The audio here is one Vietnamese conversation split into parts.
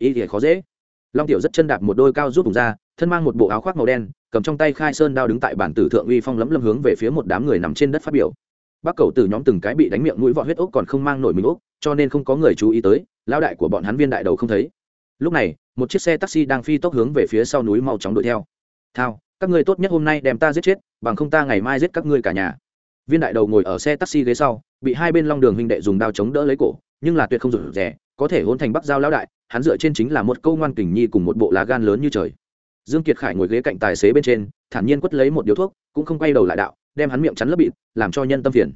Ý thì khó dễ. Long tiểu rất chân đạp một đôi cao rút vùng ra, thân mang một bộ áo khoác màu đen, cầm trong tay khai sơn đao đứng tại bản tử thượng uy phong lấm lâm hướng về phía một đám người nằm trên đất phát biểu. Bác cầu từ nhóm từng cái bị đánh miệng mũi vọ huyết ốc còn không mang nổi mình ốc, cho nên không có người chú ý tới lao đại của bọn hắn viên đại đầu không thấy. Lúc này, một chiếc xe taxi đang phi tốc hướng về phía sau núi mau chóng đuổi theo. Thao, các ngươi tốt nhất hôm nay đem ta giết chết, bằng không ta ngày mai giết các ngươi cả nhà. Viên đại đầu ngồi ở xe taxi ghế sau, bị hai bên long đường huynh đệ dùng đao chống đỡ lấy cổ, nhưng là tuyệt không rủ rẻ có thể hôn thành bắc giao lão đại, hắn dựa trên chính là một câu ngoan kình nhi cùng một bộ lá gan lớn như trời. Dương kiệt khải ngồi ghế cạnh tài xế bên trên, thản nhiên quất lấy một điếu thuốc, cũng không quay đầu lại đạo, đem hắn miệng chắn lấp bịt, làm cho nhân tâm phiền.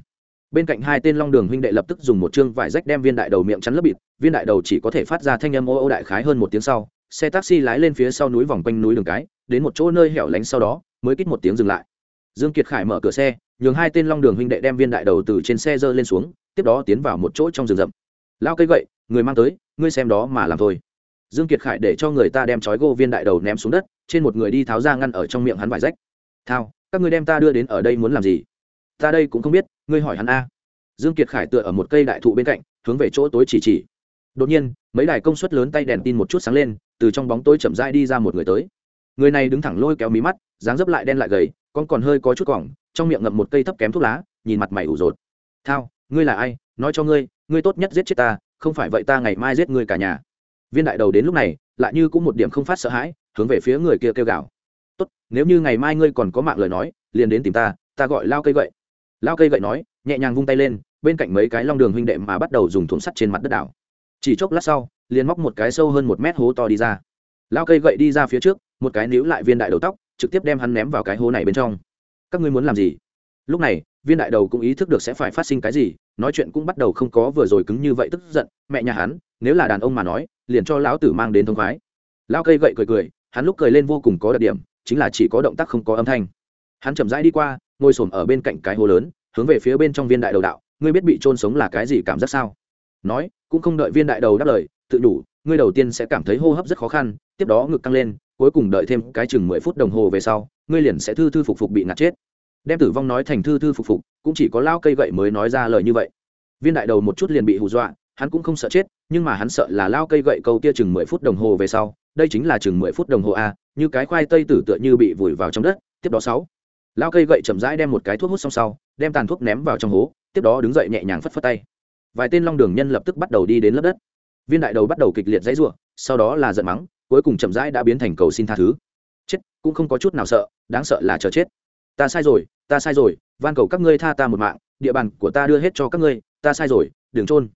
Bên cạnh hai tên long đường huynh đệ lập tức dùng một chương vải rách đem viên đại đầu miệng chắn lấp bịt, viên đại đầu chỉ có thể phát ra thanh âm ô ô đại khái hơn một tiếng sau, xe taxi lái lên phía sau núi vòng quanh núi đường cái, đến một chỗ nơi hẻo lánh sau đó, mới kít một tiếng dừng lại. Dương kiệt khải mở cửa xe, nhường hai tên long đường huynh đệ đem viên đại đầu từ trên xe dơ lên xuống, tiếp đó tiến vào một chỗ trong rừng rậm. Lao cây gậy người mang tới, ngươi xem đó mà làm thôi. Dương kiệt khải để cho người ta đem chói gô viên đại đầu ném xuống đất, trên một người đi tháo ra ngăn ở trong miệng hắn vải rách. Thao, các ngươi đem ta đưa đến ở đây muốn làm gì? Ta đây cũng không biết, ngươi hỏi hắn a. Dương kiệt khải tựa ở một cây đại thụ bên cạnh, hướng về chỗ tối chỉ chỉ. Đột nhiên, mấy đài công suất lớn tay đèn tin một chút sáng lên, từ trong bóng tối chậm rãi đi ra một người tới. Người này đứng thẳng lôi kéo mí mắt, dáng dấp lại đen lại gầy, con còn hơi có chút cỏng trong miệng ngậm một cây thấp kém thuốc lá, nhìn mặt mày ủ rột. Thao, ngươi là ai? Nói cho ngươi ngươi tốt nhất giết chết ta không phải vậy ta ngày mai giết ngươi cả nhà. Viên đại đầu đến lúc này, lại như cũng một điểm không phát sợ hãi, hướng về phía người kia kêu gào. Tốt, nếu như ngày mai ngươi còn có mạng lời nói, liền đến tìm ta ta gọi lao cây gậy. Lao cây gậy nói, nhẹ nhàng vung tay lên, bên cạnh mấy cái long đường huynh đệ mà bắt đầu dùng thùng sắt trên mặt đất đảo. Chỉ chốc lát sau, liền móc một cái sâu hơn một mét hố to đi ra. Lao cây gậy đi ra phía trước, một cái níu lại viên đại đầu tóc, trực tiếp đem hắn ném vào cái hố này bên trong. Các ngươi muốn làm gì? Lúc này, viên đại đầu cũng ý thức được sẽ phải phát sinh cái gì nói chuyện cũng bắt đầu không có vừa rồi cứng như vậy tức giận, mẹ nhà hắn, nếu là đàn ông mà nói, liền cho lão tử mang đến thông khoái. Lao cây gậy cười cười, hắn lúc cười lên vô cùng có đặc điểm, chính là chỉ có động tác không có âm thanh. Hắn chậm rãi đi qua, ngồi s ở bên cạnh cái hồ lớn, hướng về phía bên trong viên đại đầu đạo, ngươi biết bị trôn sống là cái gì cảm giác sao? Nói, cũng không đợi viên đại đầu đáp lời, tự đủ, ngươi đầu tiên sẽ cảm thấy hô hấp rất khó khăn, tiếp đó ngực căng lên, cuối cùng đợi thêm cái chừng mười phút đồng hồ về sau, ngươi liền sẽ thư thư phục phục bị ngạt chết đem tử vong nói thành thư thư phục phục, cũng chỉ có lao cây gậy mới nói ra lời như vậy. Viên đại đầu một chút liền bị hù dọa, hắn cũng không sợ chết, nhưng mà hắn sợ là lao cây gậy câu kia chừng mười phút đồng hồ về sau, đây chính là chừng mười phút đồng hồ a, như cái khoai tây tử tựa như bị vùi vào trong đất, tiếp đó sáu. Lao cây gậy chậm rãi đem một cái thuốc hút xong sau, đem tàn thuốc ném vào trong hố, tiếp đó đứng dậy nhẹ nhàng phất phất tay. Vài tên long đường nhân lập tức bắt đầu đi đến lớp đất. Viên đại đầu bắt đầu kịch liệt dãy ruộng sau đó là giận mắng, cuối cùng chậm rãi đã biến thành cầu xin tha thứ. Chết, cũng không có chút nào sợ, đáng sợ là chờ chết. Ta sai rồi ta sai rồi, van cầu các ngươi tha ta một mạng, địa bàn của ta đưa hết cho các ngươi, ta sai rồi đường trôn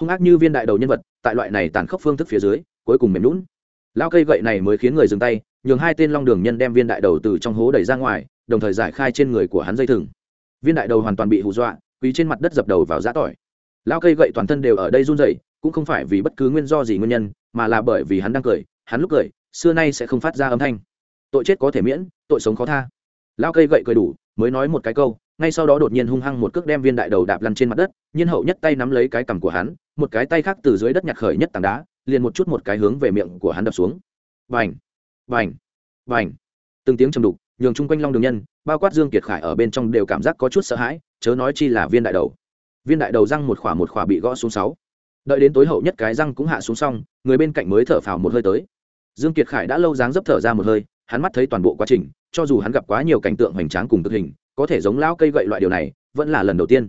hung ác như viên đại đầu nhân vật, tại loại này tàn khốc phương thức phía dưới, cuối cùng mềm lún lao cây gậy này mới khiến người dừng tay, nhường hai tên long đường nhân đem viên đại đầu từ trong hố đẩy ra ngoài, đồng thời giải khai trên người của hắn dây thừng. Viên đại đầu hoàn toàn bị hù dọa, quỳ trên mặt đất dập đầu vào giã tỏi. Lao cây gậy toàn thân đều ở đây run rẩy, cũng không phải vì bất cứ nguyên do gì nguyên nhân, mà là bởi vì hắn đang cười, hắn lúc cười, xưa nay sẽ không phát ra âm thanh. Tội chết có thể miễn, tội sống khó tha. Lao cây gậy cười đủ mới nói một cái câu, ngay sau đó đột nhiên hung hăng một cước đem viên đại đầu đạp lăn trên mặt đất, nhiên hậu nhất tay nắm lấy cái cằm của hắn, một cái tay khác từ dưới đất nhặt khởi nhất tảng đá, liền một chút một cái hướng về miệng của hắn đập xuống. Vành vành vành. Từng tiếng trầm đục, nhường chung quanh long đường nhân, bao quát dương kiệt khải ở bên trong đều cảm giác có chút sợ hãi, chớ nói chi là viên đại đầu. Viên đại đầu răng một khỏa một khỏa bị gõ xuống sáu. Đợi đến tối hậu nhất cái răng cũng hạ xuống xong, người bên cạnh mới thở phào một hơi tới. Dương kiệt khải đã lâu dáng dấp thở ra một hơi, hắn mắt thấy toàn bộ quá trình cho dù hắn gặp quá nhiều cảnh tượng hoành tráng cùng thực hình, có thể giống lao cây gậy loại điều này, vẫn là lần đầu tiên.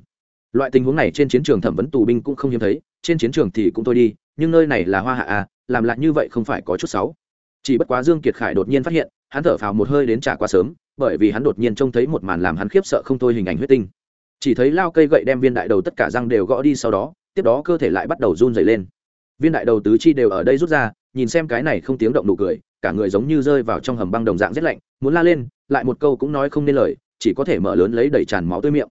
Loại tình huống này trên chiến trường thẩm vấn tù binh cũng không hiếm thấy, trên chiến trường thì cũng thôi đi, nhưng nơi này là hoa hạ à làm lại như vậy không phải có chút xấu. Chỉ bất quá dương kiệt khải đột nhiên phát hiện, hắn thở phào một hơi đến trả quá sớm, bởi vì hắn đột nhiên trông thấy một màn làm hắn khiếp sợ không thôi hình ảnh huyết tinh. Chỉ thấy lao cây gậy đem viên đại đầu tất cả răng đều gõ đi sau đó, tiếp đó cơ thể lại bắt đầu run dày lên. Viên đại đầu tứ chi đều ở đây rút ra nhìn xem cái này không tiếng động nụ cười, cả người giống như rơi vào trong hầm băng đồng dạng rét lạnh, muốn la lên, lại một câu cũng nói không nên lời, chỉ có thể mở lớn lấy đẩy tràn máu tươi miệng.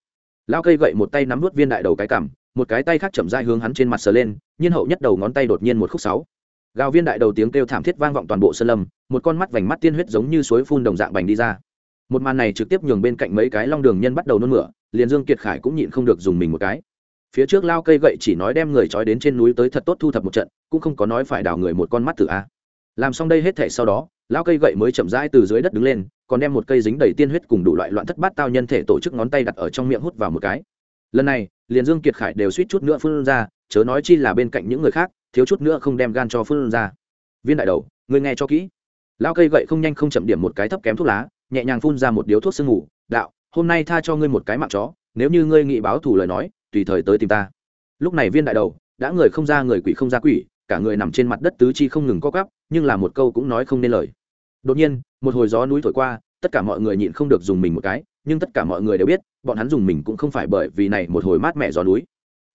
Lao cây gậy một tay nắm vút viên đại đầu cái cằm, một cái tay khác chậm dai hướng hắn trên mặt sờ lên, nhiên hậu nhất đầu ngón tay đột nhiên một khúc sáu. Gào viên đại đầu tiếng kêu thảm thiết vang vọng toàn bộ sân lâm, một con mắt vành mắt tiên huyết giống như suối phun đồng dạng bành đi ra. Một màn này trực tiếp nhường bên cạnh mấy cái long đường nhân bắt đầu nôn mửa, liền dương kiệt khải cũng nhịn không được dùng mình một cái phía trước lao cây gậy chỉ nói đem người trói đến trên núi tới thật tốt thu thập một trận, cũng không có nói phải đào người một con mắt từ a. Làm xong đây hết thể sau đó, lao cây gậy mới chậm rãi từ dưới đất đứng lên, còn đem một cây dính đầy tiên huyết cùng đủ loại loạn thất bát tao nhân thể tổ chức ngón tay đặt ở trong miệng hút vào một cái. Lần này, liền dương kiệt khải đều suýt chút nữa phun ra, chớ nói chi là bên cạnh những người khác, thiếu chút nữa không đem gan cho phun ra. Viên đại đầu, ngươi nghe cho kỹ. Lao cây gậy không nhanh không chậm điểm một cái thấp kém thuốc lá, nhẹ nhàng phun ra một điếu thuốc sương ngủ đạo, hôm nay tha cho ngươi một cái mạng chó, nếu như ngươi nghị báo thủ lời nói tùy thời tới tìm ta. Lúc này viên đại đầu, đã người không ra người quỷ không ra quỷ, cả người nằm trên mặt đất tứ chi không ngừng co cắp nhưng là một câu cũng nói không nên lời. Đột nhiên, một hồi gió núi thổi qua, tất cả mọi người nhịn không được dùng mình một cái, nhưng tất cả mọi người đều biết, bọn hắn dùng mình cũng không phải bởi vì này một hồi mát mẻ gió núi.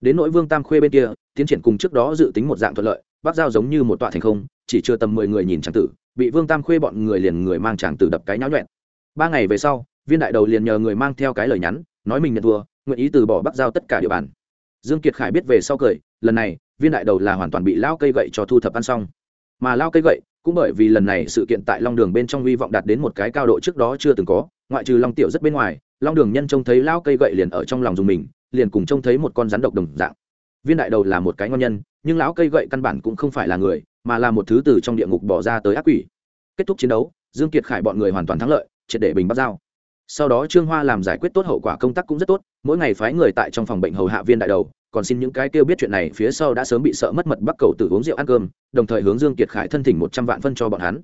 Đến nỗi vương tam khuê bên kia, tiến triển cùng trước đó dự tính một dạng thuận lợi, bác giao giống như một tọa thành không, chỉ chưa tầm mười người nhìn tràng tử, bị vương tam khuê bọn người liền người mang tràng tử đập cái nháo nhuẹn. Ba ngày về sau, viên đại đầu liền nhờ người mang theo cái lời nhắn, nói mình nhận thua nguyện ý từ bỏ bắc giao tất cả địa bàn. Dương kiệt khải biết về sau cười, lần này, viên đại đầu là hoàn toàn bị lao cây gậy cho thu thập ăn xong. Mà lao cây gậy, cũng bởi vì lần này sự kiện tại long đường bên trong hy vọng đạt đến một cái cao độ trước đó chưa từng có, ngoại trừ long tiểu rất bên ngoài, long đường nhân trông thấy lao cây gậy liền ở trong lòng dùng mình, liền cùng trông thấy một con rắn độc đồng dạng. Viên đại đầu là một cái ngon nhân, nhưng lão cây gậy căn bản cũng không phải là người, mà là một thứ từ trong địa ngục bỏ ra tới ác quỷ. Kết thúc chiến đấu, dương kiệt khải bọn người hoàn toàn thắng lợi, triệt để bình bắt giao sau đó trương hoa làm giải quyết tốt hậu quả công tác cũng rất tốt, mỗi ngày phái người tại trong phòng bệnh hầu hạ viên đại đầu, còn xin những cái kêu biết chuyện này phía sau đã sớm bị sợ mất mật bắt cầu từ uống rượu ăn cơm, đồng thời hướng dương kiệt khải thân thỉnh một trăm vạn phân cho bọn hắn.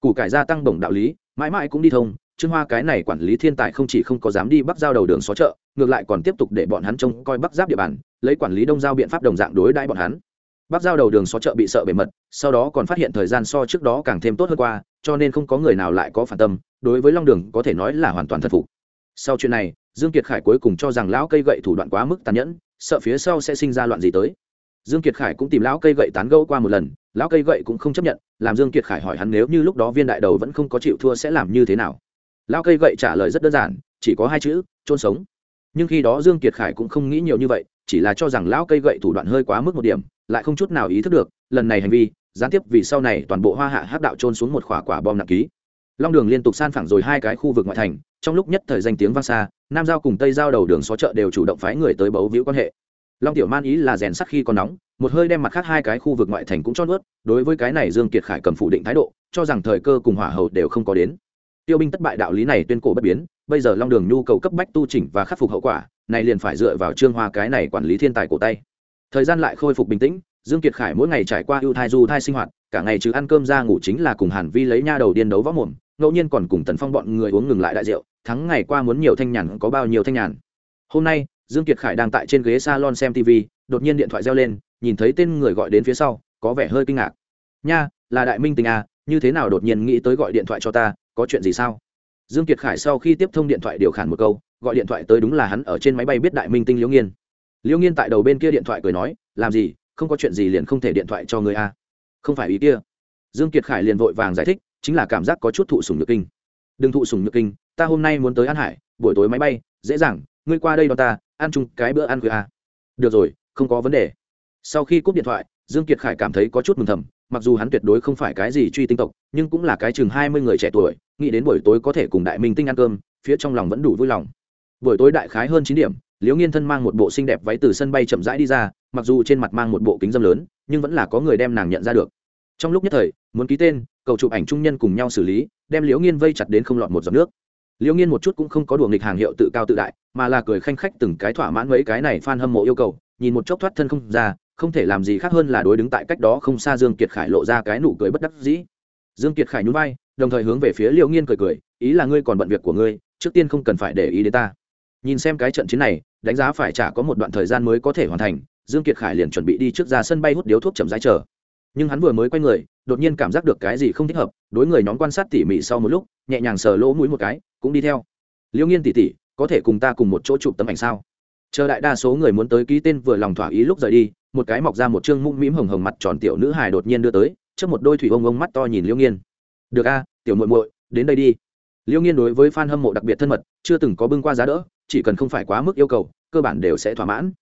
Củ cải gia tăng bổng đạo lý, mãi mãi cũng đi thông, trương hoa cái này quản lý thiên tài không chỉ không có dám đi bắt giao đầu đường xó chợ, ngược lại còn tiếp tục để bọn hắn trông coi bắc giáp địa bàn, lấy quản lý đông giao biện pháp đồng dạng đối đãi bọn hắn. Bắc giao đầu đường xó chợ bị sợ bề mật, sau đó còn phát hiện thời gian so trước đó càng thêm tốt hơn qua, cho nên không có người nào lại có phản tâm đối với long đường có thể nói là hoàn toàn thất phục. Sau chuyện này, dương kiệt khải cuối cùng cho rằng lão cây gậy thủ đoạn quá mức tàn nhẫn, sợ phía sau sẽ sinh ra loạn gì tới. Dương kiệt khải cũng tìm lão cây gậy tán gẫu qua một lần, lão cây gậy cũng không chấp nhận, làm dương kiệt khải hỏi hắn nếu như lúc đó viên đại đầu vẫn không có chịu thua sẽ làm như thế nào. Lão cây gậy trả lời rất đơn giản, chỉ có hai chữ trôn sống. Nhưng khi đó dương kiệt khải cũng không nghĩ nhiều như vậy, chỉ là cho rằng lão cây gậy thủ đoạn hơi quá mức một điểm, lại không chút nào ý thức được, lần này hành vi, gián tiếp vì sau này toàn bộ hoa hạ hắc đạo trôn xuống một khỏa quả bom nặng ký long đường liên tục san phẳng rồi hai cái khu vực ngoại thành, trong lúc nhất thời danh tiếng vang xa, nam giao cùng tây giao đầu đường xó chợ đều chủ động phái người tới bấu víu quan hệ. Long tiểu man ý là rèn sắc khi còn nóng, một hơi đem mặt khác hai cái khu vực ngoại thành cũng cho nuốt, đối với cái này dương kiệt khải cầm phủ định thái độ, cho rằng thời cơ cùng hỏa hầu đều không có đến. Tiêu binh thất bại đạo lý này tuyên cổ bất biến, bây giờ long đường nhu cầu cấp bách tu chỉnh và khắc phục hậu quả, này liền phải dựa vào trương hoa cái này quản lý thiên tài cổ tay. Thời gian lại khôi phục bình tĩnh, dương kiệt khải mỗi ngày trải qua ưu thai du thai sinh hoạt, cả ngày chứ ăn cơm ra ngủ chính là cùng hàn vi lấy nha đầu điên đấu võ mồm ngẫu nhiên còn cùng tần phong bọn người uống ngừng lại đại rượu, thắng ngày qua muốn nhiều thanh nhàn, có bao nhiêu thanh nhàn. Hôm nay, dương kiệt khải đang tại trên ghế salon xem tv đột nhiên điện thoại reo lên, nhìn thấy tên người gọi đến phía sau, có vẻ hơi kinh ngạc. Nha, là đại minh tình à như thế nào đột nhiên nghĩ tới gọi điện thoại cho ta, có chuyện gì sao? Dương kiệt khải sau khi tiếp thông điện thoại điều khản một câu, gọi điện thoại tới đúng là hắn ở trên máy bay biết đại minh tinh liễu nghiên. Liễu nghiên tại đầu bên kia điện thoại cười nói, làm gì, không có chuyện gì liền không thể điện thoại cho người a à? không phải ý kia. Dương kiệt khải liền vội vàng giải thích chính là cảm giác có chút thụ sùng nhược kinh. Đừng thụ sùng nhược kinh, ta hôm nay muốn tới an hải, buổi tối máy bay, dễ dàng, ngươi qua đây đón ta, ăn chung cái bữa ăn khuya à. được rồi, không có vấn đề. Sau khi cúp điện thoại, dương kiệt khải cảm thấy có chút mừng thầm, mặc dù hắn tuyệt đối không phải cái gì truy tinh tộc, nhưng cũng là cái chừng hai mươi người trẻ tuổi, nghĩ đến buổi tối có thể cùng đại minh tinh ăn cơm, phía trong lòng vẫn đủ vui lòng. Buổi tối đại khái hơn chín điểm, liễu nghiên thân mang một bộ xinh đẹp váy từ sân bay chậm rãi đi ra, mặc dù trên mặt mang một bộ kính dâm lớn, nhưng vẫn là có người đem nàng nhận ra được. Trong lúc nhất thời, muốn ký tên cầu chụp ảnh trung nhân cùng nhau xử lý, đem liễu nghiên vây chặt đến không lọt một giọt nước. Liễu nghiên một chút cũng không có đùa nghịch hàng hiệu tự cao tự đại, mà là cười khanh khách từng cái thỏa mãn mấy cái này f a n hâm mộ yêu cầu, nhìn một chốc thoát thân không ra, không thể làm gì khác hơn là đối đứng tại cách đó không xa dương kiệt khải lộ ra cái nụ cười bất đắc dĩ. Dương kiệt khải nhún vai, đồng thời hướng về phía liễu nghiên cười cười, ý là ngươi còn bận việc của ngươi, trước tiên không cần phải để ý đến ta. Nhìn xem cái trận chiến này, đánh giá phải trả có một đoạn thời gian mới có thể hoàn thành, dương kiệt khải liền chuẩn bị đi trước ra sân bay hút điếu thuốc chậm rãi chờ nhưng hắn vừa mới quay người, đột nhiên cảm giác được cái gì không thích hợp, đối người nhóm quan sát tỉ mỉ sau một lúc, nhẹ nhàng sờ lỗ mũi một cái, cũng đi theo. Liễu nghiên tỉ tỉ có thể cùng ta cùng một chỗ chụp tấm ảnh sao? Chờ đại đa số người muốn tới ký tên vừa lòng thỏa ý lúc rời đi, một cái mọc ra một chương mũm mĩm hồng hồng mặt tròn tiểu nữ hài đột nhiên đưa tới trước một đôi thủy ông ông mắt to nhìn liễu nghiên. Được a, tiểu muội muội, đến đây đi. Liễu nghiên đối với fan hâm mộ đặc biệt thân mật, chưa từng có bưng qua giá đỡ, chỉ cần không phải quá mức yêu cầu, cơ bản đều sẽ thỏa mãn.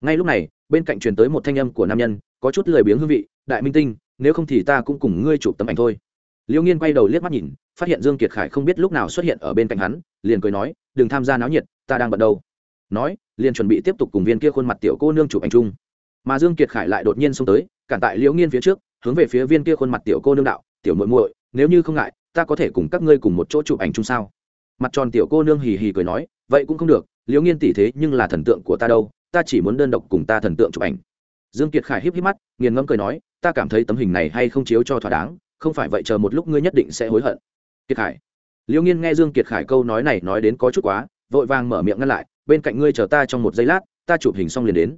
Ngay lúc này, bên cạnh truyền tới một thanh âm của nam nhân, có chút lười biếng hương vị đại minh tinh, nếu không thì ta cũng cùng ngươi chụp tấm ảnh thôi. Liễu nghiên quay đầu liếc mắt nhìn, phát hiện dương kiệt khải không biết lúc nào xuất hiện ở bên cạnh hắn, liền cười nói, đừng tham gia náo nhiệt, ta đang bận đâu. Nói, liền chuẩn bị tiếp tục cùng viên kia khuôn mặt tiểu cô nương chụp ảnh chung. Mà dương kiệt khải lại đột nhiên xông tới, cản tại liễu nghiên phía trước, hướng về phía viên kia khuôn mặt tiểu cô nương đạo, tiểu muội muội, nếu như không ngại, ta có thể cùng các ngươi cùng một chỗ chụp ảnh chung sao? Mặt tròn tiểu cô nương hì hì cười nói, vậy cũng không được liễu nghiên tỷ thế nhưng là thần tượng của ta đâu, ta chỉ muốn đơn độc cùng ta thần tượng chụp ảnh dương kiệt khải híp híp mắt, nghiền ngẫm cười nói, ta cảm thấy tấm hình này hay không chiếu cho thỏa đáng, không phải vậy chờ một lúc ngươi nhất định sẽ hối hận. Kiệt khải. Liễu nghiên nghe dương kiệt khải câu nói này nói đến có chút quá, vội vàng mở miệng ngăn lại, bên cạnh ngươi chờ ta trong một giây lát, ta chụp hình xong liền đến.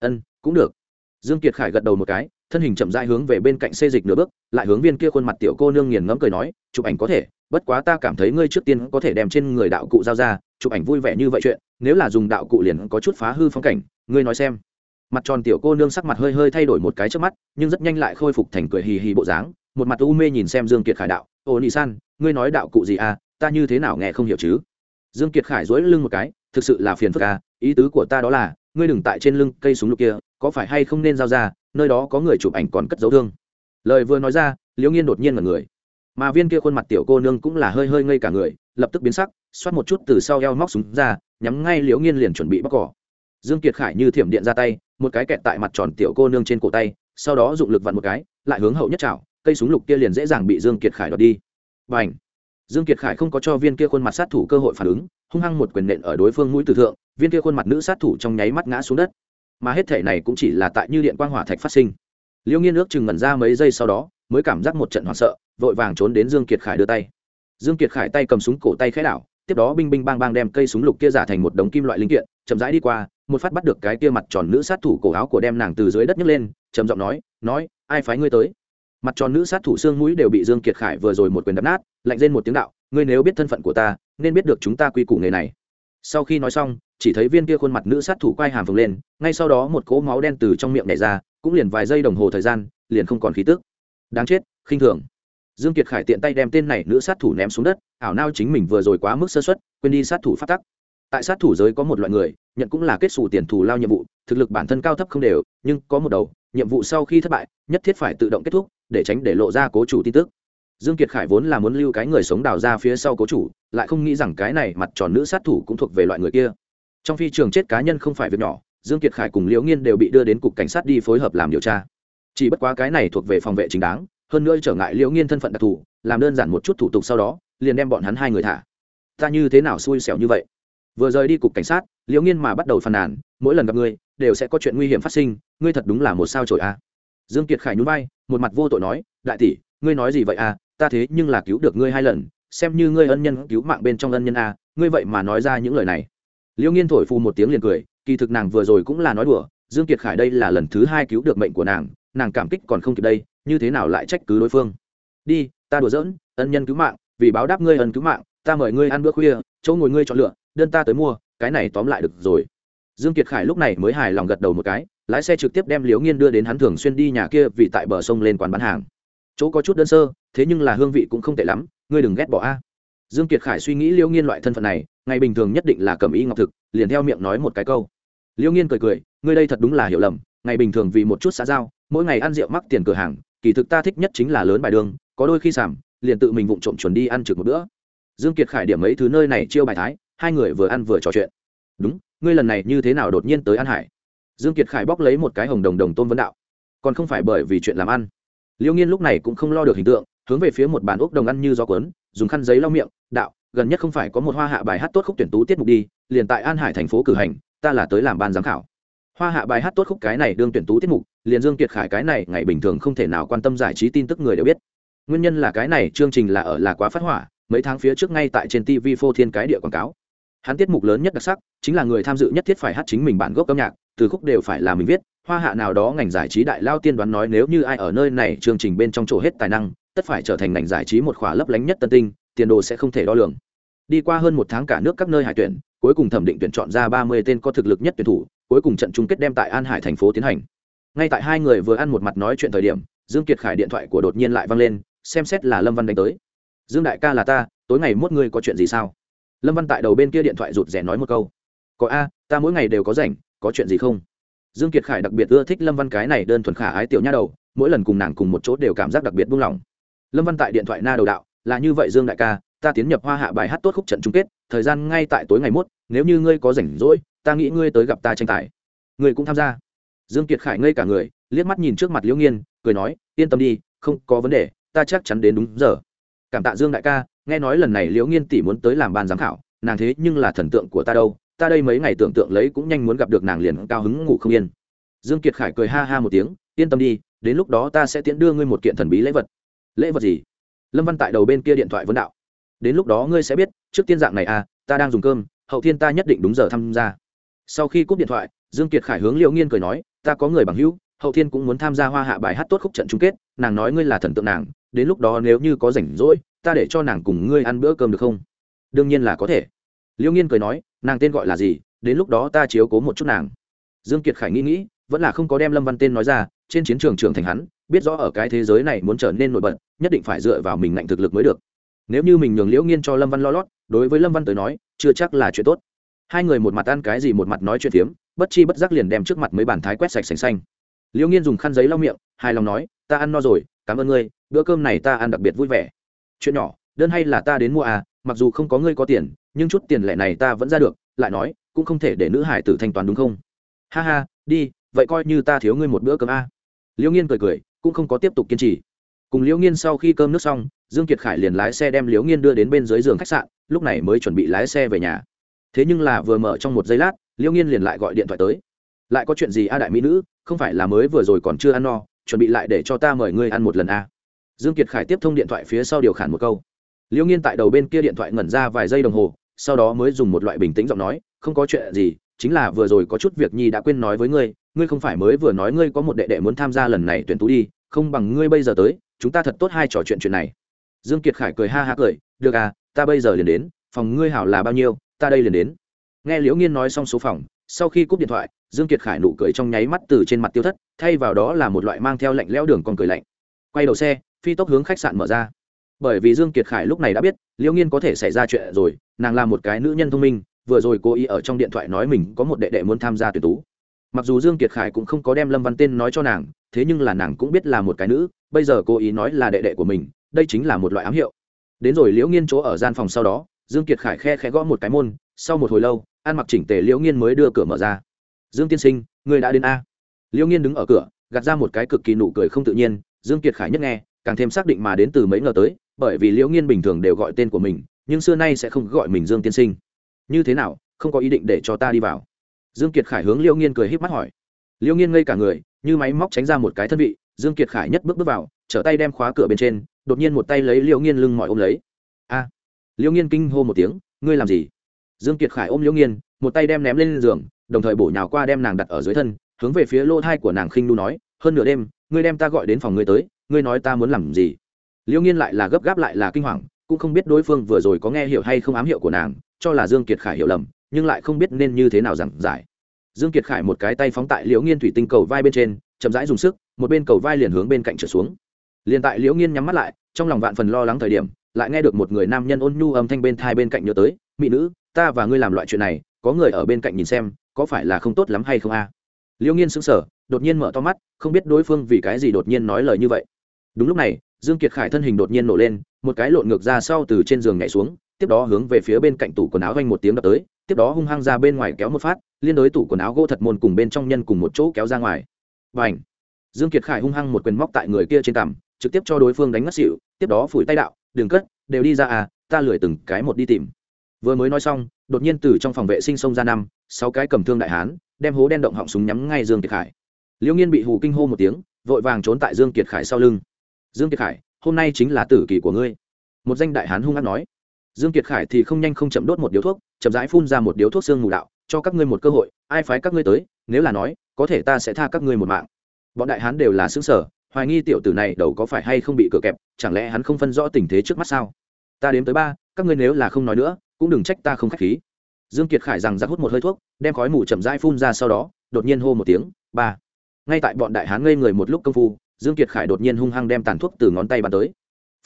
Ân, cũng được. Dương kiệt khải gật đầu một cái, thân hình chậm rãi hướng về bên cạnh xê dịch nửa bước, lại hướng viên kia khuôn mặt tiểu cô nương nghiền ngẫm cười nói, chụp ảnh có thể, bất quá ta cảm thấy ngươi trước tiên có thể đem trên người đạo cụ giao ra, chụp ảnh vui vẻ như vậy chuyện, nếu là dùng đạo cụ liền có chút phá hư phong cảnh, ngươi nói xem mặt tròn tiểu cô nương sắc mặt hơi hơi thay đổi một cái trước mắt, nhưng rất nhanh lại khôi phục thành cười hì hì bộ dáng, một mặt u mê nhìn xem dương kiệt khải đạo, ô nị san, ngươi nói đạo cụ gì à ta như thế nào nghe không hiểu chứ? Dương kiệt khải dối lưng một cái, thực sự là phiền phức à ý tứ của ta đó là, ngươi đừng tại trên lưng cây súng lục kia, có phải hay không nên giao ra, nơi đó có người chụp ảnh còn cất dấu thương. Lời vừa nói ra, liễu nghiên đột nhiên là người. Mà viên kia khuôn mặt tiểu cô nương cũng là hơi hơi ngây cả người, lập tức biến sắc, xoát một chút từ sau eo móc súng ra, nhắm ngay liễu nghiên liền chuẩn bị bóc cỏ dương kiệt khải như thiểm điện ra tay, một cái kẹt tại mặt tròn tiểu cô nương trên cổ tay, sau đó dụng lực vặn một cái, lại hướng hậu nhất chảo, cây súng lục kia liền dễ dàng bị dương kiệt khải đoạt đi. Và ảnh dương kiệt khải không có cho viên kia khuôn mặt sát thủ cơ hội phản ứng, hung hăng một quyền nện ở đối phương mũi từ thượng, viên kia khuôn mặt nữ sát thủ trong nháy mắt ngã xuống đất. Mà hết thể này cũng chỉ là tại như điện quang hỏa thạch phát sinh. Liêu nghiên ước chừng ngẩn ra mấy giây sau đó, mới cảm giác một trận hoảng sợ, vội vàng trốn đến dương kiệt khải đưa tay. Dương kiệt khải tay cầm súng cổ tay khẽ đảo, tiếp đó binh binh bang bang đem cây súng lục kia giả thành một đống kim loại linh kiện chậm rãi đi qua, một phát bắt được cái kia mặt tròn nữ sát thủ cổ áo của đem nàng từ dưới đất nhấc lên, trầm giọng nói nói, ai phái ngươi tới? Mặt tròn nữ sát thủ xương mũi đều bị dương kiệt khải vừa rồi một quyền đập nát, lạnh lên một tiếng đạo, ngươi nếu biết thân phận của ta, nên biết được chúng ta quy củ nghề này. Sau khi nói xong, chỉ thấy viên kia khuôn mặt nữ sát thủ quay hàm phồng lên, ngay sau đó một cỗ máu đen từ trong miệng nhảy ra, cũng liền vài giây đồng hồ thời gian, liền không còn khí tức. Đáng chết, khinh thường. Dương kiệt khải tiện tay đem tên này nữ sát thủ ném xuống đất, ảo nao chính mình vừa rồi quá mức sơ suất, quên đi sát thủ phát tắc tại sát thủ giới có một loại người, nhận cũng là kết xù tiền thù lao nhiệm vụ, thực lực bản thân cao thấp không đều, nhưng có một đầu, nhiệm vụ sau khi thất bại, nhất thiết phải tự động kết thúc, để tránh để lộ ra cố chủ tin tức. Dương kiệt khải vốn là muốn lưu cái người sống đào ra phía sau cố chủ, lại không nghĩ rằng cái này mặt tròn nữ sát thủ cũng thuộc về loại người kia. Trong phi trường chết cá nhân không phải việc nhỏ, dương kiệt khải cùng liễu nghiên đều bị đưa đến cục cảnh sát đi phối hợp làm điều tra. Chỉ bất quá cái này thuộc về phòng vệ chính đáng, hơn nữa trở ngại liễu nghiên thân phận đặc thù, làm đơn giản một chút thủ tục sau đó, liền đem bọn hắn hai người thả. Ta như thế nào xui xẻo như vậy? Vừa rời đi cục cảnh sát, liễu nghiên mà bắt đầu phàn nàn, mỗi lần gặp ngươi, đều sẽ có chuyện nguy hiểm phát sinh, ngươi thật đúng là một sao trổi a. À. dương kiệt khải nhún vai, một mặt vô tội nói, đại tỷ, ngươi nói gì vậy à ta thế nhưng là cứu được ngươi hai lần, xem như ngươi ân nhân cứu mạng bên trong ân nhân a, ngươi vậy mà nói ra những lời này. Liễu nghiên thổi phù một tiếng liền cười, kỳ thực nàng vừa rồi cũng là nói đùa, dương kiệt khải đây là lần thứ hai cứu được mệnh của nàng nàng cảm kích còn không kịp đây, như thế nào lại trách cứ đối phương? Đi, ta đùa giỡn, ân nhân cứu mạng, vì báo đáp ngươi ân cứu mạng, ta mời ngươi ăn bữa khuya, chỗ ngồi ngươi chọn lựa đơn ta tới mua, cái này tóm lại được rồi. Dương kiệt khải lúc này mới hài lòng gật đầu một cái, lái xe trực tiếp đem liễu nghiên đưa đến hắn thường xuyên đi nhà kia vì tại bờ sông lên quán bán hàng. Chỗ có chút đơn sơ, thế nhưng là hương vị cũng không tệ lắm, ngươi đừng ghét bỏ a. Dương kiệt khải suy nghĩ liễu nghiên loại thân phận này, ngày bình thường nhất định là cầm y ngọc thực, liền theo miệng nói một cái câu. Liễu nghiên cười cười, ngươi đây thật đúng là hiểu lầm, ngày bình thường vì một chút xã giao, mỗi ngày ăn rượu mắc tiền cửa hàng, kỳ thực ta thích nhất chính là lớn bài đường, có đôi khi sảm liền tự mình vụng trộm chuẩn đi ăn trực một bữa. Dương kiệt khải điểm mấy thứ nơi này chiêu bài thái hai người vừa ăn vừa trò chuyện. Đúng, ngươi lần này như thế nào đột nhiên tới an hải? Dương kiệt khải bóc lấy một cái hồng đồng đồng tôn vấn đạo. Còn không phải bởi vì chuyện làm ăn. Liễu nghiên lúc này cũng không lo được hình tượng, hướng về phía một bàn ốc đồng ăn như gió cuốn, dùng khăn giấy lau miệng, đạo, gần nhất không phải có một hoa hạ bài hát tốt khúc tuyển tú tiết mục đi, liền tại an hải thành phố cử hành, ta là tới làm ban giám khảo. Hoa hạ bài hát tốt khúc cái này đương tuyển tú tiết mục, liền dương kiệt khải cái này ngày bình thường không thể nào quan tâm giải trí tin tức người đều biết. Nguyên nhân là cái này chương trình là ở là quá phát hỏa, mấy tháng phía trước ngay tại trên tv phô thiên cái địa quảng cáo hắn tiết mục lớn nhất đặc sắc chính là người tham dự nhất thiết phải hát chính mình bản gốc âm nhạc, từ khúc đều phải là mình viết, hoa hạ nào đó ngành giải trí đại lao tiên đoán nói nếu như ai ở nơi này, chương trình bên trong chỗ hết tài năng, tất phải trở thành ngành giải trí một khỏa lấp lánh nhất tân tinh, tiền đồ sẽ không thể đo lường. Đi qua hơn một tháng cả nước các nơi hải tuyển, cuối cùng thẩm định tuyển chọn ra ba mươi tên có thực lực nhất tuyển thủ, cuối cùng trận chung kết đem tại an hải thành phố tiến hành. Ngay tại hai người vừa ăn một mặt nói chuyện thời điểm, dương kiệt khải điện thoại của đột nhiên lại văng lên, xem xét là lâm văn đánh tới. Dương đại ca là ta, tối ngày mốt ngươi có chuyện gì sao? Lâm văn tại đầu bên kia điện thoại rụt rè nói một câu. Có a, ta mỗi ngày đều có rảnh, có chuyện gì không? Dương kiệt khải đặc biệt ưa thích lâm văn cái này đơn thuần khả ái tiểu nha đầu, mỗi lần cùng nàng cùng một chỗ đều cảm giác đặc biệt buông lỏng. Lâm văn tại điện thoại na đầu đạo, là như vậy dương đại ca, ta tiến nhập hoa hạ bài hát tốt khúc trận chung kết, thời gian ngay tại tối ngày mốt, nếu như ngươi có rảnh rỗi, ta nghĩ ngươi tới gặp ta tranh tài. Ngươi cũng tham gia. Dương kiệt khải ngây cả người, liếc mắt nhìn trước mặt liễu nghiên, cười nói, yên tâm đi, không có vấn đề, ta chắc chắn đến đúng giờ. Cảm tạ dương đại ca nghe nói lần này liễu nghiên tỷ muốn tới làm ban giám khảo, nàng thế nhưng là thần tượng của ta đâu, ta đây mấy ngày tưởng tượng lấy cũng nhanh muốn gặp được nàng liền cao hứng ngủ không yên. Dương kiệt khải cười ha ha một tiếng, yên tâm đi, đến lúc đó ta sẽ tiễn đưa ngươi một kiện thần bí lễ vật. Lễ vật gì? Lâm văn tại đầu bên kia điện thoại vấn đạo. Đến lúc đó ngươi sẽ biết, trước tiên dạng này à ta đang dùng cơm, hậu thiên ta nhất định đúng giờ tham gia. Sau khi cúp điện thoại, dương kiệt khải hướng Liễu nghiên cười nói, ta có người bằng hữu, hậu thiên cũng muốn tham gia hoa hạ bài hát tốt khúc trận chung kết, nàng nói ngươi là thần tượng nàng đến lúc đó nếu như có rảnh rỗi, ta để cho nàng cùng ngươi ăn bữa cơm được không? Đương nhiên là có thể. Liễu nghiên cười nói, nàng tên gọi là gì? Đến lúc đó ta chiếu cố một chút nàng. Dương kiệt khải nghĩ nghĩ, vẫn là không có đem lâm văn tên nói ra, trên chiến trường trưởng thành hắn, biết rõ ở cái thế giới này muốn trở nên nổi bật, nhất định phải dựa vào mình ngạnh thực lực mới được. Nếu như mình nhường liễu nghiên cho lâm văn lo lót, đối với lâm văn tới nói, chưa chắc là chuyện tốt. Hai người một mặt ăn cái gì một mặt nói chuyện phiếm, bất chi bất giác liền đem trước mặt mấy bàn thái quét sạch sành xanh. Liễu nghiên dùng khăn giấy lau miệng, hài lòng nói, ta ăn no rồi cảm ơn ngươi, bữa cơm này ta ăn đặc biệt vui vẻ. Chuyện nhỏ, đơn hay là ta đến mua à mặc dù không có ngươi có tiền, nhưng chút tiền lẻ này ta vẫn ra được, lại nói, cũng không thể để nữ hải tử thanh toán đúng không? Ha ha, đi, vậy coi như ta thiếu ngươi một bữa cơm a à. liễu nghiên cười cười, cũng không có tiếp tục kiên trì. Cùng liễu nghiên sau khi cơm nước xong, dương kiệt khải liền lái xe đem liễu nghiên đưa đến bên dưới giường khách sạn, lúc này mới chuẩn bị lái xe về nhà. Thế nhưng là vừa mở trong một giây lát liễu nghiên liền lại gọi điện thoại tới. Lại có chuyện gì a đại mỹ nữ, không phải là mới vừa rồi còn chưa ăn no chuẩn bị lại để cho ta mời ngươi ăn một lần a. Dương kiệt khải tiếp thông điện thoại phía sau điều khản một câu. Liễu nghiên tại đầu bên kia điện thoại ngẩn ra vài giây đồng hồ, sau đó mới dùng một loại bình tĩnh giọng nói, không có chuyện gì, chính là vừa rồi có chút việc nhi đã quên nói với ngươi ngươi không phải mới vừa nói ngươi có một đệ đệ muốn tham gia lần này tuyển tú đi, không bằng ngươi bây giờ tới, chúng ta thật tốt hai trò chuyện chuyện này. Dương kiệt khải cười ha ha cười, được à ta bây giờ liền đến, phòng ngươi hảo là bao nhiêu, ta đây liền đến. Nghe liễu nghiên nói xong số phòng, sau khi cúp điện thoại dương kiệt khải nụ cười trong nháy mắt từ trên mặt tiêu thất, thay vào đó là một loại mang theo lạnh lẽo đường còn cười lạnh. Quay đầu xe, phi tốc hướng khách sạn mở ra. Bởi vì dương kiệt khải lúc này đã biết, liễu nghiên có thể xảy ra chuyện rồi, nàng là một cái nữ nhân thông minh, vừa rồi cô ý ở trong điện thoại nói mình có một đệ đệ muốn tham gia tuyển tú. Mặc dù dương kiệt khải cũng không có đem lâm văn tên nói cho nàng, thế nhưng là nàng cũng biết là một cái nữ, bây giờ cô ý nói là đệ đệ của mình, đây chính là một loại ám hiệu. Đến rồi liễu nghiên chỗ ở gian phòng sau đó, dương kiệt khải khe khẽ gõ một cái môn, sau một hồi lâu, ăn mặc chỉnh tề liễu nghiên mới đưa cửa mở ra dương tiên sinh người đã đến a. Liễu nghiên đứng ở cửa, gạt ra một cái cực kỳ nụ cười không tự nhiên, dương kiệt khải nhất nghe, càng thêm xác định mà đến từ mấy ngờ tới, bởi vì liễu nghiên bình thường đều gọi tên của mình, nhưng xưa nay sẽ không gọi mình dương tiên sinh. Như thế nào, không có ý định để cho ta đi vào? Dương kiệt khải hướng liễu nghiên cười híp mắt hỏi. Liễu nghiên ngây cả người, như máy móc tránh ra một cái thân vị, dương kiệt khải nhất bước bước vào, trở tay đem khóa cửa bên trên, đột nhiên một tay lấy liễu nghiên lưng mọi ôm lấy. A. Liễu nghiên kinh hô một tiếng, ngươi làm gì? Dương kiệt khải ôm liễu nghiên, một tay đem ném lên giường đồng thời bổ nhào qua đem nàng đặt ở dưới thân, hướng về phía lô thai của nàng khinh nu nói, hơn nửa đêm, ngươi đem ta gọi đến phòng ngươi tới, ngươi nói ta muốn làm gì? Liễu nghiên lại là gấp gáp lại là kinh hoàng, cũng không biết đối phương vừa rồi có nghe hiểu hay không ám hiệu của nàng, cho là dương kiệt khải hiểu lầm, nhưng lại không biết nên như thế nào giảng giải. Dương kiệt khải một cái tay phóng tại liễu nghiên thủy tinh cầu vai bên trên, chậm rãi dùng sức, một bên cầu vai liền hướng bên cạnh trở xuống. Liền tại liễu nghiên nhắm mắt lại, trong lòng vạn phần lo lắng thời điểm, lại nghe được một người nam nhân ôn nhu âm thanh bên thai bên cạnh nhớ tới, mỹ nữ, ta và ngươi làm loại chuyện này, có người ở bên cạnh nhìn xem có phải là không tốt lắm hay không a? Liễu nghiên sững sờ, đột nhiên mở to mắt, không biết đối phương vì cái gì đột nhiên nói lời như vậy. Đúng lúc này, dương kiệt khải thân hình đột nhiên nổ lên, một cái lộn ngược ra sau từ trên giường nhảy xuống, tiếp đó hướng về phía bên cạnh tủ quần áo vang một tiếng đập tới, tiếp đó hung hăng ra bên ngoài kéo một phát, liên đối tủ quần áo gỗ thật môn cùng bên trong nhân cùng một chỗ kéo ra ngoài. Và ảnh dương kiệt khải hung hăng một quyền móc tại người kia trên cằm, trực tiếp cho đối phương đánh ngất xỉu, tiếp đó phủi tay đạo, đừng cất, đều đi ra à ta lười từng cái một đi tìm. Vừa mới nói xong đột nhiên từ trong phòng vệ sinh xông ra năm, sáu cái cầm thương đại hán, đem hố đen động họng súng nhắm ngay dương kiệt khải. Liễu nghiên bị hù kinh hô một tiếng, vội vàng trốn tại dương kiệt khải sau lưng. Dương kiệt khải, hôm nay chính là tử kỳ của ngươi. Một danh đại hán hung hăng nói. Dương kiệt khải thì không nhanh không chậm đốt một điếu thuốc, chậm rãi phun ra một điếu thuốc xương mù đạo, cho các ngươi một cơ hội, ai phái các ngươi tới, nếu là nói, có thể ta sẽ tha các ngươi một mạng. Bọn đại hán đều là xứng sở hoài nghi tiểu tử này đầu có phải hay không bị cửa kẹp, chẳng lẽ hắn không phân rõ tình thế trước mắt sao? Ta đếm tới ba, các ngươi nếu là không nói nữa cũng đừng trách ta không khách khí. Dương kiệt khải rằng ra hút một hơi thuốc đem khói mù chậm rãi phun ra sau đó đột nhiên hô một tiếng ba! Ngay tại bọn đại hán ngây người một lúc công phu dương kiệt khải đột nhiên hung hăng đem tàn thuốc từ ngón tay bàn tới.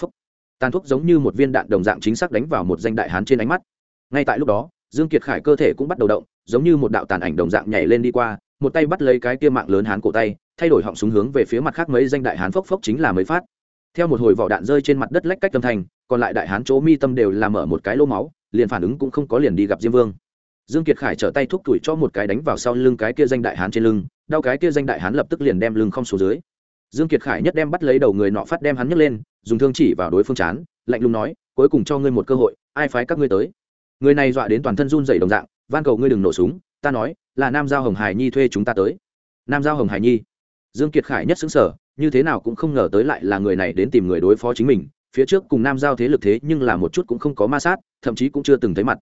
Phấp, tàn thuốc giống như một viên đạn đồng dạng chính xác đánh vào một danh đại hán trên ánh mắt. Ngay tại lúc đó dương kiệt khải cơ thể cũng bắt đầu động giống như một đạo tàn ảnh đồng dạng nhảy lên đi qua một tay bắt lấy cái kia mạng lớn hán cổ tay thay đổi họng súng hướng về phía mặt khác mấy danh đại hán phốc phốc chính là mới phát. Theo một hồi vỏ đạn rơi trên mặt đất lách cách tâm thành còn lại đại hán chỗ mi tâm đều làm mở một cái lỗ máu liền phản ứng cũng không có liền đi gặp diêm vương. Dương kiệt khải trở tay thúc tuổi cho một cái đánh vào sau lưng cái kia danh đại hán trên lưng, đau cái kia danh đại hán lập tức liền đem lưng không xuống dưới. Dương kiệt khải nhất đem bắt lấy đầu người nọ phát đem hắn nhấc lên, dùng thương chỉ vào đối phương chán, lạnh lùng nói, cuối cùng cho ngươi một cơ hội, ai phái các ngươi tới? Người này dọa đến toàn thân run rẩy đồng dạng, van cầu ngươi đừng nổ súng, ta nói, là nam giao hồng hải nhi thuê chúng ta tới. Nam giao hồng hải nhi. Dương kiệt khải nhất xứng sở như thế nào cũng không ngờ tới lại là người này đến tìm người đối phó chính mình, phía trước cùng nam giao thế lực thế nhưng là một chút cũng không có ma sát thậm chí cũng chưa từng thấy mặt.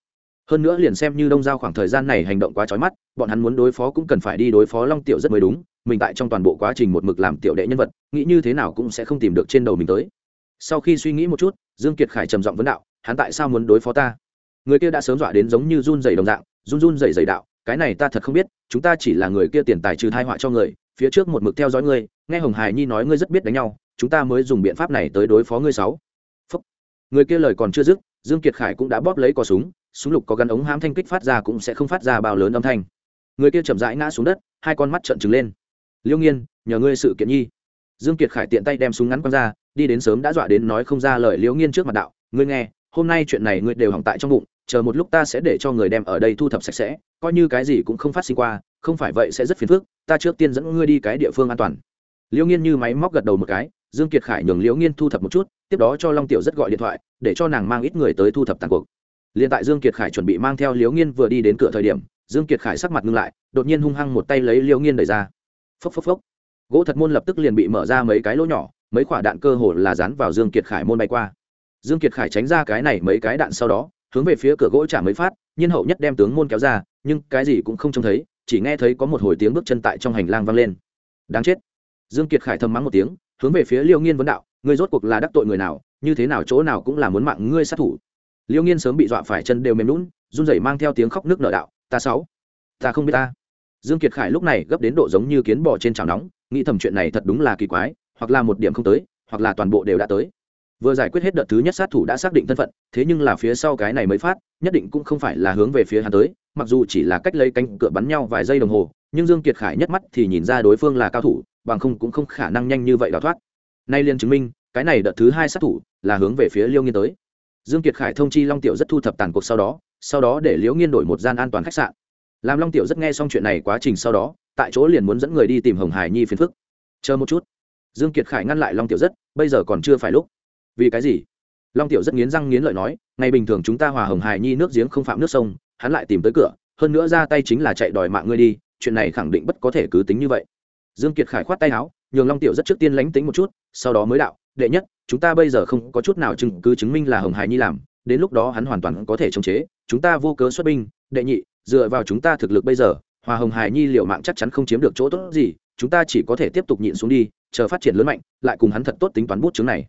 Hơn nữa liền xem như đông giao khoảng thời gian này hành động quá trói mắt, bọn hắn muốn đối phó cũng cần phải đi đối phó long tiểu rất mới đúng, mình tại trong toàn bộ quá trình một mực làm tiểu đệ nhân vật, nghĩ như thế nào cũng sẽ không tìm được trên đầu mình tới. Sau khi suy nghĩ một chút, dương kiệt khải trầm giọng vấn đạo, hắn tại sao muốn đối phó ta? Người kia đã sớm dọa đến giống như run dày đồng dạng, run run dày dày đạo, cái này ta thật không biết, chúng ta chỉ là người kia tiền tài trừ thai họa cho người, phía trước một mực theo dõi ngươi, nghe hồng hải nhi nói ngươi rất biết đánh nhau, chúng ta mới dùng biện pháp này tới đối phó ngươi sáu. Phúc. người kia lời còn chưa dứt dương kiệt khải cũng đã bóp lấy cò súng súng lục có gắn ống hãm thanh kích phát ra cũng sẽ không phát ra bao lớn âm thanh. Người kia chậm rãi ngã xuống đất, hai con mắt trợn trừng lên. Liêu nghiên, nhờ ngươi sự kiện nhi. Dương kiệt khải tiện tay đem súng ngắn quăng ra, đi đến sớm đã dọa đến nói không ra lời liêu nghiên trước mặt đạo, ngươi nghe, hôm nay chuyện này ngươi đều hỏng tại trong bụng, chờ một lúc ta sẽ để cho người đem ở đây thu thập sạch sẽ, coi như cái gì cũng không phát sinh qua, không phải vậy sẽ rất phiền phức, ta trước tiên dẫn ngươi đi cái địa phương an toàn. Liễu nghiên như máy móc gật đầu một cái, dương kiệt khải nhường liễu nghiên thu thập một chút tiếp đó cho long tiểu rất gọi điện thoại, để cho nàng mang ít người tới thu thập tàn cuộc. Liền tại dương kiệt khải chuẩn bị mang theo liễu nghiên vừa đi đến cửa thời điểm, dương kiệt khải sắc mặt ngưng lại, đột nhiên hung hăng một tay lấy liễu nghiên đẩy ra. Phốc phốc phốc. Gỗ thật môn lập tức liền bị mở ra mấy cái lỗ nhỏ, mấy quả đạn cơ hồ là dán vào dương kiệt khải môn bay qua. Dương kiệt khải tránh ra cái này mấy cái đạn sau đó, hướng về phía cửa gỗ trả mấy phát, nhiên hậu nhất đem tướng môn kéo ra, nhưng cái gì cũng không trông thấy, chỉ nghe thấy có một hồi tiếng bước chân tại trong hành lang vang lên. Đáng chết. Dương kiệt khải thầm mắng một tiếng, hướng về phía liêu nghiên vấn đạo ngươi rốt cuộc là đắc tội người nào, như thế nào chỗ nào cũng là muốn mạng ngươi sát thủ. Liễu nghiên sớm bị dọa phải chân đều mềm lún run rẩy mang theo tiếng khóc nước nở đạo, ta sáu, ta không biết ta. Dương kiệt khải lúc này gấp đến độ giống như kiến bò trên chảo nóng, nghĩ thầm chuyện này thật đúng là kỳ quái, hoặc là một điểm không tới, hoặc là toàn bộ đều đã tới. Vừa giải quyết hết đợt thứ nhất sát thủ đã xác định thân phận, thế nhưng là phía sau cái này mới phát, nhất định cũng không phải là hướng về phía hắn tới, mặc dù chỉ là cách lấy cánh cửa bắn nhau vài giây đồng hồ, nhưng dương kiệt khải nhất mắt thì nhìn ra đối phương là cao thủ, bằng không cũng không khả năng nhanh như vậy đào thoát nay liên chứng minh, cái này đợt thứ hai sát thủ là hướng về phía liêu nghiên tới. Dương kiệt khải thông chi long tiểu rất thu thập tàn cuộc sau đó sau đó để liễu nghiên đổi một gian an toàn khách sạn. Làm long tiểu rất nghe xong chuyện này quá trình sau đó, tại chỗ liền muốn dẫn người đi tìm hồng hải nhi phiền phức. Chờ một chút. Dương kiệt khải ngăn lại long tiểu rất, bây giờ còn chưa phải lúc. Vì cái gì? Long tiểu rất nghiến răng nghiến lợi nói, ngày bình thường chúng ta hòa hồng hải nhi nước giếng không phạm nước sông, hắn lại tìm tới cửa, hơn nữa ra tay chính là chạy đòi mạng ngươi đi, chuyện này khẳng định bất có thể cứ tính như vậy. Dương kiệt khải khoát tay áo nhường long tiểu rất trước tiên lánh tính một chút, sau đó mới đạo, đệ nhất, chúng ta bây giờ không có chút nào chứng cứ chứng minh là hồng hải nhi làm, đến lúc đó hắn hoàn toàn có thể chống chế, chúng ta vô cớ xuất binh, đệ nhị, dựa vào chúng ta thực lực bây giờ, hòa hồng hải nhi liệu mạng chắc chắn không chiếm được chỗ tốt gì, chúng ta chỉ có thể tiếp tục nhịn xuống đi, chờ phát triển lớn mạnh, lại cùng hắn thật tốt tính toán bút chứng này.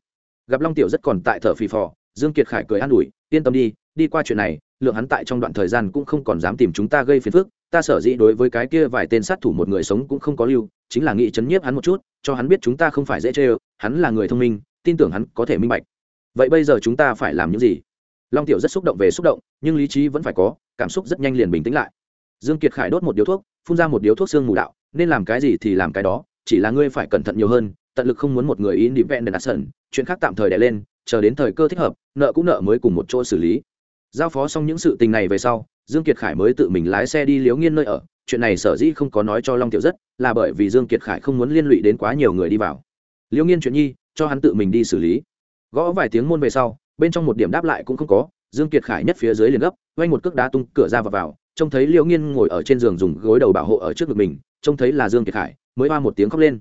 Gặp long tiểu rất còn tại thở phì phò, dương kiệt khải cười an ủi, yên tâm đi đi qua chuyện này, lượng hắn tại trong đoạn thời gian cũng không còn dám tìm chúng ta gây phiền phức ta sở dĩ đối với cái kia vài tên sát thủ một người sống cũng không có lưu, chính là nghĩ chấn nhiếp hắn một chút, cho hắn biết chúng ta không phải dễ chơi, hắn là người thông minh, tin tưởng hắn có thể minh bạch. Vậy bây giờ chúng ta phải làm những gì? Long tiểu rất xúc động về xúc động, nhưng lý trí vẫn phải có, cảm xúc rất nhanh liền bình tĩnh lại. Dương kiệt khải đốt một điếu thuốc, phun ra một điếu thuốc xương mù đạo, nên làm cái gì thì làm cái đó, chỉ là ngươi phải cẩn thận nhiều hơn, tận lực không muốn một người in đi vẹn đền đặt sần, chuyện khác tạm thời đè lên, chờ đến thời cơ thích hợp, nợ cũng nợ mới cùng một chỗ xử lý. Giao phó xong những sự tình này về sau dương kiệt khải mới tự mình lái xe đi liếu nghiên nơi ở, chuyện này sở dĩ không có nói cho long tiểu rất, là bởi vì dương kiệt khải không muốn liên lụy đến quá nhiều người đi vào. Liếu nghiên chuyện nhi, cho hắn tự mình đi xử lý. Gõ vài tiếng môn về sau, bên trong một điểm đáp lại cũng không có, dương kiệt khải nhất phía dưới liền gấp, quanh một cước đá tung cửa ra và vào, trông thấy liễu nghiên ngồi ở trên giường dùng gối đầu bảo hộ ở trước ngực mình, trông thấy là dương kiệt khải, mới hoa một tiếng khóc lên.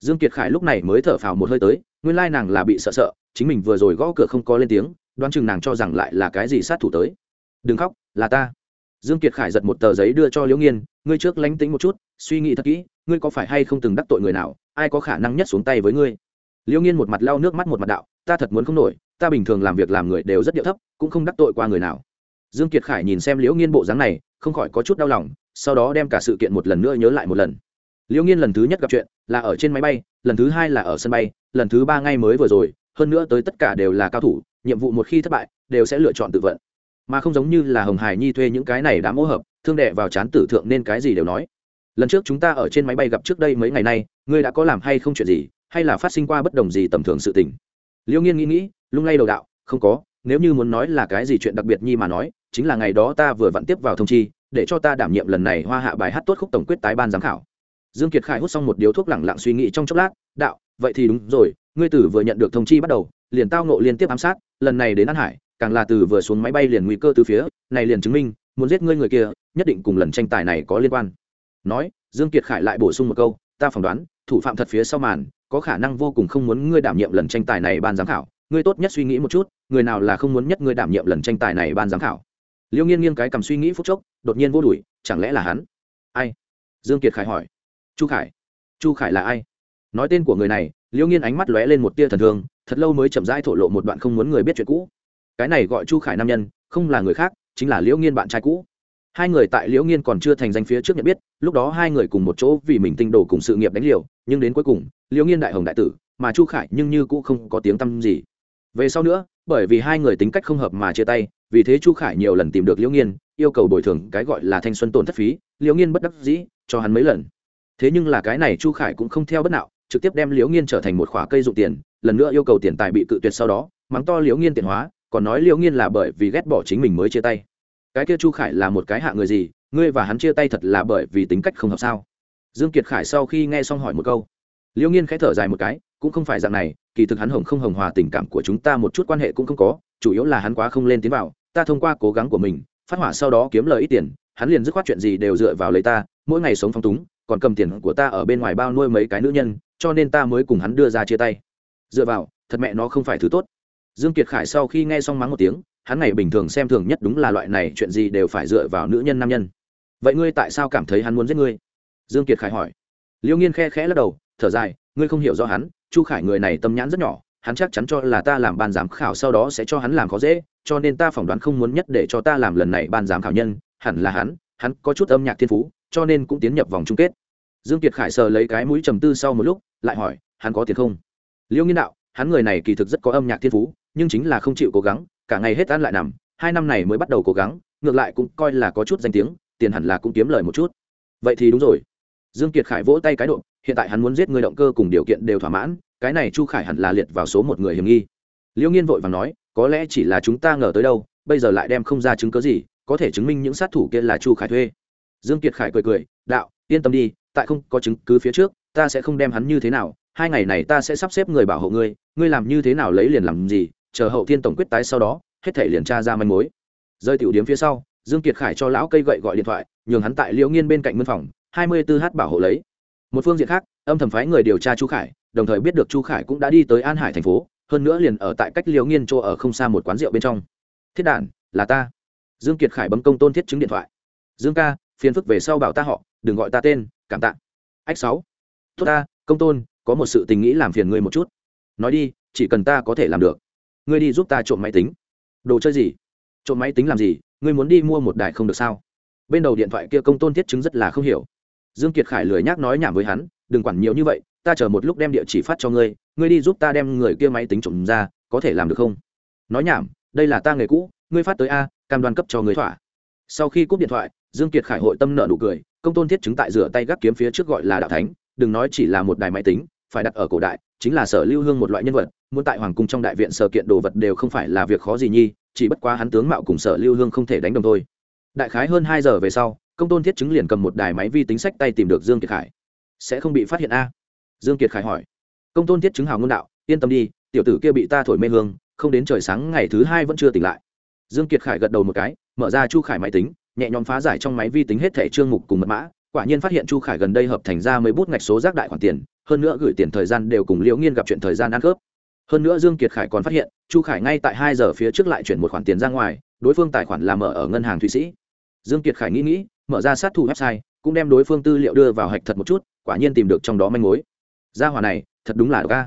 Dương kiệt khải lúc này mới thở phào một hơi tới, nguyên lai nàng là bị sợ sợ, chính mình vừa rồi gõ cửa không có lên tiếng, đoán chừng nàng cho rằng lại là cái gì sát thủ tới. Đừng khóc, là ta dương kiệt khải giật một tờ giấy đưa cho liễu nghiên, ngươi trước lánh tính một chút, suy nghĩ thật kỹ, ngươi có phải hay không từng đắc tội người nào, ai có khả năng nhất xuống tay với ngươi? Liễu nghiên một mặt lau nước mắt một mặt đạo, ta thật muốn không nổi, ta bình thường làm việc làm người đều rất điệu thấp, cũng không đắc tội qua người nào. Dương kiệt khải nhìn xem liễu nghiên bộ dáng này, không khỏi có chút đau lòng, sau đó đem cả sự kiện một lần nữa nhớ lại một lần. Liễu nghiên lần thứ nhất gặp chuyện là ở trên máy bay, lần thứ hai là ở sân bay, lần thứ ba ngay mới vừa rồi, hơn nữa tới tất cả đều là cao thủ, nhiệm vụ một khi thất bại, đều sẽ lựa chọn tự vận mà không giống như là hồng hải nhi thuê những cái này đã mỗ hợp, thương đệ vào chán tử thượng nên cái gì đều nói. Lần trước chúng ta ở trên máy bay gặp trước đây mấy ngày nay, ngươi đã có làm hay không chuyện gì, hay là phát sinh qua bất đồng gì tầm thường sự tình? Liễu nghiên nghĩ nghĩ, lung lay đầu đạo, không có, nếu như muốn nói là cái gì chuyện đặc biệt nhi mà nói, chính là ngày đó ta vừa vặn tiếp vào thông chi, để cho ta đảm nhiệm lần này hoa hạ bài hát tốt khúc tổng quyết tái ban giám khảo. Dương kiệt khải hút xong một điếu thuốc lẳng lặng suy nghĩ trong chốc lát, đạo, vậy thì đúng rồi, ngươi tử vừa nhận được thông chi bắt đầu, liền tao nộ liên tiếp ám sát, lần này đến an hải càng là từ vừa xuống máy bay liền nguy cơ từ phía, này liền chứng minh, muốn giết ngươi người kia, nhất định cùng lần tranh tài này có liên quan. Nói, dương kiệt khải lại bổ sung một câu, ta phỏng đoán, thủ phạm thật phía sau màn, có khả năng vô cùng không muốn ngươi đảm nhiệm lần tranh tài này ban giám khảo. Ngươi tốt nhất suy nghĩ một chút, người nào là không muốn nhất ngươi đảm nhiệm lần tranh tài này ban giám khảo? Liêu nghiên nghiêng cái cầm suy nghĩ phút chốc, đột nhiên vô đuổi, chẳng lẽ là hắn? Ai? Dương kiệt khải hỏi. Chu khải. Chu khải là ai? Nói tên của người này, liêu nghiên ánh mắt lóe lên một tia thần thương, thật lâu mới chậm rãi thổ lộ một đoạn không muốn người biết chuyện cũ cái này gọi chu khải nam nhân, không là người khác, chính là liễu nghiên bạn trai cũ. Hai người tại liễu nghiên còn chưa thành danh phía trước nhận biết, lúc đó hai người cùng một chỗ vì mình tinh đồ cùng sự nghiệp đánh liều, nhưng đến cuối cùng, liễu nghiên đại hồng đại tử, mà chu khải nhưng như cũng không có tiếng tăm gì. Về sau nữa, bởi vì hai người tính cách không hợp mà chia tay, vì thế chu khải nhiều lần tìm được liễu nghiên, yêu cầu bồi thường cái gọi là thanh xuân tổn thất phí, liễu nghiên bất đắc dĩ cho hắn mấy lần. Thế nhưng là cái này chu khải cũng không theo bất nào trực tiếp đem liễu nghiên trở thành một khóa cây dụng tiền, lần nữa yêu cầu tiền tài bị cự tuyệt sau đó, mắng to liễu nghiên tiền hóa còn nói liễu nghiên là bởi vì ghét bỏ chính mình mới chia tay. Cái kia chu khải là một cái hạ người gì, ngươi và hắn chia tay thật là bởi vì tính cách không hợp sao? Dương kiệt khải sau khi nghe xong hỏi một câu, liễu nghiên khẽ thở dài một cái, cũng không phải dạng này, kỳ thực hắn hồng không hồng hòa tình cảm của chúng ta một chút quan hệ cũng không có, chủ yếu là hắn quá không lên tiến vào, ta thông qua cố gắng của mình, phát hỏa sau đó kiếm lời ít tiền, hắn liền dứt khoát chuyện gì đều dựa vào lấy ta, mỗi ngày sống phong túng, còn cầm tiền của ta ở bên ngoài bao nuôi mấy cái nữ nhân, cho nên ta mới cùng hắn đưa ra chia tay. Dựa vào, thật mẹ nó không phải thứ tốt dương kiệt khải sau khi nghe xong mắng một tiếng, hắn ngày bình thường xem thường nhất đúng là loại này chuyện gì đều phải dựa vào nữ nhân nam nhân. Vậy ngươi tại sao cảm thấy hắn muốn giết ngươi? Dương kiệt khải hỏi. Liêu nghiên khe khẽ lắc đầu, thở dài, ngươi không hiểu rõ hắn, chu khải người này tâm nhãn rất nhỏ, hắn chắc chắn cho là ta làm ban giám khảo sau đó sẽ cho hắn làm khó dễ, cho nên ta phỏng đoán không muốn nhất để cho ta làm lần này ban giám khảo nhân, hẳn là hắn hắn có chút âm nhạc thiên phú, cho nên cũng tiến nhập vòng chung kết. Dương kiệt khải sờ lấy cái mũi trầm tư sau một lúc, lại hỏi, hắn có tiền không? Liêu nghiên đạo, hắn người này kỳ thực rất có âm nhạc thiên phú nhưng chính là không chịu cố gắng, cả ngày hết ăn lại nằm, hai năm này mới bắt đầu cố gắng, ngược lại cũng coi là có chút danh tiếng, tiền hẳn là cũng kiếm lời một chút. Vậy thì đúng rồi. Dương kiệt khải vỗ tay cái độ, hiện tại hắn muốn giết người động cơ cùng điều kiện đều thỏa mãn, cái này chu khải hẳn là liệt vào số một người hiểm nghi. Liễu nghiên vội vàng nói, có lẽ chỉ là chúng ta ngờ tới đâu, bây giờ lại đem không ra chứng cứ gì, có thể chứng minh những sát thủ kia là chu khải thuê. Dương kiệt khải cười cười, đạo, yên tâm đi, tại không có chứng cứ phía trước, ta sẽ không đem hắn như thế nào, hai ngày này ta sẽ sắp xếp người bảo hộ ngươi ngươi làm như thế nào lấy liền làm gì chờ hậu thiên tổng quyết tái sau đó, hết thể liền tra ra manh mối. Rơi tiểu điếm phía sau, dương kiệt khải cho lão cây gậy gọi điện thoại, nhường hắn tại liễu nghiên bên cạnh mân phòng, hai mươi 24 h bảo hộ lấy. Một phương diện khác, âm thầm phái người điều tra chu khải, đồng thời biết được chu khải cũng đã đi tới an hải thành phố, hơn nữa liền ở tại cách liễu nghiên chỗ ở không xa một quán rượu bên trong. Thiết đản, là ta. Dương kiệt khải bấm công tôn thiết chứng điện thoại. Dương ca, phiền phức về sau bảo ta họ, đừng gọi ta tên, cảm tạ. Ách sáu. Tốt ta, công tôn, có một sự tình nghĩ làm phiền ngươi một chút. Nói đi, chỉ cần ta có thể làm được ngươi đi giúp ta trộm máy tính. Đồ chơi gì? Trộm máy tính làm gì? Ngươi muốn đi mua một đài không được sao? Bên đầu điện thoại kia công tôn thiết chứng rất là không hiểu. Dương kiệt khải lười nhác nói nhảm với hắn, đừng quản nhiều như vậy, ta chờ một lúc đem địa chỉ phát cho ngươi ngươi đi giúp ta đem người kia máy tính trộm ra, có thể làm được không? Nói nhảm, đây là ta nghề cũ, ngươi phát tới a, cam đoan cấp cho ngươi thỏa. Sau khi cúp điện thoại, dương kiệt khải hội tâm nợ nụ cười, công tôn thiết chứng tại rửa tay gác kiếm phía trước gọi là đạo thánh, đừng nói chỉ là một đài máy tính, phải đặt ở cổ đại, chính là sở lưu hương một loại nhân vật muốn tại hoàng cung trong đại viện sở kiện đồ vật đều không phải là việc khó gì nhi, chỉ bất quá hắn tướng mạo cùng sở lưu hương không thể đánh đồng thôi. Đại khái hơn hai giờ về sau, công tôn thiết chứng liền cầm một đài máy vi tính sách tay tìm được dương kiệt khải. Sẽ không bị phát hiện a? Dương kiệt khải hỏi. Công tôn thiết chứng hào ngôn đạo, yên tâm đi, tiểu tử kia bị ta thổi mê hương, không đến trời sáng ngày thứ hai vẫn chưa tỉnh lại. Dương kiệt khải gật đầu một cái, mở ra chu khải máy tính, nhẹ nhõm phá giải trong máy vi tính hết thẻ chương mục cùng mật mã, quả nhiên phát hiện chu khải gần đây hợp thành ra mấy bút ngạch số rác đại khoản tiền, hơn nữa gửi tiền thời gian đều cùng liễu nghiên gặp chuyện thời gian ăn khớp hơn nữa dương kiệt khải còn phát hiện, chu khải ngay tại hai giờ phía trước lại chuyển một khoản tiền ra ngoài, đối phương tài khoản làm mở ở ngân hàng thụy sĩ. Dương kiệt khải nghĩ nghĩ, mở ra sát thủ website, cũng đem đối phương tư liệu đưa vào hạch thật một chút, quả nhiên tìm được trong đó manh mối. Gia hỏa này, thật đúng là ga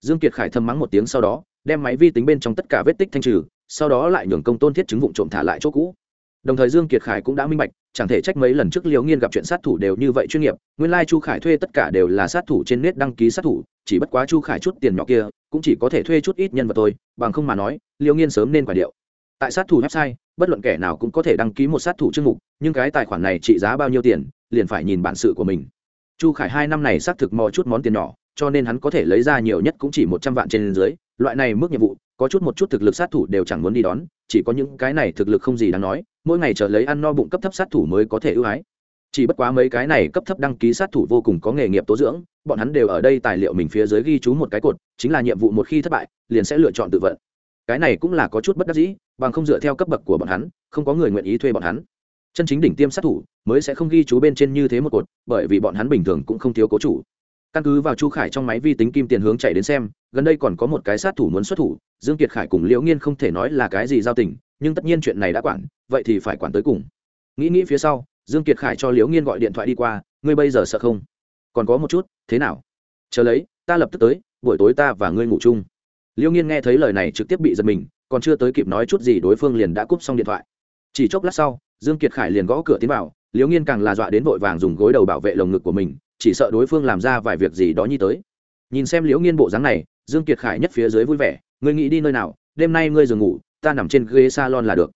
dương kiệt khải thầm mắng một tiếng sau đó, đem máy vi tính bên trong tất cả vết tích thanh trừ, sau đó lại nhường công tôn thiết chứng vụn trộm thả lại chỗ cũ. Đồng thời dương kiệt khải cũng đã minh bạch, chẳng thể trách mấy lần trước liễu nghiên gặp chuyện sát thủ đều như vậy chuyên nghiệp, nguyên lai chu khải thuê tất cả đều là sát thủ trên nét đăng ký sát thủ, chỉ bất quá chu khải chút tiền nhỏ kia cũng chỉ có thể thuê chút ít nhân vật thôi, bằng không mà nói liễu nghiên sớm nên quả điệu. Tại sát thủ website, bất luận kẻ nào cũng có thể đăng ký một sát thủ chương mục, nhưng cái tài khoản này trị giá bao nhiêu tiền, liền phải nhìn bản sự của mình. Chu khải hai năm này xác thực mò chút món tiền nhỏ, cho nên hắn có thể lấy ra nhiều nhất cũng chỉ một trăm vạn trên dưới, loại này mức nhiệm vụ, có chút một chút thực lực sát thủ đều chẳng muốn đi đón, chỉ có những cái này thực lực không gì đáng nói, mỗi ngày chờ lấy ăn no bụng cấp thấp sát thủ mới có thể ưu ái chỉ bất quá mấy cái này cấp thấp đăng ký sát thủ vô cùng có nghề nghiệp tố dưỡng, bọn hắn đều ở đây tài liệu mình phía dưới ghi chú một cái cột, chính là nhiệm vụ một khi thất bại, liền sẽ lựa chọn tự vận. Cái này cũng là có chút bất đắc dĩ, bằng không dựa theo cấp bậc của bọn hắn, không có người nguyện ý thuê bọn hắn. Chân chính đỉnh tiêm sát thủ mới sẽ không ghi chú bên trên như thế một cột, bởi vì bọn hắn bình thường cũng không thiếu cố chủ. Căn cứ vào chu khải trong máy vi tính kim tiền hướng chạy đến xem, gần đây còn có một cái sát thủ muốn xuất thủ, dương kiệt khải cùng liễu nghiên không thể nói là cái gì giao tình, nhưng tất nhiên chuyện này đã quản, vậy thì phải quản tới cùng. Nghĩ nghĩ phía sau dương kiệt khải cho liễu nghiên gọi điện thoại đi qua, ngươi bây giờ sợ không? Còn có một chút, thế nào? Chờ lấy, ta lập tức tới, buổi tối ta và ngươi ngủ chung. Liễu nghiên nghe thấy lời này trực tiếp bị giật mình, còn chưa tới kịp nói chút gì đối phương liền đã cúp xong điện thoại. Chỉ chốc lát sau, dương kiệt khải liền gõ cửa tiến vào, liễu nghiên càng là dọa đến vội vàng dùng gối đầu bảo vệ lồng ngực của mình, chỉ sợ đối phương làm ra vài việc gì đó như tới. Nhìn xem liễu nghiên bộ dáng này, dương kiệt khải nhất phía dưới vui vẻ, ngươi nghĩ đi nơi nào, đêm nay ngươi giường ngủ, ta nằm trên ghế salon là được.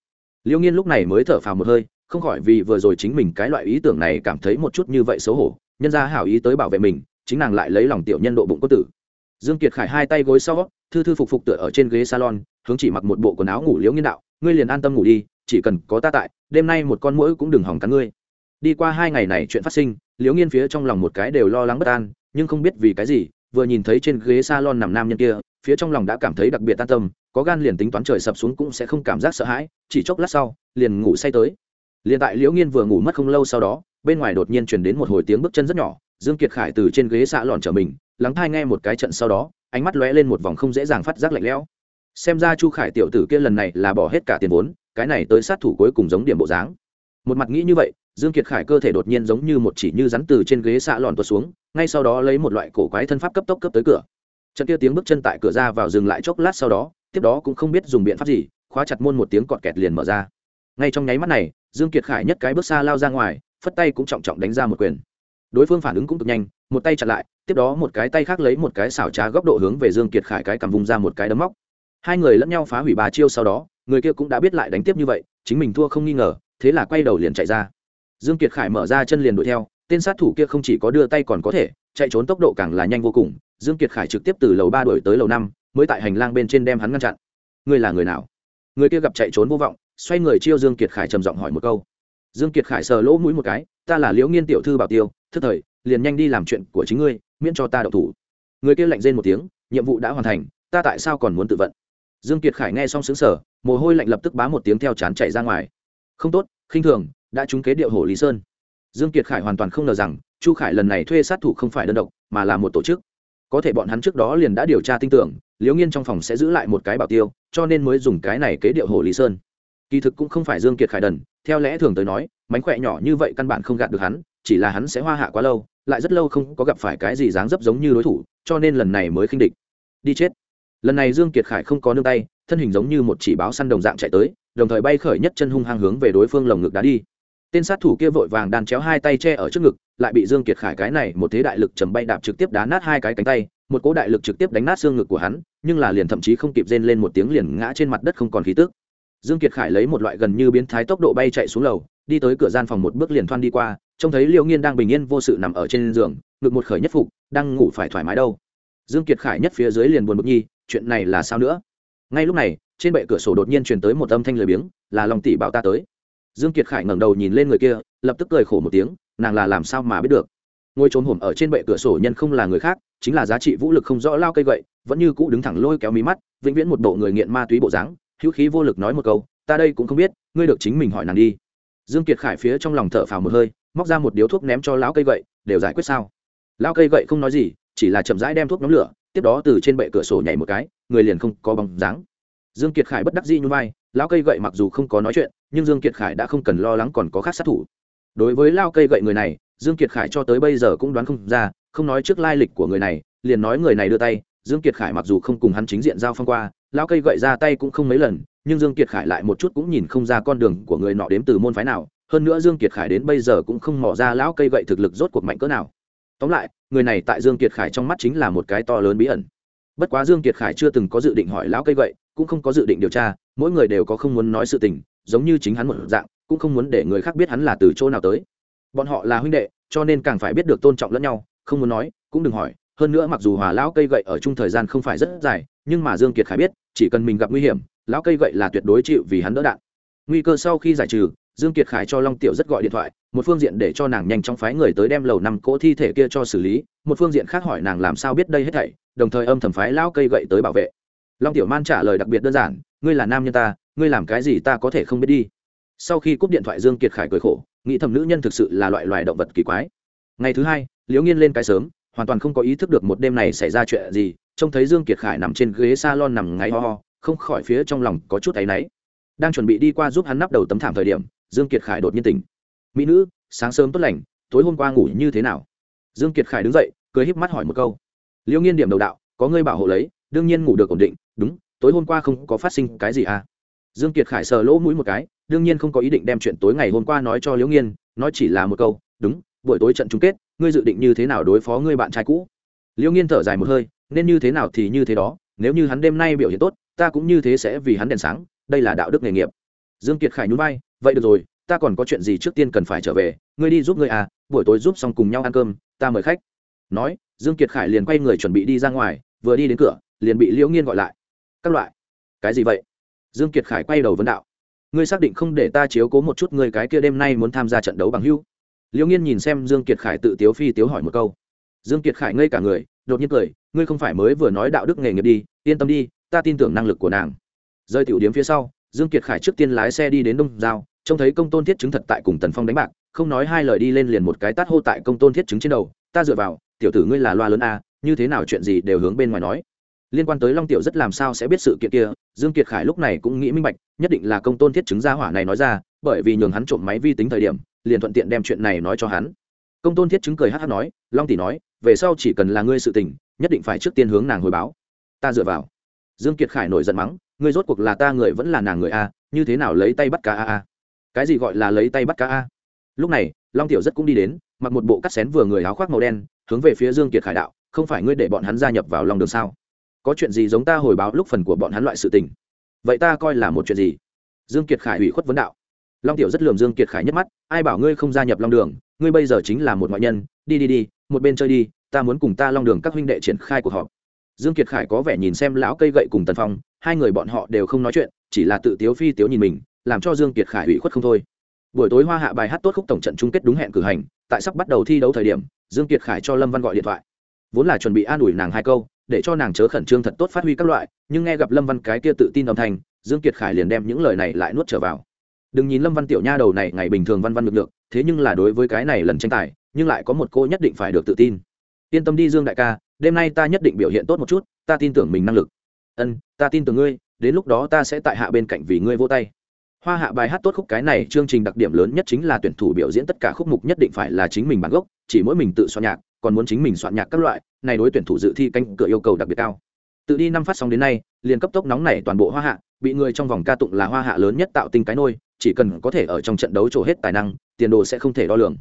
Liễu nghiên lúc này mới thở phào một hơi không khỏi vì vừa rồi chính mình cái loại ý tưởng này cảm thấy một chút như vậy xấu hổ, nhân ra hảo ý tới bảo vệ mình, chính nàng lại lấy lòng tiểu nhân độ bụng có tử. Dương kiệt khải hai tay gối sau, thư thư phục phục tựa ở trên ghế salon, hướng chỉ mặc một bộ quần áo ngủ liễu nghiên đạo, ngươi liền an tâm ngủ đi, chỉ cần có ta tại, đêm nay một con mũi cũng đừng hỏng cắn ngươi. Đi qua hai ngày này chuyện phát sinh, liễu nghiên phía trong lòng một cái đều lo lắng bất an, nhưng không biết vì cái gì, vừa nhìn thấy trên ghế salon nằm nam nhân kia, phía trong lòng đã cảm thấy đặc biệt an tâm, có gan liền tính toán trời sập xuống cũng sẽ không cảm giác sợ hãi, chỉ chốc lát sau, liền ngủ say tới liền tại liễu nghiên vừa ngủ mất không lâu sau đó, bên ngoài đột nhiên truyền đến một hồi tiếng bước chân rất nhỏ, dương kiệt khải từ trên ghế xạ lòn trở mình, lắng thai nghe một cái trận sau đó, ánh mắt lóe lên một vòng không dễ dàng phát giác lạnh lẽo. Xem ra chu khải tiểu tử kia lần này là bỏ hết cả tiền vốn, cái này tới sát thủ cuối cùng giống điểm bộ dáng. Một mặt nghĩ như vậy, dương kiệt khải cơ thể đột nhiên giống như một chỉ như rắn từ trên ghế xạ lòn tuột xuống, ngay sau đó lấy một loại cổ quái thân pháp cấp tốc cấp tới cửa. Trận kia tiếng bước chân tại cửa ra vào dừng lại chốc lát sau đó, tiếp đó cũng không biết dùng biện pháp gì, khóa chặt môn một tiếng cọt kẹt liền mở ra ngay trong nháy mắt này, dương kiệt khải nhất cái bước xa lao ra ngoài, phất tay cũng trọng trọng đánh ra một quyền. Đối phương phản ứng cũng cực nhanh, một tay chặn lại, tiếp đó một cái tay khác lấy một cái xảo trá góc độ hướng về dương kiệt khải cái cầm vùng ra một cái đấm móc. Hai người lẫn nhau phá hủy ba chiêu sau đó, người kia cũng đã biết lại đánh tiếp như vậy, chính mình thua không nghi ngờ, thế là quay đầu liền chạy ra. Dương kiệt khải mở ra chân liền đuổi theo, tên sát thủ kia không chỉ có đưa tay còn có thể, chạy trốn tốc độ càng là nhanh vô cùng, dương kiệt khải trực tiếp từ lầu ba đuổi tới lầu năm, mới tại hành lang bên trên đem hắn ngăn chặn. Ngươi là người nào? Người kia gặp chạy trốn vô vọng xoay người chiêu dương kiệt khải trầm giọng hỏi một câu. Dương kiệt khải sờ lỗ mũi một cái, ta là liễu nghiên tiểu thư bảo tiêu, thức thời, liền nhanh đi làm chuyện của chính ngươi, miễn cho ta đậu thủ. Người kia lạnh rên một tiếng, nhiệm vụ đã hoàn thành, ta tại sao còn muốn tự vận? Dương kiệt khải nghe xong sững sờ, mồ hôi lạnh lập tức bá một tiếng theo chán chạy ra ngoài. Không tốt, khinh thường, đã trúng kế điệu hổ lý sơn. Dương kiệt khải hoàn toàn không ngờ rằng, chu khải lần này thuê sát thủ không phải đơn độc, mà là một tổ chức. Có thể bọn hắn trước đó liền đã điều tra tin tưởng, liễu nghiên trong phòng sẽ giữ lại một cái bảo tiêu, cho nên mới dùng cái này kế điệu hồ lý sơn kỳ thực cũng không phải dương kiệt khải đần, theo lẽ thường tới nói, mánh khỏe nhỏ như vậy căn bản không gạt được hắn, chỉ là hắn sẽ hoa hạ quá lâu, lại rất lâu không có gặp phải cái gì dáng dấp giống như đối thủ, cho nên lần này mới khinh địch. Đi chết. Lần này dương kiệt khải không có nương tay, thân hình giống như một chỉ báo săn đồng dạng chạy tới, đồng thời bay khởi nhất chân hung hăng hướng về đối phương lồng ngực đá đi. Tên sát thủ kia vội vàng đan chéo hai tay che ở trước ngực, lại bị dương kiệt khải cái này một thế đại lực chầm bay đạp trực tiếp đá nát hai cái cánh tay, một cỗ đại lực trực tiếp đánh nát xương ngực của hắn, nhưng là liền thậm chí không kịp rên lên một tiếng liền ngã trên mặt đất không còn khí tức dương kiệt khải lấy một loại gần như biến thái tốc độ bay chạy xuống lầu, đi tới cửa gian phòng một bước liền thoăn đi qua, trông thấy liễu nghiên đang bình yên vô sự nằm ở trên giường, ngực một khởi nhất phục, đang ngủ phải thoải mái đâu. Dương kiệt khải nhất phía dưới liền buồn bực nhi, chuyện này là sao nữa? Ngay lúc này, trên bệ cửa sổ đột nhiên truyền tới một âm thanh lười biếng, là lòng tỷ bảo ta tới. Dương kiệt khải ngẩng đầu nhìn lên người kia, lập tức cười khổ một tiếng, nàng là làm sao mà biết được? Ngồi trốn hổm ở trên bệ cửa sổ nhân không là người khác, chính là giá trị vũ lực không rõ lao cây gậy, vẫn như cũ đứng thẳng lôi kéo mí mắt, vĩnh viễn một bộ người nghiện ma túy bộ dáng hữu khí vô lực nói một câu, ta đây cũng không biết, ngươi được chính mình hỏi nàng đi. Dương kiệt khải phía trong lòng thở phào một hơi, móc ra một điếu thuốc ném cho lão cây gậy, đều giải quyết sao? Lão cây gậy không nói gì, chỉ là chậm rãi đem thuốc nhóm lửa, tiếp đó từ trên bệ cửa sổ nhảy một cái, người liền không có bóng dáng. Dương kiệt khải bất đắc dĩ như vai, lão cây gậy mặc dù không có nói chuyện, nhưng dương kiệt khải đã không cần lo lắng còn có khác sát thủ. Đối với lao cây gậy người này, dương kiệt khải cho tới bây giờ cũng đoán không ra, không nói trước lai lịch của người này, liền nói người này đưa tay dương kiệt khải mặc dù không cùng hắn chính diện giao phong qua lao cây gậy ra tay cũng không mấy lần, nhưng dương kiệt khải lại một chút cũng nhìn không ra con đường của người nọ đến từ môn phái nào, hơn nữa dương kiệt khải đến bây giờ cũng không mò ra lão cây gậy thực lực rốt cuộc mạnh cỡ nào. Tóm lại, người này tại dương kiệt khải trong mắt chính là một cái to lớn bí ẩn. Bất quá dương kiệt khải chưa từng có dự định hỏi lão cây gậy, cũng không có dự định điều tra, mỗi người đều có không muốn nói sự tình, giống như chính hắn một dạng, cũng không muốn để người khác biết hắn là từ chỗ nào tới. Bọn họ là huynh đệ, cho nên càng phải biết được tôn trọng lẫn nhau, không muốn nói, cũng đừng hỏi hơn nữa mặc dù hòa lão cây gậy ở chung thời gian không phải rất dài, nhưng mà dương kiệt khải biết, chỉ cần mình gặp nguy hiểm, lão cây gậy là tuyệt đối chịu vì hắn đỡ đạn. Nguy cơ sau khi giải trừ, dương kiệt khải cho long tiểu rất gọi điện thoại, một phương diện để cho nàng nhanh chóng phái người tới đem lầu năm cỗ thi thể kia cho xử lý, một phương diện khác hỏi nàng làm sao biết đây hết thảy, đồng thời âm thầm phái lão cây gậy tới bảo vệ. Long tiểu man trả lời đặc biệt đơn giản, ngươi là nam nhân ta, ngươi làm cái gì ta có thể không biết đi. Sau khi cúp điện thoại dương kiệt khải cười khổ, nghĩ thầm nữ nhân thực sự là loại loài động vật kỳ quái. Ngày thứ hai, liễu nghiên lên cái sớm hoàn toàn không có ý thức được một đêm này xảy ra chuyện gì, trông thấy dương kiệt khải nằm trên ghế salon nằm ngáy ho ho, không khỏi phía trong lòng có chút áy náy. Đang chuẩn bị đi qua giúp hắn nắp đầu tấm thảm thời điểm, dương kiệt khải đột nhiên tỉnh. Mỹ nữ, sáng sớm tốt lành, tối hôm qua ngủ như thế nào? Dương kiệt khải đứng dậy, cười híp mắt hỏi một câu. Liễu nghiên điểm đầu đạo, có ngươi bảo hộ lấy, đương nhiên ngủ được ổn định, đúng, tối hôm qua không có phát sinh cái gì à? Dương kiệt khải sờ lỗ mũi một cái, đương nhiên không có ý định đem chuyện tối ngày hôm qua nói cho liễu nghiên, nói chỉ là một câu, đúng, buổi tối trận chung kết ngươi dự định như thế nào đối phó ngươi bạn trai cũ? Liễu nghiên thở dài một hơi, nên như thế nào thì như thế đó, nếu như hắn đêm nay biểu hiện tốt, ta cũng như thế sẽ vì hắn đèn sáng, đây là đạo đức nghề nghiệp. Dương kiệt khải nhún vai, vậy được rồi, ta còn có chuyện gì trước tiên cần phải trở về, ngươi đi giúp ngươi à buổi tối giúp xong cùng nhau ăn cơm, ta mời khách. Nói, dương kiệt khải liền quay người chuẩn bị đi ra ngoài, vừa đi đến cửa, liền bị liễu nghiên gọi lại. Các loại. Cái gì vậy? Dương kiệt khải quay đầu vấn đạo. Ngươi xác định không để ta chiếu cố một chút ngươi cái kia đêm nay muốn tham gia trận đấu bằng hưu? Liễu nghiên nhìn xem dương kiệt khải tự tiếu phi tiếu hỏi một câu. Dương kiệt khải ngây cả người, đột nhiên cười, ngươi không phải mới vừa nói đạo đức nghề nghiệp đi, yên tâm đi, ta tin tưởng năng lực của nàng. Rơi tiểu điếm phía sau, dương kiệt khải trước tiên lái xe đi đến đông giao, trông thấy công tôn thiết chứng thật tại cùng tần phong đánh bạc, không nói hai lời đi lên liền một cái tát hô tại công tôn thiết chứng trên đầu, ta dựa vào, tiểu tử ngươi là loa lớn a, như thế nào chuyện gì đều hướng bên ngoài nói. Liên quan tới long tiểu rất làm sao sẽ biết sự kiện kia, dương kiệt khải lúc này cũng nghĩ minh bạch, nhất định là công tôn thiết chứng gia hỏa này nói ra, bởi vì nhường hắn trộm máy vi tính thời điểm liền thuận tiện đem chuyện này nói cho hắn. Công tôn thiết chứng cười hát hát nói, long tỷ nói, về sau chỉ cần là ngươi sự tình, nhất định phải trước tiên hướng nàng hồi báo. Ta dựa vào. Dương kiệt khải nổi giận mắng, ngươi rốt cuộc là ta người vẫn là nàng người a, như thế nào lấy tay bắt cá a a? Cái gì gọi là lấy tay bắt cá a? Lúc này, long tiểu rất cũng đi đến, mặc một bộ cắt xén vừa người áo khoác màu đen, hướng về phía dương kiệt khải đạo, không phải ngươi để bọn hắn gia nhập vào lòng đường sao? Có chuyện gì giống ta hồi báo lúc phần của bọn hắn loại sự tình? Vậy ta coi là một chuyện gì? Dương kiệt khải ủy khuất vấn đạo long tiểu rất lườm dương kiệt khải nhất mắt, ai bảo ngươi không gia nhập long đường, ngươi bây giờ chính là một ngoại nhân, đi đi đi, một bên chơi đi, ta muốn cùng ta long đường các huynh đệ triển khai cuộc họp. Dương kiệt khải có vẻ nhìn xem lão cây gậy cùng tần phong, hai người bọn họ đều không nói chuyện, chỉ là tự tiếu phi tiếu nhìn mình, làm cho dương kiệt khải ủy khuất không thôi. Buổi tối hoa hạ bài hát tốt khúc tổng trận chung kết đúng hẹn cử hành, tại sắp bắt đầu thi đấu thời điểm, dương kiệt khải cho lâm văn gọi điện thoại. Vốn là chuẩn bị an ủi nàng hai câu, để cho nàng chớ khẩn trương thật tốt phát huy các loại, nhưng nghe gặp lâm văn cái kia tự tin âm thanh, dương kiệt khải liền đem những lời này lại nuốt trở vào đừng nhìn lâm văn tiểu nha đầu này ngày bình thường văn văn được được thế nhưng là đối với cái này lần tranh tài, nhưng lại có một cô nhất định phải được tự tin. Yên tâm đi dương đại ca, đêm nay ta nhất định biểu hiện tốt một chút, ta tin tưởng mình năng lực. Ân, ta tin tưởng ngươi, đến lúc đó ta sẽ tại hạ bên cạnh vì ngươi vô tay. Hoa hạ bài hát tốt khúc cái này chương trình đặc điểm lớn nhất chính là tuyển thủ biểu diễn tất cả khúc mục nhất định phải là chính mình bản gốc, chỉ mỗi mình tự soạn nhạc, còn muốn chính mình soạn nhạc các loại, này đối tuyển thủ dự thi canh cửa yêu cầu đặc biệt cao. Tự đi năm phát sóng đến nay, liền cấp tốc nóng này toàn bộ hoa hạ, bị người trong vòng ca tụng là hoa hạ lớn nhất tạo tinh cái nôi chỉ cần có thể ở trong trận đấu trổ hết tài năng tiền đồ sẽ không thể đo lường.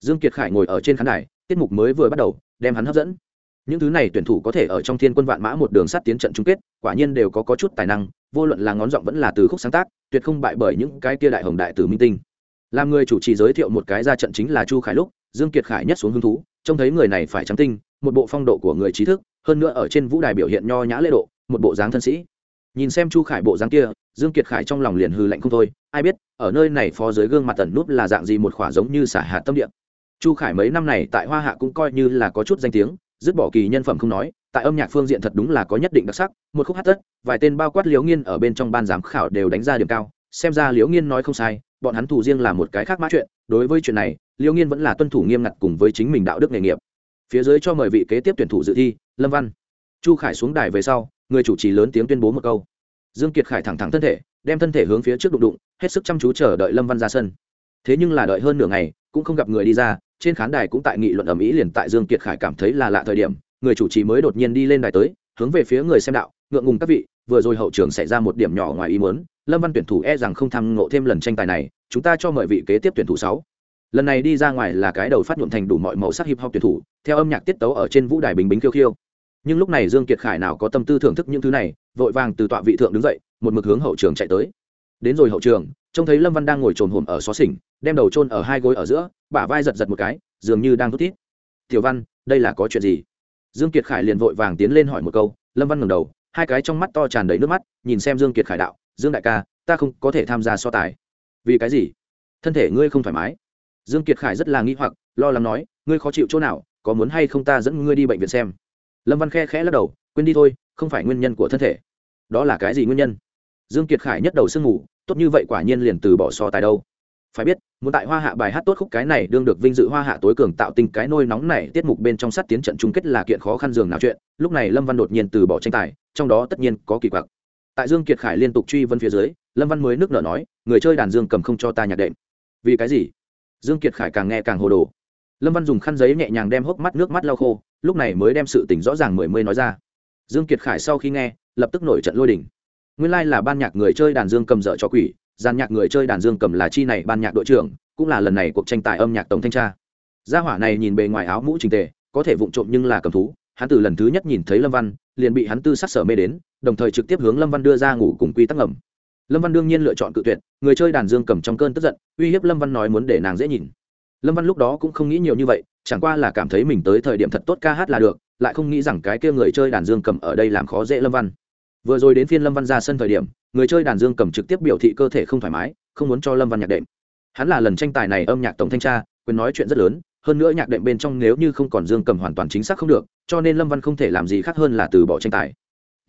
Dương kiệt khải ngồi ở trên khán đài tiết mục mới vừa bắt đầu đem hắn hấp dẫn. Những thứ này tuyển thủ có thể ở trong thiên quân vạn mã một đường sắt tiến trận chung kết quả nhiên đều có, có chút tài năng vô luận là ngón giọng vẫn là từ khúc sáng tác tuyệt không bại bởi những cái kia đại hồng đại tử minh tinh. Làm người chủ trì giới thiệu một cái ra trận chính là chu khải lúc dương kiệt khải nhất xuống hứng thú trông thấy người này phải trắng tinh một bộ phong độ của người trí thức hơn nữa ở trên vũ đài biểu hiện nho nhã lễ độ một bộ dáng thân sĩ nhìn xem chu khải bộ dáng kia, dương kiệt khải trong lòng liền hư lạnh không thôi. Ai biết, ở nơi này phó dưới gương mặt tần núp là dạng gì một khỏa giống như xả hạt tâm địa. Chu khải mấy năm này tại hoa hạ cũng coi như là có chút danh tiếng, dứt bỏ kỳ nhân phẩm không nói, tại âm nhạc phương diện thật đúng là có nhất định đặc sắc. Một khúc hát tất, vài tên bao quát liễu nghiên ở bên trong ban giám khảo đều đánh ra điểm cao. Xem ra liễu nghiên nói không sai, bọn hắn thủ riêng là một cái khác mã chuyện. Đối với chuyện này, liễu nghiên vẫn là tuân thủ nghiêm ngặt cùng với chính mình đạo đức nghề nghiệp. Phía dưới cho mời vị kế tiếp tuyển thủ dự thi, lâm văn. Chu khải xuống đài về sau người chủ trì lớn tiếng tuyên bố một câu. Dương kiệt khải thẳng thẳng thân thể, đem thân thể hướng phía trước đụng đụng, hết sức chăm chú chờ đợi lâm văn ra sân. Thế nhưng là đợi hơn nửa ngày, cũng không gặp người đi ra, trên khán đài cũng tại nghị luận ầm ĩ liền tại dương kiệt khải cảm thấy là lạ thời điểm, người chủ trì mới đột nhiên đi lên đài tới, hướng về phía người xem đạo, ngượng ngùng các vị, vừa rồi hậu trường xảy ra một điểm nhỏ ngoài ý muốn, lâm văn tuyển thủ e rằng không tham ngộ thêm lần tranh tài này, chúng ta cho mời vị kế tiếp tuyển thủ sáu. Lần này đi ra ngoài là cái đầu phát nhuộm thành đủ mọi màu sắc hip hop tuyển thủ, theo âm nhạc tiết tấu ở trên vũ đài bình bình khiêu khiêu nhưng lúc này dương kiệt khải nào có tâm tư thưởng thức những thứ này, vội vàng từ tọa vị thượng đứng dậy, một mực hướng hậu trường chạy tới. Đến rồi hậu trường, trông thấy lâm văn đang ngồi trồn hồn ở xó xỉnh, đem đầu chôn ở hai gối ở giữa, bả vai giật giật một cái, dường như đang thút thít. Tiểu văn, đây là có chuyện gì? Dương kiệt khải liền vội vàng tiến lên hỏi một câu, lâm văn ngẩng đầu, hai cái trong mắt to tràn đầy nước mắt, nhìn xem dương kiệt khải đạo, dương đại ca, ta không có thể tham gia so tài. Vì cái gì? Thân thể ngươi không thoải mái. Dương kiệt khải rất là nghi hoặc, lo lắng nói, ngươi khó chịu chỗ nào, có muốn hay không ta dẫn ngươi đi bệnh viện xem? Lâm văn khe khẽ lắc đầu quên đi thôi không phải nguyên nhân của thân thể đó là cái gì nguyên nhân dương kiệt khải nhất đầu sương ngủ, tốt như vậy quả nhiên liền từ bỏ so tài đâu phải biết muốn tại hoa hạ bài hát tốt khúc cái này đương được vinh dự hoa hạ tối cường tạo tình cái nôi nóng này tiết mục bên trong sát tiến trận chung kết là kiện khó khăn dường nào chuyện lúc này lâm văn đột nhiên từ bỏ tranh tài trong đó tất nhiên có kỳ quặc tại dương kiệt khải liên tục truy vấn phía dưới lâm văn mới nước nở nói người chơi đàn dương cầm không cho ta nhạc đệm vì cái gì dương kiệt khải càng nghe càng hồ đồ lâm văn dùng khăn giấy nhẹ nhàng đem hốc mắt nước mắt lau khô lúc này mới đem sự tình rõ ràng mười mươi nói ra. Dương kiệt khải sau khi nghe, lập tức nổi trận lôi đình. Nguyên lai là ban nhạc người chơi đàn dương cầm dở cho quỷ gian nhạc người chơi đàn dương cầm là chi này ban nhạc đội trưởng, cũng là lần này cuộc tranh tài âm nhạc tổng thanh tra. Gia hỏa này nhìn bề ngoài áo mũ trình tề, có thể vụng trộm nhưng là cầm thú, hắn từ lần thứ nhất nhìn thấy lâm văn, liền bị hắn tư sắc sở mê đến, đồng thời trực tiếp hướng lâm văn đưa ra ngủ cùng quy tắc ngầm. Lâm văn đương nhiên lựa chọn cự tuyệt, người chơi đàn dương cầm trong cơn tức giận, uy hiếp lâm văn nói muốn để nàng dễ nhìn. Lâm văn lúc đó cũng không nghĩ nhiều như vậy chẳng qua là cảm thấy mình tới thời điểm thật tốt ca hát là được, lại không nghĩ rằng cái kia người chơi đàn dương cầm ở đây làm khó dễ lâm văn. Vừa rồi đến phiên lâm văn ra sân thời điểm, người chơi đàn dương cầm trực tiếp biểu thị cơ thể không thoải mái, không muốn cho lâm văn nhạc đệm. Hắn là lần tranh tài này âm nhạc tổng thanh tra, quyền nói chuyện rất lớn, hơn nữa nhạc đệm bên trong nếu như không còn dương cầm hoàn toàn chính xác không được, cho nên lâm văn không thể làm gì khác hơn là từ bỏ tranh tài.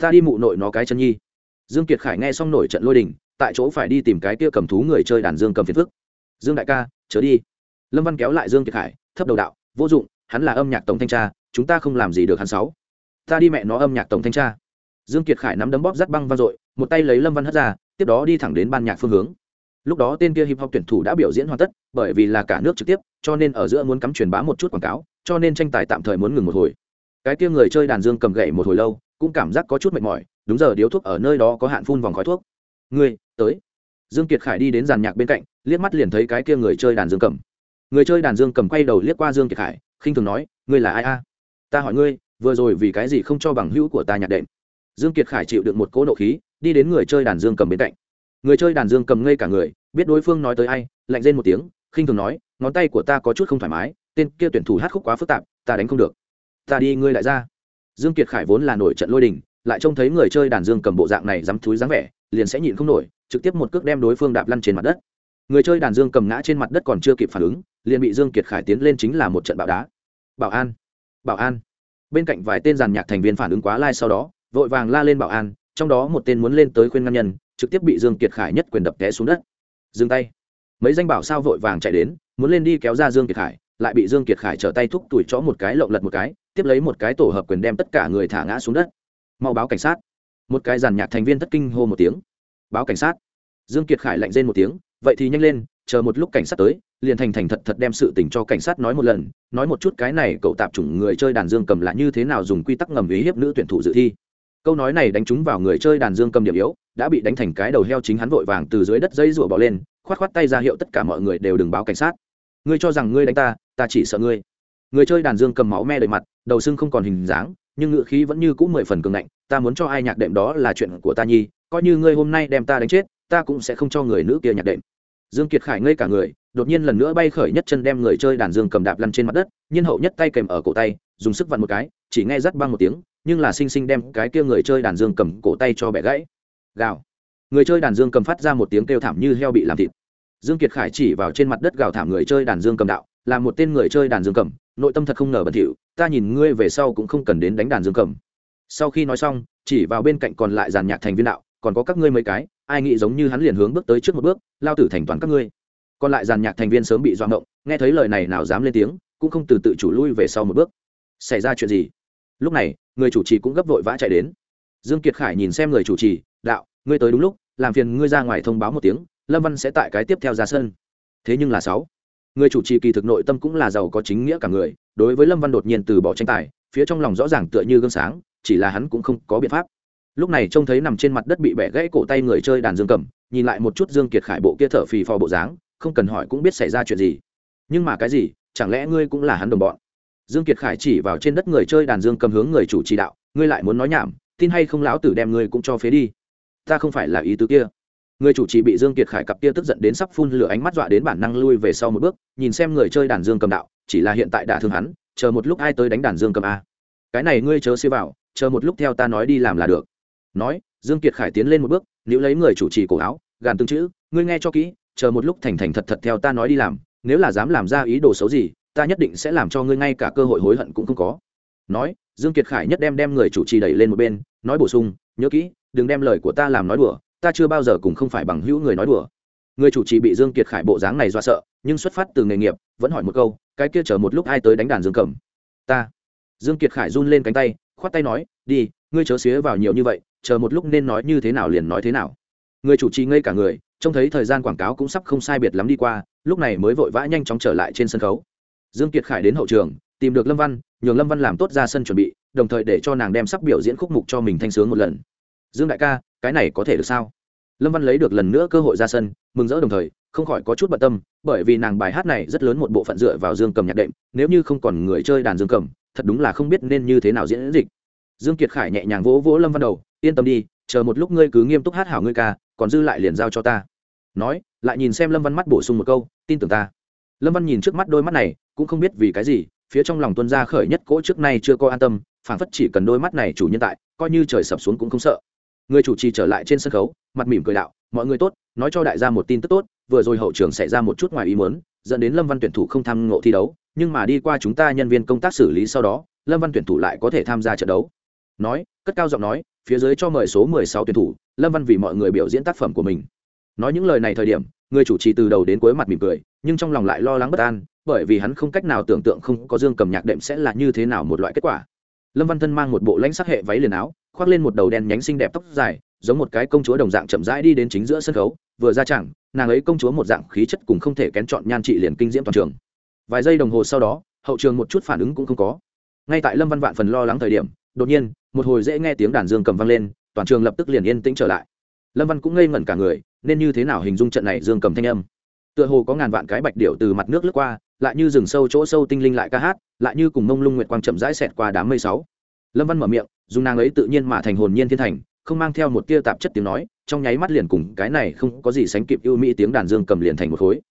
Ta đi mụ nội nó cái chân nhi. Dương kiệt khải nghe xong nổi trận lôi đình, tại chỗ phải đi tìm cái kia cầm thú người chơi đàn dương cầm phiền phức. Dương đại ca, chớ đi. Lâm văn kéo lại dương kiệt khải, thấp đầu đạo vô dụng, hắn là âm nhạc tổng thanh tra, chúng ta không làm gì được hắn sáu. Ta đi mẹ nó âm nhạc tổng thanh tra. Dương kiệt khải nắm đấm bóp rắt băng vang dội, một tay lấy lâm văn hất ra, tiếp đó đi thẳng đến ban nhạc phương hướng. Lúc đó tên kia hip hop tuyển thủ đã biểu diễn hoàn tất, bởi vì là cả nước trực tiếp, cho nên ở giữa muốn cắm truyền bá một chút quảng cáo, cho nên tranh tài tạm thời muốn ngừng một hồi. Cái kia người chơi đàn dương cầm gậy một hồi lâu, cũng cảm giác có chút mệt mỏi, đúng giờ điếu thuốc ở nơi đó có hạn phun vòng khói thuốc. Ngươi, tới. Dương kiệt khải đi đến dàn nhạc bên cạnh, liếc mắt liền thấy cái kia người chơi đàn dương cầm người chơi đàn dương cầm quay đầu liếc qua dương kiệt khải, khinh thường nói, ngươi là ai a? Ta hỏi ngươi, vừa rồi vì cái gì không cho bằng hữu của ta nhạc đệm? Dương kiệt khải chịu được một cỗ nộ khí, đi đến người chơi đàn dương cầm bên cạnh. Người chơi đàn dương cầm ngây cả người, biết đối phương nói tới ai, lạnh rên một tiếng, khinh thường nói, ngón tay của ta có chút không thoải mái, tên kia tuyển thủ hát khúc quá phức tạp, ta đánh không được. Ta đi, ngươi lại ra. Dương kiệt khải vốn là nổi trận lôi đình, lại trông thấy người chơi đàn dương cầm bộ dạng này dám thúi dáng vẻ, liền sẽ nhịn không nổi, trực tiếp một cước đem đối phương đạp lăn trên mặt đất người chơi đàn dương cầm ngã trên mặt đất còn chưa kịp phản ứng, liền bị dương kiệt khải tiến lên chính là một trận bạo đá. Bảo an bảo an. Bên cạnh vài tên giàn nhạc thành viên phản ứng quá lai sau đó, vội vàng la lên bảo an, trong đó một tên muốn lên tới khuyên ngăn nhân, trực tiếp bị dương kiệt khải nhất quyền đập té xuống đất. Dừng tay. Mấy danh bảo sao vội vàng chạy đến, muốn lên đi kéo ra dương kiệt khải, lại bị dương kiệt khải trở tay thúc tuổi chó một cái, lộng lật một cái, tiếp lấy một cái tổ hợp quyền đem tất cả người thả ngã xuống đất. Mau báo cảnh sát. Một cái giàn nhạc thành viên thất kinh hô một tiếng. Báo cảnh sát. Dương kiệt khải lạnh rên một tiếng vậy thì nhanh lên, chờ một lúc cảnh sát tới, liền thành thành thật thật đem sự tình cho cảnh sát nói một lần, nói một chút cái này cậu tạp chủng người chơi đàn dương cầm là như thế nào dùng quy tắc ngầm ý hiếp nữ tuyển thủ dự thi. Câu nói này đánh trúng vào người chơi đàn dương cầm điểm yếu, đã bị đánh thành cái đầu heo chính hắn vội vàng từ dưới đất dây rủa bỏ lên, khoát khoát tay ra hiệu tất cả mọi người đều đừng báo cảnh sát. Ngươi cho rằng ngươi đánh ta ta chỉ sợ ngươi. Người chơi đàn dương cầm máu me đầy mặt, đầu sưng không còn hình dáng, nhưng ngựa khí vẫn như cũ mười phần cường ngạnh, ta muốn cho ai nhạc đệm đó là chuyện của ta nhi, coi như ngươi hôm nay đem ta đánh chết, ta cũng sẽ không cho người nữ kia nhạc đệm dương kiệt khải ngây cả người, đột nhiên lần nữa bay khởi nhất chân đem người chơi đàn dương cầm đạp lăn trên mặt đất, nhiên hậu nhất tay kèm ở cổ tay, dùng sức vặn một cái, chỉ nghe rắt băng một tiếng, nhưng là sinh sinh đem cái kia người chơi đàn dương cầm cổ tay cho bẻ gãy. Gào. Người chơi đàn dương cầm phát ra một tiếng kêu thảm như heo bị làm thịt. Dương kiệt khải chỉ vào trên mặt đất gào thảm người chơi đàn dương cầm đạo, là một tên người chơi đàn dương cầm, nội tâm thật không ngờ bẩn thỉu, ta nhìn ngươi về sau cũng không cần đến đánh đàn dương cầm. Sau khi nói xong, chỉ vào bên cạnh còn lại dàn nhạc thành viên đạo, còn có các ngươi mấy cái ai nghĩ giống như hắn liền hướng bước tới trước một bước, lao tử thành toàn các ngươi. Còn lại dàn nhạc thành viên sớm bị doạ động nghe thấy lời này nào dám lên tiếng, cũng không từ tự chủ lui về sau một bước. Xảy ra chuyện gì? Lúc này, người chủ trì cũng gấp vội vã chạy đến. Dương kiệt khải nhìn xem người chủ trì, đạo, ngươi tới đúng lúc, làm phiền ngươi ra ngoài thông báo một tiếng, lâm văn sẽ tại cái tiếp theo ra sân. Thế nhưng là sáu. Người chủ trì kỳ thực nội tâm cũng là giàu có chính nghĩa cả người, đối với lâm văn đột nhiên từ bỏ tranh tài, phía trong lòng rõ ràng tựa như gương sáng, chỉ là hắn cũng không có biện pháp lúc này trông thấy nằm trên mặt đất bị bẻ gãy cổ tay người chơi đàn dương cầm nhìn lại một chút dương kiệt khải bộ kia thở phì phò bộ dáng, không cần hỏi cũng biết xảy ra chuyện gì. Nhưng mà cái gì, chẳng lẽ ngươi cũng là hắn đồng bọn? Dương kiệt khải chỉ vào trên đất người chơi đàn dương cầm hướng người chủ chỉ đạo, ngươi lại muốn nói nhảm, tin hay không lão tử đem ngươi cũng cho phế đi? Ta không phải là ý tứ kia. Người chủ trì bị dương kiệt khải cặp kia tức giận đến sắp phun lửa ánh mắt dọa đến bản năng lui về sau một bước, nhìn xem người chơi đàn dương cầm đạo, chỉ là hiện tại đã thương hắn, chờ một lúc ai tới đánh đàn dương cầm a. Cái này ngươi chớ xê vào, chờ một lúc theo ta nói đi làm là được nói, dương kiệt khải tiến lên một bước nếu lấy người chủ trì cổ áo, gàn tương chữ, ngươi nghe cho kỹ, chờ một lúc thành thành thật thật theo ta nói đi làm, nếu là dám làm ra ý đồ xấu gì, ta nhất định sẽ làm cho ngươi ngay cả cơ hội hối hận cũng không có. Nói, dương kiệt khải nhất đem đem người chủ trì đẩy lên một bên, nói bổ sung, nhớ kỹ, đừng đem lời của ta làm nói đùa, ta chưa bao giờ cùng không phải bằng hữu người nói đùa. Người chủ trì bị dương kiệt khải bộ dáng này do sợ, nhưng xuất phát từ nghề nghiệp, vẫn hỏi một câu, cái kia chờ một lúc ai tới đánh đàn dương cầm ta. Dương kiệt khải run lên cánh tay, khoát tay nói, đi ngươi chớ xía vào nhiều như vậy, chờ một lúc nên nói như thế nào liền nói thế nào. Người chủ trì ngây cả người, trông thấy thời gian quảng cáo cũng sắp không sai biệt lắm đi qua, lúc này mới vội vã nhanh chóng trở lại trên sân khấu. Dương kiệt khải đến hậu trường, tìm được lâm văn, nhường lâm văn làm tốt ra sân chuẩn bị, đồng thời để cho nàng đem sắp biểu diễn khúc mục cho mình thanh sướng một lần. Dương đại ca, cái này có thể được sao? Lâm văn lấy được lần nữa cơ hội ra sân, mừng rỡ đồng thời, không khỏi có chút bận tâm, bởi vì nàng bài hát này rất lớn một bộ phận dựa vào dương cầm nhạc đệm, nếu như không còn người chơi đàn dương cầm, thật đúng là không biết nên như thế nào diễn dịch dương kiệt khải nhẹ nhàng vỗ vỗ lâm văn đầu, yên tâm đi, chờ một lúc ngươi cứ nghiêm túc hát hảo ngươi ca, còn dư lại liền giao cho ta. Nói, lại nhìn xem lâm văn mắt bổ sung một câu, tin tưởng ta. Lâm văn nhìn trước mắt đôi mắt này, cũng không biết vì cái gì, phía trong lòng tuân ra khởi nhất cỗ trước nay chưa có an tâm, phảng phất chỉ cần đôi mắt này chủ nhân tại, coi như trời sập xuống cũng không sợ. Người chủ trì trở lại trên sân khấu, mặt mỉm cười đạo, mọi người tốt, nói cho đại gia một tin tức tốt, vừa rồi hậu trường xảy ra một chút ngoài ý muốn, dẫn đến lâm văn tuyển thủ không tham ngộ thi đấu, nhưng mà đi qua chúng ta nhân viên công tác xử lý sau đó, lâm văn tuyển thủ lại có thể tham gia trận đấu nói, cất cao giọng nói, phía dưới cho mời số mười sáu tuyển thủ, lâm văn vì mọi người biểu diễn tác phẩm của mình. Nói những lời này thời điểm, người chủ trì từ đầu đến cuối mặt mỉm cười, nhưng trong lòng lại lo lắng bất an, bởi vì hắn không cách nào tưởng tượng không có dương cầm nhạc đệm sẽ là như thế nào một loại kết quả. Lâm văn thân mang một bộ lãnh sắc hệ váy liền áo, khoác lên một đầu đen nhánh xinh đẹp tóc dài, giống một cái công chúa đồng dạng chậm rãi đi đến chính giữa sân khấu, vừa ra chẳng, nàng ấy công chúa một dạng khí chất cùng không thể kén chọn nhan trị liền kinh diễm toàn trường. Vài giây đồng hồ sau đó, hậu trường một chút phản ứng cũng không có. Ngay tại lâm văn vạn phần lo lắng thời điểm, đột nhiên một hồi dễ nghe tiếng đàn dương cầm vang lên, toàn trường lập tức liền yên tĩnh trở lại. Lâm văn cũng ngây ngẩn cả người, nên như thế nào hình dung trận này dương cầm thanh âm? Tựa hồ có ngàn vạn cái bạch điệu từ mặt nước lướt qua, lại như rừng sâu chỗ sâu tinh linh lại ca hát, lại như cùng mông lung nguyệt quang chậm rãi xẹt qua đám mây sáu. Lâm văn mở miệng, dùng nàng ấy tự nhiên mà thành hồn nhiên thiên thành, không mang theo một tia tạp chất tiếng nói, trong nháy mắt liền cùng cái này không có gì sánh kịp ưu mỹ tiếng đàn dương cầm liền thành một khối.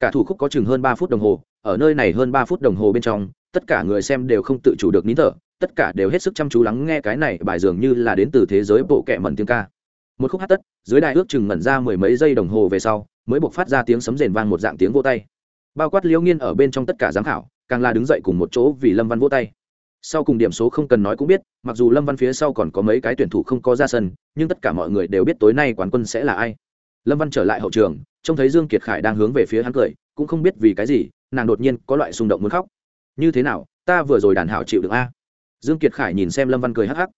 Cả thủ khúc có chừng hơn ba phút đồng hồ, ở nơi này hơn ba phút đồng hồ bên trong, tất cả người xem đều không tự chủ được nín thở tất cả đều hết sức chăm chú lắng nghe cái này bài dường như là đến từ thế giới bộ kệ mẩn tiếng ca. Một khúc hát tất, dưới đài ước chừng mẩn ra mười mấy giây đồng hồ về sau, mới buộc phát ra tiếng sấm rền vang một dạng tiếng vô tay. Bao quát liễu nghiên ở bên trong tất cả giám khảo, càng là đứng dậy cùng một chỗ vì lâm văn vô tay. Sau cùng điểm số không cần nói cũng biết, mặc dù lâm văn phía sau còn có mấy cái tuyển thủ không có ra sân, nhưng tất cả mọi người đều biết tối nay quán quân sẽ là ai. Lâm văn trở lại hậu trường, trông thấy dương kiệt khải đang hướng về phía hắn cười, cũng không biết vì cái gì, nàng đột nhiên có loại xung động muốn khóc. Như thế nào, ta vừa rồi đàn hảo chịu được a? Dương kiệt khải nhìn xem lâm văn cười hắc hắc.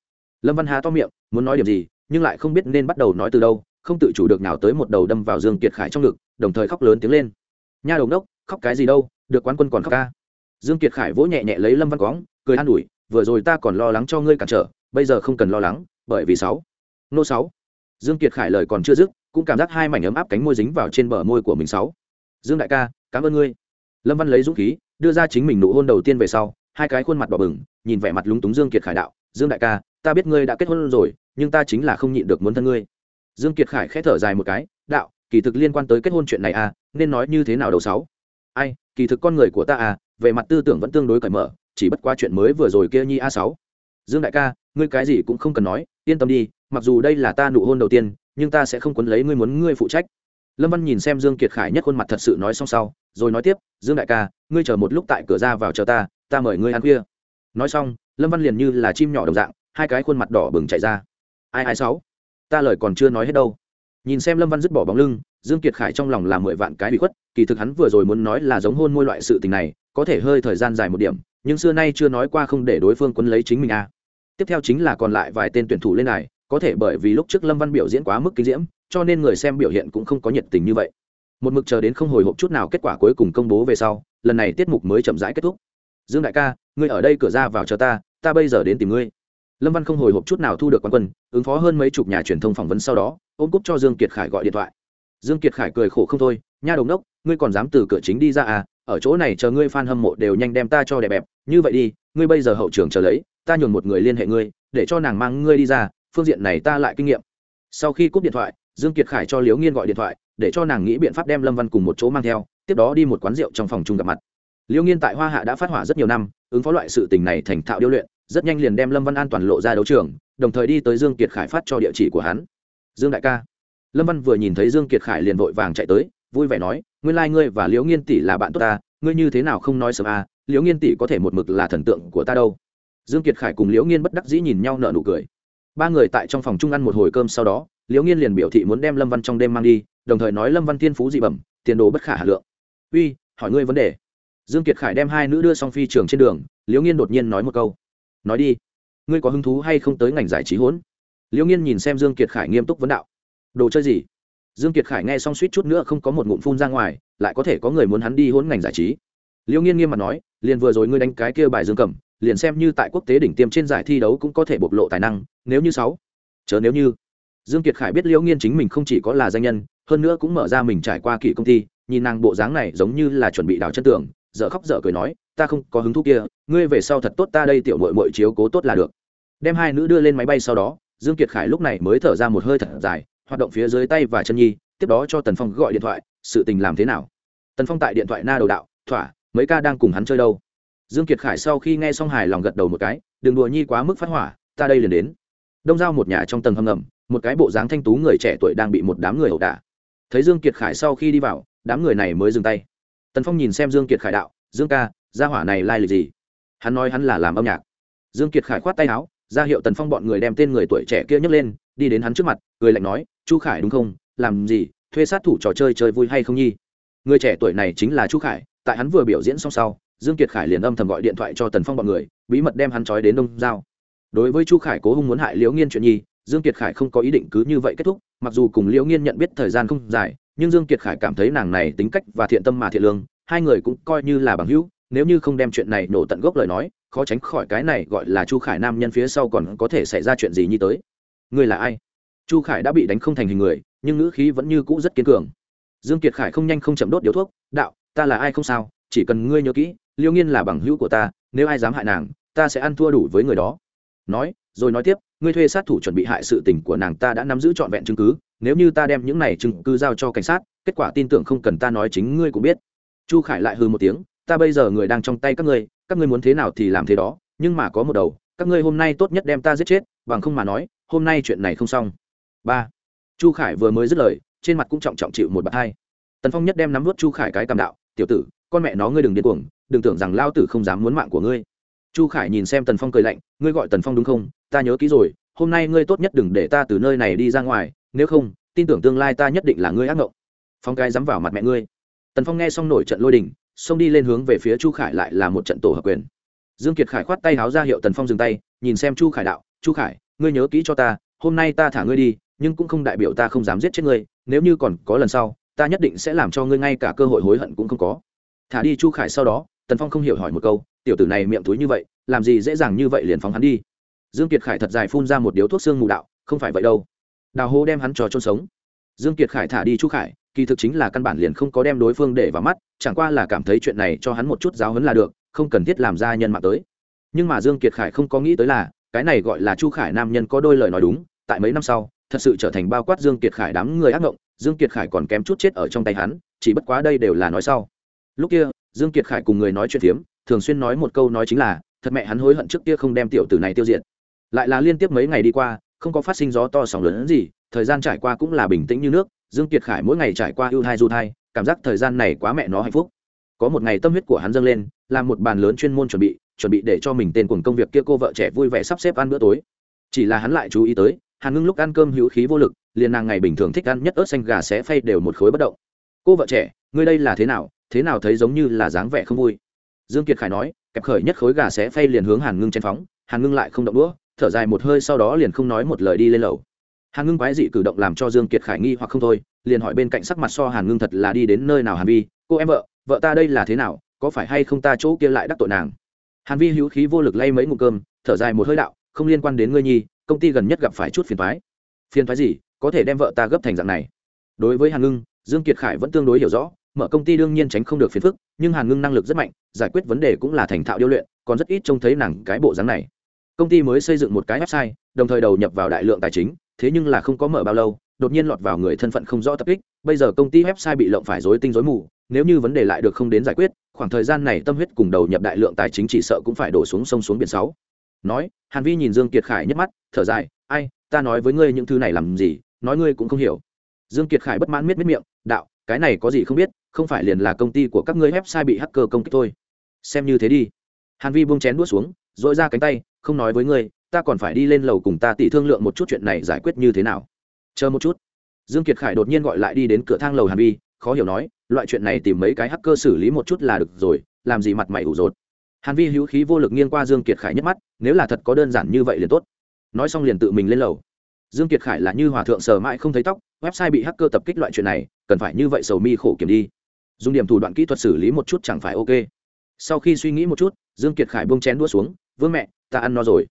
Lâm văn há to miệng, muốn nói điểm gì, nhưng lại không biết nên bắt đầu nói từ đâu, không tự chủ được nào tới một đầu đâm vào dương kiệt khải trong ngực, đồng thời khóc lớn tiếng lên. Nha đồng đốc khóc cái gì đâu, được quán quân còn khóc ca. Dương kiệt khải vỗ nhẹ nhẹ lấy lâm văn quáng cười an ủi, vừa rồi ta còn lo lắng cho ngươi cản trở, bây giờ không cần lo lắng, bởi vì sáu, nô sáu. Dương kiệt khải lời còn chưa dứt, cũng cảm giác hai mảnh ấm áp cánh môi dính vào trên bờ môi của mình sáu. Dương đại ca, cảm ơn ngươi. Lâm văn lấy dũng khí, đưa ra chính mình nụ hôn đầu tiên về sau, hai cái khuôn mặt đỏ bừng nhìn vẻ mặt lúng túng dương kiệt khải đạo, dương đại ca, ta biết ngươi đã kết hôn rồi, nhưng ta chính là không nhịn được muốn thân ngươi. Dương kiệt khải khẽ thở dài một cái, đạo, kỳ thực liên quan tới kết hôn chuyện này à nên nói như thế nào đầu sáu? Ai, kỳ thực con người của ta à về mặt tư tưởng vẫn tương đối cởi mở, chỉ bất qua chuyện mới vừa rồi kia nhi a sáu. Dương đại ca, ngươi cái gì cũng không cần nói, yên tâm đi, mặc dù đây là ta nụ hôn đầu tiên, nhưng ta sẽ không quấn lấy ngươi muốn ngươi phụ trách. Lâm văn nhìn xem dương kiệt khải nhất khuôn mặt thật sự nói xong sau, rồi nói tiếp, dương đại ca, ngươi chờ một lúc tại cửa ra vào chờ ta ta mời ngươi ăn khuya nói xong, lâm văn liền như là chim nhỏ đồng dạng, hai cái khuôn mặt đỏ bừng chạy ra. Ai ai sáu? Ta lời còn chưa nói hết đâu. Nhìn xem lâm văn dứt bỏ bóng lưng, dương kiệt khải trong lòng là mười vạn cái bị khuất, kỳ thực hắn vừa rồi muốn nói là giống hôn môi loại sự tình này, có thể hơi thời gian dài một điểm, nhưng xưa nay chưa nói qua không để đối phương quấn lấy chính mình a à. tiếp theo chính là còn lại vài tên tuyển thủ lên này, có thể bởi vì lúc trước lâm văn biểu diễn quá mức kinh diễm, cho nên người xem biểu hiện cũng không có nhiệt tình như vậy. Một mực chờ đến không hồi hộp chút nào kết quả cuối cùng công bố về sau, lần này tiết mục mới chậm rãi kết thúc. Dương đại ca ngươi ở đây cửa ra vào chờ ta ta bây giờ đến tìm ngươi. Lâm văn không hồi hộp chút nào thu được quán quân, ứng phó hơn mấy chục nhà truyền thông phỏng vấn sau đó, ôm cúp cho dương kiệt khải gọi điện thoại. Dương kiệt khải cười khổ không thôi, nha đồng đốc, ngươi còn dám từ cửa chính đi ra à? Ở chỗ này chờ ngươi fan hâm mộ đều nhanh đem ta cho đẹp bẹp. Như vậy đi, ngươi bây giờ hậu trường chờ lấy, ta nhường một người liên hệ ngươi, để cho nàng mang ngươi đi ra, phương diện này ta lại kinh nghiệm. Sau khi cúp điện thoại, dương kiệt khải cho liễu nghiên gọi điện thoại, để cho nàng nghĩ biện pháp đem lâm văn cùng một chỗ mang theo, tiếp đó đi một quán rượu trong phòng chung gặp mặt liễu nghiên tại hoa hạ đã phát hỏa rất nhiều năm, ứng phó loại sự tình này thành thạo điêu luyện, rất nhanh liền đem lâm văn an toàn lộ ra đấu trường, đồng thời đi tới dương kiệt khải phát cho địa chỉ của hắn. Dương đại ca. Lâm văn vừa nhìn thấy dương kiệt khải liền vội vàng chạy tới, vui vẻ nói, nguyên lai ngươi và liễu nghiên tỷ là bạn tốt ta, ngươi như thế nào không nói sớm à liễu nghiên tỷ có thể một mực là thần tượng của ta đâu. Dương kiệt khải cùng liễu nghiên bất đắc dĩ nhìn nhau nở nụ cười. Ba người tại trong phòng chung ăn một hồi cơm sau đó liễu nghiên liền biểu thị muốn đem lâm văn trong đêm mang đi, đồng thời nói lâm văn thiên phú dị bẩm, tiền đồ bất khả hà lượng. Uy, hỏi ngươi vấn đề dương kiệt khải đem hai nữ đưa xong phi trường trên đường, liễu nghiên đột nhiên nói một câu. Nói đi, ngươi có hứng thú hay không tới ngành giải trí hỗn? Liễu nghiên nhìn xem dương kiệt khải nghiêm túc vấn đạo. Đồ chơi gì? Dương kiệt khải nghe xong suýt chút nữa không có một ngụm phun ra ngoài, lại có thể có người muốn hắn đi hỗn ngành giải trí. Liễu nghiên nghiêm mặt nói, liền vừa rồi ngươi đánh cái kia bài dương cầm liền xem như tại quốc tế đỉnh tiêm trên giải thi đấu cũng có thể bộc lộ tài năng, nếu như sáu, chớ nếu như. Dương kiệt khải biết liễu nghiên chính mình không chỉ có là danh nhân, hơn nữa cũng mở ra mình trải qua kỷ công ty, nhìn nàng bộ dáng này giống như là chuẩn bị đào chân tường dở khóc dở cười nói, ta không có hứng thú kia, ngươi về sau thật tốt ta đây tiểu mội mội chiếu cố tốt là được. Đem hai nữ đưa lên máy bay sau đó, dương kiệt khải lúc này mới thở ra một hơi thật dài, hoạt động phía dưới tay và chân nhi, tiếp đó cho tần phong gọi điện thoại, sự tình làm thế nào? Tần phong tại điện thoại na đầu đạo, thỏa, mấy ca đang cùng hắn chơi đâu? Dương kiệt khải sau khi nghe xong hài lòng gật đầu một cái, đừng đùa nhi quá mức phát hỏa, ta đây liền đến. Đông giao một nhà trong tầng hầm ngầm, một cái bộ dáng thanh tú người trẻ tuổi đang bị một đám người ẩu đả. Thấy dương kiệt khải sau khi đi vào, đám người này mới dừng tay tần phong nhìn xem dương kiệt khải đạo, dương ca, gia hỏa này lai lịch gì? Hắn nói hắn là làm âm nhạc. Dương kiệt khải khoát tay áo, ra hiệu tần phong bọn người đem tên người tuổi trẻ kia nhấc lên, đi đến hắn trước mặt người lạnh nói, chu khải đúng không? Làm gì? Thuê sát thủ trò chơi chơi vui hay không nhi? Người trẻ tuổi này chính là chu khải, tại hắn vừa biểu diễn xong sau, dương kiệt khải liền âm thầm gọi điện thoại cho tần phong bọn người, bí mật đem hắn trói đến đông giao. Đối với chu khải cố hung muốn hại liễu nghiên chuyện nhi dương kiệt khải không có ý định cứ như vậy kết thúc, mặc dù cùng liễu nghiên nhận biết thời gian không dài, nhưng dương kiệt khải cảm thấy nàng này tính cách và thiện tâm mà thiện lương, hai người cũng coi như là bằng hữu, nếu như không đem chuyện này nổ tận gốc lời nói, khó tránh khỏi cái này gọi là chu khải nam nhân phía sau còn có thể xảy ra chuyện gì như tới. Ngươi là ai? Chu khải đã bị đánh không thành hình người, nhưng ngữ khí vẫn như cũ rất kiên cường. Dương kiệt khải không nhanh không chậm đốt điếu thuốc, đạo, ta là ai không sao, chỉ cần ngươi nhớ kỹ liêu nghiên là bằng hữu của ta, nếu ai dám hại nàng, ta sẽ ăn thua đủ với người đó. Nói, rồi nói tiếp ngươi thuê sát thủ chuẩn bị hại sự tình của nàng ta đã nắm giữ trọn vẹn chứng cứ, nếu như ta đem những này chứng cứ giao cho cảnh sát, kết quả tin tưởng không cần ta nói chính ngươi cũng biết. Chu khải lại hư một tiếng, ta bây giờ người đang trong tay các ngươi các ngươi muốn thế nào thì làm thế đó, nhưng mà có một đầu, các ngươi hôm nay tốt nhất đem ta giết chết, bằng không mà nói, hôm nay chuyện này không xong. Ba. Chu khải vừa mới dứt lời, trên mặt cũng trọng trọng chịu một bạt hai. Tần phong nhất đem nắm vớt chu khải cái tầm đạo, tiểu tử, con mẹ nó ngươi đừng điên cuồng, đừng tưởng rằng lao tử không dám muốn mạng của ngươi chu khải nhìn xem tần phong cười lạnh, ngươi gọi tần phong đúng không? Ta nhớ kỹ rồi, hôm nay ngươi tốt nhất đừng để ta từ nơi này đi ra ngoài, nếu không, tin tưởng tương lai ta nhất định là ngươi ác ngộng. Phong cái dám vào mặt mẹ ngươi. Tần phong nghe xong nổi trận lôi đình, xông đi lên hướng về phía chu khải lại là một trận tổ hợp quyền. Dương kiệt khải khoát tay háo ra hiệu tần phong dừng tay, nhìn xem chu khải đạo, chu khải, ngươi nhớ kỹ cho ta, hôm nay ta thả ngươi đi, nhưng cũng không đại biểu ta không dám giết chết ngươi, nếu như còn có lần sau, ta nhất định sẽ làm cho ngươi ngay cả cơ hội hối hận cũng không có. Thả đi chu khải sau đó tần phong không hiểu hỏi một câu, tiểu tử này miệng túi như vậy, làm gì dễ dàng như vậy liền phóng hắn đi. Dương kiệt khải thật dài phun ra một điếu thuốc xương mù đạo, không phải vậy đâu. Đào hô đem hắn trò trôn sống. Dương kiệt khải thả đi chu khải, kỳ thực chính là căn bản liền không có đem đối phương để vào mắt, chẳng qua là cảm thấy chuyện này cho hắn một chút giáo huấn là được, không cần thiết làm ra nhân mạng tới. Nhưng mà dương kiệt khải không có nghĩ tới là, cái này gọi là chu khải nam nhân có đôi lời nói đúng, tại mấy năm sau, thật sự trở thành bao quát dương kiệt khải đám người ác ngộng, dương kiệt khải còn kém chút chết ở trong tay hắn, chỉ bất quá đây đều là nói sau. Lúc kia dương kiệt khải cùng người nói chuyện phiếm, thường xuyên nói một câu nói chính là, thật mẹ hắn hối hận trước kia không đem tiểu tử này tiêu diệt. Lại là liên tiếp mấy ngày đi qua, không có phát sinh gió to sóng lớn gì, thời gian trải qua cũng là bình tĩnh như nước, dương kiệt khải mỗi ngày trải qua ưu thai du thai, cảm giác thời gian này quá mẹ nó hạnh phúc. Có một ngày tâm huyết của hắn dâng lên, làm một bàn lớn chuyên môn chuẩn bị chuẩn bị để cho mình tên cùng công việc kia cô vợ trẻ vui vẻ sắp xếp ăn bữa tối. Chỉ là hắn lại chú ý tới, hàn ngưng lúc ăn cơm hữu khí vô lực, liền nàng ngày bình thường thích ăn nhất ớt xanh gà xé phay đều một khối bất động. Cô vợ trẻ, ngươi đây là thế nào? Thế nào thấy giống như là dáng vẻ không vui. Dương kiệt khải nói, kẹp khởi nhất khối gà xé phay liền hướng hàn ngưng chen phóng, hàn ngưng lại không động đũa, thở dài một hơi sau đó liền không nói một lời đi lên lầu. Hàn ngưng quái dị cử động làm cho dương kiệt khải nghi hoặc không thôi, liền hỏi bên cạnh sắc mặt so hàn ngưng thật là đi đến nơi nào hàn vi, cô em vợ vợ ta đây là thế nào, có phải hay không ta chỗ kia lại đắc tội nàng? Hàn vi hữu khí vô lực lay mấy ngụm cơm, thở dài một hơi đạo, không liên quan đến ngươi nhi, công ty gần nhất gặp phải chút phiền thoái phiền thoái gì, có thể đem vợ ta gấp thành dạng này. Đối với hàn ngưng, dương kiệt khải vẫn tương đối hiểu rõ mở công ty đương nhiên tránh không được phiền phức, nhưng hàn ngưng năng lực rất mạnh, giải quyết vấn đề cũng là thành thạo điêu luyện, còn rất ít trông thấy nàng cái bộ dáng này. Công ty mới xây dựng một cái website, đồng thời đầu nhập vào đại lượng tài chính, thế nhưng là không có mở bao lâu, đột nhiên lọt vào người thân phận không rõ tập kích, bây giờ công ty website bị lộng phải rối tinh rối mù, nếu như vấn đề lại được không đến giải quyết, khoảng thời gian này tâm huyết cùng đầu nhập đại lượng tài chính chỉ sợ cũng phải đổ xuống sông xuống biển sáu. Nói, hàn vi nhìn dương kiệt khải nhấc mắt, thở dài, ai, ta nói với ngươi những thứ này làm gì, nói ngươi cũng không hiểu. Dương kiệt khải bất mãn miết miết miệng, đạo, cái này có gì không biết không phải liền là công ty của các ngươi website bị hacker công kích thôi. Xem như thế đi. Hàn vi buông chén đuốt xuống dội ra cánh tay, không nói với ngươi, ta còn phải đi lên lầu cùng ta tỉ thương lượng một chút chuyện này giải quyết như thế nào. Chờ một chút. Dương kiệt khải đột nhiên gọi lại đi đến cửa thang lầu hàn vi, khó hiểu nói, loại chuyện này tìm mấy cái hacker xử lý một chút là được rồi, làm gì mặt mày ủ rột. Hàn vi hữu khí vô lực nghiêng qua dương kiệt khải nhất mắt, nếu là thật có đơn giản như vậy liền tốt. Nói xong liền tự mình lên lầu. Dương kiệt khải là như hòa thượng sờ mãi không thấy tóc, website bị hacker tập kích loại chuyện này, cần phải như vậy sầu mi khổ kiểm đi dùng điểm thủ đoạn kỹ thuật xử lý một chút chẳng phải ok. Sau khi suy nghĩ một chút, dương kiệt khải bông chén đũa xuống, vương mẹ, ta ăn no rồi.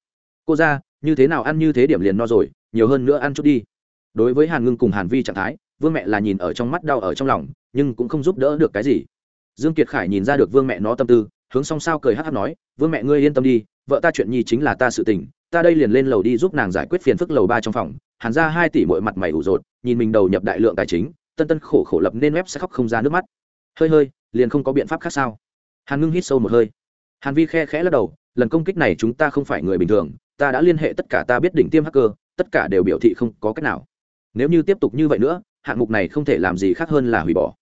Cô ra, như thế nào ăn như thế điểm liền no rồi, nhiều hơn nữa ăn chút đi. Đối với hàn ngưng cùng hàn vi trạng thái, vương mẹ là nhìn ở trong mắt đau ở trong lòng, nhưng cũng không giúp đỡ được cái gì. Dương kiệt khải nhìn ra được vương mẹ nó tâm tư, hướng song sao cười hát hát nói, vương mẹ ngươi yên tâm đi, vợ ta chuyện nhi chính là ta sự tình, ta đây liền lên lầu đi giúp nàng giải quyết phiền phức lầu ba trong phòng. Hàn ra hai tỷ mỗi mặt mày ủ rột, nhìn mình đầu nhập đại lượng tài chính, tân tân khổ khổ lập nên web sẽ khóc không ra nước mắt hơi hơi, liền không có biện pháp khác sao? Hàn ngưng hít sâu một hơi. Hàn vi khe khẽ lắc đầu, lần công kích này chúng ta không phải người bình thường, ta đã liên hệ tất cả ta biết đỉnh tiêm hacker, tất cả đều biểu thị không có cách nào. Nếu như tiếp tục như vậy nữa, hạng mục này không thể làm gì khác hơn là hủy bỏ.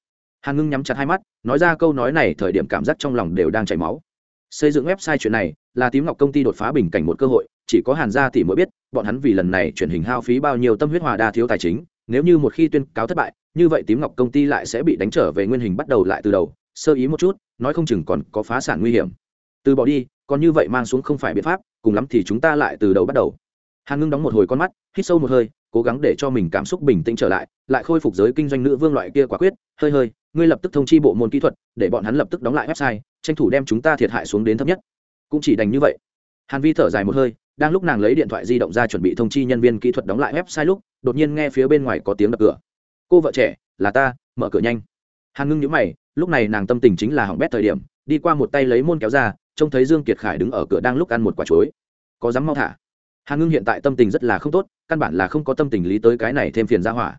Hàn ngưng nhắm chặt hai mắt, nói ra câu nói này thời điểm cảm giác trong lòng đều đang chảy máu. Xây dựng website chuyện này, là tím ngọc công ty đột phá bình cảnh một cơ hội, chỉ có hàn gia thì mới biết, bọn hắn vì lần này chuyển hình hao phí bao nhiêu tâm huyết hòa đa thiếu tài chính, nếu như một khi tuyên cáo thất bại như vậy tím ngọc công ty lại sẽ bị đánh trở về nguyên hình bắt đầu lại từ đầu, sơ ý một chút, nói không chừng còn có phá sản nguy hiểm. Từ bỏ đi, còn như vậy mang xuống không phải biện pháp, cùng lắm thì chúng ta lại từ đầu bắt đầu. Hàn ngưng đóng một hồi con mắt, hít sâu một hơi, cố gắng để cho mình cảm xúc bình tĩnh trở lại lại khôi phục giới kinh doanh nữ vương loại kia quả quyết, hơi hơi, ngươi lập tức thông chi bộ môn kỹ thuật, để bọn hắn lập tức đóng lại website, tranh thủ đem chúng ta thiệt hại xuống đến thấp nhất. Cũng chỉ đành như vậy. Hàn vi thở dài một hơi, đang lúc nàng lấy điện thoại di động ra chuẩn bị thông chi nhân viên kỹ thuật đóng lại website lúc, đột nhiên nghe phía bên ngoài có tiếng đập cửa cô vợ trẻ, là ta, mở cửa nhanh. Hàn ngưng nhíu mày, lúc này nàng tâm tình chính là hỏng bét thời điểm, đi qua một tay lấy môn kéo ra, trông thấy dương kiệt khải đứng ở cửa đang lúc ăn một quả chuối. Có dám mau thả? Hàn ngưng hiện tại tâm tình rất là không tốt, căn bản là không có tâm tình lý tới cái này thêm phiền ra hỏa.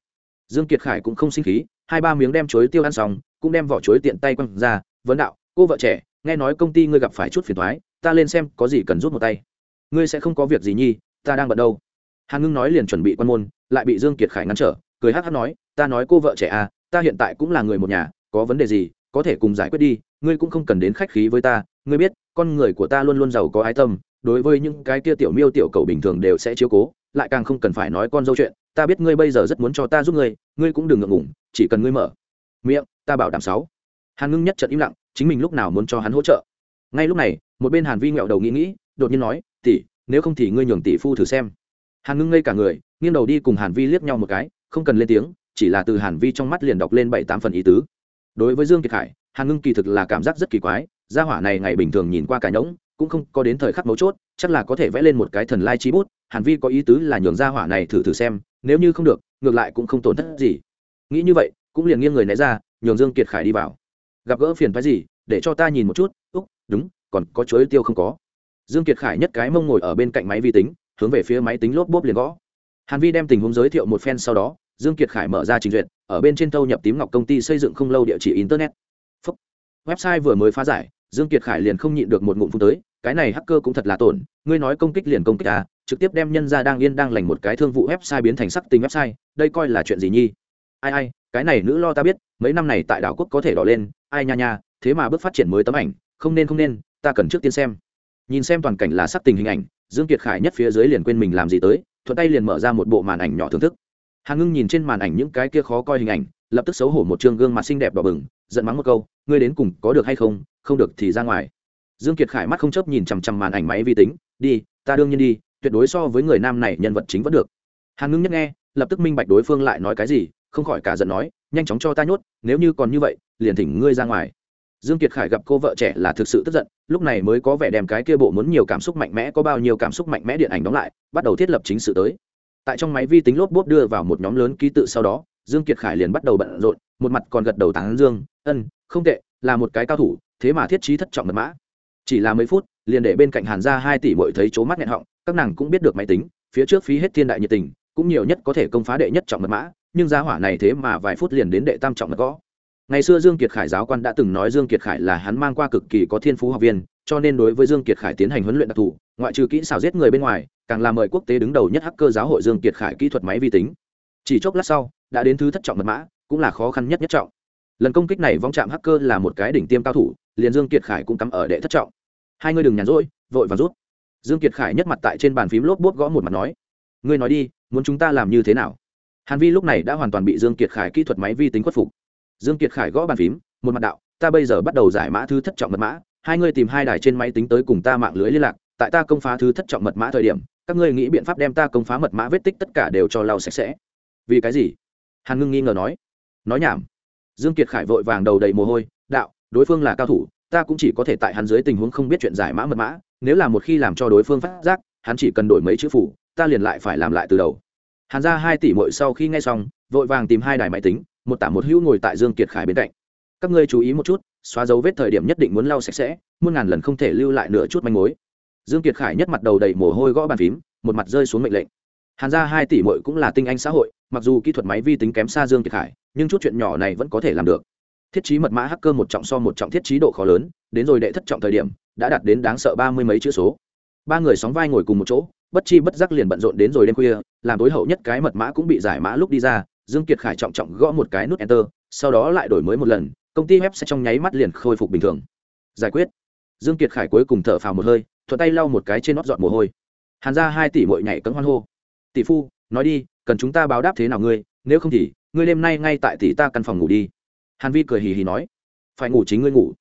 Dương kiệt khải cũng không sinh khí, hai ba miếng đem chuối tiêu ăn xong, cũng đem vỏ chuối tiện tay quăng ra, vấn đạo, cô vợ trẻ, nghe nói công ty ngươi gặp phải chút phiền toái, ta lên xem có gì cần rút một tay. Ngươi sẽ không có việc gì nhi, ta đang bận đâu. Hàn ngưng nói liền chuẩn bị quan môn, lại bị dương kiệt khải ngăn trở cười hắc hắc nói, ta nói cô vợ trẻ à ta hiện tại cũng là người một nhà, có vấn đề gì, có thể cùng giải quyết đi, ngươi cũng không cần đến khách khí với ta, ngươi biết, con người của ta luôn luôn giàu có ái tâm, đối với những cái kia tiểu miêu tiểu cầu bình thường đều sẽ chiếu cố, lại càng không cần phải nói con dâu chuyện, ta biết ngươi bây giờ rất muốn cho ta giúp ngươi ngươi cũng đừng ngượng ngủng chỉ cần ngươi mở miệng, ta bảo đảm sáu. Hàn ngưng nhất trận im lặng, chính mình lúc nào muốn cho hắn hỗ trợ. Ngay lúc này, một bên hàn vi nghẹo đầu nghĩ nghĩ, đột nhiên nói, tỷ, nếu không thì ngươi nhường tỷ phu thử xem. Hàn ngưng ngây cả người, nghiêng đầu đi cùng hàn vi liếc nhau một cái không cần lên tiếng, chỉ là từ hàn vi trong mắt liền đọc lên bảy tám phần ý tứ. Đối với dương kiệt khải, hàn ngưng kỳ thực là cảm giác rất kỳ quái, gia hỏa này ngày bình thường nhìn qua cả nhỗng, cũng không có đến thời khắc mấu chốt, chắc là có thể vẽ lên một cái thần lai chi bút, hàn vi có ý tứ là nhường gia hỏa này thử thử xem, nếu như không được, ngược lại cũng không tổn thất gì. Nghĩ như vậy, cũng liền nghiêng người né ra, nhường dương kiệt khải đi vào. Gặp gỡ phiền phái gì, để cho ta nhìn một chút, úc, đúng, còn có chuối tiêu không có. Dương kiệt khải nhất cái mông ngồi ở bên cạnh máy vi tính, hướng về phía máy tính lốp bốp liền gõ. Hàn vi đem tình huống giới thiệu một phen sau đó dương kiệt khải mở ra trình duyệt, ở bên trên thâu nhập tím ngọc công ty xây dựng không lâu địa chỉ internet. Phúc. website vừa mới phá giải, dương kiệt khải liền không nhịn được một ngụm phun tới, cái này hacker cũng thật là tổn, ngươi nói công kích liền công kích à trực tiếp đem nhân ra đang yên đang lành một cái thương vụ website biến thành sắc tình website, đây coi là chuyện gì nhi? Ai ai, cái này nữ lo ta biết, mấy năm này tại đảo quốc có thể đỏ lên, ai nha nha, thế mà bước phát triển mới tấm ảnh, không nên không nên, ta cần trước tiên xem. Nhìn xem toàn cảnh là sắc tình hình ảnh, dương kiệt khải nhất phía dưới liền quên mình làm gì tới, thuận tay liền mở ra một bộ màn ảnh nhỏ thưởng thức hà ngưng nhìn trên màn ảnh những cái kia khó coi hình ảnh, lập tức xấu hổ một trương gương mặt xinh đẹp đỏ bừng, giận mắng một câu, ngươi đến cùng có được hay không? Không được thì ra ngoài. Dương kiệt khải mắt không chớp nhìn chằm chằm màn ảnh máy vi tính, đi, ta đương nhiên đi, tuyệt đối so với người nam này nhân vật chính vẫn được. Hàn ngưng nhất nghe, lập tức minh bạch đối phương lại nói cái gì, không khỏi cả giận nói, nhanh chóng cho ta nhốt, nếu như còn như vậy, liền thỉnh ngươi ra ngoài. Dương kiệt khải gặp cô vợ trẻ là thực sự tức giận, lúc này mới có vẻ đem cái kia bộ muốn nhiều cảm xúc mạnh mẽ, có bao nhiêu cảm xúc mạnh mẽ điện ảnh đóng lại, bắt đầu thiết lập chính sự tới tại trong máy vi tính lốp bốp đưa vào một nhóm lớn ký tự sau đó, dương kiệt khải liền bắt đầu bận rộn, một mặt còn gật đầu tán dương, ân, không tệ, là một cái cao thủ, thế mà thiết trí thất trọng mật mã. Chỉ là mấy phút, liền để bên cạnh hàn ra hai tỷ bội thấy chố mắt nghẹn họng, các nàng cũng biết được máy tính, phía trước phí hết thiên đại nhiệt tình, cũng nhiều nhất có thể công phá đệ nhất trọng mật mã, nhưng giá hỏa này thế mà vài phút liền đến đệ tam trọng mật gõ. Ngày xưa dương kiệt khải giáo quan đã từng nói dương kiệt khải là hắn mang qua cực kỳ có thiên phú học viên, cho nên đối với dương kiệt khải tiến hành huấn luyện đặc thù, ngoại trừ kỹ xảo giết người bên ngoài càng là mời quốc tế đứng đầu nhất hacker giáo hội dương kiệt khải kỹ thuật máy vi tính. Chỉ chốc lát sau, đã đến thứ thất trọng mật mã, cũng là khó khăn nhất nhất trọng. Lần công kích này vong chạm hacker là một cái đỉnh tiêm cao thủ, liền dương kiệt khải cũng cắm ở đệ thất trọng. Hai người đừng nhàn rỗi, vội và rút. Dương kiệt khải nhất mặt tại trên bàn phím lốp bút gõ một mặt nói, ngươi nói đi, muốn chúng ta làm như thế nào? Hàn vi lúc này đã hoàn toàn bị dương kiệt khải kỹ thuật máy vi tính khuất phục. Dương kiệt khải gõ bàn phím, một mặt đạo, ta bây giờ bắt đầu giải mã thứ thất trọng mật mã, hai ngươi tìm hai đài trên máy tính tới cùng ta mạng lưới liên lạc, tại ta công phá thứ thất trọng mật mã thời điểm các ngươi nghĩ biện pháp đem ta công phá mật mã vết tích tất cả đều cho lau sạch sẽ. Vì cái gì? Hàn ngưng nghi ngờ nói. Nói nhảm. Dương kiệt khải vội vàng đầu đầy mồ hôi, đạo, đối phương là cao thủ, ta cũng chỉ có thể tại hắn dưới tình huống không biết chuyện giải mã mật mã, nếu là một khi làm cho đối phương phát giác, hắn chỉ cần đổi mấy chữ phủ, ta liền lại phải làm lại từ đầu. Hàn ra hai tỷ mội sau khi nghe xong, vội vàng tìm hai đài máy tính, một tả một hữu ngồi tại dương kiệt khải bên cạnh. Các ngươi chú ý một chút, xóa dấu vết thời điểm nhất định muốn lau sạch sẽ, muôn ngàn lần không thể lưu lại nửa chút manh mối dương kiệt khải nhất mặt đầu đầy mồ hôi gõ bàn phím, một mặt rơi xuống mệnh lệnh. Hàn ra hai tỷ mội cũng là tinh anh xã hội, mặc dù kỹ thuật máy vi tính kém xa dương kiệt khải, nhưng chút chuyện nhỏ này vẫn có thể làm được. Thiết trí mật mã hacker một trọng so một trọng thiết trí độ khó lớn, đến rồi đệ thất trọng thời điểm, đã đạt đến đáng sợ ba mươi mấy chữ số. Ba người sóng vai ngồi cùng một chỗ, bất chi bất giác liền bận rộn đến rồi đêm khuya, làm tối hậu nhất cái mật mã cũng bị giải mã lúc đi ra, dương kiệt khải trọng trọng gõ một cái nút enter, sau đó lại đổi mới một lần, công ty web sẽ trong nháy mắt liền khôi phục bình thường. Giải quyết. Dương kiệt khải cuối cùng thở phào một hơi thuận tay lau một cái trên nót giọt mồ hôi. Hàn ra hai tỷ bội nhảy cấm hoan hô. Tỷ phu, nói đi, cần chúng ta báo đáp thế nào ngươi? Nếu không thì, ngươi đêm nay ngay tại tỷ ta căn phòng ngủ đi. Hàn vi cười hì hì nói. Phải ngủ chính ngươi ngủ.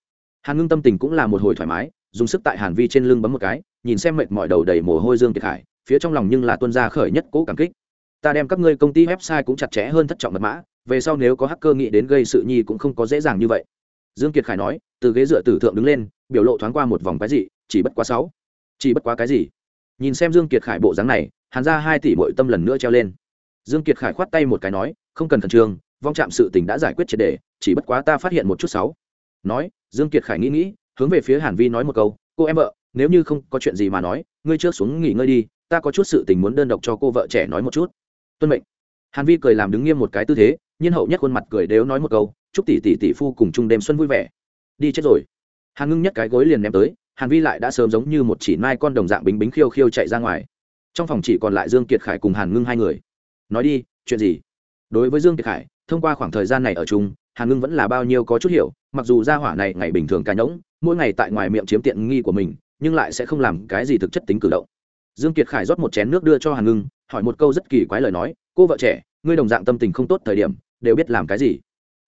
Hàn ngưng tâm tình cũng là một hồi thoải mái, dùng sức tại hàn vi trên lưng bấm một cái, nhìn xem mệt mỏi đầu đầy mồ hôi dương kiệt khải phía trong lòng nhưng là tuân gia khởi nhất cố cảm kích. Ta đem các ngươi công ty website cũng chặt chẽ hơn thất trọng mật mã, về sau nếu có hacker nghĩ đến gây sự nhi cũng không có dễ dàng như vậy. Dương kiệt khải nói, từ ghế dựa tử thượng đứng lên biểu lộ thoáng qua một vòng cái gì chỉ bất quá sáu. Chỉ bất quá cái gì? Nhìn xem dương kiệt khải bộ dáng này, hàn ra hai tỷ bội tâm lần nữa treo lên. Dương kiệt khải khoát tay một cái nói, không cần khẩn trương, vong chạm sự tình đã giải quyết triệt đề chỉ bất quá ta phát hiện một chút sáu. Nói, dương kiệt khải nghĩ nghĩ, hướng về phía hàn vi nói một câu, cô em vợ, nếu như không có chuyện gì mà nói, ngươi trước xuống nghỉ ngơi đi, ta có chút sự tình muốn đơn độc cho cô vợ trẻ nói một chút. Tuân mệnh. Hàn vi cười làm đứng nghiêm một cái tư thế, nhiên hậu nhất khuôn mặt cười đều nói một câu, chúc tỷ tỷ tỷ phu cùng chung đêm xuân vui vẻ. Đi chết rồi hàn ngưng nhất cái gối liền ném tới, hàn vi lại đã sớm giống như một chỉ mai con đồng dạng bính bính khiêu khiêu chạy ra ngoài. Trong phòng chỉ còn lại dương kiệt khải cùng hàn ngưng hai người. Nói đi, chuyện gì? Đối với dương kiệt khải, thông qua khoảng thời gian này ở chung, hàn ngưng vẫn là bao nhiêu có chút hiểu, mặc dù gia hỏa này ngày bình thường ca nhỗng, mỗi ngày tại ngoài miệng chiếm tiện nghi của mình, nhưng lại sẽ không làm cái gì thực chất tính cử động. Dương kiệt khải rót một chén nước đưa cho hàn ngưng, hỏi một câu rất kỳ quái lời nói, cô vợ trẻ, ngươi đồng dạng tâm tình không tốt thời điểm, đều biết làm cái gì?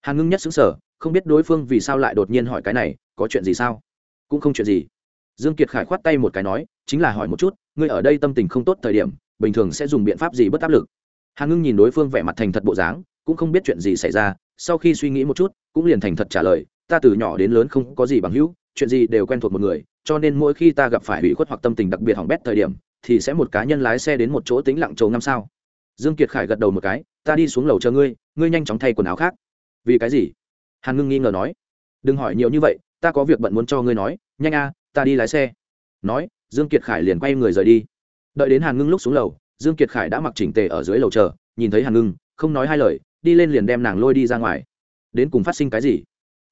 Hàn ngưng nhất xứng sở không biết đối phương vì sao lại đột nhiên hỏi cái này, có chuyện gì sao? Cũng không chuyện gì. Dương kiệt khải khoát tay một cái nói, chính là hỏi một chút, ngươi ở đây tâm tình không tốt thời điểm, bình thường sẽ dùng biện pháp gì bất áp lực? Hàn ngưng nhìn đối phương vẻ mặt thành thật bộ dáng, cũng không biết chuyện gì xảy ra, sau khi suy nghĩ một chút, cũng liền thành thật trả lời, ta từ nhỏ đến lớn không có gì bằng hữu, chuyện gì đều quen thuộc một người, cho nên mỗi khi ta gặp phải hủy khuất hoặc tâm tình đặc biệt hỏng bét thời điểm, thì sẽ một cá nhân lái xe đến một chỗ tĩnh lặng trầu năm sao? Dương kiệt khải gật đầu một cái, ta đi xuống lầu chờ ngươi ngươi nhanh chóng thay quần áo khác. Vì cái gì? Hàn ngưng nghi ngờ nói, đừng hỏi nhiều như vậy, ta có việc bận muốn cho ngươi nói, nhanh a, ta đi lái xe. Nói, dương kiệt khải liền quay người rời đi. Đợi đến hàn ngưng lúc xuống lầu, dương kiệt khải đã mặc chỉnh tề ở dưới lầu chờ, nhìn thấy hàn ngưng, không nói hai lời, đi lên liền đem nàng lôi đi ra ngoài. Đến cùng phát sinh cái gì?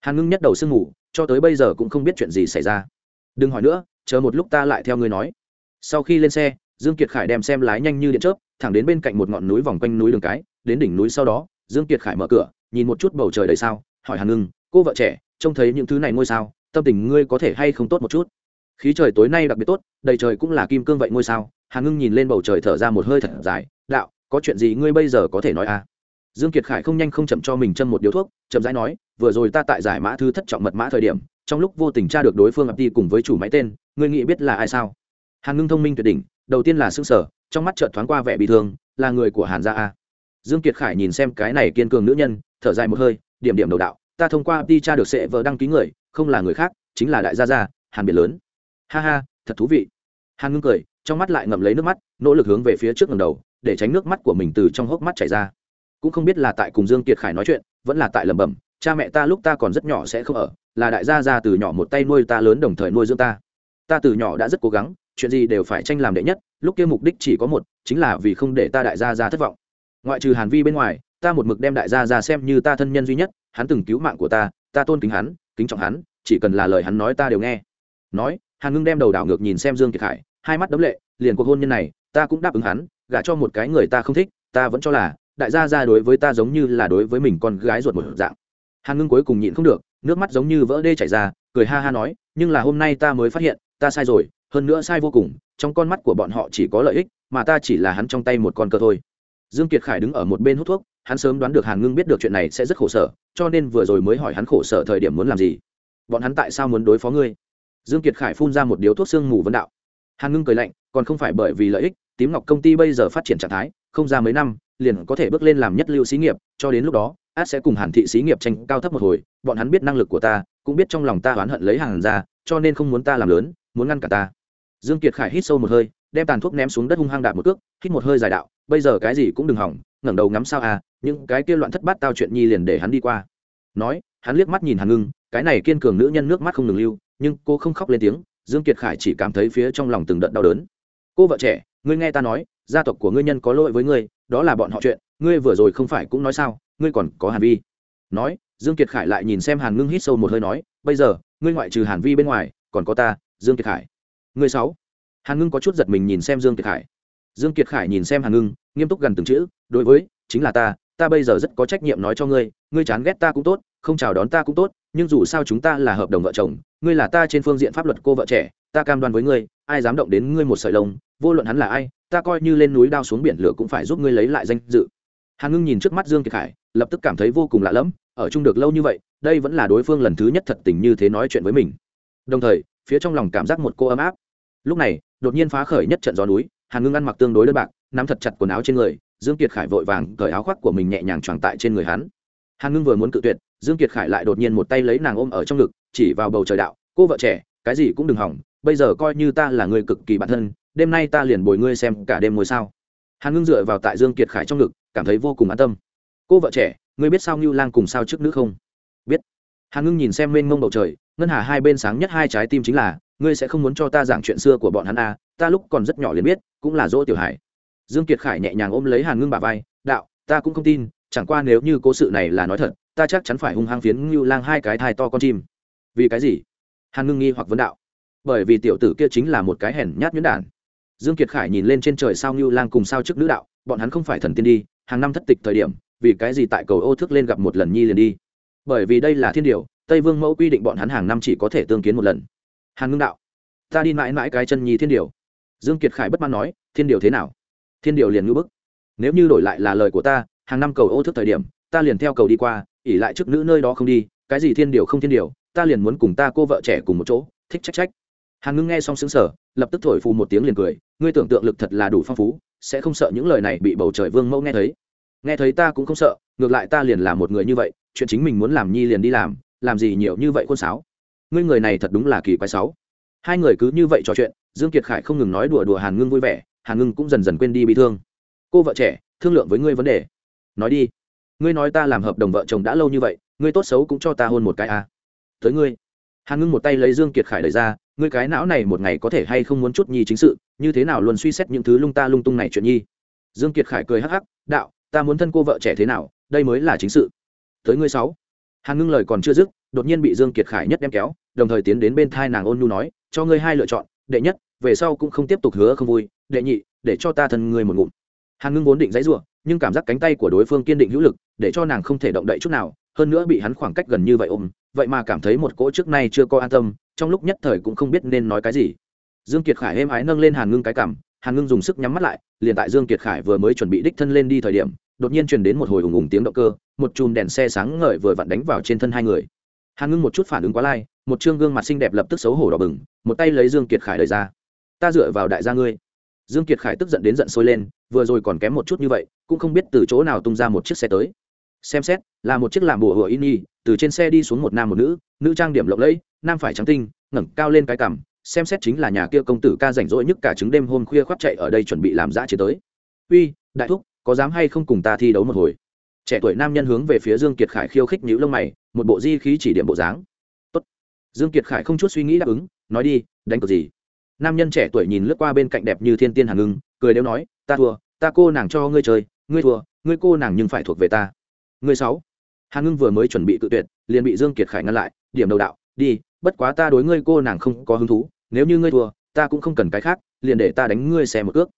Hàn ngưng nhất đầu sương ngủ cho tới bây giờ cũng không biết chuyện gì xảy ra. Đừng hỏi nữa, chờ một lúc ta lại theo ngươi nói. Sau khi lên xe, dương kiệt khải đem xem lái nhanh như điện chớp, thẳng đến bên cạnh một ngọn núi vòng quanh núi đường cái, đến đỉnh núi sau đó, dương kiệt khải mở cửa, nhìn một chút bầu trời đầy sao hỏi hàn ngưng, cô vợ trẻ, trông thấy những thứ này ngôi sao, tâm tình ngươi có thể hay không tốt một chút? Khí trời tối nay đặc biệt tốt, đầy trời cũng là kim cương vậy ngôi sao. Hàn ngưng nhìn lên bầu trời thở ra một hơi thật dài, đạo, có chuyện gì ngươi bây giờ có thể nói à? Dương kiệt khải không nhanh không chậm cho mình châm một điếu thuốc, chậm rãi nói, vừa rồi ta tại giải mã thư thất trọng mật mã thời điểm, trong lúc vô tình tra được đối phương ập đi cùng với chủ máy tên, ngươi nghĩ biết là ai sao? Hàn ngưng thông minh tuyệt đỉnh, đầu tiên là xương sở trong mắt chợt thoáng qua vẻ bị thương, là người của hàn gia a dương kiệt khải nhìn xem cái này kiên cường nữ nhân, thở dài một hơi điểm điểm đầu đạo, ta thông qua đi tra được sẽ vợ đăng ký người, không là người khác, chính là đại gia gia, hàn biển lớn. Ha ha, thật thú vị. Hàn ngưng cười, trong mắt lại ngậm lấy nước mắt, nỗ lực hướng về phía trước ngầm đầu, để tránh nước mắt của mình từ trong hốc mắt chảy ra. Cũng không biết là tại cùng dương kiệt khải nói chuyện, vẫn là tại lẩm bẩm, cha mẹ ta lúc ta còn rất nhỏ sẽ không ở, là đại gia gia từ nhỏ một tay nuôi ta lớn đồng thời nuôi dưỡng ta. Ta từ nhỏ đã rất cố gắng, chuyện gì đều phải tranh làm đệ nhất, lúc kia mục đích chỉ có một, chính là vì không để ta đại gia gia thất vọng. Ngoại trừ hàn vi bên ngoài ta một mực đem đại gia gia xem như ta thân nhân duy nhất, hắn từng cứu mạng của ta ta tôn kính hắn, kính trọng hắn, chỉ cần là lời hắn nói ta đều nghe. Nói, hàn ngưng đem đầu đảo ngược nhìn xem dương kiệt khải hai mắt đấm lệ, liền cuộc hôn nhân này, ta cũng đáp ứng hắn, gả cho một cái người ta không thích, ta vẫn cho là, đại gia gia đối với ta giống như là đối với mình con gái ruột một dạng. Hàn ngưng cuối cùng nhịn không được, nước mắt giống như vỡ đê chảy ra, cười ha ha nói, nhưng là hôm nay ta mới phát hiện, ta sai rồi, hơn nữa sai vô cùng, trong con mắt của bọn họ chỉ có lợi ích, mà ta chỉ là hắn trong tay một con cờ thôi. Dương kiệt khải đứng ở một bên hút thuốc hắn sớm đoán được hàn ngưng biết được chuyện này sẽ rất khổ sở, cho nên vừa rồi mới hỏi hắn khổ sở thời điểm muốn làm gì. Bọn hắn tại sao muốn đối phó ngươi? Dương kiệt khải phun ra một điếu thuốc sương mù vấn đạo. Hàn ngưng cười lạnh, còn không phải bởi vì lợi ích, tím ngọc công ty bây giờ phát triển trạng thái, không ra mấy năm, liền có thể bước lên làm nhất lưu xí nghiệp, cho đến lúc đó, át sẽ cùng hàn thị xí nghiệp tranh cao thấp một hồi, bọn hắn biết năng lực của ta, cũng biết trong lòng ta oán hận lấy hàng ra, cho nên không muốn ta làm lớn, muốn ngăn cả ta. Dương kiệt khải hít sâu một hơi đem tàn thuốc ném xuống đất hung hăng đạp một cước, hít một hơi dài đạo, bây giờ cái gì cũng đừng hỏng, ngẩng đầu ngắm sao à những cái kia loạn thất bát tao chuyện nhi liền để hắn đi qua. Nói, hắn liếc mắt nhìn hàn ngưng, cái này kiên cường nữ nhân nước mắt không ngừng lưu, nhưng cô không khóc lên tiếng, dương kiệt khải chỉ cảm thấy phía trong lòng từng đợt đau đớn. Cô vợ trẻ, ngươi nghe ta nói, gia tộc của ngươi nhân có lỗi với ngươi, đó là bọn họ chuyện, ngươi vừa rồi không phải cũng nói sao, ngươi còn có hàn vi. Nói, dương kiệt khải lại nhìn xem hàn ngưng hít sâu một hơi nói, bây giờ, ngươi ngoại trừ hàn vi bên ngoài, còn có ta, dương kiệt khải. Ngươi sáu? Hàn ngưng có chút giật mình nhìn xem dương kiệt khải. Dương kiệt khải nhìn xem hàn ngưng, nghiêm túc gần từng chữ, đối với, chính là ta ta bây giờ rất có trách nhiệm nói cho ngươi ngươi chán ghét ta cũng tốt, không chào đón ta cũng tốt, nhưng dù sao chúng ta là hợp đồng vợ chồng, ngươi là ta trên phương diện pháp luật cô vợ trẻ, ta cam đoan với ngươi, ai dám động đến ngươi một sợi lông, vô luận hắn là ai, ta coi như lên núi đao xuống biển lửa cũng phải giúp ngươi lấy lại danh dự. Hàn ngưng nhìn trước mắt dương kiệt khải, lập tức cảm thấy vô cùng lạ lẫm, ở chung được lâu như vậy, đây vẫn là đối phương lần thứ nhất thật tình như thế nói chuyện với mình. Đồng thời, phía trong lòng cảm giác một cô ấm áp. Lúc này đột nhiên phá khởi nhất trận gió núi, hàn ngưng ăn mặc tương đối đơn bạc, nắm thật chặt quần áo trên người, dương kiệt khải vội vàng cởi áo khoác của mình nhẹ nhàng tròn tại trên người hắn. Hàn ngưng vừa muốn cự tuyệt, dương kiệt khải lại đột nhiên một tay lấy nàng ôm ở trong ngực, chỉ vào bầu trời đạo, cô vợ trẻ, cái gì cũng đừng hỏng, bây giờ coi như ta là người cực kỳ bản thân, đêm nay ta liền bồi ngươi xem cả đêm ngôi sao. Hàn ngưng dựa vào tại dương kiệt khải trong ngực, cảm thấy vô cùng an tâm. Cô vợ trẻ, ngươi biết sao ngưu lang cùng sao trước nữ không? Biết. Hàn ngưng nhìn xem mênh mông bầu trời, ngân hà hai bên sáng nhất hai trái tim chính là ngươi sẽ không muốn cho ta giảng chuyện xưa của bọn hắn à, ta lúc còn rất nhỏ liền biết cũng là dỗ tiểu hải. Dương kiệt khải nhẹ nhàng ôm lấy hàn ngưng bà vai đạo ta cũng không tin chẳng qua nếu như cố sự này là nói thật ta chắc chắn phải hung hăng phiến như lang hai cái thai to con chim. Vì cái gì? Hàn ngưng nghi hoặc vấn đạo. Bởi vì tiểu tử kia chính là một cái hèn nhát nhuyễn đản. Dương kiệt khải nhìn lên trên trời sao như lang cùng sao trước nữ đạo bọn hắn không phải thần tiên đi hàng năm thất tịch thời điểm vì cái gì tại cầu ô thức lên gặp một lần nhi liền đi? Bởi vì đây là thiên điều tây vương mẫu quy định bọn hắn hàng năm chỉ có thể tương kiến một lần hàn ngưng đạo, ta đi mãi mãi cái chân nhi thiên điều. Dương kiệt khải bất mãn nói, thiên điều thế nào? Thiên điều liền ngưỡng bức. Nếu như đổi lại là lời của ta, hàng năm cầu ô thức thời điểm, ta liền theo cầu đi qua, ỉ lại trước nữ nơi đó không đi, cái gì thiên điều không thiên điều, ta liền muốn cùng ta cô vợ trẻ cùng một chỗ, thích trách trách. Hàn ngưng nghe xong xứng sở lập tức thổi phù một tiếng liền cười, ngươi tưởng tượng lực thật là đủ phong phú, sẽ không sợ những lời này bị bầu trời vương mẫu nghe thấy. Nghe thấy ta cũng không sợ, ngược lại ta liền là một người như vậy, chuyện chính mình muốn làm nhi liền đi làm làm gì nhiều như vậy khôn sáo ngươi người này thật đúng là kỳ quái sáu. Hai người cứ như vậy trò chuyện, dương kiệt khải không ngừng nói đùa đùa hàn ngưng vui vẻ, hàn ngưng cũng dần dần quên đi bị thương. Cô vợ trẻ, thương lượng với ngươi vấn đề. Nói đi. Ngươi nói ta làm hợp đồng vợ chồng đã lâu như vậy, ngươi tốt xấu cũng cho ta hôn một cái à. tới ngươi. Hàn ngưng một tay lấy dương kiệt khải đẩy ra, ngươi cái não này một ngày có thể hay không muốn chút nhi chính sự, như thế nào luôn suy xét những thứ lung ta lung tung này chuyện nhi. Dương kiệt khải cười hắc hắc, đạo, ta muốn thân cô vợ trẻ thế nào, đây mới là chính sự. Tới ngươi sáu hàn ngưng lời còn chưa dứt, đột nhiên bị dương kiệt khải nhất đem kéo, đồng thời tiến đến bên thai nàng ôn nhu nói, cho ngươi hai lựa chọn, đệ nhất, về sau cũng không tiếp tục hứa không vui, đệ nhị, để cho ta thân ngươi một ngụm. Hàn ngưng vốn định dãy rủa, nhưng cảm giác cánh tay của đối phương kiên định hữu lực, để cho nàng không thể động đậy chút nào, hơn nữa bị hắn khoảng cách gần như vậy ôm, vậy mà cảm thấy một cỗ trước nay chưa có an tâm, trong lúc nhất thời cũng không biết nên nói cái gì. Dương kiệt khải êm ái nâng lên hàn ngưng cái cảm hàn ngưng dùng sức nhắm mắt lại, liền tại dương kiệt khải vừa mới chuẩn bị đích thân lên đi thời điểm, đột nhiên truyền đến một hồi ủng ủng tiếng động cơ một chùm đèn xe sáng ngời vừa vặn đánh vào trên thân hai người. Hàn ngưng một chút phản ứng quá lai, một trương gương mặt xinh đẹp lập tức xấu hổ đỏ bừng, một tay lấy dương kiệt khải lời ra. Ta dựa vào đại gia ngươi. Dương kiệt khải tức giận đến giận sôi lên, vừa rồi còn kém một chút như vậy, cũng không biết từ chỗ nào tung ra một chiếc xe tới. Xem xét, là một chiếc làm bùa hựa in y, từ trên xe đi xuống một nam một nữ nữ trang điểm lộng lẫy, nam phải trắng tinh, ngẩng cao lên cái cằm, xem xét chính là nhà kia công tử ca rảnh rỗi nhất cả trứng đêm hôm khuya khoác chạy ở đây chuẩn bị làm dã chế tới. Uy, đại thúc, có dám hay không cùng ta thi đấu một hồi? Trẻ tuổi nam nhân hướng về phía dương kiệt khải khiêu khích nhíu lông mày, một bộ di khí chỉ điểm bộ dáng. Tốt. dương kiệt khải không chút suy nghĩ đáp ứng, nói đi, đánh cược gì? Nam nhân trẻ tuổi nhìn lướt qua bên cạnh đẹp như thiên tiên hàn ngưng, cười đều nói, ta thua, ta cô nàng cho ngươi chơi, ngươi thua, ngươi cô nàng nhưng phải thuộc về ta. Ngươi sáu. Hàn ngưng vừa mới chuẩn bị tự tuyệt, liền bị dương kiệt khải ngăn lại, điểm đầu đạo, đi, bất quá ta đối ngươi cô nàng không có hứng thú, nếu như ngươi thua, ta cũng không cần cái khác, liền để ta đánh ngươi xe một cước.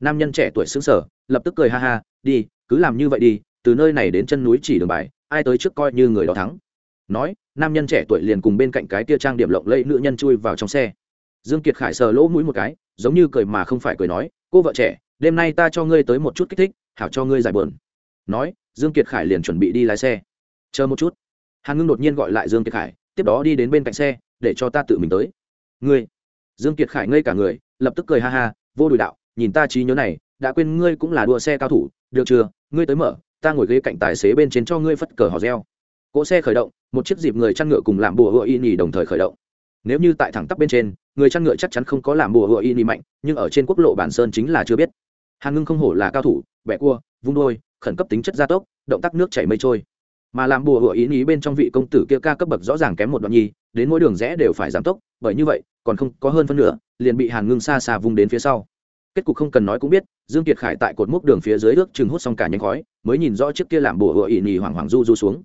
Nam nhân trẻ tuổi xứng sở lập tức cười ha ha, đi, cứ làm như vậy đi từ nơi này đến chân núi chỉ đường bài, ai tới trước coi như người đó thắng. Nói, nam nhân trẻ tuổi liền cùng bên cạnh cái tia trang điểm lộng lẫy nữ nhân chui vào trong xe. Dương kiệt khải sờ lỗ mũi một cái, giống như cười mà không phải cười nói, cô vợ trẻ, đêm nay ta cho ngươi tới một chút kích thích, hảo cho ngươi giải bờn nói, dương kiệt khải liền chuẩn bị đi lái xe. Chờ một chút. Hàn ngưng đột nhiên gọi lại dương kiệt khải, tiếp đó đi đến bên cạnh xe, để cho ta tự mình tới. Ngươi. Dương kiệt khải ngây cả người, lập tức cười ha ha, vô đùi đạo, nhìn ta trí nhớ này, đã quên ngươi cũng là đua xe cao thủ, được chưa? Ngươi tới mở ta ngồi ghế cạnh tài xế bên trên cho ngươi phất cờ hò reo. Cỗ xe khởi động, một chiếc dịp người chăn ngựa cùng làm bùa hựa y nhì đồng thời khởi động. Nếu như tại thẳng tắp bên trên, người chăn ngựa chắc chắn không có làm bùa hựa y nhì mạnh, nhưng ở trên quốc lộ bản sơn chính là chưa biết. Hàn ngưng không hổ là cao thủ, bẻ cua, vung đôi, khẩn cấp tính chất gia tốc, động tác nước chảy mây trôi. Mà làm bùa hựa ý ý bên trong vị công tử kia ca cấp bậc rõ ràng kém một đoạn nhi, đến mỗi đường rẽ đều phải giảm tốc, bởi như vậy, còn không có hơn phân nửa, liền bị hàn ngưng xa xa vung đến phía sau kết cục không cần nói cũng biết, dương kiệt khải tại cột mốc đường phía dưới ước chừng hút xong cả nhánh khói, mới nhìn rõ chiếc kia làm bùa hựa ỉ nhì hoảng hoảng du du xuống.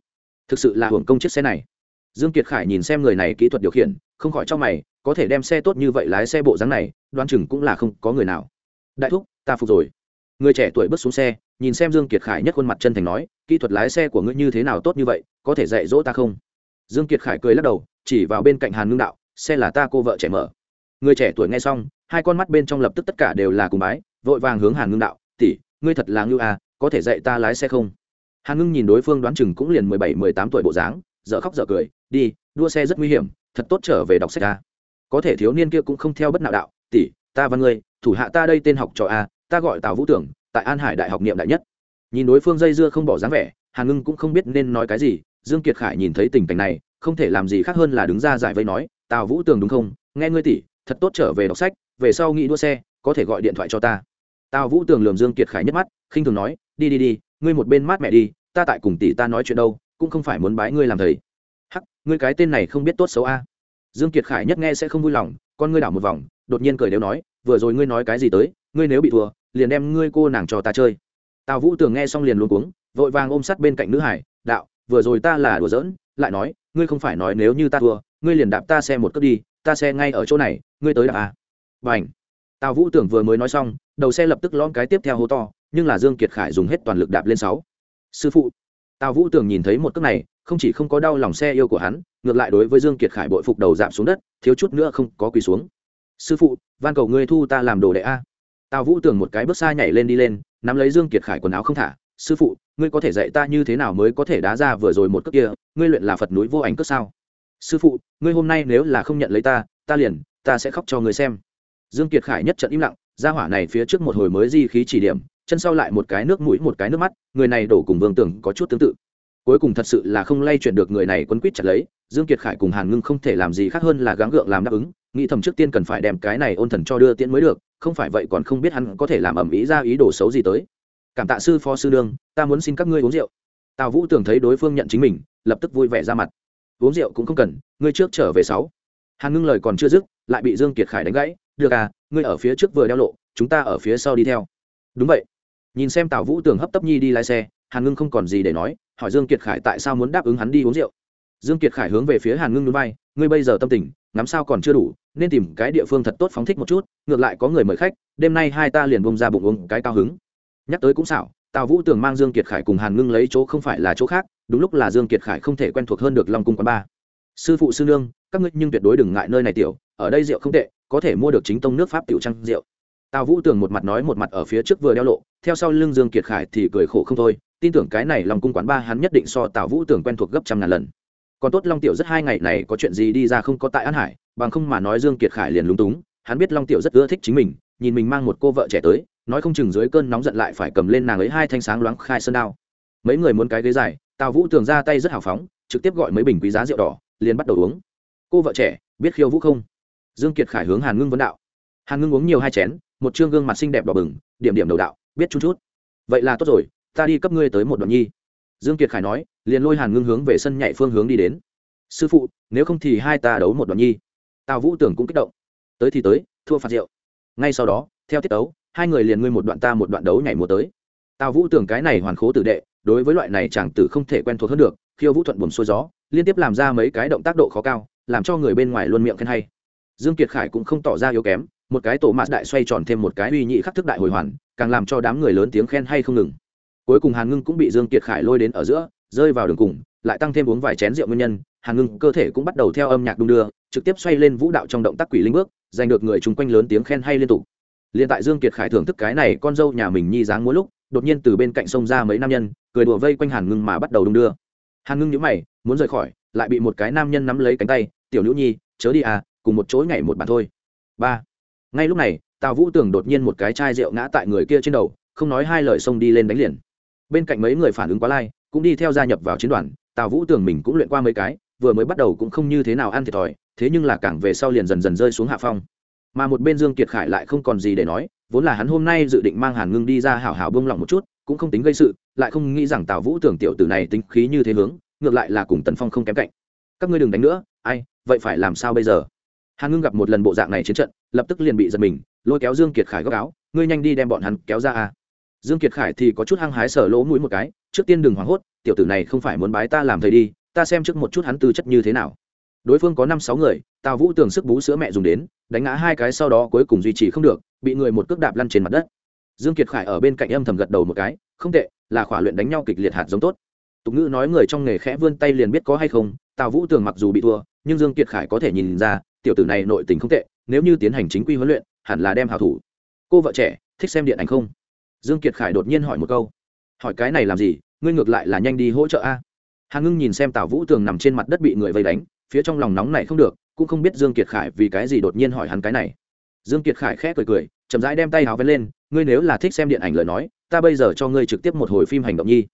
Thực sự là hưởng công chiếc xe này. Dương kiệt khải nhìn xem người này kỹ thuật điều khiển, không khỏi cho mày, có thể đem xe tốt như vậy lái xe bộ dáng này, đoán chừng cũng là không có người nào. Đại thúc, ta phục rồi. Người trẻ tuổi bước xuống xe, nhìn xem dương kiệt khải nhất khuôn mặt chân thành nói, kỹ thuật lái xe của ngươi như thế nào tốt như vậy, có thể dạy dỗ ta không? Dương kiệt khải cười lắc đầu, chỉ vào bên cạnh hàn ngưng đạo, xe là ta cô vợ trẻ mở. Người trẻ tuổi nghe xong hai con mắt bên trong lập tức tất cả đều là cùng bái, vội vàng hướng hàn ngưng đạo, tỷ, ngươi thật là ngưu à có thể dạy ta lái xe không? Hàn ngưng nhìn đối phương đoán chừng cũng liền mười bảy, mười tám tuổi bộ dáng, dở khóc dở cười, đi, đua xe rất nguy hiểm, thật tốt trở về đọc sách a có thể thiếu niên kia cũng không theo bất nào đạo, tỷ, ta văn ngươi, thủ hạ ta đây tên học trò a ta gọi tào vũ tưởng, tại an hải đại học niệm đại nhất. Nhìn đối phương dây dưa không bỏ dáng vẻ, hàn ngưng cũng không biết nên nói cái gì, dương kiệt khải nhìn thấy tình cảnh này, không thể làm gì khác hơn là đứng ra giải vây nói, tào vũ tường đúng không? Nghe ngươi tỷ, thật tốt trở về đọc sách về sau nghĩ đua xe, có thể gọi điện thoại cho ta. Tào vũ tường lườm dương kiệt khải nhất mắt, khinh thường nói, đi đi đi, ngươi một bên mát mẹ đi, ta tại cùng tỷ ta nói chuyện đâu, cũng không phải muốn bái ngươi làm thầy. Hắc, ngươi cái tên này không biết tốt xấu a. Dương kiệt khải nhất nghe sẽ không vui lòng, con ngươi đảo một vòng, đột nhiên cười đều nói, vừa rồi ngươi nói cái gì tới, ngươi nếu bị thua, liền đem ngươi cô nàng cho ta chơi. Tào vũ tường nghe xong liền luôn cuống, vội vàng ôm sát bên cạnh nữ hải, đạo, vừa rồi ta là đùa giỡn, lại nói, ngươi không phải nói nếu như ta thua, ngươi liền đạp ta xe một cướp đi, ta xe ngay ở chỗ này, ngươi tới đạp à và tào vũ tưởng vừa mới nói xong, đầu xe lập tức lom cái tiếp theo hố to, nhưng là dương kiệt khải dùng hết toàn lực đạp lên sáu. Sư phụ. Tào vũ tưởng nhìn thấy một cước này, không chỉ không có đau lòng xe yêu của hắn, ngược lại đối với dương kiệt khải bội phục đầu giảm xuống đất, thiếu chút nữa không có quỳ xuống. Sư phụ, van cầu ngươi thu ta làm đồ đệ a. Tào vũ tưởng một cái bước xa nhảy lên đi lên, nắm lấy dương kiệt khải quần áo không thả. Sư phụ, ngươi có thể dạy ta như thế nào mới có thể đá ra vừa rồi một cước kia, ngươi luyện là phật núi vô ảnh cước sao? Sư phụ, ngươi hôm nay nếu là không nhận lấy ta ta liền, ta sẽ khóc cho người xem dương kiệt khải nhất trận im lặng ra hỏa này phía trước một hồi mới di khí chỉ điểm, chân sau lại một cái nước mũi một cái nước mắt, người này đổ cùng vương tưởng có chút tương tự. Cuối cùng thật sự là không lay chuyển được người này quấn quýt chặt lấy, dương kiệt khải cùng hàn ngưng không thể làm gì khác hơn là gắng gượng làm đáp ứng, nghĩ thầm trước tiên cần phải đem cái này ôn thần cho đưa tiễn mới được, không phải vậy còn không biết hắn có thể làm ẩm ý ra ý đồ xấu gì tới. Cảm tạ sư phó sư đương ta muốn xin các ngươi uống rượu. Tào vũ tưởng thấy đối phương nhận chính mình, lập tức vui vẻ ra mặt. Uống rượu cũng không cần, ngươi trước trở về sáu. Hàn ngưng lời còn chưa dứt, lại bị dương kiệt khải đánh gãy được à ngươi ở phía trước vừa đeo lộ, chúng ta ở phía sau đi theo. Đúng vậy. Nhìn xem tào vũ tưởng hấp tấp nhi đi lái xe, hàn ngưng không còn gì để nói, hỏi dương kiệt khải tại sao muốn đáp ứng hắn đi uống rượu. Dương kiệt khải hướng về phía hàn ngưng núi bay, ngươi bây giờ tâm tình, ngắm sao còn chưa đủ, nên tìm cái địa phương thật tốt phóng thích một chút, ngược lại có người mời khách, đêm nay hai ta liền bông ra bụng uống cái cao hứng. Nhắc tới cũng xảo, tào vũ tường mang dương kiệt khải cùng hàn ngưng lấy chỗ không phải là chỗ khác, đúng lúc là dương kiệt khải không thể quen thuộc hơn được long cung quán ba. Sư phụ sư nương, các ngươi nhưng tuyệt đối đừng ngại nơi này tiểu, ở đây rượu không tệ có thể mua được chính tông nước pháp tiểu trăng rượu. Tào vũ tường một mặt nói một mặt ở phía trước vừa đeo lộ, theo sau lưng dương kiệt khải thì cười khổ không thôi, tin tưởng cái này long cung quán ba hắn nhất định so tào vũ tường quen thuộc gấp trăm ngàn lần. Còn tốt long tiểu rất hai ngày này có chuyện gì đi ra không có tại an hải, bằng không mà nói dương kiệt khải liền lúng túng, hắn biết long tiểu rất ưa thích chính mình, nhìn mình mang một cô vợ trẻ tới, nói không chừng dưới cơn nóng giận lại phải cầm lên nàng ấy hai thanh sáng loáng khai sơn đao. Mấy người muốn cái ghế dài, tào vũ tường ra tay rất hào phóng, trực tiếp gọi mấy bình quý giá rượu đỏ, liền bắt đầu uống. Cô vợ trẻ, biết khiêu vũ không? Dương kiệt khải hướng hàn ngưng vấn đạo. Hàn ngưng uống nhiều hai chén, một trương gương mặt xinh đẹp đỏ bừng, điểm điểm đầu đạo, biết chút chút. Vậy là tốt rồi, ta đi cấp ngươi tới một đoạn nhi. Dương kiệt khải nói, liền lôi hàn ngưng hướng về sân nhảy phương hướng đi đến. Sư phụ, nếu không thì hai ta đấu một đoạn nhi. Tào vũ tưởng cũng kích động. Tới thì tới, thua phạt rượu. Ngay sau đó, theo tiết đấu hai người liền ngươi một đoạn ta một đoạn đấu nhảy múa tới. Tào vũ tưởng cái này hoàn khố tử đệ, đối với loại này chàng tử không thể quen thuộc hơn được, khiêu vũ thuận buồm xuôi gió, liên tiếp làm ra mấy cái động tác độ khó cao, làm cho người bên ngoài luôn miệng khen hay dương kiệt khải cũng không tỏ ra yếu kém, một cái tổ mạt đại xoay tròn thêm một cái uy nhị khắc thức đại hồi hoàn, càng làm cho đám người lớn tiếng khen hay không ngừng. Cuối cùng hàn ngưng cũng bị dương kiệt khải lôi đến ở giữa, rơi vào đường cùng, lại tăng thêm uống vài chén rượu nguyên nhân, hàn ngưng cơ thể cũng bắt đầu theo âm nhạc đung đưa, trực tiếp xoay lên vũ đạo trong động tác quỷ linh bước, giành được người chung quanh lớn tiếng khen hay liên tục. Liền tại dương kiệt khải thưởng thức cái này con dâu nhà mình nhi dáng mỗi lúc, đột nhiên từ bên cạnh sông ra mấy nam nhân, cười đùa vây quanh hàn ngưng mà bắt đầu đung đưa. Hàn ngưng nhíu mày, muốn rời khỏi, lại bị một cái nam nhân nắm lấy cánh tay, tiểu nữ nhi, chớ đi à cùng một chỗ nhảy một bàn thôi. Ba. Ngay lúc này, tào vũ tường đột nhiên một cái chai rượu ngã tại người kia trên đầu, không nói hai lời xông đi lên đánh liền. Bên cạnh mấy người phản ứng quá lai, cũng đi theo gia nhập vào chiến đoàn, tào vũ tường mình cũng luyện qua mấy cái, vừa mới bắt đầu cũng không như thế nào ăn thiệt thòi, thế nhưng là càng về sau liền dần dần rơi xuống hạ phong. Mà một bên dương kiệt khải lại không còn gì để nói, vốn là hắn hôm nay dự định mang hàn ngưng đi ra hảo hảo bông lỏng một chút, cũng không tính gây sự, lại không nghĩ rằng tào vũ tưởng tiểu tử này tính khí như thế hướng, ngược lại là cùng tần phong không kém cạnh. Các ngươi đừng đánh nữa, ai, vậy phải làm sao bây giờ? Hàn ngưng gặp một lần bộ dạng này chiến trận, lập tức liền bị giật mình, lôi kéo dương kiệt khải góc áo, ngươi nhanh đi đem bọn hắn kéo ra a. Dương kiệt khải thì có chút hăng hái sở lỗ mũi một cái, trước tiên đừng hoảng hốt, tiểu tử này không phải muốn bái ta làm thầy đi, ta xem trước một chút hắn tư chất như thế nào. Đối phương có năm sáu người, tào vũ tường sức bú sữa mẹ dùng đến, đánh ngã hai cái sau đó cuối cùng duy trì không được, bị người một cước đạp lăn trên mặt đất. Dương kiệt khải ở bên cạnh âm thầm gật đầu một cái, không tệ, là khỏa luyện đánh nhau kịch liệt hạt giống tốt. Tục ngữ nói người trong nghề khẽ vươn tay liền biết có hay không, tào vũ tường mặc dù bị thua, nhưng dương kiệt khải có thể nhìn ra tiểu tử này nội tình không tệ, nếu như tiến hành chính quy huấn luyện, hẳn là đem hảo thủ. Cô vợ trẻ, thích xem điện ảnh không? Dương kiệt khải đột nhiên hỏi một câu. Hỏi cái này làm gì, ngươi ngược lại là nhanh đi hỗ trợ a. Hà ngưng nhìn xem tào vũ tường nằm trên mặt đất bị người vây đánh, phía trong lòng nóng này không được, cũng không biết dương kiệt khải vì cái gì đột nhiên hỏi hắn cái này. Dương kiệt khải khẽ cười cười, chậm rãi đem tay háo vén lên, ngươi nếu là thích xem điện ảnh lời nói, ta bây giờ cho ngươi trực tiếp một hồi phim hành động nhi.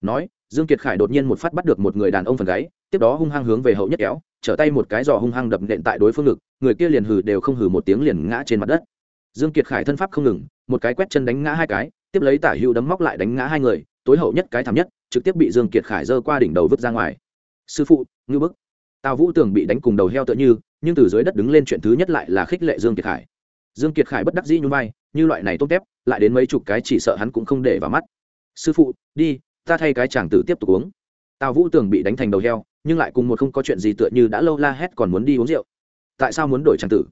Nói, dương kiệt khải đột nhiên một phát bắt được một người đàn ông phần gáy tiếp đó hung hăng hướng về hậu nhất kéo trở tay một cái giò hung hăng đập nện tại đối phương ngực, người kia liền hừ đều không hừ một tiếng liền ngã trên mặt đất. Dương kiệt khải thân pháp không ngừng, một cái quét chân đánh ngã hai cái, tiếp lấy tả hữu đấm móc lại đánh ngã hai người, tối hậu nhất cái thảm nhất, trực tiếp bị dương kiệt khải giơ qua đỉnh đầu vứt ra ngoài. Sư phụ, ngư bức. Tào vũ tường bị đánh cùng đầu heo tựa như, nhưng từ dưới đất đứng lên chuyện thứ nhất lại là khích lệ dương kiệt khải. Dương kiệt khải bất đắc dĩ nhún vai, như loại này tốt tép, lại đến mấy chục cái chỉ sợ hắn cũng không để vào mắt. Sư phụ, đi, ta thay cái chàng tử tiếp tục uống. Tào vũ tường bị đánh thành đầu heo nhưng lại cùng một không có chuyện gì tựa như đã lâu la hét còn muốn đi uống rượu. Tại sao muốn đổi trang tử?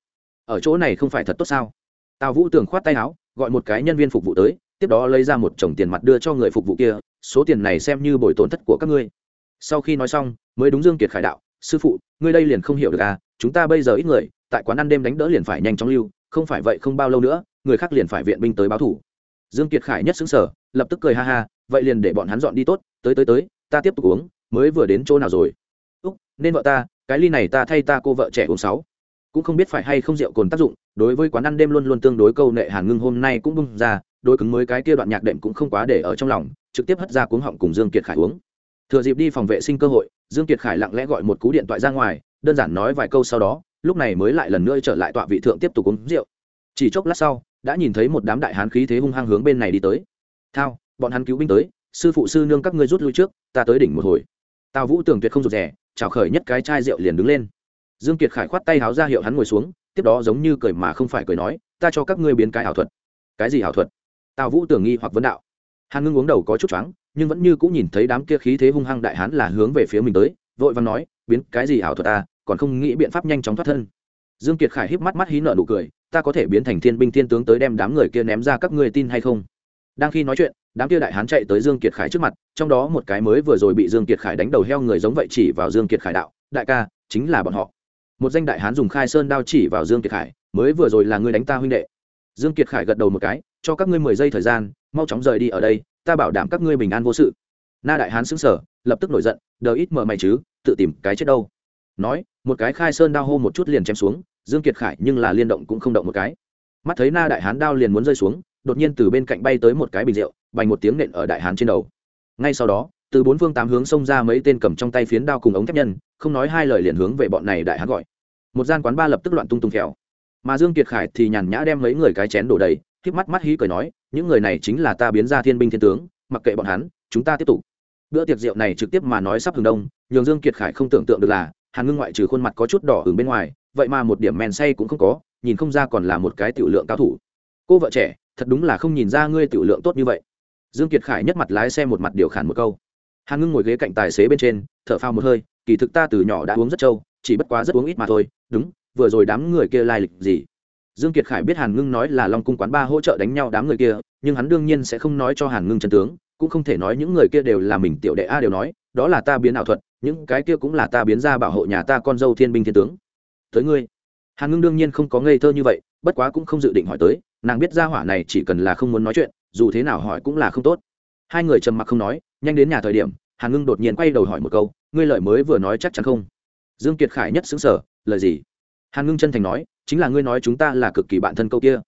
Ở chỗ này không phải thật tốt sao? Tào vũ tường khoát tay áo, gọi một cái nhân viên phục vụ tới, tiếp đó lấy ra một chồng tiền mặt đưa cho người phục vụ kia, số tiền này xem như bồi tổn thất của các ngươi. Sau khi nói xong, mới đúng dương kiệt khải đạo, sư phụ, ngươi đây liền không hiểu được à chúng ta bây giờ ít người, tại quán ăn đêm đánh đỡ liền phải nhanh chóng lưu, không phải vậy không bao lâu nữa, người khác liền phải viện binh tới báo thủ. Dương kiệt khải nhất xứng sở lập tức cười ha ha, vậy liền để bọn hắn dọn đi tốt, tới tới tới, ta tiếp tục uống mới vừa đến chỗ nào rồi? Úc, nên vợ ta, cái ly này ta thay ta cô vợ trẻ uống sáu. Cũng không biết phải hay không rượu cồn tác dụng, đối với quán ăn đêm luôn luôn tương đối câu nệ hàn ngưng hôm nay cũng bung ra đôi cứng mới cái kia đoạn nhạc đệm cũng không quá để ở trong lòng, trực tiếp hất ra cuống họng cùng dương kiệt khải uống. Thừa dịp đi phòng vệ sinh cơ hội, dương kiệt khải lặng lẽ gọi một cú điện thoại ra ngoài, đơn giản nói vài câu sau đó, lúc này mới lại lần nữa trở lại tọa vị thượng tiếp tục uống rượu. Chỉ chốc lát sau, đã nhìn thấy một đám đại hán khí thế hung hăng hướng bên này đi tới. Thao, bọn hắn cứu binh tới, sư phụ sư nương các ngươi rút lui trước, ta tới đỉnh một hồi tào vũ tưởng tuyệt không rụt rè, chào khởi nhất cái chai rượu liền đứng lên. Dương kiệt khải khoát tay háo ra hiệu hắn ngồi xuống, tiếp đó giống như cười mà không phải cười nói, ta cho các ngươi biến cái ảo thuật. Cái gì ảo thuật? Tào vũ tưởng nghi hoặc vấn đạo. Hàn ngưng uống đầu có chút choáng, nhưng vẫn như cũng nhìn thấy đám kia khí thế hung hăng đại hán là hướng về phía mình tới, vội vàng nói, biến cái gì ảo thuật ta còn không nghĩ biện pháp nhanh chóng thoát thân. Dương kiệt khải híp mắt mắt hí nợ nụ cười, ta có thể biến thành thiên binh thiên tướng tới đem đám người kia ném ra, các ngươi tin hay không? Đang khi nói chuyện đám kia đại hán chạy tới dương kiệt khải trước mặt, trong đó một cái mới vừa rồi bị dương kiệt khải đánh đầu heo người giống vậy chỉ vào dương kiệt khải đạo, đại ca, chính là bọn họ. Một danh đại hán dùng khai sơn đao chỉ vào dương kiệt khải, mới vừa rồi là ngươi đánh ta huynh đệ. Dương kiệt khải gật đầu một cái, cho các ngươi mười giây thời gian, mau chóng rời đi ở đây, ta bảo đảm các ngươi bình an vô sự. Na đại hán xứng sở lập tức nổi giận, đờ ít mở mày chứ, tự tìm cái chết đâu. Nói, một cái khai sơn đao hô một chút liền chém xuống, dương kiệt khải nhưng là liên động cũng không động một cái. Mắt thấy na đại hán đao liền muốn rơi xuống, đột nhiên từ bên cạnh bay tới một cái bình rượu bành một tiếng nện ở đại hán trên đầu. Ngay sau đó, từ bốn phương tám hướng xông ra mấy tên cầm trong tay phiến đao cùng ống thép nhân, không nói hai lời liền hướng về bọn này đại hán gọi. Một gian quán ba lập tức loạn tung tung kẹo mà dương kiệt khải thì nhàn nhã đem mấy người cái chén đổ đầy híp mắt mắt hí cười nói, những người này chính là ta biến ra thiên binh thiên tướng, mặc kệ bọn hắn, chúng ta tiếp tục. Bữa tiệc rượu này trực tiếp mà nói sắp hừng đông, nhường dương kiệt khải không tưởng tượng được là, hàn ngưng ngoại trừ khuôn mặt có chút đỏ hừng bên ngoài, vậy mà một điểm men say cũng không có, nhìn không ra còn là một cái tiểu lượng cao thủ. Cô vợ trẻ, thật đúng là không nhìn ra ngươi tiểu lượng tốt như vậy dương kiệt khải nhất mặt lái xe một mặt điều khản một câu. Hàn ngưng ngồi ghế cạnh tài xế bên trên, thở phao một hơi, kỳ thực ta từ nhỏ đã uống rất trâu, chỉ bất quá rất uống ít mà thôi. Đúng, vừa rồi đám người kia lai lịch gì? Dương kiệt khải biết hàn ngưng nói là long cung quán ba hỗ trợ đánh nhau đám người kia, nhưng hắn đương nhiên sẽ không nói cho hàn ngưng chân tướng, cũng không thể nói những người kia đều là mình tiểu đệ a đều nói, đó là ta biến ảo thuật, những cái kia cũng là ta biến ra bảo hộ nhà ta con dâu thiên binh thiên tướng. Tới ngươi. Hàn ngưng đương nhiên không có ngây thơ như vậy, bất quá cũng không dự định hỏi tới, nàng biết ra hỏa này chỉ cần là không muốn nói chuyện dù thế nào hỏi cũng là không tốt. Hai người trầm mặc không nói, nhanh đến nhà thời điểm hàn ngưng đột nhiên quay đầu hỏi một câu, ngươi lời mới vừa nói chắc chắn không? Dương kiệt khải nhất xứng sở lời gì? Hàn ngưng chân thành nói, chính là ngươi nói chúng ta là cực kỳ bạn thân câu kia.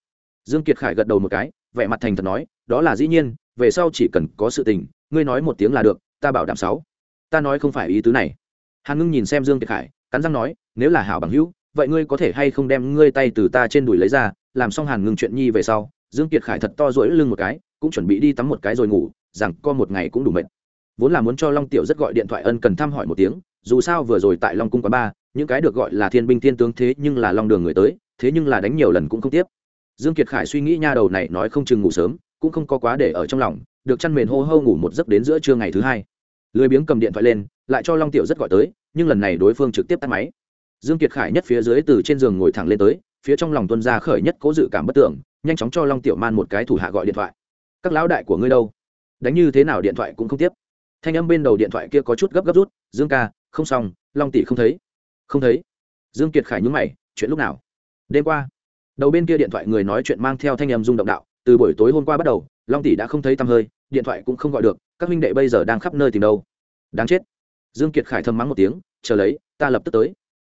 Dương kiệt khải gật đầu một cái, vẻ mặt thành thật nói, đó là dĩ nhiên, về sau chỉ cần có sự tình, ngươi nói một tiếng là được, ta bảo đảm sáu. Ta nói không phải ý tứ này. Hàn ngưng nhìn xem dương kiệt khải, cắn răng nói, nếu là hảo bằng hữu, vậy ngươi có thể hay không đem ngươi tay từ ta trên đùi lấy ra, làm xong hàn ngưng chuyện nhi về sau dương kiệt khải thật to rỗi lưng một cái, cũng chuẩn bị đi tắm một cái rồi ngủ, rằng co một ngày cũng đủ mệt. Vốn là muốn cho long tiểu rất gọi điện thoại ân cần thăm hỏi một tiếng, dù sao vừa rồi tại long cung quán ba những cái được gọi là thiên binh thiên tướng thế nhưng là long đường người tới, thế nhưng là đánh nhiều lần cũng không tiếp. Dương kiệt khải suy nghĩ nha đầu này nói không chừng ngủ sớm, cũng không có quá để ở trong lòng, được chăn mền hô hô ngủ một giấc đến giữa trưa ngày thứ hai. Lười biếng cầm điện thoại lên, lại cho long tiểu rất gọi tới, nhưng lần này đối phương trực tiếp tắt máy. Dương kiệt khải nhất phía dưới từ trên giường ngồi thẳng lên tới, phía trong lòng tuân ra khởi nhất cố dự cảm bất tưởng nhanh chóng cho long tiểu man một cái thủ hạ gọi điện thoại. Các lão đại của ngươi đâu? Đánh như thế nào điện thoại cũng không tiếp. Thanh âm bên đầu điện thoại kia có chút gấp gấp rút, dương ca, không xong, long tỷ không thấy. Không thấy. Dương kiệt khải nhúng mày, chuyện lúc nào? Đêm qua. Đầu bên kia điện thoại người nói chuyện mang theo thanh âm rung động đạo, từ buổi tối hôm qua bắt đầu, long tỷ đã không thấy tăm hơi, điện thoại cũng không gọi được, các huynh đệ bây giờ đang khắp nơi tìm đâu. Đáng chết. Dương kiệt khải thầm mắng một tiếng, chờ lấy, ta lập tức tới.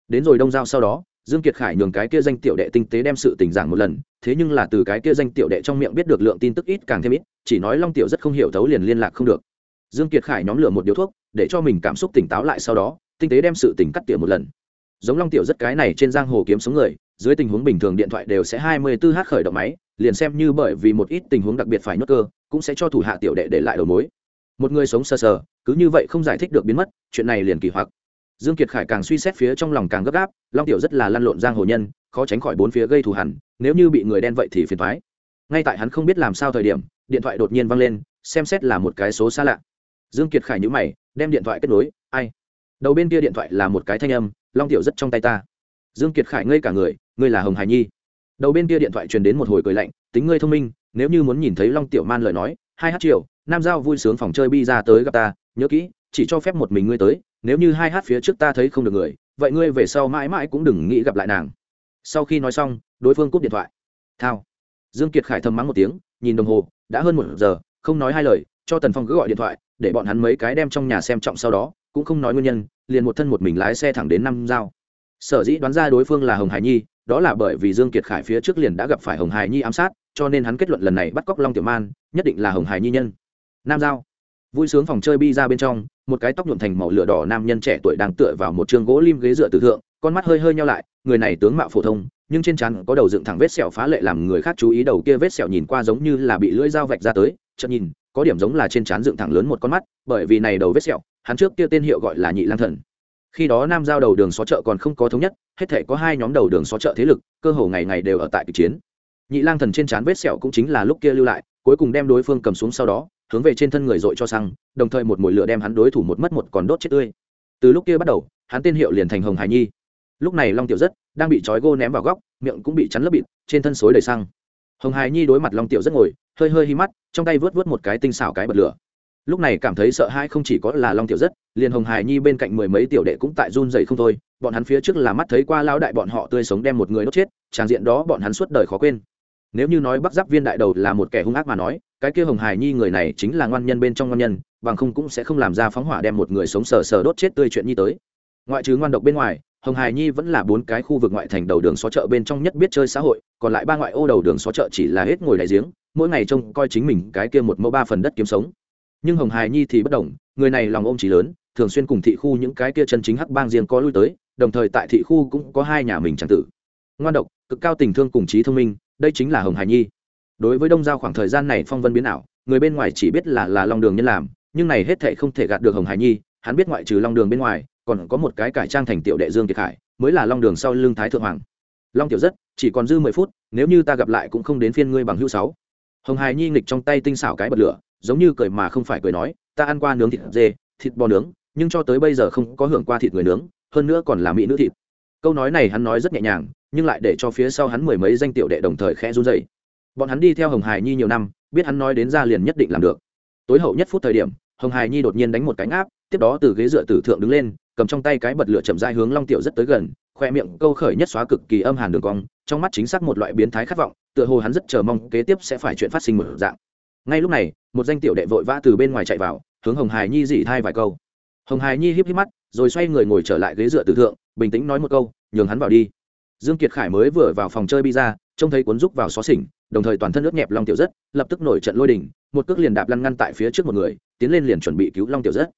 Đến rồi đông giao sau đó dương kiệt khải nhường cái kia danh tiểu đệ tinh tế đem sự tình giảng một lần, thế nhưng là từ cái kia danh tiểu đệ trong miệng biết được lượng tin tức ít càng thêm ít, chỉ nói long tiểu rất không hiểu thấu liền liên lạc không được. Dương kiệt khải nhóm lửa một điếu thuốc, để cho mình cảm xúc tỉnh táo lại sau đó, tinh tế đem sự tình cắt tỉa một lần. Giống long tiểu rất cái này trên giang hồ kiếm sống người, dưới tình huống bình thường điện thoại đều sẽ 24 h khởi động máy, liền xem như bởi vì một ít tình huống đặc biệt phải nhốt cơ, cũng sẽ cho thủ hạ tiểu đệ để lại đầu mối. Một người sống sờ sờ, cứ như vậy không giải thích được biến mất, chuyện này liền kỳ hoặc dương kiệt khải càng suy xét phía trong lòng càng gấp gáp, long tiểu rất là lăn lộn giang hồ nhân, khó tránh khỏi bốn phía gây thù hằn, nếu như bị người đen vậy thì phiền toái. Ngay tại hắn không biết làm sao thời điểm, điện thoại đột nhiên vang lên, xem xét là một cái số xa lạ. Dương kiệt khải nhíu mày, đem điện thoại kết nối, ai? Đầu bên kia điện thoại là một cái thanh âm, long tiểu rất trong tay ta. Dương kiệt khải ngây cả người, ngươi là hồng hải nhi? Đầu bên kia điện thoại truyền đến một hồi cười lạnh, tính ngươi thông minh, nếu như muốn nhìn thấy long tiểu man lời nói, hai h triệu nam giao vui sướng phòng chơi bi ra tới gặp ta, nhớ kỹ, chỉ cho phép một mình ngươi tới nếu như hai hát phía trước ta thấy không được người, vậy ngươi về sau mãi mãi cũng đừng nghĩ gặp lại nàng. Sau khi nói xong, đối phương cúp điện thoại. Thao. Dương kiệt khải thầm mắng một tiếng, nhìn đồng hồ, đã hơn một giờ, không nói hai lời, cho tần phong cứ gọi điện thoại, để bọn hắn mấy cái đem trong nhà xem trọng sau đó, cũng không nói nguyên nhân, liền một thân một mình lái xe thẳng đến năm giao. Sở dĩ đoán ra đối phương là hồng hải nhi, đó là bởi vì dương kiệt khải phía trước liền đã gặp phải hồng hải nhi ám sát, cho nên hắn kết luận lần này bắt cóc long tiểu man, nhất định là hồng hải nhi nhân. Nam giao. Vui sướng phòng chơi bi ra bên trong một cái tóc nhuộm thành màu lửa đỏ nam nhân trẻ tuổi đang tựa vào một trường gỗ lim ghế dựa tử thượng, con mắt hơi hơi nhau lại, người này tướng mạo phổ thông, nhưng trên trán có đầu dựng thẳng vết sẹo phá lệ làm người khác chú ý đầu kia vết sẹo nhìn qua giống như là bị lưỡi dao vạch ra tới, chợt nhìn, có điểm giống là trên trán dựng thẳng lớn một con mắt, bởi vì này đầu vết sẹo, hắn trước kia tên hiệu gọi là nhị lang thần. Khi đó nam giao đầu đường xó chợ còn không có thống nhất, hết thể có hai nhóm đầu đường xó chợ thế lực, cơ hồ ngày ngày đều ở tại kịch chiến. Nhị lang thần trên trán vết sẹo cũng chính là lúc kia lưu lại, cuối cùng đem đối phương cầm xuống sau đó hướng về trên thân người dội cho xăng, đồng thời một mồi lửa đem hắn đối thủ một mất một còn đốt chết tươi. Từ lúc kia bắt đầu, hắn tên hiệu liền thành hồng hải nhi. Lúc này long tiểu rất đang bị trói gô ném vào góc, miệng cũng bị chắn lấp bịt, trên thân xối đầy xăng. Hồng hải nhi đối mặt long tiểu rất ngồi, hơi hơi hi mắt, trong tay vớt vớt một cái tinh xảo cái bật lửa. Lúc này cảm thấy sợ hãi không chỉ có là long tiểu rất, liền hồng hải nhi bên cạnh mười mấy tiểu đệ cũng tại run dày không thôi, bọn hắn phía trước là mắt thấy qua lao đại bọn họ tươi sống đem một người đốt chết, tràng diện đó bọn hắn suốt đời khó quên nếu như nói bắc giáp viên đại đầu là một kẻ hung ác mà nói, cái kia hồng hải nhi người này chính là ngoan nhân bên trong ngoan nhân, bằng không cũng sẽ không làm ra phóng hỏa đem một người sống sờ sờ đốt chết tươi chuyện nhi tới. Ngoại trừ ngoan độc bên ngoài, hồng hải nhi vẫn là bốn cái khu vực ngoại thành đầu đường xó chợ bên trong nhất biết chơi xã hội, còn lại ba ngoại ô đầu đường xó chợ chỉ là hết ngồi đại giếng, mỗi ngày trông coi chính mình cái kia một mẫu ba phần đất kiếm sống. Nhưng hồng hải nhi thì bất đồng, người này lòng ôm trí lớn, thường xuyên cùng thị khu những cái kia chân chính hắc bang riêng có lui tới, đồng thời tại thị khu cũng có hai nhà mình trang tử. Ngoan độc, cực cao tình thương cùng trí thông minh đây chính là hồng hải nhi đối với đông giao khoảng thời gian này phong vân biến ảo người bên ngoài chỉ biết là là long đường nhân làm nhưng này hết thệ không thể gạt được hồng hải nhi hắn biết ngoại trừ long đường bên ngoài còn có một cái cải trang thành tiểu đệ dương kiệt khải mới là long đường sau lưng thái thượng hoàng long tiểu rất chỉ còn dư mười phút nếu như ta gặp lại cũng không đến phiên ngươi bằng hữu sáu hồng hải nhi nghịch trong tay tinh xảo cái bật lửa giống như cười mà không phải cười nói ta ăn qua nướng thịt dê thịt bò nướng nhưng cho tới bây giờ không có hưởng qua thịt người nướng hơn nữa còn là mỹ nữ thịt câu nói này hắn nói rất nhẹ nhàng nhưng lại để cho phía sau hắn mười mấy danh tiểu đệ đồng thời khẽ run dậy bọn hắn đi theo hồng hải nhi nhiều năm, biết hắn nói đến ra liền nhất định làm được. Tối hậu nhất phút thời điểm, hồng hải nhi đột nhiên đánh một cánh áp tiếp đó từ ghế dựa tử thượng đứng lên, cầm trong tay cái bật lửa chậm dai hướng long tiểu rất tới gần, khoe miệng câu khởi nhất xóa cực kỳ âm hàn đường cong, trong mắt chính xác một loại biến thái khát vọng, tựa hồ hắn rất chờ mong kế tiếp sẽ phải chuyện phát sinh một dạng. Ngay lúc này, một danh tiểu đệ vội vã từ bên ngoài chạy vào, hướng hồng hải nhi dỉ thai vài câu. Hồng hải nhi híp híp mắt, rồi xoay người ngồi trở lại ghế dựa tử thượng, bình tĩnh nói một câu, nhường hắn vào đi dương kiệt khải mới vừa vào phòng chơi bi ra, trông thấy cuốn rúc vào xó xỉnh, đồng thời toàn thân ướt nhẹp long tiểu rất, lập tức nổi trận lôi đình, một cước liền đạp lăn ngăn tại phía trước một người, tiến lên liền chuẩn bị cứu long tiểu rất.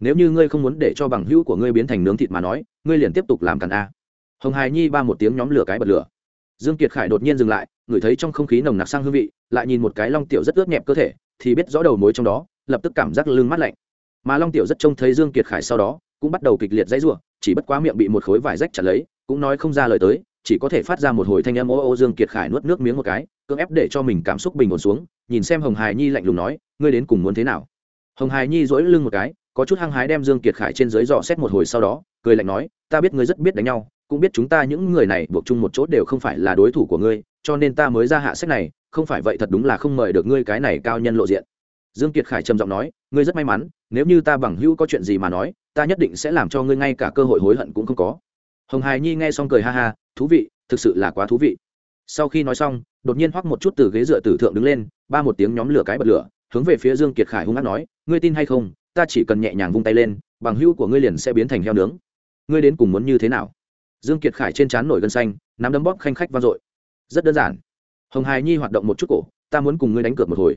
Nếu như ngươi không muốn để cho bằng hữu của ngươi biến thành nướng thịt mà nói, ngươi liền tiếp tục làm càn a. Hồng hài nhi ba một tiếng nhóm lửa cái bật lửa. Dương kiệt khải đột nhiên dừng lại, ngửi thấy trong không khí nồng nặc sang hương vị, lại nhìn một cái long tiểu rất ướt nhẹp cơ thể, thì biết rõ đầu mối trong đó, lập tức cảm giác lưng mát lạnh. Mà long tiểu rất trông thấy dương kiệt khải sau đó, cũng bắt đầu kịch liệt dãy rủa, chỉ bất quá miệng bị một khối vải rách chặt lấy cũng nói không ra lời tới, chỉ có thể phát ra một hồi thanh âm ô ô dương kiệt khải nuốt nước miếng một cái, cưỡng ép để cho mình cảm xúc bình ổn xuống, nhìn xem hồng hài nhi lạnh lùng nói, ngươi đến cùng muốn thế nào? Hồng hài nhi dỗi lưng một cái, có chút hăng hái đem dương kiệt khải trên dưới dò xét một hồi sau đó, cười lạnh nói, ta biết ngươi rất biết đánh nhau, cũng biết chúng ta những người này buộc chung một chỗ đều không phải là đối thủ của ngươi, cho nên ta mới ra hạ sách này, không phải vậy thật đúng là không mời được ngươi cái này cao nhân lộ diện. Dương kiệt khải trầm giọng nói, ngươi rất may mắn, nếu như ta bằng hữu có chuyện gì mà nói, ta nhất định sẽ làm cho ngươi ngay cả cơ hội hối hận cũng không có hồng hài nhi nghe xong cười ha ha, thú vị, thực sự là quá thú vị. Sau khi nói xong, đột nhiên hoắc một chút từ ghế dựa tử thượng đứng lên, ba một tiếng nhóm lửa cái bật lửa, hướng về phía dương kiệt khải hung hăng nói, ngươi tin hay không, ta chỉ cần nhẹ nhàng vung tay lên, bằng hữu của ngươi liền sẽ biến thành heo nướng. Ngươi đến cùng muốn như thế nào? Dương kiệt khải trên trán nổi gân xanh, nắm đấm bóp khanh khách vang dội. Rất đơn giản. Hồng hài nhi hoạt động một chút cổ, ta muốn cùng ngươi đánh cược một hồi.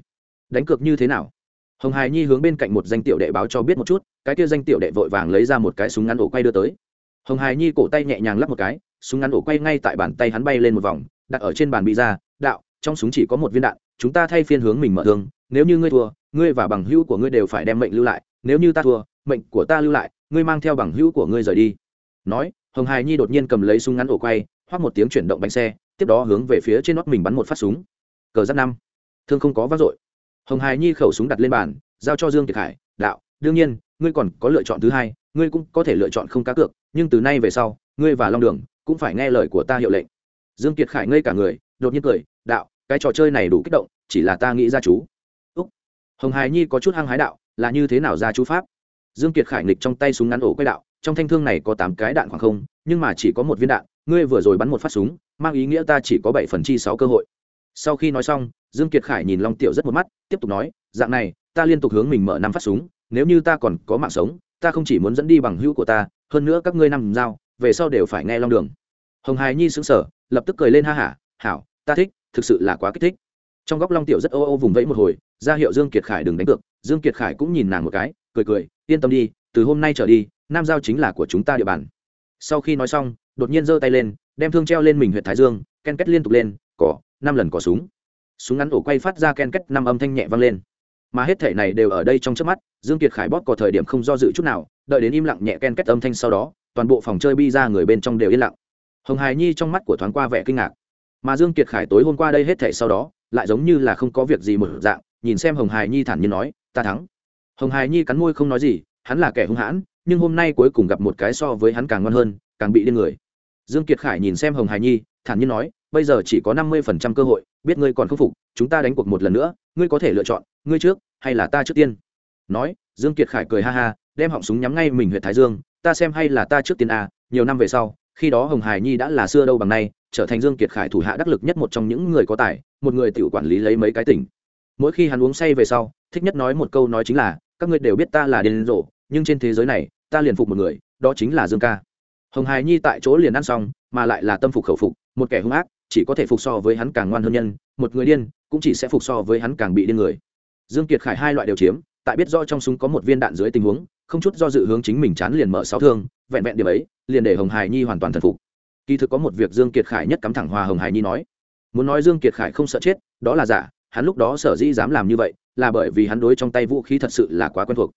Đánh cược như thế nào? Hồng hài nhi hướng bên cạnh một danh tiểu đệ báo cho biết một chút, cái kia danh tiểu đệ vội vàng lấy ra một cái súng ngắn ổ quay đưa tới hồng hài nhi cổ tay nhẹ nhàng lắp một cái, súng ngắn ổ quay ngay tại bàn tay hắn bay lên một vòng, đặt ở trên bàn bị ra, đạo, trong súng chỉ có một viên đạn, chúng ta thay phiên hướng mình mở thương, nếu như ngươi thua, ngươi và bằng hữu của ngươi đều phải đem mệnh lưu lại, nếu như ta thua, mệnh của ta lưu lại, ngươi mang theo bằng hữu của ngươi rời đi. Nói, hồng hài nhi đột nhiên cầm lấy súng ngắn ổ quay hoác một tiếng chuyển động bánh xe, tiếp đó hướng về phía trên nót mình bắn một phát súng. Cờ giáp năm, thương không có vác dội. Hồng hài nhi khẩu súng đặt lên bàn, giao cho dương kiệt khải đạo, đương nhiên, ngươi còn có lựa chọn thứ hai ngươi cũng có thể lựa chọn không cá cược, nhưng từ nay về sau, ngươi và long đường cũng phải nghe lời của ta hiệu lệnh. Dương kiệt khải ngây cả người, đột nhiên cười, đạo, cái trò chơi này đủ kích động, chỉ là ta nghĩ ra chú. Úc. Hồng hài nhi có chút hăng hái đạo, là như thế nào ra chú pháp? Dương kiệt khải nghịch trong tay súng ngắn ổ quay đạo, trong thanh thương này có tám cái đạn khoảng không, nhưng mà chỉ có một viên đạn, ngươi vừa rồi bắn một phát súng, mang ý nghĩa ta chỉ có bảy phần chi sáu cơ hội. Sau khi nói xong, dương kiệt khải nhìn long tiểu rất một mắt, tiếp tục nói, dạng này, ta liên tục hướng mình mở năm phát súng, nếu như ta còn có mạng sống ta không chỉ muốn dẫn đi bằng hữu của ta hơn nữa các ngươi nằm Giao, về sau đều phải nghe long đường. Hồng hài nhi sững sờ lập tức cười lên ha hả hảo ta thích thực sự là quá kích thích. Trong góc long tiểu rất ô ô vùng vẫy một hồi ra hiệu dương kiệt khải đừng đánh cược dương kiệt khải cũng nhìn nàng một cái cười cười yên tâm đi từ hôm nay trở đi nam giao chính là của chúng ta địa bàn. Sau khi nói xong đột nhiên giơ tay lên đem thương treo lên mình huyện thái dương ken kết liên tục lên cỏ năm lần cỏ súng. Súng ngắn ổ quay phát ra ken kết năm âm thanh nhẹ vang lên mà hết thể này đều ở đây trong trước mắt, dương kiệt khải bóp có thời điểm không do dự chút nào, đợi đến im lặng nhẹ ken kết âm thanh sau đó, toàn bộ phòng chơi bi ra người bên trong đều yên lặng. Hồng hài nhi trong mắt của thoáng qua vẻ kinh ngạc. Mà dương kiệt khải tối hôm qua đây hết thể sau đó, lại giống như là không có việc gì một dạng, nhìn xem hồng hài nhi thản nhiên nói, ta thắng. Hồng hài nhi cắn môi không nói gì, hắn là kẻ hung hãn, nhưng hôm nay cuối cùng gặp một cái so với hắn càng ngon hơn, càng bị điên người. Dương kiệt khải nhìn xem hồng hài nhi, thản nhiên nói, bây giờ chỉ có năm mươi phần trăm cơ hội, biết ngươi còn không phục, chúng ta đánh cuộc một lần nữa, ngươi có thể lựa chọn ngươi trước, hay là ta trước tiên? Nói, dương kiệt khải cười ha ha, đem họng súng nhắm ngay mình huyện thái dương, ta xem hay là ta trước tiên a nhiều năm về sau, khi đó hồng hải nhi đã là xưa đâu bằng nay, trở thành dương kiệt khải thủ hạ đắc lực nhất một trong những người có tài, một người tự quản lý lấy mấy cái tỉnh. Mỗi khi hắn uống say về sau, thích nhất nói một câu nói chính là, các ngươi đều biết ta là điên rồ, nhưng trên thế giới này, ta liền phục một người, đó chính là dương ca. Hồng hải nhi tại chỗ liền ăn xong, mà lại là tâm phục khẩu phục, một kẻ hung ác, chỉ có thể phục so với hắn càng ngoan hơn nhân, một người điên, cũng chỉ sẽ phục so với hắn càng bị điên người dương kiệt khải hai loại đều chiếm, tại biết do trong súng có một viên đạn dưới tình huống, không chút do dự hướng chính mình chán liền mở sáu thương, vẹn vẹn điểm ấy, liền để hồng hải nhi hoàn toàn thần phục. Kỳ thực có một việc dương kiệt khải nhất cắm thẳng hòa hồng hải nhi nói. Muốn nói dương kiệt khải không sợ chết, đó là giả, hắn lúc đó sở dĩ dám làm như vậy, là bởi vì hắn đối trong tay vũ khí thật sự là quá quen thuộc.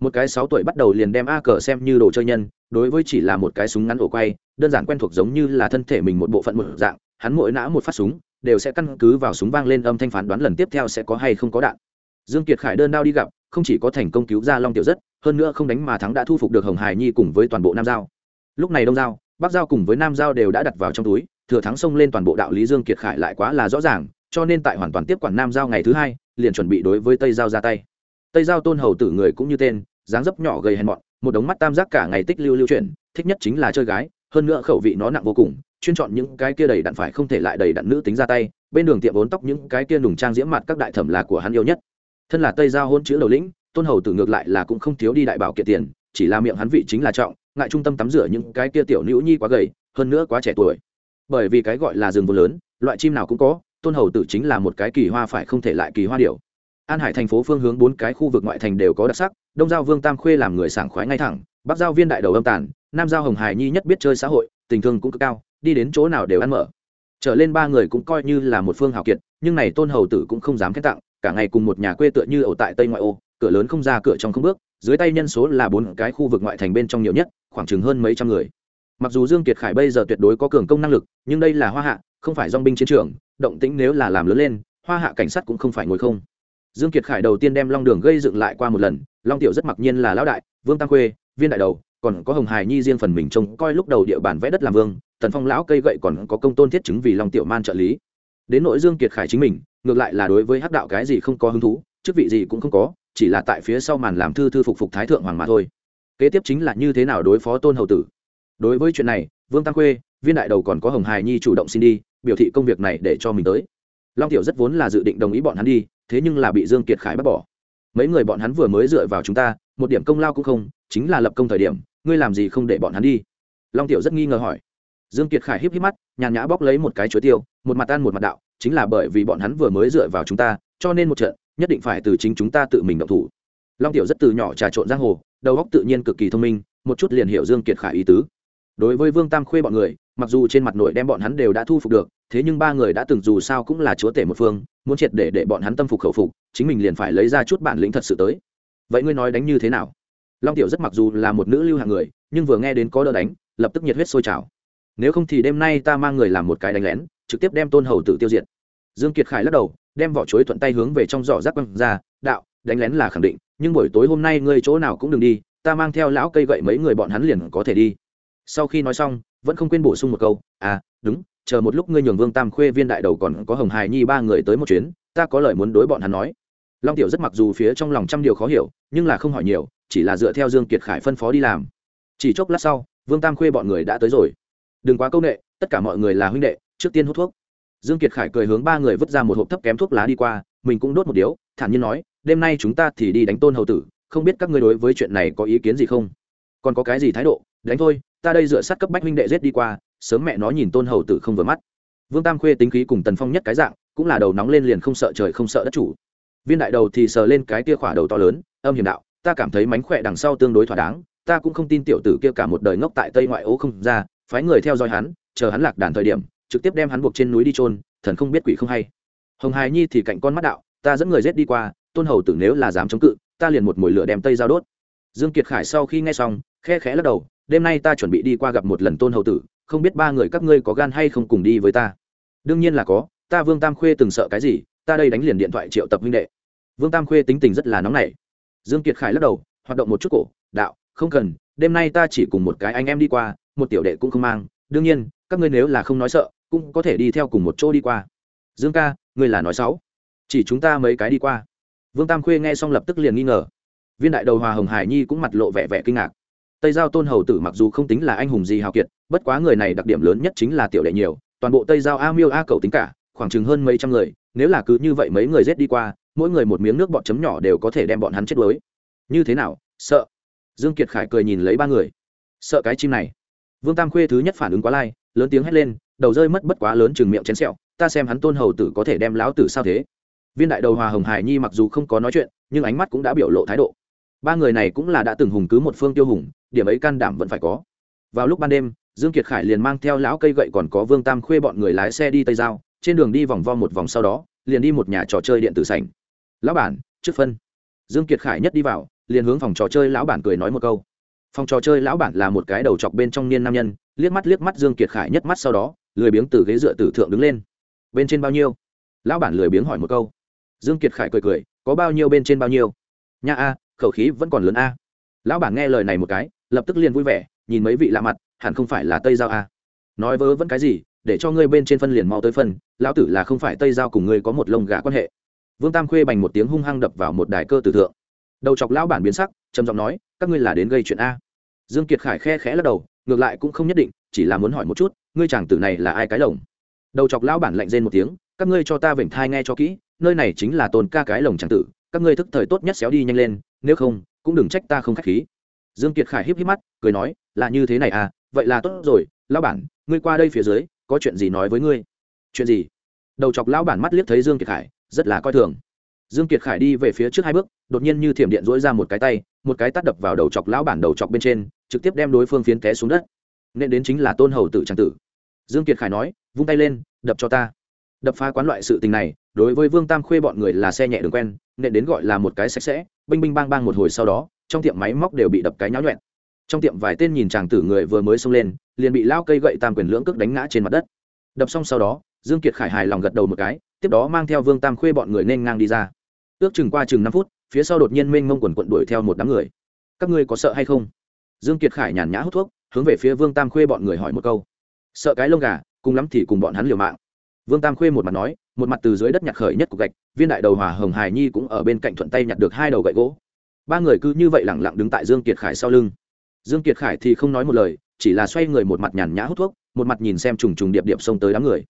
Một cái sáu tuổi bắt đầu liền đem a cờ xem như đồ chơi nhân, đối với chỉ là một cái súng ngắn ổ quay, đơn giản quen thuộc giống như là thân thể mình một bộ phận một dạng, hắn mỗi nã một phát súng, đều sẽ căn cứ vào súng vang lên âm thanh phán đoán lần tiếp theo sẽ có hay không có đạn dương kiệt khải đơn đao đi gặp, không chỉ có thành công cứu ra long tiểu rất, hơn nữa không đánh mà thắng đã thu phục được hồng hải nhi cùng với toàn bộ nam giao. Lúc này đông giao, bắc giao cùng với nam giao đều đã đặt vào trong túi, thừa thắng xông lên toàn bộ đạo lý dương kiệt khải lại quá là rõ ràng, cho nên tại hoàn toàn tiếp quản nam giao ngày thứ hai, liền chuẩn bị đối với tây giao ra tay. Tây giao tôn hầu tử người cũng như tên, dáng dấp nhỏ gầy hèn mọn, một đống mắt tam giác cả ngày tích lưu lưu chuyển, thích nhất chính là chơi gái, hơn nữa khẩu vị nó nặng vô cùng, chuyên chọn những cái kia đầy đặn phải không thể lại đầy đặn nữ tính ra tay, bên đường tiệm vốn tóc những cái kia nùng trang diễm mặt các đại thẩm là của hắn yêu nhất thân là tây giao hôn chữ đầu lĩnh, tôn hầu tử ngược lại là cũng không thiếu đi đại bảo kiện tiền, chỉ là miệng hắn vị chính là trọng, ngại trung tâm tắm rửa những cái kia tiểu nữ nhi quá gầy, hơn nữa quá trẻ tuổi. Bởi vì cái gọi là rừng vô lớn, loại chim nào cũng có, tôn hầu tử chính là một cái kỳ hoa phải không thể lại kỳ hoa điểu an hải thành phố phương hướng bốn cái khu vực ngoại thành đều có đặc sắc, đông giao vương tam khuê làm người sảng khoái ngay thẳng, bắc giao viên đại đầu âm tàn, nam giao hồng hải nhi nhất biết chơi xã hội, tình thương cũng cực cao, đi đến chỗ nào đều ăn mở. Trở lên ba người cũng coi như là một phương hào kiệt, nhưng này tôn hầu tử cũng không dám khen tặng cả ngày cùng một nhà quê tựa như ở tại tây ngoại ô, cửa lớn không ra cửa trong không bước, dưới tay nhân số là bốn cái khu vực ngoại thành bên trong nhiều nhất, khoảng chừng hơn mấy trăm người. Mặc dù dương kiệt khải bây giờ tuyệt đối có cường công năng lực, nhưng đây là hoa hạ, không phải dong binh chiến trường, động tĩnh nếu là làm lớn lên, hoa hạ cảnh sát cũng không phải ngồi không. Dương kiệt khải đầu tiên đem long đường gây dựng lại qua một lần, long tiểu rất mặc nhiên là lão đại, vương tăng khuê, viên đại đầu, còn có hồng hải nhi riêng phần mình trông coi lúc đầu địa bàn vẽ đất làm vương, tần phong lão cây gậy còn có công tôn thiết chứng vì long tiểu man trợ lý đến nội dương kiệt khải chính mình, ngược lại là đối với hắc đạo cái gì không có hứng thú, chức vị gì cũng không có, chỉ là tại phía sau màn làm thư thư phục phục thái thượng hoàng mà thôi. Kế tiếp chính là như thế nào đối phó tôn hầu tử. Đối với chuyện này, vương tăng khuê, viên đại đầu còn có hồng hải nhi chủ động xin đi, biểu thị công việc này để cho mình tới. Long tiểu rất vốn là dự định đồng ý bọn hắn đi, thế nhưng là bị dương kiệt khải bắt bỏ. Mấy người bọn hắn vừa mới dựa vào chúng ta, một điểm công lao cũng không, chính là lập công thời điểm, ngươi làm gì không để bọn hắn đi? Long tiểu rất nghi ngờ hỏi dương kiệt khải híp híp mắt, nhàn nhã bóc lấy một cái chuối tiêu, một mặt ăn một mặt đạo, chính là bởi vì bọn hắn vừa mới dựa vào chúng ta, cho nên một trận, nhất định phải từ chính chúng ta tự mình động thủ. Long tiểu rất từ nhỏ trà trộn giang hồ, đầu óc tự nhiên cực kỳ thông minh, một chút liền hiểu dương kiệt khải ý tứ. Đối với vương tam khuê bọn người, mặc dù trên mặt nội đem bọn hắn đều đã thu phục được, thế nhưng ba người đã từng dù sao cũng là chúa tể một phương, muốn triệt để để bọn hắn tâm phục khẩu phục, chính mình liền phải lấy ra chút bản lĩnh thật sự tới. Vậy ngươi nói đánh như thế nào? Long tiểu rất mặc dù là một nữ lưu hàng người, nhưng vừa nghe đến có đỡ đánh, lập tức nhiệt huyết sôi trào nếu không thì đêm nay ta mang người làm một cái đánh lén, trực tiếp đem tôn hầu tử tiêu diệt. Dương kiệt khải lắc đầu, đem vỏ chuối thuận tay hướng về trong giỏ rác quăng ra, đạo, đánh lén là khẳng định, nhưng buổi tối hôm nay ngươi chỗ nào cũng đừng đi, ta mang theo lão cây gậy mấy người bọn hắn liền có thể đi. Sau khi nói xong, vẫn không quên bổ sung một câu à đúng, chờ một lúc ngươi nhường vương tam khuê viên đại đầu còn có hồng hài nhi ba người tới một chuyến, ta có lời muốn đối bọn hắn nói. Long tiểu rất mặc dù phía trong lòng trăm điều khó hiểu, nhưng là không hỏi nhiều, chỉ là dựa theo dương kiệt khải phân phó đi làm. Chỉ chốc lát sau, vương tam khuê bọn người đã tới rồi đừng quá công nghệ tất cả mọi người là huynh đệ, trước tiên hút thuốc. Dương kiệt khải cười hướng ba người vứt ra một hộp thấp kém thuốc lá đi qua, mình cũng đốt một điếu, thản nhiên nói, đêm nay chúng ta thì đi đánh tôn hầu tử, không biết các ngươi đối với chuyện này có ý kiến gì không? Còn có cái gì thái độ? Đánh thôi, ta đây dựa sát cấp bách huynh đệ giết đi qua, sớm mẹ nó nhìn tôn hầu tử không vừa mắt. Vương tam khuê tính khí cùng tần phong nhất cái dạng, cũng là đầu nóng lên liền không sợ trời không sợ đất chủ. Viên đại đầu thì sờ lên cái tia khỏa đầu to lớn, âm hiểm đạo, ta cảm thấy mánh khỏe đằng sau tương đối thỏa đáng, ta cũng không tin tiểu tử kia cả một đời ngốc tại tây ngoại ố không ra phái người theo dõi hắn, chờ hắn lạc đàn thời điểm, trực tiếp đem hắn buộc trên núi đi trôn thần không biết quỷ không hay. Hồng hài nhi thì cạnh con mắt đạo, ta dẫn người rết đi qua, tôn hầu tử nếu là dám chống cự, ta liền một mồi lửa đem tây giao đốt. Dương kiệt khải sau khi nghe xong, khe khẽ lắc đầu, đêm nay ta chuẩn bị đi qua gặp một lần tôn hầu tử, không biết ba người các ngươi có gan hay không cùng đi với ta? Đương nhiên là có, ta vương tam khuê từng sợ cái gì, ta đây đánh liền điện thoại triệu tập huynh đệ. Vương tam khuê tính tình rất là nóng nảy. Dương kiệt khải lắc đầu, hoạt động một chút cổ, đạo, không cần, đêm nay ta chỉ cùng một cái anh em đi qua một tiểu đệ cũng không mang, đương nhiên, các ngươi nếu là không nói sợ, cũng có thể đi theo cùng một chỗ đi qua. Dương ca, ngươi là nói xấu. Chỉ chúng ta mấy cái đi qua. Vương tam khuê nghe xong lập tức liền nghi ngờ. Viên đại đầu hòa hồng hải nhi cũng mặt lộ vẻ vẻ kinh ngạc. Tây giao tôn hầu tử mặc dù không tính là anh hùng gì hào kiệt, bất quá người này đặc điểm lớn nhất chính là tiểu đệ nhiều, toàn bộ tây giao a miêu a cầu tính cả, khoảng chừng hơn mấy trăm người, nếu là cứ như vậy mấy người rết đi qua, mỗi người một miếng nước bọt chấm nhỏ đều có thể đem bọn hắn chết đuối. Như thế nào? Sợ. Dương kiệt khải cười nhìn lấy ba người. Sợ cái chim này vương tam khuê thứ nhất phản ứng quá lai, lớn tiếng hét lên, đầu rơi mất bất quá lớn chừng miệng chén sẹo, ta xem hắn tôn hầu tử có thể đem lão tử sao thế. Viên đại đầu hòa hồng hải nhi mặc dù không có nói chuyện, nhưng ánh mắt cũng đã biểu lộ thái độ. Ba người này cũng là đã từng hùng cứ một phương tiêu hùng, điểm ấy can đảm vẫn phải có. Vào lúc ban đêm, dương kiệt khải liền mang theo lão cây gậy còn có vương tam khuê bọn người lái xe đi tây giao, trên đường đi vòng vo một vòng sau đó, liền đi một nhà trò chơi điện tử sảnh. Lão bản, trước phân. Dương kiệt khải nhất đi vào, liền hướng phòng trò chơi lão bản cười nói một câu phòng trò chơi lão bản là một cái đầu chọc bên trong niên nam nhân, liếc mắt liếc mắt dương kiệt khải nhất mắt sau đó, lười biếng từ ghế dựa tử thượng đứng lên. Bên trên bao nhiêu? Lão bản lười biếng hỏi một câu. Dương kiệt khải cười cười, có bao nhiêu bên trên bao nhiêu? Nha a, khẩu khí vẫn còn lớn a. Lão bản nghe lời này một cái, lập tức liền vui vẻ, nhìn mấy vị lạ mặt, hẳn không phải là tây giao a. Nói vớ vẫn cái gì, để cho ngươi bên trên phân liền mau tới phân, lão tử là không phải tây giao cùng ngươi có một lông gà quan hệ. Vương tam khuê bành một tiếng hung hăng đập vào một đài cơ tử thượng đầu chọc lão bản biến sắc, trầm giọng nói, các ngươi là đến gây chuyện a? Dương kiệt khải khe khẽ lắc đầu, ngược lại cũng không nhất định, chỉ là muốn hỏi một chút, ngươi chàng tử này là ai cái lồng? Đầu chọc lão bản lạnh rên một tiếng, các ngươi cho ta vểnh thai nghe cho kỹ, nơi này chính là tôn ca cái lồng chàng tử, các ngươi thức thời tốt nhất xéo đi nhanh lên, nếu không, cũng đừng trách ta không khách khí. Dương kiệt khải híp híp mắt, cười nói, là như thế này à vậy là tốt rồi, lão bản, ngươi qua đây phía dưới, có chuyện gì nói với ngươi? Chuyện gì? Đầu chọc lão bản mắt liếc thấy dương kiệt khải, rất là coi thường dương kiệt khải đi về phía trước hai bước, đột nhiên như thiểm điện dỗi ra một cái tay, một cái tắt đập vào đầu chọc lão bản đầu chọc bên trên, trực tiếp đem đối phương phiến té xuống đất. Nên đến chính là tôn hầu tử trang tử. Dương kiệt khải nói, vung tay lên, đập cho ta. Đập phá quán loại sự tình này, đối với vương tam khuê bọn người là xe nhẹ đường quen, nên đến gọi là một cái sạch sẽ, binh binh bang bang một hồi sau đó, trong tiệm máy móc đều bị đập cái nháo nhuẹn. Trong tiệm vài tên nhìn chàng tử người vừa mới xông lên, liền bị lao cây gậy tam quyền lưỡng cước đánh ngã trên mặt đất. Đập xong sau đó, dương kiệt khải hài lòng gật đầu một cái, tiếp đó mang theo vương tam khuê bọn người nên ngang đi ra ước chừng qua chừng năm phút, phía sau đột nhiên mênh mông quần quận đuổi theo một đám người. Các ngươi có sợ hay không? Dương kiệt khải nhàn nhã hút thuốc, hướng về phía vương tam khuê bọn người hỏi một câu. Sợ cái lông gà, cùng lắm thì cùng bọn hắn liều mạng. Vương tam khuê một mặt nói, một mặt từ dưới đất nhặt khởi nhất cục gạch, viên đại đầu hòa hồng hài nhi cũng ở bên cạnh thuận tay nhặt được hai đầu gậy gỗ. Ba người cứ như vậy lẳng lặng đứng tại dương kiệt khải sau lưng. Dương kiệt khải thì không nói một lời, chỉ là xoay người một mặt nhàn nhã hút thuốc, một mặt nhìn xem trùng trùng điệp điệp xông tới đám người.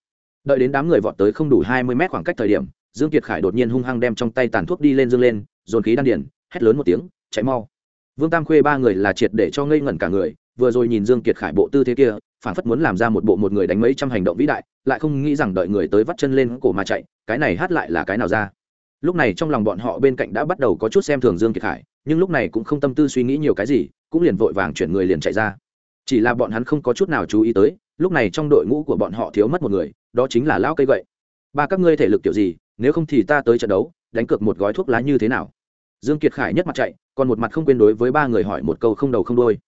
Đợi đến đám người vọt tới không đủ hai mươi mét khoảng cách thời điểm dương kiệt khải đột nhiên hung hăng đem trong tay tàn thuốc đi lên dương lên, dồn khí đan điển hét lớn một tiếng, chạy mau. Vương tam khuê ba người là triệt để cho ngây ngẩn cả người, vừa rồi nhìn dương kiệt khải bộ tư thế kia, phản phất muốn làm ra một bộ một người đánh mấy trăm hành động vĩ đại, lại không nghĩ rằng đợi người tới vắt chân lên cổ mà chạy, cái này hát lại là cái nào ra. Lúc này trong lòng bọn họ bên cạnh đã bắt đầu có chút xem thường dương kiệt khải, nhưng lúc này cũng không tâm tư suy nghĩ nhiều cái gì, cũng liền vội vàng chuyển người liền chạy ra. Chỉ là bọn hắn không có chút nào chú ý tới, lúc này trong đội ngũ của bọn họ thiếu mất một người, đó chính là lão cây gậy. Ba các ngươi thể lực kiểu gì nếu không thì ta tới trận đấu, đánh cược một gói thuốc lá như thế nào? Dương kiệt khải nhất mặt chạy, còn một mặt không quên đối với ba người hỏi một câu không đầu không đôi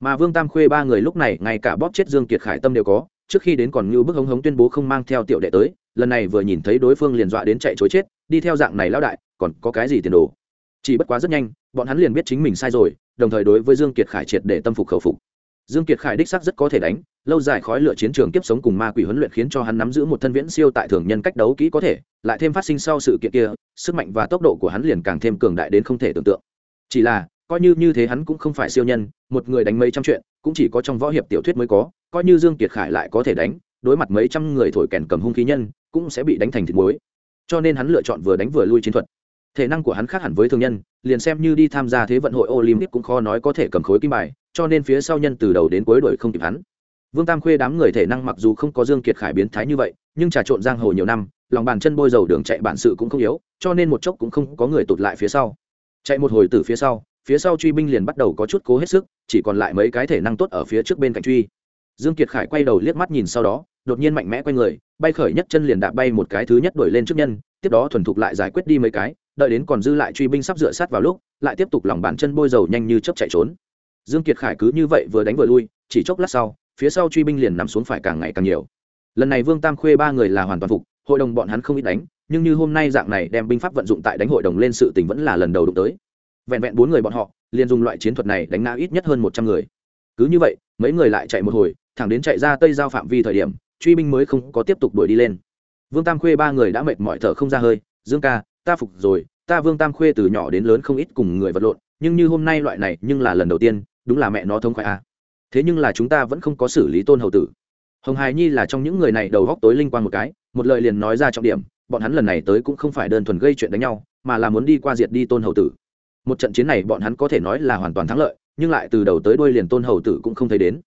mà vương tam khuê ba người lúc này, ngay cả bóp chết dương kiệt khải tâm đều có, trước khi đến còn như bức hống hống tuyên bố không mang theo tiểu đệ tới, lần này vừa nhìn thấy đối phương liền dọa đến chạy chối chết, đi theo dạng này lão đại, còn có cái gì tiền đồ? Chỉ bất quá rất nhanh, bọn hắn liền biết chính mình sai rồi, đồng thời đối với dương kiệt khải triệt để tâm phục khẩu phục dương kiệt khải đích xác rất có thể đánh, lâu dài khói lửa chiến trường kiếp sống cùng ma quỷ huấn luyện khiến cho hắn nắm giữ một thân viễn siêu tại thường nhân cách đấu kỹ có thể, lại thêm phát sinh sau sự kiện kia, sức mạnh và tốc độ của hắn liền càng thêm cường đại đến không thể tưởng tượng. Chỉ là, coi như như thế hắn cũng không phải siêu nhân, một người đánh mấy trăm chuyện, cũng chỉ có trong võ hiệp tiểu thuyết mới có, coi như dương kiệt khải lại có thể đánh, đối mặt mấy trăm người thổi kèn cầm hung khí nhân, cũng sẽ bị đánh thành thịt muối. Cho nên hắn lựa chọn vừa đánh vừa lui chiến thuật. Thể năng của hắn khác hẳn với thường nhân, liền xem như đi tham gia thế vận hội olympic cũng khó nói có thể cầm khối kim bài cho nên phía sau nhân từ đầu đến cuối đuổi không kịp hắn. Vương tam khuê đám người thể năng mặc dù không có dương kiệt khải biến thái như vậy, nhưng trà trộn giang hồ nhiều năm, lòng bàn chân bôi dầu đường chạy bản sự cũng không yếu, cho nên một chốc cũng không có người tụt lại phía sau. Chạy một hồi từ phía sau phía sau truy binh liền bắt đầu có chút cố hết sức, chỉ còn lại mấy cái thể năng tốt ở phía trước bên cạnh truy. Dương kiệt khải quay đầu liếc mắt nhìn sau đó, đột nhiên mạnh mẽ quay người, bay khởi nhất chân liền đạp bay một cái thứ nhất đuổi lên trước nhân, tiếp đó thuần thục lại giải quyết đi mấy cái, đợi đến còn dư lại truy binh sắp dựa sát vào lúc, lại tiếp tục lòng bàn chân bôi dầu nhanh như chớp chạy trốn dương kiệt khải cứ như vậy vừa đánh vừa lui, chỉ chốc lát sau, phía sau truy binh liền nằm xuống phải càng ngày càng nhiều. Lần này vương tam khuê ba người là hoàn toàn phục, hội đồng bọn hắn không ít đánh, nhưng như hôm nay dạng này đem binh pháp vận dụng tại đánh hội đồng lên sự tình vẫn là lần đầu đụng tới. Vẹn vẹn bốn người bọn họ, liền dùng loại chiến thuật này đánh ngã ít nhất hơn một trăm người. Cứ như vậy, mấy người lại chạy một hồi, thẳng đến chạy ra tây giao phạm vi thời điểm, truy binh mới không có tiếp tục đuổi đi lên. Vương tam khuê ba người đã mệt mỏi thở không ra hơi, dương ca, ta phục rồi, ta vương tam khuê từ nhỏ đến lớn không ít cùng người vật lộn, nhưng như hôm nay loại này nhưng là lần đầu tiên đúng là mẹ nó thông khoái à. thế nhưng là chúng ta vẫn không có xử lý tôn hầu tử. Hồng hài nhi là trong những người này đầu góc tối linh quan một cái, một lời liền nói ra trọng điểm, bọn hắn lần này tới cũng không phải đơn thuần gây chuyện đánh nhau, mà là muốn đi qua diệt đi tôn hầu tử. Một trận chiến này bọn hắn có thể nói là hoàn toàn thắng lợi, nhưng lại từ đầu tới đuôi liền tôn hầu tử cũng không thấy đến.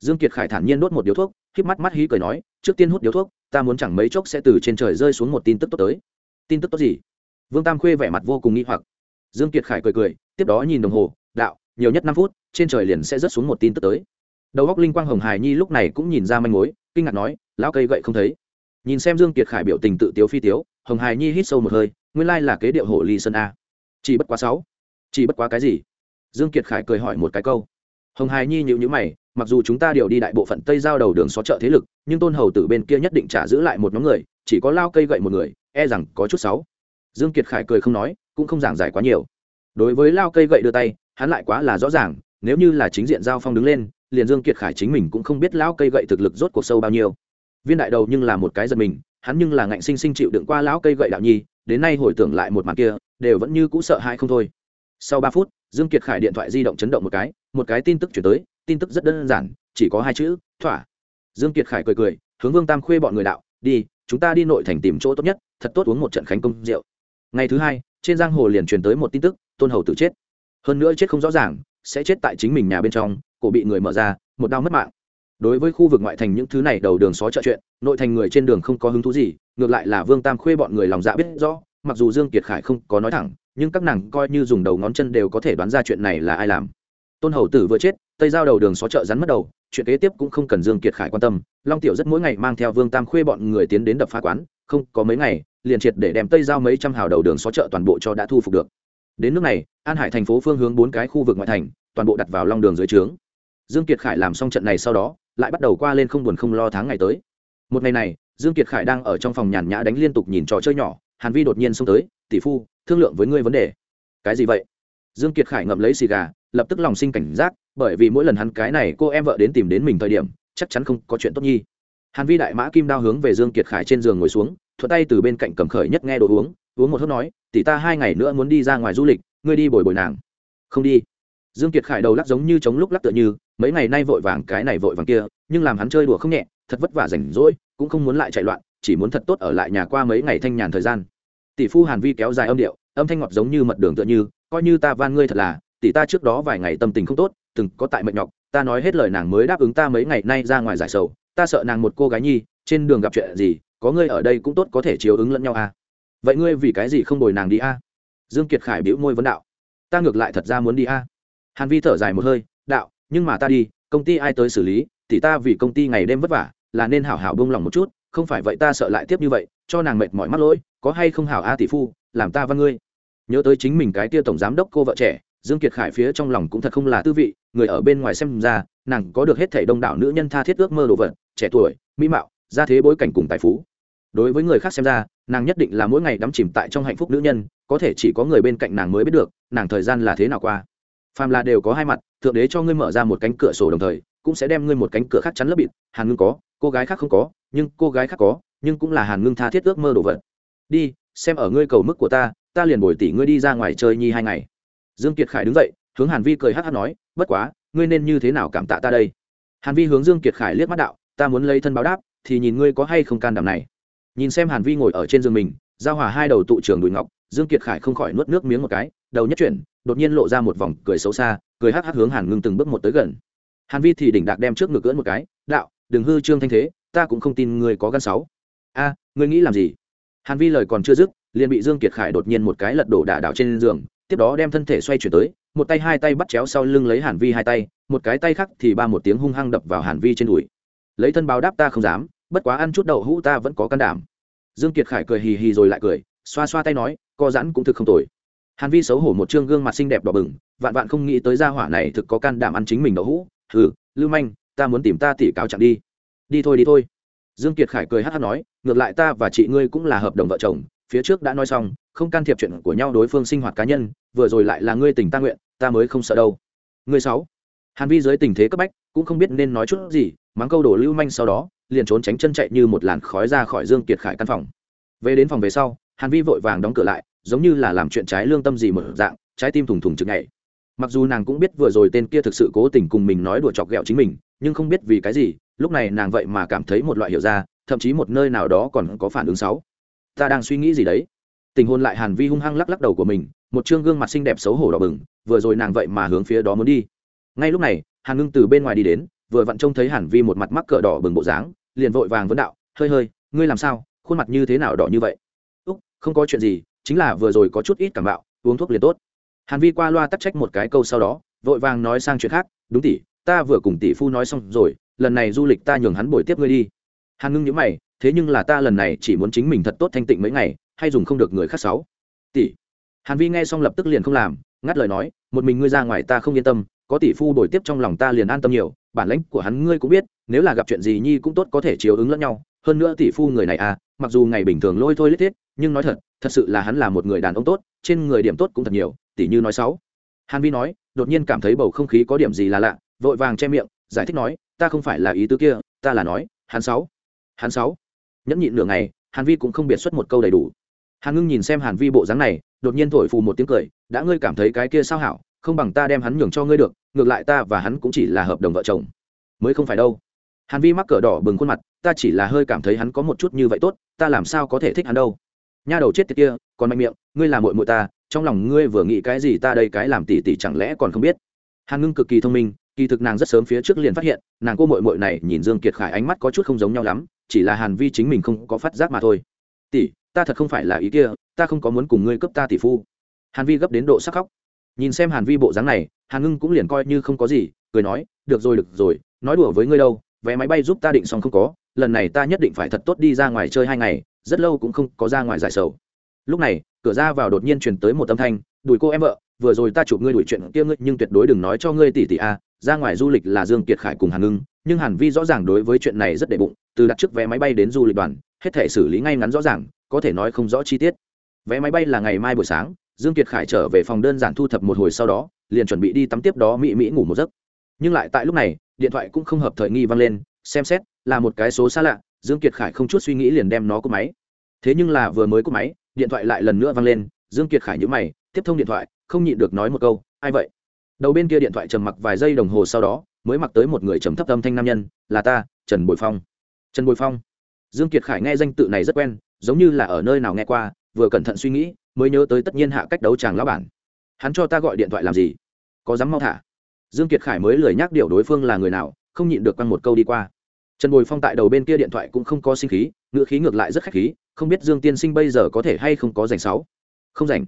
Dương kiệt khải thản nhiên đốt một điếu thuốc, híp mắt mắt hí cười nói, trước tiên hút điếu thuốc, ta muốn chẳng mấy chốc sẽ từ trên trời rơi xuống một tin tức tốt tới. Tin tức tốt gì? Vương tam khuê vẻ mặt vô cùng nghi hoặc. Dương kiệt khải cười cười, tiếp đó nhìn đồng hồ nhiều nhất năm phút, trên trời liền sẽ rớt xuống một tin tức tới. Đầu góc linh quang hồng hải nhi lúc này cũng nhìn ra manh mối, kinh ngạc nói, lão cây gậy không thấy. Nhìn xem dương kiệt khải biểu tình tự tiếu phi tiếu, hồng hải nhi hít sâu một hơi, nguyên lai là kế điệu hộ ly sơn a. Chỉ bất quá sáu. Chỉ bất quá cái gì? Dương kiệt khải cười hỏi một cái câu. Hồng hải nhi nhịu nhữ mày, mặc dù chúng ta điều đi đại bộ phận tây giao đầu đường xó chợ thế lực, nhưng tôn hầu tử bên kia nhất định trả giữ lại một nhóm người, chỉ có lao cây gậy một người e rằng có chút sáu. Dương kiệt khải cười không nói, cũng không giảng giải quá nhiều đối với lao cây gậy đưa tay, hắn lại quá là rõ ràng, nếu như là chính diện giao phong đứng lên, liền dương kiệt khải chính mình cũng không biết lão cây gậy thực lực rốt cuộc sâu bao nhiêu. Viên đại đầu nhưng là một cái giật mình, hắn nhưng là ngạnh sinh sinh chịu đựng qua lão cây gậy đạo nhi, đến nay hồi tưởng lại một màn kia, đều vẫn như cũ sợ hãi không thôi. Sau ba phút, dương kiệt khải điện thoại di động chấn động một cái một cái tin tức chuyển tới, tin tức rất đơn giản, chỉ có hai chữ, thỏa. Dương kiệt khải cười cười, hướng vương tam khuê bọn người đạo, đi, chúng ta đi nội thành tìm chỗ tốt nhất, thật tốt uống một trận khánh công rượu. Ngày thứ hai, trên giang hồ liền truyền tới một tin tức tôn hầu tự chết. Hơn nữa chết không rõ ràng, sẽ chết tại chính mình nhà bên trong, cổ bị người mở ra, một đau mất mạng. Đối với khu vực ngoại thành những thứ này đầu đường xó chợ chuyện, nội thành người trên đường không có hứng thú gì, ngược lại là vương tam khuê bọn người lòng dạ biết rõ, mặc dù dương kiệt khải không có nói thẳng, nhưng các nàng coi như dùng đầu ngón chân đều có thể đoán ra chuyện này là ai làm. Tôn hầu tử vừa chết, tây giao đầu đường xó chợ rắn mất đầu, chuyện kế tiếp cũng không cần dương kiệt khải quan tâm. Long tiểu rất mỗi ngày mang theo vương tam khuê bọn người tiến đến đập phá quán, không có mấy ngày, liền triệt để đem tây giao mấy trăm hào đầu đường xó chợ toàn bộ cho đã thu phục được đến nước này, an hải thành phố phương hướng bốn cái khu vực ngoại thành, toàn bộ đặt vào long đường dưới trướng. Dương kiệt khải làm xong trận này sau đó, lại bắt đầu qua lên không buồn không lo tháng ngày tới. Một ngày này, dương kiệt khải đang ở trong phòng nhàn nhã đánh liên tục nhìn trò chơi nhỏ, hàn vi đột nhiên xông tới, tỷ phu, thương lượng với ngươi vấn đề. Cái gì vậy? Dương kiệt khải ngậm lấy xì gà, lập tức lòng sinh cảnh giác, bởi vì mỗi lần hắn cái này cô em vợ đến tìm đến mình thời điểm, chắc chắn không có chuyện tốt nhi. Hàn vi đại mã kim đao hướng về dương kiệt khải trên giường ngồi xuống, thuận tay từ bên cạnh cầm khởi nhất nghe đồ uống uống một hớp nói, tỷ ta hai ngày nữa muốn đi ra ngoài du lịch, ngươi đi bồi bồi nàng. Không đi. Dương kiệt khải đầu lắc giống như chống lúc lắc tựa như, mấy ngày nay vội vàng cái này vội vàng kia, nhưng làm hắn chơi đùa không nhẹ, thật vất vả rảnh rỗi, cũng không muốn lại chạy loạn, chỉ muốn thật tốt ở lại nhà qua mấy ngày thanh nhàn thời gian. Tỷ phu hàn vi kéo dài âm điệu, âm thanh ngọt giống như mật đường tựa như, coi như ta van ngươi thật là, tỷ ta trước đó vài ngày tâm tình không tốt, từng có tại mệnh nhọc, ta nói hết lời nàng mới đáp ứng ta mấy ngày nay ra ngoài giải sầu, ta sợ nàng một cô gái nhi, trên đường gặp chuyện gì, có ngươi ở đây cũng tốt có thể chiếu ứng lẫn nhau à vậy ngươi vì cái gì không bồi nàng đi à? dương kiệt khải bĩu môi vấn đạo ta ngược lại thật ra muốn đi à. hàn vi thở dài một hơi, đạo, nhưng mà ta đi, công ty ai tới xử lý, thì ta vì công ty ngày đêm vất vả, là nên hảo hảo buông lòng một chút, không phải vậy ta sợ lại tiếp như vậy, cho nàng mệt mỏi mắt lỗi, có hay không hảo a tỷ phu, làm ta văn ngươi nhớ tới chính mình cái tia tổng giám đốc cô vợ trẻ, dương kiệt khải phía trong lòng cũng thật không là tư vị, người ở bên ngoài xem ra, nàng có được hết thảy đông đảo nữ nhân tha thiết ước mơ đồ vật, trẻ tuổi, mỹ mạo, gia thế bối cảnh cùng tài phú đối với người khác xem ra nàng nhất định là mỗi ngày đắm chìm tại trong hạnh phúc nữ nhân, có thể chỉ có người bên cạnh nàng mới biết được, nàng thời gian là thế nào qua. Phàm là đều có hai mặt, thượng đế cho ngươi mở ra một cánh cửa sổ đồng thời, cũng sẽ đem ngươi một cánh cửa khác chắn lấp bịt, hàn ngưng có, cô gái khác không có, nhưng cô gái khác có, nhưng cũng là hàn ngưng tha thiết ước mơ đồ vật. Đi, xem ở ngươi cầu mức của ta ta liền bồi tỷ ngươi đi ra ngoài chơi nhi hai ngày. Dương kiệt khải đứng dậy, hướng hàn vi cười hát hát nói, bất quá, ngươi nên như thế nào cảm tạ ta đây? Hàn vi hướng dương kiệt khải liếc mắt đạo, ta muốn lấy thân báo đáp, thì nhìn ngươi có hay không can đảm này nhìn xem hàn vi ngồi ở trên giường mình, giao hòa hai đầu tụ trường đùi ngọc, dương kiệt khải không khỏi nuốt nước miếng một cái, đầu nhất chuyển, đột nhiên lộ ra một vòng cười xấu xa, cười hắc hắc hướng hàn ngưng từng bước một tới gần. Hàn vi thì đỉnh đạc đem trước ngực cưỡn một cái, đạo, đừng hư trương thanh thế, ta cũng không tin người có gan sáu. A, ngươi nghĩ làm gì? Hàn vi lời còn chưa dứt, liền bị dương kiệt khải đột nhiên một cái lật đổ đả đảo trên giường, tiếp đó đem thân thể xoay chuyển tới, một tay hai tay bắt chéo sau lưng lấy hàn vi hai tay, một cái tay khác thì ba một tiếng hung hăng đập vào hàn vi trên đùi. Lấy thân báo đáp ta không dám bất quá ăn chút đậu hũ ta vẫn có can đảm. Dương kiệt khải cười hì hì rồi lại cười, xoa xoa tay nói, co giãn cũng thực không tồi. Hàn vi xấu hổ một trương gương mặt xinh đẹp đỏ bừng, vạn vạn không nghĩ tới gia hỏa này thực có can đảm ăn chính mình đậu hũ. Hừ, lưu manh, ta muốn tìm ta tỉ cáo chẳng đi. Đi thôi đi thôi. Dương kiệt khải cười hát hát nói, ngược lại ta và chị ngươi cũng là hợp đồng vợ chồng, phía trước đã nói xong, không can thiệp chuyện của nhau đối phương sinh hoạt cá nhân, vừa rồi lại là ngươi tình ta nguyện, ta mới không sợ đâu. Ngươi sáu hàn vi dưới tình thế cấp bách, cũng không biết nên nói chút gì, mắng câu đổ lưu manh sau đó liền trốn tránh chân chạy như một làn khói ra khỏi dương kiệt khải căn phòng. Về đến phòng về sau, hàn vi vội vàng đóng cửa lại, giống như là làm chuyện trái lương tâm gì một dạng, trái tim thùng thùng chực nhảy. Mặc dù nàng cũng biết vừa rồi tên kia thực sự cố tình cùng mình nói đùa chọc ghẹo chính mình, nhưng không biết vì cái gì, lúc này nàng vậy mà cảm thấy một loại hiểu ra, thậm chí một nơi nào đó còn có phản ứng xấu. Ta đang suy nghĩ gì đấy? Tình hôn lại hàn vi hung hăng lắc lắc đầu của mình, một chương gương mặt xinh đẹp xấu hổ đỏ bừng, vừa rồi nàng vậy mà hướng phía đó muốn đi. Ngay lúc này, hàn ngưng từ bên ngoài đi đến vừa vặn trông thấy hàn vi một mặt mắc cỡ đỏ bừng bộ dáng, liền vội vàng vấn đạo, hơi hơi, ngươi làm sao? Khuôn mặt như thế nào đỏ như vậy? Úc, không có chuyện gì, chính là vừa rồi có chút ít cảm bạo, uống thuốc liền tốt. Hàn vi qua loa tắc trách một cái câu sau đó, vội vàng nói sang chuyện khác, đúng tỷ ta vừa cùng tỷ phu nói xong rồi, lần này du lịch ta nhường hắn bồi tiếp ngươi đi. Hàn ngưng nhớ mày, thế nhưng là ta lần này chỉ muốn chính mình thật tốt thanh tịnh mấy ngày, hay dùng không được người khác sáu tỷ hàn vi nghe xong lập tức liền không làm, ngắt lời nói, một mình ngươi ra ngoài ta không yên tâm có tỷ phu đổi tiếp trong lòng ta liền an tâm nhiều, bản lãnh của hắn ngươi cũng biết, nếu là gặp chuyện gì nhi cũng tốt có thể chiếu ứng lẫn nhau, hơn nữa tỷ phu người này à mặc dù ngày bình thường lôi thôi lết thiết, nhưng nói thật thật sự là hắn là một người đàn ông tốt, trên người điểm tốt cũng thật nhiều, tỷ như nói sáu hàn vi nói, đột nhiên cảm thấy bầu không khí có điểm gì là lạ, vội vàng che miệng, giải thích nói, ta không phải là ý tứ kia, ta là nói, hắn sáu hắn sáu nhẫn nhịn nửa ngày, hàn vi cũng không biệt xuất một câu đầy đủ. Hàn ngưng nhìn xem hàn vi bộ dáng này, đột nhiên thổi phù một tiếng cười, đã ngươi cảm thấy cái kia sao hảo không bằng ta đem hắn nhường cho ngươi được, ngược lại ta và hắn cũng chỉ là hợp đồng vợ chồng. Mới không phải đâu. Hàn vi mắc cỡ đỏ bừng khuôn mặt, ta chỉ là hơi cảm thấy hắn có một chút như vậy tốt, ta làm sao có thể thích hắn đâu. Nha đầu chết tiệt kia, còn mạnh miệng, ngươi là muội muội ta, trong lòng ngươi vừa nghĩ cái gì ta đây cái làm tỷ tỷ chẳng lẽ còn không biết. Hàn ngưng cực kỳ thông minh, kỳ thực nàng rất sớm phía trước liền phát hiện, nàng cô muội muội này nhìn dương kiệt khải ánh mắt có chút không giống nhau lắm, chỉ là hàn vi chính mình không có phát giác mà thôi. Tỷ, ta thật không phải là ý kia, ta không có muốn cùng ngươi cấp ta tỷ phu. Hàn vi gấp đến độ sắc khóc nhìn xem hàn vi bộ dáng này hàn ngưng cũng liền coi như không có gì, cười nói, được rồi được rồi, nói đùa với ngươi đâu, vé máy bay giúp ta định xong không có, lần này ta nhất định phải thật tốt đi ra ngoài chơi hai ngày, rất lâu cũng không có ra ngoài giải sầu. Lúc này, cửa ra vào đột nhiên truyền tới một âm thanh, đuổi cô em vợ, vừa rồi ta chụp ngươi đuổi chuyện kia ngươi, nhưng tuyệt đối đừng nói cho ngươi tỷ tỷ a, ra ngoài du lịch là dương kiệt khải cùng hàn ngưng, nhưng hàn vi rõ ràng đối với chuyện này rất đệ bụng, từ đặt trước vé máy bay đến du lịch đoàn, hết thể xử lý ngay ngắn rõ ràng, có thể nói không rõ chi tiết. Vé máy bay là ngày mai buổi sáng dương kiệt khải trở về phòng đơn giản thu thập một hồi sau đó, liền chuẩn bị đi tắm tiếp đó mỹ mỹ ngủ một giấc. Nhưng lại tại lúc này, điện thoại cũng không hợp thời nghi vang lên, xem xét, là một cái số xa lạ, dương kiệt khải không chút suy nghĩ liền đem nó cúp máy. Thế nhưng là vừa mới cúp máy, điện thoại lại lần nữa vang lên, dương kiệt khải nhíu mày, tiếp thông điện thoại, không nhịn được nói một câu, ai vậy? Đầu bên kia điện thoại trầm mặc vài giây đồng hồ sau đó, mới mặc tới một người trầm thấp âm thanh nam nhân, là ta, trần bồi phong. Trần bồi phong? Dương kiệt khải nghe danh tự này rất quen, giống như là ở nơi nào nghe qua, vừa cẩn thận suy nghĩ mới nhớ tới tất nhiên hạ cách đấu chàng lão bản. Hắn cho ta gọi điện thoại làm gì? Có dám mau thả? Dương kiệt khải mới lười nhắc điều đối phương là người nào, không nhịn được quăng một câu đi qua. Trần bồi phong tại đầu bên kia điện thoại cũng không có sinh khí ngựa khí ngược lại rất khách khí, không biết dương tiên sinh bây giờ có thể hay không có dành sáu? Không dành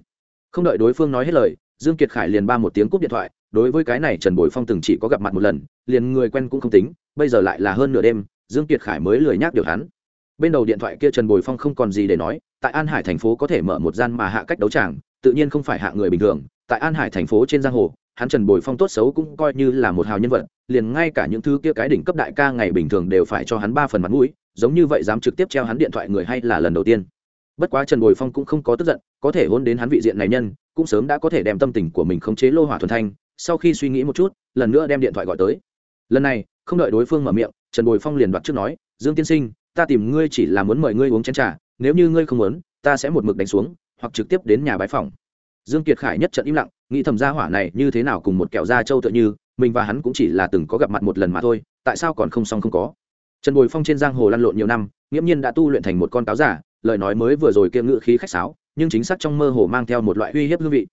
không đợi đối phương nói hết lời, dương kiệt khải liền ba một tiếng cúp điện thoại, đối với cái này trần bồi phong từng chỉ có gặp mặt một lần, liền người quen cũng không tính, bây giờ lại là hơn nửa đêm, dương kiệt khải mới lười nhắc điều hắn bên đầu điện thoại kia trần bồi phong không còn gì để nói, tại an hải thành phố có thể mở một gian mà hạ cách đấu tràng, tự nhiên không phải hạ người bình thường. Tại an hải thành phố trên giang hồ, hắn trần bồi phong tốt xấu cũng coi như là một hào nhân vật, liền ngay cả những thứ kia cái đỉnh cấp đại ca ngày bình thường đều phải cho hắn ba phần mặt mũi, giống như vậy dám trực tiếp treo hắn điện thoại người hay là lần đầu tiên. Bất quá trần bồi phong cũng không có tức giận, có thể hôn đến hắn vị diện này nhân, cũng sớm đã có thể đem tâm tình của mình khống chế lô hỏa thuần thanh, sau khi suy nghĩ một chút, lần nữa đem điện thoại gọi tới. Lần này, không đợi đối phương mở miệng, trần bồi phong liền đoạt trước nói, dương tiên sinh ta tìm ngươi chỉ là muốn mời ngươi uống chén trà, nếu như ngươi không muốn, ta sẽ một mực đánh xuống, hoặc trực tiếp đến nhà bái phòng dương kiệt khải nhất trận im lặng, nghĩ thầm gia hỏa này như thế nào cùng một kẹo da trâu tựa như, mình và hắn cũng chỉ là từng có gặp mặt một lần mà thôi, tại sao còn không xong không có. Trần bồi phong trên giang hồ lăn lộn nhiều năm, nghiễm nhiên đã tu luyện thành một con cáo giả, lời nói mới vừa rồi kiêm ngự khí khách sáo, nhưng chính xác trong mơ hồ mang theo một loại uy hiếp hương vị.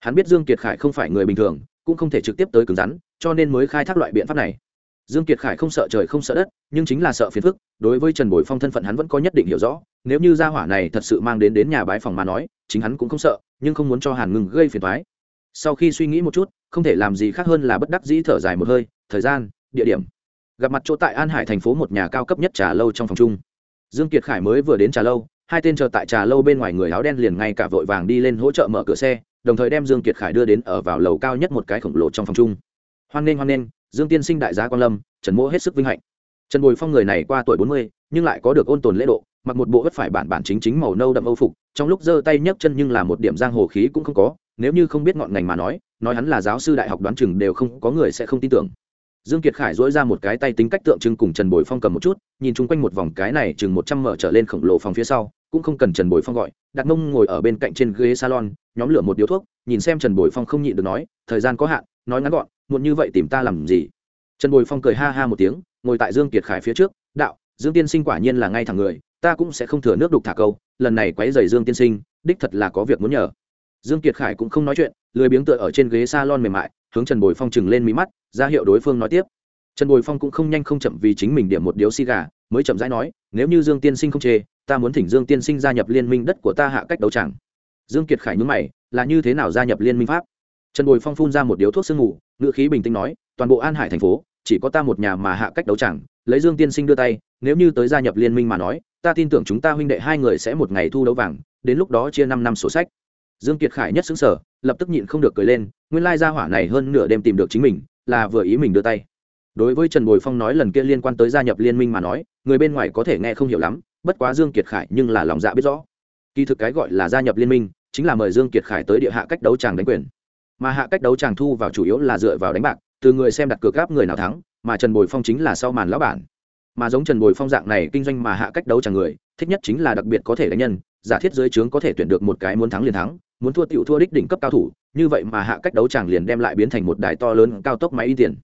Hắn biết dương kiệt khải không phải người bình thường, cũng không thể trực tiếp tới cứng rắn, cho nên mới khai thác loại biện pháp này dương kiệt khải không sợ trời không sợ đất, nhưng chính là sợ phiền phức, đối với trần bồi phong thân phận hắn vẫn có nhất định hiểu rõ, nếu như gia hỏa này thật sự mang đến đến nhà bái phòng mà nói, chính hắn cũng không sợ, nhưng không muốn cho hàn ngừng gây phiền toái. Sau khi suy nghĩ một chút, không thể làm gì khác hơn là bất đắc dĩ thở dài một hơi, thời gian, địa điểm. Gặp mặt chỗ tại an hải thành phố một nhà cao cấp nhất trà lâu trong phòng chung. Dương kiệt khải mới vừa đến trà lâu, hai tên chờ tại trà lâu bên ngoài người áo đen liền ngay cả vội vàng đi lên hỗ trợ mở cửa xe, đồng thời đem dương kiệt khải đưa đến ở vào lầu cao nhất một cái khổng lồ trong phòng chung. Hoan nghênh hoan nghênh dương tiên sinh đại gia quan lâm, trần mỗ hết sức vinh hạnh. Trần bồi phong người này qua tuổi bốn mươi, nhưng lại có được ôn tồn lễ độ, mặc một bộ vất phải bản bản chính chính màu nâu đậm âu phục, trong lúc giơ tay nhấc chân nhưng là một điểm giang hồ khí cũng không có, nếu như không biết ngọn ngành mà nói nói hắn là giáo sư đại học đoán chừng đều không có người sẽ không tin tưởng. Dương kiệt khải dỗi ra một cái tay tính cách tượng trưng cùng trần bồi phong cầm một chút, nhìn chung quanh một vòng cái này chừng một trăm mở trở lên khổng lồ phòng phía sau, cũng không cần trần bồi phong gọi đặt mông ngồi ở bên cạnh trên ghế salon, nhóm lửa một điếu thuốc, nhìn xem trần bồi phong không nhịn được nói, thời gian có hạn, nói ngắn gọn muộn như vậy tìm ta làm gì? Trần bồi phong cười ha ha một tiếng, ngồi tại dương kiệt khải phía trước, đạo, dương tiên sinh quả nhiên là ngay thẳng người, ta cũng sẽ không thừa nước đục thả câu, lần này quấy rầy dương tiên sinh, đích thật là có việc muốn nhờ. Dương kiệt khải cũng không nói chuyện, lười biếng tựa ở trên ghế salon mềm mại, hướng trần bồi phong chừng lên mí mắt, ra hiệu đối phương nói tiếp. Trần bồi phong cũng không nhanh không chậm vì chính mình điểm một điếu xì gà, mới chậm rãi nói, nếu như dương tiên sinh không chê, ta muốn thỉnh dương tiên sinh gia nhập liên minh đất của ta hạ cách đấu chẳng dương kiệt khải nhúng mày, là như thế nào gia nhập liên minh pháp? Trần bồi phong phun ra một điếu thuốc sương ngủ ngựa khí bình tĩnh nói, toàn bộ an hải thành phố, chỉ có ta một nhà mà hạ cách đấu chẳng, lấy dương tiên sinh đưa tay, nếu như tới gia nhập liên minh mà nói, ta tin tưởng chúng ta huynh đệ hai người sẽ một ngày thu đấu vàng, đến lúc đó chia năm năm sổ sách. Dương kiệt khải nhất xứng sở lập tức nhịn không được cười lên, nguyên lai gia hỏa này hơn nửa đêm tìm được chính mình, là vừa ý mình đưa tay. Đối với trần bồi phong nói lần kia liên quan tới gia nhập liên minh mà nói, người bên ngoài có thể nghe không hiểu lắm, bất quá dương kiệt khải nhưng là lòng dạ biết rõ. Kỳ thực cái gọi là gia nhập liên minh, chính là mời dương kiệt khải tới địa hạ cách đấu tràng đánh quyền mà hạ cách đấu tràng thu vào chủ yếu là dựa vào đánh bạc, từ người xem đặt cược gáp người nào thắng, mà trần bồi phong chính là sau màn lão bản. Mà giống trần bồi phong dạng này kinh doanh mà hạ cách đấu tràng người, thích nhất chính là đặc biệt có thể đánh nhân, giả thiết dưới trướng có thể tuyển được một cái muốn thắng liền thắng, muốn thua tiểu thua đích đỉnh cấp cao thủ, như vậy mà hạ cách đấu tràng liền đem lại biến thành một đài to lớn cao tốc máy in tiền.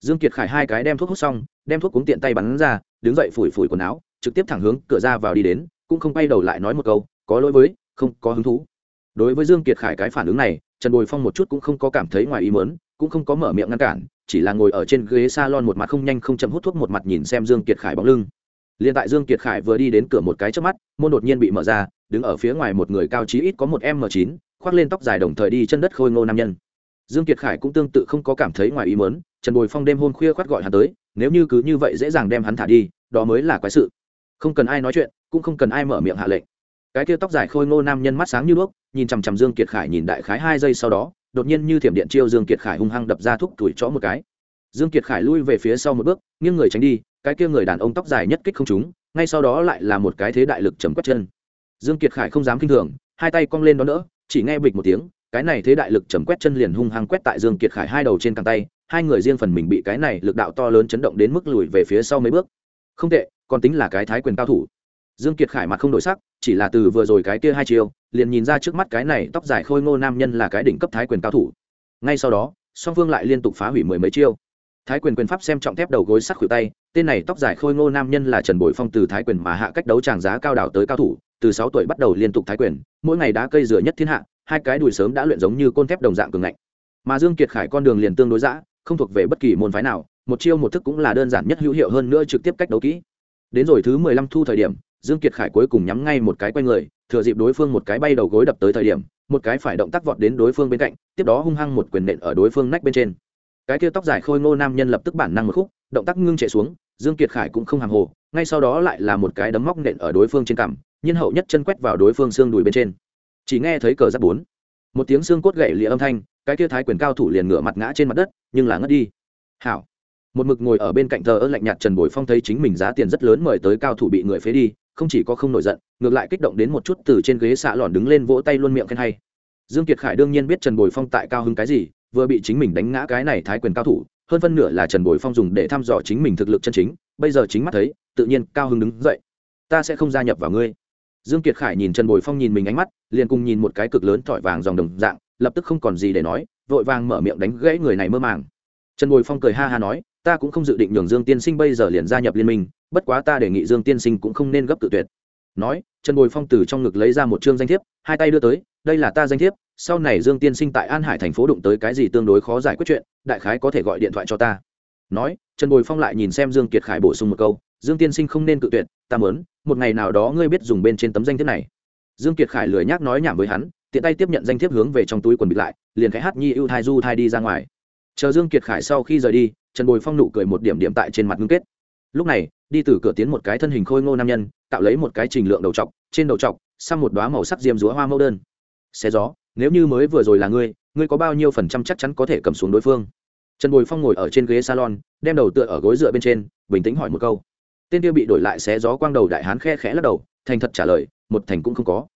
Dương kiệt khải hai cái đem thuốc hút xong, đem thuốc cuống tiện tay bắn ra, đứng dậy phủi phủi quần áo, trực tiếp thẳng hướng cửa ra vào đi đến, cũng không quay đầu lại nói một câu, có lỗi với, không có hứng thú. Đối với dương kiệt khải cái phản ứng này trần bồi phong một chút cũng không có cảm thấy ngoài ý mớn cũng không có mở miệng ngăn cản, chỉ là ngồi ở trên ghế salon một mặt không nhanh không chậm hút thuốc một mặt nhìn xem dương kiệt khải bóng lưng. Liên tại dương kiệt khải vừa đi đến cửa một cái trước mắt, môn đột nhiên bị mở ra, đứng ở phía ngoài một người cao chí ít có một m chín, khoác lên tóc dài đồng thời đi chân đất khôi ngô nam nhân. Dương kiệt khải cũng tương tự không có cảm thấy ngoài ý mớn trần bồi phong đêm hôm khuya khoát gọi hắn tới, nếu như cứ như vậy dễ dàng đem hắn thả đi, đó mới là quái sự. Không cần ai nói chuyện, cũng không cần ai mở miệng hạ lệnh cái kia tóc dài khôi ngô nam nhân mắt sáng như đuốc, nhìn chằm chằm dương kiệt khải nhìn đại khái hai giây sau đó, đột nhiên như thiểm điện chiêu dương kiệt khải hung hăng đập ra thúc tuổi chó một cái. Dương kiệt khải lui về phía sau một bước, nghiêng người tránh đi, cái kia người đàn ông tóc dài nhất kích không trúng, ngay sau đó lại là một cái thế đại lực chấm quét chân. Dương kiệt khải không dám kinh thường, hai tay cong lên đó nữa chỉ nghe bịch một tiếng, cái này thế đại lực chấm quét chân liền hung hăng quét tại dương kiệt khải hai đầu trên cẳng tay, hai người riêng phần mình bị cái này lực đạo to lớn chấn động đến mức lùi về phía sau mấy bước. Không tệ, còn tính là cái thái quyền cao thủ dương kiệt khải mặt không đổi sắc chỉ là từ vừa rồi cái kia hai chiều liền nhìn ra trước mắt cái này tóc dài khôi ngô nam nhân là cái đỉnh cấp thái quyền cao thủ. Ngay sau đó song phương lại liên tục phá hủy mười mấy chiêu. Thái quyền quyền pháp xem trọng thép đầu gối sắc khuỷu tay tên này tóc dài khôi ngô nam nhân là trần bội phong từ thái quyền mà hạ cách đấu tràng giá cao đảo tới cao thủ từ sáu tuổi bắt đầu liên tục thái quyền mỗi ngày đá cây rửa nhất thiên hạ hai cái đùi sớm đã luyện giống như côn thép đồng dạng cường ngạnh. Mà dương kiệt khải con đường liền tương đối dã, không thuộc về bất kỳ môn phái nào một chiêu một thức cũng là đơn giản nhất hữu hiệu hơn nữa trực tiếp cách đấu kỹ. Đến rồi thứ mười lăm thu thời điểm dương kiệt khải cuối cùng nhắm ngay một cái quay người, thừa dịp đối phương một cái bay đầu gối đập tới thời điểm, một cái phải động tác vọt đến đối phương bên cạnh, tiếp đó hung hăng một quyền nện ở đối phương nách bên trên. Cái kia tóc dài khôi ngô nam nhân lập tức bản năng một khúc, động tác ngưng chạy xuống, dương kiệt khải cũng không hàng hồ, ngay sau đó lại là một cái đấm móc nện ở đối phương trên cằm nhân hậu nhất chân quét vào đối phương xương đùi bên trên. Chỉ nghe thấy cờ giáp bốn, một tiếng xương cốt gãy lìa âm thanh, cái kia thái quyền cao thủ liền ngửa mặt ngã trên mặt đất, nhưng là ngất đi. Hảo. Một mực ngồi ở bên cạnh thờ ơ lạnh nhạt trần bồi phong thấy chính mình giá tiền rất lớn mời tới cao thủ bị người phế đi không chỉ có không nổi giận, ngược lại kích động đến một chút từ trên ghế xạ lòn đứng lên vỗ tay luôn miệng khen hay. Dương kiệt khải đương nhiên biết trần bồi phong tại cao hứng cái gì, vừa bị chính mình đánh ngã cái này thái quyền cao thủ, hơn phân nửa là trần bồi phong dùng để thăm dò chính mình thực lực chân chính, bây giờ chính mắt thấy, tự nhiên cao hứng đứng dậy. Ta sẽ không gia nhập vào ngươi. Dương kiệt khải nhìn trần bồi phong nhìn mình ánh mắt, liền cùng nhìn một cái cực lớn thỏi vàng dòng đồng dạng, lập tức không còn gì để nói, vội vàng mở miệng đánh gãy người này mơ màng. Trần bồi phong cười ha ha nói, ta cũng không dự định nhường dương tiên sinh bây giờ liền gia nhập liên minh bất quá ta đề nghị dương tiên sinh cũng không nên gấp tự tuyệt. Nói, trần bồi phong từ trong ngực lấy ra một chương danh thiếp, hai tay đưa tới, đây là ta danh thiếp, sau này dương tiên sinh tại an hải thành phố đụng tới cái gì tương đối khó giải quyết chuyện, đại khái có thể gọi điện thoại cho ta. Nói, trần bồi phong lại nhìn xem dương kiệt khải bổ sung một câu, dương tiên sinh không nên tự tuyệt, ta mớn một ngày nào đó ngươi biết dùng bên trên tấm danh thiếp này. Dương kiệt khải lười nhác nói nhảm với hắn, tiện tay tiếp nhận danh thiếp hướng về trong túi quần bịt lại, liền cái hát nhi ưu thai du thai đi ra ngoài. Chờ dương kiệt khải sau khi rời đi, trần bồi phong nụ cười một điểm điểm tại trên mặt ngưng kết. Lúc này đi từ cửa tiến một cái thân hình khôi ngô nam nhân, tạo lấy một cái trình lượng đầu trọc, trên đầu trọc, xăm một đoá màu sắc diêm rúa hoa mẫu đơn. Xe gió, nếu như mới vừa rồi là ngươi ngươi có bao nhiêu phần trăm chắc chắn có thể cầm xuống đối phương? Trần bồi phong ngồi ở trên ghế salon, đem đầu tựa ở gối dựa bên trên, bình tĩnh hỏi một câu. Tên kia bị đổi lại xé gió quang đầu đại hán khe khẽ lắc đầu, thành thật trả lời, một thành cũng không có.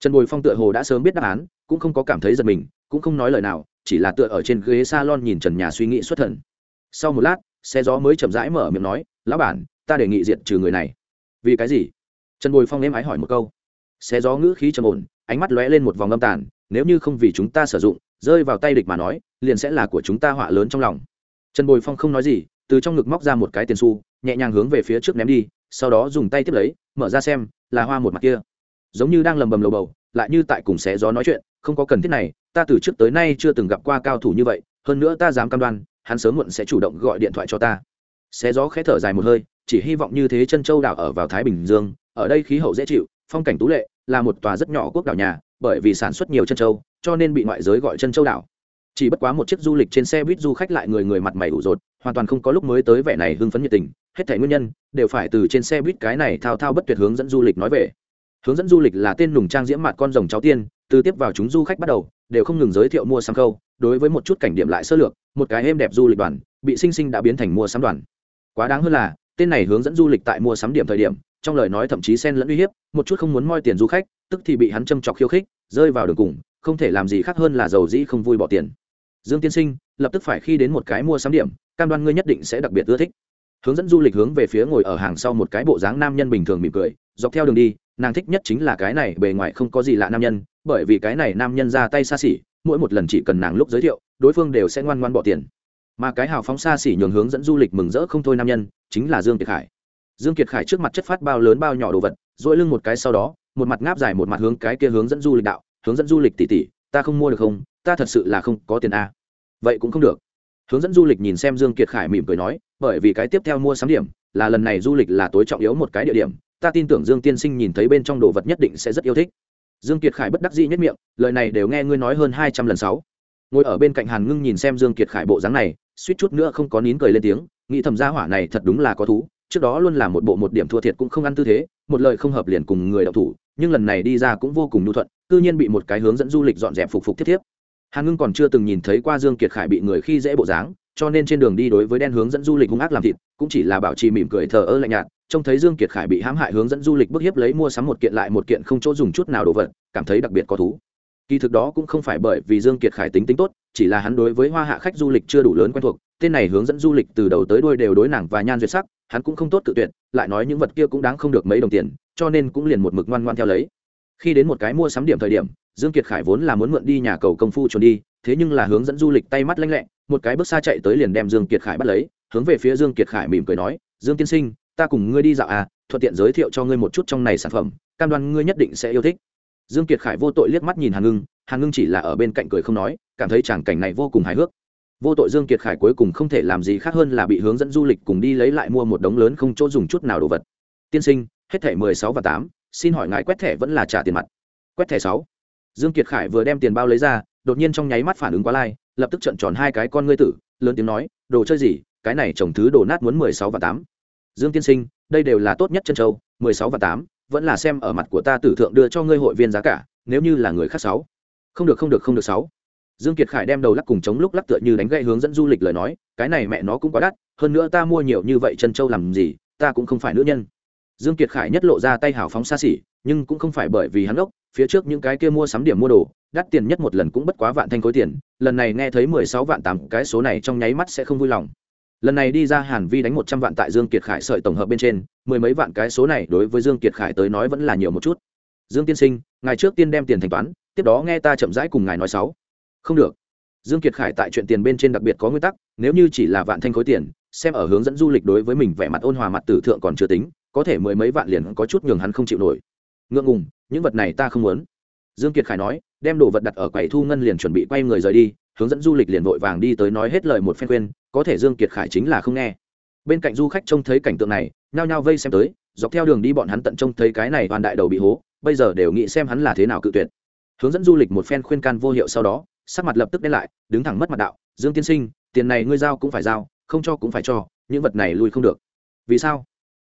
Trần bồi phong tựa hồ đã sớm biết đáp án, cũng không có cảm thấy giật mình, cũng không nói lời nào, chỉ là tựa ở trên ghế salon nhìn trần nhà suy nghĩ xuất thần. Sau một lát xe gió mới chậm rãi mở miệng nói, lão bản ta đề nghị diệt trừ người này. Vì cái gì? Trần bồi phong êm ái hỏi một câu. Xé gió ngữ khí trầm ổn, ánh mắt lóe lên một vòng âm tàn, nếu như không vì chúng ta sử dụng, rơi vào tay địch mà nói, liền sẽ là của chúng ta họa lớn trong lòng. Trần bồi phong không nói gì, từ trong ngực móc ra một cái tiền xu, nhẹ nhàng hướng về phía trước ném đi, sau đó dùng tay tiếp lấy, mở ra xem, là hoa một mặt kia. Giống như đang lầm bầm lầu bầu, lại như tại cùng xé gió nói chuyện, không có cần thiết này, ta từ trước tới nay chưa từng gặp qua cao thủ như vậy, hơn nữa ta dám cam đoan, hắn sớm muộn sẽ chủ động gọi điện thoại cho ta. Xé gió khẽ thở dài một hơi chỉ hy vọng như thế chân châu đảo ở vào thái bình dương, ở đây khí hậu dễ chịu, phong cảnh tú lệ, là một tòa rất nhỏ quốc đảo nhà, bởi vì sản xuất nhiều chân châu, cho nên bị ngoại giới gọi chân châu đảo. Chỉ bất quá một chiếc du lịch trên xe buýt du khách lại người người mặt mày ủ rột, hoàn toàn không có lúc mới tới vẻ này hưng phấn nhiệt tình, hết thảy nguyên nhân đều phải từ trên xe buýt cái này thao thao bất tuyệt hướng dẫn du lịch nói về. Hướng dẫn du lịch là tên nùng trang diễm mặt con rồng cháu tiên, từ tiếp vào chúng du khách bắt đầu, đều không ngừng giới thiệu mua sắm khâu, đối với một chút cảnh điểm lại sơ lược, một cái êm đẹp du lịch đoàn, bị sinh sinh đã biến thành mua sắm đoàn. Quá đáng hơn là tên này hướng dẫn du lịch tại mua sắm điểm thời điểm, trong lời nói thậm chí xen lẫn uy hiếp, một chút không muốn moi tiền du khách, tức thì bị hắn châm chọc khiêu khích, rơi vào đường cùng, không thể làm gì khác hơn là giàu dĩ không vui bỏ tiền. Dương tiên sinh, lập tức phải khi đến một cái mua sắm điểm, cam đoan ngươi nhất định sẽ đặc biệt ưa thích. Hướng dẫn du lịch hướng về phía ngồi ở hàng sau một cái bộ dáng nam nhân bình thường mỉm cười, dọc theo đường đi, nàng thích nhất chính là cái này bề ngoài không có gì lạ nam nhân, bởi vì cái này nam nhân ra tay xa xỉ, mỗi một lần chỉ cần nàng lúc giới thiệu, đối phương đều sẽ ngoan ngoan bỏ tiền mà cái hào phóng xa xỉ nhường hướng dẫn du lịch mừng rỡ không thôi nam nhân, chính là dương kiệt khải. Dương kiệt khải trước mặt chất phát bao lớn bao nhỏ đồ vật dỗi lưng một cái sau đó, một mặt ngáp dài một mặt hướng cái kia hướng dẫn du lịch đạo, hướng dẫn du lịch tỉ tỉ ta không mua được không? Ta thật sự là không có tiền a. Vậy cũng không được. Hướng dẫn du lịch nhìn xem dương kiệt khải mỉm cười nói, bởi vì cái tiếp theo mua sắm điểm, là lần này du lịch là tối trọng yếu một cái địa điểm, ta tin tưởng dương tiên sinh nhìn thấy bên trong đồ vật nhất định sẽ rất yêu thích. Dương kiệt khải bất đắc dĩ nhất miệng, lời này đều nghe ngươi nói hơn hai trăm lần sáu. Ngồi ở bên cạnh hàn ngưng nhìn xem dương kiệt khải bộ dáng này suýt chút nữa không có nín cười lên tiếng, nghĩ thầm gia hỏa này thật đúng là có thú, trước đó luôn là một bộ một điểm thua thiệt cũng không ăn tư thế, một lời không hợp liền cùng người đọc thủ, nhưng lần này đi ra cũng vô cùng nhu thuận cư nhiên bị một cái hướng dẫn du lịch dọn dẹp phục phục thiết thiếp. Hàn ngưng còn chưa từng nhìn thấy qua dương kiệt khải bị người khi dễ bộ dáng, cho nên trên đường đi đối với đen hướng dẫn du lịch hung ác làm thịt, cũng chỉ là bảo trì mỉm cười thờ ơ lạnh nhạt, trông thấy dương kiệt khải bị hãm hại hướng dẫn du lịch bức hiếp lấy mua sắm một kiện lại một kiện không chỗ dùng chút nào đồ vật, cảm thấy đặc biệt có thú. Kỳ thực đó cũng không phải bởi vì dương kiệt khải tính tính tốt chỉ là hắn đối với hoa hạ khách du lịch chưa đủ lớn quen thuộc, tên này hướng dẫn du lịch từ đầu tới đuôi đều đối nàng và nhan duyệt sắc, hắn cũng không tốt tự tuyệt, lại nói những vật kia cũng đáng không được mấy đồng tiền, cho nên cũng liền một mực ngoan ngoan theo lấy. Khi đến một cái mua sắm điểm thời điểm, dương kiệt khải vốn là muốn mượn đi nhà cầu công phu trốn đi, thế nhưng là hướng dẫn du lịch tay mắt lanh lẹ, một cái bước xa chạy tới liền đem dương kiệt khải bắt lấy, hướng về phía dương kiệt khải mỉm cười nói, dương tiên sinh, ta cùng ngươi đi dạo à thuận tiện giới thiệu cho ngươi một chút trong này sản phẩm, cam đoan ngươi nhất định sẽ yêu thích. Dương kiệt khải vô tội liếc mắt nhìn hàn ngưng hàn ngưng chỉ là ở bên cạnh cười không nói cảm thấy tràng cảnh này vô cùng hài hước. Vô tội dương kiệt khải cuối cùng không thể làm gì khác hơn là bị hướng dẫn du lịch cùng đi lấy lại mua một đống lớn không chỗ dùng chút nào đồ vật. Tiên sinh, hết thẻ mười sáu và tám, xin hỏi ngài quét thẻ vẫn là trả tiền mặt? Quét thẻ sáu. Dương kiệt khải vừa đem tiền bao lấy ra, đột nhiên trong nháy mắt phản ứng quá lai, lập tức trận tròn hai cái con ngươi tử, lớn tiếng nói, đồ chơi gì? Cái này trồng thứ đồ nát muốn mười sáu và tám. Dương tiên sinh, đây đều là tốt nhất chân châu, mười sáu và tám, vẫn là xem ở mặt của ta tử thượng đưa cho ngươi hội viên giá cả, nếu như là người khác sáu. Không được không được không được sáu dương kiệt khải đem đầu lắc cùng chống lúc lắc tựa như đánh gậy hướng dẫn du lịch lời nói, cái này mẹ nó cũng quá đắt, hơn nữa ta mua nhiều như vậy chân châu làm gì, ta cũng không phải nữ nhân. Dương kiệt khải nhất lộ ra tay hào phóng xa xỉ, nhưng cũng không phải bởi vì hắn ốc, phía trước những cái kia mua sắm điểm mua đồ, đắt tiền nhất một lần cũng bất quá vạn thanh khối tiền, lần này nghe thấy mười sáu vạn tám, cái số này trong nháy mắt sẽ không vui lòng. Lần này đi ra hàn vi đánh một trăm vạn tại dương kiệt khải sợi tổng hợp bên trên, mười mấy vạn cái số này đối với dương kiệt khải tới nói vẫn là nhiều một chút. Dương tiên sinh ngày trước tiên đem tiền thanh toán, tiếp đó nghe ta chậm rãi cùng ngài nói sáu không được. Dương kiệt khải tại chuyện tiền bên trên đặc biệt có nguyên tắc, nếu như chỉ là vạn thanh khối tiền, xem ở hướng dẫn du lịch đối với mình vẻ mặt ôn hòa mặt tử thượng còn chưa tính, có thể mười mấy vạn liền có chút nhường hắn không chịu nổi. Ngượng ngùng, những vật này ta không muốn. Dương kiệt khải nói, đem đồ vật đặt ở quầy thu ngân liền chuẩn bị quay người rời đi, hướng dẫn du lịch liền vội vàng đi tới nói hết lời một phen khuyên, có thể dương kiệt khải chính là không nghe. Bên cạnh du khách trông thấy cảnh tượng này, nhao nhao vây xem tới, dọc theo đường đi bọn hắn tận trông thấy cái này toàn đại đầu bị hố, bây giờ đều nghĩ xem hắn là thế nào cự tuyệt. Hướng dẫn du lịch một phen khuyên can vô hiệu sau đó sắc mặt lập tức đen lại, đứng thẳng mất mặt đạo, dương tiên sinh, tiền này ngươi giao cũng phải giao, không cho cũng phải cho, những vật này lui không được. Vì sao?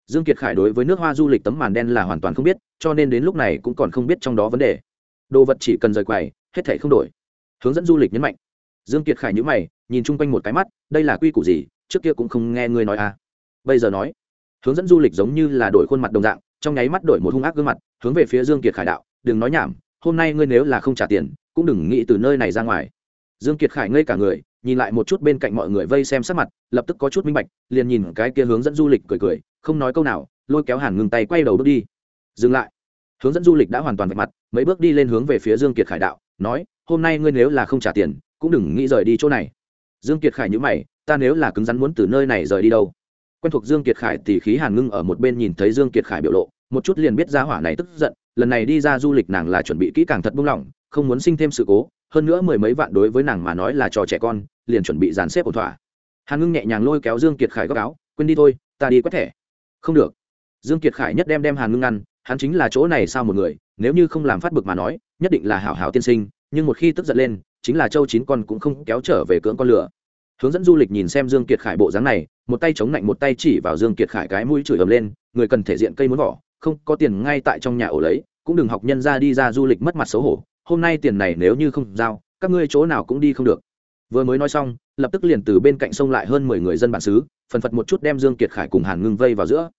Dương kiệt khải đối với nước hoa du lịch tấm màn đen là hoàn toàn không biết, cho nên đến lúc này cũng còn không biết trong đó vấn đề. Đồ vật chỉ cần rời quầy, hết thảy không đổi. Hướng dẫn du lịch nhấn mạnh. Dương kiệt khải nhíu mày, nhìn chung quanh một cái mắt, đây là quy củ gì? Trước kia cũng không nghe ngươi nói à. Bây giờ nói. Hướng dẫn du lịch giống như là đổi khuôn mặt đồng dạng, trong nháy mắt đổi một hung ác gương mặt, hướng về phía dương kiệt khải đạo, đừng nói nhảm, hôm nay ngươi nếu là không trả tiền cũng đừng nghĩ từ nơi này ra ngoài. Dương kiệt khải ngây cả người, nhìn lại một chút bên cạnh mọi người vây xem sắc mặt, lập tức có chút minh bạch, liền nhìn cái kia hướng dẫn du lịch cười cười, không nói câu nào, lôi kéo hàn ngừng tay quay đầu bước đi. Dừng lại. Hướng dẫn du lịch đã hoàn toàn vạch mặt, mấy bước đi lên hướng về phía dương kiệt khải đạo, nói, hôm nay ngươi nếu là không trả tiền, cũng đừng nghĩ rời đi chỗ này. Dương kiệt khải nhíu mày, ta nếu là cứng rắn muốn từ nơi này rời đi đâu? Quen thuộc dương kiệt khải thì khí hàn ngưng ở một bên nhìn thấy dương kiệt khải biểu lộ, một chút liền biết ra hỏa này tức giận, lần này đi ra du lịch nàng là chuẩn bị kỹ càng thật buông lỏng không muốn sinh thêm sự cố, hơn nữa mười mấy vạn đối với nàng mà nói là trò trẻ con, liền chuẩn bị dàn xếp ổn thỏa. Hàn ngưng nhẹ nhàng lôi kéo dương kiệt khải góc áo, quên đi thôi, ta đi quét thẻ. Không được. Dương kiệt khải nhất đem đem hàn ngưng ăn, hắn chính là chỗ này sao một người, nếu như không làm phát bực mà nói, nhất định là hảo hảo tiên sinh, nhưng một khi tức giận lên, chính là châu chín con cũng không kéo trở về cưỡng con lửa. Hướng dẫn du lịch nhìn xem dương kiệt khải bộ dáng này, một tay chống lạnh một tay chỉ vào dương kiệt khải cái mũi chửi ầm lên, người cần thể diện cây muốn vỏ, không có tiền ngay tại trong nhà ổ lấy, cũng đừng học nhân ra đi ra du lịch mất mặt xấu hổ hôm nay tiền này nếu như không giao, các ngươi chỗ nào cũng đi không được. Vừa mới nói xong, lập tức liền từ bên cạnh sông lại hơn mười người dân bản xứ, phần phật một chút đem dương kiệt khải cùng hàn ngưng vây vào giữa.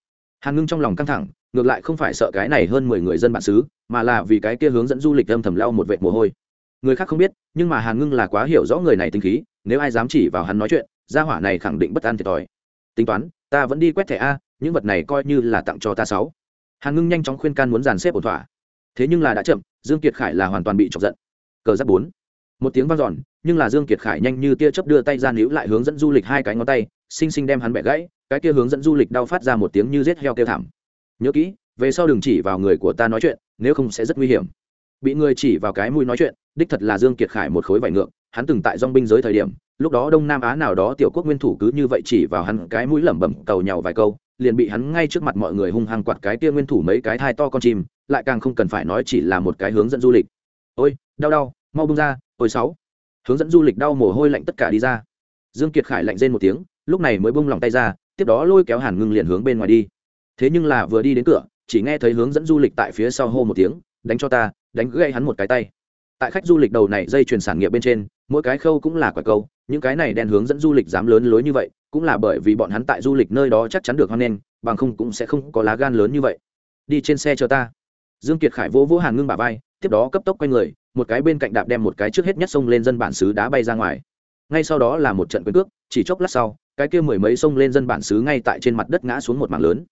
Hàn ngưng trong lòng căng thẳng, ngược lại không phải sợ cái này hơn mười người dân bản xứ, mà là vì cái kia hướng dẫn du lịch âm thầm lau một vệt mồ hôi. Người khác không biết, nhưng mà hàn ngưng là quá hiểu rõ người này tinh khí, nếu ai dám chỉ vào hắn nói chuyện, gia hỏa này khẳng định bất an thiệt thòi. Tính toán, ta vẫn đi quét thẻ a, những vật này coi như là tặng cho ta sáu. Hàn ngưng nhanh chóng khuyên can muốn dàn xếp ổn thỏa thế nhưng là đã chậm, dương kiệt khải là hoàn toàn bị chọc giận. Cờ giáp bốn. Một tiếng vang dọn, nhưng là dương kiệt khải nhanh như tia chớp đưa tay ra níu lại hướng dẫn du lịch hai cái ngón tay, xinh xinh đem hắn bẻ gãy, cái kia hướng dẫn du lịch đau phát ra một tiếng như rết heo kêu thảm. Nhớ kỹ, về sau đừng chỉ vào người của ta nói chuyện, nếu không sẽ rất nguy hiểm. Bị người chỉ vào cái mũi nói chuyện, đích thật là dương kiệt khải một khối vải ngược, hắn từng tại dong binh giới thời điểm, lúc đó đông nam á nào đó tiểu quốc nguyên thủ cứ như vậy chỉ vào hắn cái mũi lẩm bẩm cầu nhào vài câu, liền bị hắn ngay trước mặt mọi người hung hăng quạt cái kia nguyên thủ mấy cái thai to con chim lại càng không cần phải nói chỉ là một cái hướng dẫn du lịch. Ôi, đau đau, mau bung ra, ôi sáu. Hướng dẫn du lịch đau mồ hôi lạnh tất cả đi ra. Dương kiệt khải lạnh rên một tiếng, lúc này mới bung lòng tay ra, tiếp đó lôi kéo hàn ngưng liền hướng bên ngoài đi. Thế nhưng là vừa đi đến cửa, chỉ nghe thấy hướng dẫn du lịch tại phía sau hô một tiếng, đánh cho ta, đánh gãy hắn một cái tay. Tại khách du lịch đầu này dây chuyền sản nghiệp bên trên, mỗi cái khâu cũng là quả câu những cái này đen hướng dẫn du lịch dám lớn lối như vậy, cũng là bởi vì bọn hắn tại du lịch nơi đó chắc chắn được hoan nghênh, bằng không cũng sẽ không có lá gan lớn như vậy. Đi trên xe chờ ta dương kiệt khải vỗ vỗ hàn ngưng bà vai, tiếp đó cấp tốc quay người, một cái bên cạnh đạp đem một cái trước hết nhất xông lên dân bản xứ đá bay ra ngoài. Ngay sau đó là một trận quyền cước, chỉ chốc lát sau, cái kia mười mấy xông lên dân bản xứ ngay tại trên mặt đất ngã xuống một mảng lớn.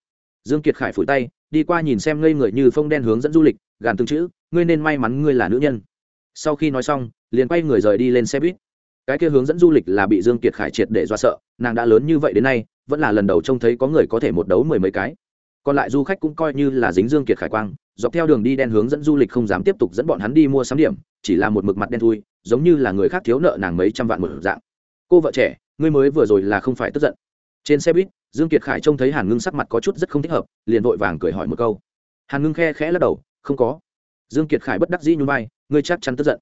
Dương kiệt khải phủi tay, đi qua nhìn xem ngây người như phong đen hướng dẫn du lịch, gàn từng chữ, ngươi nên may mắn ngươi là nữ nhân. Sau khi nói xong, liền quay người rời đi lên xe buýt. Cái kia hướng dẫn du lịch là bị dương kiệt khải triệt để do sợ, nàng đã lớn như vậy đến nay, vẫn là lần đầu trông thấy có người có thể một đấu mười mấy cái. Còn lại du khách cũng coi như là dính dương kiệt khải quang dọc theo đường đi đen hướng dẫn du lịch không dám tiếp tục dẫn bọn hắn đi mua sắm điểm, chỉ là một mực mặt đen thui, giống như là người khác thiếu nợ nàng mấy trăm vạn một dạng. Cô vợ trẻ, ngươi mới vừa rồi là không phải tức giận. Trên xe buýt, dương kiệt khải trông thấy hàn ngưng sắc mặt có chút rất không thích hợp, liền vội vàng cười hỏi một câu. Hàn ngưng khe khẽ lắc đầu, không có. Dương kiệt khải bất đắc dĩ nhún vai, ngươi chắc chắn tức giận.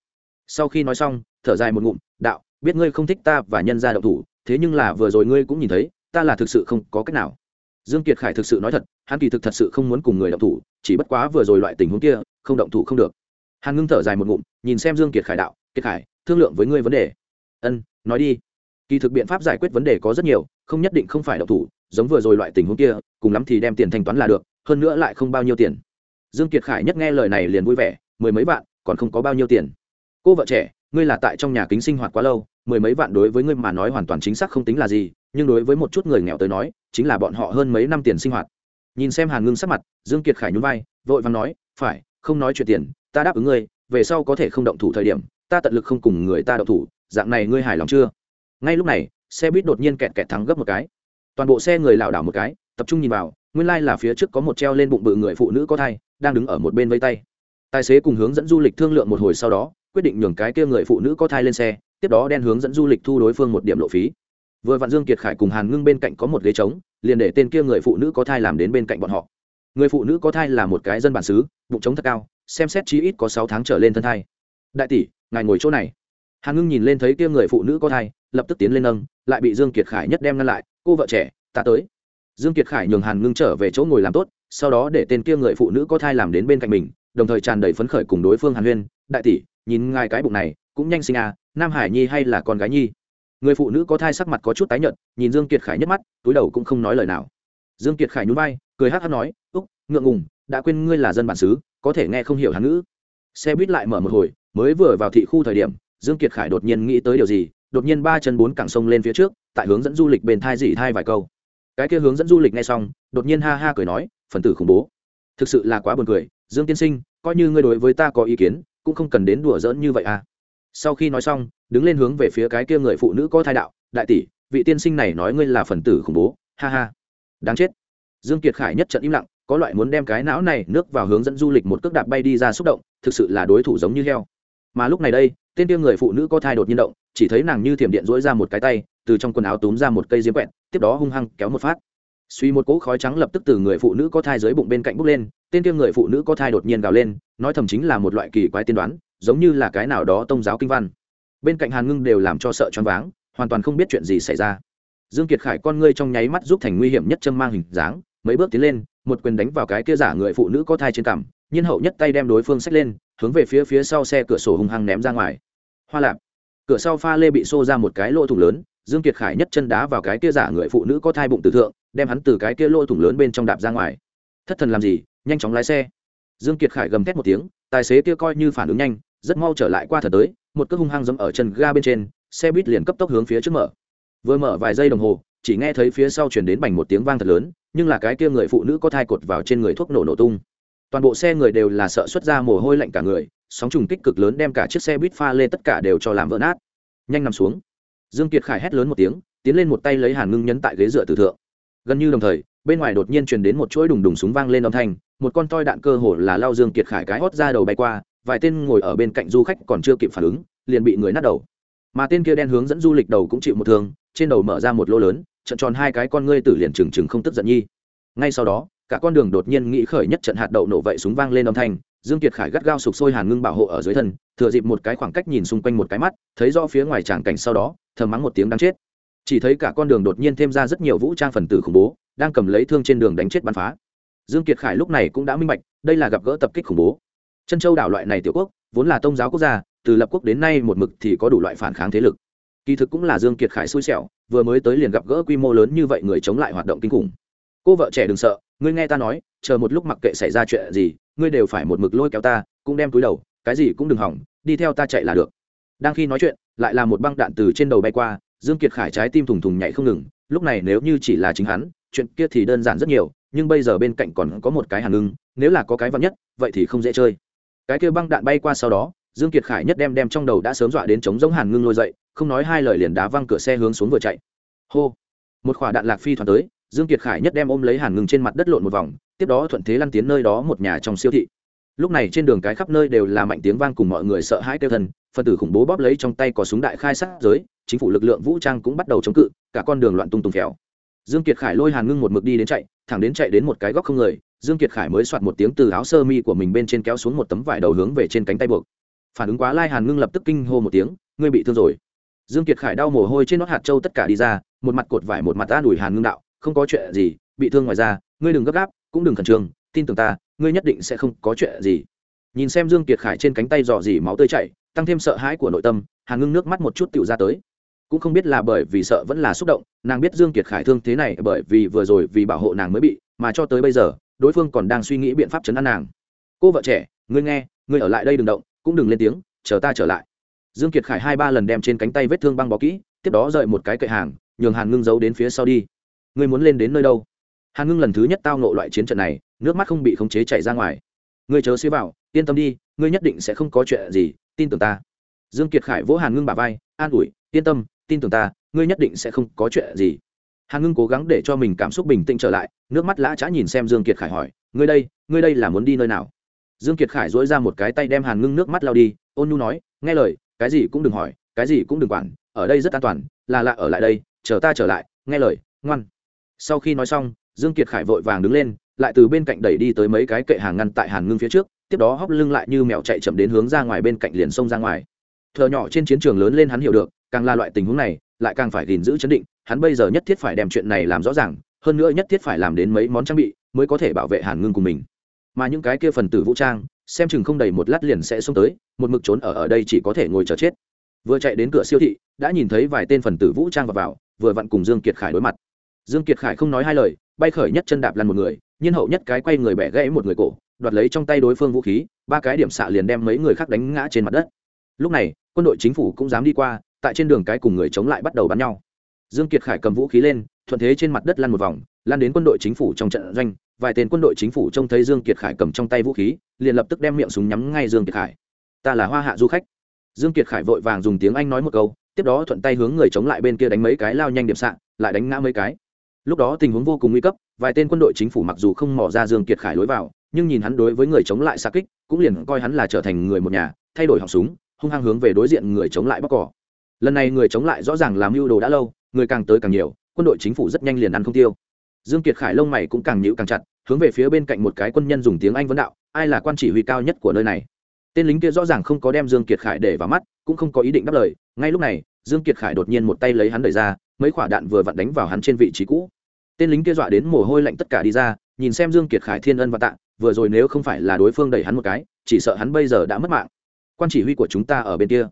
Sau khi nói xong, thở dài một ngụm, đạo, biết ngươi không thích ta và nhân gia động thủ, thế nhưng là vừa rồi ngươi cũng nhìn thấy, ta là thực sự không có cách nào dương kiệt khải thực sự nói thật, hắn kỳ thực thật sự không muốn cùng người động thủ, chỉ bất quá vừa rồi loại tình huống kia, không động thủ không được. Hàn ngưng thở dài một ngụm, nhìn xem dương kiệt khải đạo, kiệt khải, thương lượng với ngươi vấn đề. Ân, nói đi. Kỳ thực biện pháp giải quyết vấn đề có rất nhiều, không nhất định không phải động thủ, giống vừa rồi loại tình huống kia, cùng lắm thì đem tiền thanh toán là được, hơn nữa lại không bao nhiêu tiền. Dương kiệt khải nhất nghe lời này liền vui vẻ, mười mấy vạn, còn không có bao nhiêu tiền. Cô vợ trẻ, ngươi là tại trong nhà kính sinh hoạt quá lâu mười mấy vạn đối với ngươi mà nói hoàn toàn chính xác không tính là gì, nhưng đối với một chút người nghèo tới nói, chính là bọn họ hơn mấy năm tiền sinh hoạt. Nhìn xem hàn ngưng sắc mặt, dương kiệt khải nhún vai, vội vàng nói, phải, không nói chuyện tiền, ta đáp ứng ngươi, về sau có thể không động thủ thời điểm, ta tận lực không cùng người ta động thủ, dạng này ngươi hài lòng chưa? Ngay lúc này, xe buýt đột nhiên kẹt kẹt thắng gấp một cái. Toàn bộ xe người lảo đảo một cái, tập trung nhìn vào, nguyên lai là phía trước có một treo lên bụng bự người phụ nữ có thai, đang đứng ở một bên vây tay. Tài xế cùng hướng dẫn du lịch thương lượng một hồi sau đó, quyết định nhường cái kia người phụ nữ có thai lên xe tiếp đó đen hướng dẫn du lịch thu đối phương một điểm lộ phí. Vừa vạn dương kiệt khải cùng hàn ngưng bên cạnh có một ghế trống, liền để tên kia người phụ nữ có thai làm đến bên cạnh bọn họ. Người phụ nữ có thai là một cái dân bản xứ, bụng trống thật cao, xem xét chí ít có sáu tháng trở lên thân thai. Đại tỷ, ngài ngồi chỗ này. Hàn ngưng nhìn lên thấy kia người phụ nữ có thai, lập tức tiến lên nâng, lại bị dương kiệt khải nhất đem ngăn lại, cô vợ trẻ, ta tới. Dương kiệt khải nhường hàn ngưng trở về chỗ ngồi làm tốt, sau đó để tên kia người phụ nữ có thai làm đến bên cạnh mình, đồng thời tràn đầy phấn khởi cùng đối phương hàn huyên, đại tỷ, nhìn ngài cái bụng này cũng nhanh sinh à nam hải nhi hay là con gái nhi? Người phụ nữ có thai sắc mặt có chút tái nhợt, nhìn dương kiệt khải nhất mắt, túi đầu cũng không nói lời nào. Dương kiệt khải nhún vai, cười hắt hắc nói, úc, ngượng ngùng, đã quên ngươi là dân bản xứ, có thể nghe không hiểu hán ngữ. Xe buýt lại mở một hồi, mới vừa vào thị khu thời điểm, dương kiệt khải đột nhiên nghĩ tới điều gì, đột nhiên ba chân bốn cẳng sông lên phía trước, tại hướng dẫn du lịch bên thai dị thai vài câu. Cái kia hướng dẫn du lịch nghe xong, đột nhiên ha ha cười nói, phần tử khủng bố. Thực sự là quá buồn cười, dương tiên sinh, coi như ngươi đối với ta có ý kiến, cũng không cần đến đùa giỡn như vậy à sau khi nói xong, đứng lên hướng về phía cái kia người phụ nữ có thai đạo, đại tỷ, vị tiên sinh này nói ngươi là phần tử khủng bố, ha ha, đáng chết. Dương kiệt khải nhất trận im lặng, có loại muốn đem cái não này nước vào hướng dẫn du lịch một cước đạp bay đi ra xúc động, thực sự là đối thủ giống như heo. Mà lúc này đây, tên kia người phụ nữ có thai đột nhiên động, chỉ thấy nàng như thiểm điện dỗi ra một cái tay, từ trong quần áo túm ra một cây diêm quẹt, tiếp đó hung hăng kéo một phát. Suy một cỗ khói trắng lập tức từ người phụ nữ có thai dưới bụng bên cạnh bốc lên, tên kia người phụ nữ có thai đột nhiên gào lên, nói thầm chính là một loại kỳ quái tiên đoán giống như là cái nào đó tông giáo kinh văn. Bên cạnh hàn ngưng đều làm cho sợ choáng váng, hoàn toàn không biết chuyện gì xảy ra. Dương kiệt khải con ngươi trong nháy mắt giúp thành nguy hiểm nhất châm mang hình dáng, mấy bước tiến lên, một quyền đánh vào cái kia giả người phụ nữ có thai trên cằm, nhiên hậu nhất tay đem đối phương xách lên, hướng về phía phía sau xe cửa sổ hung hăng ném ra ngoài. Hoa lạp. Cửa sau pha lê bị xô ra một cái lỗ thủng lớn, dương kiệt khải nhất chân đá vào cái kia giả người phụ nữ có thai bụng từ thượng, đem hắn từ cái kia lỗ thủng lớn bên trong đạp ra ngoài. Thất thần làm gì? Nhanh chóng lái xe. Dương kiệt khải gầm thét một tiếng, tài xế kia coi như phản ứng nhanh rất mau trở lại qua thật tới, một cước hung hăng dẫm ở chân ga bên trên, xe buýt liền cấp tốc hướng phía trước mở. Vừa mở vài giây đồng hồ, chỉ nghe thấy phía sau chuyển đến bành một tiếng vang thật lớn, nhưng là cái kia người phụ nữ có thai cột vào trên người thuốc nổ nổ tung. Toàn bộ xe người đều là sợ xuất ra mồ hôi lạnh cả người, sóng trùng kích cực lớn đem cả chiếc xe buýt pha lê tất cả đều cho làm vỡ nát. Nhanh nằm xuống. Dương kiệt khải hét lớn một tiếng, tiến lên một tay lấy hàn ngưng nhấn tại ghế dựa từ thượng. Gần như đồng thời, bên ngoài đột nhiên truyền đến một chuỗi đùng đùng súng vang lên âm thanh, một con toi đạn cơ hồ là lao dương kiệt khải cái hót ra đầu bay qua vài tên ngồi ở bên cạnh du khách còn chưa kịp phản ứng, liền bị người nát đầu. Mà tên kia đen hướng dẫn du lịch đầu cũng chịu một thương, trên đầu mở ra một lô lớn, trận tròn hai cái con ngươi tử liền trừng trừng không tức giận nhi. Ngay sau đó, cả con đường đột nhiên nghĩ khởi nhất trận hạt đậu nổ vậy súng vang lên âm thanh, dương kiệt khải gắt gao sục sôi hàn ngưng bảo hộ ở dưới thân, thừa dịp một cái khoảng cách nhìn xung quanh một cái mắt, thấy rõ phía ngoài tràng cảnh sau đó, thầm mắng một tiếng đáng chết. Chỉ thấy cả con đường đột nhiên thêm ra rất nhiều vũ trang phần tử khủng bố, đang cầm lấy thương trên đường đánh chết bắn phá. Dương kiệt khải lúc này cũng đã minh bạch, đây là gặp gỡ tập kích khủng bố chân châu đảo loại này tiểu quốc, vốn là tôn giáo quốc gia, từ lập quốc đến nay một mực thì có đủ loại phản kháng thế lực. Kỳ thực cũng là dương kiệt khải xui xẻo, vừa mới tới liền gặp gỡ quy mô lớn như vậy người chống lại hoạt động kinh khủng. Cô vợ trẻ đừng sợ, ngươi nghe ta nói, chờ một lúc mặc kệ xảy ra chuyện gì, ngươi đều phải một mực lôi kéo ta, cũng đem túi đầu, cái gì cũng đừng hỏng, đi theo ta chạy là được. Đang khi nói chuyện, lại là một băng đạn từ trên đầu bay qua, dương kiệt khải trái tim thùng thùng nhảy không ngừng, lúc này nếu như chỉ là chính hắn, chuyện kia thì đơn giản rất nhiều, nhưng bây giờ bên cạnh còn có một cái hàn ngưng, nếu là có cái vắng nhất, vậy thì không dễ chơi cái kia băng đạn bay qua sau đó, dương kiệt khải nhất đem đem trong đầu đã sớm dọa đến chống giống hàn ngưng lôi dậy, không nói hai lời liền đá văng cửa xe hướng xuống vừa chạy. Hô! Một quả đạn lạc phi thoáng tới, dương kiệt khải nhất đem ôm lấy hàn ngưng trên mặt đất lộn một vòng, tiếp đó thuận thế lăn tiến nơi đó một nhà trong siêu thị. Lúc này trên đường cái khắp nơi đều là mạnh tiếng vang cùng mọi người sợ hãi kêu thần phần tử khủng bố bóp lấy trong tay có súng đại khai sát giới, chính phủ lực lượng vũ trang cũng bắt đầu chống cự, cả con đường loạn tung tung khéo dương kiệt khải lôi hàn ngưng một mực đi đến chạy, thẳng đến chạy đến một cái góc không người dương kiệt khải mới soạt một tiếng từ áo sơ mi của mình bên trên kéo xuống một tấm vải đầu hướng về trên cánh tay buộc. Phản ứng quá lai hàn ngưng lập tức kinh hô một tiếng, ngươi bị thương rồi. Dương kiệt khải đau mồ hôi trên nót hạt châu tất cả đi ra, một mặt cột vải một mặt an ủi hàn ngưng đạo, không có chuyện gì, bị thương ngoài ra ngươi đừng gấp gáp, cũng đừng khẩn trương, tin tưởng ta, ngươi nhất định sẽ không có chuyện gì. Nhìn xem dương kiệt khải trên cánh tay dò dỉ máu tươi chảy, tăng thêm sợ hãi của nội tâm, hàn ngưng nước mắt một chút tựu ra tới. Cũng không biết là bởi vì sợ vẫn là xúc động, nàng biết dương kiệt khải thương thế này bởi vì vừa rồi vì bảo hộ nàng mới bị, mà cho tới bây giờ đối phương còn đang suy nghĩ biện pháp chấn an nàng. Cô vợ trẻ, ngươi nghe, ngươi ở lại đây đừng động, cũng đừng lên tiếng, chờ ta trở lại. Dương kiệt khải hai ba lần đem trên cánh tay vết thương băng bó kỹ, tiếp đó rời một cái cậy hàng, nhường hàn ngưng giấu đến phía sau đi. Ngươi muốn lên đến nơi đâu? Hàn ngưng lần thứ nhất tao nộ loại chiến trận này, nước mắt không bị khống chế chảy ra ngoài. Ngươi chớ xế vào, yên tâm đi, ngươi nhất định sẽ không có chuyện gì, tin tưởng ta. Dương kiệt khải vỗ hàn ngưng bà vai, an ủi, yên tâm, tin tưởng ta, ngươi nhất định sẽ không có chuyện gì hàn ngưng cố gắng để cho mình cảm xúc bình tĩnh trở lại, nước mắt lã chã nhìn xem dương kiệt khải hỏi, ngươi đây ngươi đây là muốn đi nơi nào? Dương kiệt khải dỗi ra một cái tay đem hàn ngưng nước mắt lao đi, ôn nhu nói, nghe lời, cái gì cũng đừng hỏi, cái gì cũng đừng quản, ở đây rất an toàn, là lạ ở lại đây, chờ ta trở lại, nghe lời, ngoan. Sau khi nói xong, dương kiệt khải vội vàng đứng lên, lại từ bên cạnh đẩy đi tới mấy cái kệ hàng ngăn tại hàn ngưng phía trước, tiếp đó hóc lưng lại như mèo chạy chậm đến hướng ra ngoài bên cạnh liền xông ra ngoài. Thợ nhỏ trên chiến trường lớn lên hắn hiểu được, càng là loại tình huống này lại càng phải gìn giữ chấn định hắn bây giờ nhất thiết phải đem chuyện này làm rõ ràng hơn nữa nhất thiết phải làm đến mấy món trang bị mới có thể bảo vệ hàn ngưng của mình. Mà những cái kia phần tử vũ trang xem chừng không đầy một lát liền sẽ xông tới một mực trốn ở ở đây chỉ có thể ngồi chờ chết. Vừa chạy đến cửa siêu thị đã nhìn thấy vài tên phần tử vũ trang vào, vào vừa vặn cùng dương kiệt khải đối mặt. Dương kiệt khải không nói hai lời bay khởi nhất chân đạp lăn một người nhiên hậu nhất cái quay người bẻ gãy một người cổ đoạt lấy trong tay đối phương vũ khí ba cái điểm xạ liền đem mấy người khác đánh ngã trên mặt đất. Lúc này quân đội chính phủ cũng dám đi qua, tại trên đường cái cùng người chống lại bắt đầu bắn nhau. Dương kiệt khải cầm vũ khí lên, thuận thế trên mặt đất lăn một vòng, lăn đến quân đội chính phủ trong trận doanh, vài tên quân đội chính phủ trông thấy dương kiệt khải cầm trong tay vũ khí, liền lập tức đem miệng súng nhắm ngay dương kiệt khải. Ta là hoa hạ du khách. Dương kiệt khải vội vàng dùng tiếng anh nói một câu, tiếp đó thuận tay hướng người chống lại bên kia đánh mấy cái lao nhanh điểm sạn lại đánh ngã mấy cái. Lúc đó tình huống vô cùng nguy cấp, vài tên quân đội chính phủ mặc dù không mò ra dương kiệt khải lối vào, nhưng nhìn hắn đối với người chống lại xa kích, cũng liền coi hắn là trở thành người một nhà, thay đổi họng súng hung hăng hướng về đối diện người chống lại bóc cỏ. Lần này người chống lại rõ ràng làm mưu đồ đã lâu, người càng tới càng nhiều, quân đội chính phủ rất nhanh liền ăn không tiêu. Dương kiệt khải lông mày cũng càng nhịu càng chặt, hướng về phía bên cạnh một cái quân nhân dùng tiếng anh vấn đạo, ai là quan chỉ huy cao nhất của nơi này? Tên lính kia rõ ràng không có đem dương kiệt khải để vào mắt, cũng không có ý định đáp lời. Ngay lúc này, dương kiệt khải đột nhiên một tay lấy hắn đẩy ra, mấy quả đạn vừa vặn đánh vào hắn trên vị trí cũ. Tên lính kia dọa đến mồ hôi lạnh tất cả đi ra, nhìn xem dương kiệt khải thiên ân và tạ, vừa rồi nếu không phải là đối phương đẩy hắn một cái, chỉ sợ hắn bây giờ đã mất mạng quan chỉ huy của chúng ta ở bên kia.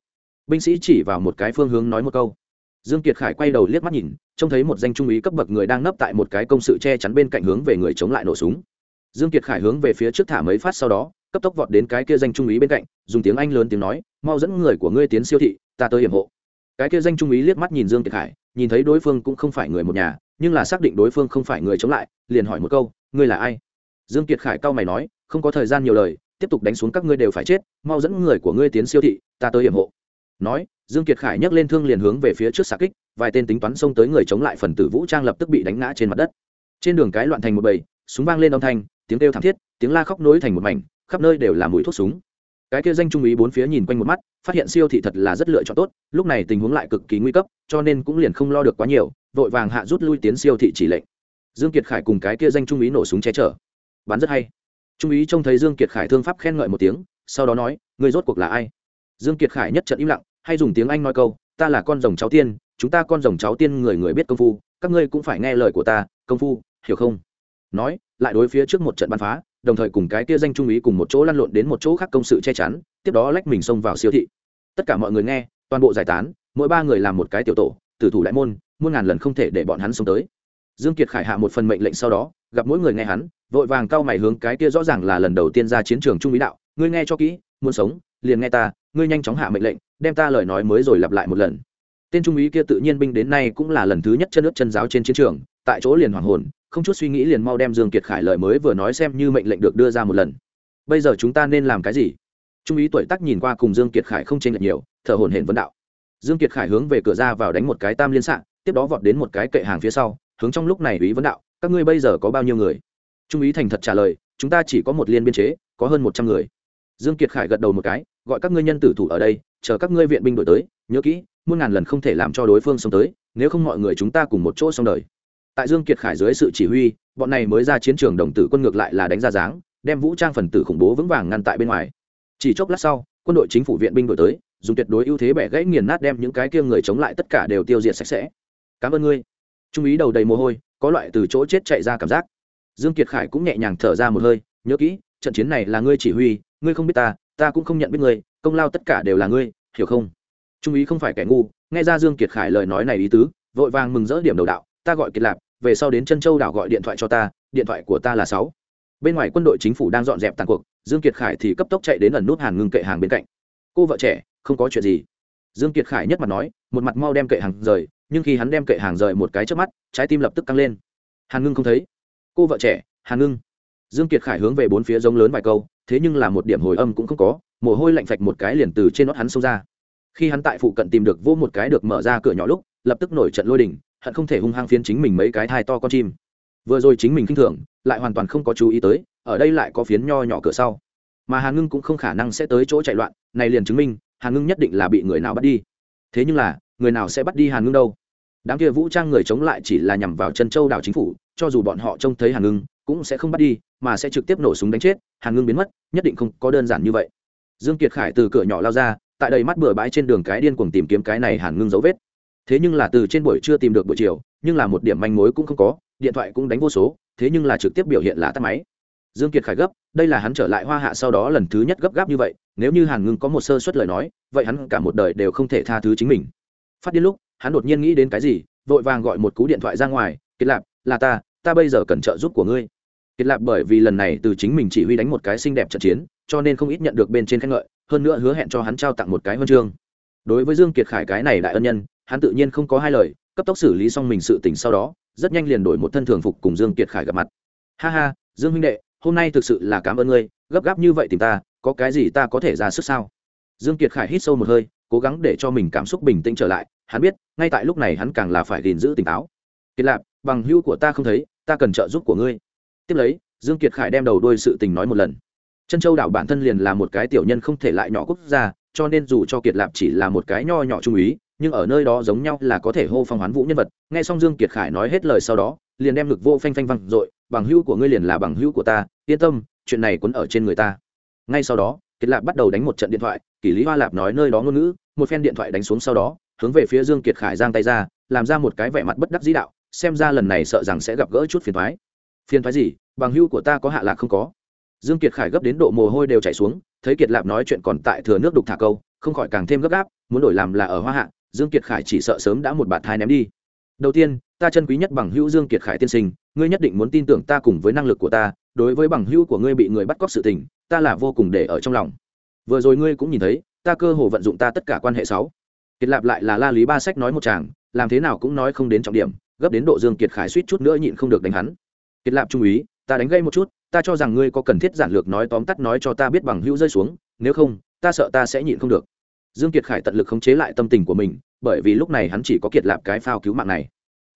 Binh sĩ chỉ vào một cái phương hướng nói một câu. Dương kiệt khải quay đầu liếc mắt nhìn, trông thấy một danh trung úy cấp bậc người đang nấp tại một cái công sự che chắn bên cạnh hướng về người chống lại nổ súng. Dương kiệt khải hướng về phía trước thả mấy phát sau đó, cấp tốc vọt đến cái kia danh trung úy bên cạnh, dùng tiếng anh lớn tiếng nói, mau dẫn người của ngươi tiến siêu thị, ta tới hiểm hộ. Cái kia danh trung úy liếc mắt nhìn dương kiệt khải, nhìn thấy đối phương cũng không phải người một nhà, nhưng là xác định đối phương không phải người chống lại, liền hỏi một câu, ngươi là ai? Dương kiệt khải cau mày nói, không có thời gian nhiều lời tiếp tục đánh xuống các ngươi đều phải chết, mau dẫn người của ngươi tiến siêu thị, ta tới hiểm hộ. Nói, dương kiệt khải nhấc lên thương liền hướng về phía trước xạ kích, vài tên tính toán xông tới người chống lại phần tử vũ trang lập tức bị đánh ngã trên mặt đất. Trên đường cái loạn thành một bầy, súng vang lên âm thanh, tiếng kêu thảm thiết, tiếng la khóc nối thành một mảnh, khắp nơi đều là mùi thuốc súng. Cái kia danh trung úy bốn phía nhìn quanh một mắt, phát hiện siêu thị thật là rất lựa chọn tốt, lúc này tình huống lại cực kỳ nguy cấp, cho nên cũng liền không lo được quá nhiều, vội vàng hạ rút lui tiến siêu thị chỉ lệnh. Dương kiệt khải cùng cái kia danh trung úy nổ súng che chở. Bắn rất hay trung úy trông thấy dương kiệt khải thương pháp khen ngợi một tiếng, sau đó nói người rốt cuộc là ai? Dương kiệt khải nhất trận im lặng, hay dùng tiếng anh nói câu, ta là con rồng cháu tiên, chúng ta con rồng cháu tiên người người biết công phu, các ngươi cũng phải nghe lời của ta, công phu, hiểu không? Nói, lại đối phía trước một trận bắn phá, đồng thời cùng cái kia danh trung úy cùng một chỗ lăn lộn đến một chỗ khác công sự che chắn, tiếp đó lách mình xông vào siêu thị. Tất cả mọi người nghe, toàn bộ giải tán, mỗi ba người làm một cái tiểu tổ, tử thủ đại môn, muôn ngàn lần không thể để bọn hắn xông tới. Dương kiệt khải hạ một phần mệnh lệnh sau đó gặp mỗi người nghe hắn, vội vàng cao mày hướng cái kia rõ ràng là lần đầu tiên ra chiến trường trung ý đạo, ngươi nghe cho kỹ, muốn sống, liền nghe ta, ngươi nhanh chóng hạ mệnh lệnh, đem ta lời nói mới rồi lặp lại một lần. Tên trung úy kia tự nhiên binh đến nay cũng là lần thứ nhất chân nước chân giáo trên chiến trường, tại chỗ liền hoàng hồn, không chút suy nghĩ liền mau đem dương kiệt khải lời mới vừa nói xem như mệnh lệnh được đưa ra một lần. Bây giờ chúng ta nên làm cái gì? Trung úy tuổi tác nhìn qua cùng dương kiệt khải không chênh lệch nhiều, thở hổn hển vấn đạo. Dương kiệt khải hướng về cửa ra vào đánh một cái tam liên sạng tiếp đó vọt đến một cái kệ hàng phía sau, hướng trong lúc này úy vấn đạo các ngươi bây giờ có bao nhiêu người? Trung úy thành thật trả lời, chúng ta chỉ có một liên biên chế, có hơn một trăm người. Dương kiệt khải gật đầu một cái, gọi các ngươi nhân tử thủ ở đây, chờ các ngươi viện binh đổi tới, nhớ kỹ, muôn ngàn lần không thể làm cho đối phương xông tới, nếu không mọi người chúng ta cùng một chỗ xong đời. Tại dương kiệt khải dưới sự chỉ huy, bọn này mới ra chiến trường đồng tử quân ngược lại là đánh ra dáng, đem vũ trang phần tử khủng bố vững vàng ngăn tại bên ngoài. Chỉ chốc lát sau, quân đội chính phủ viện binh đổi tới, dùng tuyệt đối ưu thế bẻ gãy nghiền nát đem những cái kia người chống lại tất cả đều tiêu diệt sạch sẽ. Cảm ơn ngươi. Trung ý đầu đầy mồ hôi có loại từ chỗ chết chạy ra cảm giác. Dương kiệt khải cũng nhẹ nhàng thở ra một hơi, nhớ kỹ, trận chiến này là ngươi chỉ huy, ngươi không biết ta ta cũng không nhận biết ngươi, công lao tất cả đều là ngươi, hiểu không? Trung úy không phải kẻ ngu, nghe ra dương kiệt khải lời nói này ý tứ, vội vàng mừng rỡ điểm đầu đạo, ta gọi kiệt lạp, về sau đến chân châu đảo gọi điện thoại cho ta, điện thoại của ta là sáu. Bên ngoài quân đội chính phủ đang dọn dẹp tàn cuộc, dương kiệt khải thì cấp tốc chạy đến ẩn nút hàng ngưng kệ hàng bên cạnh. Cô vợ trẻ, không có chuyện gì. Dương kiệt khải nhất mặt nói, một mặt mau đem kệ hàng rời nhưng khi hắn đem kệ hàng rời một cái trước mắt, trái tim lập tức căng lên. Hàn ngưng không thấy. Cô vợ trẻ, hàn ngưng. Dương kiệt khải hướng về bốn phía giống lớn vài câu, thế nhưng là một điểm hồi âm cũng không có, mồ hôi lạnh phạch một cái liền từ trên nót hắn xông ra. Khi hắn tại phụ cận tìm được vô một cái được mở ra cửa nhỏ lúc, lập tức nổi trận lôi đình, hận không thể hung hăng phiến chính mình mấy cái thai to con chim. Vừa rồi chính mình kinh thường, lại hoàn toàn không có chú ý tới, ở đây lại có phiến nho nhỏ cửa sau. Mà hàn ngưng cũng không khả năng sẽ tới chỗ chạy loạn, này liền chứng minh, hàn ngưng nhất định là bị người nào bắt đi. Thế nhưng là người nào sẽ bắt đi hàn ngưng đâu? Đám kia vũ trang người chống lại chỉ là nhằm vào chân châu đảo chính phủ, cho dù bọn họ trông thấy hàn ngưng, cũng sẽ không bắt đi, mà sẽ trực tiếp nổ súng đánh chết. Hàn ngưng biến mất, nhất định không có đơn giản như vậy. Dương kiệt khải từ cửa nhỏ lao ra, tại đầy mắt bừa bãi trên đường cái điên cuồng tìm kiếm cái này hàn ngưng dấu vết. Thế nhưng là từ trên buổi chưa tìm được buổi chiều, nhưng là một điểm manh mối cũng không có, điện thoại cũng đánh vô số, thế nhưng là trực tiếp biểu hiện là tắt máy. Dương kiệt khải gấp, đây là hắn trở lại hoa hạ sau đó lần thứ nhất gấp gáp như vậy, nếu như hàn ngưng có một sơ suất lời nói, vậy hắn cả một đời đều không thể tha thứ chính mình phát điên lúc, hắn đột nhiên nghĩ đến cái gì, vội vàng gọi một cú điện thoại ra ngoài, kiệt lạp, là ta ta bây giờ cần trợ giúp của ngươi. Kiệt lạp bởi vì lần này từ chính mình chỉ huy đánh một cái xinh đẹp trận chiến, cho nên không ít nhận được bên trên khen ngợi, hơn nữa hứa hẹn cho hắn trao tặng một cái huân chương. Đối với dương kiệt khải cái này đại ân nhân, hắn tự nhiên không có hai lời, cấp tốc xử lý xong mình sự tình sau đó, rất nhanh liền đổi một thân thường phục cùng dương kiệt khải gặp mặt. Ha ha, dương huynh đệ, hôm nay thực sự là cảm ơn ngươi, gấp gáp như vậy tìm ta, có cái gì ta có thể ra sức sao? Dương kiệt khải hít sâu một hơi cố gắng để cho mình cảm xúc bình tĩnh trở lại, hắn biết, ngay tại lúc này hắn càng là phải gìn giữ tỉnh táo. Kiệt lạp, bằng hữu của ta không thấy, ta cần trợ giúp của ngươi. Tiếp lấy, dương kiệt khải đem đầu đôi sự tình nói một lần. Chân châu đảo bản thân liền là một cái tiểu nhân không thể lại nhỏ quốc gia, cho nên dù cho kiệt lạp chỉ là một cái nho nhỏ trung úy, nhưng ở nơi đó giống nhau là có thể hô phong hoán vũ nhân vật. Nghe xong dương kiệt khải nói hết lời sau đó, liền đem ngực vô phanh phanh văng rồi bằng hữu của ngươi liền là bằng hữu của ta, yên tâm, chuyện này quấn ở trên người ta. Ngay sau đó kiệt lạp bắt đầu đánh một trận điện thoại, kỷ lý hoa lạp nói nơi đó ngôn ngữ, một phen điện thoại đánh xuống sau đó, hướng về phía dương kiệt khải giang tay ra, làm ra một cái vẻ mặt bất đắc dĩ đạo, xem ra lần này sợ rằng sẽ gặp gỡ chút phiền toái phiền toái gì? Bằng hữu của ta có hạ lạc không có. Dương kiệt khải gấp đến độ mồ hôi đều chảy xuống, thấy kiệt lạp nói chuyện còn tại thừa nước đục thả câu, không khỏi càng thêm gấp gáp, muốn đổi làm là ở hoa hạ, dương kiệt khải chỉ sợ sớm đã một bạt thai ném đi. Đầu tiên, ta chân quý nhất bằng hữu dương kiệt khải tiên sinh ngươi nhất định muốn tin tưởng ta cùng với năng lực của ta, đối với bằng hữu của ngươi bị người bắt cóc sự tình, ta là vô cùng để ở trong lòng. Vừa rồi ngươi cũng nhìn thấy, ta cơ hồ vận dụng ta tất cả quan hệ sáu. Kiệt lạp lại là la lý ba sách nói một chàng, làm thế nào cũng nói không đến trọng điểm, gấp đến độ dương kiệt khải suýt chút nữa nhịn không được đánh hắn. Kiệt lạp trung úy ta đánh gây một chút, ta cho rằng ngươi có cần thiết giản lược nói tóm tắt nói cho ta biết bằng hữu rơi xuống, nếu không, ta sợ ta sẽ nhịn không được. Dương kiệt khải tận lực khống chế lại tâm tình của mình, bởi vì lúc này hắn chỉ có kiệt lạp cái phao cứu mạng này.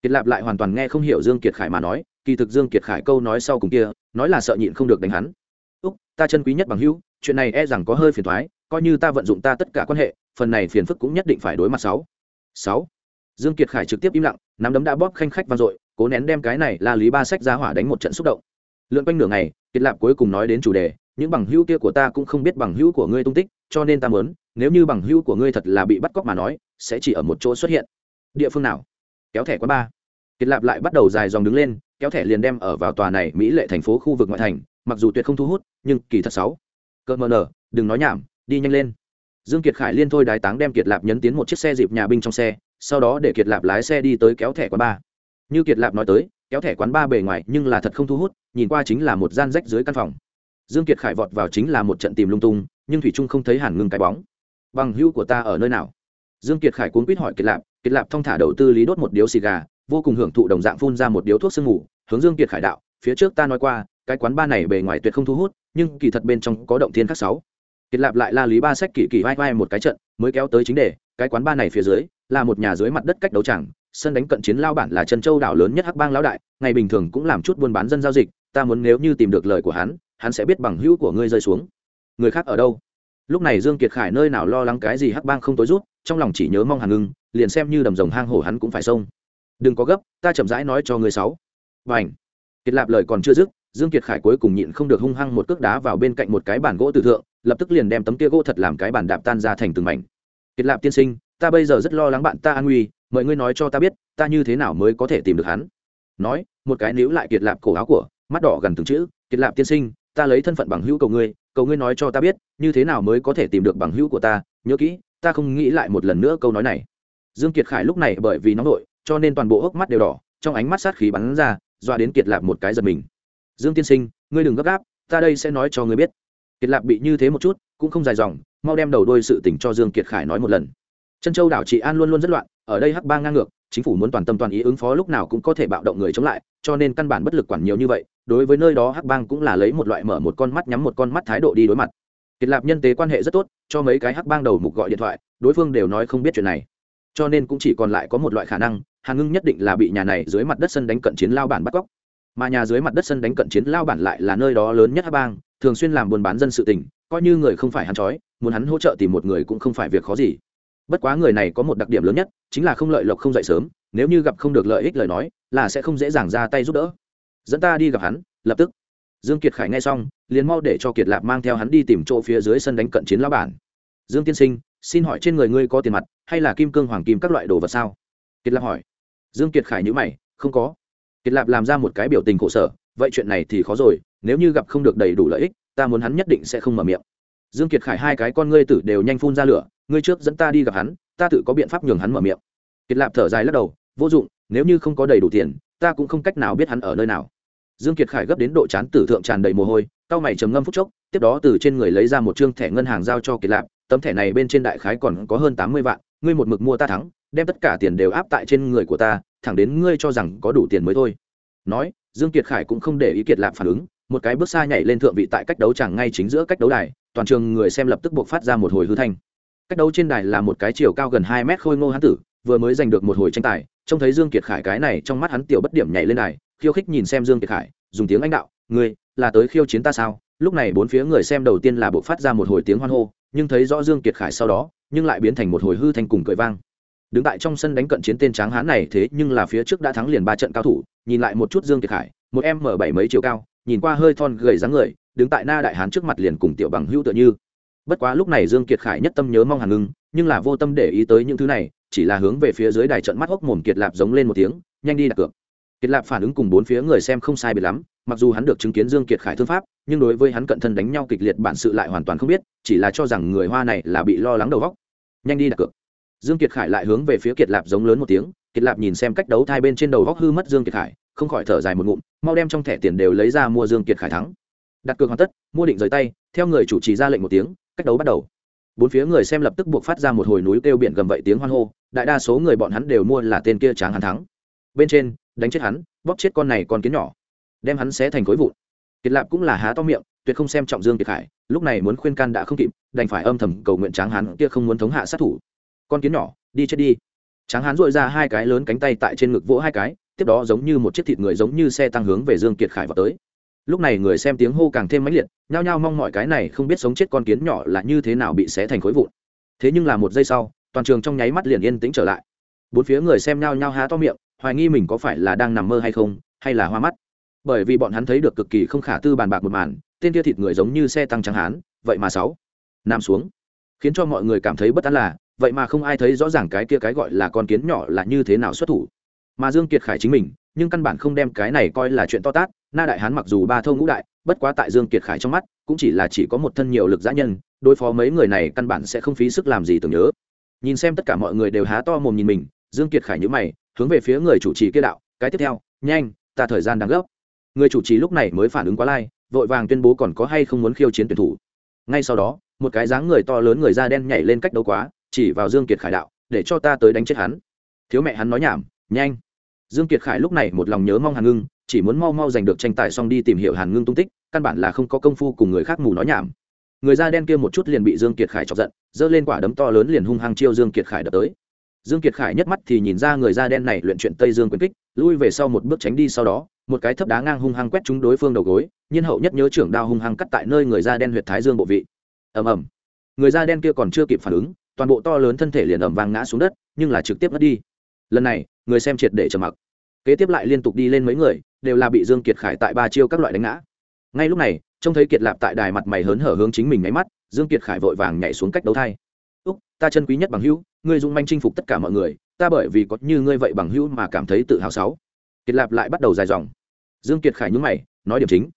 Kiệt lạp lại hoàn toàn nghe không hiểu dương kiệt khải mà nói kỳ thực dương kiệt khải câu nói sau cùng kia, nói là sợ nhịn không được đánh hắn. Úc, ta chân quý nhất bằng hữu, chuyện này e rằng có hơi phiền thoái coi như ta vận dụng ta tất cả quan hệ, phần này phiền phức cũng nhất định phải đối mặt sáu. Sáu. Dương kiệt khải trực tiếp im lặng, nắm đấm đã bóp khanh khách vang dội, cố nén đem cái này la lý ba sách ra hỏa đánh một trận xúc động. Lượn quanh nửa ngày, kiệt lạp cuối cùng nói đến chủ đề, những bằng hữu kia của ta cũng không biết bằng hữu của ngươi tung tích, cho nên ta muốn, nếu như bằng hữu của ngươi thật là bị bắt cóc mà nói, sẽ chỉ ở một chỗ xuất hiện. Địa phương nào? Kéo thẻ quán ba kiệt lạp lại bắt đầu dài dòng đứng lên kéo thẻ liền đem ở vào tòa này mỹ lệ thành phố khu vực ngoại thành, mặc dù tuyệt không thu hút, nhưng kỳ thật sáu. Cợt mờ nở đừng nói nhảm, đi nhanh lên. Dương kiệt khải liên thôi đái táng đem kiệt lạp nhấn tiến một chiếc xe dịp nhà binh trong xe, sau đó để kiệt lạp lái xe đi tới kéo thẻ quán ba. Như kiệt lạp nói tới, kéo thẻ quán ba bề ngoài nhưng là thật không thu hút, nhìn qua chính là một gian rách dưới căn phòng. Dương kiệt khải vọt vào chính là một trận tìm lung tung, nhưng thủy trung không thấy hàn ngưng cái bóng. Bằng hữu của ta ở nơi nào? Dương kiệt khải cuốn quýt hỏi kiệt lạp kiệt lạp thong thả đầu tư lý đốt một điếu xì gà vô cùng hưởng thụ đồng dạng phun ra một điếu thuốc sương ngủ hướng dương kiệt khải đạo, phía trước ta nói qua, cái quán ba này bề ngoài tuyệt không thu hút, nhưng kỳ thật bên trong có động thiên khắc sáu. Kiệt lạp lại la lý ba sách kỳ kỳ vai vai một cái trận, mới kéo tới chính đề, cái quán ba này phía dưới, là một nhà dưới mặt đất cách đấu tràng, sân đánh cận chiến lao bản là trần châu đảo lớn nhất hắc bang lão đại, ngày bình thường cũng làm chút buôn bán dân giao dịch, ta muốn nếu như tìm được lời của hắn hắn sẽ biết bằng hữu của ngươi rơi xuống. Người khác ở đâu? Lúc này dương kiệt khải nơi nào lo lắng cái gì hắc bang không tối rút, trong lòng chỉ nhớ mong hàn ngưng, liền xem như đầm rồng hang hổ hắn cũng phải xông đừng có gấp, ta chậm rãi nói cho người sáu. Và ảnh kiệt lạp lời còn chưa dứt, dương kiệt khải cuối cùng nhịn không được hung hăng một cước đá vào bên cạnh một cái bàn gỗ tử thượng, lập tức liền đem tấm kia gỗ thật làm cái bàn đạp tan ra thành từng mảnh. Kiệt lạp tiên sinh, ta bây giờ rất lo lắng bạn ta an nguy mời ngươi nói cho ta biết, ta như thế nào mới có thể tìm được hắn? Nói, một cái níu lại kiệt lạp cổ áo của, mắt đỏ gần từng chữ, kiệt lạp tiên sinh, ta lấy thân phận bằng hữu cầu ngươi cầu ngươi nói cho ta biết, như thế nào mới có thể tìm được bằng hữu của ta? Nhớ kỹ, ta không nghĩ lại một lần nữa câu nói này. Dương kiệt khải lúc này bởi vì nóng nổi cho nên toàn bộ hốc mắt đều đỏ, trong ánh mắt sát khí bắn ra doa đến kiệt lạp một cái giật mình. Dương tiên sinh, ngươi đừng gấp gáp, ta đây sẽ nói cho ngươi biết. Kiệt lạp bị như thế một chút, cũng không dài dòng, mau đem đầu đôi sự tình cho dương kiệt khải nói một lần. Chân châu đảo trị an luôn luôn rất loạn, ở đây hắc bang ngang ngược, chính phủ muốn toàn tâm toàn ý ứng phó lúc nào cũng có thể bạo động người chống lại, cho nên căn bản bất lực quản nhiều như vậy, đối với nơi đó hắc bang cũng là lấy một loại mở một con mắt nhắm một con mắt thái độ đi đối mặt. Kiệt lạp nhân tế quan hệ rất tốt, cho mấy cái hắc bang đầu mục gọi điện thoại, đối phương đều nói không biết chuyện này cho nên cũng chỉ còn lại có một loại khả năng hàn ngưng nhất định là bị nhà này dưới mặt đất sân đánh cận chiến lao bản bắt cóc. Mà nhà dưới mặt đất sân đánh cận chiến lao bản lại là nơi đó lớn nhất hắc bang, thường xuyên làm buôn bán dân sự tình, coi như người không phải hắn chói muốn hắn hỗ trợ tìm một người cũng không phải việc khó gì. Bất quá người này có một đặc điểm lớn nhất, chính là không lợi lộc không dậy sớm, nếu như gặp không được lợi ích lời nói, là sẽ không dễ dàng ra tay giúp đỡ. Dẫn ta đi gặp hắn, lập tức. Dương kiệt khải nghe xong, liền mau để cho kiệt lạp mang theo hắn đi tìm chỗ phía dưới sân đánh cận chiến lao bản. Dương tiên sinh xin hỏi trên người ngươi có tiền mặt, hay là kim cương, hoàng kim các loại đồ vật sao? Kiệt lạp hỏi. Dương kiệt khải nhữ mày, không có. Kiệt lạp làm ra một cái biểu tình khổ sở, vậy chuyện này thì khó rồi, nếu như gặp không được đầy đủ lợi ích, ta muốn hắn nhất định sẽ không mở miệng. Dương kiệt khải hai cái con ngươi tử đều nhanh phun ra lửa, ngươi trước dẫn ta đi gặp hắn, ta tự có biện pháp nhường hắn mở miệng. Kiệt lạp thở dài lắc đầu, vô dụng, nếu như không có đầy đủ tiền, ta cũng không cách nào biết hắn ở nơi nào. Dương kiệt khải gấp đến độ chán tử thượng tràn đầy mồ hôi cao mày trầm ngâm phút chốc, tiếp đó từ trên người lấy ra một trương thẻ ngân hàng giao cho kiệt lạp tấm thẻ này bên trên đại khái còn có hơn tám mươi vạn, ngươi một mực mua ta thắng, đem tất cả tiền đều áp tại trên người của ta, thẳng đến ngươi cho rằng có đủ tiền mới thôi. Nói, dương kiệt khải cũng không để ý kiệt lạp phản ứng, một cái bước xa nhảy lên thượng vị tại cách đấu chẳng ngay chính giữa cách đấu đài, toàn trường người xem lập tức buộc phát ra một hồi hư thanh. Cách đấu trên đài là một cái chiều cao gần hai mét khôi ngô hán tử, vừa mới giành được một hồi tranh tài, trông thấy dương kiệt khải cái này trong mắt hắn tiểu bất điểm nhảy lên đài, khiêu khích nhìn xem dương kiệt khải, dùng tiếng anh đạo, ngươi, là tới khiêu chiến ta sao? Lúc này bốn phía người xem đầu tiên là buộc phát ra một hồi tiếng hoan hô nhưng thấy rõ dương kiệt khải sau đó, nhưng lại biến thành một hồi hư thanh cùng cười vang. Đứng tại trong sân đánh cận chiến tên tráng hán này thế nhưng là phía trước đã thắng liền ba trận cao thủ, nhìn lại một chút dương kiệt khải, một em mở bảy mấy chiều cao, nhìn qua hơi thon gầy dáng người, đứng tại na đại hán trước mặt liền cùng tiểu bằng hữu tựa như. Bất quá lúc này dương kiệt khải nhất tâm nhớ mong hàn ngưng, nhưng là vô tâm để ý tới những thứ này, chỉ là hướng về phía dưới đài trận mắt hốc mồm kiệt lạp giống lên một tiếng, nhanh đi đặt cược. Kiệt lạp phản ứng cùng bốn phía người xem không sai biệt lắm mặc dù hắn được chứng kiến dương kiệt khải thương pháp, nhưng đối với hắn cận thân đánh nhau kịch liệt bản sự lại hoàn toàn không biết, chỉ là cho rằng người hoa này là bị lo lắng đầu góc nhanh đi đặt cược. Dương kiệt khải lại hướng về phía kiệt lạp giống lớn một tiếng, kiệt lạp nhìn xem cách đấu thai bên trên đầu góc hư mất dương kiệt khải, không khỏi thở dài một ngụm, mau đem trong thẻ tiền đều lấy ra mua dương kiệt khải thắng. Đặt cược hoàn tất, mua định rời tay, theo người chủ trì ra lệnh một tiếng, cách đấu bắt đầu. Bốn phía người xem lập tức buộc phát ra một hồi núi kêu biển gầm vậy tiếng hoan hô, đại đa số người bọn hắn đều mua là tên kia tráng hắn thắng. Bên trên, đánh chết hắn, bóp chết con này con kiến nhỏ đem hắn xé thành khối vụn. Kiệt lạp cũng là há to miệng, tuyệt không xem trọng dương kiệt khải, lúc này muốn khuyên can đã không kịp, đành phải âm thầm cầu nguyện tráng Hán kia không muốn thống hạ sát thủ. Con kiến nhỏ, đi chết đi. Tráng Hán dội ra hai cái lớn cánh tay tại trên ngực vỗ hai cái, tiếp đó giống như một chiếc thịt người giống như xe tăng hướng về dương kiệt khải vào tới. Lúc này người xem tiếng hô càng thêm mãnh liệt, nhao nhao mong mọi cái này không biết sống chết con kiến nhỏ là như thế nào bị xé thành khối vụn. Thế nhưng là một giây sau, toàn trường trong nháy mắt liền yên tĩnh trở lại. Bốn phía người xem nhao nhao há to miệng, hoài nghi mình có phải là đang nằm mơ hay không, hay là hoa mắt bởi vì bọn hắn thấy được cực kỳ không khả tư bàn bạc một màn, tên kia thịt người giống như xe tăng trắng hán, vậy mà sáu, nằm xuống. Khiến cho mọi người cảm thấy bất an là, vậy mà không ai thấy rõ ràng cái kia cái gọi là con kiến nhỏ là như thế nào xuất thủ. Mà dương kiệt khải chính mình, nhưng căn bản không đem cái này coi là chuyện to tát, na đại hán mặc dù ba thâu ngũ đại, bất quá tại dương kiệt khải trong mắt, cũng chỉ là chỉ có một thân nhiều lực giã nhân, đối phó mấy người này căn bản sẽ không phí sức làm gì tưởng nhớ. Nhìn xem tất cả mọi người đều há to mồm nhìn mình, dương kiệt khải nhíu mày, hướng về phía người chủ trì kia đạo, cái tiếp theo, nhanh, ta thời gian đang gấp người chủ trì lúc này mới phản ứng quá lai, vội vàng tuyên bố còn có hay không muốn khiêu chiến tuyển thủ. Ngay sau đó, một cái dáng người to lớn người da đen nhảy lên cách đấu quá, chỉ vào dương kiệt khải đạo, để cho ta tới đánh chết hắn. Thiếu mẹ hắn nói nhảm, nhanh. Dương kiệt khải lúc này một lòng nhớ mong hàn ngưng, chỉ muốn mau mau giành được tranh tài xong đi tìm hiểu hàn ngưng tung tích, căn bản là không có công phu cùng người khác mù nói nhảm. Người da đen kia một chút liền bị dương kiệt khải chọc giận, giơ lên quả đấm to lớn liền hung hăng chiêu dương kiệt khải đập tới. Dương kiệt khải nhất mắt thì nhìn ra người da đen này luyện chuyện tây dương quyền kích, lui về sau một bước tránh đi sau đó một cái thấp đá ngang hung hăng quét trúng đối phương đầu gối, nhiên hậu nhất nhớ trưởng đao hung hăng cắt tại nơi người da đen huyệt thái dương bộ vị. Ầm ầm. Người da đen kia còn chưa kịp phản ứng, toàn bộ to lớn thân thể liền ầm vang ngã xuống đất, nhưng là trực tiếp mất đi. Lần này, người xem triệt để trầm mặc. Kế tiếp lại liên tục đi lên mấy người, đều là bị dương kiệt khải tại ba chiêu các loại đánh ngã. Ngay lúc này, trông thấy kiệt lạp tại đài mặt mày hớn hở hướng chính mình nháy mắt, dương kiệt khải vội vàng nhảy xuống cách đấu thai. Úc, ta chân quý nhất bằng hữu, ngươi dung manh chinh phục tất cả mọi người, ta bởi vì có như ngươi vậy bằng hữu mà cảm thấy tự hào sáu. Kiệt lạp lại bắt đầu dài dòng dương kiệt khải nhúng mày, nói điểm chính.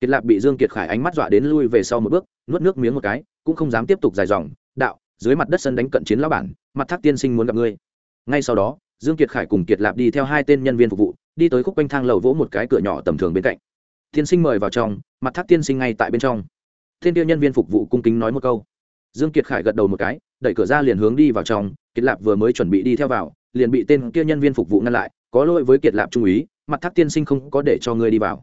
Kiệt lạp bị dương kiệt khải ánh mắt dọa đến lui về sau một bước, nuốt nước miếng một cái, cũng không dám tiếp tục dài dòng, đạo, dưới mặt đất sân đánh cận chiến lão bản, mặt thác tiên sinh muốn gặp ngươi. Ngay sau đó, dương kiệt khải cùng kiệt lạp đi theo hai tên nhân viên phục vụ, đi tới khúc quanh thang lầu vỗ một cái cửa nhỏ tầm thường bên cạnh. Tiên sinh mời vào trong, mặt thác tiên sinh ngay tại bên trong. Thiên tiêu nhân viên phục vụ cung kính nói một câu. Dương kiệt khải gật đầu một cái, đẩy cửa ra liền hướng đi vào trong, kiệt lạp vừa mới chuẩn bị đi theo vào, liền bị tên kia nhân viên phục vụ ngăn lại, có lỗi với kiệt lạp trung úy mặt thác tiên sinh không có để cho ngươi đi vào.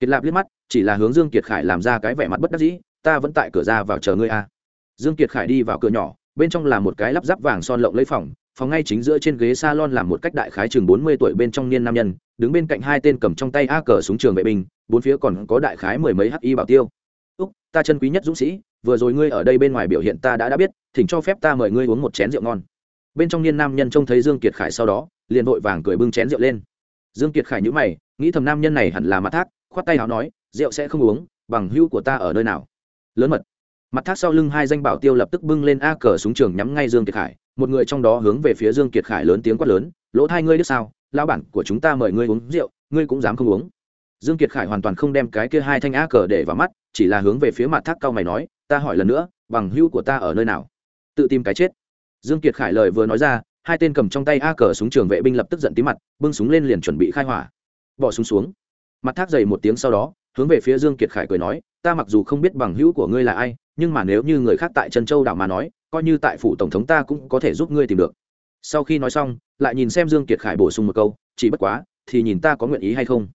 Kiệt lạp liếc mắt, chỉ là hướng dương kiệt khải làm ra cái vẻ mặt bất đắc dĩ, ta vẫn tại cửa ra vào chờ ngươi a à. dương kiệt khải đi vào cửa nhỏ, bên trong là một cái lắp ráp vàng son lộng lấy phòng phòng ngay chính giữa trên ghế salon làm một cách đại khái chừng bốn mươi tuổi bên trong niên nam nhân, đứng bên cạnh hai tên cầm trong tay a cờ súng trường vệ binh, bốn phía còn có đại khái mười mấy hi bảo tiêu. Úc, ta chân quý nhất dũng sĩ, vừa rồi ngươi ở đây bên ngoài biểu hiện ta đã đã biết, thỉnh cho phép ta mời ngươi uống một chén rượu ngon. Bên trong niên nam nhân trông thấy dương kiệt khải sau đó, liền vội vàng cười bưng chén rượu lên dương kiệt khải nhíu mày, nghĩ thầm nam nhân này hẳn là mặt thác, khoát tay áo nói, rượu sẽ không uống, bằng hữu của ta ở nơi nào? Lớn mật. Mặt thác sau lưng hai danh bảo tiêu lập tức bưng lên a cờ súng trường nhắm ngay dương kiệt khải, một người trong đó hướng về phía dương kiệt khải lớn tiếng quát lớn, lỗ thai ngươi biết sao? Lão bản của chúng ta mời ngươi uống rượu, ngươi cũng dám không uống. Dương kiệt khải hoàn toàn không đem cái kia hai thanh a cờ để vào mắt, chỉ là hướng về phía mặt thác cao mày nói, ta hỏi lần nữa, bằng hữu của ta ở nơi nào? Tự tìm cái chết. Dương kiệt khải lời vừa nói ra hai tên cầm trong tay a cờ súng trường vệ binh lập tức giận tí mặt, bưng súng lên liền chuẩn bị khai hỏa. Bỏ súng xuống. Mặt thác dày một tiếng sau đó, hướng về phía dương kiệt khải cười nói, ta mặc dù không biết bằng hữu của ngươi là ai, nhưng mà nếu như người khác tại trân châu đảo mà nói, coi như tại phủ tổng thống ta cũng có thể giúp ngươi tìm được. Sau khi nói xong, lại nhìn xem dương kiệt khải bổ sung một câu, chỉ bất quá, thì nhìn ta có nguyện ý hay không?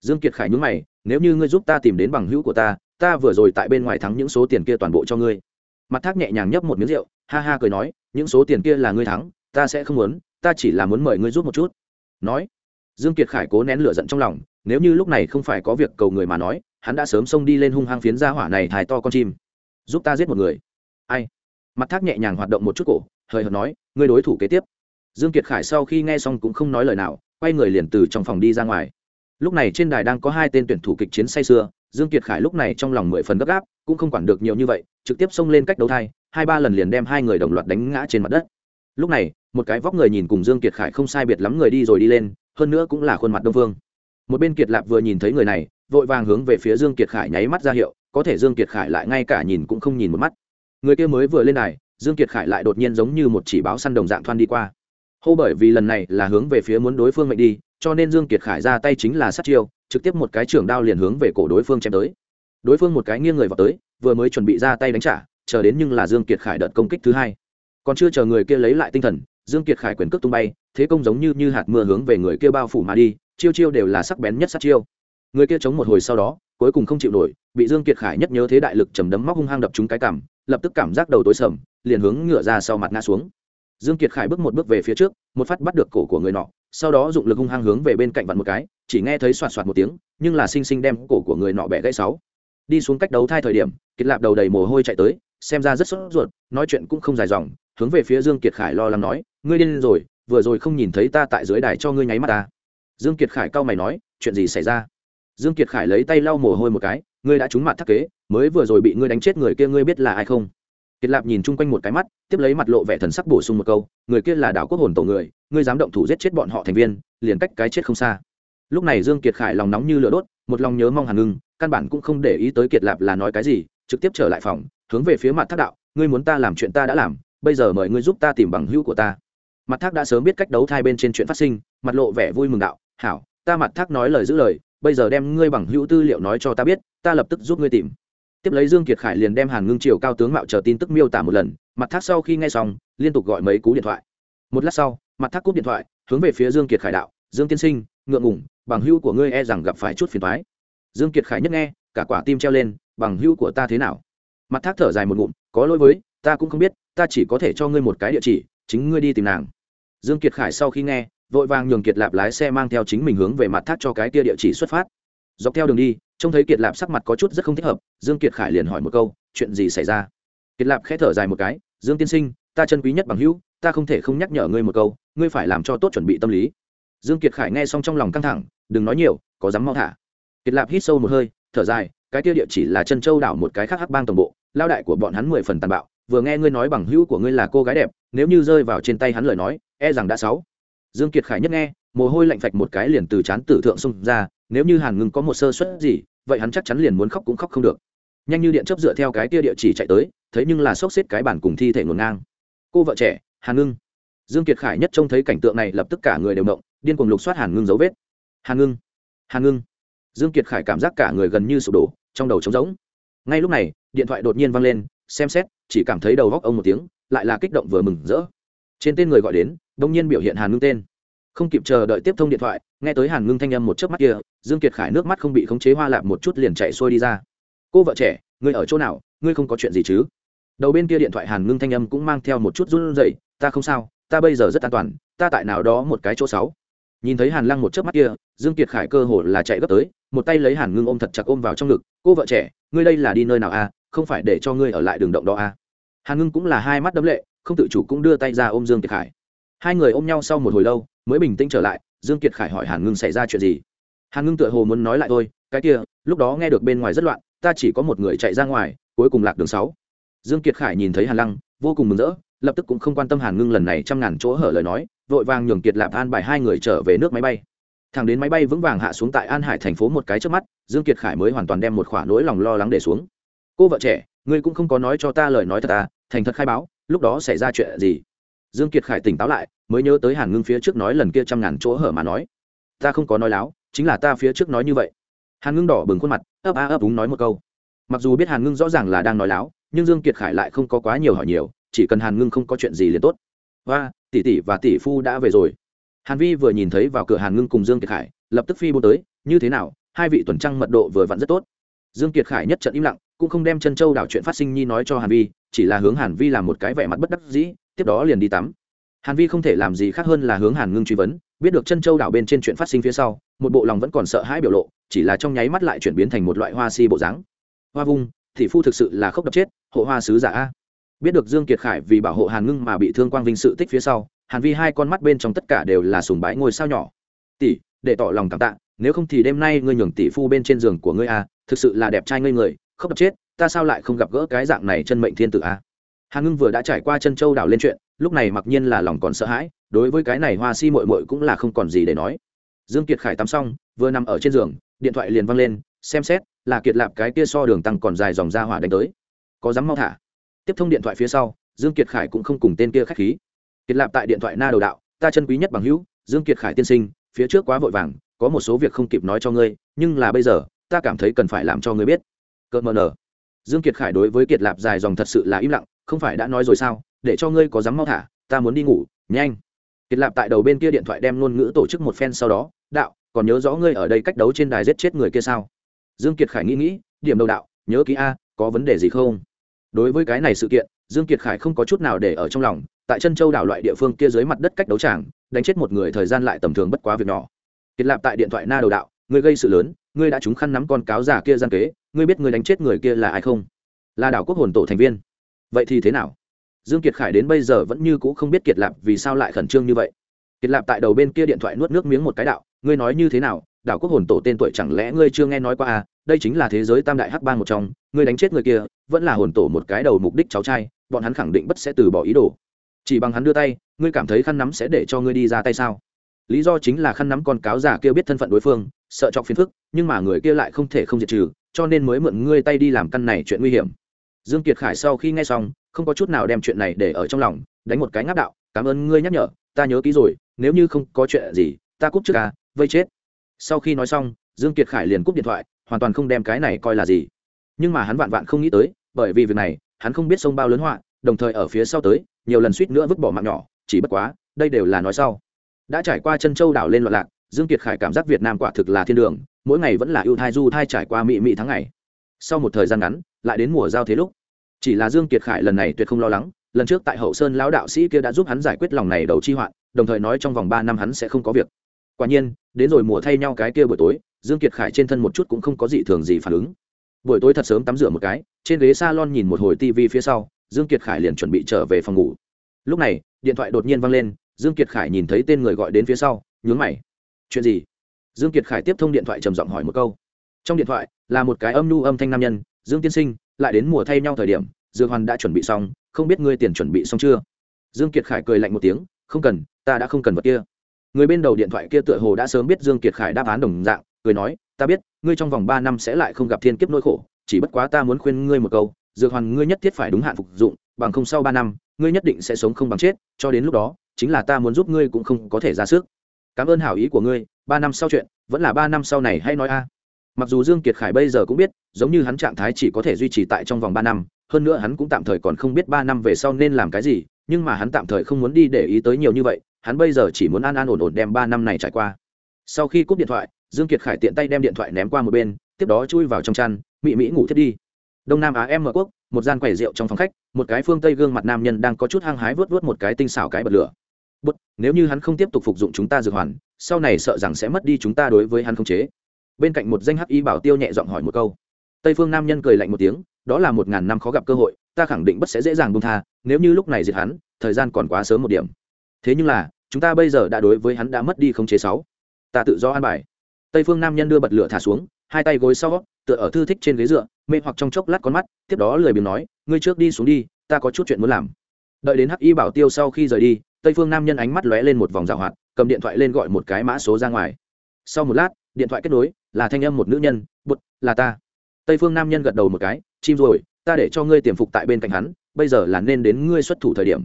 Dương kiệt khải nhún mày, nếu như ngươi giúp ta tìm đến bằng hữu của ta ta vừa rồi tại bên ngoài thắng những số tiền kia toàn bộ cho ngươi. Mặt thác nhẹ nhàng nhấp một miếng rượu, ha ha cười nói, những số tiền kia là ngươi thắng ta sẽ không muốn, ta chỉ là muốn mời ngươi giúp một chút. Nói, dương kiệt khải cố nén lửa giận trong lòng, nếu như lúc này không phải có việc cầu người mà nói, hắn đã sớm xông đi lên hung hăng phiến ra hỏa này thải to con chim. Giúp ta giết một người. Ai? Mặt thác nhẹ nhàng hoạt động một chút cổ, hời hợt nói, ngươi đối thủ kế tiếp. Dương kiệt khải sau khi nghe xong cũng không nói lời nào, quay người liền từ trong phòng đi ra ngoài. Lúc này trên đài đang có hai tên tuyển thủ kịch chiến say sưa, dương kiệt khải lúc này trong lòng mười phần gấp gáp, cũng không quản được nhiều như vậy, trực tiếp xông lên cách đấu thai, hai ba lần liền đem hai người đồng loạt đánh ngã trên mặt đất lúc này, một cái vóc người nhìn cùng dương kiệt khải không sai biệt lắm người đi rồi đi lên, hơn nữa cũng là khuôn mặt đông phương một bên kiệt lạp vừa nhìn thấy người này, vội vàng hướng về phía dương kiệt khải nháy mắt ra hiệu, có thể dương kiệt khải lại ngay cả nhìn cũng không nhìn một mắt. Người kia mới vừa lên đài, dương kiệt khải lại đột nhiên giống như một chỉ báo săn đồng dạng thoan đi qua. Hô bởi vì lần này là hướng về phía muốn đối phương mệnh đi, cho nên dương kiệt khải ra tay chính là sát chiêu, trực tiếp một cái trưởng đao liền hướng về cổ đối phương chém tới. Đối phương một cái nghiêng người vào tới, vừa mới chuẩn bị ra tay đánh trả, chờ đến nhưng là dương kiệt khải đợt công kích thứ hai còn chưa chờ người kia lấy lại tinh thần dương kiệt khải quyền cước tung bay thế công giống như như hạt mưa hướng về người kia bao phủ mà đi chiêu chiêu đều là sắc bén nhất sát chiêu. Người kia chống một hồi sau đó cuối cùng không chịu nổi bị dương kiệt khải nhất nhớ thế đại lực chầm đấm móc hung hăng đập trúng cái cảm, lập tức cảm giác đầu tối sầm liền hướng ngựa ra sau mặt ngã xuống. Dương kiệt khải bước một bước về phía trước một phát bắt được cổ của người nọ sau đó dụng lực hung hăng hướng về bên cạnh vặn một cái chỉ nghe thấy xoạt xoạt một tiếng nhưng là xinh xinh đem cổ của người nọ bẻ gãy sáu. Đi xuống cách đấu thai thời điểm kiệt lạp đầu đầy mồ hôi chạy tới xem ra rất sốt ruột, nói chuyện cũng không dài dòng, hướng về phía dương kiệt khải lo lắng nói, ngươi điên rồi, vừa rồi không nhìn thấy ta tại dưới đài cho ngươi nháy mắt ta. Dương kiệt khải cau mày nói, chuyện gì xảy ra? Dương kiệt khải lấy tay lau mồ hôi một cái, ngươi đã trúng mặt thắc kế, mới vừa rồi bị ngươi đánh chết người kia ngươi biết là ai không? Kiệt lạp nhìn chung quanh một cái mắt, tiếp lấy mặt lộ vẻ thần sắc bổ sung một câu, người kia là đảo quốc hồn tổ người, ngươi dám động thủ giết chết bọn họ thành viên, liền cách cái chết không xa. Lúc này dương kiệt khải lòng nóng như lửa đốt, một lòng nhớ mong hàn ngưng, căn bản cũng không để ý tới kiệt lạp là nói cái gì, trực tiếp trở lại phòng hướng về phía mặt thác đạo, ngươi muốn ta làm chuyện ta đã làm, bây giờ mời ngươi giúp ta tìm bằng hữu của ta. Mặt thác đã sớm biết cách đấu thai bên trên chuyện phát sinh, mặt lộ vẻ vui mừng đạo, hảo, ta mặt thác nói lời giữ lời, bây giờ đem ngươi bằng hữu tư liệu nói cho ta biết, ta lập tức giúp ngươi tìm. Tiếp lấy dương kiệt khải liền đem hàn ngưng triều cao tướng mạo chờ tin tức miêu tả một lần, mặt thác sau khi nghe xong, liên tục gọi mấy cú điện thoại. Một lát sau, mặt thác cúp điện thoại, hướng về phía dương kiệt khải đạo, dương tiên sinh, ngượng ngủng bằng hữu của ngươi e rằng gặp phải chút phiền toái. Dương kiệt khải nhất nghe, cả quả tim treo lên, bằng hữu của ta thế nào? Mặt thác thở dài một ngụm, có lỗi với, ta cũng không biết, ta chỉ có thể cho ngươi một cái địa chỉ, chính ngươi đi tìm nàng. Dương kiệt khải sau khi nghe, vội vàng nhường kiệt lạp lái xe mang theo chính mình hướng về mặt thác cho cái kia địa chỉ xuất phát. Dọc theo đường đi, trông thấy kiệt lạp sắc mặt có chút rất không thích hợp, dương kiệt khải liền hỏi một câu, chuyện gì xảy ra? Kiệt lạp khẽ thở dài một cái, dương tiên sinh, ta chân quý nhất bằng hữu, ta không thể không nhắc nhở ngươi một câu, ngươi phải làm cho tốt chuẩn bị tâm lý. Dương kiệt khải nghe xong trong lòng căng thẳng, đừng nói nhiều, có dám mau thả. Kiệt lạp hít sâu một hơi, thở dài, cái kia địa chỉ là chân châu đảo một cái khác hắc bang tổng bộ lao đại của bọn hắn mười phần tàn bạo, vừa nghe ngươi nói bằng hữu của ngươi là cô gái đẹp, nếu như rơi vào trên tay hắn lời nói e rằng đã sáu. Dương kiệt khải nhất nghe, mồ hôi lạnh phạch một cái liền từ chán tử thượng xung ra, nếu như hàn ngưng có một sơ suất gì, vậy hắn chắc chắn liền muốn khóc cũng khóc không được. Nhanh như điện chấp dựa theo cái kia địa chỉ chạy tới thấy nhưng là xốc xếp cái bản cùng thi thể ngổn ngang. Cô vợ trẻ, hàn ngưng. Dương kiệt khải nhất trông thấy cảnh tượng này lập tức cả người đều động, điên cuồng lục soát hàn ngưng dấu vết. Hàn ngưng. Hàn ngưng. Dương kiệt khải cảm giác cả người gần như sụp đổ, trong đầu trống rỗng ngay lúc này, điện thoại đột nhiên vang lên, xem xét, chỉ cảm thấy đầu góc ông một tiếng, lại là kích động vừa mừng rỡ. Trên tên người gọi đến đông nhiên biểu hiện hàn ngưng tên. Không kịp chờ đợi tiếp thông điện thoại, nghe tới hàn ngưng thanh âm một chớp mắt kia, dương kiệt khải nước mắt không bị khống chế hoa lạp một chút liền chạy xuôi đi ra. Cô vợ trẻ, ngươi ở chỗ nào? Ngươi không có chuyện gì chứ? Đầu bên kia điện thoại hàn ngưng thanh âm cũng mang theo một chút run rẩy, ta không sao, ta bây giờ rất an toàn, ta tại nào đó một cái chỗ sáu nhìn thấy hàn lăng một chớp mắt kia, dương kiệt khải cơ hồ là chạy gấp tới, một tay lấy hàn ngưng ôm thật chặt ôm vào trong ngực cô vợ trẻ, ngươi đây là đi nơi nào a à? không phải để cho ngươi ở lại đường động đó a à? hàn ngưng cũng là hai mắt đấm lệ, không tự chủ cũng đưa tay ra ôm dương kiệt khải hai người ôm nhau sau một hồi lâu, mới bình tĩnh trở lại, dương kiệt khải hỏi hàn ngưng xảy ra chuyện gì hàn ngưng tựa hồ muốn nói lại thôi, cái kia, lúc đó nghe được bên ngoài rất loạn, ta chỉ có một người chạy ra ngoài, cuối cùng lạc đường sáu dương kiệt khải nhìn thấy hàn lăng, vô cùng mừng rỡ, lập tức cũng không quan tâm hàn ngưng lần này trăm ngàn chỗ hở lời nói, vội vàng nhường kiệt lạp an bài hai người trở về nước máy bay thằng đến máy bay vững vàng hạ xuống tại an hải thành phố một cái trước mắt, dương kiệt khải mới hoàn toàn đem một khoả nỗi lòng lo lắng để xuống. Cô vợ trẻ, ngươi cũng không có nói cho ta lời nói thật à thành thật khai báo, lúc đó xảy ra chuyện gì? Dương kiệt khải tỉnh táo lại, mới nhớ tới hàn ngưng phía trước nói lần kia trăm ngàn chỗ hở mà nói. Ta không có nói láo, chính là ta phía trước nói như vậy. Hàn ngưng đỏ bừng khuôn mặt, ấp a ấp úng nói một câu. Mặc dù biết hàn ngưng rõ ràng là đang nói láo, nhưng dương kiệt khải lại không có quá nhiều hỏi nhiều, chỉ cần hàn ngưng không có chuyện gì liền tốt. Và tỷ tỷ và tỷ phu đã về rồi hàn vi vừa nhìn thấy vào cửa hàn ngưng cùng dương kiệt khải, lập tức phi bô tới, như thế nào, hai vị tuần trăng mật độ vừa vặn rất tốt. Dương kiệt khải nhất trận im lặng, cũng không đem chân châu đảo chuyện phát sinh nhi nói cho hàn vi, chỉ là hướng hàn vi làm một cái vẻ mặt bất đắc dĩ, tiếp đó liền đi tắm. Hàn vi không thể làm gì khác hơn là hướng hàn ngưng truy vấn, biết được chân châu đảo bên trên chuyện phát sinh phía sau, một bộ lòng vẫn còn sợ hãi biểu lộ, chỉ là trong nháy mắt lại chuyển biến thành một loại hoa si bộ dáng. Hoa vung, thị phu thực sự là khốc đập chết, hộ hoa sứ giả a. Biết được dương kiệt khải vì bảo hộ hàn ngưng mà bị thương quang vinh sự tích phía sau hàn vi hai con mắt bên trong tất cả đều là sùng bái ngôi sao nhỏ. Tỷ, để tỏ lòng cảm tạ, nếu không thì đêm nay ngươi nhường tỷ phu bên trên giường của ngươi a, thực sự là đẹp trai ngây người, khóc đập chết, ta sao lại không gặp gỡ cái dạng này chân mệnh thiên tử a? Hàn ngưng vừa đã trải qua chân châu đảo lên chuyện, lúc này mặc nhiên là lòng còn sợ hãi, đối với cái này hoa si mội mội cũng là không còn gì để nói. Dương kiệt khải tắm xong, vừa nằm ở trên giường, điện thoại liền văng lên, xem xét, là kiệt lạp cái kia so đường tăng còn dài dòng ra hỏa đánh tới. Có dám mau thả? Tiếp thông điện thoại phía sau, dương kiệt khải cũng không cùng tên kia khách khí kiệt lạp tại điện thoại na đầu đạo, ta chân quý nhất bằng hữu, dương kiệt khải tiên sinh, phía trước quá vội vàng, có một số việc không kịp nói cho ngươi, nhưng là bây giờ, ta cảm thấy cần phải làm cho ngươi biết. Cợt mờ nở. Dương kiệt khải đối với kiệt lạp dài dòng thật sự là im lặng, không phải đã nói rồi sao? Để cho ngươi có dám mau thả, ta muốn đi ngủ, nhanh. Kiệt lạp tại đầu bên kia điện thoại đem ngôn ngữ tổ chức một phen sau đó, đạo, còn nhớ rõ ngươi ở đây cách đấu trên đài giết chết người kia sao? Dương kiệt khải nghĩ nghĩ, điểm đầu đạo, nhớ kỹ a, có vấn đề gì không? Đối với cái này sự kiện, dương kiệt khải không có chút nào để ở trong lòng tại chân châu đảo loại địa phương kia dưới mặt đất cách đấu tràng, đánh chết một người thời gian lại tầm thường bất quá việc nhỏ. Kiệt lạp tại điện thoại na đầu đạo, ngươi gây sự lớn, ngươi đã trúng khăn nắm con cáo già kia gian kế, ngươi biết ngươi đánh chết người kia là ai không? Là đảo quốc hồn tổ thành viên. Vậy thì thế nào? Dương kiệt khải đến bây giờ vẫn như cũ không biết kiệt lạp vì sao lại khẩn trương như vậy. Kiệt lạp tại đầu bên kia điện thoại nuốt nước miếng một cái đạo, ngươi nói như thế nào? Đảo quốc hồn tổ tên tuổi chẳng lẽ ngươi chưa nghe nói qua à? Đây chính là thế giới tam đại hắc bang một trong, ngươi đánh chết người kia, vẫn là hồn tổ một cái đầu mục đích cháu trai, bọn hắn khẳng định bất sẽ từ bỏ ý đồ chỉ bằng hắn đưa tay, ngươi cảm thấy khăn nắm sẽ để cho ngươi đi ra tay sao? Lý do chính là khăn nắm con cáo giả kia biết thân phận đối phương, sợ chọc phiền phức, nhưng mà người kia lại không thể không diệt trừ, cho nên mới mượn ngươi tay đi làm căn này chuyện nguy hiểm. Dương kiệt khải sau khi nghe xong, không có chút nào đem chuyện này để ở trong lòng, đánh một cái ngáp đạo, cảm ơn ngươi nhắc nhở, ta nhớ kỹ rồi, nếu như không có chuyện gì, ta cúp trước ca, vây chết. Sau khi nói xong, dương kiệt khải liền cúp điện thoại, hoàn toàn không đem cái này coi là gì. Nhưng mà hắn vạn vạn không nghĩ tới, bởi vì việc này, hắn không biết sông bao lớn họa, đồng thời ở phía sau tới nhiều lần suýt nữa vứt bỏ mạng nhỏ, chỉ bất quá, đây đều là nói sau. Đã trải qua chân châu đảo lên loạn lạc, dương kiệt khải cảm giác việt nam quả thực là thiên đường, mỗi ngày vẫn là ưu thai du thai trải qua mị mị tháng ngày. Sau một thời gian ngắn, lại đến mùa giao thế lúc, chỉ là dương kiệt khải lần này tuyệt không lo lắng, lần trước tại hậu sơn lão đạo sĩ kia đã giúp hắn giải quyết lòng này đầu chi hoạn, đồng thời nói trong vòng ba năm hắn sẽ không có việc. Quả nhiên, đến rồi mùa thay nhau cái kia buổi tối, dương kiệt khải trên thân một chút cũng không có gì thường gì phản ứng. Buổi tối thật sớm tắm rửa một cái, trên ghế salon nhìn một hồi tivi phía sau dương kiệt khải liền chuẩn bị trở về phòng ngủ. Lúc này, điện thoại đột nhiên vang lên, dương kiệt khải nhìn thấy tên người gọi đến phía sau, nhướng mày. Chuyện gì? Dương kiệt khải tiếp thông điện thoại trầm giọng hỏi một câu. Trong điện thoại, là một cái âm nhu âm thanh nam nhân, dương tiên sinh, lại đến mùa thay nhau thời điểm dương hoàn đã chuẩn bị xong, không biết ngươi tiền chuẩn bị xong chưa? Dương kiệt khải cười lạnh một tiếng, không cần, ta đã không cần vật kia. Người bên đầu điện thoại kia tựa hồ đã sớm biết dương kiệt khải đáp án đồng dạng, cười nói, ta biết, ngươi trong vòng ba năm sẽ lại không gặp thiên kiếp nỗi khổ, chỉ bất quá ta muốn khuyên ngươi một câu dược hoàn ngươi nhất thiết phải đúng hạn phục dụng, bằng không sau ba năm, ngươi nhất định sẽ sống không bằng chết, cho đến lúc đó, chính là ta muốn giúp ngươi cũng không có thể ra sức. Cảm ơn hảo ý của ngươi, ba năm sau chuyện, vẫn là ba năm sau này hay nói a. Mặc dù dương kiệt khải bây giờ cũng biết, giống như hắn trạng thái chỉ có thể duy trì tại trong vòng ba năm, hơn nữa hắn cũng tạm thời còn không biết ba năm về sau nên làm cái gì, nhưng mà hắn tạm thời không muốn đi để ý tới nhiều như vậy, hắn bây giờ chỉ muốn an an ổn ổn đem ba năm này trải qua. Sau khi cúp điện thoại, dương kiệt khải tiện tay đem điện thoại ném qua một bên, tiếp đó chui vào trong chăn, mị mỹ ngủ thiết đi đông nam á em mở quốc, một gian quầy rượu trong phòng khách, một cái phương tây gương mặt nam nhân đang có chút hăng hái vớt vớt một cái tinh xảo cái bật lửa. Bút nếu như hắn không tiếp tục phục dụng chúng ta dược hoàn, sau này sợ rằng sẽ mất đi chúng ta đối với hắn không chế. Bên cạnh một danh hắc y bảo tiêu nhẹ giọng hỏi một câu. Tây phương nam nhân cười lạnh một tiếng, đó là một ngàn năm khó gặp cơ hội, ta khẳng định bất sẽ dễ dàng buông tha, nếu như lúc này diệt hắn, thời gian còn quá sớm một điểm. Thế nhưng là, chúng ta bây giờ đã đối với hắn đã mất đi không chế sáu. Ta tự do an bài. Tây phương nam nhân đưa bật lửa thả xuống hai tay gối sau, tựa ở thư thích trên ghế dựa, mê hoặc trong chốc lát con mắt, tiếp đó lười biếng nói, ngươi trước đi xuống đi, ta có chút chuyện muốn làm. Đợi đến hắc y bảo tiêu sau khi rời đi, tây phương nam nhân ánh mắt lóe lên một vòng rào hoạt, cầm điện thoại lên gọi một cái mã số ra ngoài. Sau một lát, điện thoại kết nối, là thanh âm một nữ nhân, bụt, là ta. Tây phương nam nhân gật đầu một cái, chim rồi, ta để cho ngươi tiềm phục tại bên cạnh hắn, bây giờ là nên đến ngươi xuất thủ thời điểm.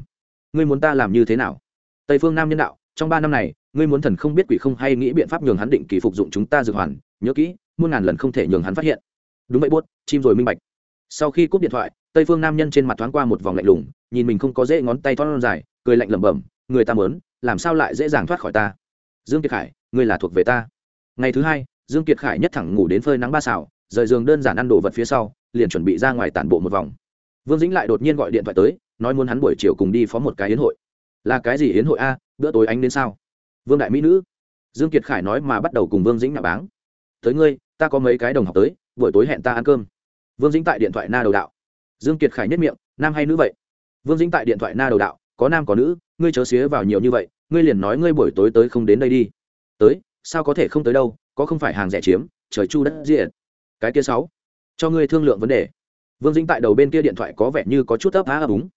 Ngươi muốn ta làm như thế nào? Tây phương nam nhân đạo, trong ba năm này, ngươi muốn thần không biết quỷ không hay nghĩ biện pháp nhường hắn định kỳ phục dụng chúng ta dược hoàn, nhớ kỹ muôn ngàn lần không thể nhường hắn phát hiện. Đúng vậy buốt, chim rồi minh bạch. Sau khi cúp điện thoại, tây phương nam nhân trên mặt thoáng qua một vòng lạnh lùng, nhìn mình không có dễ ngón tay thon dài, cười lạnh lẩm bẩm, người ta mớn làm sao lại dễ dàng thoát khỏi ta? Dương kiệt khải, ngươi là thuộc về ta. Ngày thứ hai, dương kiệt khải nhất thẳng ngủ đến phơi nắng ba xào, rời giường đơn giản ăn đồ vật phía sau, liền chuẩn bị ra ngoài tản bộ một vòng. Vương dĩnh lại đột nhiên gọi điện thoại tới, nói muốn hắn buổi chiều cùng đi phó một cái hiến hội. Là cái gì hiến hội a? Bữa tối anh đến sao? Vương đại mỹ nữ. Dương kiệt khải nói mà bắt đầu cùng vương dĩnh nạ báng tới ngươi, ta có mấy cái đồng học tới, buổi tối hẹn ta ăn cơm. Vương dĩnh tại điện thoại na đầu đạo. Dương kiệt khải nhất miệng, nam hay nữ vậy? Vương dĩnh tại điện thoại na đầu đạo, có nam có nữ, ngươi chớ xía vào nhiều như vậy, ngươi liền nói ngươi buổi tối tới không đến đây đi. Tới, sao có thể không tới đâu, có không phải hàng rẻ chiếm, trời chu đất diện cái kia sáu, cho ngươi thương lượng vấn đề. Vương dĩnh tại đầu bên kia điện thoại có vẻ như có chút ấp á ấp úng.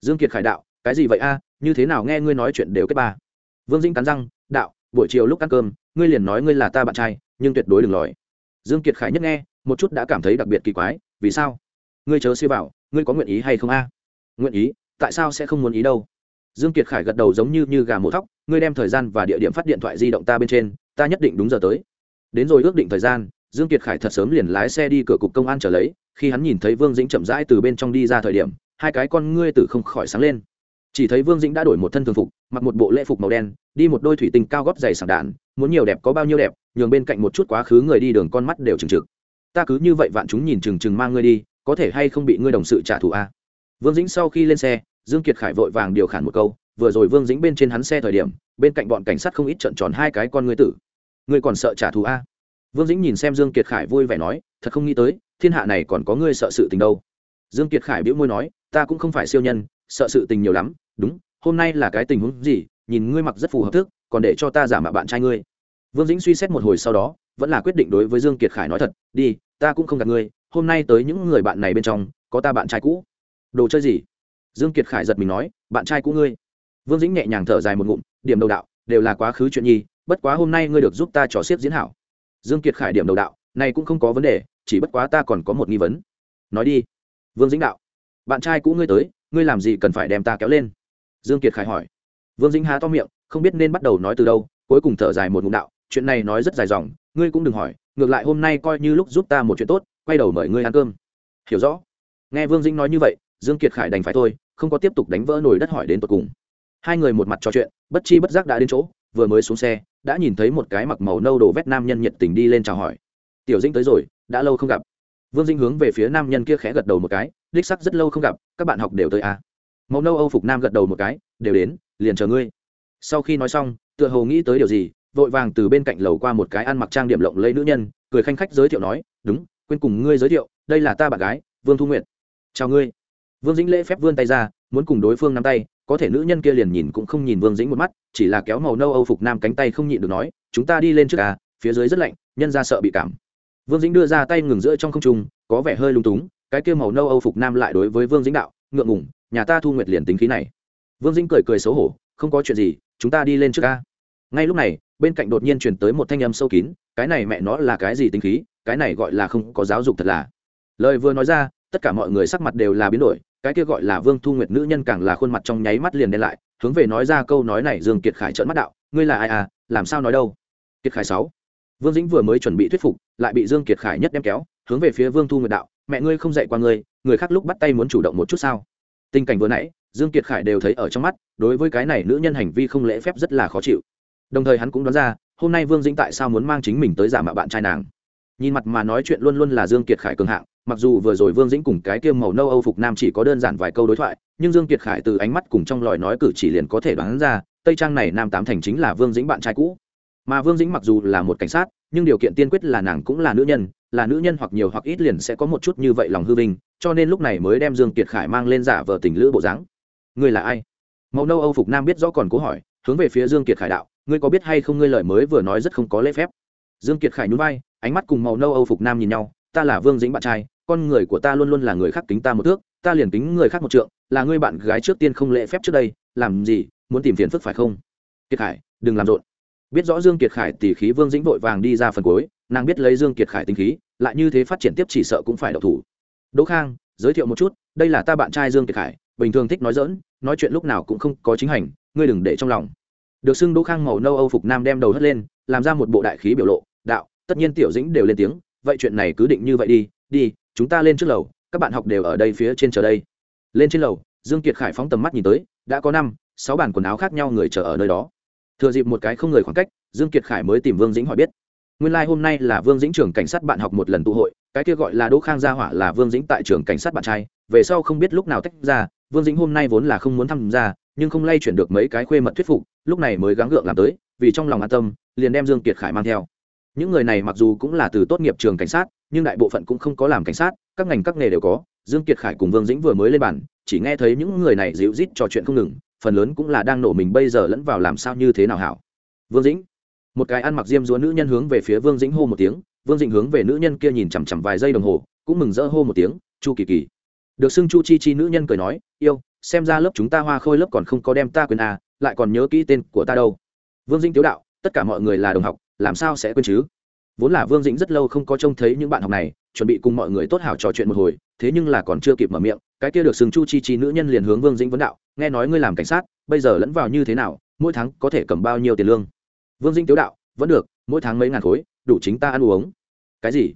Dương kiệt khải đạo, cái gì vậy a, như thế nào nghe ngươi nói chuyện đều kết ba. Vương dĩnh cắn răng, đạo, buổi chiều lúc ăn cơm, ngươi liền nói ngươi là ta bạn trai nhưng tuyệt đối đừng lòi. Dương kiệt khải nhất nghe, một chút đã cảm thấy đặc biệt kỳ quái, vì sao? Ngươi chớ suy bảo ngươi có nguyện ý hay không a? Nguyện ý, tại sao sẽ không muốn ý đâu? Dương kiệt khải gật đầu giống như như gà mổ thóc, ngươi đem thời gian và địa điểm phát điện thoại di động ta bên trên, ta nhất định đúng giờ tới. Đến rồi ước định thời gian, dương kiệt khải thật sớm liền lái xe đi cửa cục công an trở lấy, khi hắn nhìn thấy vương dĩnh chậm rãi từ bên trong đi ra thời điểm, hai cái con ngươi tử không khỏi sáng lên. Chỉ thấy vương dĩnh đã đổi một thân thường phục, mặc một bộ lễ phục màu đen, đi một đôi thủy tinh cao góp dày sảng đạn muốn nhiều đẹp có bao nhiêu đẹp, nhường bên cạnh một chút quá khứ người đi đường con mắt đều trừng trực. Ta cứ như vậy vạn chúng nhìn trừng trừng mang ngươi đi, có thể hay không bị ngươi đồng sự trả thù a? Vương dĩnh sau khi lên xe, dương kiệt khải vội vàng điều khản một câu, vừa rồi vương dĩnh bên trên hắn xe thời điểm, bên cạnh bọn cảnh sát không ít trận tròn hai cái con ngươi tử. Ngươi còn sợ trả thù a? Vương dĩnh nhìn xem dương kiệt khải vui vẻ nói, thật không nghĩ tới, thiên hạ này còn có ngươi sợ sự tình đâu. Dương kiệt khải bĩu môi nói, ta cũng không phải siêu nhân, sợ sự tình nhiều lắm, đúng, hôm nay là cái tình huống gì, nhìn ngươi mặc rất phù hợp thức còn để cho ta giả mạo bạn trai ngươi. Vương dĩnh suy xét một hồi sau đó, vẫn là quyết định đối với dương kiệt khải nói thật, đi, ta cũng không gặp ngươi, hôm nay tới những người bạn này bên trong, có ta bạn trai cũ. Đồ chơi gì? Dương kiệt khải giật mình nói, bạn trai cũ ngươi. Vương dĩnh nhẹ nhàng thở dài một ngụm, điểm đầu đạo, đều là quá khứ chuyện nhi, bất quá hôm nay ngươi được giúp ta trò xiếp diễn hảo. Dương kiệt khải điểm đầu đạo, này cũng không có vấn đề, chỉ bất quá ta còn có một nghi vấn. Nói đi. Vương dĩnh đạo, bạn trai cũ ngươi tới, ngươi làm gì cần phải đem ta kéo lên? Dương kiệt khải hỏi. Vương dĩnh há to miệng không biết nên bắt đầu nói từ đâu, cuối cùng thở dài một ngụm đạo, chuyện này nói rất dài dòng, ngươi cũng đừng hỏi, ngược lại hôm nay coi như lúc giúp ta một chuyện tốt, quay đầu mời ngươi ăn cơm. Hiểu rõ. Nghe vương dĩnh nói như vậy, dương kiệt khải đành phải thôi, không có tiếp tục đánh vỡ nồi đất hỏi đến tột cùng. Hai người một mặt trò chuyện, bất chi bất giác đã đến chỗ, vừa mới xuống xe, đã nhìn thấy một cái mặc màu nâu đồ vét nam nhân nhiệt tình đi lên chào hỏi. Tiểu dĩnh tới rồi, đã lâu không gặp. Vương dinh hướng về phía nam nhân kia khẽ gật đầu một cái, đích sắc rất lâu không gặp, các bạn học đều tới à. màu nâu âu phục nam gật đầu một cái, đều đến, liền chờ ngươi sau khi nói xong, tựa hồ nghĩ tới điều gì, vội vàng từ bên cạnh lầu qua một cái ăn mặc trang điểm lộng lấy nữ nhân, cười khanh khách giới thiệu nói, đúng, quên cùng ngươi giới thiệu, đây là ta bạn gái, vương thu nguyện chào ngươi. Vương dĩnh lễ phép vươn tay ra, muốn cùng đối phương nắm tay, có thể nữ nhân kia liền nhìn cũng không nhìn vương dĩnh một mắt, chỉ là kéo màu nâu âu phục nam cánh tay không nhịn được nói, chúng ta đi lên trước à phía dưới rất lạnh, nhân ra sợ bị cảm. Vương dĩnh đưa ra tay ngừng giữa trong không trung, có vẻ hơi lung túng, cái kia màu nâu âu phục nam lại đối với vương dĩnh đạo, ngượng ngủng nhà ta thu nguyệt liền tính khí này. Vương dĩnh cười cười xấu hổ, không có chuyện gì chúng ta đi lên trước a. Ngay lúc này, bên cạnh đột nhiên chuyển tới một thanh âm sâu kín, cái này mẹ nó là cái gì tính khí, cái này gọi là không có giáo dục thật là. Lời vừa nói ra, tất cả mọi người sắc mặt đều là biến đổi, cái kia gọi là vương thu nguyệt nữ nhân càng là khuôn mặt trong nháy mắt liền đen lại, hướng về nói ra câu nói này dương kiệt khải trợn mắt đạo, ngươi là ai à làm sao nói đâu? Kiệt khải sáu. Vương dĩnh vừa mới chuẩn bị thuyết phục, lại bị dương kiệt khải nhất đem kéo, hướng về phía vương thu nguyệt đạo, mẹ ngươi không dạy qua ngươi, người khác lúc bắt tay muốn chủ động một chút sao? Tình cảnh vừa nãy, dương kiệt khải đều thấy ở trong mắt, đối với cái này nữ nhân hành vi không lễ phép rất là khó chịu. Đồng thời hắn cũng đoán ra, hôm nay vương dĩnh tại sao muốn mang chính mình tới giả mạo bạn trai nàng. Nhìn mặt mà nói chuyện luôn luôn là dương kiệt khải cường hạng, mặc dù vừa rồi vương dĩnh cùng cái kia màu nâu âu phục nam chỉ có đơn giản vài câu đối thoại, nhưng dương kiệt khải từ ánh mắt cùng trong lời nói cử chỉ liền có thể đoán ra, tây trang này nam tám thành chính là vương dĩnh bạn trai cũ. Mà vương dĩnh mặc dù là một cảnh sát, nhưng điều kiện tiên quyết là nàng cũng là nữ nhân là nữ nhân hoặc nhiều hoặc ít liền sẽ có một chút như vậy lòng hư vinh, cho nên lúc này mới đem dương kiệt khải mang lên giả vờ tình lữ bộ dáng. Ngươi là ai? Mẫu nâu âu phục nam biết rõ còn cố hỏi, hướng về phía dương kiệt khải đạo, ngươi có biết hay không ngươi lời mới vừa nói rất không có lễ phép. Dương kiệt khải nhún vai, ánh mắt cùng màu nâu âu phục nam nhìn nhau, ta là vương dĩnh bạn trai, con người của ta luôn luôn là người khác kính ta một thước, ta liền kính người khác một trượng, là ngươi bạn gái trước tiên không lễ phép trước đây, làm gì, muốn tìm phiền phức phải không? Kiệt khải, đừng làm rộn. Biết rõ dương kiệt khải tỉ khí vương dĩnh vội vàng đi ra phần cuối, nàng biết lấy dương kiệt khải tính khí lại như thế phát triển tiếp chỉ sợ cũng phải đậu thủ. Đỗ khang, giới thiệu một chút, đây là ta bạn trai dương kiệt khải, bình thường thích nói dỡn nói chuyện lúc nào cũng không có chính hành, ngươi đừng để trong lòng. Được xưng đỗ khang màu nâu âu phục nam đem đầu hất lên, làm ra một bộ đại khí biểu lộ, đạo, tất nhiên tiểu dĩnh đều lên tiếng, vậy chuyện này cứ định như vậy đi đi, chúng ta lên trước lầu, các bạn học đều ở đây phía trên chờ đây. Lên trên lầu, dương kiệt khải phóng tầm mắt nhìn tới, đã có năm, sáu bản quần áo khác nhau người chờ ở nơi đó. Thừa dịp một cái không người khoảng cách, dương kiệt khải mới tìm vương dĩnh hỏi biết nguyên lai like hôm nay là vương dĩnh trưởng cảnh sát bạn học một lần tụ hội, cái kia gọi là đỗ khang gia hỏa là vương dĩnh tại trường cảnh sát bạn trai. Về sau không biết lúc nào tách ra, vương dĩnh hôm nay vốn là không muốn tham gia, nhưng không lay chuyển được mấy cái khuê mật thuyết phục, lúc này mới gắng gượng làm tới, vì trong lòng an tâm, liền đem dương kiệt khải mang theo. Những người này mặc dù cũng là từ tốt nghiệp trường cảnh sát, nhưng đại bộ phận cũng không có làm cảnh sát, các ngành các nghề đều có. Dương kiệt khải cùng vương dĩnh vừa mới lên bàn, chỉ nghe thấy những người này dịu rít trò chuyện không ngừng, phần lớn cũng là đang nổ mình bây giờ lẫn vào làm sao như thế nào hảo. Vương dĩnh một cái ăn mặc diêm dúa nữ nhân hướng về phía vương dĩnh hô một tiếng, vương dĩnh hướng về nữ nhân kia nhìn chằm chằm vài giây đồng hồ, cũng mừng rỡ hô một tiếng, chu kỳ kỳ. Được xưng chu chi chi nữ nhân cười nói, yêu, xem ra lớp chúng ta hoa khôi lớp còn không có đem ta quên à lại còn nhớ kỹ tên của ta đâu. Vương dĩnh tiếu đạo, tất cả mọi người là đồng học, làm sao sẽ quên chứ? Vốn là vương dĩnh rất lâu không có trông thấy những bạn học này, chuẩn bị cùng mọi người tốt hảo trò chuyện một hồi, thế nhưng là còn chưa kịp mở miệng, cái kia được xưng chu chi chi nữ nhân liền hướng vương dĩnh vấn đạo, nghe nói ngươi làm cảnh sát, bây giờ lẫn vào như thế nào, mỗi tháng có thể cầm bao nhiêu tiền lương? Vương dĩnh tiếu đạo, vẫn được, mỗi tháng mấy ngàn khối, đủ chính ta ăn uống. Cái gì?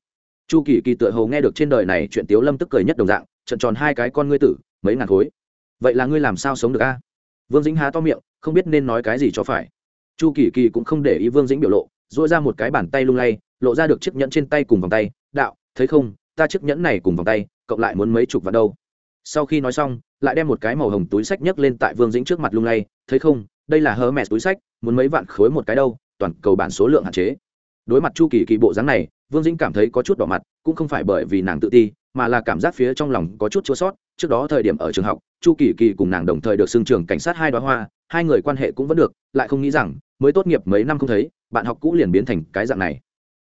Chu kỳ kỳ tựa hầu nghe được trên đời này chuyện tiếu lâm tức cười nhất đồng dạng, trận tròn hai cái con ngươi tử, mấy ngàn khối. Vậy là ngươi làm sao sống được a? Vương dĩnh há to miệng, không biết nên nói cái gì cho phải. Chu kỳ kỳ cũng không để ý vương dĩnh biểu lộ dội ra một cái bàn tay lung lay, lộ ra được chiếc nhẫn trên tay cùng vòng tay, đạo, thấy không, ta chiếc nhẫn này cùng vòng tay, cộng lại muốn mấy chục vào đâu. Sau khi nói xong, lại đem một cái màu hồng túi sách nhấc lên tại vương dĩnh trước mặt lung lay, thấy không đây là hơ mẹ túi sách, muốn mấy vạn khối một cái đâu, toàn cầu bản số lượng hạn chế. Đối mặt chu kỳ kỳ bộ dáng này, vương dĩnh cảm thấy có chút đỏ mặt, cũng không phải bởi vì nàng tự ti, mà là cảm giác phía trong lòng có chút chua sót. Trước đó thời điểm ở trường học, chu kỳ kỳ cùng nàng đồng thời được xưng trường cảnh sát hai đoá hoa, hai người quan hệ cũng vẫn được, lại không nghĩ rằng, mới tốt nghiệp mấy năm không thấy, bạn học cũ liền biến thành cái dạng này.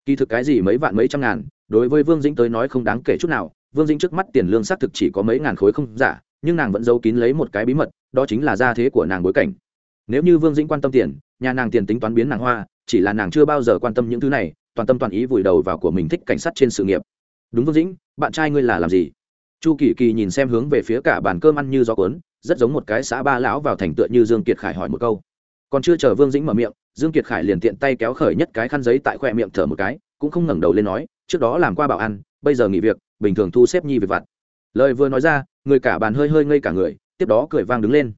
Kỳ thực cái gì mấy vạn mấy trăm ngàn, đối với vương dĩnh tới nói không đáng kể chút nào, vương dĩnh trước mắt tiền lương xác thực chỉ có mấy ngàn khối không giả, nhưng nàng vẫn giấu kín lấy một cái bí mật, đó chính là gia thế của nàng bối cảnh nếu như vương dĩnh quan tâm tiền, nhà nàng tiền tính toán biến nàng hoa, chỉ là nàng chưa bao giờ quan tâm những thứ này, toàn tâm toàn ý vùi đầu vào của mình thích cảnh sát trên sự nghiệp. Đúng vương dĩnh, bạn trai ngươi là làm gì? Chu kỳ kỳ nhìn xem hướng về phía cả bàn cơm ăn như gió cuốn, rất giống một cái xã ba lão vào thành tựa như dương kiệt khải hỏi một câu. Còn chưa chờ vương dĩnh mở miệng, dương kiệt khải liền tiện tay kéo khởi nhất cái khăn giấy tại khoe miệng thở một cái, cũng không ngẩng đầu lên nói, trước đó làm qua bảo ăn, bây giờ nghỉ việc, bình thường thu xếp nhi việc vặt. Lời vừa nói ra, người cả bàn hơi hơi ngây cả người, tiếp đó cười vang đứng lên.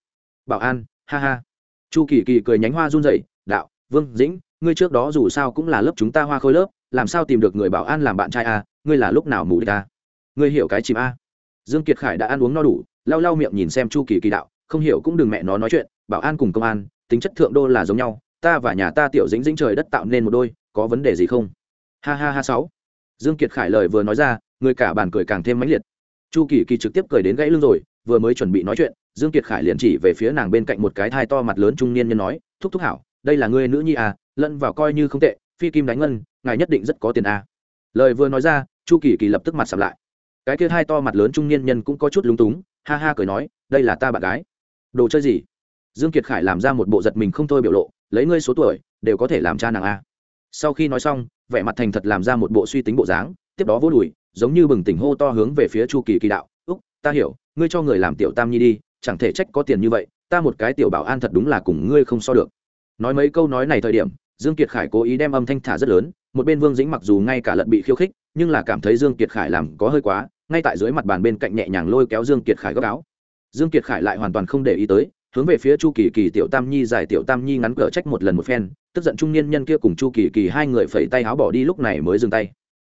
Bảo an ha ha chu kỳ kỳ cười nhánh hoa run rẩy, đạo, vương dĩnh, ngươi trước đó dù sao cũng là lớp chúng ta hoa khôi lớp, làm sao tìm được người bảo an làm bạn trai a ngươi là lúc nào mù đi ta à? ngươi hiểu cái chìm a dương kiệt khải đã ăn uống no đủ, lau lau miệng nhìn xem chu kỳ kỳ đạo, không hiểu cũng đừng mẹ nó nói chuyện, bảo an cùng công an, tính chất thượng đô là giống nhau, ta và nhà ta tiểu dĩnh dĩnh trời đất tạo nên một đôi, có vấn đề gì không? Ha ha ha sáu. Dương kiệt khải lời vừa nói ra, người cả bàn cười càng thêm mãnh liệt. Chu kỳ kỳ trực tiếp cười đến gãy lưng rồi vừa mới chuẩn bị nói chuyện, dương kiệt khải liền chỉ về phía nàng bên cạnh một cái thai to mặt lớn trung niên nhân nói, thúc thúc hảo, đây là ngươi nữ nhi à lẫn vào coi như không tệ, phi kim đánh ngân, ngài nhất định rất có tiền à. lời vừa nói ra, chu kỳ kỳ lập tức mặt sầm lại. Cái kia hai to mặt lớn trung niên nhân cũng có chút lúng túng, ha ha cười nói, đây là ta bạn gái. Đồ chơi gì? Dương kiệt khải làm ra một bộ giật mình không thôi biểu lộ, lấy ngươi số tuổi, đều có thể làm cha nàng a sau khi nói xong, vẻ mặt thành thật làm ra một bộ suy tính bộ dáng, tiếp đó vỗ đùi giống như bừng tỉnh hô to hướng về phía chu kỳ kỳ đạo, úc, ta hiểu ngươi cho người làm tiểu tam nhi đi, chẳng thể trách có tiền như vậy, ta một cái tiểu bảo an thật đúng là cùng ngươi không so được. Nói mấy câu nói này thời điểm, dương kiệt khải cố ý đem âm thanh thả rất lớn, một bên vương dĩnh mặc dù ngay cả lận bị khiêu khích, nhưng là cảm thấy dương kiệt khải làm có hơi quá, ngay tại dưới mặt bàn bên cạnh nhẹ nhàng lôi kéo dương kiệt khải góc áo. Dương kiệt khải lại hoàn toàn không để ý tới, hướng về phía chu kỳ kỳ tiểu tam nhi giải tiểu tam nhi ngắn cỡ trách một lần một phen, tức giận trung niên nhân kia cùng chu kỳ kỳ hai người phẩy tay áo bỏ đi lúc này mới dừng tay.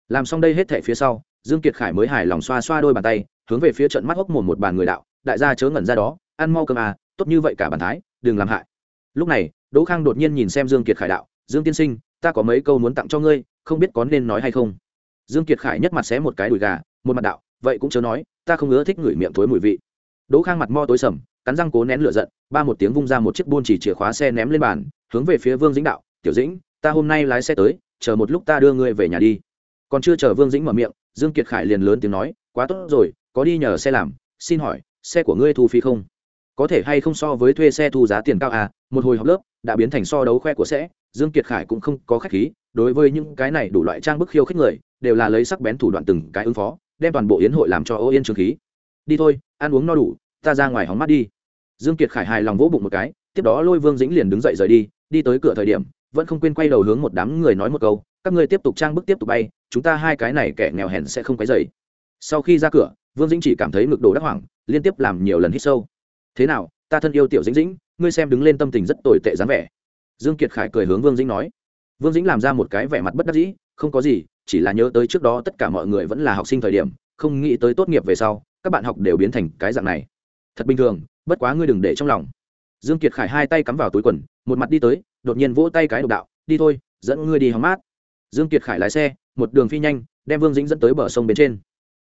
Làm xong đây hết thẻ phía sau, dương kiệt khải mới hài lòng xoa xoa đôi bàn tay hướng về phía trận mắt hốc mồm một bàn người đạo, đại gia chớ ngẩn ra đó, ăn mau cơm à tốt như vậy cả bàn thái, đừng làm hại. Lúc này, đỗ khang đột nhiên nhìn xem dương kiệt khải đạo, dương tiên sinh, ta có mấy câu muốn tặng cho ngươi, không biết có nên nói hay không? Dương kiệt khải nhất mặt xé một cái đùi gà, một mặt đạo, vậy cũng chớ nói, ta không ngứa thích ngửi miệng thối mùi vị. Đỗ khang mặt mo tối sầm, cắn răng cố nén lửa giận, ba một tiếng vung ra một chiếc buôn chỉ chìa khóa xe ném lên bàn, hướng về phía vương dĩnh đạo, tiểu dĩnh, ta hôm nay lái xe tới, chờ một lúc ta đưa ngươi về nhà đi. Còn chưa chờ vương dĩnh mở miệng, dương kiệt khải liền lớn tiếng nói, quá tốt rồi có đi nhờ xe làm, xin hỏi, xe của ngươi thu phí không? Có thể hay không so với thuê xe thu giá tiền cao à? Một hồi học lớp, đã biến thành so đấu khoe của sẽ, dương kiệt khải cũng không có khách khí, đối với những cái này đủ loại trang bức khiêu khích người, đều là lấy sắc bén thủ đoạn từng cái ứng phó, đem toàn bộ yến hội làm cho ô yên trường khí. Đi thôi, ăn uống no đủ, ta ra ngoài hóng mắt đi. Dương kiệt khải hài lòng vỗ bụng một cái, tiếp đó lôi vương dĩnh liền đứng dậy rời đi đi tới cửa thời điểm, vẫn không quên quay đầu hướng một đám người nói một câu, các ngươi tiếp tục trang bức tiếp tục bay, chúng ta hai cái này kẻ nghèo hèn sẽ không quấy dày sau khi ra cửa, vương dĩnh chỉ cảm thấy ngực đồ đắc hoảng, liên tiếp làm nhiều lần hít sâu. Thế nào, ta thân yêu tiểu dĩnh dĩnh, ngươi xem đứng lên tâm tình rất tồi tệ dáng vẻ. Dương kiệt khải cười hướng vương dĩnh nói. Vương dĩnh làm ra một cái vẻ mặt bất đắc dĩ, không có gì, chỉ là nhớ tới trước đó tất cả mọi người vẫn là học sinh thời điểm, không nghĩ tới tốt nghiệp về sau, các bạn học đều biến thành cái dạng này. Thật bình thường, bất quá ngươi đừng để trong lòng. Dương kiệt khải hai tay cắm vào túi quần, một mặt đi tới, đột nhiên vỗ tay cái độc đạo, đi thôi, dẫn ngươi đi hóng mát. Dương kiệt khải lái xe, một đường phi nhanh, đem vương dĩnh dẫn tới bờ sông bên trên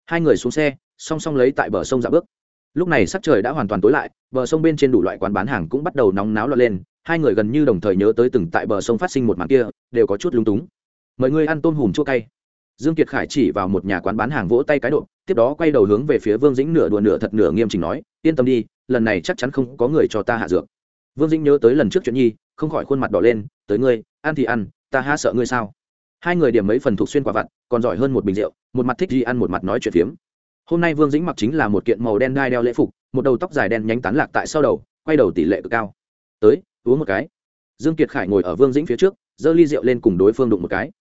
hai người xuống xe, song song lấy tại bờ sông dạo bước. Lúc này sắc trời đã hoàn toàn tối lại, bờ sông bên trên đủ loại quán bán hàng cũng bắt đầu nóng náo lọt lên, hai người gần như đồng thời nhớ tới từng tại bờ sông phát sinh một màn kia, đều có chút lung túng. Mời ngươi ăn tôm hùm chua cay. Dương kiệt khải chỉ vào một nhà quán bán hàng vỗ tay cái độ, tiếp đó quay đầu hướng về phía vương dĩnh nửa đùa nửa thật nửa nghiêm chỉnh nói, yên tâm đi, lần này chắc chắn không có người cho ta hạ dược. Vương dĩnh nhớ tới lần trước chuyện nhi, không khỏi khuôn mặt đỏ lên, tới ngươi, ăn thì ăn, ta há sợ ngươi sao? Hai người điểm mấy phần thuộc xuyên quả vặt, còn giỏi hơn một bình rượu, một mặt thích gì ăn một mặt nói chuyện phiếm. Hôm nay vương dĩnh mặc chính là một kiện màu đen đai đeo lễ phục, một đầu tóc dài đen nhánh tán lạc tại sau đầu, quay đầu tỷ lệ cực cao. Tới, uống một cái. Dương kiệt khải ngồi ở vương dĩnh phía trước, giơ ly rượu lên cùng đối phương đụng một cái.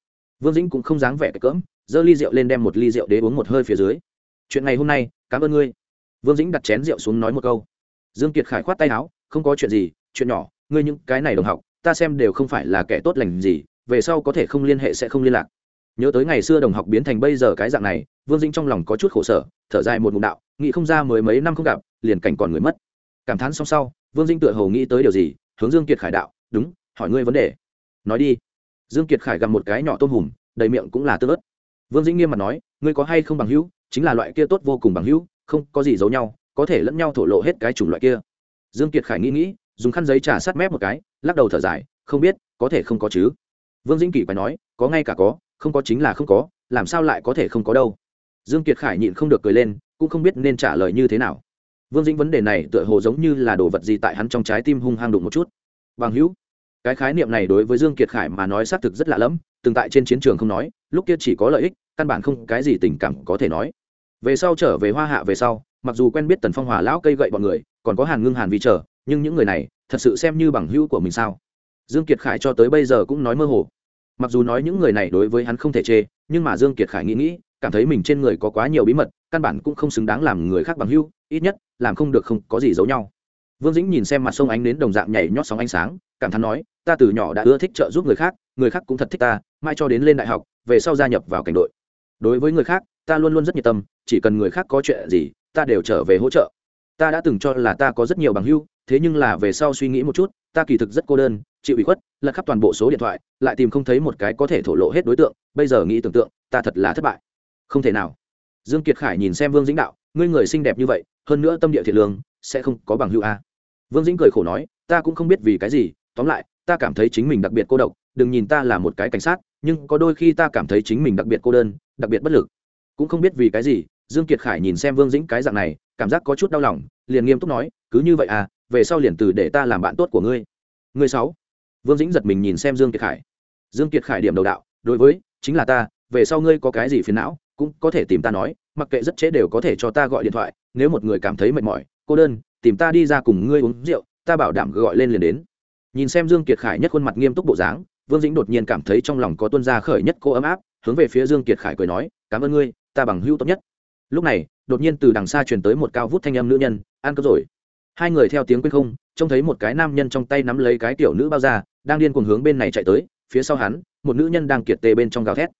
Vương dĩnh cũng không dáng vẻ cái cỡm, giơ ly rượu lên đem một ly rượu đế uống một hơi phía dưới. Chuyện ngày hôm nay, cảm ơn ngươi. Vương dĩnh đặt chén rượu xuống nói một câu. Dương kiệt khải khoát tay áo, không có chuyện gì, chuyện nhỏ, ngươi những cái này đồng học, ta xem đều không phải là kẻ tốt lành gì về sau có thể không liên hệ sẽ không liên lạc. Nhớ tới ngày xưa đồng học biến thành bây giờ cái dạng này, vương dĩnh trong lòng có chút khổ sở, thở dài một mục đạo, nghĩ không ra mười mấy năm không gặp, liền cảnh còn người mất. Cảm thán xong sau, vương dĩnh tựa hồ nghĩ tới điều gì, hướng dương kiệt khải đạo, đúng, hỏi ngươi vấn đề. Nói đi. Dương kiệt khải gặp một cái nhỏ tôm hùm, đầy miệng cũng là tơ ớt. Vương dĩnh nghiêm mặt nói, ngươi có hay không bằng hữu, chính là loại kia tốt vô cùng bằng hữu, không có gì giấu nhau, có thể lẫn nhau thổ lộ hết cái chủng loại kia. Dương kiệt khải nghĩ nghĩ, dùng khăn giấy trà sát mép một cái, lắc đầu thở dài, không biết, có thể không có chứ vương dĩnh kỳ phải nói, có ngay cả có, không có chính là không có, làm sao lại có thể không có đâu? Dương kiệt khải nhịn không được cười lên, cũng không biết nên trả lời như thế nào. Vương dĩnh vấn đề này tựa hồ giống như là đồ vật gì tại hắn trong trái tim hung hăng đụng một chút. Bằng hữu, cái khái niệm này đối với dương kiệt khải mà nói xác thực rất lạ lẫm, từng tại trên chiến trường không nói, lúc kia chỉ có lợi ích, căn bản không cái gì tình cảm có thể nói. Về sau trở về hoa hạ về sau, mặc dù quen biết tần phong hòa lão cây gậy bọn người, còn có hàn ngưng hàn vi trở nhưng những người này thật sự xem như bằng hữu của mình sao? Dương kiệt khải cho tới bây giờ cũng nói mơ hồ mặc dù nói những người này đối với hắn không thể chê, nhưng mà dương kiệt khải nghĩ nghĩ, cảm thấy mình trên người có quá nhiều bí mật, căn bản cũng không xứng đáng làm người khác bằng hữu, ít nhất, làm không được không có gì giấu nhau. Vương dĩnh nhìn xem mặt sông ánh đến đồng dạng nhảy nhót sóng ánh sáng, cảm thán nói, ta từ nhỏ đã ưa thích trợ giúp người khác người khác cũng thật thích ta, mai cho đến lên đại học, về sau gia nhập vào cảnh đội. Đối với người khác, ta luôn luôn rất nhiệt tâm, chỉ cần người khác có chuyện gì, ta đều trở về hỗ trợ. Ta đã từng cho là ta có rất nhiều bằng hưu thế nhưng là về sau suy nghĩ một chút, ta kỳ thực rất cô đơn chịu ủy khuất, lật khắp toàn bộ số điện thoại, lại tìm không thấy một cái có thể thổ lộ hết đối tượng, bây giờ nghĩ tưởng tượng, ta thật là thất bại. Không thể nào. Dương kiệt khải nhìn xem vương dĩnh đạo, ngươi người xinh đẹp như vậy, hơn nữa tâm địa thiện lương, sẽ không có bằng hữu a. Vương dĩnh cười khổ nói, ta cũng không biết vì cái gì, tóm lại, ta cảm thấy chính mình đặc biệt cô độc, đừng nhìn ta là một cái cảnh sát, nhưng có đôi khi ta cảm thấy chính mình đặc biệt cô đơn, đặc biệt bất lực. Cũng không biết vì cái gì, dương kiệt khải nhìn xem vương dĩnh cái dạng này, cảm giác có chút đau lòng, liền nghiêm túc nói, cứ như vậy à về sau liền từ để ta làm bạn tốt của ngươi. Ngươi sáu vương dĩnh giật mình nhìn xem dương kiệt khải. Dương kiệt khải điểm đầu đạo, đối với, chính là ta, về sau ngươi có cái gì phiền não, cũng có thể tìm ta nói, mặc kệ rất chế đều có thể cho ta gọi điện thoại, nếu một người cảm thấy mệt mỏi, cô đơn, tìm ta đi ra cùng ngươi uống rượu, ta bảo đảm gọi lên liền đến. Nhìn xem dương kiệt khải nhất khuôn mặt nghiêm túc bộ dáng, vương dĩnh đột nhiên cảm thấy trong lòng có tuân ra khởi nhất cô ấm áp, hướng về phía dương kiệt khải cười nói, cảm ơn ngươi, ta bằng hữu tốt nhất. Lúc này, đột nhiên từ đằng xa truyền tới một cao vút thanh âm nữ nhân, ăn cướp rồi. Hai người theo tiếng quên không trông thấy một cái nam nhân trong tay nắm lấy cái tiểu nữ bao da, đang điên cuồng hướng bên này chạy tới, phía sau hắn, một nữ nhân đang kiệt tê bên trong gào thét.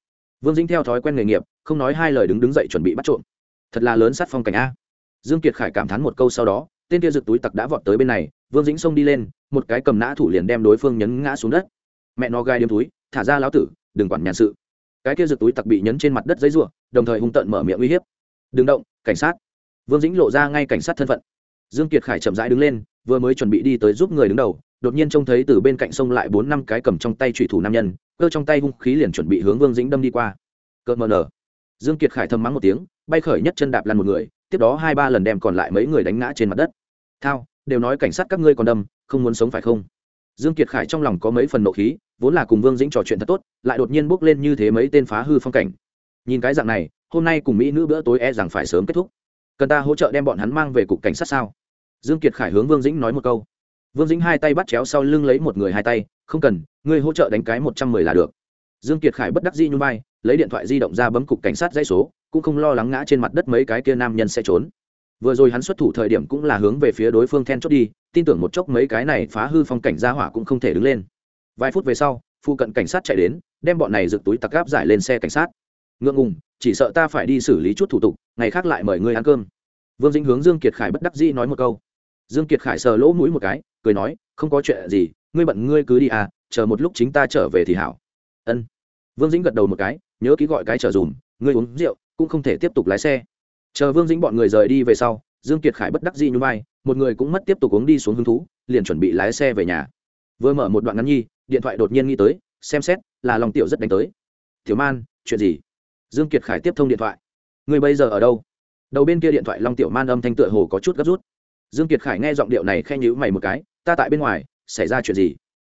Vương dĩnh theo thói quen nghề nghiệp, không nói hai lời đứng đứng dậy chuẩn bị bắt trộm. Thật là lớn sát phong cảnh a. Dương kiệt khải cảm thán một câu sau đó, tên kia rực túi tặc đã vọt tới bên này, vương dĩnh xông đi lên, một cái cầm nã thủ liền đem đối phương nhấn ngã xuống đất. Mẹ nó gai điếm túi, thả ra lão tử, đừng quản nhàn sự. Cái kia rực túi tặc bị nhấn trên mặt đất giấy rùa đồng thời hung tợn mở miệng uy hiếp. Đừng động, cảnh sát. Vương dĩnh lộ ra ngay cảnh sát thân phận. Dương kiệt khải chậm rãi đứng lên vừa mới chuẩn bị đi tới giúp người đứng đầu, đột nhiên trông thấy từ bên cạnh sông lại bốn năm cái cầm trong tay trùy thủ nam nhân, cơ trong tay hung khí liền chuẩn bị hướng vương dĩnh đâm đi qua. Cợt mờ nở. Dương kiệt khải thầm mắng một tiếng, bay khởi nhất chân đạp lăn một người, tiếp đó hai ba lần đem còn lại mấy người đánh ngã trên mặt đất. Thao, đều nói cảnh sát các ngươi còn đâm, không muốn sống phải không? Dương kiệt khải trong lòng có mấy phần nộ khí, vốn là cùng vương dĩnh trò chuyện thật tốt, lại đột nhiên bước lên như thế mấy tên phá hư phong cảnh. Nhìn cái dạng này, hôm nay cùng mỹ nữ bữa tối e rằng phải sớm kết thúc. Cần ta hỗ trợ đem bọn hắn mang về cục cảnh sát sao? Dương kiệt khải hướng vương dĩnh nói một câu. Vương dĩnh hai tay bắt chéo sau lưng lấy một người hai tay, không cần, ngươi hỗ trợ đánh cái một trăm mười là được. Dương kiệt khải bất đắc dĩ nhung vai, lấy điện thoại di động ra bấm cục cảnh sát dây số, cũng không lo lắng ngã trên mặt đất mấy cái kia nam nhân sẽ trốn. Vừa rồi hắn xuất thủ thời điểm cũng là hướng về phía đối phương then chốt đi, tin tưởng một chốc mấy cái này phá hư phong cảnh ra hỏa cũng không thể đứng lên. Vài phút về sau, phụ cận cảnh sát chạy đến, đem bọn này rực túi tặc gáp giải lên xe cảnh sát. Ngượng ngùng, chỉ sợ ta phải đi xử lý chút thủ tục, ngày khác lại mời ngươi ăn cơm. Vương dĩnh hướng dương kiệt khải bất đắc dĩ nói một câu dương kiệt khải sờ lỗ mũi một cái, cười nói, không có chuyện gì, ngươi bận ngươi cứ đi à chờ một lúc chính ta trở về thì hảo. Ân. Vương dĩnh gật đầu một cái, nhớ ký gọi cái chờ dùm, ngươi uống rượu, cũng không thể tiếp tục lái xe. Chờ vương dĩnh bọn người rời đi về sau, dương kiệt khải bất đắc dĩ nhún vai, một người cũng mất tiếp tục uống đi xuống hứng thú, liền chuẩn bị lái xe về nhà. Vừa mở một đoạn ngắn nhi, điện thoại đột nhiên nghĩ tới, xem xét, là lòng tiểu rất đánh tới. Tiểu man, chuyện gì? Dương kiệt khải tiếp thông điện thoại. Người bây giờ ở đâu? Đầu bên kia điện thoại long tiểu man âm thanh tựa hồ có chút gấp rút dương kiệt khải nghe giọng điệu này khen nhữ mày một cái, ta tại bên ngoài, xảy ra chuyện gì?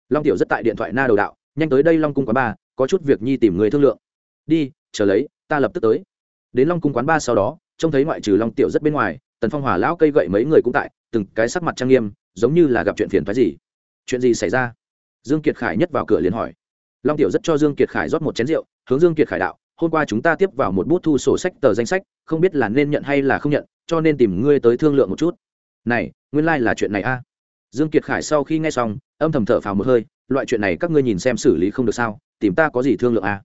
Long tiểu rất tại điện thoại na đầu đạo, nhanh tới đây long cung quán ba, có chút việc nhi tìm người thương lượng. Đi, chờ lấy, ta lập tức tới. Đến long cung quán ba sau đó, trông thấy ngoại trừ long tiểu rất bên ngoài, tần phong hòa lão cây gậy mấy người cũng tại, từng cái sắc mặt trang nghiêm, giống như là gặp chuyện phiền phái gì. Chuyện gì xảy ra? Dương kiệt khải nhất vào cửa liền hỏi. Long tiểu rất cho dương kiệt khải rót một chén rượu, hướng dương kiệt khải đạo, hôm qua chúng ta tiếp vào một bút thu sổ sách tờ danh sách, không biết là nên nhận hay là không nhận, cho nên tìm ngươi tới thương lượng một chút này, nguyên lai là chuyện này a. Dương kiệt khải sau khi nghe xong, âm thầm thở phào một hơi, loại chuyện này các ngươi nhìn xem xử lý không được sao, tìm ta có gì thương lượng a?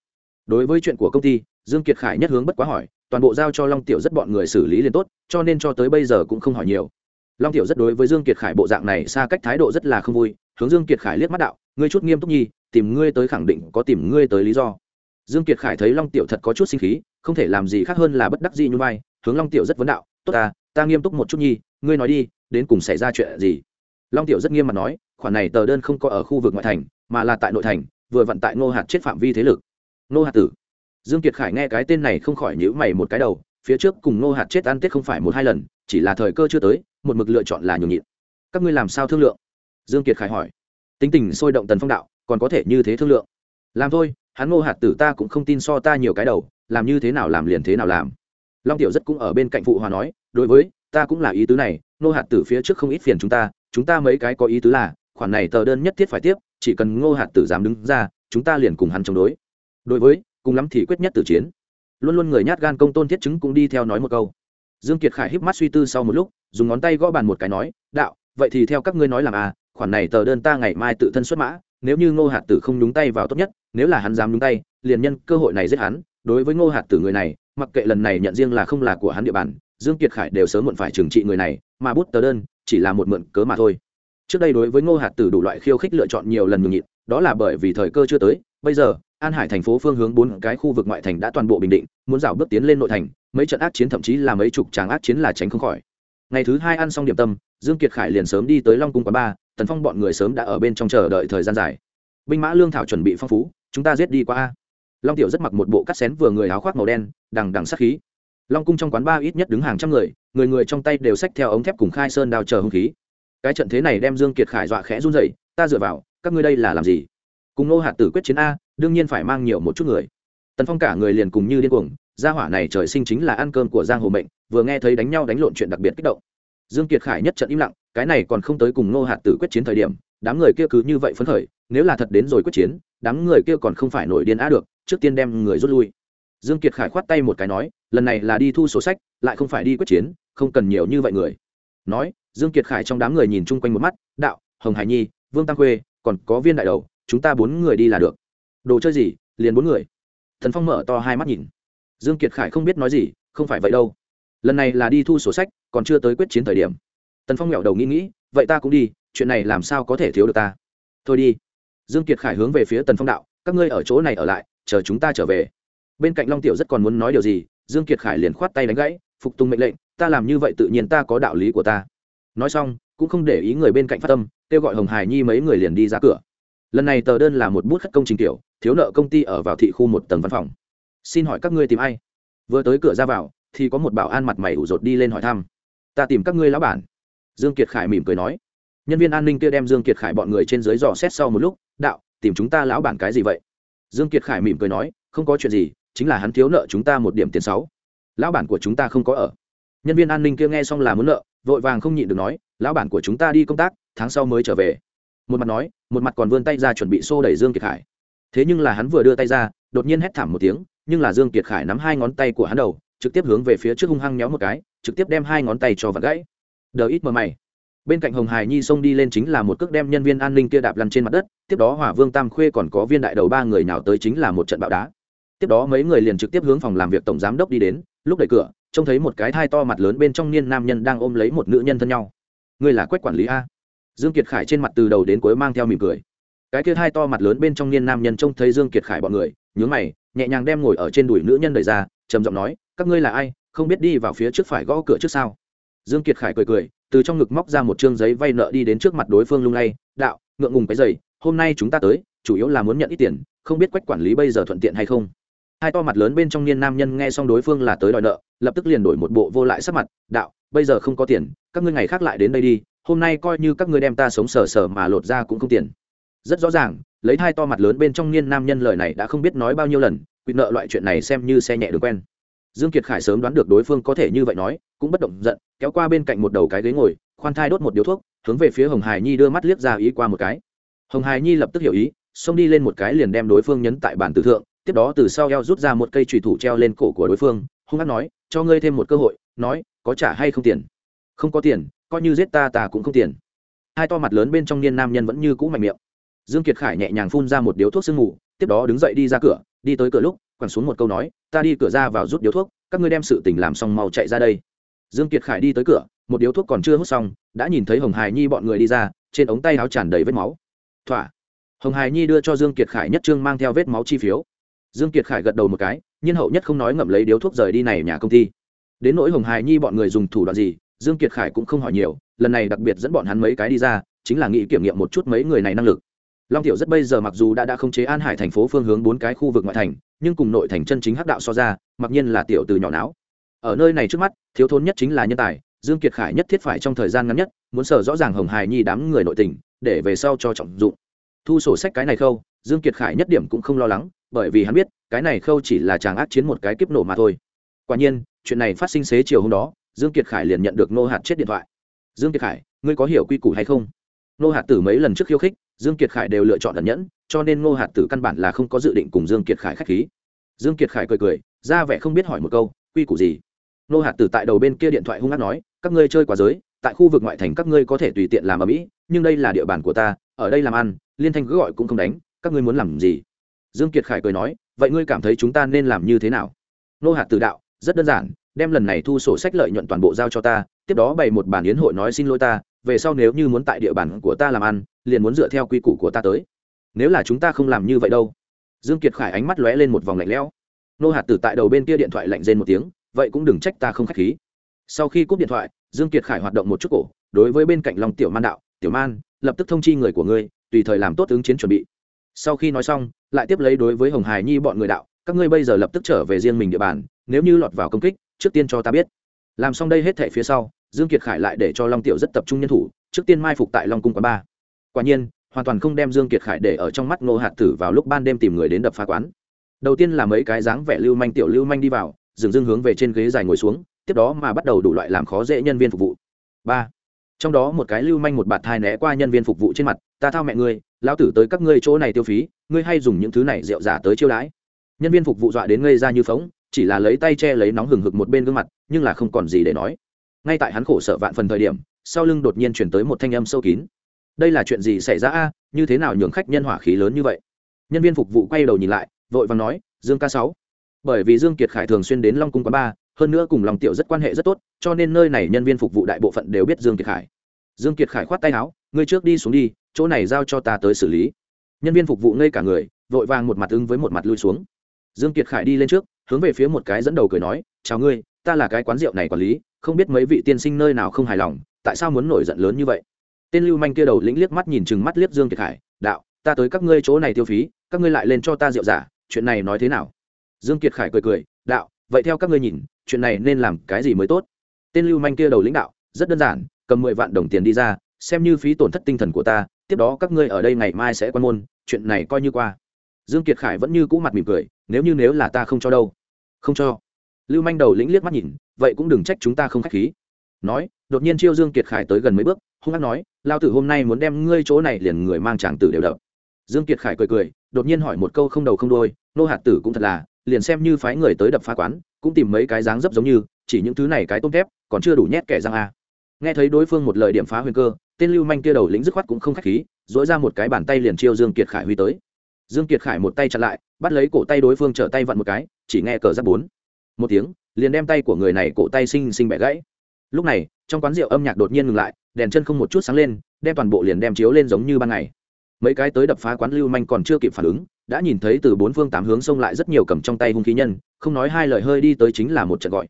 Đối với chuyện của công ty, dương kiệt khải nhất hướng bất quá hỏi, toàn bộ giao cho long tiểu rất bọn người xử lý liền tốt, cho nên cho tới bây giờ cũng không hỏi nhiều. Long tiểu rất đối với dương kiệt khải bộ dạng này xa cách thái độ rất là không vui, hướng dương kiệt khải liếc mắt đạo, ngươi chút nghiêm túc nhi, tìm ngươi tới khẳng định có tìm ngươi tới lý do. Dương kiệt khải thấy long tiểu thật có chút sinh khí, không thể làm gì khác hơn là bất đắc dĩ như vai, hướng long tiểu rất vấn đạo, tốt ta ta nghiêm túc một chút nhi ngươi nói đi, đến cùng xảy ra chuyện gì? Long tiểu rất nghiêm mặt nói, khoản này tờ đơn không có ở khu vực ngoại thành, mà là tại nội thành, vừa vận tại ngô hạt chết phạm vi thế lực. Ngô hạt tử. Dương kiệt khải nghe cái tên này không khỏi nhữ mày một cái đầu, phía trước cùng ngô hạt chết ăn tết không phải một hai lần, chỉ là thời cơ chưa tới, một mực lựa chọn là nhường nhịn. Các ngươi làm sao thương lượng? Dương kiệt khải hỏi. Tính tình sôi động tần phong đạo, còn có thể như thế thương lượng? Làm thôi, hắn ngô hạt tử ta cũng không tin so ta nhiều cái đầu, làm như thế nào làm liền thế nào làm. Long tiểu rất cũng ở bên cạnh phụ hòa nói, đối với ta cũng là ý tứ này, ngô hạt tử phía trước không ít phiền chúng ta chúng ta mấy cái có ý tứ là, khoản này tờ đơn nhất thiết phải tiếp, chỉ cần ngô hạt tử dám đứng ra, chúng ta liền cùng hắn chống đối. Đối với, cùng lắm thì quyết nhất tử chiến. Luôn luôn người nhát gan công tôn thiết chứng cũng đi theo nói một câu. Dương kiệt khải híp mắt suy tư sau một lúc, dùng ngón tay gõ bàn một cái nói, đạo, vậy thì theo các ngươi nói làm à khoản này tờ đơn ta ngày mai tự thân xuất mã, nếu như ngô hạt tử không đúng tay vào tốt nhất, nếu là hắn dám đúng tay, liền nhân cơ hội này giết hắn. Đối với ngô hạt tử người này, mặc kệ lần này nhận riêng là không là của hắn địa bàn dương kiệt khải đều sớm muộn phải trừng trị người này, mà bút tờ đơn chỉ là một mượn cớ mà thôi. Trước đây đối với ngô hạt tử đủ loại khiêu khích lựa chọn nhiều lần nhường nhịn, đó là bởi vì thời cơ chưa tới, bây giờ, an hải thành phố phương hướng bốn cái khu vực ngoại thành đã toàn bộ bình định, muốn rào bước tiến lên nội thành, mấy trận ác chiến thậm chí là mấy chục tràng ác chiến là tránh không khỏi. Ngày thứ hai ăn xong điểm tâm, dương kiệt khải liền sớm đi tới long cung quán ba, tần phong bọn người sớm đã ở bên trong chờ đợi thời gian dài. Binh mã lương thảo chuẩn bị phong phú, chúng ta giết đi qua long tiểu rất mặc một bộ cắt xén vừa người áo khoác màu đen, đằng đằng sát khí long cung trong quán ba ít nhất đứng hàng trăm người người người trong tay đều xách theo ống thép cùng khai sơn đao chờ hung khí. Cái trận thế này đem dương kiệt khải dọa khẽ run rẩy, ta dựa vào, các ngươi đây là làm gì? Cùng nô hạt tử quyết chiến a, đương nhiên phải mang nhiều một chút người. Tần phong cả người liền cùng như điên cuồng, gia hỏa này trời sinh chính là ăn cơm của giang hồ mệnh, vừa nghe thấy đánh nhau đánh lộn chuyện đặc biệt kích động. Dương kiệt khải nhất trận im lặng, cái này còn không tới cùng nô hạt tử quyết chiến thời điểm, đám người kia cứ như vậy phấn khởi, nếu là thật đến rồi quyết chiến, đám người kia còn không phải nổi điên á được, trước tiên đem người rút lui. Dương kiệt khải khoát tay một cái nói lần này là đi thu sổ sách, lại không phải đi quyết chiến, không cần nhiều như vậy người. Nói, dương kiệt khải trong đám người nhìn chung quanh một mắt, đạo, hồng hải nhi, vương tăng khuê, còn có viên đại đầu, chúng ta bốn người đi là được. Đồ chơi gì? Liền bốn người. Thần phong mở to hai mắt nhìn. Dương kiệt khải không biết nói gì, không phải vậy đâu. Lần này là đi thu sổ sách, còn chưa tới quyết chiến thời điểm. Tần phong nghẹo đầu nghĩ nghĩ, vậy ta cũng đi, chuyện này làm sao có thể thiếu được ta? Thôi đi. Dương kiệt khải hướng về phía tần phong đạo, các ngươi ở chỗ này ở lại, chờ chúng ta trở về. Bên cạnh long tiểu rất còn muốn nói điều gì dương kiệt khải liền khoát tay đánh gãy, phục tùng mệnh lệnh, ta làm như vậy tự nhiên ta có đạo lý của ta. Nói xong, cũng không để ý người bên cạnh phát tâm kêu gọi hồng hải nhi mấy người liền đi ra cửa. Lần này tờ đơn là một bút khất công trình tiểu, thiếu nợ công ty ở vào thị khu một tầng văn phòng. Xin hỏi các ngươi tìm ai? Vừa tới cửa ra vào, thì có một bảo an mặt mày ủ rột đi lên hỏi thăm. Ta tìm các ngươi lão bản. Dương kiệt khải mỉm cười nói. Nhân viên an ninh kia đem dương kiệt khải bọn người trên dưới dò xét sau một lúc, đạo, tìm chúng ta lão bản cái gì vậy? Dương kiệt khải mỉm cười nói, không có chuyện gì chính là hắn thiếu nợ chúng ta một điểm tiền sáu. Lão bản của chúng ta không có ở. Nhân viên an ninh kia nghe xong là muốn nợ, vội vàng không nhịn được nói, lão bản của chúng ta đi công tác, tháng sau mới trở về. Một mặt nói, một mặt còn vươn tay ra chuẩn bị xô đẩy dương kiệt khải. Thế nhưng là hắn vừa đưa tay ra, đột nhiên hét thảm một tiếng, nhưng là dương kiệt khải nắm hai ngón tay của hắn đầu, trực tiếp hướng về phía trước hung hăng nhéo một cái, trực tiếp đem hai ngón tay cho vặt gãy. Đờ ít mờ mày. Bên cạnh hồng hải nhi xông đi lên chính là một cước đem nhân viên an ninh kia đạp lăn trên mặt đất, tiếp đó hỏa vương tam khuê còn có viên đại đầu ba người nào tới chính là một trận bạo đá tiếp đó mấy người liền trực tiếp hướng phòng làm việc tổng giám đốc đi đến, lúc đẩy cửa, trông thấy một cái thai to mặt lớn bên trong niên nam nhân đang ôm lấy một nữ nhân thân nhau. Ngươi là quách quản lý a. Dương kiệt khải trên mặt từ đầu đến cuối mang theo mỉm cười. Cái kia thai to mặt lớn bên trong niên nam nhân trông thấy dương kiệt khải bọn người, nhướng mày, nhẹ nhàng đem ngồi ở trên đùi nữ nhân đẩy ra, trầm giọng nói, các ngươi là ai? Không biết đi vào phía trước phải gõ cửa trước sao? Dương kiệt khải cười cười, từ trong ngực móc ra một trương giấy vay nợ đi đến trước mặt đối phương lung lay, đạo, ngượng ngùng cái giày, hôm nay chúng ta tới, chủ yếu là muốn nhận ít tiền, không biết quách quản lý bây giờ thuận tiện hay không? Hai to mặt lớn bên trong niên nam nhân nghe xong đối phương là tới đòi nợ, lập tức liền đổi một bộ vô lại sắc mặt, đạo, bây giờ không có tiền, các ngươi ngày khác lại đến đây đi, hôm nay coi như các ngươi đem ta sống sờ sờ mà lột ra cũng không tiền. Rất rõ ràng, lấy hai to mặt lớn bên trong niên nam nhân lời này đã không biết nói bao nhiêu lần, quy nợ loại chuyện này xem như xe nhẹ được quen. Dương kiệt khải sớm đoán được đối phương có thể như vậy nói, cũng bất động giận, kéo qua bên cạnh một đầu cái ghế ngồi, khoan thai đốt một điếu thuốc, hướng về phía hồng hải nhi đưa mắt liếc ra ý qua một cái. Hồng hải nhi lập tức hiểu ý, xông đi lên một cái liền đem đối phương nhấn tại bàn tử thượng tiếp đó từ sau eo rút ra một cây trùy thủ treo lên cổ của đối phương, hung hát nói, cho ngươi thêm một cơ hội. Nói, có trả hay không tiền? Không có tiền, coi như giết ta ta cũng không tiền. Hai to mặt lớn bên trong niên nam nhân vẫn như cũ mạnh miệng. Dương kiệt khải nhẹ nhàng phun ra một điếu thuốc sương mù, tiếp đó đứng dậy đi ra cửa, đi tới cửa lúc, quẳng xuống một câu nói, ta đi cửa ra vào rút điếu thuốc, các ngươi đem sự tình làm xong mau chạy ra đây. Dương kiệt khải đi tới cửa, một điếu thuốc còn chưa hút xong, đã nhìn thấy hồng hải nhi bọn người đi ra, trên ống tay áo tràn đầy vết máu. Thỏa. Hồng hải nhi đưa cho dương kiệt khải nhất trương mang theo vết máu chi phiếu dương kiệt khải gật đầu một cái, nhiên hậu nhất không nói ngậm lấy điếu thuốc rời đi này nhà công ty. Đến nỗi hồng hải nhi bọn người dùng thủ đoạn gì, dương kiệt khải cũng không hỏi nhiều, lần này đặc biệt dẫn bọn hắn mấy cái đi ra, chính là nghĩ kiểm nghiệm một chút mấy người này năng lực. Long tiểu rất bây giờ mặc dù đã đã không chế an hải thành phố phương hướng bốn cái khu vực ngoại thành, nhưng cùng nội thành chân chính hắc đạo so ra, mặc nhiên là tiểu từ nhỏ não. Ở nơi này trước mắt, thiếu thốn nhất chính là nhân tài, dương kiệt khải nhất thiết phải trong thời gian ngắn nhất, muốn sở rõ ràng hồng hài nhi đám người nội tình, để về sau cho trọng dụng. Thu sổ sách cái này khâu dương kiệt khải nhất điểm cũng không lo lắng, bởi vì hắn biết, cái này khâu chỉ là chàng ác chiến một cái kiếp nổ mà thôi. Quả nhiên, chuyện này phát sinh xế chiều hôm đó, dương kiệt khải liền nhận được nô hạt chết điện thoại. Dương kiệt khải, ngươi có hiểu quy củ hay không? Nô hạt tử mấy lần trước khiêu khích, dương kiệt khải đều lựa chọn ẩn nhẫn, cho nên nô hạt tử căn bản là không có dự định cùng dương kiệt khải khách khí. Dương kiệt khải cười cười, ra vẻ không biết hỏi một câu, quy củ gì? Nô hạt tử tại đầu bên kia điện thoại hung hăng nói, các ngươi chơi quá giới, tại khu vực ngoại thành các ngươi có thể tùy tiện làm ở mỹ, nhưng đây là địa bàn của ta, ở đây làm ăn, liên thanh cứ gọi cũng không đánh các ngươi muốn làm gì? Dương kiệt khải cười nói, vậy ngươi cảm thấy chúng ta nên làm như thế nào? Nô hạt tử đạo, rất đơn giản, đem lần này thu sổ sách lợi nhuận toàn bộ giao cho ta, tiếp đó bày một bản yến hội nói xin lỗi ta, về sau nếu như muốn tại địa bàn của ta làm ăn, liền muốn dựa theo quy củ của ta tới. Nếu là chúng ta không làm như vậy đâu? Dương kiệt khải ánh mắt lóe lên một vòng lạnh lẽo. Nô hạt tử tại đầu bên kia điện thoại lạnh rên một tiếng, vậy cũng đừng trách ta không khách khí. Sau khi cúp điện thoại, dương kiệt khải hoạt động một chút cổ, đối với bên cạnh lòng tiểu man đạo, tiểu man, lập tức thông chi người của ngươi, tùy thời làm tốt ứng chiến chuẩn bị sau khi nói xong, lại tiếp lấy đối với hồng hải nhi bọn người đạo, các ngươi bây giờ lập tức trở về riêng mình địa bàn, nếu như lọt vào công kích, trước tiên cho ta biết. Làm xong đây hết thể phía sau, dương kiệt khải lại để cho long tiểu rất tập trung nhân thủ, trước tiên mai phục tại long cung quán ba. Quả nhiên, hoàn toàn không đem dương kiệt khải để ở trong mắt ngô hạt tử vào lúc ban đêm tìm người đến đập phá quán. Đầu tiên là mấy cái dáng vẻ lưu manh tiểu lưu manh đi vào, dừng Dương hướng về trên ghế dài ngồi xuống, tiếp đó mà bắt đầu đủ loại làm khó dễ nhân viên phục vụ. Ba. Trong đó một cái lưu manh một bạt thai né qua nhân viên phục vụ trên mặt, ta thao mẹ ngươi lão tử tới các ngươi chỗ này tiêu phí, ngươi hay dùng những thứ này rượu giả tới chiêu đãi. Nhân viên phục vụ dọa đến ngây ra như phóng, chỉ là lấy tay che lấy nóng hừng hực một bên gương mặt, nhưng là không còn gì để nói. Ngay tại hắn khổ sở vạn phần thời điểm, sau lưng đột nhiên chuyển tới một thanh âm sâu kín. Đây là chuyện gì xảy ra a? Như thế nào nhường khách nhân hỏa khí lớn như vậy? Nhân viên phục vụ quay đầu nhìn lại, vội vàng nói, dương ca sáu. Bởi vì dương kiệt khải thường xuyên đến long cung quán ba, hơn nữa cùng lòng tiểu rất quan hệ rất tốt, cho nên nơi này nhân viên phục vụ đại bộ phận đều biết dương kiệt khải. Dương kiệt khải khoát tay áo, ngươi trước đi xuống đi chỗ này giao cho ta tới xử lý. Nhân viên phục vụ ngây cả người, vội vàng một mặt ứng với một mặt lui xuống. Dương kiệt khải đi lên trước, hướng về phía một cái dẫn đầu cười nói, chào ngươi, ta là cái quán rượu này quản lý, không biết mấy vị tiên sinh nơi nào không hài lòng, tại sao muốn nổi giận lớn như vậy? Tên lưu manh kia đầu lĩnh liếc mắt nhìn chừng mắt liếc dương kiệt khải, đạo, ta tới các ngươi chỗ này tiêu phí, các ngươi lại lên cho ta rượu giả, chuyện này nói thế nào? Dương kiệt khải cười cười, đạo, vậy theo các ngươi nhìn, chuyện này nên làm cái gì mới tốt? Tên lưu manh kia đầu lĩnh đạo, rất đơn giản, cầm mười vạn đồng tiền đi ra, xem như phí tổn thất tinh thần của ta tiếp đó các ngươi ở đây ngày mai sẽ quan môn, chuyện này coi như qua. Dương kiệt khải vẫn như cũ mặt mỉm cười, nếu như nếu là ta không cho đâu. Không cho. Lưu manh đầu lĩnh liếc mắt nhìn, vậy cũng đừng trách chúng ta không khách khí. Nói, đột nhiên chiêu dương kiệt khải tới gần mấy bước, hung hăng nói, lao tử hôm nay muốn đem ngươi chỗ này liền người mang chàng tử đều đập. Dương kiệt khải cười cười, đột nhiên hỏi một câu không đầu không đôi nô hạt tử cũng thật là, liền xem như phái người tới đập phá quán, cũng tìm mấy cái dáng dấp giống như, chỉ những thứ này cái tôm thép, còn chưa đủ nhét kẻ răng a. Nghe thấy đối phương một lời điểm phá huyền cơ tên lưu manh kia đầu lĩnh dứt khoát cũng không khách khí, dỗi ra một cái bàn tay liền chiêu dương kiệt khải huy tới. Dương kiệt khải một tay chặn lại, bắt lấy cổ tay đối phương trở tay vặn một cái, chỉ nghe cờ giáp bốn. Một tiếng, liền đem tay của người này cổ tay sinh sinh bẻ gãy. Lúc này, trong quán rượu âm nhạc đột nhiên ngừng lại, đèn chân không một chút sáng lên, đem toàn bộ liền đem chiếu lên giống như ban ngày. Mấy cái tới đập phá quán lưu manh còn chưa kịp phản ứng, đã nhìn thấy từ bốn phương tám hướng xông lại rất nhiều cầm trong tay hung khí nhân, không nói hai lời hơi đi tới chính là một trận gọi.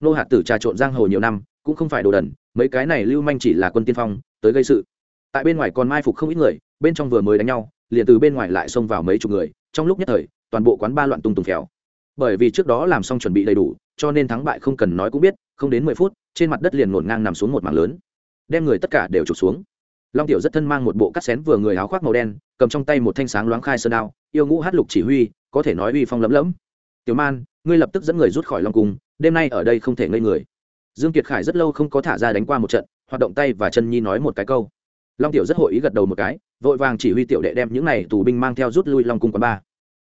Nô hạt tử trà trộn giang hồ nhiều năm cũng không phải đồ đần, mấy cái này lưu manh chỉ là quân tiên phong, tới gây sự. Tại bên ngoài còn mai phục không ít người, bên trong vừa mới đánh nhau, liền từ bên ngoài lại xông vào mấy chục người, trong lúc nhất thời, toàn bộ quán ba loạn tung tùng khéo. bởi vì trước đó làm xong chuẩn bị đầy đủ, cho nên thắng bại không cần nói cũng biết, không đến mười phút, trên mặt đất liền ngổn ngang nằm xuống một mảng lớn. Đem người tất cả đều trục xuống. Long tiểu rất thân mang một bộ cắt xén vừa người áo khoác màu đen, cầm trong tay một thanh sáng loáng khai sơn đao, yêu ngũ hát lục chỉ huy, có thể nói uy phong lấm lẫm. Tiểu man, ngươi lập tức dẫn người rút khỏi long cung, đêm nay ở đây không thể ngây người dương kiệt khải rất lâu không có thả ra đánh qua một trận, hoạt động tay và chân nhi nói một cái câu. Long tiểu rất hội ý gật đầu một cái, vội vàng chỉ huy tiểu đệ đem những này tù binh mang theo rút lui long cung quán ba.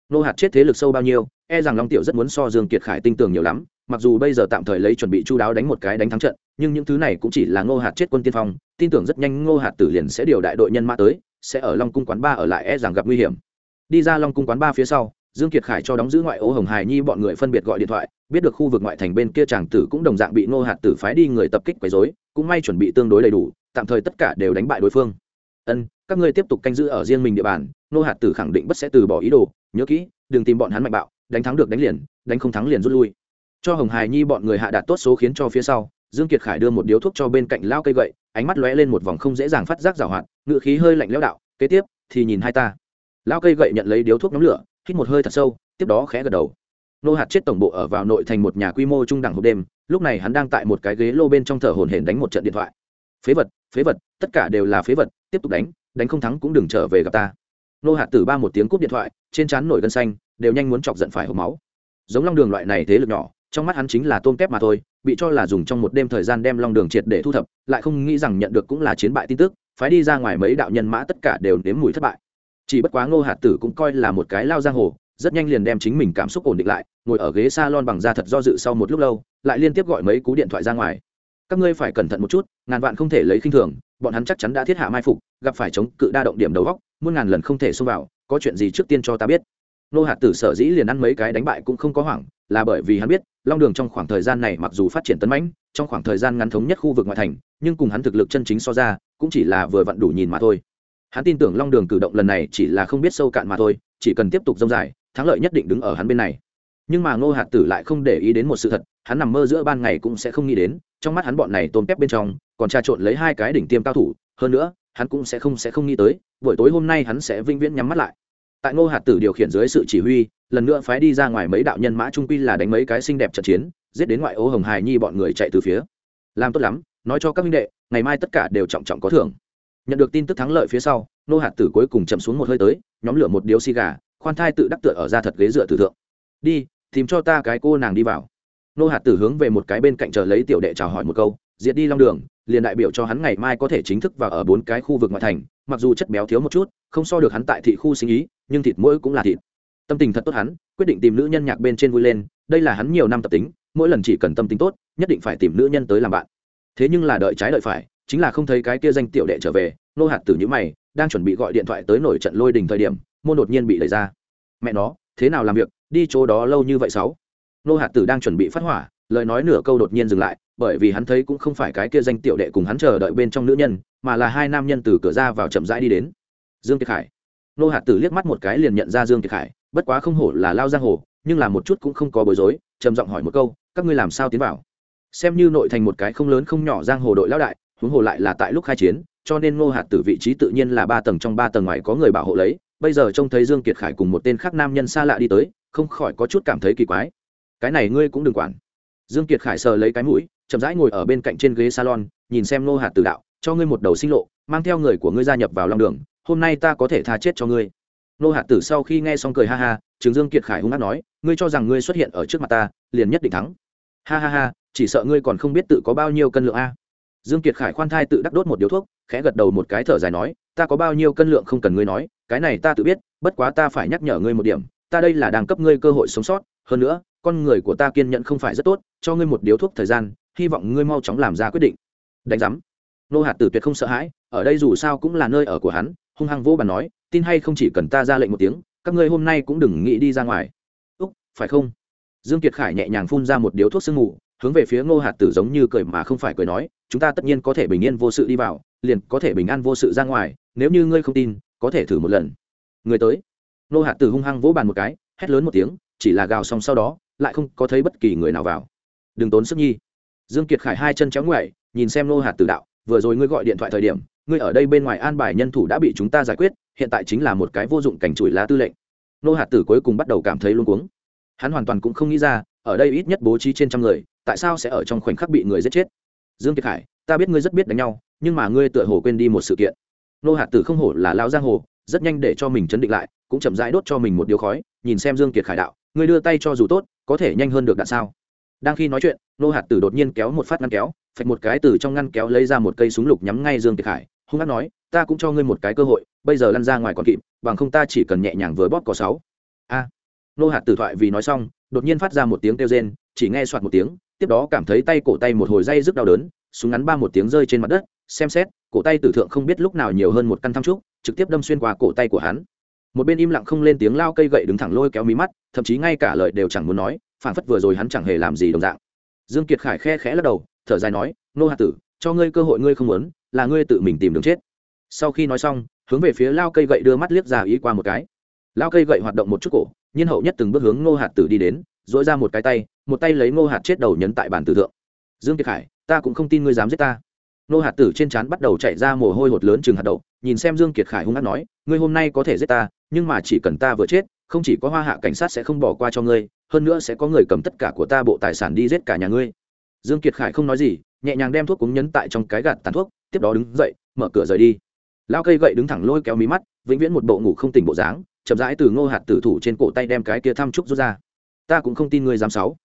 Nô hạt chết thế lực sâu bao nhiêu e rằng long tiểu rất muốn so dương kiệt khải tinh tường nhiều lắm, mặc dù bây giờ tạm thời lấy chuẩn bị chu đáo đánh một cái đánh thắng trận, nhưng những thứ này cũng chỉ là ngô hạt chết quân tiên phong, tin tưởng rất nhanh ngô hạt tử liền sẽ điều đại đội nhân mã tới, sẽ ở long cung quán ba ở lại e rằng gặp nguy hiểm. Đi ra long cung quán ba phía sau dương kiệt khải cho đóng giữ ngoại ô hồng hải nhi bọn người phân biệt gọi điện thoại, biết được khu vực ngoại thành bên kia chàng tử cũng đồng dạng bị ngô hạt tử phái đi người tập kích quấy rối, cũng may chuẩn bị tương đối đầy đủ, tạm thời tất cả đều đánh bại đối phương. Ân, các ngươi tiếp tục canh giữ ở riêng mình địa bàn nô hạt tử khẳng định bất sẽ từ bỏ ý đồ, nhớ kỹ, đừng tìm bọn hắn mạnh bạo, đánh thắng được đánh liền, đánh không thắng liền rút lui. Cho hồng Hải nhi bọn người hạ đạt tốt số khiến cho phía sau, dương kiệt khải đưa một điếu thuốc cho bên cạnh lao cây gậy, ánh mắt lóe lên một vòng không dễ dàng phát giác giảo hoạt ngự khí hơi lạnh lẽo đạo, kế tiếp thì nhìn hai ta. Lao cây gậy nhận lấy điếu thuốc nhóm lửa hít một hơi thật sâu, tiếp đó khẽ gật đầu. Nô hạt chết tổng bộ ở vào nội thành một nhà quy mô trung đẳng hộp đêm, lúc này hắn đang tại một cái ghế lô bên trong thở hổn hển đánh một trận điện thoại. Phế vật phế vật, tất cả đều là phế vật, tiếp tục đánh đánh không thắng cũng đừng trở về gặp ta. Nô hạt tử ba một tiếng cúp điện thoại, trên trán nổi gân xanh, đều nhanh muốn chọc giận phải hộp máu. Giống long đường loại này thế lực nhỏ, trong mắt hắn chính là tôm kép mà thôi, bị cho là dùng trong một đêm thời gian đem long đường triệt để thu thập, lại không nghĩ rằng nhận được cũng là chiến bại tin tức, phái đi ra ngoài mấy đạo nhân mã tất cả đều nếm mùi thất bại chỉ bất quá ngô hạt tử cũng coi là một cái lao giang hồ, rất nhanh liền đem chính mình cảm xúc ổn định lại, ngồi ở ghế s a lon bằng da thật do dự sau một lúc lâu, lại liên tiếp gọi mấy cú điện thoại ra ngoài. Các ngươi phải cẩn thận một chút, ngàn vạn không thể lấy khinh thường, bọn hắn chắc chắn đã thiết hạ mai phục, gặp phải chống cự đa động điểm đầu góc muôn ngàn lần không thể xông vào, có chuyện gì trước tiên cho ta biết. Nô hạt tử sở dĩ liền ăn mấy cái đánh bại cũng không có hoảng, là bởi vì hắn biết, long đường trong khoảng thời gian này mặc dù phát triển tấn mãnh, trong khoảng thời gian ngắn thống nhất khu vực ngoại thành, nhưng cùng hắn thực lực chân chính so ra, cũng chỉ là vừa vặn đủ nhìn mà thôi hắn tin tưởng long đường cử động lần này chỉ là không biết sâu cạn mà thôi, chỉ cần tiếp tục dông dài, thắng lợi nhất định đứng ở hắn bên này. Nhưng mà ngô hạt tử lại không để ý đến một sự thật, hắn nằm mơ giữa ban ngày cũng sẽ không nghĩ đến, trong mắt hắn bọn này tôm tép bên trong, còn trà trộn lấy hai cái đỉnh tiêm cao thủ, hơn nữa, hắn cũng sẽ không sẽ không nghĩ tới, buổi tối hôm nay hắn sẽ vinh viễn nhắm mắt lại. Tại ngô hạt tử điều khiển dưới sự chỉ huy, lần nữa phái đi ra ngoài mấy đạo nhân mã trung quy là đánh mấy cái xinh đẹp trận chiến, giết đến ngoại ô hồng hài nhi bọn người chạy từ phía. Làm tốt lắm, nói cho các minh đệ, ngày mai tất cả đều trọng trọng có thưởng nhận được tin tức thắng lợi phía sau, nô hạt tử cuối cùng chậm xuống một hơi tới, nhóm lửa một điếu xì gà, khoan thai tự đắc tựa ở ra thật ghế dựa tử thượng. Đi, tìm cho ta cái cô nàng đi vào. Nô hạt tử hướng về một cái bên cạnh chờ lấy tiểu đệ chào hỏi một câu, diệt đi long đường, liền đại biểu cho hắn ngày mai có thể chính thức vào ở bốn cái khu vực ngoại thành, mặc dù chất béo thiếu một chút, không so được hắn tại thị khu sinh ý, nhưng thịt mỗi cũng là thịt. Tâm tình thật tốt hắn, quyết định tìm nữ nhân nhạc bên trên vui lên, đây là hắn nhiều năm tập tính, mỗi lần chỉ cần tâm tính tốt, nhất định phải tìm nữ nhân tới làm bạn. Thế nhưng là đợi trái đợi phải chính là không thấy cái kia danh tiểu đệ trở về, nô hạt tử nhữ mày, đang chuẩn bị gọi điện thoại tới nổi trận lôi đình thời điểm, môn đột nhiên bị đẩy ra. Mẹ nó, thế nào làm việc? Đi chỗ đó lâu như vậy sáu? Nô hạt tử đang chuẩn bị phát hỏa, lời nói nửa câu đột nhiên dừng lại, bởi vì hắn thấy cũng không phải cái kia danh tiểu đệ cùng hắn chờ đợi bên trong nữ nhân, mà là hai nam nhân từ cửa ra vào chậm rãi đi đến. Dương kiệt khải. Nô hạt tử liếc mắt một cái liền nhận ra dương kiệt khải, bất quá không hổ là lao giang hồ, nhưng là một chút cũng không có bối rối, trầm giọng hỏi một câu, các ngươi làm sao tiến vào? Xem như nội thành một cái không lớn không nhỏ giang hồ đội lão đại huống hồ lại là tại lúc khai chiến, cho nên ngô hạt tử vị trí tự nhiên là ba tầng trong ba tầng ngoài có người bảo hộ lấy, bây giờ trông thấy dương kiệt khải cùng một tên khác nam nhân xa lạ đi tới, không khỏi có chút cảm thấy kỳ quái. Cái này ngươi cũng đừng quản. Dương kiệt khải sờ lấy cái mũi, chậm rãi ngồi ở bên cạnh trên ghế salon, nhìn xem ngô hạt tử đạo, cho ngươi một đầu sinh lộ, mang theo người của ngươi gia nhập vào long đường, hôm nay ta có thể tha chết cho ngươi. Nô hạt tử sau khi nghe xong cười ha ha, trường dương kiệt khải hung hát nói, ngươi cho rằng ngươi xuất hiện ở trước mặt ta, liền nhất định thắng. Ha ha ha, chỉ sợ ngươi còn không biết tự có bao nhiêu cân lượng a dương kiệt khải khoan thai tự đắc đốt một điếu thuốc, khẽ gật đầu một cái thở dài nói, ta có bao nhiêu cân lượng không cần ngươi nói, cái này ta tự biết, bất quá ta phải nhắc nhở ngươi một điểm, ta đây là đang cấp ngươi cơ hội sống sót, hơn nữa, con người của ta kiên nhẫn không phải rất tốt, cho ngươi một điếu thuốc thời gian, hy vọng ngươi mau chóng làm ra quyết định. Đánh giám. Nô hạt tử tuyệt không sợ hãi, ở đây dù sao cũng là nơi ở của hắn, hung hăng vỗ bàn nói, tin hay không chỉ cần ta ra lệnh một tiếng, các ngươi hôm nay cũng đừng nghĩ đi ra ngoài. Úc, phải không? Dương kiệt khải nhẹ nhàng phun ra một điếu thuốc sương mù hướng về phía ngô hạt tử giống như cười mà không phải cười nói, chúng ta tất nhiên có thể bình yên vô sự đi vào, liền có thể bình an vô sự ra ngoài, nếu như ngươi không tin, có thể thử một lần. Người tới. Ngô hạt tử hung hăng vỗ bàn một cái, hét lớn một tiếng, chỉ là gào xong sau đó, lại không có thấy bất kỳ người nào vào. Đừng tốn sức nhi. Dương kiệt khải hai chân chéo ngoại nhìn xem ngô hạt tử đạo, vừa rồi ngươi gọi điện thoại thời điểm, ngươi ở đây bên ngoài an bài nhân thủ đã bị chúng ta giải quyết, hiện tại chính là một cái vô dụng cảnh chùi lá tư lệnh. Nô hạt tử cuối cùng bắt đầu cảm thấy luống cuống. Hắn hoàn toàn cũng không nghĩ ra, ở đây ít nhất bố trí trên trăm người tại sao sẽ ở trong khoảnh khắc bị người giết chết? Dương kiệt khải, ta biết ngươi rất biết đánh nhau, nhưng mà ngươi tựa hồ quên đi một sự kiện. Nô hạt tử không hổ là lao giang hồ, rất nhanh để cho mình chấn định lại, cũng chậm rãi đốt cho mình một điếu khói, nhìn xem dương kiệt khải đạo, ngươi đưa tay cho dù tốt, có thể nhanh hơn được đạn sao? Đang khi nói chuyện, nô hạt tử đột nhiên kéo một phát ngăn kéo, phạch một cái từ trong ngăn kéo lấy ra một cây súng lục nhắm ngay dương kiệt khải, hung hát nói, ta cũng cho ngươi một cái cơ hội, bây giờ lăn ra ngoài còn kịp, bằng không ta chỉ cần nhẹ nhàng với bóp cỏ sáu. A. Nô hạt tử thoại vì nói xong, đột nhiên phát ra một tiếng kêu rên chỉ nghe soạt một tiếng, tiếp đó cảm thấy tay cổ tay một hồi dây rất đau đớn, súng ngắn ba một tiếng rơi trên mặt đất, xem xét, cổ tay tử thượng không biết lúc nào nhiều hơn một căn thăm trúc, trực tiếp đâm xuyên qua cổ tay của hắn. Một bên im lặng không lên tiếng lao cây gậy đứng thẳng lôi kéo mí mắt, thậm chí ngay cả lời đều chẳng muốn nói, phản phất vừa rồi hắn chẳng hề làm gì đồng dạng. Dương kiệt khải khe khẽ lắc đầu, thở dài nói, nô hạt tử, cho ngươi cơ hội ngươi không muốn, là ngươi tự mình tìm đường chết. Sau khi nói xong, hướng về phía lao cây gậy đưa mắt liếc ra ý qua một cái. Lao cây gậy hoạt động một chút cổ, nhiên hậu nhất từng bước hướng ngô hạt tử đi đến dỗi ra một cái tay, một tay lấy ngô hạt chết đầu nhấn tại bàn tử thượng. Dương kiệt khải, ta cũng không tin ngươi dám giết ta. Ngô hạt tử trên trán bắt đầu chạy ra mồ hôi hột lớn chừng hạt đậu, nhìn xem dương kiệt khải hung hát nói, ngươi hôm nay có thể giết ta, nhưng mà chỉ cần ta vừa chết, không chỉ có hoa hạ cảnh sát sẽ không bỏ qua cho ngươi, hơn nữa sẽ có người cầm tất cả của ta bộ tài sản đi giết cả nhà ngươi. Dương kiệt khải không nói gì, nhẹ nhàng đem thuốc cúng nhấn tại trong cái gạt tàn thuốc, tiếp đó đứng dậy, mở cửa rời đi. Lao cây gậy đứng thẳng lôi kéo mí mắt, vĩnh viễn một bộ ngủ không tỉnh bộ dáng, chậm rãi từ ngô hạt tử thủ trên cổ tay đem cái kia thăm trúc rút ra ta cũng không tin ngươi dám sáu.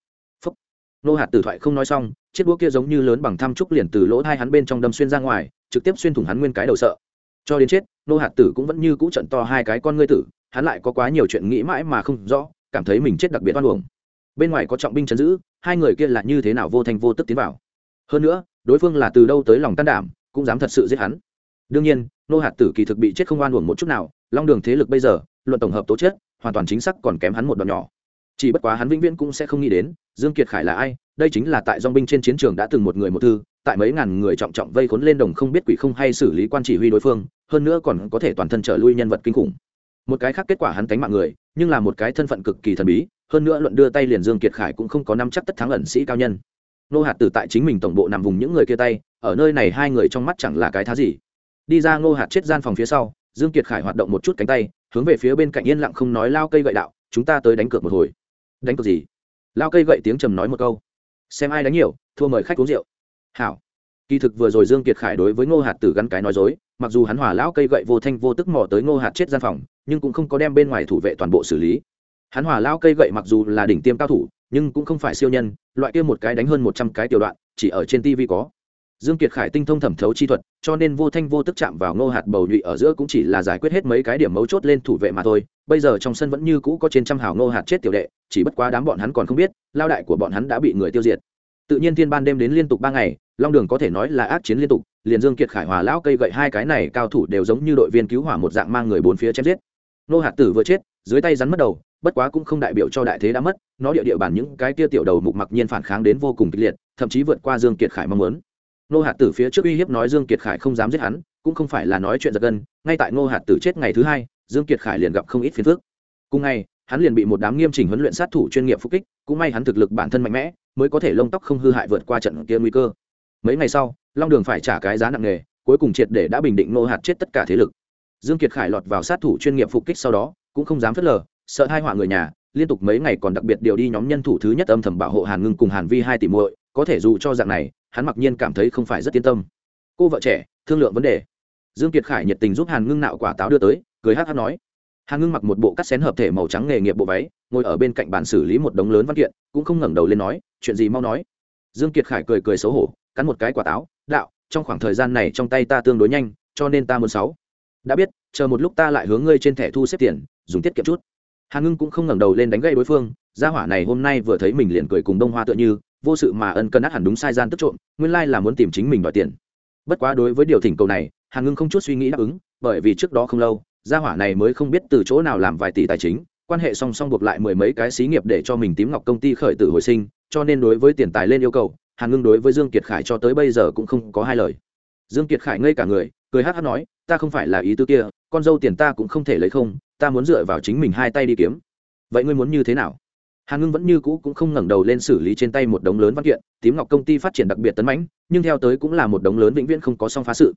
Phúc. Nô hạt tử thoại không nói xong, chiếc búa kia giống như lớn bằng thăm trúc liền từ lỗ hai hắn bên trong đâm xuyên ra ngoài, trực tiếp xuyên thủng hắn nguyên cái đầu sợ. Cho đến chết, nô hạt tử cũng vẫn như cũ trận to hai cái con ngươi tử, hắn lại có quá nhiều chuyện nghĩ mãi mà không rõ, cảm thấy mình chết đặc biệt oan uổng. Bên ngoài có trọng binh chấn giữ, hai người kia là như thế nào vô thành vô tức tiến vào. Hơn nữa, đối phương là từ đâu tới lòng can đảm, cũng dám thật sự giết hắn. Đương nhiên, nô hạt tử kỳ thực bị chết không oan uổng một chút nào, long đường thế lực bây giờ, luận tổng hợp tố chất, hoàn toàn chính xác còn kém hắn một đoạn nhỏ chỉ bất quá hắn vĩnh viễn cũng sẽ không nghĩ đến, dương kiệt khải là ai, đây chính là tại dong binh trên chiến trường đã từng một người một thư, tại mấy ngàn người trọng trọng vây khốn lên đồng không biết quỷ không hay xử lý quan chỉ huy đối phương, hơn nữa còn có thể toàn thân trở lui nhân vật kinh khủng. Một cái khác kết quả hắn tánh mạng người, nhưng là một cái thân phận cực kỳ thần bí, hơn nữa luận đưa tay liền dương kiệt khải cũng không có năm chắc tất thắng ẩn sĩ cao nhân. Nô hạt tử tại chính mình tổng bộ nằm vùng những người kia tay, ở nơi này hai người trong mắt chẳng là cái thá gì. Đi ra ngô hạt chết gian phòng phía sau, dương kiệt khải hoạt động một chút cánh tay, hướng về phía bên cạnh yên lặng không nói lao cây gậy đạo, chúng ta tới đánh cược một hồi đánh cược gì? Lao cây gậy tiếng trầm nói một câu. Xem ai đánh nhiều, thua mời khách uống rượu. Hảo. Kỳ thực vừa rồi dương kiệt khải đối với ngô hạt tử gắn cái nói dối, mặc dù hắn hỏa lão cây gậy vô thanh vô tức mò tới ngô hạt chết gian phòng, nhưng cũng không có đem bên ngoài thủ vệ toàn bộ xử lý. Hắn hỏa lão cây gậy mặc dù là đỉnh tiêm cao thủ, nhưng cũng không phải siêu nhân, loại kia một cái đánh hơn một trăm cái tiểu đoạn, chỉ ở trên tv có dương kiệt khải tinh thông thẩm thấu chi thuật, cho nên vô thanh vô tức chạm vào ngô hạt bầu nhụy ở giữa cũng chỉ là giải quyết hết mấy cái điểm mấu chốt lên thủ vệ mà thôi. Bây giờ trong sân vẫn như cũ có trên trăm hào ngô hạt chết tiểu đệ, chỉ bất quá đám bọn hắn còn không biết, lao đại của bọn hắn đã bị người tiêu diệt. Tự nhiên thiên ban đêm đến liên tục ba ngày, long đường có thể nói là ác chiến liên tục, liền dương kiệt khải hòa lão cây gậy hai cái này cao thủ đều giống như đội viên cứu hỏa một dạng mang người bốn phía chém giết. Nô hạt tử vừa chết, dưới tay rắn mất đầu, bất quá cũng không đại biểu cho đại thế đã mất, nó địa địa bàn những cái kia tiểu đầu mục mặc nhiên phản kháng đến vô cùng kịch liệt, thậm chí vượt qua dương kiệt khải mong muốn nô hạt tử phía trước uy hiếp nói dương kiệt khải không dám giết hắn, cũng không phải là nói chuyện giật gân, ngay tại nô hạt tử chết ngày thứ hai, dương kiệt khải liền gặp không ít phiền phức. Cùng ngày, hắn liền bị một đám nghiêm chỉnh huấn luyện sát thủ chuyên nghiệp phục kích, cũng may hắn thực lực bản thân mạnh mẽ, mới có thể lông tóc không hư hại vượt qua trận kia nguy cơ. Mấy ngày sau, long đường phải trả cái giá nặng nề, cuối cùng triệt để đã bình định nô hạt chết tất cả thế lực. Dương kiệt khải lọt vào sát thủ chuyên nghiệp phục kích sau đó, cũng không dám phớt lờ, sợ hai họa người nhà, liên tục mấy ngày còn đặc biệt điều đi nhóm nhân thủ thứ nhất âm thầm bảo hộ hàn ngưng cùng hàn vi hai tỷ muội, có thể dù cho dạng này hắn mặc nhiên cảm thấy không phải rất yên tâm. Cô vợ trẻ, thương lượng vấn đề. Dương kiệt khải nhiệt tình giúp hàn ngưng nạo quả táo đưa tới, cười hát hát nói. Hàn ngưng mặc một bộ cắt xén hợp thể màu trắng nghề nghiệp bộ váy, ngồi ở bên cạnh bàn xử lý một đống lớn văn kiện, cũng không ngẩng đầu lên nói, chuyện gì mau nói? Dương kiệt khải cười cười xấu hổ, cắn một cái quả táo, đạo, trong khoảng thời gian này trong tay ta tương đối nhanh, cho nên ta muốn sáu. Đã biết, chờ một lúc ta lại hướng ngươi trên thẻ thu xếp tiền, dùng tiết kiệm chút. Hàn ngưng cũng không ngẩng đầu lên đánh gây đối phương, gia hỏa này hôm nay vừa thấy mình liền cười cùng đông hoa tựa như vô sự mà ân cân ác hẳn đúng sai gian tức trộm, nguyên lai là muốn tìm chính mình đòi tiền. Bất quá đối với điều thỉnh cầu này, hàn ngưng không chút suy nghĩ đáp ứng, bởi vì trước đó không lâu, gia hỏa này mới không biết từ chỗ nào làm vài tỷ tài chính, quan hệ song song buộc lại mười mấy cái xí nghiệp để cho mình tím ngọc công ty khởi tử hồi sinh, cho nên đối với tiền tài lên yêu cầu, hàn ngưng đối với dương kiệt khải cho tới bây giờ cũng không có hai lời. Dương kiệt khải ngây cả người, cười hát hát nói, ta không phải là ý tư kia, con dâu tiền ta cũng không thể lấy không, ta muốn dựa vào chính mình hai tay đi kiếm. Vậy ngươi muốn như thế nào? Hàn ngưng vẫn như cũ cũng không ngẩng đầu lên xử lý trên tay một đống lớn văn kiện, tím ngọc công ty phát triển đặc biệt tấn mãnh, nhưng theo tới cũng là một đống lớn vĩnh viễn không có song phá sự.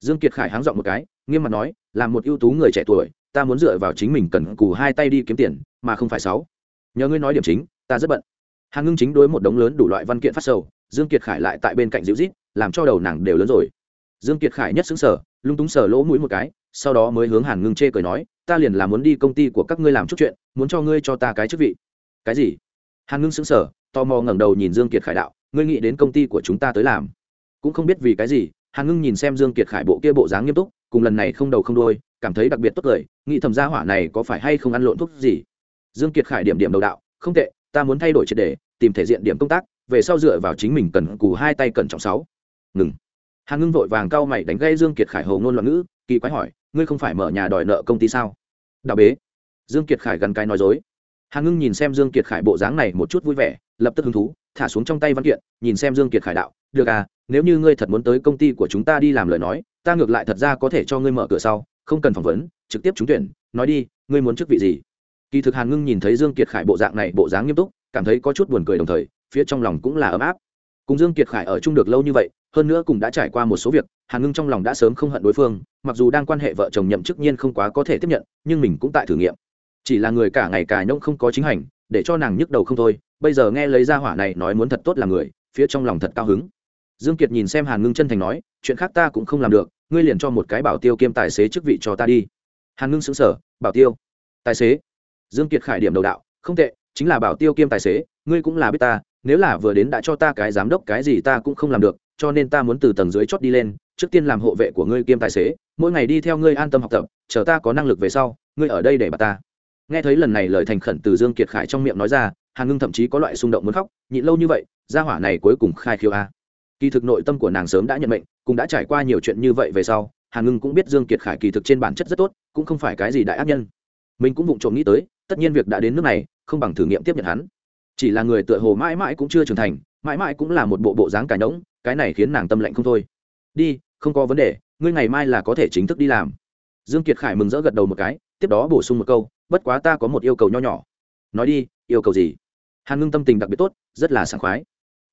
Dương kiệt khải háng dọn một cái, nghiêm mặt nói, là một ưu tú người trẻ tuổi, ta muốn dựa vào chính mình cần cù hai tay đi kiếm tiền, mà không phải sáu. Nhờ ngươi nói điểm chính, ta rất bận. Hàn ngưng chính đối một đống lớn đủ loại văn kiện phát sầu, dương kiệt khải lại tại bên cạnh dịu rít làm cho đầu nàng đều lớn rồi. Dương kiệt khải nhất xứng sở lung túng sờ lỗ mũi một cái, sau đó mới hướng hàn ngưng chê cười nói, ta liền là muốn đi công ty của các ngươi làm chút chuyện, muốn cho ngươi cho ta cái chức vị cái gì? Hàn ngưng sững sờ, tò mò ngẩng đầu nhìn dương kiệt khải đạo ngươi nghĩ đến công ty của chúng ta tới làm. Cũng không biết vì cái gì hàn ngưng nhìn xem dương kiệt khải bộ kia bộ dáng nghiêm túc cùng lần này không đầu không đôi cảm thấy đặc biệt tốt cười nghĩ thầm gia hỏa này có phải hay không ăn lộn thuốc gì. Dương kiệt khải điểm điểm đầu đạo không tệ ta muốn thay đổi triệt đề tìm thể diện điểm công tác về sau dựa vào chính mình cần cù hai tay cẩn trọng sáu. Ngừng. Hàn ngưng vội vàng cau mày đánh gây dương kiệt khải hầu ngôn loạn ngữ kỳ quái hỏi ngươi không phải mở nhà đòi nợ công ty sao? Đạo bế. Dương kiệt khải gần cái nói dối hàn ngưng nhìn xem dương kiệt khải bộ dáng này một chút vui vẻ, lập tức hứng thú, thả xuống trong tay văn kiện, nhìn xem dương kiệt khải đạo, được à nếu như ngươi thật muốn tới công ty của chúng ta đi làm lời nói, ta ngược lại thật ra có thể cho ngươi mở cửa sau, không cần phỏng vấn, trực tiếp trúng tuyển, nói đi, ngươi muốn chức vị gì? Kỳ thực hàn ngưng nhìn thấy dương kiệt khải bộ dạng này bộ dáng nghiêm túc, cảm thấy có chút buồn cười đồng thời, phía trong lòng cũng là ấm áp. Cùng dương kiệt khải ở chung được lâu như vậy, hơn nữa cũng đã trải qua một số việc hàn ngưng trong lòng đã sớm không hận đối phương, mặc dù đang quan hệ vợ chồng nhậm chức nhiên không quá có thể tiếp nhận, nhưng mình cũng tại thử nghiệm chỉ là người cả ngày cả nhông không có chính hành, để cho nàng nhức đầu không thôi, bây giờ nghe lấy ra hỏa này nói muốn thật tốt là người, phía trong lòng thật cao hứng. Dương kiệt nhìn xem hàn ngưng chân thành nói, chuyện khác ta cũng không làm được, ngươi liền cho một cái bảo tiêu kiêm tài xế chức vị cho ta đi. Hàn ngưng sững sờ, bảo tiêu, tài xế. Dương kiệt khải điểm đầu đạo, không tệ, chính là bảo tiêu kiêm tài xế, ngươi cũng là biết ta, nếu là vừa đến đã cho ta cái giám đốc cái gì ta cũng không làm được, cho nên ta muốn từ tầng dưới chót đi lên, trước tiên làm hộ vệ của ngươi kiêm tài xế, mỗi ngày đi theo ngươi an tâm học tập, chờ ta có năng lực về sau, ngươi ở đây để bà ta nghe thấy lần này lời thành khẩn từ dương kiệt khải trong miệng nói ra hàn ngưng thậm chí có loại xung động muốn khóc, nhịn lâu như vậy, gia hỏa này cuối cùng khai khiêu a. Kỳ thực nội tâm của nàng sớm đã nhận mệnh, cũng đã trải qua nhiều chuyện như vậy về sau hàn ngưng cũng biết dương kiệt khải kỳ thực trên bản chất rất tốt, cũng không phải cái gì đại ác nhân. Mình cũng vụng trộm nghĩ tới, tất nhiên việc đã đến nước này, không bằng thử nghiệm tiếp nhận hắn. Chỉ là người tựa hồ mãi mãi cũng chưa trưởng thành, mãi mãi cũng là một bộ bộ dáng cải nỗng cái này khiến nàng tâm lạnh không thôi. Đi, không có vấn đề, ngươi ngày mai là có thể chính thức đi làm. Dương kiệt khải mừng rỡ gật đầu một cái, tiếp đó bổ sung một câu bất quá ta có một yêu cầu nho nhỏ. Nói đi, yêu cầu gì? Hàn ngưng tâm tình đặc biệt tốt, rất là sảng khoái.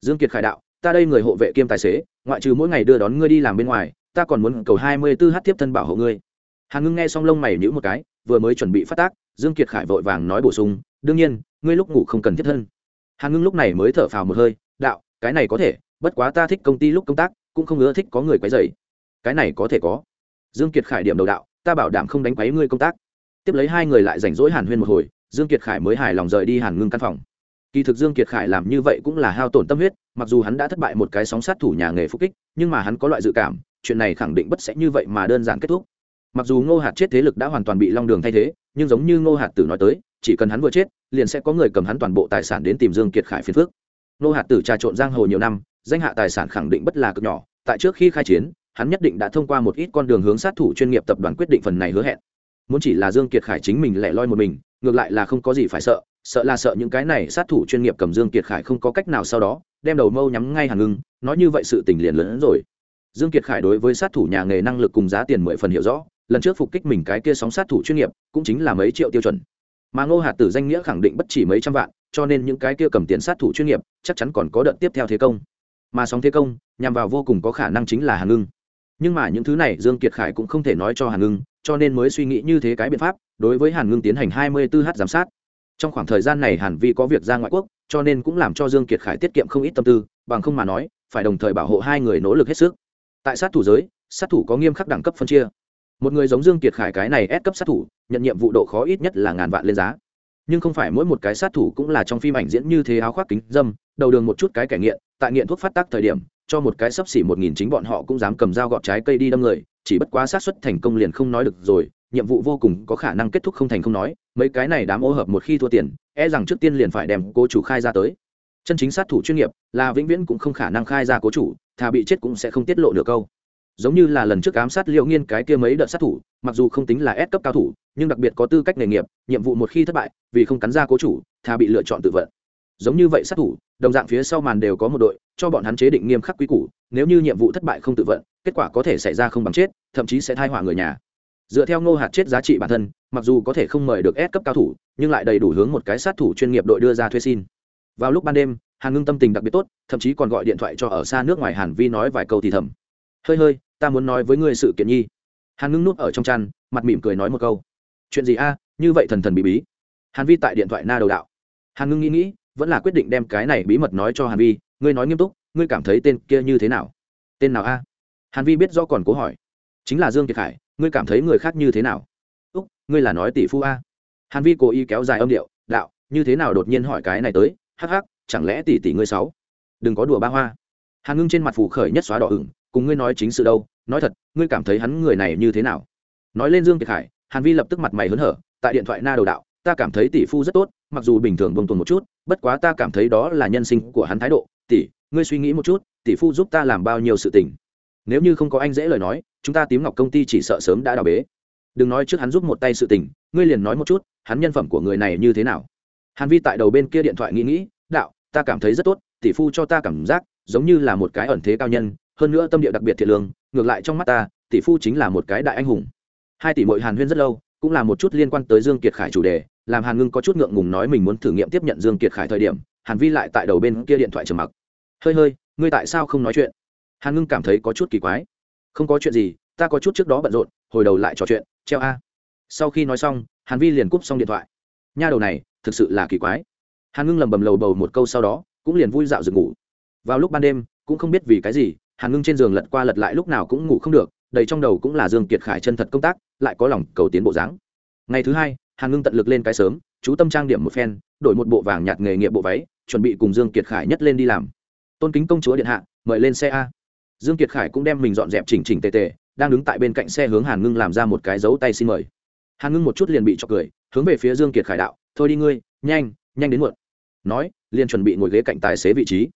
Dương kiệt khải đạo, ta đây người hộ vệ kiêm tài xế, ngoại trừ mỗi ngày đưa đón ngươi đi làm bên ngoài, ta còn muốn cầu hai mươi 24 h tiếp thân bảo hộ ngươi. Hàn ngưng nghe xong lông mày nhíu một cái, vừa mới chuẩn bị phát tác, dương kiệt khải vội vàng nói bổ sung, đương nhiên, ngươi lúc ngủ không cần thiết thân hàn ngưng lúc này mới thở phào một hơi, đạo, cái này có thể, bất quá ta thích công ty lúc công tác, cũng không ưa thích có người quấy rầy. Cái này có thể có. Dương kiệt khải điểm đầu đạo, ta bảo đảm không đánh quấy ngươi công tác tiếp lấy hai người lại rảnh rỗi hàn huyên một hồi, dương kiệt khải mới hài lòng rời đi hàn ngưng căn phòng. Kỳ thực dương kiệt khải làm như vậy cũng là hao tổn tâm huyết, mặc dù hắn đã thất bại một cái sóng sát thủ nhà nghề phúc kích, nhưng mà hắn có loại dự cảm, chuyện này khẳng định bất sẽ như vậy mà đơn giản kết thúc. Mặc dù ngô hạt chết thế lực đã hoàn toàn bị long đường thay thế, nhưng giống như ngô hạt tử nói tới, chỉ cần hắn vừa chết, liền sẽ có người cầm hắn toàn bộ tài sản đến tìm dương kiệt khải phiền phước ngô hạt tử trà trộn giang hồ nhiều năm, danh hạ tài sản khẳng định bất là cực nhỏ, tại trước khi khai chiến, hắn nhất định đã thông qua một ít con đường hướng sát thủ chuyên nghiệp tập đoàn quyết định phần này hứa hẹn muốn chỉ là dương kiệt khải chính mình lẻ loi một mình, ngược lại là không có gì phải sợ sợ là sợ những cái này sát thủ chuyên nghiệp cầm dương kiệt khải không có cách nào sau đó, đem đầu mâu nhắm ngay hàn ngưng, nói như vậy sự tình liền lớn hơn rồi. Dương kiệt khải đối với sát thủ nhà nghề năng lực cùng giá tiền mười phần hiểu rõ, lần trước phục kích mình cái kia sóng sát thủ chuyên nghiệp, cũng chính là mấy triệu tiêu chuẩn. Mà ngô hạt tử danh nghĩa khẳng định bất chỉ mấy trăm vạn, cho nên những cái kia cầm tiền sát thủ chuyên nghiệp, chắc chắn còn có đợt tiếp theo thế công. Mà sóng thế công, nhằm vào vô cùng có khả năng chính là hàn ngưng. Nhưng mà những thứ này dương kiệt khải cũng không thể nói cho hàn ngưng cho nên mới suy nghĩ như thế cái biện pháp, đối với hàn ngưng tiến hành 24 h giám sát. Trong khoảng thời gian này hàn vi có việc ra ngoại quốc, cho nên cũng làm cho dương kiệt khải tiết kiệm không ít tâm tư, bằng không mà nói, phải đồng thời bảo hộ hai người nỗ lực hết sức. Tại sát thủ giới, sát thủ có nghiêm khắc đẳng cấp phân chia. Một người giống dương kiệt khải cái này ép cấp sát thủ, nhận nhiệm vụ độ khó ít nhất là ngàn vạn lên giá. Nhưng không phải mỗi một cái sát thủ cũng là trong phim ảnh diễn như thế áo khoác kính dâm, đầu đường một chút cái kẻ nghiện, tại nghiện thuốc phát tác thời điểm, cho một cái sấp xỉ một nghìn chính bọn họ cũng dám cầm dao gọt trái cây đi đâm người chỉ bất quá xác suất thành công liền không nói được rồi, nhiệm vụ vô cùng có khả năng kết thúc không thành không nói, mấy cái này đám ô hợp một khi thua tiền e rằng trước tiên liền phải đem cố chủ khai ra tới. Chân chính sát thủ chuyên nghiệp là vĩnh viễn cũng không khả năng khai ra cố chủ, thà bị chết cũng sẽ không tiết lộ được câu. Giống như là lần trước ám sát liệu nghiên cái kia mấy đợt sát thủ, mặc dù không tính là s cấp cao thủ, nhưng đặc biệt có tư cách nghề nghiệp, nhiệm vụ một khi thất bại, vì không cắn ra cố chủ, thà bị lựa chọn tự vận. Giống như vậy sát thủ đồng dạng phía sau màn đều có một đội, cho bọn hắn chế định nghiêm khắc quy củ, nếu như nhiệm vụ thất bại không tự vận, kết quả có thể xảy ra không bằng chết, thậm chí sẽ thai họa người nhà. Dựa theo ngô hạt chết giá trị bản thân, mặc dù có thể không mời được S cấp cao thủ, nhưng lại đầy đủ hướng một cái sát thủ chuyên nghiệp đội đưa ra thuê xin. Vào lúc ban đêm, hàn ngưng tâm tình đặc biệt tốt, thậm chí còn gọi điện thoại cho ở xa nước ngoài hàn vi nói vài câu thì thầm. Hơi hơi, ta muốn nói với ngươi sự kiện nhi. Hàn ngưng núp ở trong chăn, mặt mỉm cười nói một câu. Chuyện gì a? Như vậy thần thần bí bí. Hàn vi tại điện thoại na đầu đạo. Hàn ngưng nghĩ nghĩ vẫn là quyết định đem cái này bí mật nói cho hàn vi, ngươi nói nghiêm túc, ngươi cảm thấy tên kia như thế nào? Tên nào a? Hàn vi biết do còn cố hỏi. Chính là dương kiệt khải, ngươi cảm thấy người khác như thế nào? Úc, ngươi là nói tỷ phu a. Hàn vi cố ý kéo dài âm điệu, đạo, như thế nào đột nhiên hỏi cái này tới? Hắc hắc, chẳng lẽ tỷ tỷ ngươi sáu? Đừng có đùa ba hoa. Hàn ngưng trên mặt phủ khởi nhất xóa đỏ ửng, cùng ngươi nói chính sự đâu, nói thật, ngươi cảm thấy hắn người này như thế nào? Nói lên dương kiệt khải, hàn vi lập tức mặt mày hớn hở, tại điện thoại na đầu đạo, ta cảm thấy tỷ phu rất tốt, mặc dù bình thường bông tuần một chút bất quá ta cảm thấy đó là nhân sinh của hắn thái độ. Tỷ, ngươi suy nghĩ một chút, tỷ phu giúp ta làm bao nhiêu sự tình? Nếu như không có anh dễ lời nói, chúng ta tím ngọc công ty chỉ sợ sớm đã đào bế. Đừng nói trước hắn giúp một tay sự tình, ngươi liền nói một chút, hắn nhân phẩm của người này như thế nào? Hàn vi tại đầu bên kia điện thoại nghĩ nghĩ, đạo, ta cảm thấy rất tốt, tỷ phu cho ta cảm giác giống như là một cái ẩn thế cao nhân, hơn nữa tâm địa đặc biệt thiệt lương, ngược lại trong mắt ta, tỷ phu chính là một cái đại anh hùng. Hai tỷ mội hàn huyên rất lâu cũng là một chút liên quan tới dương kiệt khải chủ đề, làm hàn ngưng có chút ngượng ngùng nói mình muốn thử nghiệm tiếp nhận dương kiệt khải thời điểm, hàn vi lại tại đầu bên kia điện thoại trầm mặc. Hơi hơi, ngươi tại sao không nói chuyện? Hàn ngưng cảm thấy có chút kỳ quái. Không có chuyện gì, ta có chút trước đó bận rộn, hồi đầu lại trò chuyện, treo a. Sau khi nói xong, hàn vi liền cúp xong điện thoại. Nha đầu này, thực sự là kỳ quái. Hàn ngưng lầm bầm lầu bầu một câu sau đó, cũng liền vui dạo giường ngủ. Vào lúc ban đêm, cũng không biết vì cái gì, hàn ngưng trên giường lật qua lật lại lúc nào cũng ngủ không được đầy trong đầu cũng là dương kiệt khải chân thật công tác, lại có lòng cầu tiến bộ dáng. Ngày thứ hai, hàn ngưng tận lực lên cái sớm, chú tâm trang điểm một phen, đổi một bộ vàng nhạt nghề nghiệp bộ váy, chuẩn bị cùng dương kiệt khải nhất lên đi làm. Tôn kính công chúa điện hạ, mời lên xe a. Dương kiệt khải cũng đem mình dọn dẹp chỉnh chỉnh tề tề, đang đứng tại bên cạnh xe hướng hàn ngưng làm ra một cái dấu tay xin mời. Hàn ngưng một chút liền bị cho cười, hướng về phía dương kiệt khải đạo, thôi đi ngươi, nhanh nhanh đến muộn. Nói, liền chuẩn bị ngồi ghế cạnh tài xế vị trí.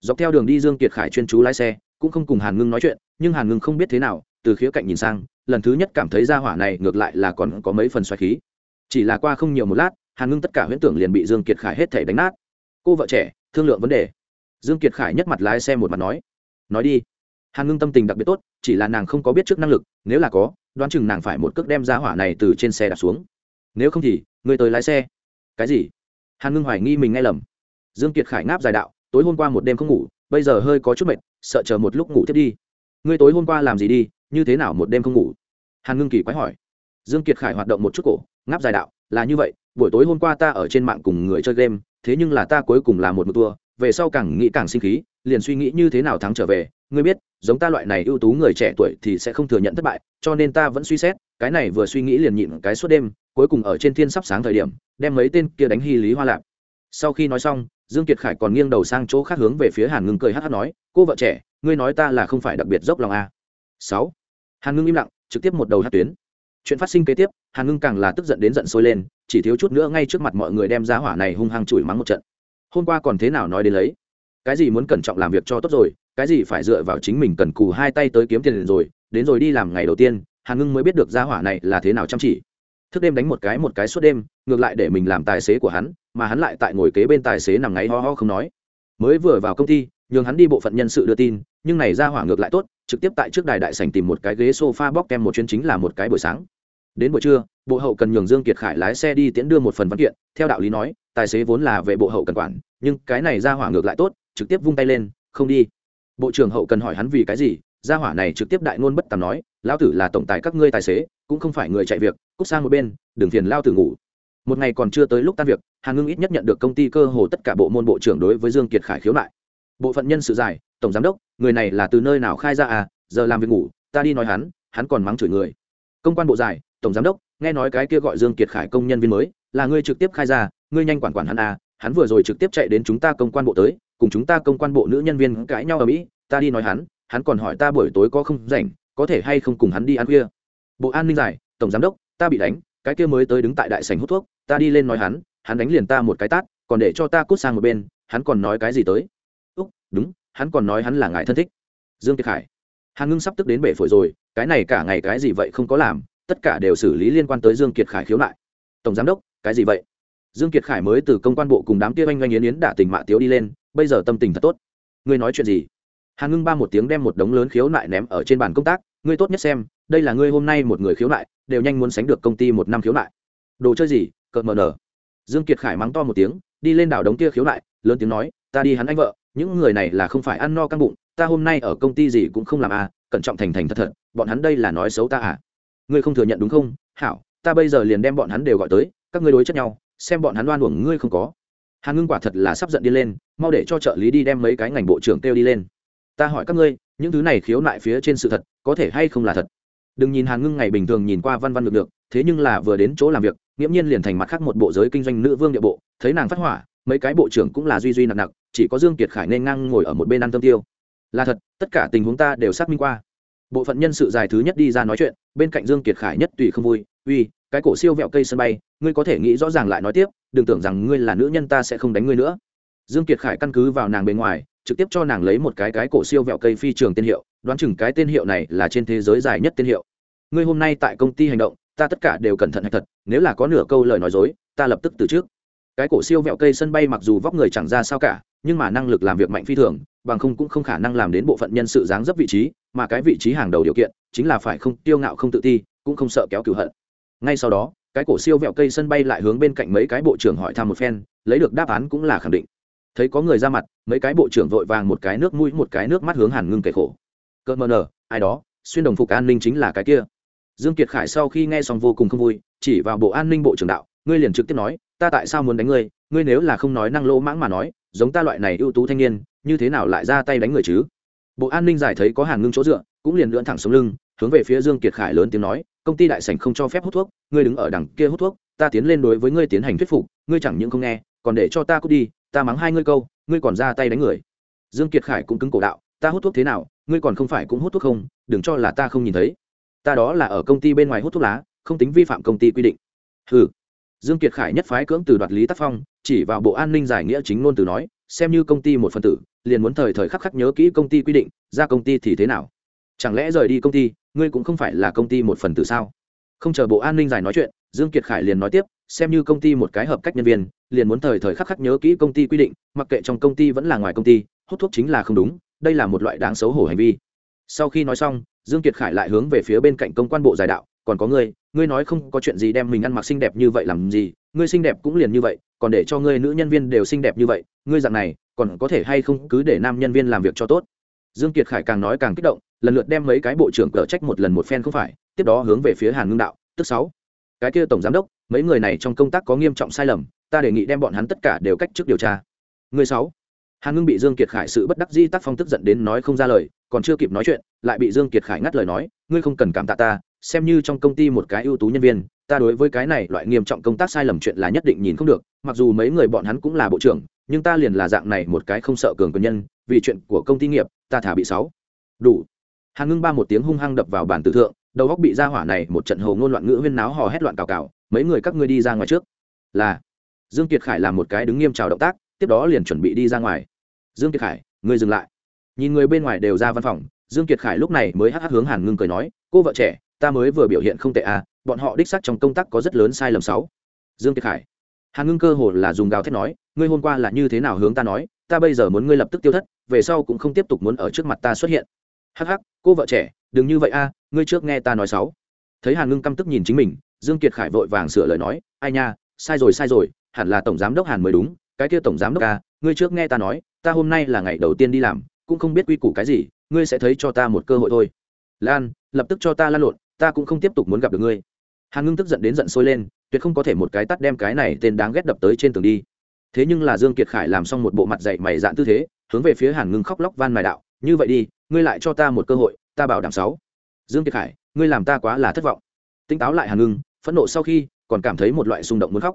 Dọc theo đường đi dương kiệt khải chuyên chú lái xe, cũng không cùng hàn ngưng nói chuyện, nhưng hàn ngưng không biết thế nào từ khía cạnh nhìn sang, lần thứ nhất cảm thấy ra hỏa này ngược lại là còn có mấy phần xoáy khí. Chỉ là qua không nhiều một lát, hàn ngưng tất cả huyễn tưởng liền bị dương kiệt khải hết thể đánh nát. Cô vợ trẻ, thương lượng vấn đề. Dương kiệt khải nhất mặt lái xe một mặt nói nói đi. Hàn ngưng tâm tình đặc biệt tốt, chỉ là nàng không có biết trước năng lực, nếu là có, đoán chừng nàng phải một cước đem ra hỏa này từ trên xe đặt xuống. Nếu không thì người tới lái xe. Cái gì? Hàn ngưng hoài nghi mình nghe lầm. Dương kiệt khải ngáp dài đạo, tối hôm qua một đêm không ngủ, bây giờ hơi có chút mệt, sợ chờ một lúc ngủ tiếp đi. Ngươi tối hôm qua làm gì đi? Như thế nào một đêm không ngủ hàn ngưng kỳ quái hỏi dương kiệt khải hoạt động một chút cổ, ngáp dài đạo, là như vậy, buổi tối hôm qua ta ở trên mạng cùng người chơi game, thế nhưng là ta cuối cùng là một một tour về sau càng nghĩ càng sinh khí, liền suy nghĩ như thế nào thắng trở về ngươi biết, giống ta loại này ưu tú người trẻ tuổi thì sẽ không thừa nhận thất bại, cho nên ta vẫn suy xét, cái này vừa suy nghĩ liền nhịn cái suốt đêm, cuối cùng ở trên thiên sắp sáng thời điểm, đem mấy tên kia đánh hy lý hoa lạc. sau khi nói xong, dương kiệt khải còn nghiêng đầu sang chỗ khác hướng về phía hàn ngưng cười hát hát nói, cô vợ trẻ, ngươi nói ta là không phải đặc biệt dốc lòng a à. sáu hàn ngưng im lặng, trực tiếp một đầu hát tuyến. Chuyện phát sinh kế tiếp, hàn ngưng càng là tức giận đến giận sôi lên, chỉ thiếu chút nữa ngay trước mặt mọi người đem giá hỏa này hung hăng chửi mắng một trận. Hôm qua còn thế nào nói đến lấy? Cái gì muốn cẩn trọng làm việc cho tốt rồi, cái gì phải dựa vào chính mình cần cù hai tay tới kiếm tiền rồi, đến rồi đi làm ngày đầu tiên, hàn ngưng mới biết được giá hỏa này là thế nào chăm chỉ. Thức đêm đánh một cái một cái suốt đêm, ngược lại để mình làm tài xế của hắn, mà hắn lại tại ngồi kế bên tài xế nằm ngáy ho ho không nói. Mới vừa vào công ty nhường hắn đi bộ phận nhân sự đưa tin, nhưng này ra hỏa ngược lại tốt, trực tiếp tại trước đài đại sảnh tìm một cái ghế sofa bóc kem một chuyến chính là một cái buổi sáng. Đến buổi trưa, bộ hậu cần nhường dương kiệt khải lái xe đi tiễn đưa một phần văn kiện, theo đạo lý nói, tài xế vốn là về bộ hậu cần quản, nhưng cái này ra hỏa ngược lại tốt, trực tiếp vung tay lên, không đi. Bộ trưởng hậu cần hỏi hắn vì cái gì, ra hỏa này trực tiếp đại ngôn bất tàm nói, lão tử là tổng tài các ngươi tài xế, cũng không phải người chạy việc, cút sang một bên, đừng phiền lao tử ngủ. Một ngày còn chưa tới lúc tan việc hàn ngưng ít nhất nhận được công ty cơ hồ tất cả bộ môn bộ trưởng đối với dương kiệt khải khiếu nại bộ phận nhân sự giải, tổng giám đốc người này là từ nơi nào khai ra à giờ làm việc ngủ ta đi nói hắn hắn còn mắng chửi người. Công quan bộ giải, tổng giám đốc nghe nói cái kia gọi dương kiệt khải công nhân viên mới là ngươi trực tiếp khai ra ngươi nhanh quản quản hắn à hắn vừa rồi trực tiếp chạy đến chúng ta công quan bộ tới cùng chúng ta công quan bộ nữ nhân viên cãi nhau ở mỹ ta đi nói hắn hắn còn hỏi ta buổi tối có không rảnh có thể hay không cùng hắn đi ăn khuya. Bộ an ninh giải, tổng giám đốc ta bị đánh cái kia mới tới đứng tại đại sảnh hút thuốc ta đi lên nói hắn hắn đánh liền ta một cái tát còn để cho ta cút sang một bên hắn còn nói cái gì tới? Đúng, hắn còn nói hắn là ngài thân thích. Dương kiệt khải. Hàn ngưng sắp tức đến bể phổi rồi, cái này cả ngày cái gì vậy không có làm, tất cả đều xử lý liên quan tới dương kiệt khải khiếu nại. Tổng giám đốc, cái gì vậy? Dương kiệt khải mới từ công quan bộ cùng đám kia oanh oanh yến yến đả tình mạ tiếu đi lên, bây giờ tâm tình thật tốt. Ngươi nói chuyện gì? Hàn ngưng ba một tiếng đem một đống lớn khiếu nại ném ở trên bàn công tác, ngươi tốt nhất xem, đây là ngươi hôm nay một người khiếu nại, đều nhanh muốn sánh được công ty một năm khiếu nại. Đồ chơi gì? Cợt mờ nở. Dương kiệt khải mắng to một tiếng, đi lên đảo đống kia khiếu nại, lớn tiếng nói ta đi hắn anh vợ, những người này là không phải ăn no căng bụng, ta hôm nay ở công ty gì cũng không làm à cẩn trọng thành thành thật thật, bọn hắn đây là nói xấu ta à. Ngươi không thừa nhận đúng không? Hảo, ta bây giờ liền đem bọn hắn đều gọi tới, các ngươi đối chất nhau, xem bọn hắn đoan uổng ngươi không có. Hàn ngưng quả thật là sắp giận đi lên, mau để cho trợ lý đi đem mấy cái ngành bộ trưởng kêu đi lên. Ta hỏi các ngươi, những thứ này khiếu nại phía trên sự thật, có thể hay không là thật? Đừng nhìn hàn ngưng ngày bình thường nhìn qua văn văn được được, thế nhưng là vừa đến chỗ làm việc, nghiễm nhiên liền thành mặt khác một bộ giới kinh doanh nữ vương địa bộ, thấy nàng phát hỏa mấy cái bộ trưởng cũng là duy duy nặng nặng, chỉ có dương kiệt khải nên ngang ngồi ở một bên ăn tâm tiêu. Là thật, tất cả tình huống ta đều xác minh qua. Bộ phận nhân sự dài thứ nhất đi ra nói chuyện, bên cạnh dương kiệt khải nhất tùy không vui, uy, cái cổ siêu vẹo cây sân bay, ngươi có thể nghĩ rõ ràng lại nói tiếp, đừng tưởng rằng ngươi là nữ nhân ta sẽ không đánh ngươi nữa. Dương kiệt khải căn cứ vào nàng bên ngoài, trực tiếp cho nàng lấy một cái cái cổ siêu vẹo cây phi trường tên hiệu, đoán chừng cái tên hiệu này là trên thế giới dài nhất tên hiệu. Ngươi hôm nay tại công ty hành động, ta tất cả đều cẩn thận hay thật, nếu là có nửa câu lời nói dối, ta lập tức từ trước cái cổ siêu vẹo cây sân bay mặc dù vóc người chẳng ra sao cả nhưng mà năng lực làm việc mạnh phi thường bằng không cũng không khả năng làm đến bộ phận nhân sự dáng dấp vị trí mà cái vị trí hàng đầu điều kiện chính là phải không tiêu ngạo không tự ti cũng không sợ kéo cửu hận. Ngay sau đó cái cổ siêu vẹo cây sân bay lại hướng bên cạnh mấy cái bộ trưởng hỏi thăm một phen lấy được đáp án cũng là khẳng định. Thấy có người ra mặt mấy cái bộ trưởng vội vàng một cái nước mũi một cái nước mắt hướng hàn ngưng kể khổ. Cơn mờ nở, ai đó xuyên đồng phục an ninh chính là cái kia. Dương kiệt khải sau khi nghe xong vô cùng không vui chỉ vào bộ an ninh bộ trưởng đạo ngươi liền trực tiếp nói ta tại sao muốn đánh ngươi? Ngươi nếu là không nói năng lỗ mãng mà nói, giống ta loại này ưu tú thanh niên, như thế nào lại ra tay đánh người chứ? Bộ an ninh giải thấy có hàn ngưng chỗ dựa, cũng liền lưỡn thẳng xuống lưng, hướng về phía dương kiệt khải lớn tiếng nói, công ty đại sảnh không cho phép hút thuốc, ngươi đứng ở đằng kia hút thuốc, ta tiến lên đối với ngươi tiến hành thuyết phục, ngươi chẳng những không nghe, còn để cho ta cút đi, ta mắng hai ngươi câu, ngươi còn ra tay đánh người. Dương kiệt khải cũng cứng cổ đạo, ta hút thuốc thế nào, ngươi còn không phải cũng hút thuốc không, đừng cho là ta không nhìn thấy. Ta đó là ở công ty bên ngoài hút thuốc lá, không tính vi phạm công ty quy định. Hừ dương kiệt khải nhất phái cưỡng từ đoạt lý tác phong, chỉ vào bộ an ninh giải nghĩa chính ngôn từ nói, xem như công ty một phần tử, liền muốn thời thời khắc khắc nhớ kỹ công ty quy định, ra công ty thì thế nào? Chẳng lẽ rời đi công ty, ngươi cũng không phải là công ty một phần tử sao? Không chờ bộ an ninh giải nói chuyện, dương kiệt khải liền nói tiếp, xem như công ty một cái hợp cách nhân viên, liền muốn thời thời khắc khắc nhớ kỹ công ty quy định, mặc kệ trong công ty vẫn là ngoài công ty, hút thuốc chính là không đúng, đây là một loại đáng xấu hổ hành vi. Sau khi nói xong, dương kiệt khải lại hướng về phía bên cạnh công quan bộ giải đạo, còn có ngươi ngươi nói không có chuyện gì đem mình ăn mặc xinh đẹp như vậy làm gì, ngươi xinh đẹp cũng liền như vậy, còn để cho ngươi nữ nhân viên đều xinh đẹp như vậy, ngươi dạng này, còn có thể hay không cứ để nam nhân viên làm việc cho tốt. Dương kiệt khải càng nói càng kích động, lần lượt đem mấy cái bộ trưởng cờ trách một lần một phen không phải, tiếp đó hướng về phía hàn ngưng đạo, tức sáu, cái kia tổng giám đốc, mấy người này trong công tác có nghiêm trọng sai lầm, ta đề nghị đem bọn hắn tất cả đều cách trước điều tra. Người sáu. Hàn ngưng bị dương kiệt khải sự bất đắc di tác phong tức giận đến nói không ra lời, còn chưa kịp nói chuyện, lại bị dương kiệt khải ngắt lời nói, ngươi không cần cảm tạ ta xem như trong công ty một cái ưu tú nhân viên, ta đối với cái này loại nghiêm trọng công tác sai lầm chuyện là nhất định nhìn không được, mặc dù mấy người bọn hắn cũng là bộ trưởng, nhưng ta liền là dạng này một cái không sợ cường quân nhân, vì chuyện của công ty nghiệp, ta thả bị sáu. Đủ. Hàn ngưng ba một tiếng hung hăng đập vào bàn tử thượng, đầu góc bị ra hỏa này một trận hồ ngôn loạn ngữ huyên náo hò hét loạn cào cào, mấy người các ngươi đi ra ngoài trước. Là. Dương kiệt khải làm một cái đứng nghiêm chào động tác, tiếp đó liền chuẩn bị đi ra ngoài. Dương kiệt khải, ngươi dừng lại. Nhìn người bên ngoài đều ra văn phòng, dương kiệt khải lúc này mới hắc hắc hướng hàn ngưng cười nói, cô vợ trẻ ta mới vừa biểu hiện không tệ à bọn họ đích xác trong công tác có rất lớn sai lầm sáu. Dương kiệt khải, hàn ngưng cơ hồ là dùng gào thét nói, ngươi hôm qua là như thế nào hướng ta nói, ta bây giờ muốn ngươi lập tức tiêu thất, về sau cũng không tiếp tục muốn ở trước mặt ta xuất hiện. Hắc hắc, cô vợ trẻ, đừng như vậy a, ngươi trước nghe ta nói sáu. Thấy hàn ngưng căm tức nhìn chính mình, dương kiệt khải vội vàng sửa lời nói, ai nha, sai rồi sai rồi, hẳn là tổng giám đốc hàn mới đúng, cái kia tổng giám đốc a, ngươi trước nghe ta nói, ta hôm nay là ngày đầu tiên đi làm, cũng không biết quy củ cái gì, ngươi sẽ thấy cho ta một cơ hội thôi. Lan, lập tức cho ta lan lộn ta cũng không tiếp tục muốn gặp được ngươi. Hàn ngưng tức giận đến giận sôi lên, tuyệt không có thể một cái tắt đem cái này tên đáng ghét đập tới trên tường đi. Thế nhưng là dương kiệt khải làm xong một bộ mặt dạy mày dạn tư thế, hướng về phía hàn ngưng khóc lóc van mài đạo, như vậy đi, ngươi lại cho ta một cơ hội, ta bảo đảm sáu. Dương kiệt khải, ngươi làm ta quá là thất vọng. Tỉnh táo lại hàn ngưng, phẫn nộ sau khi, còn cảm thấy một loại xung động muốn khóc.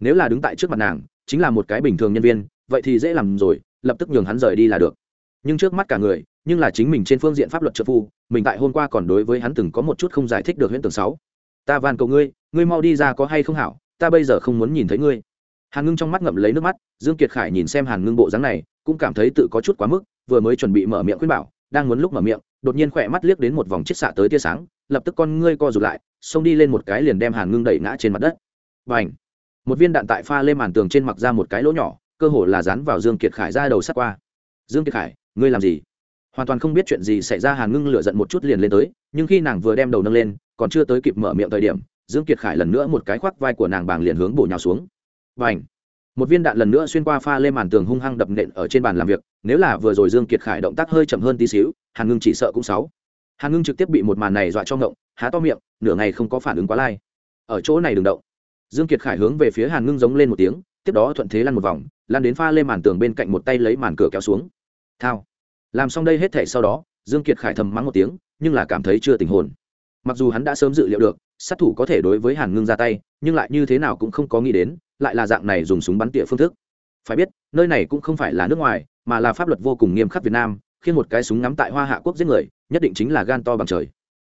Nếu là đứng tại trước mặt nàng, chính là một cái bình thường nhân viên, vậy thì dễ làm rồi, lập tức nhường hắn rời đi là được. Nhưng trước mắt cả người, nhưng là chính mình trên phương diện pháp luật trợ phu mình tại hôm qua còn đối với hắn từng có một chút không giải thích được huyễn tưởng sáu. Ta van cầu ngươi ngươi mau đi ra có hay không hảo, ta bây giờ không muốn nhìn thấy ngươi. Hàn ngưng trong mắt ngậm lấy nước mắt, dương kiệt khải nhìn xem hàn ngưng bộ dáng này, cũng cảm thấy tự có chút quá mức, vừa mới chuẩn bị mở miệng khuyên bảo, đang muốn lúc mở miệng, đột nhiên khỏe mắt liếc đến một vòng chiết xạ tới tia sáng, lập tức con ngươi co rụt lại, xông đi lên một cái liền đem hàn ngưng đẩy ngã trên mặt đất. Và ảnh một viên đạn tại pha lên màn tường trên mặc ra một cái lỗ nhỏ, cơ hồ là dán vào dương kiệt khải ra đầu sắt qua. Dương kiệt khải, ngươi làm gì? Hoàn toàn không biết chuyện gì xảy ra, hàn ngưng lửa giận một chút liền lên tới, nhưng khi nàng vừa đem đầu nâng lên, còn chưa tới kịp mở miệng thời điểm, dương kiệt khải lần nữa một cái khoác vai của nàng bàng liền hướng bổ nhào xuống. Và ảnh một viên đạn lần nữa xuyên qua pha lên màn tường hung hăng đập nện ở trên bàn làm việc, nếu là vừa rồi dương kiệt khải động tác hơi chậm hơn tí xíu, hàn ngưng chỉ sợ cũng sáu. Hàn ngưng trực tiếp bị một màn này dọa cho ngộng, há to miệng, nửa ngày không có phản ứng quá lai. Ở chỗ này đừng động. Dương kiệt khải hướng về phía hàn ngưng giống lên một tiếng, tiếp đó thuận thế lăn một vòng, lăn đến pha lên màn tường bên cạnh một tay lấy màn cửa kéo xuống. Thao! Làm xong đây hết thể sau đó, dương kiệt khải thầm mắng một tiếng, nhưng là cảm thấy chưa tình hồn. Mặc dù hắn đã sớm dự liệu được, sát thủ có thể đối với hàn ngưng ra tay, nhưng lại như thế nào cũng không có nghĩ đến, lại là dạng này dùng súng bắn tỉa phương thức. Phải biết, nơi này cũng không phải là nước ngoài, mà là pháp luật vô cùng nghiêm khắc việt nam khi một cái súng ngắm tại hoa hạ quốc giết người, nhất định chính là gan to bằng trời.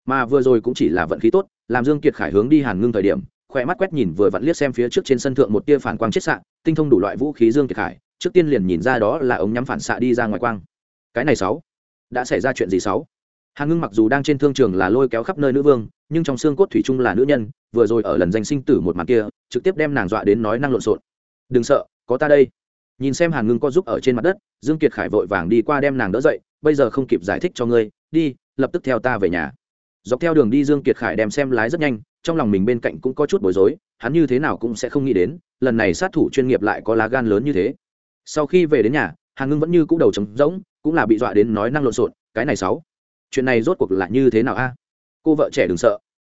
Mà vừa rồi cũng chỉ là vận khí tốt, làm dương kiệt khải hướng đi hàn ngưng thời điểm, khỏe mắt quét nhìn vừa vặn liếc xem phía trước trên sân thượng một tia phản quang chết xạ, tinh thông đủ loại vũ khí dương kiệt khải, trước tiên liền nhìn ra đó là ống nhắm phản xạ đi ra ngoài quang cái này sáu. Đã xảy ra chuyện gì sáu? Hàn ngưng mặc dù đang trên thương trường là lôi kéo khắp nơi nữ vương, nhưng trong xương cốt thủy chung là nữ nhân, vừa rồi ở lần danh sinh tử một màn kia, trực tiếp đem nàng dọa đến nói năng lộn xộn. Đừng sợ, có ta đây. Nhìn xem hàn ngưng có giúp ở trên mặt đất, dương kiệt khải vội vàng đi qua đem nàng đỡ dậy, bây giờ không kịp giải thích cho ngươi, đi, lập tức theo ta về nhà. Dọc theo đường đi dương kiệt khải đem xem lái rất nhanh, trong lòng mình bên cạnh cũng có chút bối rối, hắn như thế nào cũng sẽ không nghĩ đến, lần này sát thủ chuyên nghiệp lại có lá gan lớn như thế. Sau khi về đến nhà, hàn ngưng vẫn như cũ đầu trống rỗng cũng là bị dọa đến nói năng lộn xộn, cái này sáu. Chuyện này rốt cuộc là như thế nào a? Cô vợ trẻ đừng sợ.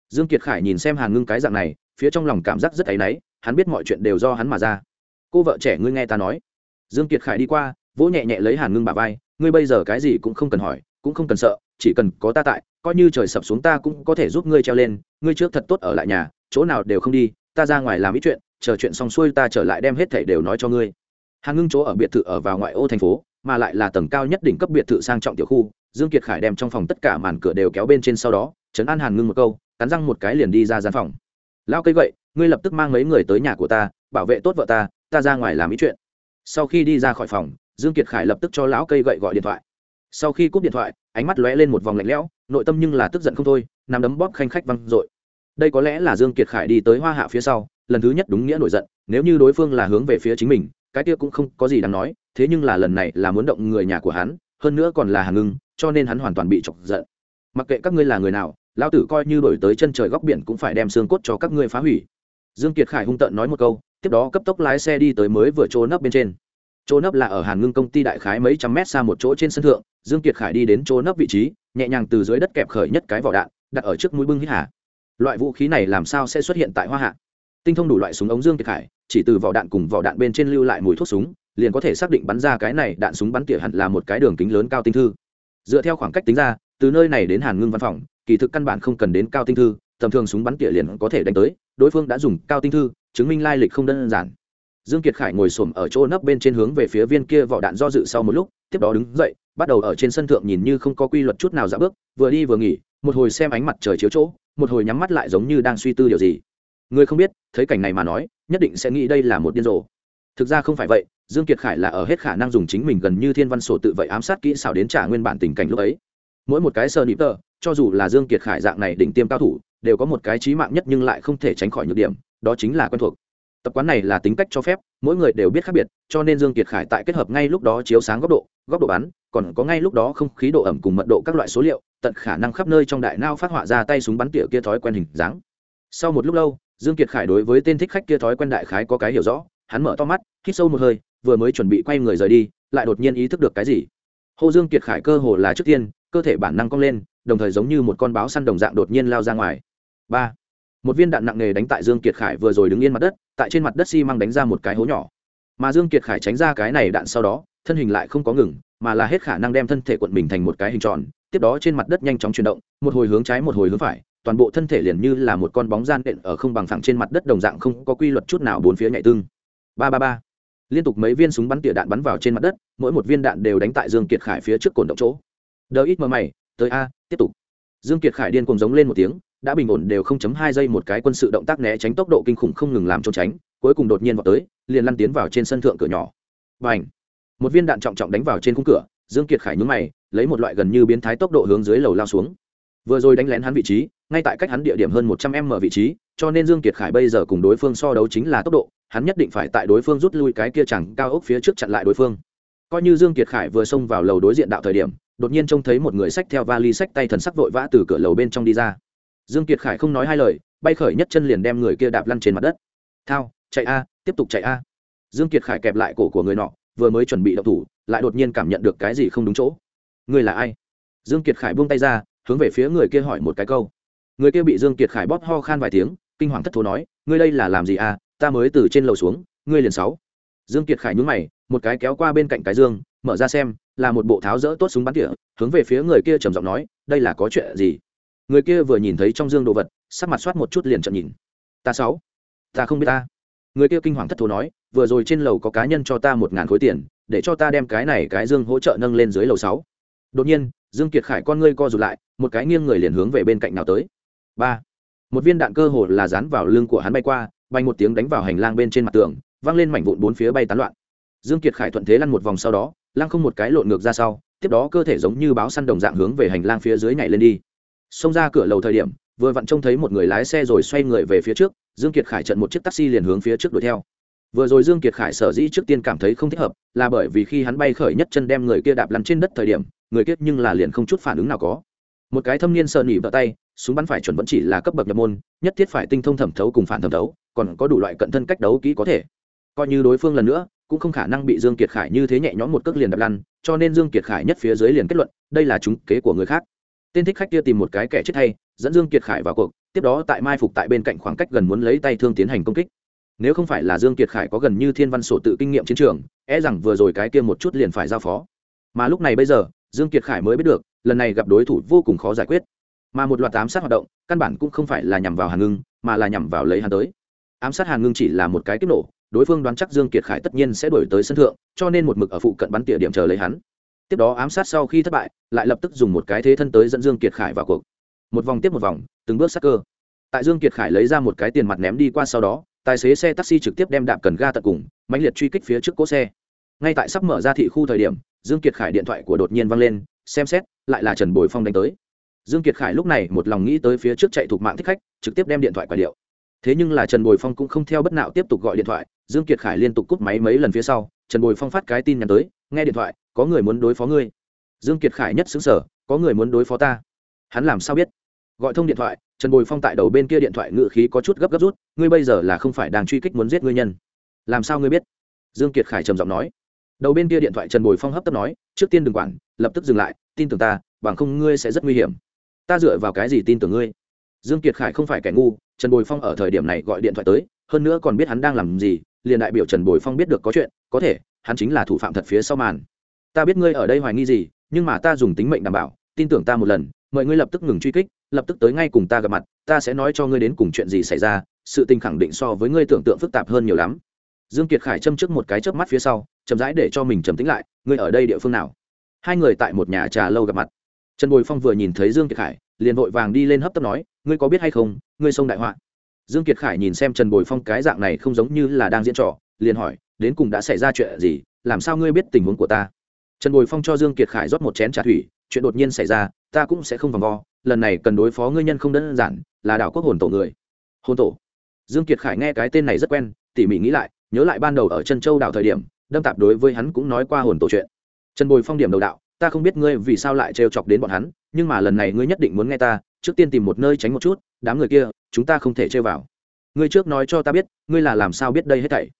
Dương kiệt khải nhìn xem hàn ngưng cái dạng này, phía trong lòng cảm giác rất áy náy, hắn biết mọi chuyện đều do hắn mà ra. Cô vợ trẻ ngươi nghe ta nói. Dương kiệt khải đi qua, vỗ nhẹ nhẹ lấy hàn ngưng bà vai, ngươi bây giờ cái gì cũng không cần hỏi, cũng không cần sợ, chỉ cần có ta tại, coi như trời sập xuống ta cũng có thể giúp ngươi treo lên, ngươi trước thật tốt ở lại nhà, chỗ nào đều không đi, ta ra ngoài làm ít chuyện, chờ chuyện xong xuôi ta trở lại đem hết thảy đều nói cho ngươi. Hàn ngưng chỗ ở biệt thự ở vào ngoại ô thành phố mà lại là tầng cao nhất đỉnh cấp biệt thự sang trọng tiểu khu, dương kiệt khải đem trong phòng tất cả màn cửa đều kéo bên trên sau đó, trấn an hàn ngưng một câu, cắn răng một cái liền đi ra gian phòng. Lao cây vậy, ngươi lập tức mang mấy người tới nhà của ta, bảo vệ tốt vợ ta ta ra ngoài làm ý chuyện. Sau khi đi ra khỏi phòng, dương kiệt khải lập tức cho lão cây gậy gọi điện thoại. Sau khi cúp điện thoại, ánh mắt lóe lên một vòng lạnh lẽo, nội tâm nhưng là tức giận không thôi, nằm đấm bóp khanh khách văng dội. Đây có lẽ là dương kiệt khải đi tới hoa hạ phía sau, lần thứ nhất đúng nghĩa nổi giận, nếu như đối phương là hướng về phía chính mình cái kia cũng không có gì đáng nói, thế nhưng là lần này là muốn động người nhà của hắn, hơn nữa còn là hàng ngưng cho nên hắn hoàn toàn bị chọc giận. Mặc kệ các ngươi là người nào, lão tử coi như đổi tới chân trời góc biển cũng phải đem xương cốt cho các ngươi phá hủy. Dương kiệt khải hung tợn nói một câu, tiếp đó cấp tốc lái xe đi tới mới vừa chỗ nấp bên trên. Chỗ nấp là ở hàn ngưng công ty đại khái mấy trăm mét xa một chỗ trên sân thượng, dương kiệt khải đi đến chỗ nấp vị trí, nhẹ nhàng từ dưới đất kẹp khởi nhất cái vỏ đạn, đặt ở trước mũi bưng hít hà. Loại vũ khí này làm sao sẽ xuất hiện tại hoa hạ? Tinh thông đủ loại súng ống dương kiệt khải, chỉ từ vỏ đạn cùng vỏ đạn bên trên lưu lại mùi thuốc súng, liền có thể xác định bắn ra cái này đạn súng bắn tỉa hẳn là một cái đường kính lớn cao tinh thư. Dựa theo khoảng cách tính ra, từ nơi này đến hàn ngưng văn phòng, kỳ thực căn bản không cần đến cao tinh thư, tầm thường súng bắn tỉa liền có thể đánh tới, đối phương đã dùng cao tinh thư, chứng minh lai lịch không đơn giản. Dương kiệt khải ngồi xổm ở chỗ nấp bên trên hướng về phía viên kia vỏ đạn do dự sau một lúc, tiếp đó đứng dậy, bắt đầu ở trên sân thượng nhìn như không có quy luật chút nào dã bước, vừa đi vừa nghỉ, một hồi xem ánh mặt trời chiếu chỗ, một hồi nhắm mắt lại giống như đang suy tư điều gì. Người không biết thấy cảnh này mà nói, nhất định sẽ nghĩ đây là một điên rồ. Thực ra không phải vậy, dương kiệt khải là ở hết khả năng dùng chính mình gần như thiên văn sổ tự vậy ám sát kỹ xảo đến trả nguyên bản tình cảnh lúc ấy. Mỗi một cái sơ nịp tờ, cho dù là dương kiệt khải dạng này đỉnh tiêm cao thủ, đều có một cái trí mạng nhất nhưng lại không thể tránh khỏi nhược điểm, đó chính là quen thuộc. Tập quán này là tính cách cho phép, mỗi người đều biết khác biệt, cho nên dương kiệt khải tại kết hợp ngay lúc đó chiếu sáng góc độ góc độ bắn, còn có ngay lúc đó không khí độ ẩm cùng mật độ các loại số liệu, tận khả năng khắp nơi trong đại nao phát họa ra tay súng bắn tỉa kia thói quen hình dáng. Sau một lúc lâu dương kiệt khải đối với tên thích khách kia thói quen đại khái có cái hiểu rõ, hắn mở to mắt, hít sâu một hơi, vừa mới chuẩn bị quay người rời đi, lại đột nhiên ý thức được cái gì. Hồ dương kiệt khải cơ hồ là trước tiên, cơ thể bản năng cong lên, đồng thời giống như một con báo săn đồng dạng đột nhiên lao ra ngoài. Ba. Một viên đạn nặng nề đánh tại dương kiệt khải vừa rồi đứng yên mặt đất, tại trên mặt đất xi mang đánh ra một cái hố nhỏ. Mà dương kiệt khải tránh ra cái này đạn sau đó, thân hình lại không có ngừng, mà là hết khả năng đem thân thể quận mình thành một cái hình tròn, tiếp đó trên mặt đất nhanh chóng chuyển động, một hồi hướng trái một hồi hướng phải toàn bộ thân thể liền như là một con bóng gian đện ở không bằng phẳng trên mặt đất đồng dạng không có quy luật chút nào bốn phía nhảy tương ba ba ba. Liên tục mấy viên súng bắn tỉa đạn bắn vào trên mặt đất, mỗi một viên đạn đều đánh tại dương kiệt khải phía trước cồn động chỗ. Đờ ít mờ mày, tới a, tiếp tục. Dương kiệt khải điên cùng giống lên một tiếng, đã bình ổn đều không chấm hai giây một cái quân sự động tác né tránh tốc độ kinh khủng không ngừng làm trốn tránh, cuối cùng đột nhiên vào tới, liền lăn tiến vào trên sân thượng cửa nhỏ. Và ảnh một viên đạn trọng trọng đánh vào trên khung cửa, dương kiệt khải nhướng mày, lấy một loại gần như biến thái tốc độ hướng dưới lầu lao xuống. Vừa rồi đánh lén hắn vị trí ngay tại cách hắn địa điểm hơn một trăm m vị trí, cho nên dương kiệt khải bây giờ cùng đối phương so đấu chính là tốc độ, hắn nhất định phải tại đối phương rút lui cái kia chẳng cao ốc phía trước chặn lại đối phương. Coi như dương kiệt khải vừa xông vào lầu đối diện đạo thời điểm, đột nhiên trông thấy một người sách theo vali sách tay thần sắc vội vã từ cửa lầu bên trong đi ra. Dương kiệt khải không nói hai lời, bay khởi nhất chân liền đem người kia đạp lăn trên mặt đất. Thao, chạy a, tiếp tục chạy a. Dương kiệt khải kẹp lại cổ của người nọ, vừa mới chuẩn bị động thủ, lại đột nhiên cảm nhận được cái gì không đúng chỗ. Người là ai? Dương kiệt khải buông tay ra, hướng về phía người kia hỏi một cái câu người kia bị dương kiệt khải bóp ho khan vài tiếng, kinh hoàng thất thố nói, ngươi đây là làm gì à? Ta mới từ trên lầu xuống, ngươi liền sáu. Dương kiệt khải nhún mày, một cái kéo qua bên cạnh cái dương, mở ra xem, là một bộ tháo rỡ tốt súng bắn tỉa, hướng về phía người kia trầm giọng nói, đây là có chuyện gì? Người kia vừa nhìn thấy trong dương đồ vật, sắc mặt soát một chút liền trợn nhìn. Ta sáu? Ta không biết ta. Người kia kinh hoàng thất thố nói, vừa rồi trên lầu có cá nhân cho ta một ngàn khối tiền, để cho ta đem cái này cái dương hỗ trợ nâng lên dưới lầu sáu. Đột nhiên, dương kiệt khải con ngươi co rụt lại, một cái nghiêng người liền hướng về bên cạnh nào tới ba. Một viên đạn cơ hồ là dán vào lưng của hắn bay qua, bay một tiếng đánh vào hành lang bên trên mặt tường, văng lên mảnh vụn bốn phía bay tán loạn. Dương kiệt khải thuận thế lăn một vòng sau đó, lăng không một cái lộn ngược ra sau, tiếp đó cơ thể giống như báo săn đồng dạng hướng về hành lang phía dưới nhảy lên đi. Xông ra cửa lầu thời điểm, vừa vặn trông thấy một người lái xe rồi xoay người về phía trước, dương kiệt khải trận một chiếc taxi liền hướng phía trước đuổi theo. Vừa rồi dương kiệt khải sở dĩ trước tiên cảm thấy không thích hợp, là bởi vì khi hắn bay khởi nhất chân đem người kia đạp lăn trên đất thời điểm, người kia nhưng là liền không chút phản ứng nào có một cái thâm niên sợ nỉ vợ tay, súng bắn phải chuẩn vẫn chỉ là cấp bậc nhập môn, nhất thiết phải tinh thông thẩm thấu cùng phản thẩm thấu, còn có đủ loại cận thân cách đấu kỹ có thể. Coi như đối phương lần nữa, cũng không khả năng bị dương kiệt khải như thế nhẹ nhõm một cước liền đập lăn, cho nên dương kiệt khải nhất phía dưới liền kết luận, đây là chúng kế của người khác. Tên thích khách kia tìm một cái kẻ chết hay, dẫn dương kiệt khải vào cuộc, tiếp đó tại mai phục tại bên cạnh khoảng cách gần muốn lấy tay thương tiến hành công kích. Nếu không phải là dương kiệt khải có gần như thiên văn sổ tự kinh nghiệm chiến trường e rằng vừa rồi cái kia một chút liền phải giao phó. Mà lúc này bây giờ, dương kiệt khải mới biết được lần này gặp đối thủ vô cùng khó giải quyết. Mà một loạt ám sát hoạt động, căn bản cũng không phải là nhằm vào hàn ngưng, mà là nhằm vào lấy hắn tới. Ám sát hàn ngưng chỉ là một cái kích nổ, đối phương đoán chắc dương kiệt khải tất nhiên sẽ đổi tới sân thượng, cho nên một mực ở phụ cận bắn tỉa điểm chờ lấy hắn. Tiếp đó ám sát sau khi thất bại, lại lập tức dùng một cái thế thân tới dẫn dương kiệt khải vào cuộc. Một vòng tiếp một vòng, từng bước sát cơ. Tại dương kiệt khải lấy ra một cái tiền mặt ném đi qua sau đó, tài xế xe taxi trực tiếp đem đạp cần ga tận cùng, mãnh liệt truy kích phía trước cỗ xe. Ngay tại sắp mở ra thị khu thời điểm, dương kiệt khải điện thoại của đột nhiên văng lên xem xét, lại là trần bồi phong đánh tới. Dương kiệt khải lúc này một lòng nghĩ tới phía trước chạy thuộc mạng thích khách, trực tiếp đem điện thoại quả điệu. Thế nhưng là trần bồi phong cũng không theo bất nạo tiếp tục gọi điện thoại, dương kiệt khải liên tục cúp máy mấy lần phía sau, trần bồi phong phát cái tin nhắn tới, nghe điện thoại, có người muốn đối phó ngươi. Dương kiệt khải nhất xứng sở có người muốn đối phó ta? Hắn làm sao biết? Gọi thông điện thoại, trần bồi phong tại đầu bên kia điện thoại ngự khí có chút gấp gấp rút, ngươi bây giờ là không phải đang truy kích muốn giết ngươi nhân. Làm sao ngươi biết? Dương kiệt khải trầm giọng nói đầu bên kia điện thoại trần bồi phong hấp tấp nói, trước tiên đừng quản, lập tức dừng lại, tin tưởng ta, bằng không ngươi sẽ rất nguy hiểm. Ta dựa vào cái gì tin tưởng ngươi? Dương kiệt khải không phải kẻ ngu, trần bồi phong ở thời điểm này gọi điện thoại tới, hơn nữa còn biết hắn đang làm gì, liền đại biểu trần bồi phong biết được có chuyện, có thể, hắn chính là thủ phạm thật phía sau màn. Ta biết ngươi ở đây hoài nghi gì, nhưng mà ta dùng tính mệnh đảm bảo, tin tưởng ta một lần, mời ngươi lập tức ngừng truy kích, lập tức tới ngay cùng ta gặp mặt, ta sẽ nói cho ngươi đến cùng chuyện gì xảy ra, sự tình khẳng định so với ngươi tưởng tượng phức tạp hơn nhiều lắm. Dương kiệt khải châm trước một cái chớp mắt phía sau chậm rãi để cho mình trầm tĩnh lại, ngươi ở đây địa phương nào? Hai người tại một nhà trà lâu gặp mặt. Trần bồi phong vừa nhìn thấy dương kiệt khải, liền vội vàng đi lên hấp tấp nói, ngươi có biết hay không, ngươi sông đại họa? Dương kiệt khải nhìn xem trần bồi phong cái dạng này không giống như là đang diễn trò, liền hỏi, đến cùng đã xảy ra chuyện gì, làm sao ngươi biết tình huống của ta? Trần bồi phong cho dương kiệt khải rót một chén trà thủy, chuyện đột nhiên xảy ra, ta cũng sẽ không vòng vo, lần này cần đối phó ngươi nhân không đơn giản, là đảo quốc hồn tổ người. Hồn tổ? Dương kiệt khải nghe cái tên này rất quen, tỉ mỉ nghĩ lại, nhớ lại ban đầu ở chân châu đảo thời điểm đâm tạp đối với hắn cũng nói qua hồn tổ chuyện. Trần bồi phong điểm đầu đạo, ta không biết ngươi vì sao lại trêu chọc đến bọn hắn, nhưng mà lần này ngươi nhất định muốn nghe ta, trước tiên tìm một nơi tránh một chút, đám người kia, chúng ta không thể chơi vào. Ngươi trước nói cho ta biết, ngươi là làm sao biết đây hết thảy.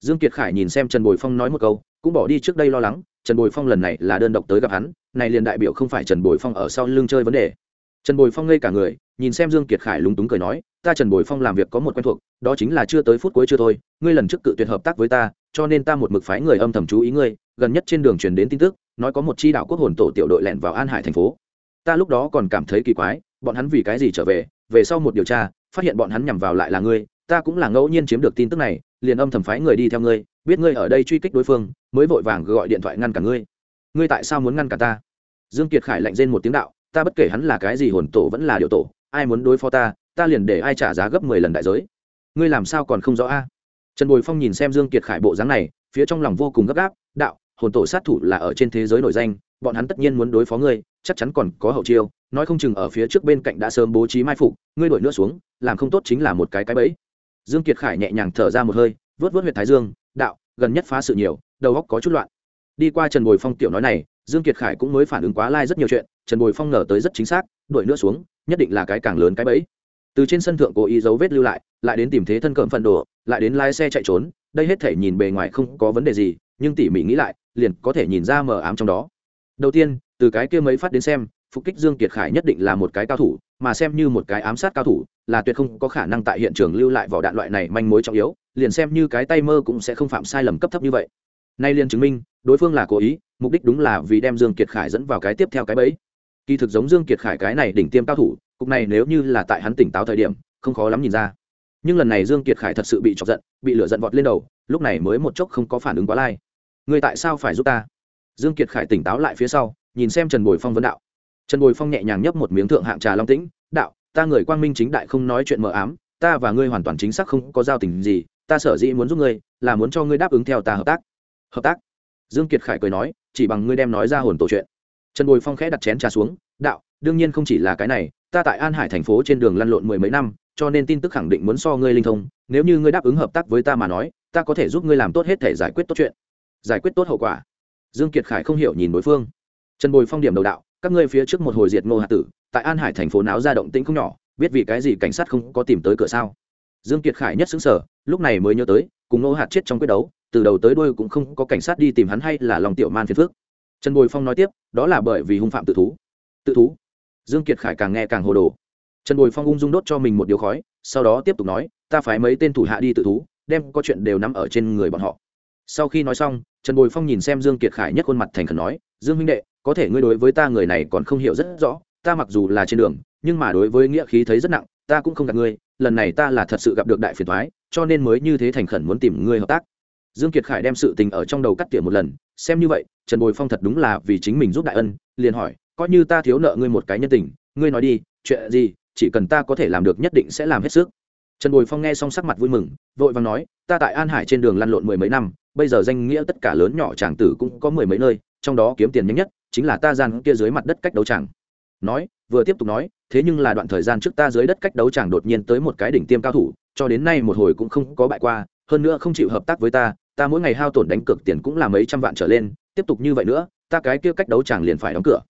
Dương kiệt khải nhìn xem trần bồi phong nói một câu, cũng bỏ đi trước đây lo lắng, trần bồi phong lần này là đơn độc tới gặp hắn, này liền đại biểu không phải trần bồi phong ở sau lưng chơi vấn đề. Trần bồi phong ngây cả người, nhìn xem dương kiệt khải lúng túng cười nói, ta trần bồi phong làm việc có một quen thuộc, đó chính là chưa tới phút cuối chưa thôi, ngươi lần trước cự tuyệt hợp tác với ta cho nên ta một mực phái người âm thầm chú ý ngươi, gần nhất trên đường truyền đến tin tức, nói có một chi đạo quốc hồn tổ tiểu đội lẻn vào an hải thành phố. Ta lúc đó còn cảm thấy kỳ quái, bọn hắn vì cái gì trở về về sau một điều tra, phát hiện bọn hắn nhằm vào lại là ngươi, ta cũng là ngẫu nhiên chiếm được tin tức này, liền âm thầm phái người đi theo ngươi, biết ngươi ở đây truy kích đối phương, mới vội vàng gọi điện thoại ngăn cả ngươi. Ngươi tại sao muốn ngăn cả ta? Dương kiệt khải lạnh rên một tiếng đạo, ta bất kể hắn là cái gì hồn tổ vẫn là điều tổ, ai muốn đối phó ta ta liền để ai trả giá gấp mười lần đại giới. Ngươi làm sao còn không rõ a? Trần bồi phong nhìn xem dương kiệt khải bộ dáng này, phía trong lòng vô cùng gấp gáp, đạo, hồn tổ sát thủ là ở trên thế giới nổi danh, bọn hắn tất nhiên muốn đối phó ngươi, chắc chắn còn có hậu chiêu, nói không chừng ở phía trước bên cạnh đã sớm bố trí mai phục, ngươi đổi nữa xuống, làm không tốt chính là một cái cái bẫy. Dương kiệt khải nhẹ nhàng thở ra một hơi, vớt vớt huyệt thái dương, đạo, gần nhất phá sự nhiều, đầu óc có chút loạn. Đi qua trần bồi phong tiểu nói này, dương kiệt khải cũng mới phản ứng quá lai rất nhiều chuyện, trần bồi phong ngờ tới rất chính xác, đuổi nữa xuống, nhất định là cái càng lớn cái bẫy từ trên sân thượng cố ý dấu vết lưu lại lại đến tìm thế thân cợm phần đồ, lại đến lái xe chạy trốn, đây hết thể nhìn bề ngoài không có vấn đề gì, nhưng tỉ mỉ nghĩ lại, liền có thể nhìn ra mờ ám trong đó. Đầu tiên, từ cái kia mấy phát đến xem, phục kích dương kiệt khải nhất định là một cái cao thủ, mà xem như một cái ám sát cao thủ, là tuyệt không có khả năng tại hiện trường lưu lại vỏ đạn loại này manh mối trọng yếu, liền xem như cái tay mơ cũng sẽ không phạm sai lầm cấp thấp như vậy. Nay liền chứng minh, đối phương là cố ý, mục đích đúng là vì đem dương kiệt khải dẫn vào cái tiếp theo cái bẫy. Kỳ thực giống dương kiệt khải cái này đỉnh tiêm cao thủ cục này nếu như là tại hắn tỉnh táo thời điểm, không khó lắm nhìn ra. Nhưng lần này dương kiệt khải thật sự bị chọc giận, bị lửa giận vọt lên đầu, lúc này mới một chốc không có phản ứng quá lai. Người tại sao phải giúp ta? Dương kiệt khải tỉnh táo lại phía sau, nhìn xem trần bồi phong vấn đạo. Trần bồi phong nhẹ nhàng nhấp một miếng thượng hạng trà long tĩnh, đạo, ta người quang minh chính đại không nói chuyện mờ ám, ta và ngươi hoàn toàn chính xác không có giao tình gì, ta sở dĩ muốn giúp ngươi, là muốn cho ngươi đáp ứng theo ta hợp tác. Hợp tác? Dương kiệt khải cười nói, chỉ bằng ngươi đem nói ra hồn tổ chuyện. Trần bồi phong khẽ đặt chén trà xuống, đạo, đương nhiên không chỉ là cái này ta tại an hải thành phố trên đường lăn lộn mười mấy năm, cho nên tin tức khẳng định muốn so ngươi linh thông, nếu như ngươi đáp ứng hợp tác với ta mà nói, ta có thể giúp ngươi làm tốt hết thể giải quyết tốt chuyện, giải quyết tốt hậu quả. Dương kiệt khải không hiểu nhìn đối phương. Trần bồi phong điểm đầu đạo, các ngươi phía trước một hồi diệt ngô hạ tử, tại an hải thành phố náo ra động tĩnh không nhỏ, biết vì cái gì cảnh sát không có tìm tới cửa sao? Dương kiệt khải nhất xứng sở lúc này mới nhớ tới, cùng ngô hạt chết trong quyết đấu, từ đầu tới đuôi cũng không có cảnh sát đi tìm hắn hay là lòng tiểu man phiền phước trần bồi phong nói tiếp, đó là bởi vì hung phạm tự thú. Tự thú? Dương kiệt khải càng nghe càng hồ đồ. Trần bồi phong ung dung đốt cho mình một điều khói, sau đó tiếp tục nói, ta phải mấy tên thủ hạ đi tự thú, đem có chuyện đều nắm ở trên người bọn họ. Sau khi nói xong, trần bồi phong nhìn xem dương kiệt khải nhất khuôn mặt thành khẩn nói, dương huynh đệ, có thể ngươi đối với ta người này còn không hiểu rất rõ, ta mặc dù là trên đường, nhưng mà đối với nghĩa khí thấy rất nặng, ta cũng không gặp ngươi, lần này ta là thật sự gặp được đại phiền thoái cho nên mới như thế thành khẩn muốn tìm ngươi hợp tác. Dương kiệt khải đem sự tình ở trong đầu cắt tỉa một lần, xem như vậy, trần bồi phong thật đúng là vì chính mình giúp đại ân, liền hỏi coi như ta thiếu nợ ngươi một cái nhân tình, ngươi nói đi, chuyện gì, chỉ cần ta có thể làm được nhất định sẽ làm hết sức. Trần bồi phong nghe xong sắc mặt vui mừng, vội vàng nói, ta tại an hải trên đường lăn lộn mười mấy năm, bây giờ danh nghĩa tất cả lớn nhỏ tràng tử cũng có mười mấy nơi, trong đó kiếm tiền nhanh nhất chính là ta gian kia dưới mặt đất cách đấu tràng nói, vừa tiếp tục nói, thế nhưng là đoạn thời gian trước ta dưới đất cách đấu tràng đột nhiên tới một cái đỉnh tiêm cao thủ, cho đến nay một hồi cũng không có bại qua, hơn nữa không chịu hợp tác với ta ta mỗi ngày hao tổn đánh cược tiền cũng là mấy trăm vạn trở lên, tiếp tục như vậy nữa, ta cái kia cách đấu tràng liền phải đóng cửa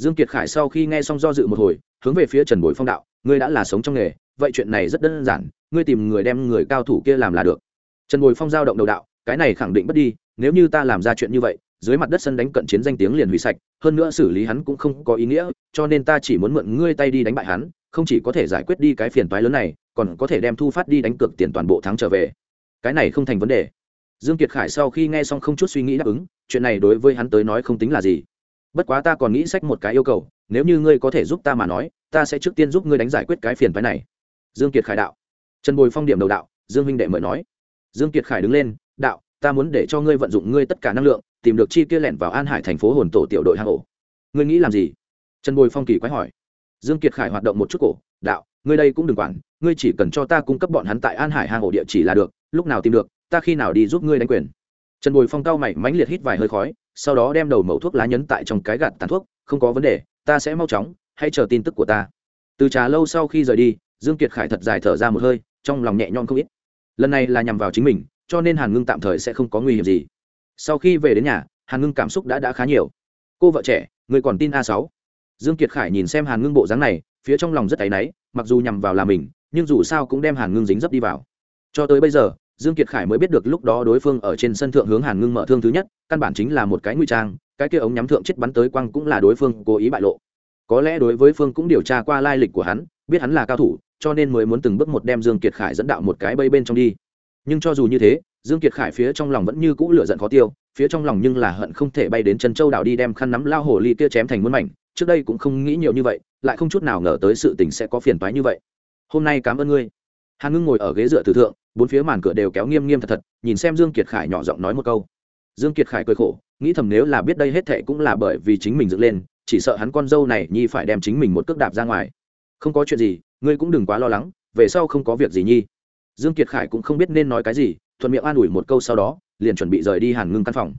dương kiệt khải sau khi nghe xong do dự một hồi, hướng về phía trần bồi phong đạo, ngươi đã là sống trong nghề, vậy chuyện này rất đơn giản, ngươi tìm người đem người cao thủ kia làm là được. Trần bồi phong giao động đầu đạo, cái này khẳng định bất đi, nếu như ta làm ra chuyện như vậy, dưới mặt đất sân đánh cận chiến danh tiếng liền hủy sạch, hơn nữa xử lý hắn cũng không có ý nghĩa, cho nên ta chỉ muốn mượn ngươi tay đi đánh bại hắn, không chỉ có thể giải quyết đi cái phiền toái lớn này, còn có thể đem thu phát đi đánh cược tiền toàn bộ thắng trở về. Cái này không thành vấn đề. Dương kiệt khải sau khi nghe xong không chút suy nghĩ đáp ứng, chuyện này đối với hắn tới nói không tính là gì bất quá ta còn nghĩ sách một cái yêu cầu, nếu như ngươi có thể giúp ta mà nói, ta sẽ trước tiên giúp ngươi đánh giải quyết cái phiền phái này. Dương kiệt khải đạo. Trần bồi phong điểm đầu đạo, dương huynh đệ mời nói. Dương kiệt khải đứng lên, đạo, ta muốn để cho ngươi vận dụng ngươi tất cả năng lượng, tìm được chi kia lẻn vào an hải thành phố hồn tổ tiểu đội hang ổ. Ngươi nghĩ làm gì? Trần bồi phong kỳ quái hỏi. Dương kiệt khải hoạt động một chút cổ, đạo, ngươi đây cũng đừng quản, ngươi chỉ cần cho ta cung cấp bọn hắn tại an hải hang ổ địa chỉ là được, lúc nào tìm được, ta khi nào đi giúp ngươi đánh quyền. Trần bồi phong cao mày mãnh liệt hít vài hơi khói sau đó đem đầu mẩu thuốc lá nhấn tại trong cái gạt tàn thuốc, không có vấn đề, ta sẽ mau chóng, hãy chờ tin tức của ta. Từ trà lâu sau khi rời đi, dương kiệt khải thật dài thở ra một hơi, trong lòng nhẹ nhõm không ít. Lần này là nhằm vào chính mình, cho nên hàn ngưng tạm thời sẽ không có nguy hiểm gì. Sau khi về đến nhà, hàn ngưng cảm xúc đã đã khá nhiều. Cô vợ trẻ, người còn tin a sáu. Dương kiệt khải nhìn xem hàn ngưng bộ dáng này, phía trong lòng rất áy náy, mặc dù nhằm vào là mình, nhưng dù sao cũng đem hàn ngưng dính dấp đi vào. Cho tới bây giờ dương kiệt khải mới biết được lúc đó đối phương ở trên sân thượng hướng hàn ngưng mở thương thứ nhất, căn bản chính là một cái nguy trang, cái kia ống nhắm thượng chết bắn tới quăng cũng là đối phương cố ý bại lộ. Có lẽ đối với phương cũng điều tra qua lai lịch của hắn, biết hắn là cao thủ, cho nên mới muốn từng bước một đem dương kiệt khải dẫn đạo một cái bây bên trong đi. Nhưng cho dù như thế, dương kiệt khải phía trong lòng vẫn như cũ lửa giận khó tiêu, phía trong lòng nhưng là hận không thể bay đến chân châu đảo đi đem khăn nắm lao hồ ly kia chém thành muôn mảnh, trước đây cũng không nghĩ nhiều như vậy, lại không chút nào ngờ tới sự tình sẽ có phiền toái như vậy. Hôm nay cảm ơn ngươi. Hàn ngưng ngồi ở ghế dựa tử thượng bốn phía màn cửa đều kéo nghiêm nghiêm thật thật, nhìn xem dương kiệt khải nhỏ giọng nói một câu. Dương kiệt khải cười khổ, nghĩ thầm nếu là biết đây hết thệ cũng là bởi vì chính mình dựng lên, chỉ sợ hắn con dâu này nhi phải đem chính mình một cước đạp ra ngoài. Không có chuyện gì, ngươi cũng đừng quá lo lắng, về sau không có việc gì nhi. Dương kiệt khải cũng không biết nên nói cái gì, thuận miệng an ủi một câu sau đó, liền chuẩn bị rời đi hàn ngưng căn phòng.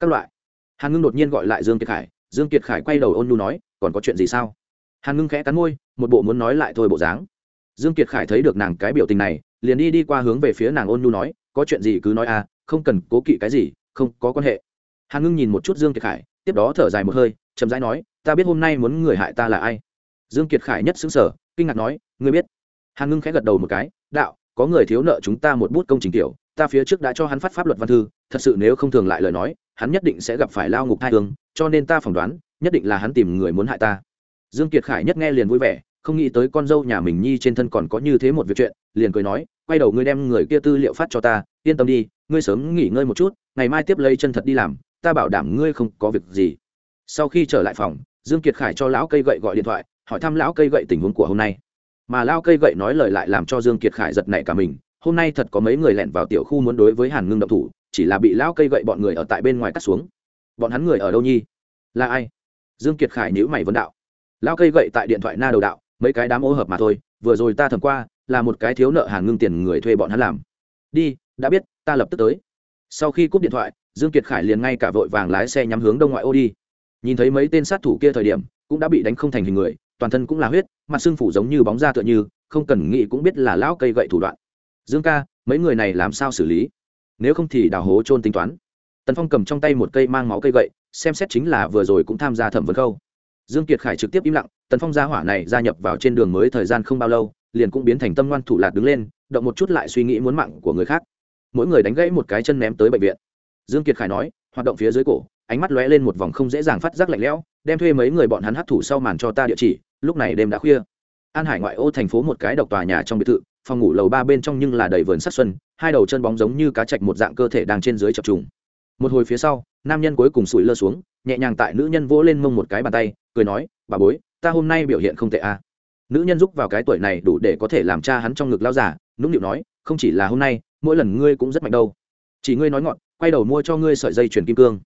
Các loại. Hàn ngưng đột nhiên gọi lại dương kiệt khải, dương kiệt khải quay đầu ôn nhu nói, còn có chuyện gì sao? Hàn ngưng khẽ cắn môi, một bộ muốn nói lại thôi bộ dáng. Dương kiệt khải thấy được nàng cái biểu tình này liền đi đi qua hướng về phía nàng ôn nhu nói, có chuyện gì cứ nói à không cần cố kỵ cái gì, không có quan hệ. Hàn ngưng nhìn một chút dương kiệt khải, tiếp đó thở dài một hơi, chậm rãi nói, ta biết hôm nay muốn người hại ta là ai. Dương kiệt khải nhất xứng sở kinh ngạc nói, ngươi biết? Hàn ngưng khẽ gật đầu một cái, đạo, có người thiếu nợ chúng ta một bút công trình tiểu, ta phía trước đã cho hắn phát pháp luật văn thư, thật sự nếu không thường lại lời nói, hắn nhất định sẽ gặp phải lao ngục hai hương, cho nên ta phỏng đoán, nhất định là hắn tìm người muốn hại ta. Dương kiệt khải nhất nghe liền vui vẻ, không nghĩ tới con dâu nhà mình nhi trên thân còn có như thế một việc chuyện, liền cười nói quay đầu ngươi đem người kia tư liệu phát cho ta, yên tâm đi, ngươi sớm nghỉ ngơi một chút, ngày mai tiếp lấy chân thật đi làm, ta bảo đảm ngươi không có việc gì. Sau khi trở lại phòng, dương kiệt khải cho lão cây gậy gọi điện thoại, hỏi thăm lão cây gậy tình huống của hôm nay. Mà Lão cây gậy nói lời lại làm cho dương kiệt khải giật nảy cả mình, hôm nay thật có mấy người lẻn vào tiểu khu muốn đối với hàn ngưng động thủ, chỉ là bị lão cây gậy bọn người ở tại bên ngoài cắt xuống. Bọn hắn người ở đâu nhi? Là ai? Dương kiệt khải nhữ mày vấn đạo. Lão cây gậy tại điện thoại na đầu đạo, mấy cái đám ô hợp mà thôi, vừa rồi ta thầm qua là một cái thiếu nợ hàn ngưng tiền người thuê bọn hắn làm. Đi, đã biết, ta lập tức tới. Sau khi cúp điện thoại, dương kiệt khải liền ngay cả vội vàng lái xe nhắm hướng đông ngoại ô đi. Nhìn thấy mấy tên sát thủ kia thời điểm, cũng đã bị đánh không thành hình người, toàn thân cũng là huyết, mặt xương phủ giống như bóng da tựa như, không cần nghĩ cũng biết là lão cây gậy thủ đoạn. Dương ca, mấy người này làm sao xử lý? Nếu không thì đào hố trôn tính toán. Tần phong cầm trong tay một cây mang máu cây gậy, xem xét chính là vừa rồi cũng tham gia thẩm vấn khâu. Dương kiệt khải trực tiếp im lặng, tần phong gia hỏa này gia nhập vào trên đường mới thời gian không bao lâu liền cũng biến thành tâm ngoan thủ lạt đứng lên, động một chút lại suy nghĩ muốn mạng của người khác. Mỗi người đánh gãy một cái chân ném tới bệnh viện. Dương kiệt khải nói, hoạt động phía dưới cổ, ánh mắt lóe lên một vòng không dễ dàng phát giác lạnh lẽo, đem thuê mấy người bọn hắn hấp thủ sau màn cho ta địa chỉ, lúc này đêm đã khuya. An hải ngoại ô thành phố một cái độc tòa nhà trong biệt thự, phòng ngủ lầu ba bên trong nhưng là đầy vườn sắc xuân, hai đầu chân bóng giống như cá chạch một dạng cơ thể đang trên dưới chập trùng. Một hồi phía sau, nam nhân cuối cùng sủi lơ xuống, nhẹ nhàng tại nữ nhân vỗ lên mông một cái bàn tay, cười nói, bà bối, ta hôm nay biểu hiện không tệ a à nữ nhân giúp vào cái tuổi này đủ để có thể làm cha hắn trong ngực lao giả, nũng nịu nói, không chỉ là hôm nay, mỗi lần ngươi cũng rất mạnh đâu. Chỉ ngươi nói ngọn, quay đầu mua cho ngươi sợi dây chuyền kim cương.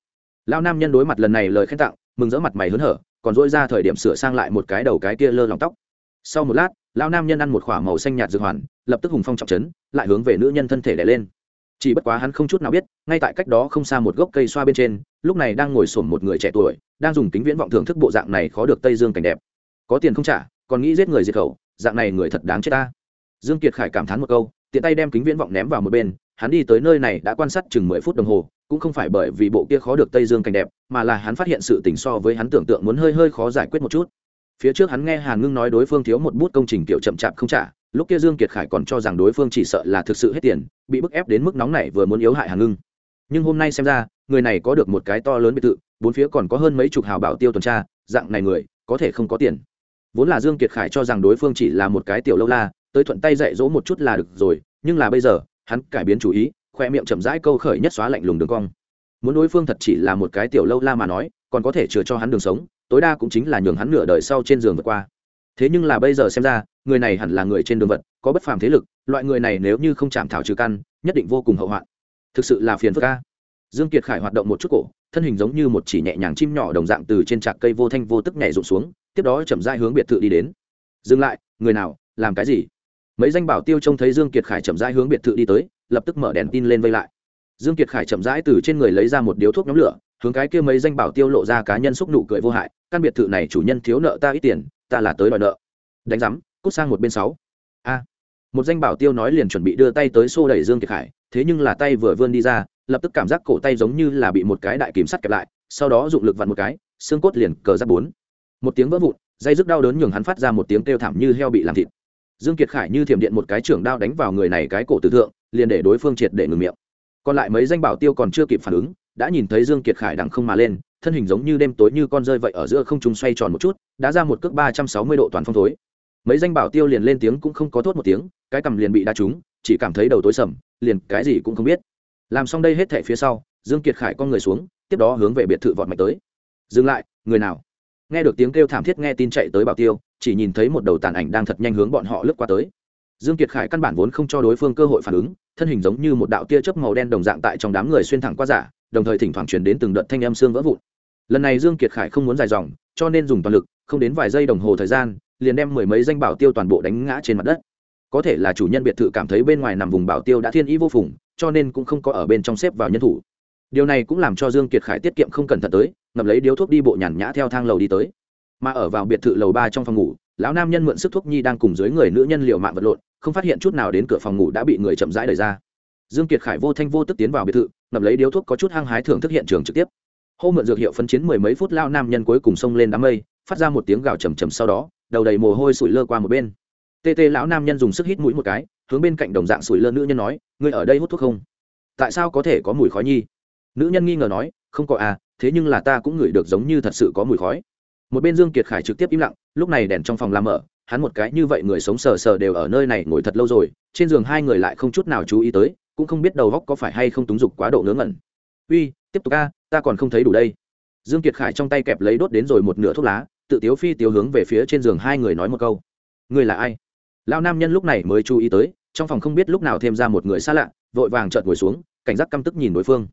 Lao nam nhân đối mặt lần này lời khen tặng, mừng rỡ mặt mày hớn hở, còn dỗi ra thời điểm sửa sang lại một cái đầu cái kia lơ lòng tóc. Sau một lát lao nam nhân ăn một k h ỏ a màu xanh nhạt dược hoàn, lập tức hùng phong trọng chấn lại hướng về nữ nhân thân thể đẻ lên. Chỉ bất quá hắn không chút nào biết, ngay tại cách đó không xa một gốc cây xoa bên trên, lúc này đang ngồi sổm một người trẻ tuổi, đang dùng kính viễn vọng thưởng thức bộ dạng này khó được tây dương cảnh đẹp. Có tiền không trả còn nghĩ giết người diệt khẩu, dạng này người thật đáng chết ta. Dương kiệt khải cảm thán một câu, tiện tay đem kính viễn vọng ném vào một bên, hắn đi tới nơi này đã quan sát chừng mười phút đồng hồ, cũng không phải bởi vì bộ kia khó được tây dương cảnh đẹp, mà là hắn phát hiện sự tình so với hắn tưởng tượng muốn hơi hơi khó giải quyết một chút. Phía trước hắn nghe hàn ngưng nói đối phương thiếu một bút công trình kiểu chậm chạp không trả, lúc kia dương kiệt khải còn cho rằng đối phương chỉ sợ là thực sự hết tiền, bị bức ép đến mức nóng này vừa muốn yếu hại hàn ngưng. Nhưng hôm nay xem ra, người này có được một cái to lớn biệt thự, bốn phía còn có hơn mấy chục hào bảo tiêu tuần tra, dạng này người, có thể không có tiền vốn là dương kiệt khải cho rằng đối phương chỉ là một cái tiểu lâu la, tới thuận tay dạy dỗ một chút là được rồi, nhưng là bây giờ, hắn cải biến chủ ý, khoe miệng chậm rãi câu khởi nhất xóa lạnh lùng đường cong. Muốn đối phương thật chỉ là một cái tiểu lâu la mà nói, còn có thể chừa cho hắn đường sống, tối đa cũng chính là nhường hắn nửa đời sau trên giường vượt qua. Thế nhưng là bây giờ xem ra, người này hẳn là người trên đường vật, có bất phàm thế lực, loại người này nếu như không chạm thảo trừ căn, nhất định vô cùng hậu hoạn. Thực sự là phiền phức ca dương kiệt khải hoạt động một chút cổ, thân hình giống như một chỉ nhẹ nhàng chim nhỏ đồng dạng từ trên trạc cây vô thanh vô tức nhảy rụng xuống tiếp đó chậm rãi hướng biệt thự đi đến. Dừng lại, người nào, làm cái gì? Mấy danh bảo tiêu trông thấy dương kiệt khải chậm rãi hướng biệt thự đi tới, lập tức mở đèn tin lên vây lại. Dương kiệt khải chậm rãi từ trên người lấy ra một điếu thuốc nhóm lửa, hướng cái kia mấy danh bảo tiêu lộ ra cá nhân xúc nụ cười vô hại, căn biệt thự này chủ nhân thiếu nợ ta ít tiền, ta là tới đòi nợ. Đánh rắm cút sang một bên sáu. A. Một danh bảo tiêu nói liền chuẩn bị đưa tay tới xô đẩy dương kiệt khải, thế nhưng là tay vừa vươn đi ra, lập tức cảm giác cổ tay giống như là bị một cái đại kìm sắt kẹp lại, sau đó dụng lực vặn một cái, xương cốt liền cờ giáp bốn một tiếng vỡ vụn, dây dứt đau đớn nhường hắn phát ra một tiếng kêu thảm như heo bị làm thịt. Dương kiệt khải như thiểm điện một cái trưởng đao đánh vào người này cái cổ tử thượng, liền để đối phương triệt để ngừng miệng. Còn lại mấy danh bảo tiêu còn chưa kịp phản ứng, đã nhìn thấy dương kiệt khải đằng không mà lên, thân hình giống như đêm tối như con rơi vậy ở giữa không trung xoay tròn một chút, đã ra một cước ba trăm sáu mươi độ toàn phong thối. Mấy danh bảo tiêu liền lên tiếng cũng không có thốt một tiếng, cái cằm liền bị đá trúng, chỉ cảm thấy đầu tối sầm, liền cái gì cũng không biết. Làm xong đây hết thảy phía sau, dương kiệt khải con người xuống, tiếp đó hướng về biệt thự vọt mạnh tới. Dừng lại, người nào? Nghe được tiếng kêu thảm thiết nghe tin chạy tới bảo tiêu, chỉ nhìn thấy một đầu tàn ảnh đang thật nhanh hướng bọn họ lướt qua tới. Dương kiệt khải căn bản vốn không cho đối phương cơ hội phản ứng, thân hình giống như một đạo tia chớp màu đen đồng dạng tại trong đám người xuyên thẳng qua giả, đồng thời thỉnh thoảng truyền đến từng đợt thanh âm xương vỡ vụn. Lần này dương kiệt khải không muốn dài dòng, cho nên dùng toàn lực, không đến vài giây đồng hồ thời gian, liền đem mười mấy danh bảo tiêu toàn bộ đánh ngã trên mặt đất. Có thể là chủ nhân biệt thự cảm thấy bên ngoài nằm vùng bảo tiêu đã thiên ý vô phùng, cho nên cũng không có ở bên trong xếp vào nhân thủ điều này cũng làm cho dương kiệt khải tiết kiệm không cẩn thận tới, ngậm lấy điếu thuốc đi bộ nhàn nhã theo thang lầu đi tới. Mà ở vào biệt thự lầu ba trong phòng ngủ, lão nam nhân mượn sức thuốc nhi đang cùng dưới người nữ nhân liều mạng vật lộn, không phát hiện chút nào đến cửa phòng ngủ đã bị người chậm rãi đẩy ra. Dương kiệt khải vô thanh vô tức tiến vào biệt thự, ngậm lấy điếu thuốc có chút hăng hái thưởng thức hiện trường trực tiếp. Hô mượn dược hiệu phân chiến mười mấy phút lao nam nhân cuối cùng xông lên đám mây, phát ra một tiếng gào trầm trầm sau đó, đầu đầy mồ hôi sủi lơ qua một bên. Tê tê lão nam nhân dùng sức hít mũi một cái, hướng bên cạnh đồng dạng sủi lơ nữ nhân nói, ngươi ở đây hút thuốc không? Tại sao có thể có mùi khói nhi? Nữ nhân nghi ngờ nói, không có à thế nhưng là ta cũng ngửi được giống như thật sự có mùi khói. Một bên dương kiệt khải trực tiếp im lặng, lúc này đèn trong phòng làm mở, hắn một cái như vậy người sống sờ sờ đều ở nơi này ngồi thật lâu rồi, trên giường hai người lại không chút nào chú ý tới, cũng không biết đầu góc có phải hay không túng dục quá độ ngớ ngẩn. Uy, tiếp tục a, ta còn không thấy đủ đây. Dương kiệt khải trong tay kẹp lấy đốt đến rồi một nửa thuốc lá, tự tiếu phi tiếu hướng về phía trên giường hai người nói một câu. Người là ai? Lao nam nhân lúc này mới chú ý tới, trong phòng không biết lúc nào thêm ra một người xa lạ, vội vàng chợt ngồi xuống, cảnh giác căm tức nhìn đối phương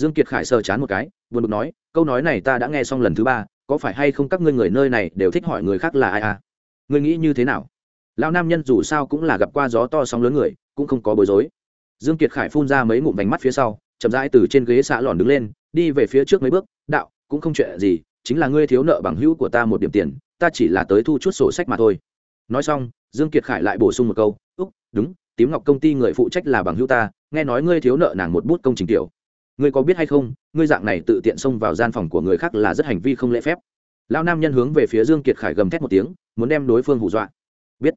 dương kiệt khải sờ chán một cái, buồn bực nói, câu nói này ta đã nghe xong lần thứ ba, có phải hay không các ngươi người nơi này đều thích hỏi người khác là ai à? Ngươi nghĩ như thế nào? Lão nam nhân dù sao cũng là gặp qua gió to sóng lớn người, cũng không có bối rối. Dương kiệt khải phun ra mấy ngụm vành mắt phía sau, chậm rãi từ trên ghế xạ lòn đứng lên, đi về phía trước mấy bước, đạo, cũng không chuyện gì, chính là ngươi thiếu nợ bằng hữu của ta một điểm tiền, ta chỉ là tới thu chút sổ sách mà thôi. Nói xong, dương kiệt khải lại bổ sung một câu, úc, đúng, tím ngọc công ty người phụ trách là bằng hữu ta, nghe nói ngươi thiếu nợ nàng một bút công trình tiểu ngươi có biết hay không, ngươi dạng này tự tiện xông vào gian phòng của người khác là rất hành vi không lễ phép. Lao nam nhân hướng về phía dương kiệt khải gầm thét một tiếng, muốn đem đối phương hù dọa. Biết.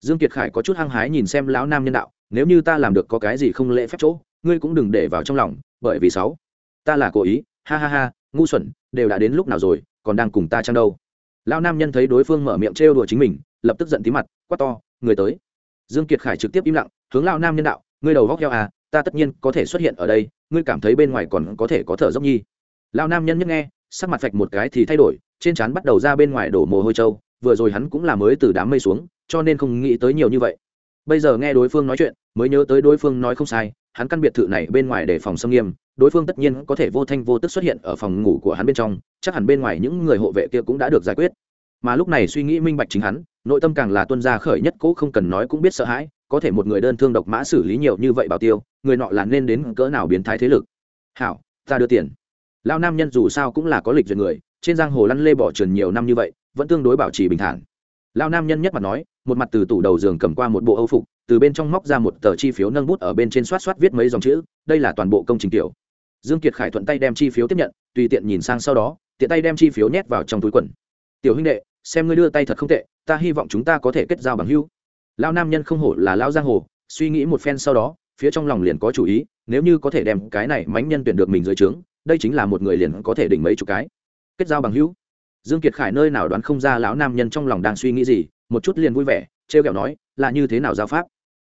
Dương kiệt khải có chút hăng hái nhìn xem lão nam nhân đạo, nếu như ta làm được có cái gì không lễ phép chỗ, ngươi cũng đừng để vào trong lòng, bởi vì sáu, ta là cố ý, ha ha ha, ngu xuẩn, đều đã đến lúc nào rồi, còn đang cùng ta chăng đâu. Lão nam nhân thấy đối phương mở miệng trêu đùa chính mình, lập tức giận tí mặt, quát to, người tới. Dương kiệt khải trực tiếp im lặng, hướng lão nam nhân đạo, ngươi đầu góc heo à ta tất nhiên có thể xuất hiện ở đây ngươi cảm thấy bên ngoài còn có thể có thở dốc nhi? Lão nam nhân nhất nghe, sắc mặt phạch một cái thì thay đổi, trên trán bắt đầu ra bên ngoài đổ mồ hôi trâu, vừa rồi hắn cũng là mới từ đám mây xuống, cho nên không nghĩ tới nhiều như vậy. Bây giờ nghe đối phương nói chuyện, mới nhớ tới đối phương nói không sai, hắn căn biệt thự này bên ngoài để phòng xâm nghiêm, đối phương tất nhiên có thể vô thanh vô tức xuất hiện ở phòng ngủ của hắn bên trong, chắc hẳn bên ngoài những người hộ vệ kia cũng đã được giải quyết. Mà lúc này suy nghĩ minh bạch chính hắn, nội tâm càng là tuân gia khởi nhất cố không cần nói cũng biết sợ hãi có thể một người đơn thương độc mã xử lý nhiều như vậy bảo tiêu, người nọ là nên đến cỡ nào biến thái thế lực? Hảo, ta đưa tiền. Lao nam nhân dù sao cũng là có lịch duyệt người, trên giang hồ lăn lê bỏ trườn nhiều năm như vậy, vẫn tương đối bảo trì bình thản. Lao nam nhân nhất mặt nói, một mặt từ tủ đầu giường cầm qua một bộ âu phục, từ bên trong móc ra một tờ chi phiếu nâng bút ở bên trên soát soát viết mấy dòng chữ, đây là toàn bộ công trình kiểu dương kiệt khải thuận tay đem chi phiếu tiếp nhận, tùy tiện nhìn sang sau đó, tiện tay đem chi phiếu nhét vào trong túi quần. Tiểu huynh đệ, xem ngươi đưa tay thật không tệ, ta hy vọng chúng ta có thể kết giao bằng hữu lao nam nhân không hổ là lao giang hồ, suy nghĩ một phen sau đó, phía trong lòng liền có chủ ý, nếu như có thể đem cái này mánh nhân tuyển được mình dưới trướng, đây chính là một người liền có thể đỉnh mấy chục cái. Kết giao bằng hữu. Dương kiệt khải nơi nào đoán không ra lão nam nhân trong lòng đang suy nghĩ gì, một chút liền vui vẻ, trêu ghẹo nói, là như thế nào giao pháp?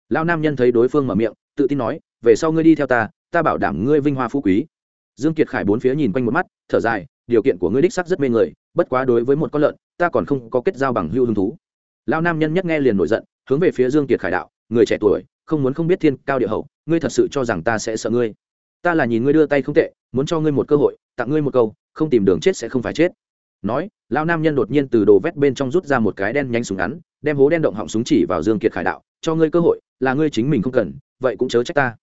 Lão nam nhân thấy đối phương mở miệng, tự tin nói, về sau ngươi đi theo ta ta bảo đảm ngươi vinh hoa phú quý. Dương kiệt khải bốn phía nhìn quanh một mắt, thở dài, điều kiện của ngươi đích sắc rất mê người, bất quá đối với một con lợn, ta còn không có kết giao bằng hữu hứng thú. Lão nam nhân nhất nghe liền nổi giận hướng về phía dương kiệt khải đạo, người trẻ tuổi, không muốn không biết thiên cao địa hậu, ngươi thật sự cho rằng ta sẽ sợ ngươi. Ta là nhìn ngươi đưa tay không tệ, muốn cho ngươi một cơ hội, tặng ngươi một câu, không tìm đường chết sẽ không phải chết. Nói, lão nam nhân đột nhiên từ đồ vét bên trong rút ra một cái đen nhanh súng ngắn, đem hố đen động họng súng chỉ vào dương kiệt khải đạo, cho ngươi cơ hội, là ngươi chính mình không cần, vậy cũng chớ trách ta.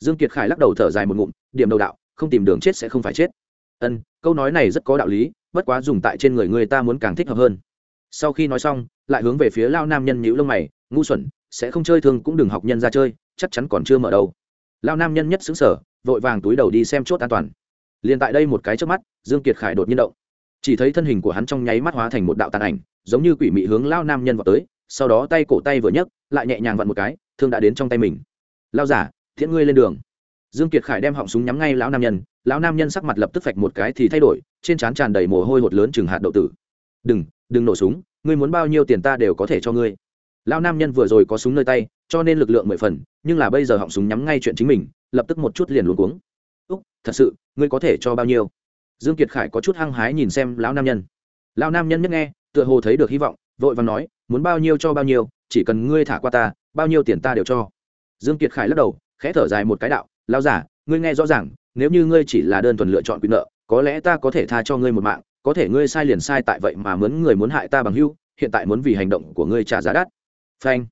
Dương kiệt khải lắc đầu thở dài một ngụm, điểm đầu đạo, không tìm đường chết sẽ không phải chết. Ân, câu nói này rất có đạo lý, bất quá dùng tại trên người ngươi ta muốn càng thích hợp hơn. Sau khi nói xong, lại hướng về phía lao nam nhân nhíu lông mày ngu xuẩn, sẽ không chơi thương cũng đừng học nhân ra chơi, chắc chắn còn chưa mở đâu lao nam nhân nhất xứng sở vội vàng túi đầu đi xem chốt an toàn. Liền tại đây một cái trước mắt, dương kiệt khải đột nhiên động. Chỉ thấy thân hình của hắn trong nháy mắt hóa thành một đạo tàn ảnh, giống như quỷ mị hướng lao nam nhân vào tới, sau đó tay cổ tay vừa nhấc, lại nhẹ nhàng vặn một cái, thương đã đến trong tay mình. Lao giả thiện ngươi lên đường. Dương kiệt khải đem họng súng nhắm ngay lão nam nhân, lão nam nhân sắc mặt lập tức phạch một cái thì thay đổi, trên trán tràn đầy mồ hôi hột lớn chừng hạt đậu tử. Đừng đừng nổ súng, ngươi muốn bao nhiêu tiền ta đều có thể cho ngươi lão nam nhân vừa rồi có súng nơi tay, cho nên lực lượng mười phần, nhưng là bây giờ họng súng nhắm ngay chuyện chính mình, lập tức một chút liền luống cuống. Úc, thật sự, ngươi có thể cho bao nhiêu? Dương kiệt khải có chút hăng hái nhìn xem lão nam nhân. Lão nam nhân nhất nghe, tựa hồ thấy được hy vọng, vội vàng nói, muốn bao nhiêu cho bao nhiêu, chỉ cần ngươi thả qua ta, bao nhiêu tiền ta đều cho. Dương kiệt khải lắc đầu, khẽ thở dài một cái đạo, lão giả ngươi nghe rõ ràng, nếu như ngươi chỉ là đơn thuần lựa chọn quyền nợ, có lẽ ta có thể tha cho ngươi một mạng, có thể ngươi sai liền sai tại vậy mà mướn người muốn hại ta bằng hưu, hiện tại muốn vì hành động của ngươi trả giá đắt phanh.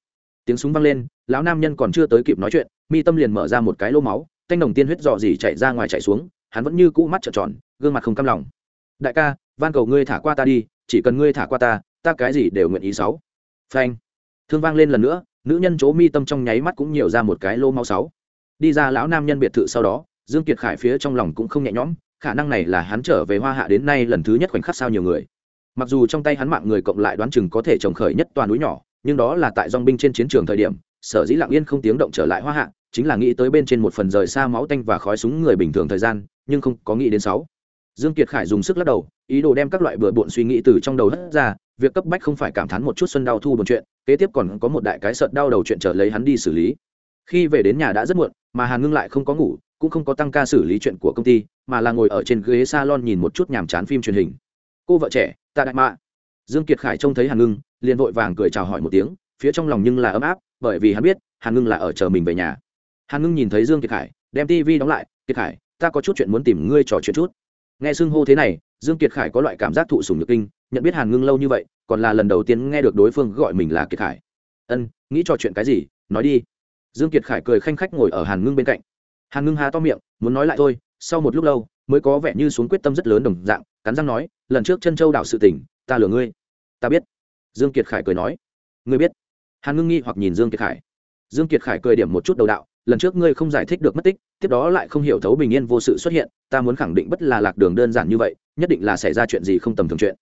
Tiếng súng vang lên, lão nam nhân còn chưa tới kịp nói chuyện, mi tâm liền mở ra một cái lô máu, thanh đồng tiên huyết dò dỉ chạy ra ngoài chạy xuống, hắn vẫn như cũ mắt trợn tròn, gương mặt không cam lòng. Đại ca, van cầu ngươi thả qua ta đi, chỉ cần ngươi thả qua ta ta cái gì đều nguyện ý sáu. Phanh. Thương vang lên lần nữa, nữ nhân chỗ mi tâm trong nháy mắt cũng nhiều ra một cái lô máu sáu. Đi ra lão nam nhân biệt thự sau đó, dương kiệt khải phía trong lòng cũng không nhẹ nhõm, khả năng này là hắn trở về hoa hạ đến nay lần thứ nhất khoảnh khắc sao nhiều người. Mặc dù trong tay hắn mạng người cộng lại đoán chừng có thể trồng khởi nhất toàn núi nhỏ nhưng đó là tại dong binh trên chiến trường thời điểm, sở dĩ lặng yên không tiếng động trở lại hoa hạ, chính là nghĩ tới bên trên một phần rời xa máu tanh và khói súng người bình thường thời gian, nhưng không có nghĩ đến sáu. Dương kiệt khải dùng sức lắc đầu, ý đồ đem các loại bừa bộn suy nghĩ từ trong đầu hất ra, việc cấp bách không phải cảm thán một chút xuân đau thu buồn chuyện, kế tiếp còn có một đại cái sợt đau đầu chuyện chờ lấy hắn đi xử lý. Khi về đến nhà đã rất muộn, mà hàn ngưng lại không có ngủ, cũng không có tăng ca xử lý chuyện của công ty, mà là ngồi ở trên ghế salon nhìn một chút nhàm chán phim truyền hình. Cô vợ trẻ, ta đại mạ dương kiệt khải trông thấy hàn ngưng, liền vội vàng cười chào hỏi một tiếng, phía trong lòng nhưng là ấm áp, bởi vì hắn biết, hàn ngưng là ở chờ mình về nhà. Hàn ngưng nhìn thấy dương kiệt khải, đem tv đóng lại, kiệt khải, ta có chút chuyện muốn tìm ngươi trò chuyện chút. Nghe xưng hô thế này, dương kiệt khải có loại cảm giác thụ sủng nhược kinh, nhận biết hàn ngưng lâu như vậy, còn là lần đầu tiên nghe được đối phương gọi mình là kiệt khải. Ân, nghĩ trò chuyện cái gì? Nói đi. Dương kiệt khải cười khanh khách ngồi ở hàn ngưng bên cạnh. Hàn ngưng há to miệng, muốn nói lại thôi, sau một lúc lâu, mới có vẻ như xuống quyết tâm rất lớn đồng dạng, cắn răng nói, lần trước chân châu đảo sự tình ta lừa ngươi. Ta biết. Dương kiệt khải cười nói. Ngươi biết. Hàn ngưng nghi hoặc nhìn dương kiệt khải. Dương kiệt khải cười điểm một chút đầu đạo, lần trước ngươi không giải thích được mất tích, tiếp đó lại không hiểu thấu bình yên vô sự xuất hiện, ta muốn khẳng định bất là lạc đường đơn giản như vậy, nhất định là xảy ra chuyện gì không tầm thường chuyện.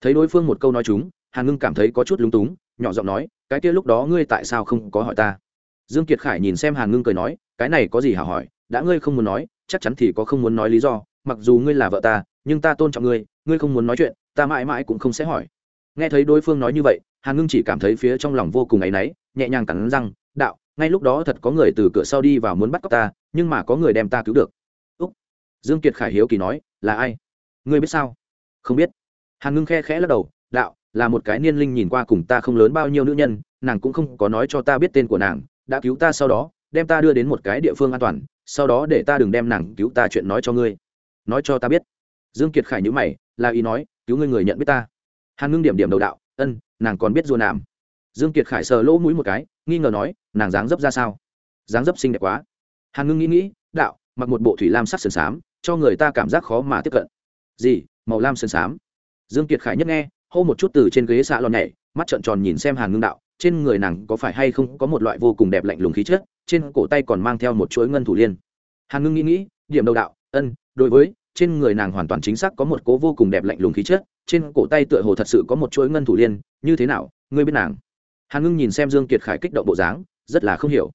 Thấy đối phương một câu nói chúng, hàn ngưng cảm thấy có chút lúng túng, nhỏ giọng nói, cái kia lúc đó ngươi tại sao không có hỏi ta? Dương kiệt khải nhìn xem hàn ngưng cười nói, cái này có gì hả hỏi, đã ngươi không muốn nói, chắc chắn thì có không muốn nói lý do, mặc dù ngươi là vợ ta, nhưng ta tôn trọng ngươi ngươi không muốn nói chuyện ta mãi mãi cũng không sẽ hỏi. Nghe thấy đối phương nói như vậy, hàn ngưng chỉ cảm thấy phía trong lòng vô cùng áy náy, nhẹ nhàng cắn răng, đạo, ngay lúc đó thật có người từ cửa sau đi vào muốn bắt cóc ta, nhưng mà có người đem ta cứu được. Úc. Dương kiệt khải hiếu kỳ nói, là ai? Ngươi biết sao? Không biết. Hàn ngưng khe khẽ lắc đầu, đạo, là một cái niên linh nhìn qua cùng ta không lớn bao nhiêu nữ nhân, nàng cũng không có nói cho ta biết tên của nàng, đã cứu ta sau đó, đem ta đưa đến một cái địa phương an toàn, sau đó để ta đừng đem nàng cứu ta chuyện nói cho ngươi. Nói cho ta biết. Dương kiệt khải nhữ mày, là ý nói cứu ngươi người nhận biết ta. Hàn ngưng điểm điểm đầu đạo, ân, nàng còn biết dùa nàm dương kiệt khải sờ lỗ mũi một cái, nghi ngờ nói, nàng dáng dấp ra sao? Dáng dấp xinh đẹp quá. Hàn ngưng nghĩ nghĩ, đạo, mặc một bộ thủy lam sắc sườn xám, cho người ta cảm giác khó mà tiếp cận. Gì, màu lam sườn xám? Dương kiệt khải nhất nghe, hô một chút từ trên ghế xạ lòn nhảy, mắt trợn tròn nhìn xem hàn ngưng đạo, trên người nàng có phải hay không có một loại vô cùng đẹp lạnh lùng khí chất, trên cổ tay còn mang theo một chuỗi ngân thủ liên? Hàn ngưng nghĩ nghĩ, điểm đầu đạo, ân, đối với trên người nàng hoàn toàn chính xác có một cố vô cùng đẹp lạnh lùng khí chất, trên cổ tay tựa hồ thật sự có một chuỗi ngân thủ liên, như thế nào, ngươi biết nàng? Hàn ngưng nhìn xem dương kiệt khải kích động bộ dáng, rất là không hiểu.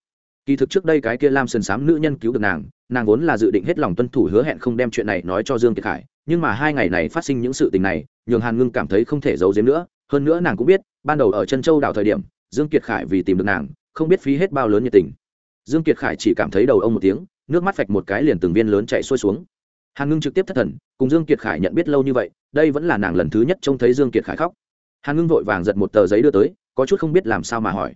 Kỳ thực trước đây cái kia lam sơn sám nữ nhân cứu được nàng nàng vốn là dự định hết lòng tuân thủ hứa hẹn không đem chuyện này nói cho dương kiệt khải, nhưng mà hai ngày này phát sinh những sự tình này, nhường hàn ngưng cảm thấy không thể giấu giếm nữa. Hơn nữa nàng cũng biết, ban đầu ở chân châu đảo thời điểm, dương kiệt khải vì tìm được nàng, không biết phí hết bao lớn nhiệt tình. Dương kiệt khải chỉ cảm thấy đầu ông một tiếng, nước mắt phạch một cái liền từng viên lớn chảy xuôi xuống hàn ngưng trực tiếp thất thần, cùng dương kiệt khải nhận biết lâu như vậy, đây vẫn là nàng lần thứ nhất trông thấy dương kiệt khải khóc. Hàn ngưng vội vàng giật một tờ giấy đưa tới, có chút không biết làm sao mà hỏi.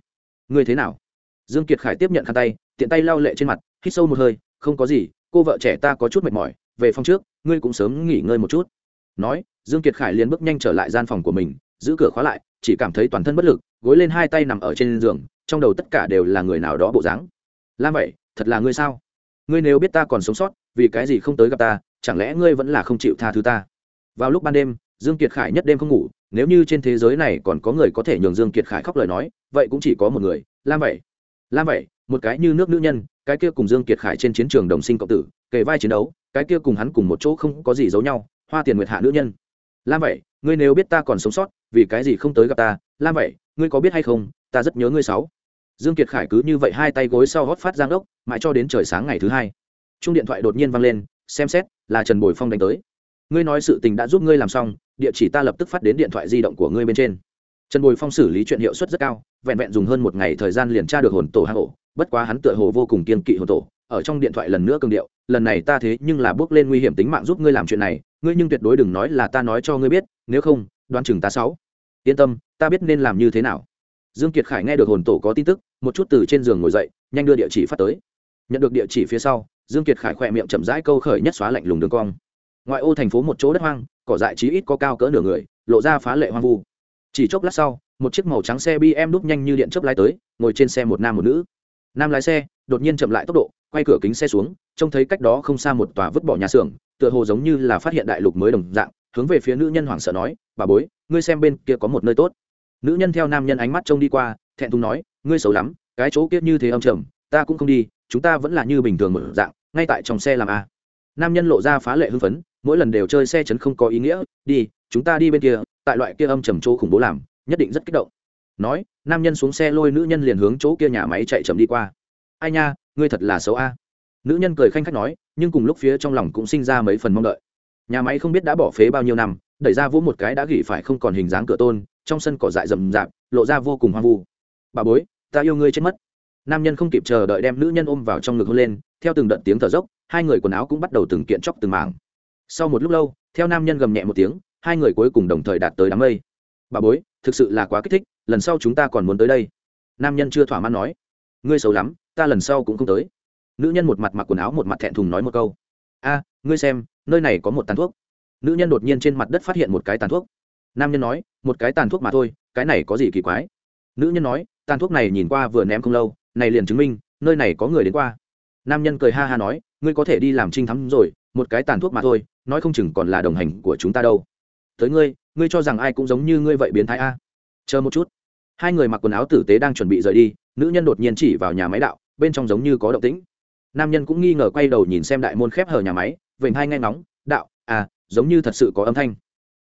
Ngươi thế nào? Dương kiệt khải tiếp nhận khăn tay, tiện tay lau lệ trên mặt, hít sâu một hơi, không có gì, cô vợ trẻ ta có chút mệt mỏi, về phòng trước, ngươi cũng sớm nghỉ ngơi một chút. Nói, dương kiệt khải liền bước nhanh trở lại gian phòng của mình, giữ cửa khóa lại, chỉ cảm thấy toàn thân bất lực, gối lên hai tay nằm ở trên giường, trong đầu tất cả đều là người nào đó bộ dáng. Lam vậy, thật là ngươi sao? Ngươi nếu biết ta còn sống sót vì cái gì không tới gặp ta, chẳng lẽ ngươi vẫn là không chịu tha thứ ta? Vào lúc ban đêm, dương kiệt khải nhất đêm không ngủ, nếu như trên thế giới này còn có người có thể nhường dương kiệt khải khóc lời nói, vậy cũng chỉ có một người, lam vậy. Lam vậy, một cái như nước nữ nhân, cái kia cùng dương kiệt khải trên chiến trường đồng sinh cộng tử, kề vai chiến đấu, cái kia cùng hắn cùng một chỗ không có gì giấu nhau, hoa tiền nguyệt hạ nữ nhân. Lam vậy, ngươi nếu biết ta còn sống sót, vì cái gì không tới gặp ta? Lam vậy, ngươi có biết hay không, ta rất nhớ ngươi sáu. Dương kiệt khải cứ như vậy hai tay gối sau hót phát giang ốc, mãi cho đến trời sáng ngày thứ hai chung điện thoại đột nhiên vang lên, xem xét, là trần bồi phong đánh tới. Ngươi nói sự tình đã giúp ngươi làm xong, địa chỉ ta lập tức phát đến điện thoại di động của ngươi bên trên. Trần bồi phong xử lý chuyện hiệu suất rất cao, vẹn vẹn dùng hơn một ngày thời gian liền tra được hồn tổ hang ổ, bất quá hắn tựa hồ vô cùng kiên kỵ hồn tổ, ở trong điện thoại lần nữa cường điệu, lần này ta thế nhưng là bước lên nguy hiểm tính mạng giúp ngươi làm chuyện này, ngươi nhưng tuyệt đối đừng nói là ta nói cho ngươi biết, nếu không, đoán chừng ta sáu yên tâm, ta biết nên làm như thế nào. Dương kiệt khải nghe được hồn tổ có tin tức, một chút từ trên giường ngồi dậy, nhanh đưa địa chỉ phát tới. Nhận được địa chỉ phía sau dương kiệt khải khỏe miệng chậm rãi câu khởi nhất xóa lạnh lùng đường cong. Ngoại ô thành phố một chỗ đất hoang, cỏ dại chí ít có cao cỡ nửa người, lộ ra phá lệ hoang vu. Chỉ chốc lát sau, một chiếc màu trắng xe bm đúc nhanh như điện chớp lái tới, ngồi trên xe một nam một nữ. Nam lái xe, đột nhiên chậm lại tốc độ, quay cửa kính xe xuống, trông thấy cách đó không xa một tòa vứt bỏ nhà xưởng, tựa hồ giống như là phát hiện đại lục mới đồng dạng, hướng về phía nữ nhân hoảng sợ nói, bà bối, ngươi xem bên kia có một nơi tốt. Nữ nhân theo nam nhân ánh mắt trông đi qua, thẹn thùng nói, ngươi xấu lắm, cái chỗ kiết như thế âm trầm, ta cũng không đi chúng ta vẫn là như bình thường một dạng, ngay tại trong xe làm a. Nam nhân lộ ra phá lệ hưng phấn, mỗi lần đều chơi xe chấn không có ý nghĩa, đi, chúng ta đi bên kia, tại loại kia âm trầm chỗ khủng bố làm, nhất định rất kích động. Nói, nam nhân xuống xe lôi nữ nhân liền hướng chỗ kia nhà máy chạy chậm đi qua. Ai nha, ngươi thật là xấu a. Nữ nhân cười khanh khách nói, nhưng cùng lúc phía trong lòng cũng sinh ra mấy phần mong đợi. Nhà máy không biết đã bỏ phế bao nhiêu năm, đẩy ra vỗ một cái đã gỉ phải không còn hình dáng cửa tôn, trong sân cỏ dại rầm rạp, lộ ra vô cùng hoang vu. Bà bối, ta yêu ngươi chết mất nam nhân không kịp chờ đợi đem nữ nhân ôm vào trong ngực hôn lên, theo từng đợt tiếng thở dốc, hai người quần áo cũng bắt đầu từng kiện chóc từng mảng. Sau một lúc lâu, theo nam nhân gầm nhẹ một tiếng, hai người cuối cùng đồng thời đạt tới đám mây. Bà bối, thực sự là quá kích thích, lần sau chúng ta còn muốn tới đây. Nam nhân chưa thỏa mãn nói. Ngươi xấu lắm, ta lần sau cũng không tới. Nữ nhân một mặt mặc quần áo một mặt thẹn thùng nói một câu. A, ngươi xem, nơi này có một tàn thuốc. Nữ nhân đột nhiên trên mặt đất phát hiện một cái tàn thuốc. Nam nhân nói, một cái tàn thuốc mà thôi, cái này có gì kỳ quái? Nữ nhân nói, tàn thuốc này nhìn qua vừa ném không lâu này liền chứng minh, nơi này có người đến qua. Nam nhân cười ha ha nói, ngươi có thể đi làm trinh thắng rồi, một cái tàn thuốc mà thôi, nói không chừng còn là đồng hành của chúng ta đâu. Tới ngươi ngươi cho rằng ai cũng giống như ngươi vậy biến thái a? Chờ một chút. Hai người mặc quần áo tử tế đang chuẩn bị rời đi, nữ nhân đột nhiên chỉ vào nhà máy đạo, bên trong giống như có động tĩnh. Nam nhân cũng nghi ngờ quay đầu nhìn xem đại môn khép hở nhà máy, vểnh hai ngay nóng đạo à giống như thật sự có âm thanh.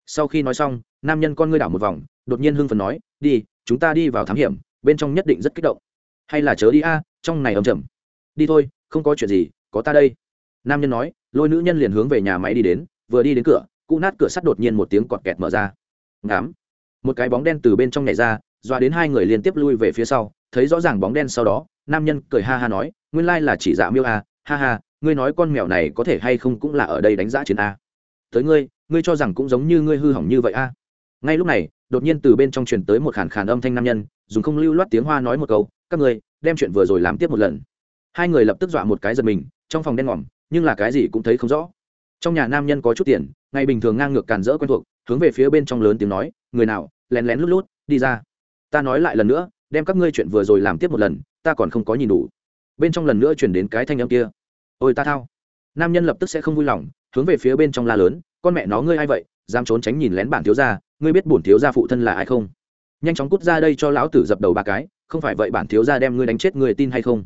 Sau khi nói xong, nam nhân con ngươi đảo một vòng, đột nhiên hưng phần nói, đi, chúng ta đi vào thám hiểm, bên trong nhất định rất kích động hay là chớ đi a, trong này ầm chầm đi thôi, không có chuyện gì, có ta đây. Nam nhân nói, lôi nữ nhân liền hướng về nhà máy đi đến, vừa đi đến cửa, cụ nát cửa sắt đột nhiên một tiếng cọt kẹt mở ra. Ngám một cái bóng đen từ bên trong nhảy ra doa đến hai người liên tiếp lui về phía sau, thấy rõ ràng bóng đen sau đó, nam nhân cười ha ha nói, nguyên lai là chỉ dạ miêu a ha ha, ngươi nói con mèo này có thể hay không cũng là ở đây đánh giá chiến a. Tới ngươi ngươi cho rằng cũng giống như ngươi hư hỏng như vậy a. Ngay lúc này, đột nhiên từ bên trong truyền tới một khàn khàn âm thanh nam nhân dùng không lưu loát tiếng hoa nói một câu, các người đem chuyện vừa rồi làm tiếp một lần. Hai người lập tức dọa một cái giật mình, trong phòng đen ngòm, nhưng là cái gì cũng thấy không rõ. Trong nhà nam nhân có chút tiền, ngày bình thường ngang ngược càn rỡ quen thuộc, hướng về phía bên trong lớn tiếng nói, người nào, lén lén lút lút, đi ra. Ta nói lại lần nữa, đem các ngươi chuyện vừa rồi làm tiếp một lần, ta còn không có nhìn đủ. Bên trong lần nữa chuyển đến cái thanh âm kia, ôi ta thao. Nam nhân lập tức sẽ không vui lòng, hướng về phía bên trong la lớn, con mẹ nó, ngươi ai vậy? Dám trốn tránh nhìn lén bản thiếu gia, ngươi biết bổn thiếu gia phụ thân là ai không? Nhanh chóng cút ra đây cho lão tử dập đầu ba cái không phải vậy bản thiếu gia đem ngươi đánh chết người tin hay không?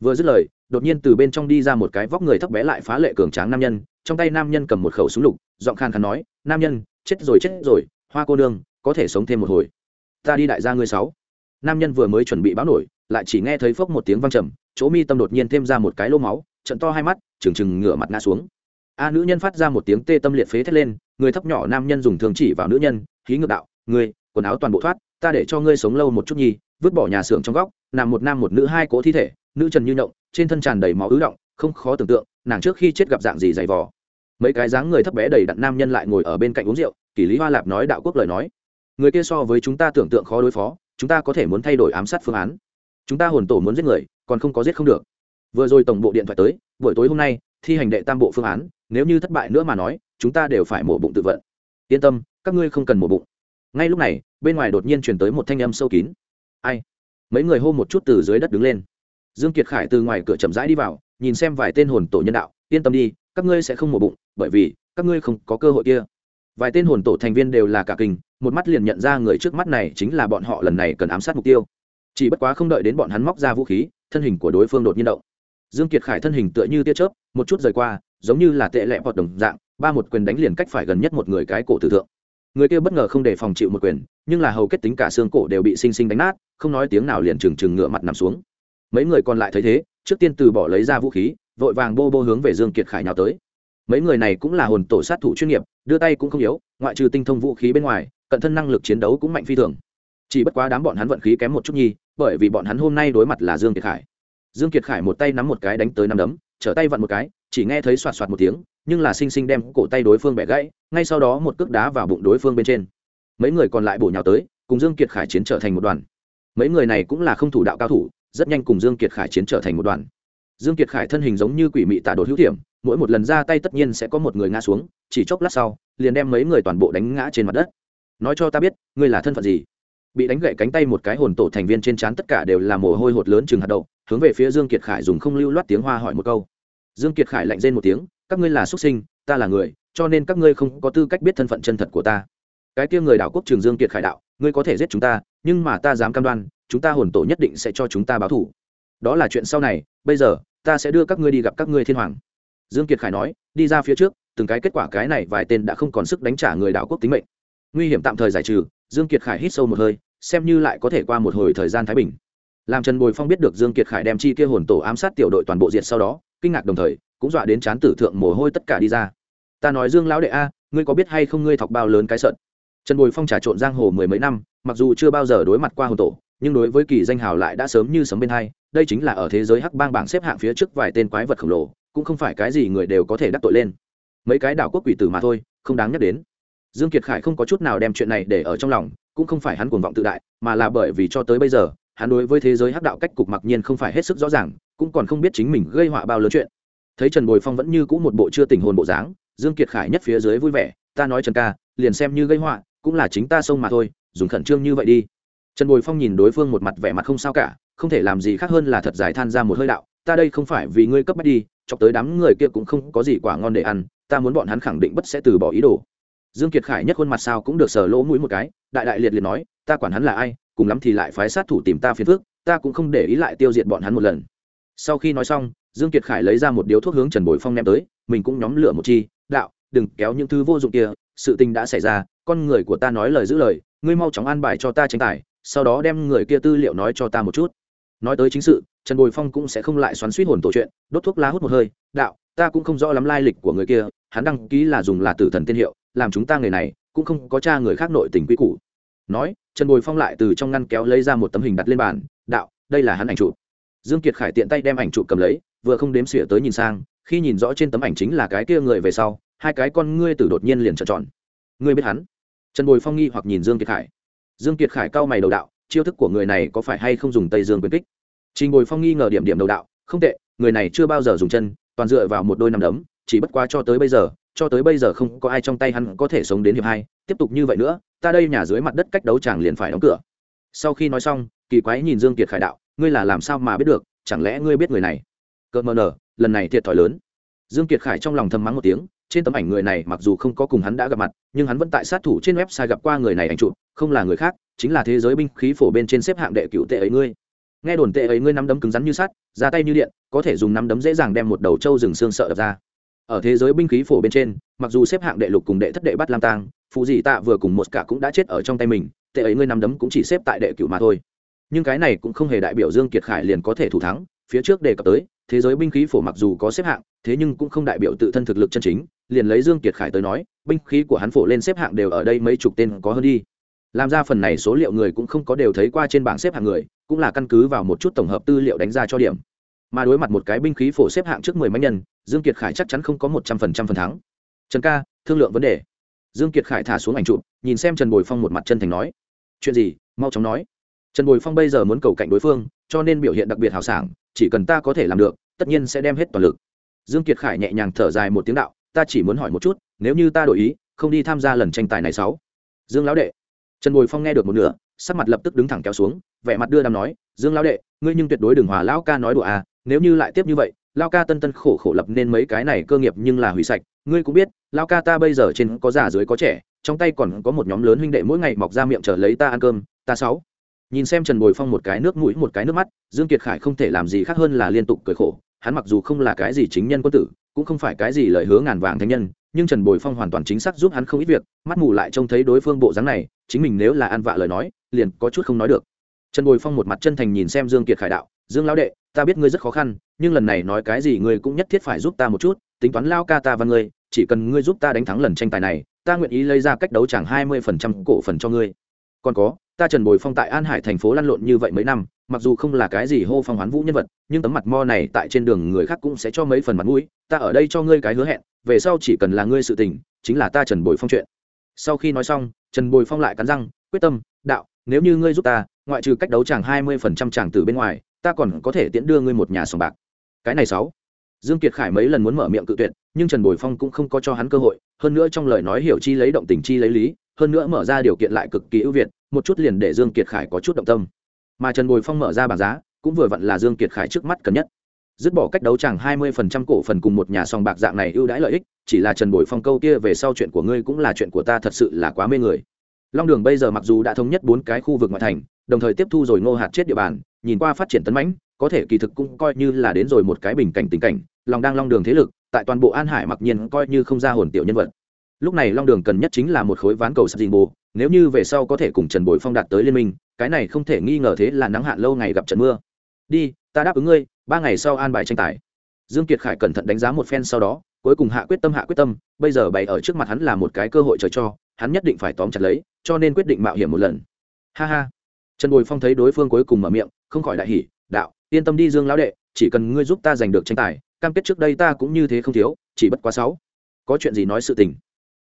Vừa dứt lời đột nhiên từ bên trong đi ra một cái vóc người thấp bé lại phá lệ cường tráng nam nhân trong tay nam nhân cầm một khẩu súng lục giọng khan khán nói nam nhân chết rồi chết rồi hoa cô nương có thể sống thêm một hồi. Ta đi đại gia ngươi sáu. Nam nhân vừa mới chuẩn bị báo nổi lại chỉ nghe thấy phốc một tiếng vang trầm chỗ mi tâm đột nhiên thêm ra một cái lô máu trận to hai mắt trừng trừng ngửa mặt ngã xuống. A nữ nhân phát ra một tiếng tê tâm liệt phế thét lên người thấp nhỏ nam nhân dùng thường chỉ vào nữ nhân khí ngược đạo người, quần áo toàn bộ thoát ta để cho ngươi sống lâu một chút nhi, vứt bỏ nhà xưởng trong góc, nằm một nam một nữ hai cỗ thi thể, nữ trần như nhộng trên thân tràn đầy máu ứ động, không khó tưởng tượng, nàng trước khi chết gặp dạng gì dày vò. Mấy cái dáng người thấp bé đầy đặn nam nhân lại ngồi ở bên cạnh uống rượu, kỷ lý hoa lạp nói đạo quốc lời nói. Người kia so với chúng ta tưởng tượng khó đối phó, chúng ta có thể muốn thay đổi ám sát phương án. Chúng ta hồn tổ muốn giết người, còn không có giết không được. Vừa rồi tổng bộ điện thoại tới, buổi tối hôm nay, thi hành đệ tam bộ phương án, nếu như thất bại nữa mà nói, chúng ta đều phải mổ bụng tự vận. Yên tâm, các ngươi không cần mổ bụng ngay lúc này, bên ngoài đột nhiên chuyển tới một thanh âm sâu kín. Ai? Mấy người hô một chút từ dưới đất đứng lên. Dương kiệt khải từ ngoài cửa chậm rãi đi vào, nhìn xem vài tên hồn tổ nhân đạo, yên tâm đi, các ngươi sẽ không mổ bụng, bởi vì các ngươi không có cơ hội kia. Vài tên hồn tổ thành viên đều là cả kinh, một mắt liền nhận ra người trước mắt này chính là bọn họ lần này cần ám sát mục tiêu. Chỉ bất quá không đợi đến bọn hắn móc ra vũ khí, thân hình của đối phương đột nhiên động. Dương kiệt khải thân hình tựa như tia chớp, một chút rời qua, giống như là tệ lẹ vọt đồng dạng, ba một quyền đánh liền cách phải gần nhất một người cái cổ tử thượng người kia bất ngờ không đề phòng chịu một quyền, nhưng là hầu kết tính cả xương cổ đều bị sinh sinh đánh nát, không nói tiếng nào liền trừng trừng ngựa mặt nằm xuống. Mấy người còn lại thấy thế, trước tiên từ bỏ lấy ra vũ khí, vội vàng bô bô hướng về dương kiệt khải nhào tới. Mấy người này cũng là hồn tổ sát thủ chuyên nghiệp, đưa tay cũng không yếu, ngoại trừ tinh thông vũ khí bên ngoài, cận thân năng lực chiến đấu cũng mạnh phi thường. Chỉ bất quá đám bọn hắn vận khí kém một chút nhi bởi vì bọn hắn hôm nay đối mặt là dương kiệt khải. Dương kiệt khải một tay nắm một cái đánh tới năm đấm trở tay vặn một cái, chỉ nghe thấy xoạt xoạt một tiếng, nhưng là sinh sinh đem cổ tay đối phương bẻ gãy, ngay sau đó một cước đá vào bụng đối phương bên trên. Mấy người còn lại bổ nhào tới, cùng dương kiệt khải chiến trở thành một đoàn. Mấy người này cũng là không thủ đạo cao thủ, rất nhanh cùng dương kiệt khải chiến trở thành một đoàn. Dương kiệt khải thân hình giống như quỷ mị tả đột hữu thiểm mỗi một lần ra tay tất nhiên sẽ có một người ngã xuống, chỉ chốc lát sau, liền đem mấy người toàn bộ đánh ngã trên mặt đất. Nói cho ta biết, ngươi là thân phận gì? Bị đánh gậy cánh tay một cái hồn tổ thành viên trên trán tất cả đều là mồ hôi hột lớn chừng hạt đậu, hướng về phía dương kiệt khải dùng không lưu loát tiếng hoa hỏi một câu. Dương kiệt khải lạnh rên một tiếng, các ngươi là xuất sinh, ta là người, cho nên các ngươi không có tư cách biết thân phận chân thật của ta. Cái kia người đảo quốc trường dương kiệt khải đạo, ngươi có thể giết chúng ta, nhưng mà ta dám cam đoan, chúng ta hồn tổ nhất định sẽ cho chúng ta báo thù. Đó là chuyện sau này, bây giờ, ta sẽ đưa các ngươi đi gặp các ngươi thiên hoàng. Dương kiệt khải nói, đi ra phía trước, từng cái kết quả cái này vài tên đã không còn sức đánh trả người đảo quốc tính mệnh. Nguy hiểm tạm thời giải trừ, dương kiệt khải hít sâu một hơi xem như lại có thể qua một hồi thời gian thái bình. Làm trần bồi phong biết được dương kiệt khải đem chi kia hồn tổ ám sát tiểu đội toàn bộ diệt sau đó, kinh ngạc đồng thời, cũng dọa đến chán tử thượng mồ hôi tất cả đi ra. Ta nói dương lão đệ a, ngươi có biết hay không ngươi thọc bao lớn cái sợn trần bồi phong trà trộn giang hồ mười mấy năm, mặc dù chưa bao giờ đối mặt qua hồn tổ, nhưng đối với kỳ danh hào lại đã sớm như sấm bên hai, đây chính là ở thế giới hắc bang bảng xếp hạng phía trước vài tên quái vật khổng lồ, cũng không phải cái gì người đều có thể đắc tội lên. Mấy cái đảo quốc quỷ tử mà thôi, không đáng nhắc đến. Dương kiệt khải không có chút nào đem chuyện này để ở trong lòng cũng không phải hắn cuồng vọng tự đại, mà là bởi vì cho tới bây giờ, hắn đối với thế giới hắc đạo cách cục mặc nhiên không phải hết sức rõ ràng, cũng còn không biết chính mình gây họa bao lớn chuyện. Thấy trần bồi phong vẫn như cũ một bộ chưa tình hồn bộ dáng, dương kiệt khải nhất phía dưới vui vẻ, ta nói trần ca, liền xem như gây họa, cũng là chính ta xông mà thôi, dùng khẩn trương như vậy đi. Trần bồi phong nhìn đối phương một mặt vẻ mặt không sao cả, không thể làm gì khác hơn là thật giải than ra một hơi đạo, ta đây không phải vì ngươi cấp bách đi, chọc tới đám người kia cũng không có gì quả ngon để ăn, ta muốn bọn hắn khẳng định bất sẽ từ bỏ ý đồ dương kiệt khải nhất khuôn mặt sao cũng được sờ lỗ mũi một cái, đại đại liệt liệt nói, ta quản hắn là ai, cùng lắm thì lại phái sát thủ tìm ta phiền phước ta cũng không để ý lại tiêu diệt bọn hắn một lần. Sau khi nói xong, dương kiệt khải lấy ra một điếu thuốc hướng trần bồi phong ném tới, mình cũng nhóm lửa một chi, đạo, đừng kéo những thứ vô dụng kia, sự tình đã xảy ra, con người của ta nói lời giữ lời, ngươi mau chóng an bài cho ta tranh tài, sau đó đem người kia tư liệu nói cho ta một chút. Nói tới chính sự, trần bồi phong cũng sẽ không lại xoắn suýt hồn tổ chuyện, đốt thuốc lá hút một hơi, đạo, ta cũng không rõ lắm lai lịch của người kia, hắn đăng ký là dùng là tử thần tiên hiệu làm chúng ta người này, cũng không có cha người khác nội tình quy củ. Nói, trần bồi phong lại từ trong ngăn kéo lấy ra một tấm hình đặt lên bàn, đạo, đây là hắn ảnh chụp. Dương kiệt khải tiện tay đem ảnh chụp cầm lấy, vừa không đếm xỉa tới nhìn sang, khi nhìn rõ trên tấm ảnh chính là cái kia người về sau, hai cái con ngươi tử đột nhiên liền trợn tròn. Ngươi biết hắn? Trần bồi phong nghi hoặc nhìn dương kiệt khải. Dương kiệt khải cau mày đầu đạo, chiêu thức của người này có phải hay không dùng tây dương quyền kích? Trình bồi phong nghi ngờ điểm điểm đầu đạo, không tệ, người này chưa bao giờ dùng chân, toàn dựa vào một đôi nằm đấm, chỉ bất quá cho tới bây giờ cho tới bây giờ không có ai trong tay hắn có thể sống đến hiệp hai, tiếp tục như vậy nữa, ta đây nhà dưới mặt đất cách đấu chàng liền phải đóng cửa. Sau khi nói xong, kỳ quái nhìn dương kiệt khải đạo, ngươi là làm sao mà biết được, chẳng lẽ ngươi biết người này? Cợt mờ nở lần này thiệt thòi lớn. Dương kiệt khải trong lòng thầm mắng một tiếng, trên tấm ảnh người này mặc dù không có cùng hắn đã gặp mặt, nhưng hắn vẫn tại sát thủ trên website gặp qua người này ảnh chụp, không là người khác, chính là thế giới binh khí phổ bên trên xếp hạng đệ cựu tệ ấy ngươi. Nghe đồn tệ ấy ngươi nắm đấm cứng rắn như sắt, ra tay như điện, có thể dùng nắm đấm dễ dàng đem một đầu trâu rừng xương sợ đập ra ở thế giới binh khí phổ bên trên, mặc dù xếp hạng đệ lục cùng đệ thất đệ bắt lam tang phụ dị tạ vừa cùng một cả cũng đã chết ở trong tay mình, tệ ấy ngươi nằm đấm cũng chỉ xếp tại đệ cửu mà thôi. Nhưng cái này cũng không hề đại biểu dương kiệt khải liền có thể thủ thắng, phía trước đề cập tới, thế giới binh khí phổ mặc dù có xếp hạng, thế nhưng cũng không đại biểu tự thân thực lực chân chính, liền lấy dương kiệt khải tới nói, binh khí của hắn phổ lên xếp hạng đều ở đây mấy chục tên có hơn đi. Làm ra phần này số liệu người cũng không có đều thấy qua trên bảng xếp hạng người, cũng là căn cứ vào một chút tổng hợp tư liệu đánh ra cho điểm mà đối mặt một cái binh khí phổ xếp hạng trước mười máy nhân, dương kiệt khải chắc chắn không có một trăm phần trăm phần thắng. Trần ca, thương lượng vấn đề. Dương kiệt khải thả xuống ảnh chụp, nhìn xem trần bồi phong một mặt chân thành nói. Chuyện gì? Mau chóng nói. Trần bồi phong bây giờ muốn cầu cạnh đối phương, cho nên biểu hiện đặc biệt hào sảng, chỉ cần ta có thể làm được, tất nhiên sẽ đem hết toàn lực. Dương kiệt khải nhẹ nhàng thở dài một tiếng đạo, ta chỉ muốn hỏi một chút, nếu như ta đổi ý, không đi tham gia lần tranh tài này sáu? Dương lão đệ. Trần bồi phong nghe được một nửa, sắc mặt lập tức đứng thẳng kéo xuống, vẻ mặt đưa đàm nói, dương lão đệ, ngươi nhưng tuyệt đối đừng hòa lão ca nói đùa à nếu như lại tiếp như vậy lão ca tân tân khổ khổ lập nên mấy cái này cơ nghiệp nhưng là hủy sạch. Ngươi cũng biết lão ca ta bây giờ trên có già dưới có trẻ, trong tay còn có một nhóm lớn huynh đệ mỗi ngày mọc ra miệng chờ lấy ta ăn cơm, ta sáu. Nhìn xem trần bồi phong một cái nước mũi, một cái nước mắt, dương kiệt khải không thể làm gì khác hơn là liên tục cười khổ. Hắn mặc dù không là cái gì chính nhân quân tử, cũng không phải cái gì lời hứa ngàn vàng thánh nhân, nhưng trần bồi phong hoàn toàn chính xác giúp hắn không ít việc, mắt mù lại trông thấy đối phương bộ dáng này, chính mình nếu là ăn vạ lời nói, liền có chút không nói được. Trần bồi phong một mặt chân thành nhìn xem dương kiệt khải đạo, dương lão đệ ta biết ngươi rất khó khăn, nhưng lần này nói cái gì ngươi cũng nhất thiết phải giúp ta một chút, tính toán lao ca ta và ngươi, chỉ cần ngươi giúp ta đánh thắng lần tranh tài này, ta nguyện ý lấy ra cách đấu chẳng hai mươi phần trăm cổ phần cho ngươi. Còn có, ta trần bồi phong tại an hải thành phố lăn lộn như vậy mấy năm, mặc dù không là cái gì hô phong hoán vũ nhân vật, nhưng tấm mặt mo này tại trên đường người khác cũng sẽ cho mấy phần mặt mũi, ta ở đây cho ngươi cái hứa hẹn, về sau chỉ cần là ngươi sự tình, chính là ta trần bồi phong chuyện. Sau khi nói xong, trần bồi phong lại cắn răng, quyết tâm, đạo, nếu như ngươi giúp ta, ngoại trừ cách đấu chàng hai mươi phần trăm chàng từ bên ngoài ta còn có thể tiễn đưa ngươi một nhà sòng bạc. Cái này sáu. Dương kiệt khải mấy lần muốn mở miệng cự tuyệt, nhưng trần bồi phong cũng không có cho hắn cơ hội, hơn nữa trong lời nói hiểu chi lấy động tình chi lấy lý, hơn nữa mở ra điều kiện lại cực kỳ ưu việt, một chút liền để dương kiệt khải có chút động tâm. Mà trần bồi phong mở ra bảng giá, cũng vừa vặn là dương kiệt khải trước mắt cần nhất. Dứt bỏ cách đấu chẳng hai mươi phần trăm cổ phần cùng một nhà sòng bạc dạng này ưu đãi lợi ích, chỉ là trần bồi phong câu kia về sau chuyện của ngươi cũng là chuyện của ta thật sự là quá mê người long đường bây giờ mặc dù đã thống nhất bốn cái khu vực ngoại thành, đồng thời tiếp thu rồi ngô hạt chết địa bàn, nhìn qua phát triển tấn mãnh, có thể kỳ thực cũng coi như là đến rồi một cái bình cảnh tình cảnh, lòng đang long đường thế lực, tại toàn bộ an hải mặc nhiên coi như không ra hồn tiểu nhân vật. Lúc này long đường cần nhất chính là một khối ván cầu sắp dình bồ, nếu như về sau có thể cùng trần bồi phong đạt tới liên minh, cái này không thể nghi ngờ thế là nắng hạn lâu ngày gặp trận mưa. Đi, ta đáp ứng ngươi, ba ngày sau an bài tranh tài. Dương kiệt khải cẩn thận đánh giá một phen sau đó, cuối cùng hạ quyết tâm, hạ quyết tâm, bây giờ bày ở trước mặt hắn là một cái cơ hội trời cho hắn nhất định phải tóm chặt lấy, cho nên quyết định mạo hiểm một lần. Ha ha. Trần bồi phong thấy đối phương cuối cùng mở miệng, không khỏi đại hỉ, đạo, yên tâm đi dương lão đệ, chỉ cần ngươi giúp ta giành được tranh tài, cam kết trước đây ta cũng như thế không thiếu, chỉ bất quá sáu. Có chuyện gì nói sự tình.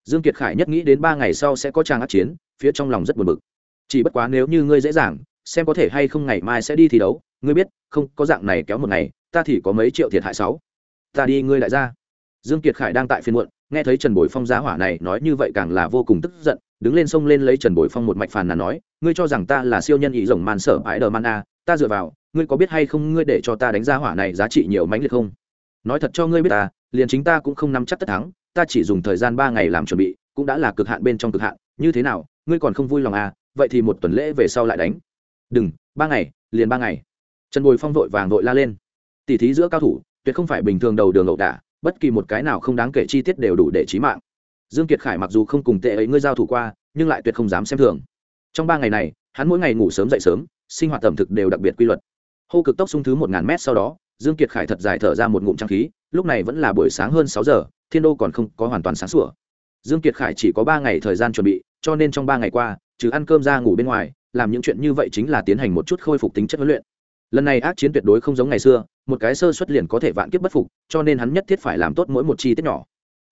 Dương kiệt khải nhất nghĩ đến ba ngày sau sẽ có trang ác chiến, phía trong lòng rất buồn bực. Chỉ bất quá nếu như ngươi dễ dàng, xem có thể hay không ngày mai sẽ đi thi đấu, ngươi biết, không, có dạng này kéo một ngày, ta thì có mấy triệu thiệt hại sáu. Ta đi, ngươi lại ra dương kiệt khải đang tại phiên muộn, nghe thấy trần bồi phong giá hỏa này nói như vậy càng là vô cùng tức giận, đứng lên sông lên lấy trần bồi phong một mạch phàn là nói, ngươi cho rằng ta là siêu nhân ý rồng man sở ái đờ man a, ta dựa vào, ngươi có biết hay không ngươi để cho ta đánh giá hỏa này giá trị nhiều mánh liệt không? Nói thật cho ngươi biết ta, liền chính ta cũng không nắm chắc tất thắng, ta chỉ dùng thời gian ba ngày làm chuẩn bị, cũng đã là cực hạn bên trong cực hạn, như thế nào, ngươi còn không vui lòng à vậy thì một tuần lễ về sau lại đánh. Đừng, ba ngày, liền ba ngày. Trần bồi phong vội vàng vội la lên. Tỉ thí giữa cao thủ, tuyệt không phải bình thường đầu đường ẩu đả bất kỳ một cái nào không đáng kể chi tiết đều đủ để trí mạng. Dương kiệt khải mặc dù không cùng tệ ấy ngươi giao thủ qua, nhưng lại tuyệt không dám xem thường. Trong ba ngày này, hắn mỗi ngày ngủ sớm dậy sớm, sinh hoạt ẩm thực đều đặc biệt quy luật. Hô cực tốc sung thứ một ngàn mét sau đó, dương kiệt khải thật dài thở ra một ngụm trang khí, lúc này vẫn là buổi sáng hơn sáu giờ, thiên đô còn không có hoàn toàn sáng sủa. Dương kiệt khải chỉ có ba ngày thời gian chuẩn bị, cho nên trong ba ngày qua, trừ ăn cơm ra ngủ bên ngoài, làm những chuyện như vậy chính là tiến hành một chút khôi phục tính chất huấn luyện lần này ác chiến tuyệt đối không giống ngày xưa, một cái sơ xuất liền có thể vạn kiếp bất phục, cho nên hắn nhất thiết phải làm tốt mỗi một chi tiết nhỏ.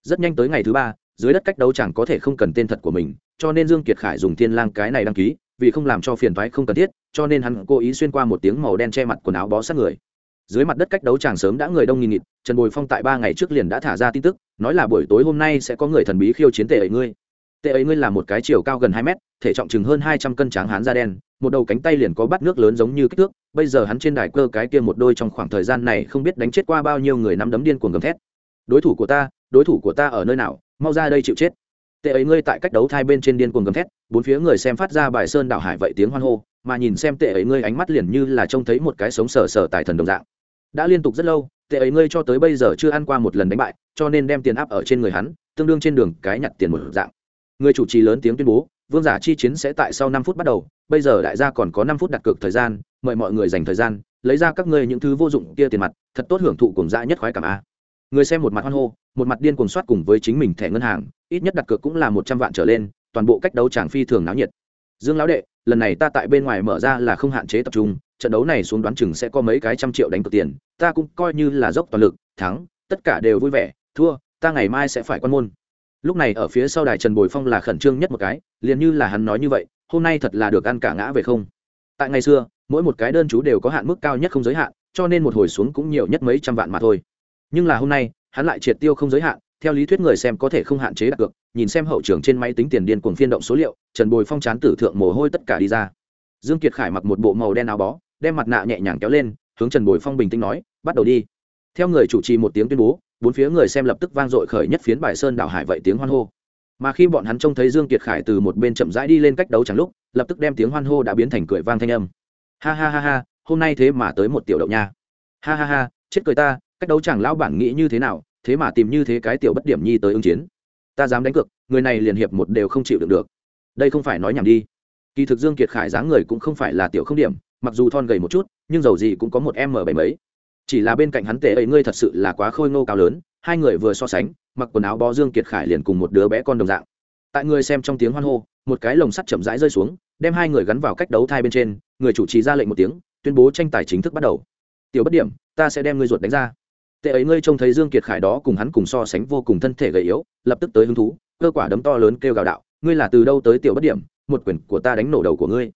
Rất nhanh tới ngày thứ ba, dưới đất cách đấu chẳng có thể không cần tên thật của mình, cho nên dương kiệt khải dùng thiên lang cái này đăng ký, vì không làm cho phiền toái không cần thiết, cho nên hắn cố ý xuyên qua một tiếng màu đen che mặt quần áo bó sát người. Dưới mặt đất cách đấu chàng sớm đã người đông nghìn nghịt, trần bồi phong tại ba ngày trước liền đã thả ra tin tức, nói là buổi tối hôm nay sẽ có người thần bí khiêu chiến tệ ấy ngươi tệ ấy ngươi là một cái chiều cao gần hai mét, thể trọng chừng hơn hai trăm cân tráng hán da đen, một đầu cánh tay liền có bát nước lớn giống như kích thước, bây giờ hắn trên đài cơ cái kia một đôi trong khoảng thời gian này không biết đánh chết qua bao nhiêu người nắm đấm điên cuồng gầm thét. Đối thủ của ta, đối thủ của ta ở nơi nào, mau ra đây chịu chết. Tệ ấy ngươi tại cách đấu thai bên trên điên cuồng gầm thét, bốn phía người xem phát ra bài sơn đảo hải vậy tiếng hoan hô, mà nhìn xem tệ ấy ngươi ánh mắt liền như là trông thấy một cái sống sờ sờ tại thần đồng dạng. Đã liên tục rất lâu, tệ ấy ngươi cho tới bây giờ chưa ăn qua một lần đánh bại, cho nên đem tiền áp ở trên người hắn, tương đương trên đường cái nhặt tiền một dạng người chủ trì lớn tiếng tuyên bố, vương giả chi chiến sẽ tại sau năm phút bắt đầu, bây giờ đại gia còn có năm phút đặt cược thời gian, mời mọi người dành thời gian, lấy ra các ngươi những thứ vô dụng kia tiền mặt, thật tốt hưởng thụ cùng dã nhất khoái cảm a. Người xem một mặt hoan hô, một mặt điên cuồng soát cùng với chính mình thẻ ngân hàng, ít nhất đặt cược cũng là một trăm vạn trở lên, toàn bộ cách đấu tràng phi thường náo nhiệt. Dương lão đệ, lần này ta tại bên ngoài mở ra là không hạn chế tập trung, trận đấu này xuống đoán chừng sẽ có mấy cái trăm triệu đánh cược tiền, ta cũng coi như là dốc toàn lực, thắng, tất cả đều vui vẻ, thua, ta ngày mai sẽ phải quan môn lúc này ở phía sau đài trần bồi phong là khẩn trương nhất một cái, liền như là hắn nói như vậy, hôm nay thật là được ăn cả ngã về không? Tại ngày xưa, mỗi một cái đơn chú đều có hạn mức cao nhất không giới hạn, cho nên một hồi xuống cũng nhiều nhất mấy trăm vạn mà thôi. Nhưng là hôm nay, hắn lại triệt tiêu không giới hạn, theo lý thuyết người xem có thể không hạn chế đặt cược nhìn xem hậu trường trên máy tính tiền điên cuồng phiên động số liệu, trần bồi phong chán tử thượng mồ hôi tất cả đi ra. Dương kiệt khải mặc một bộ màu đen áo bó, đem mặt nạ nhẹ nhàng kéo lên, hướng trần bồi phong bình tĩnh nói, bắt đầu đi. Theo người chủ trì một tiếng tuyên bố bốn phía người xem lập tức vang dội khởi nhất phiến bài sơn đảo hải vậy tiếng hoan hô. Mà khi bọn hắn trông thấy dương kiệt khải từ một bên chậm rãi đi lên cách đấu chẳng lúc, lập tức đem tiếng hoan hô đã biến thành cười vang thanh âm. Ha ha ha ha, hôm nay thế mà tới một tiểu đậu nha. Ha ha ha, chết cười ta, cách đấu chẳng lão bản nghĩ như thế nào, thế mà tìm như thế cái tiểu bất điểm nhi tới ứng chiến. Ta dám đánh cược, người này liền hiệp một đều không chịu được được. Đây không phải nói nhảm đi. Kỳ thực dương kiệt khải dáng người cũng không phải là tiểu không điểm, mặc dù thon gầy một chút, nhưng dầu gì cũng có một m bảy mấy chỉ là bên cạnh hắn tệ ấy ngươi thật sự là quá khôi ngô cao lớn, hai người vừa so sánh, mặc quần áo bó dương kiệt khải liền cùng một đứa bé con đồng dạng. Tại người xem trong tiếng hoan hô, một cái lồng sắt chậm rãi rơi xuống, đem hai người gắn vào cách đấu thai bên trên, người chủ trì ra lệnh một tiếng, tuyên bố tranh tài chính thức bắt đầu. Tiểu bất điểm, ta sẽ đem ngươi ruột đánh ra. Tệ ấy ngươi trông thấy dương kiệt khải đó cùng hắn cùng so sánh vô cùng thân thể gầy yếu, lập tức tới hứng thú, cơ quả đấm to lớn kêu gào đạo, ngươi là từ đâu tới tiểu bất điểm, một quyền của ta đánh nổ đầu của ngươi.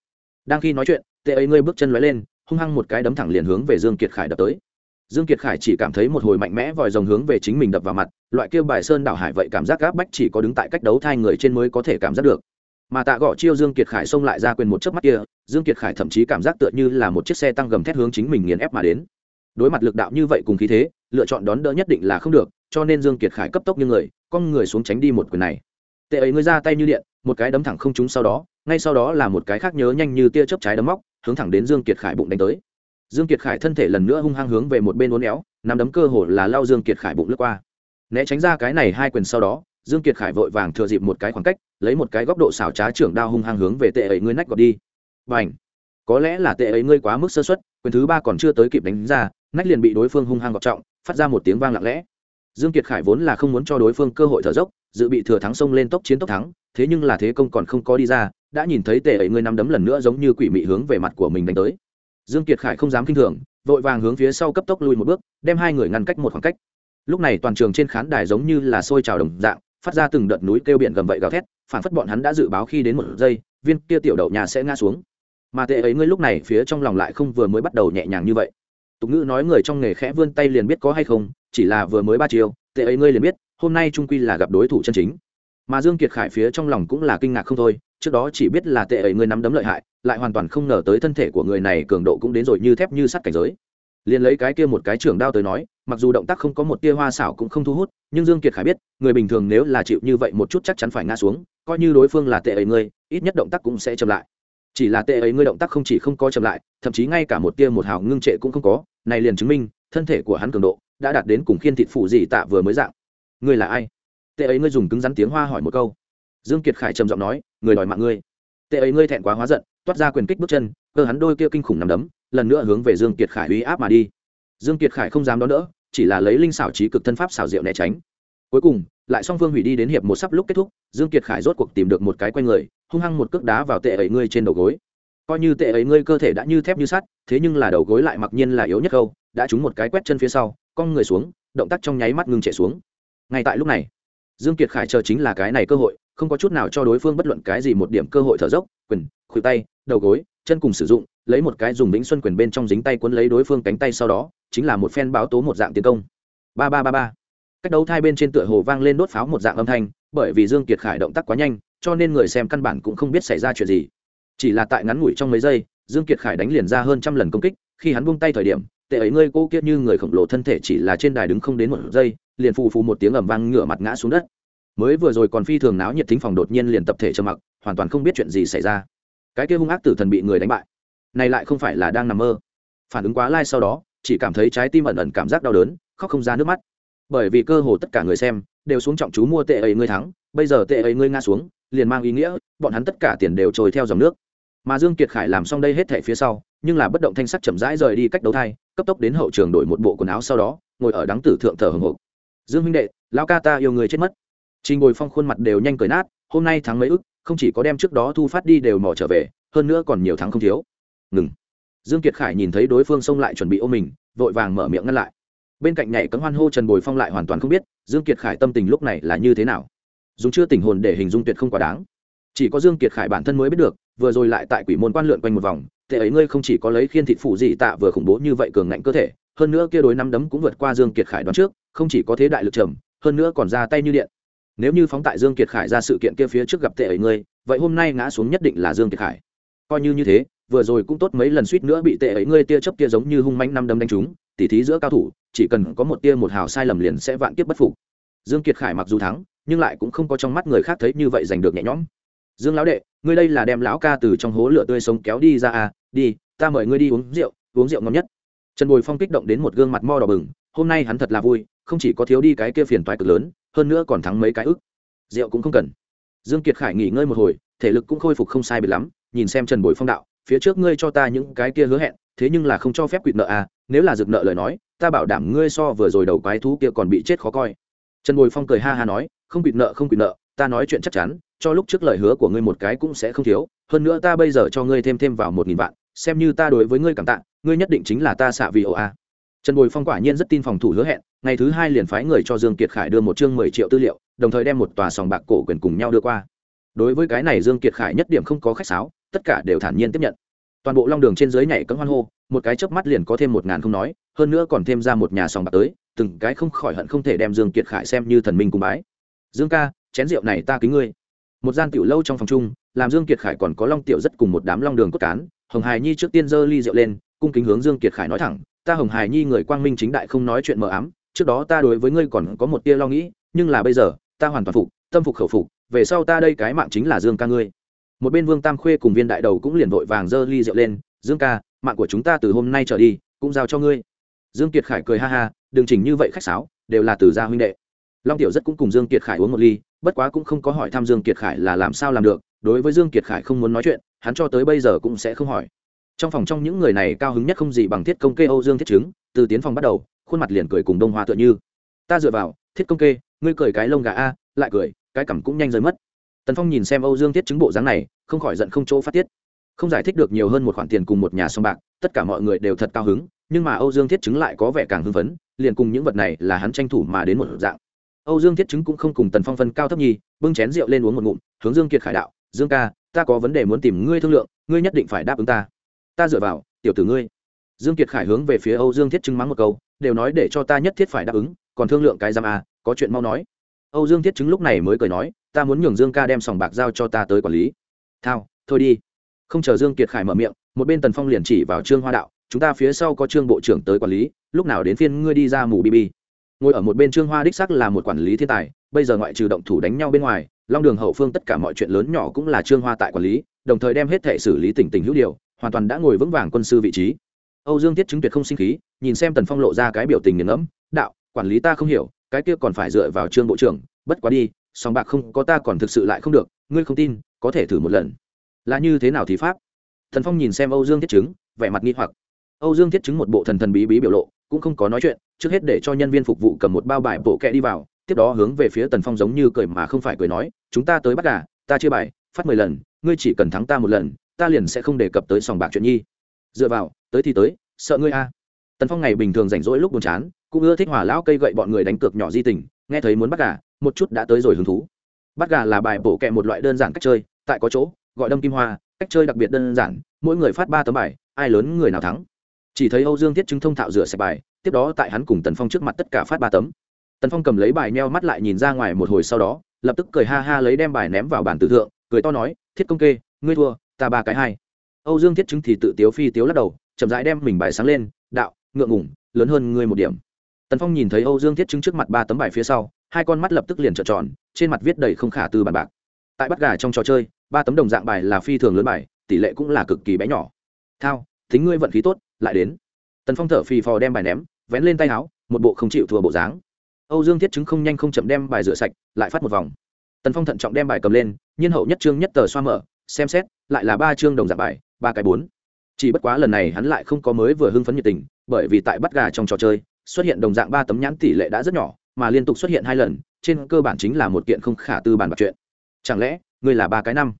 Đang khi nói chuyện tệ ấy ngươi bước chân lóe lên, hung hăng một cái đấm thẳng liền hướng về dương kiệt khải đập tới dương kiệt khải chỉ cảm thấy một hồi mạnh mẽ vòi rồng hướng về chính mình đập vào mặt, loại kia bài sơn đảo hải vậy cảm giác gáp bách chỉ có đứng tại cách đấu thai người trên mới có thể cảm giác được. Mà tạ gõ chiêu dương kiệt khải xông lại ra quyền một chớp mắt kia, dương kiệt khải thậm chí cảm giác tựa như là một chiếc xe tăng gầm thét hướng chính mình nghiền ép mà đến. Đối mặt lực đạo như vậy cùng khí thế, lựa chọn đón đỡ nhất định là không được, cho nên dương kiệt khải cấp tốc như người, con người xuống tránh đi một quyền này. Tệ ấy ngươi ra tay như điện, một cái đấm thẳng không trúng sau đó, ngay sau đó là một cái khác nhớ nhanh như tia chớp trái đấm móc, hướng thẳng đến dương kiệt khải bụng đánh tới dương kiệt khải thân thể lần nữa hung hăng hướng về một bên uốn éo nằm đấm cơ hồ là lao dương kiệt khải bụng lướt qua. Né tránh ra cái này hai quyền sau đó dương kiệt khải vội vàng thừa dịp một cái khoảng cách lấy một cái góc độ xảo trá trưởng đao hung hăng hướng về tệ ấy ngươi nách gọt đi. Bành, có lẽ là tệ ấy ngươi quá mức sơ suất quyền thứ ba còn chưa tới kịp đánh ra nách liền bị đối phương hung hăng gọt trọng phát ra một tiếng vang lặng lẽ. Dương kiệt khải vốn là không muốn cho đối phương cơ hội thở dốc dự bị thừa thắng xông lên tốc chiến tốc thắng thế nhưng là thế công còn không có đi ra đã nhìn thấy tệ ấy ngươi nắm đấm lần nữa giống như quỷ mị hướng về mặt của mình đánh tới dương kiệt khải không dám kinh thường, vội vàng hướng phía sau cấp tốc lùi một bước, đem hai người ngăn cách một khoảng cách. Lúc này toàn trường trên khán đài giống như là sôi trào đồng dạng, phát ra từng đợt núi kêu biển gầm vậy gào thét, phản phất bọn hắn đã dự báo khi đến một giây, viên kia tiểu đậu nhà sẽ ngã xuống. Mà tệ ấy ngươi lúc này phía trong lòng lại không vừa mới bắt đầu nhẹ nhàng như vậy. Tục ngữ nói người trong nghề khẽ vươn tay liền biết có hay không, chỉ là vừa mới ba chiều tệ ấy ngươi liền biết, hôm nay trung quy là gặp đối thủ chân chính. Mà dương kiệt khải phía trong lòng cũng là kinh ngạc không thôi trước đó chỉ biết là tệ ấy người nắm đấm lợi hại, lại hoàn toàn không ngờ tới thân thể của người này cường độ cũng đến rồi như thép như sắt cảnh giới. Liền lấy cái kia một cái trưởng đao tới nói, mặc dù động tác không có một tia hoa xảo cũng không thu hút, nhưng dương kiệt khải biết, người bình thường nếu là chịu như vậy một chút chắc chắn phải ngã xuống, coi như đối phương là tệ ấy ngươi ít nhất động tác cũng sẽ chậm lại. Chỉ là tệ ấy ngươi động tác không chỉ không có chậm lại, thậm chí ngay cả một tia một hào ngưng trệ cũng không có, này liền chứng minh, thân thể của hắn cường độ đã đạt đến cùng khiên thịt phủ gì tạ vừa mới dạng. Ngươi là ai? Tệ ấy ngươi dùng cứng rắn tiếng hoa hỏi một câu dương kiệt khải trầm giọng nói, người đòi mạng ngươi. Tệ ấy ngươi thẹn quá hóa giận, toát ra quyền kích bước chân, cơ hắn đôi kia kinh khủng nằm đấm, lần nữa hướng về dương kiệt khải uy áp mà đi. Dương kiệt khải không dám đón đỡ, chỉ là lấy linh xảo trí cực thân pháp xảo diệu né tránh. Cuối cùng, lại song phương hủy đi đến hiệp một sắp lúc kết thúc, dương kiệt khải rốt cuộc tìm được một cái quen người, hung hăng một cước đá vào tệ ấy ngươi trên đầu gối. Coi như tệ ấy ngươi cơ thể đã như thép như sắt, thế nhưng là đầu gối lại mặc nhiên là yếu nhất câu, đã trúng một cái quét chân phía sau, cong người xuống, động tác trong nháy mắt ngừng chạy xuống. Ngay tại lúc này dương kiệt khải chờ chính là cái này cơ hội, không có chút nào cho đối phương bất luận cái gì một điểm cơ hội thở dốc, quyền, khuỷu tay, đầu gối, chân cùng sử dụng, lấy một cái dùng vĩnh xuân quyền bên trong dính tay cuốn lấy đối phương cánh tay sau đó, chính là một phen báo tố một dạng tiến công. Ba ba ba ba. Cách đấu thai bên trên tựa hồ vang lên đốt pháo một dạng âm thanh, bởi vì dương kiệt khải động tác quá nhanh, cho nên người xem căn bản cũng không biết xảy ra chuyện gì. Chỉ là tại ngắn ngủi trong mấy giây, dương kiệt khải đánh liền ra hơn trăm lần công kích, khi hắn buông tay thời điểm tệ ấy ngươi cô kiết như người khổng lồ thân thể chỉ là trên đài đứng không đến một giây, liền phù phù một tiếng ầm vang ngửa mặt ngã xuống đất. Mới vừa rồi còn phi thường náo nhiệt thính phòng đột nhiên liền tập thể trầm mặc, hoàn toàn không biết chuyện gì xảy ra. Cái kia hung ác tử thần bị người đánh bại. Này lại không phải là đang nằm mơ. Phản ứng quá lai sau đó, chỉ cảm thấy trái tim ẩn ẩn cảm giác đau đớn, khóc không ra nước mắt. Bởi vì cơ hồ tất cả người xem, đều xuống trọng chú mua tệ ấy ngươi thắng, bây giờ tệ ấy ngươi ngã xuống, liền mang ý nghĩa, bọn hắn tất cả tiền đều trôi theo dòng nước. Mà dương kiệt khải làm xong đây hết thảy phía sau nhưng là bất động thanh sắc chậm rãi rời đi cách đấu thai, cấp tốc đến hậu trường đổi một bộ quần áo sau đó, ngồi ở đắng tử thượng thở hồng hộc. Dương huynh đệ Lao ca ta yêu người chết mất. Trình bồi phong khuôn mặt đều nhanh cười nát, hôm nay thắng mấy ức, không chỉ có đem trước đó thu phát đi đều mò trở về, hơn nữa còn nhiều thắng không thiếu. Ngừng. Dương kiệt khải nhìn thấy đối phương xông lại chuẩn bị ôm mình, vội vàng mở miệng ngăn lại. Bên cạnh nhảy cấm hoan hô trần bồi phong lại hoàn toàn không biết, dương kiệt khải tâm tình lúc này là như thế nào. Dùng chưa tình hồn để hình dung tuyệt không quá đáng. Chỉ có dương kiệt khải bản thân mới biết được, vừa rồi lại tại quỷ môn quan lượn quanh một vòng tệ ấy ngươi không chỉ có lấy khiên thịt phụ dị tạ vừa khủng bố như vậy cường ngạnh cơ thể, hơn nữa kia đối năm đấm cũng vượt qua dương kiệt khải đoán trước, không chỉ có thế đại lực trầm, hơn nữa còn ra tay như điện. Nếu như phóng tại dương kiệt khải ra sự kiện kia phía trước gặp tệ ấy ngươi, vậy hôm nay ngã xuống nhất định là dương kiệt khải. Coi như như thế, vừa rồi cũng tốt mấy lần suýt nữa bị tệ ấy ngươi tia chớp kia giống như hung mãnh năm đấm đánh trúng, tỉ thí giữa cao thủ, chỉ cần có một tia một hào sai lầm liền sẽ vạn kiếp bất phục. Dương kiệt khải mặc dù thắng, nhưng lại cũng không có trong mắt người khác thấy như vậy giành được nhẹ nhõm. Dương lão đệ, ngươi đây là đem lão ca từ trong hố lửa tươi sống kéo đi ra à đi, ta mời ngươi đi uống rượu uống rượu ngon nhất. Trần bồi phong kích động đến một gương mặt mo đỏ bừng, hôm nay hắn thật là vui, không chỉ có thiếu đi cái kia phiền toái cực lớn, hơn nữa còn thắng mấy cái ức. Rượu cũng không cần. Dương kiệt khải nghỉ ngơi một hồi, thể lực cũng khôi phục không sai biệt lắm, nhìn xem trần bồi phong đạo, phía trước ngươi cho ta những cái kia hứa hẹn, thế nhưng là không cho phép quỵt nợ à nếu là dược nợ lời nói, ta bảo đảm ngươi so vừa rồi đầu quái thú kia còn bị chết khó coi. Trần bồi phong cười ha ha nói, không quỵt nợ, không quỵt nợ, ta nói chuyện chắc chắn, cho lúc trước lời hứa của ngươi một cái cũng sẽ không thiếu, hơn nữa ta bây giờ cho ngươi thêm thêm vào một nghìn vạn xem như ta đối với ngươi cảm tạ, ngươi nhất định chính là ta xạ vì ổ a. Trần bồi phong quả nhiên rất tin phòng thủ hứa hẹn, ngày thứ hai liền phái người cho dương kiệt khải đưa một chương mười triệu tư liệu, đồng thời đem một tòa sòng bạc cổ quyền cùng nhau đưa qua. Đối với cái này dương kiệt khải nhất điểm không có khách sáo, tất cả đều thản nhiên tiếp nhận. Toàn bộ long đường trên dưới nhảy cấm hoan hô, một cái chớp mắt liền có thêm một ngàn không nói, hơn nữa còn thêm ra một nhà sòng bạc tới, từng cái không khỏi hận không thể đem dương kiệt khải xem như thần minh cùng bái. Dương ca, chén rượu này ta kính ngươi. Một gian tiểu lâu trong phòng chung, làm dương kiệt khải còn có long tiểu rất cùng một đám long đường cốt cán hồng hải nhi trước tiên giơ ly rượu lên, cung kính hướng dương kiệt khải nói thẳng, ta hồng hải nhi người quang minh chính đại không nói chuyện mờ ám, trước đó ta đối với ngươi còn có một tia lo nghĩ, nhưng là bây giờ, ta hoàn toàn phục, tâm phục khẩu phục, về sau ta đây cái mạng chính là dương ca ngươi. Một bên vương tam khuê cùng viên đại đầu cũng liền vội vàng giơ ly rượu lên, dương ca, mạng của chúng ta từ hôm nay trở đi, cũng giao cho ngươi. Dương kiệt khải cười ha ha, đừng chỉnh như vậy khách sáo, đều là từ gia huynh đệ. Long tiểu rất cũng cùng dương kiệt khải uống một ly, bất quá cũng không có hỏi thăm dương kiệt khải là làm sao làm được đối với dương kiệt khải không muốn nói chuyện, hắn cho tới bây giờ cũng sẽ không hỏi. Trong phòng trong những người này cao hứng nhất không gì bằng thiết công kê âu dương thiết chứng từ tiến phòng bắt đầu, khuôn mặt liền cười cùng đông hoa tựa như. Ta dựa vào, thiết công kê, ngươi cười cái lông gà a, lại cười, cái cằm cũng nhanh rơi mất. Tần phong nhìn xem âu dương thiết chứng bộ dáng này, không khỏi giận không chỗ phát tiết. Không giải thích được nhiều hơn một khoản tiền cùng một nhà song bạc, tất cả mọi người đều thật cao hứng, nhưng mà âu dương thiết chứng lại có vẻ càng hưng phấn, liền cùng những vật này là hắn tranh thủ mà đến một dạng. Âu dương thiết chứng cũng không cùng tần phong phân cao thấp nhi bưng chén rượu lên uống một ngụm, hướng dương kiệt khải đạo dương ca, ta có vấn đề muốn tìm ngươi thương lượng, ngươi nhất định phải đáp ứng ta. Ta dựa vào, tiểu tử ngươi. Dương kiệt khải hướng về phía âu dương thiết chứng mắng một câu, đều nói để cho ta nhất thiết phải đáp ứng, còn thương lượng cái giam à có chuyện mau nói. Âu dương thiết chứng lúc này mới cười nói, ta muốn nhường dương ca đem sòng bạc giao cho ta tới quản lý. Thao, thôi đi. Không chờ dương kiệt khải mở miệng, một bên tần phong liền chỉ vào trương hoa đạo, chúng ta phía sau có trương bộ trưởng tới quản lý, lúc nào đến phiên ngươi đi ra mù bb ngồi ở một bên trương hoa đích sắc là một quản lý thiên tài, bây giờ ngoại trừ động thủ đánh nhau bên ngoài long đường hậu phương tất cả mọi chuyện lớn nhỏ cũng là trương hoa tại quản lý, đồng thời đem hết thể xử lý tỉnh tình hữu điều, hoàn toàn đã ngồi vững vàng quân sư vị trí. Âu dương thiết chứng tuyệt không sinh khí, nhìn xem tần phong lộ ra cái biểu tình nghiền ngẫm, đạo, quản lý ta không hiểu, cái kia còn phải dựa vào trương bộ trưởng, bất quá đi, song bạc không, có ta còn thực sự lại không được, ngươi không tin, có thể thử một lần. Là như thế nào thì pháp? Thần phong nhìn xem âu dương thiết chứng, vẻ mặt nghi hoặc. Âu dương thiết chứng một bộ thần thần bí bí biểu lộ, cũng không có nói chuyện, trước hết để cho nhân viên phục vụ cầm một bao bài bộ kẹ đi vào tiếp đó hướng về phía tần phong giống như cười mà không phải cười nói, chúng ta tới bắt gà, ta chia bài, phát mười lần, ngươi chỉ cần thắng ta một lần, ta liền sẽ không đề cập tới sòng bạc chuyện nhi. Dựa vào, tới thì tới, sợ ngươi a. Tần phong ngày bình thường rảnh rỗi lúc buồn chán, cũng ưa thích hỏa lão cây gậy bọn người đánh cược nhỏ di tình, nghe thấy muốn bắt gà, một chút đã tới rồi hứng thú. Bắt gà là bài bổ kẹ một loại đơn giản cách chơi, tại có chỗ, gọi đâm kim hoa, cách chơi đặc biệt đơn giản, mỗi người phát ba tấm bài, ai lớn người nào thắng. Chỉ thấy âu dương thiết chứng thông thạo rửa sạch bài, tiếp đó tại hắn cùng tần phong trước mặt tất cả phát ba tấm tần phong cầm lấy bài neo mắt lại nhìn ra ngoài một hồi sau đó, lập tức cười ha ha lấy đem bài ném vào bàn tử thượng, cười to nói, thiết công kê, ngươi thua, ta ba cái hai. Âu dương thiết chứng thì tự tiếu phi tiếu lắc đầu, chậm rãi đem mình bài sáng lên, đạo, ngượng ngủng lớn hơn ngươi một điểm. Tần phong nhìn thấy âu dương thiết chứng trước mặt ba tấm bài phía sau, hai con mắt lập tức liền trợn tròn, trên mặt viết đầy không khả tư bàn bạc. Tại bắt gà trong trò chơi, ba tấm đồng dạng bài là phi thường lớn bài, tỷ lệ cũng là cực kỳ bé nhỏ. Thao, thính ngươi vận khí tốt, lại đến. Tần phong thở phì phò đem bài ném, vén lên tay áo, một bộ không chịu thua bộ dáng âu dương thiết chứng không nhanh không chậm đem bài rửa sạch, lại phát một vòng. Tần phong thận trọng đem bài cầm lên, nhiên hậu nhất trương nhất tờ xoa mở, xem xét, lại là ba chương đồng dạng bài, ba cái bốn. Chỉ bất quá lần này hắn lại không có mới vừa hưng phấn nhiệt tình, bởi vì tại bắt gà trong trò chơi, xuất hiện đồng dạng ba tấm nhãn tỷ lệ đã rất nhỏ, mà liên tục xuất hiện hai lần, trên cơ bản chính là một kiện không khả tư bản bạc chuyện. Chẳng lẽ, ngươi là ba cái năm?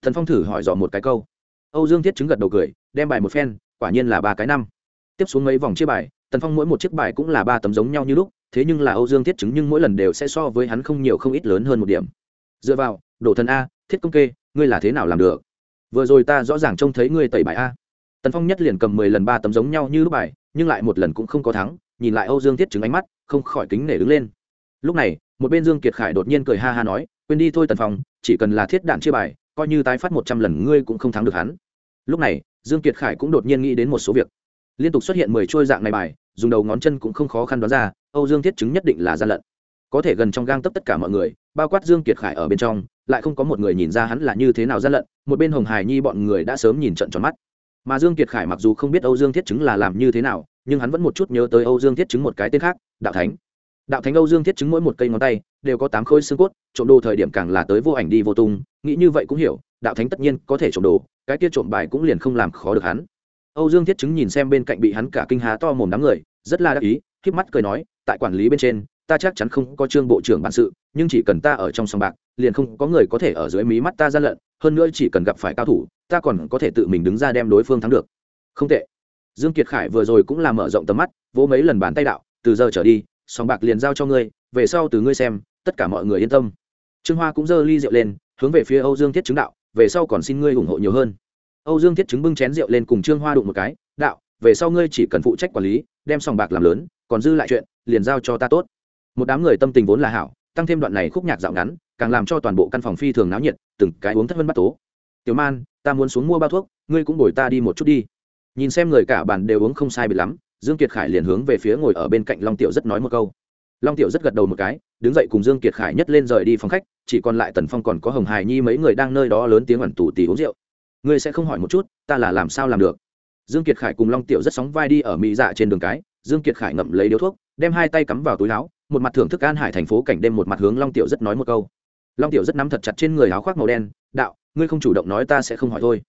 Tần phong thử hỏi dò một cái câu. Âu dương thiết chứng gật đầu cười, đem bài một phen, quả nhiên là ba cái năm. Tiếp xuống mấy vòng chia bài, tần phong mỗi một chiếc bài cũng là ba tấm giống nhau như lúc thế nhưng là âu dương thiết chứng nhưng mỗi lần đều sẽ so với hắn không nhiều không ít lớn hơn một điểm. Dựa vào, đổ thần a, thiết công kê, ngươi là thế nào làm được? Vừa rồi ta rõ ràng trông thấy ngươi tẩy bài a. Tần phong nhất liền cầm mười lần ba tấm giống nhau như lúc bài, nhưng lại một lần cũng không có thắng, nhìn lại âu dương thiết chứng ánh mắt, không khỏi kính nể đứng lên. Lúc này, một bên dương kiệt khải đột nhiên cười ha ha nói, quên đi thôi tần phong, chỉ cần là thiết đạn chia bài, coi như tái phát một trăm lần ngươi cũng không thắng được hắn. Lúc này, dương kiệt khải cũng đột nhiên nghĩ đến một số việc. Liên tục xuất hiện mười trôi dạng này bài, dùng đầu ngón chân cũng không khó khăn đoán ra âu dương thiết chứng nhất định là gian lận. Có thể gần trong gang tấp tất cả mọi người, bao quát dương kiệt khải ở bên trong, lại không có một người nhìn ra hắn là như thế nào gian lận, một bên hồng hải nhi bọn người đã sớm nhìn trận tròn mắt. Mà dương kiệt khải mặc dù không biết âu dương thiết chứng là làm như thế nào, nhưng hắn vẫn một chút nhớ tới âu dương thiết chứng một cái tên khác, đạo thánh. Đạo thánh âu dương thiết chứng mỗi một cây ngón tay, đều có tám khối xương cốt, trộm đồ thời điểm càng là tới vô ảnh đi vô tung, nghĩ như vậy cũng hiểu, đạo thánh tất nhiên có thể trộm đồ, cái kia trộm bài cũng liền không làm khó được hắn. Âu dương thiết chứng nhìn xem bên cạnh bị hắn cả kinh há to mồm đám người, rất là đắc ý k mắt cười nói tại quản lý bên trên, ta chắc chắn không có trương bộ trưởng bản sự, nhưng chỉ cần ta ở trong sòng bạc, liền không có người có thể ở dưới mí mắt ta gian lận, hơn nữa chỉ cần gặp phải cao thủ, ta còn có thể tự mình đứng ra đem đối phương thắng được. Không tệ. Dương kiệt khải vừa rồi cũng là mở rộng tầm mắt, vỗ mấy lần bàn tay đạo, từ giờ trở đi, sòng bạc liền giao cho ngươi, về sau từ ngươi xem, tất cả mọi người yên tâm. Trương hoa cũng giơ ly rượu lên, hướng về phía âu dương thiết chứng đạo, về sau còn xin ngươi ủng hộ nhiều hơn. Âu dương thiết chứng bưng chén rượu lên cùng trương hoa đụng một cái, đạo, về sau ngươi chỉ cần phụ trách quản lý, đem sòng bạc làm lớn, còn dư lại chuyện liền giao cho ta tốt. Một đám người tâm tình vốn là hảo, tăng thêm đoạn này khúc nhạc dạo ngắn, càng làm cho toàn bộ căn phòng phi thường náo nhiệt, từng cái uống thất vân bắt tố. Tiểu man, ta muốn xuống mua bao thuốc, ngươi cũng bồi ta đi một chút đi. Nhìn xem người cả bàn đều uống không sai bị lắm, dương kiệt khải liền hướng về phía ngồi ở bên cạnh long tiểu rất nói một câu. Long tiểu rất gật đầu một cái, đứng dậy cùng dương kiệt khải nhất lên rời đi phòng khách, chỉ còn lại tần phong còn có hồng hải nhi mấy người đang nơi đó lớn tiếng ẩn tù tì uống rượu. Ngươi sẽ không hỏi một chút, ta là làm sao làm được? Dương kiệt khải cùng long tiểu rất sóng vai đi ở mỹ dạ trên đường cái, dương kiệt khải ngậm lấy điếu thuốc đem hai tay cắm vào túi áo, một mặt thưởng thức an hải thành phố cảnh đêm, một mặt hướng long tiểu rất nói một câu. Long tiểu rất nắm thật chặt trên người áo khoác màu đen, đạo, ngươi không chủ động nói ta sẽ không hỏi thôi.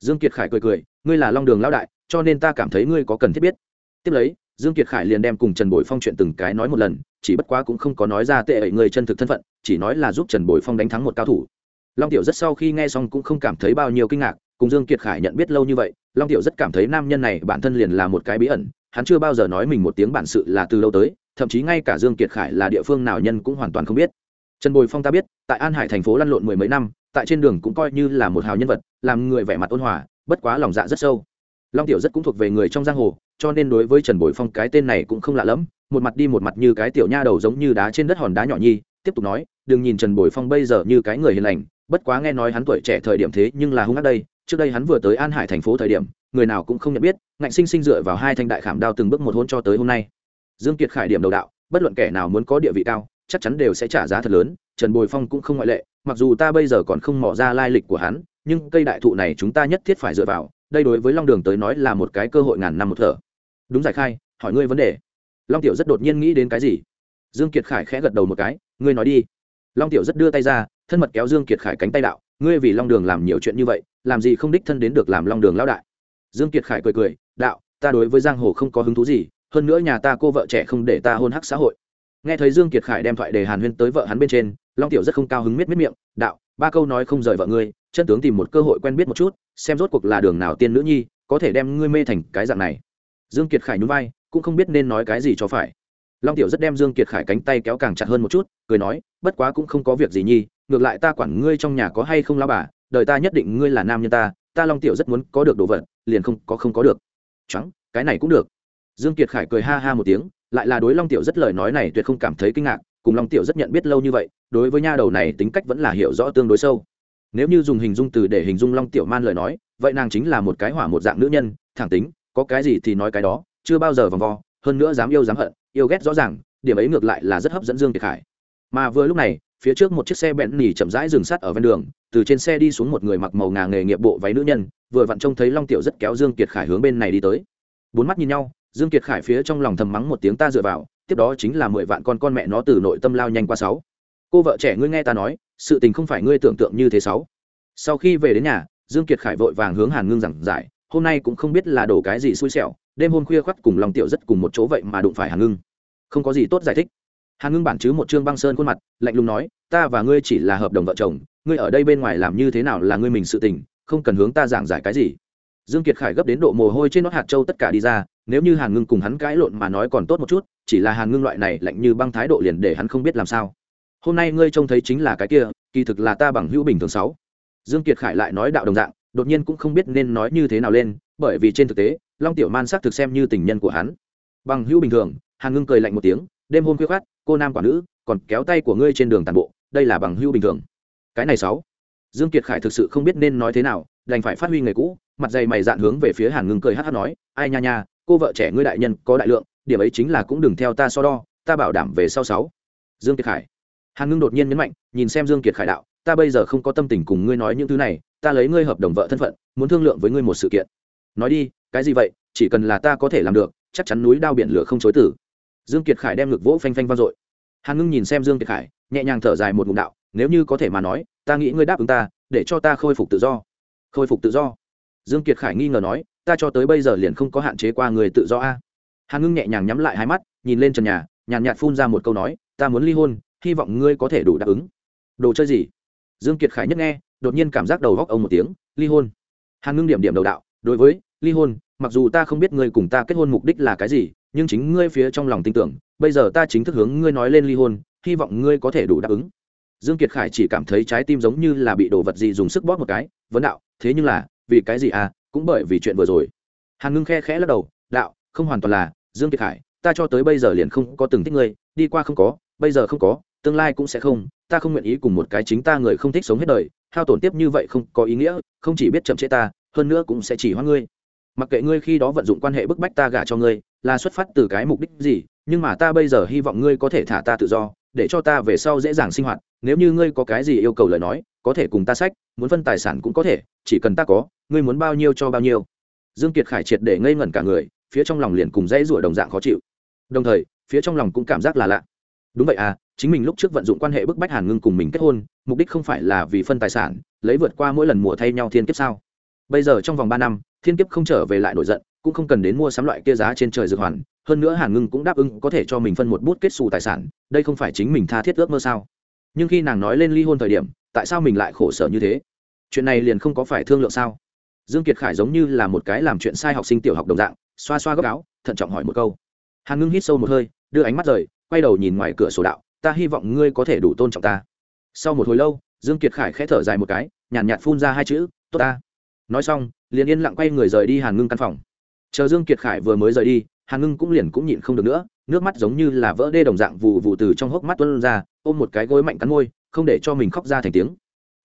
Dương kiệt khải cười cười, ngươi là long đường lão đại, cho nên ta cảm thấy ngươi có cần thiết biết. Tiếp lấy, dương kiệt khải liền đem cùng trần Bội phong chuyện từng cái nói một lần, chỉ bất quá cũng không có nói ra tệ ấy người chân thực thân phận, chỉ nói là giúp trần Bội phong đánh thắng một cao thủ. Long tiểu rất sau khi nghe xong cũng không cảm thấy bao nhiêu kinh ngạc, cùng dương kiệt khải nhận biết lâu như vậy, long tiểu rất cảm thấy nam nhân này bản thân liền là một cái bí ẩn hắn chưa bao giờ nói mình một tiếng bản sự là từ lâu tới, thậm chí ngay cả dương kiệt khải là địa phương nào nhân cũng hoàn toàn không biết. Trần bồi phong ta biết, tại an hải thành phố lăn lộn mười mấy năm, tại trên đường cũng coi như là một hào nhân vật, làm người vẻ mặt ôn hòa, bất quá lòng dạ rất sâu. Long tiểu rất cũng thuộc về người trong giang hồ, cho nên đối với trần bồi phong cái tên này cũng không lạ lẫm, một mặt đi một mặt như cái tiểu nha đầu giống như đá trên đất hòn đá nhỏ nhi, tiếp tục nói, đừng nhìn trần bồi phong bây giờ như cái người hiền lành, bất quá nghe nói hắn tuổi trẻ thời điểm thế nhưng là hung ác đây, trước đây hắn vừa tới an hải thành phố thời điểm người nào cũng không nhận biết, ngạnh sinh sinh dựa vào hai thanh đại khảm đao từng bước một hôn cho tới hôm nay. Dương kiệt khải điểm đầu đạo, bất luận kẻ nào muốn có địa vị cao, chắc chắn đều sẽ trả giá thật lớn, trần bồi phong cũng không ngoại lệ, mặc dù ta bây giờ còn không mỏ ra lai lịch của hắn, nhưng cây đại thụ này chúng ta nhất thiết phải dựa vào, đây đối với long đường tới nói là một cái cơ hội ngàn năm một thở. Đúng giải khai, hỏi ngươi vấn đề. Long tiểu rất đột nhiên nghĩ đến cái gì? Dương kiệt khải khẽ gật đầu một cái, ngươi nói đi. Long tiểu rất đưa tay ra, thân mật kéo dương kiệt khải cánh tay đạo, ngươi vì long đường làm nhiều chuyện như vậy, làm gì không đích thân đến được làm long đường lão đại? Dương kiệt khải cười cười, đạo, ta đối với giang hồ không có hứng thú gì, hơn nữa nhà ta cô vợ trẻ không để ta hôn hắc xã hội. Nghe thấy dương kiệt khải đem thoại đề hàn huyên tới vợ hắn bên trên, long tiểu rất không cao hứng miết miết miệng, đạo, ba câu nói không rời vợ ngươi, chân tướng tìm một cơ hội quen biết một chút, xem rốt cuộc là đường nào tiên nữ nhi, có thể đem ngươi mê thành cái dạng này. Dương kiệt khải nhún vai, cũng không biết nên nói cái gì cho phải. Long tiểu rất đem dương kiệt khải cánh tay kéo càng chặt hơn một chút, cười nói, bất quá cũng không có việc gì nhi, ngược lại ta quản ngươi trong nhà có hay không lao bà, đời ta nhất định ngươi là nam nhân ta ta long tiểu rất muốn có được đồ vật, liền không có không có được. Trắng cái này cũng được. Dương kiệt khải cười ha ha một tiếng, lại là đối long tiểu rất lời nói này tuyệt không cảm thấy kinh ngạc, cùng long tiểu rất nhận biết lâu như vậy, đối với nha đầu này tính cách vẫn là hiểu rõ tương đối sâu. Nếu như dùng hình dung từ để hình dung long tiểu man lời nói, vậy nàng chính là một cái hỏa một dạng nữ nhân, thẳng tính, có cái gì thì nói cái đó, chưa bao giờ vòng vo, hơn nữa dám yêu dám hận, yêu ghét rõ ràng, điểm ấy ngược lại là rất hấp dẫn dương kiệt khải. Mà vừa lúc này, phía trước một chiếc xe bẹn nỉ chậm rãi dừng sắt ở ven đường từ trên xe đi xuống một người mặc màu ngà nghề nghiệp bộ váy nữ nhân, vừa vặn trông thấy long tiểu rất kéo dương kiệt khải hướng bên này đi tới. Bốn mắt nhìn nhau, dương kiệt khải phía trong lòng thầm mắng một tiếng ta dựa vào, tiếp đó chính là mười vạn con con mẹ nó từ nội tâm lao nhanh qua sáu. Cô vợ trẻ ngươi nghe ta nói, sự tình không phải ngươi tưởng tượng như thế sáu. Sau khi về đến nhà, dương kiệt khải vội vàng hướng hàn ngưng giảng giải, hôm nay cũng không biết là đổ cái gì xui xẻo, đêm hôm khuya khoắt cùng lòng tiểu rất cùng một chỗ vậy mà đụng phải hàn ngưng. Không có gì tốt giải thích. Hàn ngưng bản chứ một trương băng sơn khuôn mặt, lạnh lùng nói, ta và ngươi chỉ là hợp đồng vợ chồng ngươi ở đây bên ngoài làm như thế nào là ngươi mình sự tình, không cần hướng ta giảng giải cái gì. Dương kiệt khải gấp đến độ mồ hôi trên nót hạt châu tất cả đi ra, nếu như hàn ngưng cùng hắn cãi lộn mà nói còn tốt một chút, chỉ là hàn ngưng loại này lạnh như băng thái độ liền để hắn không biết làm sao. Hôm nay ngươi trông thấy chính là cái kia, kỳ thực là ta bằng hữu bình thường sáu. Dương kiệt khải lại nói đạo đồng dạng, đột nhiên cũng không biết nên nói như thế nào lên, bởi vì trên thực tế, long tiểu man xác thực xem như tình nhân của hắn. Bằng hữu bình thường, hàn ngưng cười lạnh một tiếng, đêm hôm khuya khát cô nam quả nữ, còn kéo tay của ngươi trên đường tàn bộ, đây là bằng hữu bình thường cái này sáu. Dương kiệt khải thực sự không biết nên nói thế nào, đành phải phát huy người cũ, mặt dày mày dạn hướng về phía hàn ngưng cười hát hát nói, ai nha nha, cô vợ trẻ ngươi đại nhân có đại lượng, điểm ấy chính là cũng đừng theo ta so đo, ta bảo đảm về sau sáu. Dương kiệt khải. Hàn ngưng đột nhiên nhấn mạnh, nhìn xem dương kiệt khải đạo, ta bây giờ không có tâm tình cùng ngươi nói những thứ này, ta lấy ngươi hợp đồng vợ thân phận, muốn thương lượng với ngươi một sự kiện. Nói đi, cái gì vậy, chỉ cần là ta có thể làm được, chắc chắn núi đao biển lửa không chối tử. Dương kiệt khải đem ngực vỗ phanh phanh vang dội. Hàn ngưng nhìn xem dương kiệt khải, nhẹ nhàng thở dài một ngụm đạo nếu như có thể mà nói, ta nghĩ ngươi đáp ứng ta, để cho ta khôi phục tự do. Khôi phục tự do. Dương kiệt khải nghi ngờ nói, ta cho tới bây giờ liền không có hạn chế qua người tự do a. Hàn ngưng nhẹ nhàng nhắm lại hai mắt, nhìn lên trần nhà, nhàn nhạt phun ra một câu nói, ta muốn ly hôn, hy vọng ngươi có thể đủ đáp ứng. Đồ chơi gì? Dương kiệt khải nhất nghe, đột nhiên cảm giác đầu góc ông một tiếng, ly hôn. Hàn ngưng điểm điểm đầu đạo, đối với, ly hôn, mặc dù ta không biết ngươi cùng ta kết hôn mục đích là cái gì, nhưng chính ngươi phía trong lòng tin tưởng, bây giờ ta chính thức hướng ngươi nói lên ly hôn, hy vọng ngươi có thể đủ đáp ứng dương kiệt khải chỉ cảm thấy trái tim giống như là bị đồ vật gì dùng sức bóp một cái, vấn đạo, thế nhưng là, vì cái gì à? Cũng bởi vì chuyện vừa rồi. Hàn ngưng khe khẽ lắc đầu, đạo, không hoàn toàn là, dương kiệt khải, ta cho tới bây giờ liền không có từng thích ngươi, đi qua không có, bây giờ không có, tương lai cũng sẽ không, ta không nguyện ý cùng một cái chính ta người không thích sống hết đời, hao tổn tiếp như vậy không có ý nghĩa, không chỉ biết chậm trễ ta, hơn nữa cũng sẽ chỉ hoa ngươi. Mặc kệ ngươi khi đó vận dụng quan hệ bức bách ta gả cho ngươi, là xuất phát từ cái mục đích gì, nhưng mà ta bây giờ hy vọng ngươi có thể thả ta tự do để cho ta về sau dễ dàng sinh hoạt, nếu như ngươi có cái gì yêu cầu lời nói, có thể cùng ta sách, muốn phân tài sản cũng có thể, chỉ cần ta có, ngươi muốn bao nhiêu cho bao nhiêu. Dương kiệt khải triệt để ngây ngẩn cả người, phía trong lòng liền cùng dãy rủa đồng dạng khó chịu. Đồng thời, phía trong lòng cũng cảm giác là lạ. Đúng vậy à chính mình lúc trước vận dụng quan hệ bức bách hàn ngưng cùng mình kết hôn, mục đích không phải là vì phân tài sản, lấy vượt qua mỗi lần mùa thay nhau thiên kiếp sao? Bây giờ trong vòng ba năm, thiên kiếp không trở về lại nổi giận cũng không cần đến mua sắm loại kia giá trên trời dược hoàn hơn nữa hàn ngưng cũng đáp ứng có thể cho mình phân một bút kết xù tài sản đây không phải chính mình tha thiết ước mơ sao? Nhưng khi nàng nói lên ly hôn thời điểm tại sao mình lại khổ sở như thế? Chuyện này liền không có phải thương lượng sao? Dương kiệt khải giống như là một cái làm chuyện sai học sinh tiểu học đồng dạng xoa xoa góc áo thận trọng hỏi một câu. Hàn ngưng hít sâu một hơi đưa ánh mắt rời quay đầu nhìn ngoài cửa sổ đạo ta hy vọng ngươi có thể đủ tôn trọng ta. Sau một hồi lâu dương kiệt khải khẽ thở dài một cái nhàn nhạt, nhạt phun ra hai chữ tốt ta. Nói xong liền yên lặng quay người rời đi hàn ngưng căn phòng chờ dương kiệt khải vừa mới rời đi, hàn ngưng cũng liền cũng nhịn không được nữa, nước mắt giống như là vỡ đê đồng dạng vụ vụ từ trong hốc mắt tuôn ra, ôm một cái gối mạnh cắn môi, không để cho mình khóc ra thành tiếng.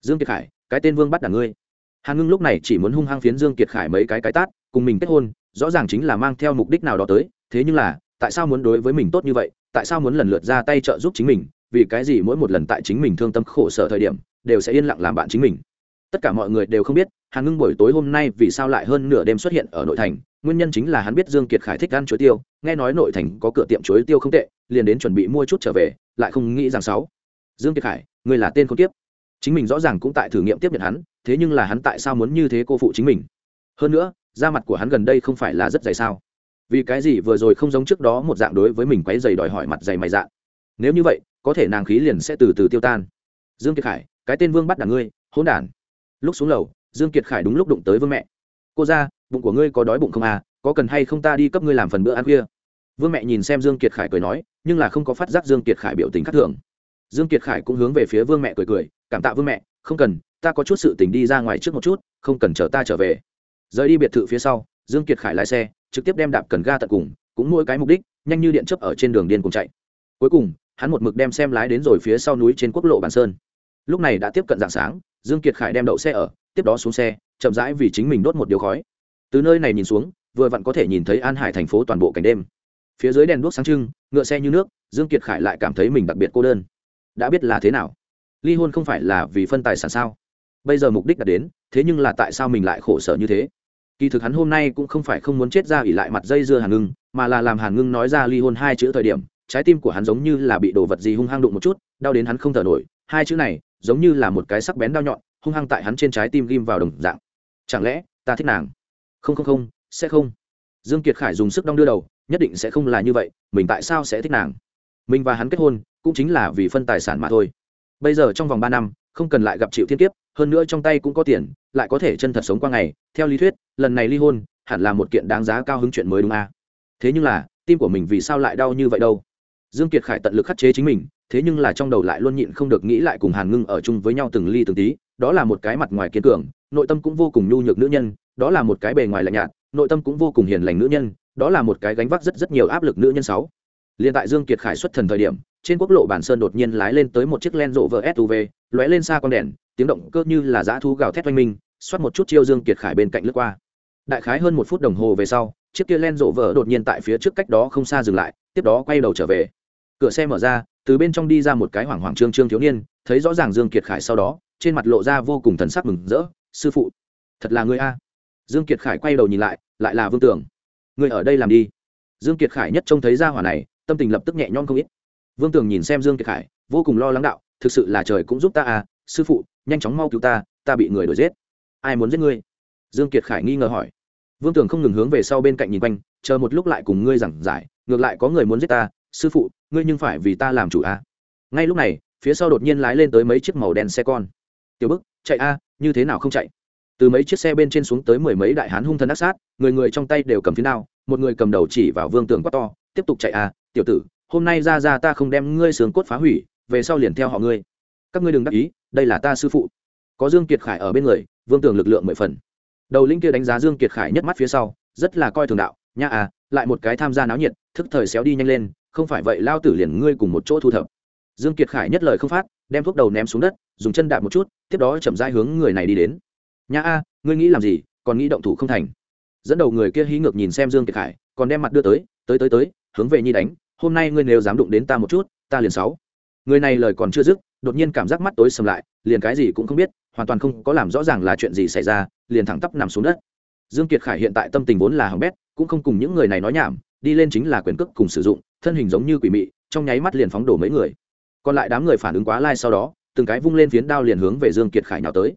Dương kiệt khải, cái tên vương bắt đảng ngươi. Hàn ngưng lúc này chỉ muốn hung hăng phiến dương kiệt khải mấy cái cái tát, cùng mình kết hôn, rõ ràng chính là mang theo mục đích nào đó tới, thế nhưng là, tại sao muốn đối với mình tốt như vậy, tại sao muốn lần lượt ra tay trợ giúp chính mình, vì cái gì mỗi một lần tại chính mình thương tâm khổ sở thời điểm, đều sẽ yên lặng làm bạn chính mình. Tất cả mọi người đều không biết, hàn ngưng buổi tối hôm nay vì sao lại hơn nửa đêm xuất hiện ở nội thành nguyên nhân chính là hắn biết dương kiệt khải thích ăn chuối tiêu, nghe nói nội thành có cửa tiệm chuối tiêu không tệ, liền đến chuẩn bị mua chút trở về, lại không nghĩ rằng sáu. Dương kiệt khải, người là tên con tiếp chính mình rõ ràng cũng tại thử nghiệm tiếp nhận hắn, thế nhưng là hắn tại sao muốn như thế cô phụ chính mình? Hơn nữa, da mặt của hắn gần đây không phải là rất dày sao? Vì cái gì vừa rồi không giống trước đó một dạng đối với mình quấy dày đòi hỏi mặt dày mày dạng nếu như vậy, có thể nàng khí liền sẽ từ từ tiêu tan. Dương kiệt khải, cái tên vương bắt đàn ngươi, hỗn đản. Lúc xuống lầu, dương kiệt khải đúng lúc đụng tới vương mẹ. Cô ra bụng của ngươi có đói bụng không à có cần hay không ta đi cấp ngươi làm phần bữa ăn kia? vương mẹ nhìn xem dương kiệt khải cười nói, nhưng là không có phát giác dương kiệt khải biểu tình khác thường. Dương kiệt khải cũng hướng về phía vương mẹ cười cười, cảm tạ vương mẹ, không cần, ta có chút sự tình đi ra ngoài trước một chút, không cần chờ ta trở về. Rời đi biệt thự phía sau, dương kiệt khải lái xe, trực tiếp đem đạp cần ga tận cùng, cũng mỗi cái mục đích, nhanh như điện chớp ở trên đường điên cùng chạy. Cuối cùng, hắn một mực đem xem lái đến rồi phía sau núi trên quốc lộ bản sơn. Lúc này đã tiếp cận dạng sáng, dương kiệt khải đem đậu xe ở, tiếp đó xuống xe, chậm rãi vì chính mình đốt một điếu khói từ nơi này nhìn xuống, vừa vặn có thể nhìn thấy an hải thành phố toàn bộ cảnh đêm. Phía dưới đèn đuốc sáng trưng, ngựa xe như nước, dương kiệt khải lại cảm thấy mình đặc biệt cô đơn. Đã biết là thế nào? Ly hôn không phải là vì phân tài sản sao? Bây giờ mục đích đã đến, thế nhưng là tại sao mình lại khổ sở như thế? Kỳ thực hắn hôm nay cũng không phải không muốn chết ra ỉ lại mặt dây dưa hàn ngưng, mà là làm hàn ngưng nói ra ly hôn hai chữ thời điểm, trái tim của hắn giống như là bị đồ vật gì hung hăng đụng một chút, đau đến hắn không thở nổi. Hai chữ này, giống như là một cái sắc bén đau nhọn, hung hăng tại hắn trên trái tim ghim vào đồng dạng. Chẳng lẽ ta thích nàng? Không không không, sẽ không. Dương kiệt khải dùng sức đong đưa đầu, nhất định sẽ không là như vậy, mình tại sao sẽ thích nàng? Mình và hắn kết hôn, cũng chính là vì phân tài sản mà thôi. Bây giờ trong vòng ba năm, không cần lại gặp chịu thiên kiếp, hơn nữa trong tay cũng có tiền, lại có thể chân thật sống qua ngày. Theo lý thuyết, lần này ly hôn, hẳn là một kiện đáng giá cao hứng chuyện mới đúng à? thế nhưng là, tim của mình vì sao lại đau như vậy đâu? Dương kiệt khải tận lực khắc chế chính mình, thế nhưng là trong đầu lại luôn nhịn không được nghĩ lại cùng hàn ngưng ở chung với nhau từng ly từng tí, đó là một cái mặt ngoài kiên cường nội tâm cũng vô cùng nhu nhược nữ nhân, đó là một cái bề ngoài lạnh nhạt, nội tâm cũng vô cùng hiền lành nữ nhân, đó là một cái gánh vác rất rất nhiều áp lực nữ nhân sáu. Liền tại dương kiệt khải xuất thần thời điểm, trên quốc lộ bản sơn đột nhiên lái lên tới một chiếc len rộ vợ suv lóe lên xa con đèn, tiếng động cơ như là dã thu gào thét oanh minh, xoát một chút chiêu dương kiệt khải bên cạnh lướt qua. Đại khái hơn một phút đồng hồ về sau, chiếc kia len rộ vợ đột nhiên tại phía trước cách đó không xa dừng lại, tiếp đó quay đầu trở về. Cửa xe mở ra, từ bên trong đi ra một cái hoảng hoảng trương trương thiếu niên, thấy rõ ràng dương kiệt khải sau đó, trên mặt lộ ra vô cùng thần sắc mừng rỡ sư phụ, thật là người a. Dương kiệt khải quay đầu nhìn lại lại là vương tưởng người ở đây làm đi. Dương kiệt khải nhất trông thấy ra hỏa này, tâm tình lập tức nhẹ nhõm không ít. Vương tưởng nhìn xem dương kiệt khải, vô cùng lo lắng đạo, thực sự là trời cũng giúp ta à sư phụ, nhanh chóng mau cứu ta ta bị người đuổi giết. Ai muốn giết ngươi? Dương kiệt khải nghi ngờ hỏi. Vương tưởng không ngừng hướng về sau bên cạnh nhìn quanh, chờ một lúc lại cùng ngươi giảng giải, ngược lại có người muốn giết ta, sư phụ, ngươi nhưng phải vì ta làm chủ a à. ngay lúc này, phía sau đột nhiên lái lên tới mấy chiếc màu đen xe con. Tiểu bức, chạy a như thế nào không chạy? Từ mấy chiếc xe bên trên xuống tới mười mấy đại hán hung thần ác sát, người người trong tay đều cầm phía nào một người cầm đầu chỉ vào vương tường quát to, tiếp tục chạy à tiểu tử, hôm nay ra ra ta không đem ngươi sướng cốt phá hủy, về sau liền theo họ ngươi. Các ngươi đừng đắc ý, đây là ta sư phụ. Có dương kiệt khải ở bên người, vương tường lực lượng mười phần. Đầu linh kia đánh giá dương kiệt khải nhất mắt phía sau, rất là coi thường đạo nha à lại một cái tham gia náo nhiệt, thức thời xéo đi nhanh lên, không phải vậy lao tử liền ngươi cùng một chỗ thu thập. Dương kiệt khải nhất lời không phát đem thuốc đầu ném xuống đất, dùng chân đạp một chút, tiếp đó chậm rãi hướng người này đi đến. Nhà a, ngươi nghĩ làm gì? Còn nghĩ động thủ không thành? Dẫn đầu người kia hí ngược nhìn xem dương kiệt khải, còn đem mặt đưa tới tới tới tới, hướng về nhi đánh, hôm nay ngươi nếu dám đụng đến ta một chút, ta liền sáu. Người này lời còn chưa dứt, đột nhiên cảm giác mắt tối sầm lại, liền cái gì cũng không biết, hoàn toàn không có làm rõ ràng là chuyện gì xảy ra, liền thẳng tắp nằm xuống đất. Dương kiệt khải hiện tại tâm tình vốn là hỏng bét, cũng không cùng những người này nói nhảm, đi lên chính là quyền cước cùng sử dụng, thân hình giống như quỷ mị, trong nháy mắt liền phóng đổ mấy người còn lại đám người phản ứng quá lai sau đó, từng cái vung lên phiến đao liền hướng về dương kiệt khải nào tới.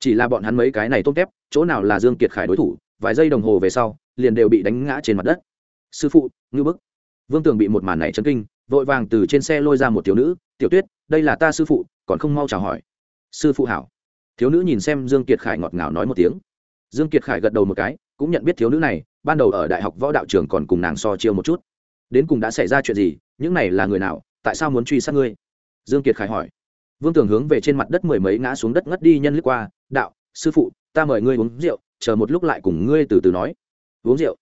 Chỉ là bọn hắn mấy cái này tốt tép, chỗ nào là dương kiệt khải đối thủ, vài giây đồng hồ về sau, liền đều bị đánh ngã trên mặt đất. Sư phụ, ngư bức. Vương tường bị một màn này chấn kinh, vội vàng từ trên xe lôi ra một thiếu nữ, tiểu tuyết, đây là ta sư phụ, còn không mau chào hỏi. Sư phụ hảo. Thiếu nữ nhìn xem dương kiệt khải ngọt ngào nói một tiếng. Dương kiệt khải gật đầu một cái, cũng nhận biết thiếu nữ này, ban đầu ở đại học võ đạo trường còn cùng nàng so chiêu một chút. Đến cùng đã xảy ra chuyện gì, những này là người nào, tại sao muốn truy sát ngươi? Dương kiệt khải hỏi. Vương tường hướng về trên mặt đất mười mấy ngã xuống đất ngất đi nhân lướt qua, đạo, sư phụ, ta mời ngươi uống rượu, chờ một lúc lại cùng ngươi từ từ nói. Uống rượu?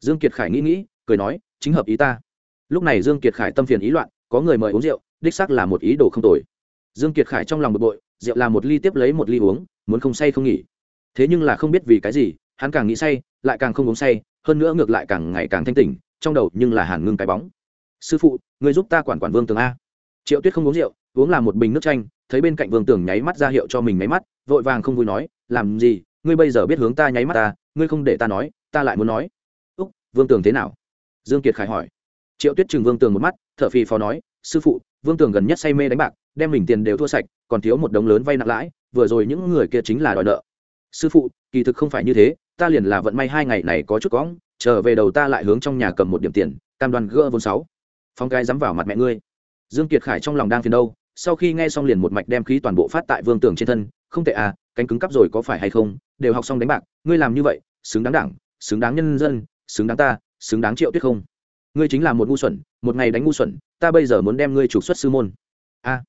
Dương kiệt khải nghĩ nghĩ, cười nói, chính hợp ý ta. Lúc này dương kiệt khải tâm phiền ý loạn, có người mời uống rượu, đích xác là một ý đồ không tồi. Dương kiệt khải trong lòng bực bội, rượu là một ly tiếp lấy một ly uống, muốn không say không nghỉ. Thế nhưng là không biết vì cái gì, hắn càng nghĩ say, lại càng không uống say, hơn nữa ngược lại càng ngày càng thanh tỉnh, trong đầu nhưng là hàn ngưng cái bóng. Sư phụ người giúp ta quản quản vương tường a triệu tuyết không uống rượu, uống là một bình nước chanh, thấy bên cạnh vương Tưởng nháy mắt ra hiệu cho mình nháy mắt, vội vàng không vui nói, làm gì? Ngươi bây giờ biết hướng ta nháy mắt ta ngươi không để ta nói, ta lại muốn nói. Úc, vương Tưởng thế nào? Dương kiệt khải hỏi. Triệu tuyết chừng vương tường một mắt t h ở phì phò nói, sư phụ, vương tường gần nhất say mê đánh bạc, đem mình tiền đều thua sạch, còn thiếu một đống lớn vay nặng lãi, vừa rồi những người kia chính là đòi nợ. Sư phụ, kỳ thực không phải như thế, ta liền là vận may hai ngày này có chút cóng trở về đầu ta lại hướng trong nhà cầm một điểm tiền, cam đoan gỡ vốn sáu. Phong cái dám vào mặt mẹ ngươi dương kiệt khải trong lòng đang phiền đâu, sau khi nghe xong liền một mạch đem khí toàn bộ phát tại vương tường trên thân, không tệ à cánh cứng cắp rồi có phải hay không, đều học xong đánh bạc, ngươi làm như vậy, xứng đáng đảng, xứng đáng nhân dân, xứng đáng ta, xứng đáng triệu tuyết không? Ngươi chính là một ngu xuẩn, một ngày đánh ngu xuẩn, ta bây giờ muốn đem ngươi trục xuất sư môn. A.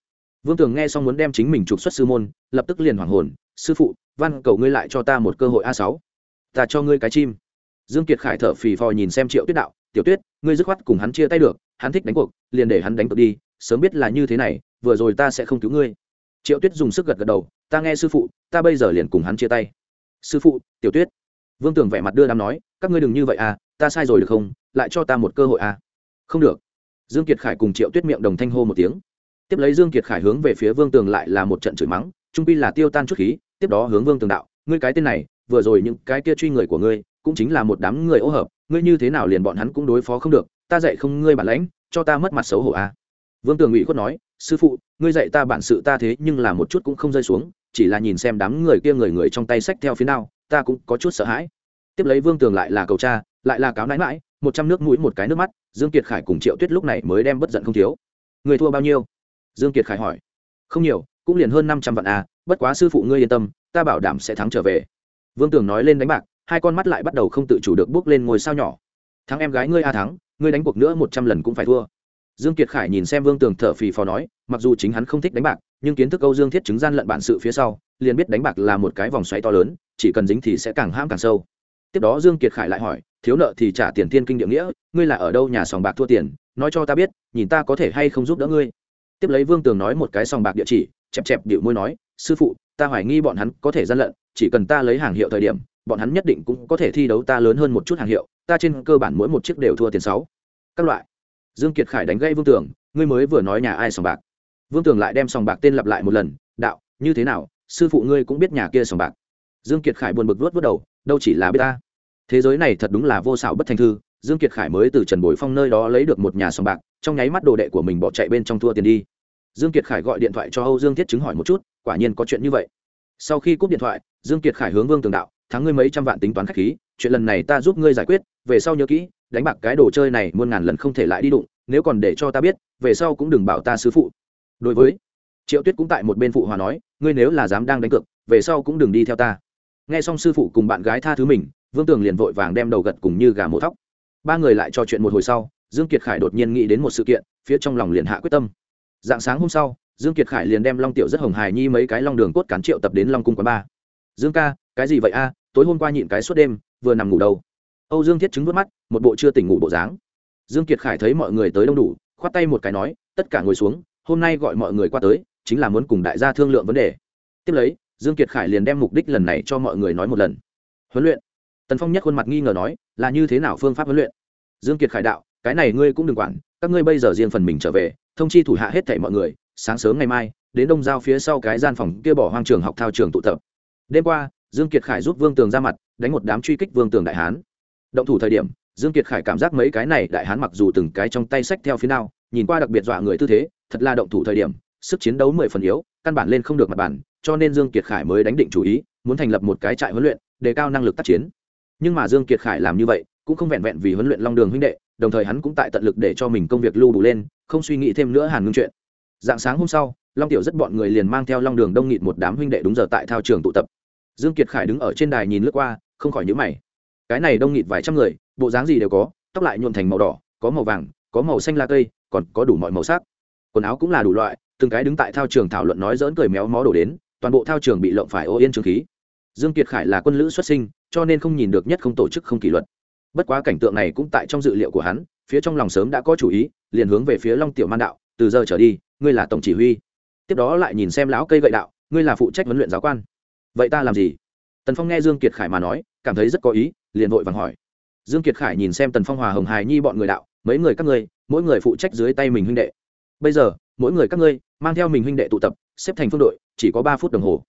Vương tường nghe xong muốn đem chính mình trục xuất sư môn, lập tức liền hoảng hồn, sư phụ, văn cầu ngươi lại cho ta một cơ hội a sáu. Ta cho ngươi cái chim. Dương kiệt khải thở phì phò nhìn xem triệu tuyết đạo, tiểu tuyết, ngươi dứt khoát cùng hắn chia tay được, hắn thích đánh cuộc, liền để hắn đánh cuộc đi sớm biết là như thế này, vừa rồi ta sẽ không cứu ngươi. Triệu tuyết dùng sức gật gật đầu, ta nghe sư phụ, ta bây giờ liền cùng hắn chia tay. Sư phụ, tiểu tuyết. Vương tường vẻ mặt đưa đám nói, các ngươi đừng như vậy à ta sai rồi được không, lại cho ta một cơ hội à. Không được. Dương kiệt khải cùng triệu tuyết miệng đồng thanh hô một tiếng. Tiếp lấy dương kiệt khải hướng về phía vương tường lại là một trận chửi mắng, trung pi là tiêu tan chút khí, tiếp đó hướng vương tường đạo, ngươi cái tên này, vừa rồi những cái kia truy người của ngươi, cũng chính là một đám người ô hợp, ngươi như thế nào liền bọn hắn cũng đối phó không được, ta dạy không ngươi bản lãnh, cho ta mất mặt xấu hổ à vương tường ủy khuất nói, sư phụ, ngươi dạy ta bản sự ta thế nhưng là một chút cũng không rơi xuống, chỉ là nhìn xem đám người kia người người trong tay sách theo phía nào, ta cũng có chút sợ hãi. Tiếp lấy vương tường lại là cầu cha, lại là cáo nãi mãi một trăm nước mũi một cái nước mắt, dương kiệt khải cùng triệu tuyết lúc này mới đem bất giận không thiếu. Người thua bao nhiêu? Dương kiệt khải hỏi. Không nhiều, cũng liền hơn năm trăm vạn à bất quá sư phụ ngươi yên tâm, ta bảo đảm sẽ thắng trở về. Vương tường nói lên đánh bạc, hai con mắt lại bắt đầu không tự chủ được bước lên ngôi sao nhỏ. Thắng em gái ngươi a thắng, ngươi đánh cuộc nữa một trăm lần cũng phải thua dương kiệt khải nhìn xem vương tường thở phì phò nói, mặc dù chính hắn không thích đánh bạc, nhưng kiến thức câu dương thiết chứng gian lận bản sự phía sau, liền biết đánh bạc là một cái vòng xoáy to lớn, chỉ cần dính thì sẽ càng hãm càng sâu. Tiếp đó dương kiệt khải lại hỏi, thiếu nợ thì trả tiền thiên kinh địa nghĩa, ngươi là ở đâu nhà sòng bạc thua tiền, nói cho ta biết, nhìn ta có thể hay không giúp đỡ ngươi. Tiếp lấy vương tường nói một cái sòng bạc địa chỉ, chẹp chẹp điệu môi nói, sư phụ, ta hoài nghi bọn hắn có thể gian lận, chỉ cần ta lấy hàng hiệu thời điểm, bọn hắn nhất định cũng có thể thi đấu ta lớn hơn một chút hàng hiệu, ta trên cơ bản mỗi một chiếc đều thua tiền sáu. Các loại dương kiệt khải đánh gãy vương tường, ngươi mới vừa nói nhà ai sòng bạc. Vương tường lại đem sòng bạc tên lặp lại một lần, đạo, như thế nào, sư phụ ngươi cũng biết nhà kia sòng bạc. Dương kiệt khải buồn bực vuốt vuốt đầu, đâu chỉ là biết ta. Thế giới này thật đúng là vô xảo bất thành thư. Dương kiệt khải mới từ trần bồi phong nơi đó lấy được một nhà sòng bạc, trong nháy mắt đồ đệ của mình bỏ chạy bên trong thua tiền đi. Dương kiệt khải gọi điện thoại cho âu dương thiết chứng hỏi một chút, quả nhiên có chuyện như vậy. Sau khi cúp điện thoại, dương kiệt khải hướng vương tường đạo, thắng ngươi mấy trăm vạn tính toán khách khí chuyện lần này ta giúp ngươi giải quyết, về sau nhớ kỹ, đánh bạc cái đồ chơi này muôn ngàn lần không thể lại đi đụng, nếu còn để cho ta biết, về sau cũng đừng bảo ta sư phụ. Đối với, triệu tuyết cũng tại một bên phụ hòa nói, ngươi nếu là dám đang đánh cược, về sau cũng đừng đi theo ta. Nghe xong sư phụ cùng bạn gái tha thứ mình, vương tường liền vội vàng đem đầu gật cùng như gà mổ thóc. Ba người lại trò chuyện một hồi sau, dương kiệt khải đột nhiên nghĩ đến một sự kiện, phía trong lòng liền hạ quyết tâm. Dạng sáng hôm sau, dương kiệt khải liền đem long tiểu rất hồng hài nhi mấy cái long đường cốt cán triệu tập đến long cung quán ba. Dương ca, cái gì vậy a? Tối hôm qua nhịn cái suốt đêm vừa nằm ngủ đâu. Âu dương thiết chứng vớt mắt, một bộ chưa tỉnh ngủ bộ dáng. Dương kiệt khải thấy mọi người tới đông đủ, khoát tay một cái nói, tất cả ngồi xuống, hôm nay gọi mọi người qua tới, chính là muốn cùng đại gia thương lượng vấn đề. Tiếp lấy, dương kiệt khải liền đem mục đích lần này cho mọi người nói một lần. Huấn luyện. Tần phong nhất khuôn mặt nghi ngờ nói, là như thế nào phương pháp huấn luyện? Dương kiệt khải đạo, cái này ngươi cũng đừng quản, các ngươi bây giờ riêng phần mình trở về, thông chi thủ hạ hết thảy mọi người, sáng sớm ngày mai, đến đông giao phía sau cái gian phòng kia bỏ hoang trường học thao trường tụ tập. Đêm qua dương kiệt khải giúp vương tường ra mặt, đánh một đám truy kích vương tường đại hán. Động thủ thời điểm, dương kiệt khải cảm giác mấy cái này đại hán mặc dù từng cái trong tay sách theo phía nào, nhìn qua đặc biệt dọa người tư thế, thật là động thủ thời điểm, sức chiến đấu mười phần yếu, căn bản lên không được mặt bản cho nên dương kiệt khải mới đánh định chủ ý, muốn thành lập một cái trại huấn luyện, đề cao năng lực tác chiến. Nhưng mà dương kiệt khải làm như vậy, cũng không vẹn vẹn vì huấn luyện long đường huynh đệ, đồng thời hắn cũng tại tận lực để cho mình công việc lưu đủ lên, không suy nghĩ thêm nữa hàn ngưng chuyện. Dạng sáng hôm sau, long tiểu rất bọn người liền mang theo long đường đông nghịt một đám huynh đệ đúng giờ tại thao trường tụ tập dương kiệt khải đứng ở trên đài nhìn lướt qua, không khỏi nhíu mày. Cái này đông nghịt vài trăm người, bộ dáng gì đều có, tóc lại nhuộm thành màu đỏ, có màu vàng, có màu xanh la cây, còn có đủ mọi màu sắc. Quần áo cũng là đủ loại, từng cái đứng tại thao trường thảo luận nói dỡn cười méo mó đổ đến, toàn bộ thao trường bị lộng phải ô yên trường khí. Dương kiệt khải là quân lữ xuất sinh, cho nên không nhìn được nhất không tổ chức không kỷ luật. Bất quá cảnh tượng này cũng tại trong dự liệu của hắn, phía trong lòng sớm đã có chủ ý, liền hướng về phía long tiểu man đạo, từ giờ trở đi, ngươi là tổng chỉ huy. Tiếp đó lại nhìn xem lão cây gậy đạo, ngươi là phụ trách huấn luyện giáo quan vậy ta làm gì? Tần phong nghe dương kiệt khải mà nói, cảm thấy rất có ý, liền vội vàng hỏi. Dương kiệt khải nhìn xem tần phong hòa hồng hài nhi bọn người đạo, mấy người các ngươi, mỗi người phụ trách dưới tay mình huynh đệ. Bây giờ, mỗi người các ngươi mang theo mình huynh đệ tụ tập, xếp thành phương đội, chỉ có ba phút đồng hồ.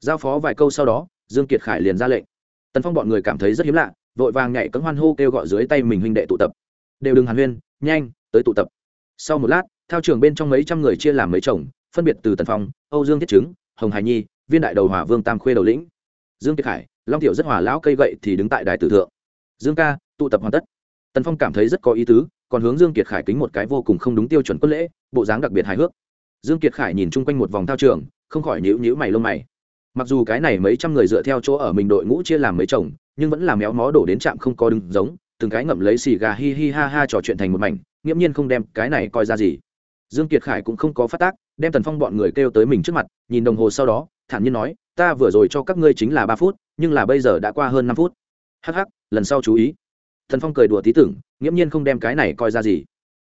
Giao phó vài câu sau đó, dương kiệt khải liền ra lệnh. Tần phong bọn người cảm thấy rất hiếm lạ, vội vàng nhảy cấm hoan hô kêu gọi dưới tay mình huynh đệ tụ tập. Đều đừng hàn huyên, nhanh, tới tụ tập. Sau một lát theo trường bên trong mấy trăm người chia làm mấy chồng, phân biệt từ tần phong, âu dương thiết chứng hồng hải nhi viên đại đầu hòa vương tam khuê đầu lĩnh. Dương kiệt khải, long tiểu rất hòa lão cây gậy thì đứng tại đài tử thượng. Dương ca, tụ tập hoàn tất. Tần phong cảm thấy rất có ý tứ, còn hướng dương kiệt khải kính một cái vô cùng không đúng tiêu chuẩn quân lễ, bộ dáng đặc biệt hài hước. Dương kiệt khải nhìn chung quanh một vòng thao trường, không khỏi nhíu nhíu mày lông mày. Mặc dù cái này mấy trăm người dựa theo chỗ ở mình đội ngũ chia làm mấy chồng, nhưng vẫn là méo mó đổ đến trạm không có đứng giống, từng cái ngậm lấy xì gà hi hi ha ha trò chuyện thành một mảnh, nghiễm nhiên không đem cái này coi ra gì. Dương kiệt khải cũng không có phát tác đem tần phong bọn người kêu tới mình trước mặt, nhìn đồng hồ sau đó, thản nhiên nói, ta vừa rồi cho các ngươi chính là ba phút, nhưng là bây giờ đã qua hơn năm phút. Hắc hắc, lần sau chú ý. Tần phong cười đùa tí tưởng, nghiễm nhiên không đem cái này coi ra gì.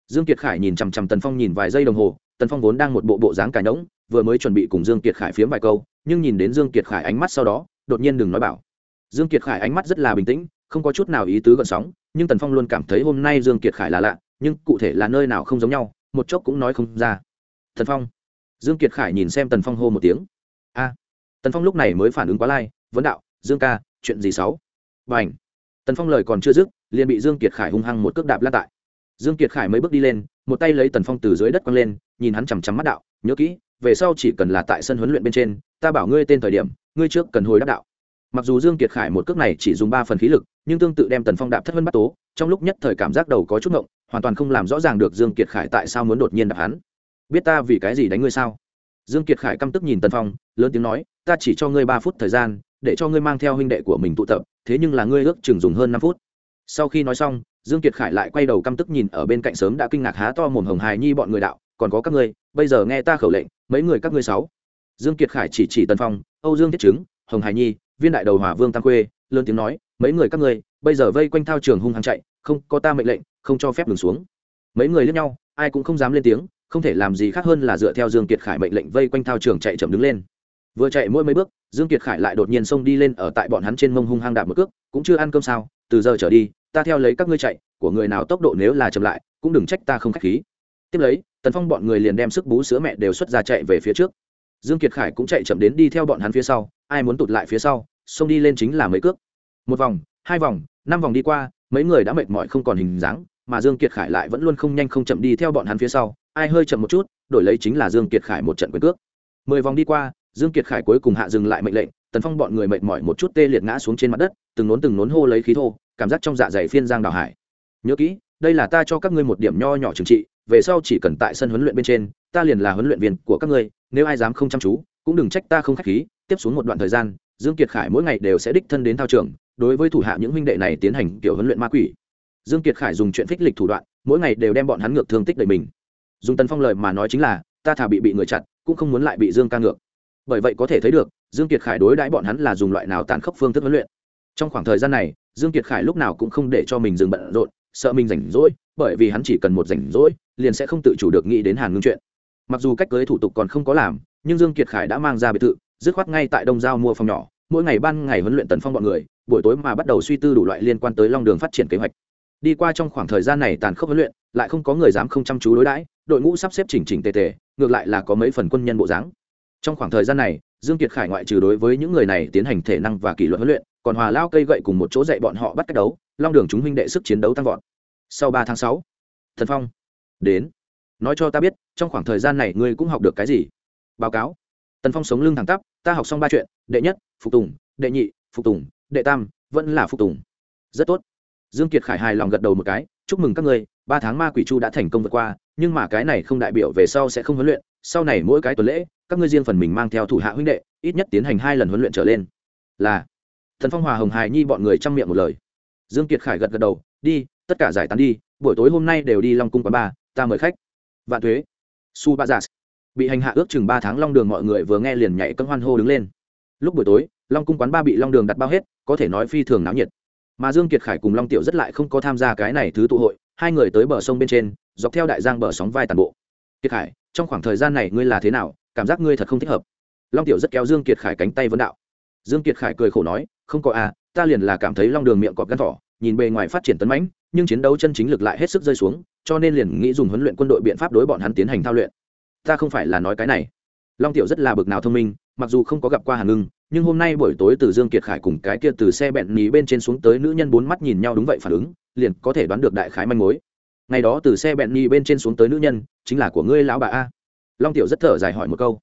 Dương kiệt khải nhìn chằm chằm tần phong nhìn vài giây đồng hồ, tần phong vốn đang một bộ bộ dáng cải nỗng vừa mới chuẩn bị cùng dương kiệt khải phiếm vài câu, nhưng nhìn đến dương kiệt khải ánh mắt sau đó, đột nhiên đừng nói bảo. Dương kiệt khải ánh mắt rất là bình tĩnh, không có chút nào ý tứ gợn sóng, nhưng tần phong luôn cảm thấy hôm nay dương kiệt khải là lạ, nhưng cụ thể là nơi nào không giống nhau, một chốc cũng nói không ra. Thần phong dương kiệt khải nhìn xem tần phong hô một tiếng. A. Tần phong lúc này mới phản ứng quá lai, vấn đạo, dương ca, chuyện gì xấu? Và ảnh tần phong lời còn chưa dứt, liền bị dương kiệt khải hung hăng một cước đạp la tại. Dương kiệt khải mới bước đi lên, một tay lấy tần phong từ dưới đất quăng lên, nhìn hắn chằm chằm mắt đạo, nhớ kỹ, về sau chỉ cần là tại sân huấn luyện bên trên, ta bảo ngươi tên thời điểm, ngươi trước cần hồi đáp đạo. Mặc dù dương kiệt khải một cước này chỉ dùng ba phần khí lực, nhưng tương tự đem tần phong đạp thất vân bắt tố, trong lúc nhất thời cảm giác đầu có chút ngộng, hoàn toàn không làm rõ ràng được dương kiệt khải tại sao muốn đột nhiên đạp hắn biết ta vì cái gì đánh ngươi sao? Dương kiệt khải căm tức nhìn tần phong, lớn tiếng nói, ta chỉ cho ngươi ba phút thời gian, để cho ngươi mang theo huynh đệ của mình tụ tập, thế nhưng là ngươi ước chừng dùng hơn năm phút. Sau khi nói xong, dương kiệt khải lại quay đầu căm tức nhìn ở bên cạnh sớm đã kinh ngạc há to mồm hồng hài nhi bọn người đạo, còn có các ngươi, bây giờ nghe ta khẩu lệnh, mấy người các ngươi sáu. Dương kiệt khải chỉ chỉ tần phong, âu dương thiết chứng hồng hải nhi, viên đại đầu hòa vương tam quê lớn tiếng nói, mấy người các ngươi, bây giờ vây quanh thao trường hung hăng chạy, không có ta mệnh lệnh, không cho phép ngừng xuống. Mấy người lẫn nhau, ai cũng không dám lên tiếng không thể làm gì khác hơn là dựa theo dương kiệt khải mệnh lệnh vây quanh thao trường chạy chậm đứng lên. Vừa chạy mỗi mấy bước, dương kiệt khải lại đột nhiên xông đi lên ở tại bọn hắn trên mông hung hăng đạp một cước, cũng chưa ăn cơm sao? Từ giờ trở đi, ta theo lấy các ngươi chạy, của người nào tốc độ nếu là chậm lại, cũng đừng trách ta không khách khí. Tiếp lấy, tần phong bọn người liền đem sức bú sữa mẹ đều xuất ra chạy về phía trước. Dương kiệt khải cũng chạy chậm đến đi theo bọn hắn phía sau, ai muốn tụt lại phía sau, xông đi lên chính là mấy cước. Một vòng, hai vòng, năm vòng đi qua, mấy người đã mệt mỏi không còn hình dáng, mà dương kiệt khải lại vẫn luôn không nhanh không chậm đi theo bọn hắn phía sau ai hơi chậm một chút, đổi lấy chính là dương kiệt khải một trận quyền cước. Mười vòng đi qua, dương kiệt khải cuối cùng hạ dừng lại mệnh lệnh, tần phong bọn người mệt mỏi một chút tê liệt ngã xuống trên mặt đất, từng nốn từng nốn hô lấy khí thô, cảm giác trong dạ dày phiên giang đào hải. Nhớ kỹ, đây là ta cho các ngươi một điểm nho nhỏ trừng trị, về sau chỉ cần tại sân huấn luyện bên trên, ta liền là huấn luyện viên của các ngươi, nếu ai dám không chăm chú, cũng đừng trách ta không khách khí. Tiếp xuống một đoạn thời gian, dương kiệt khải mỗi ngày đều sẽ đích thân đến thao trường, đối với thủ hạ những huynh đệ này tiến hành kiểu huấn luyện ma quỷ. Dương kiệt khải dùng chuyện phích lịch thủ đoạn, mỗi ngày đều đem bọn hắn ngược thương tích đầy mình dùng tần phong lời mà nói chính là, ta thà bị bị người chặn cũng không muốn lại bị dương ca ngược. Bởi vậy có thể thấy được, dương kiệt khải đối đãi bọn hắn là dùng loại nào tàn khốc phương thức huấn luyện. Trong khoảng thời gian này, dương kiệt khải lúc nào cũng không để cho mình dừng bận rộn, sợ mình rảnh rỗi, bởi vì hắn chỉ cần một rảnh rỗi, liền sẽ không tự chủ được nghĩ đến hàn ngưng chuyện. Mặc dù cách cưới thủ tục còn không có làm, nhưng dương kiệt khải đã mang ra biệt thự, dứt khoát ngay tại đông giao mua phòng nhỏ, mỗi ngày ban ngày huấn luyện tần phong bọn người, buổi tối mà bắt đầu suy tư đủ loại liên quan tới long đường phát triển kế hoạch. Đi qua trong khoảng thời gian này tàn khốc huấn luyện lại không có người dám không chăm chú đối đãi, đội ngũ sắp xếp chỉnh chỉnh tề tề, ngược lại là có mấy phần quân nhân bộ dáng. Trong khoảng thời gian này, dương kiệt khải ngoại trừ đối với những người này tiến hành thể năng và kỷ luật huấn luyện, còn hòa lao cây gậy cùng một chỗ dạy bọn họ bắt cách đấu, long đường chúng huynh đệ sức chiến đấu tăng vọt. Sau ba tháng sáu, thần phong đến. Nói cho ta biết, trong khoảng thời gian này ngươi cũng học được cái gì? Báo cáo. Tần phong sống lưng thẳng tắp, ta học xong ba chuyện, đệ nhất, phục tùng, đệ nhị, phục tùng, đệ tam, vẫn là phục tùng. Rất tốt. Dương kiệt khải hài lòng gật đầu một cái, chúc mừng các ngươi ba tháng ma quỷ chu đã thành công vượt qua, nhưng mà cái này không đại biểu về sau sẽ không huấn luyện. Sau này mỗi cái tuần lễ, các ngươi riêng phần mình mang theo thủ hạ huynh đệ, ít nhất tiến hành hai lần huấn luyện trở lên. Là. Thần phong hòa hồng hài nhi bọn người chăm miệng một lời. Dương kiệt khải gật gật đầu, đi, tất cả giải tán đi, buổi tối hôm nay đều đi long cung quán ba ta mời khách. Vạn thuế, su ba dạ giả bị hành hạ ước chừng ba tháng long đường mọi người vừa nghe liền nhảy cân hoan hô đứng lên. Lúc buổi tối, long cung quán ba bị long đường đặt bao hết, có thể nói phi thường náo nhiệt. Mà dương kiệt khải cùng long tiểu rất lại không có tham gia cái này thứ tụ hội hai người tới bờ sông bên trên, dọc theo đại giang bờ sóng vai toàn bộ. Kiệt khải, trong khoảng thời gian này ngươi là thế nào? Cảm giác ngươi thật không thích hợp. Long tiểu rất kéo dương kiệt khải cánh tay vấn đạo. Dương kiệt khải cười khổ nói, không có à ta liền là cảm thấy long đường miệng cọp gắn thỏ, nhìn bề ngoài phát triển tấn mãnh, nhưng chiến đấu chân chính lực lại hết sức rơi xuống, cho nên liền nghĩ dùng huấn luyện quân đội biện pháp đối bọn hắn tiến hành thao luyện. Ta không phải là nói cái này. Long tiểu rất là bực nào thông minh, mặc dù không có gặp qua hàn ngưng, nhưng hôm nay buổi tối từ dương kiệt khải cùng cái kia từ xe bẹn nhì bên trên xuống tới nữ nhân bốn mắt nhìn nhau đúng vậy phản ứng liền có thể đoán được đại khái manh mối. Ngày đó từ xe bẹn nhi bên trên xuống tới nữ nhân, chính là của ngươi lão bà a. Long tiểu rất thở dài hỏi một câu.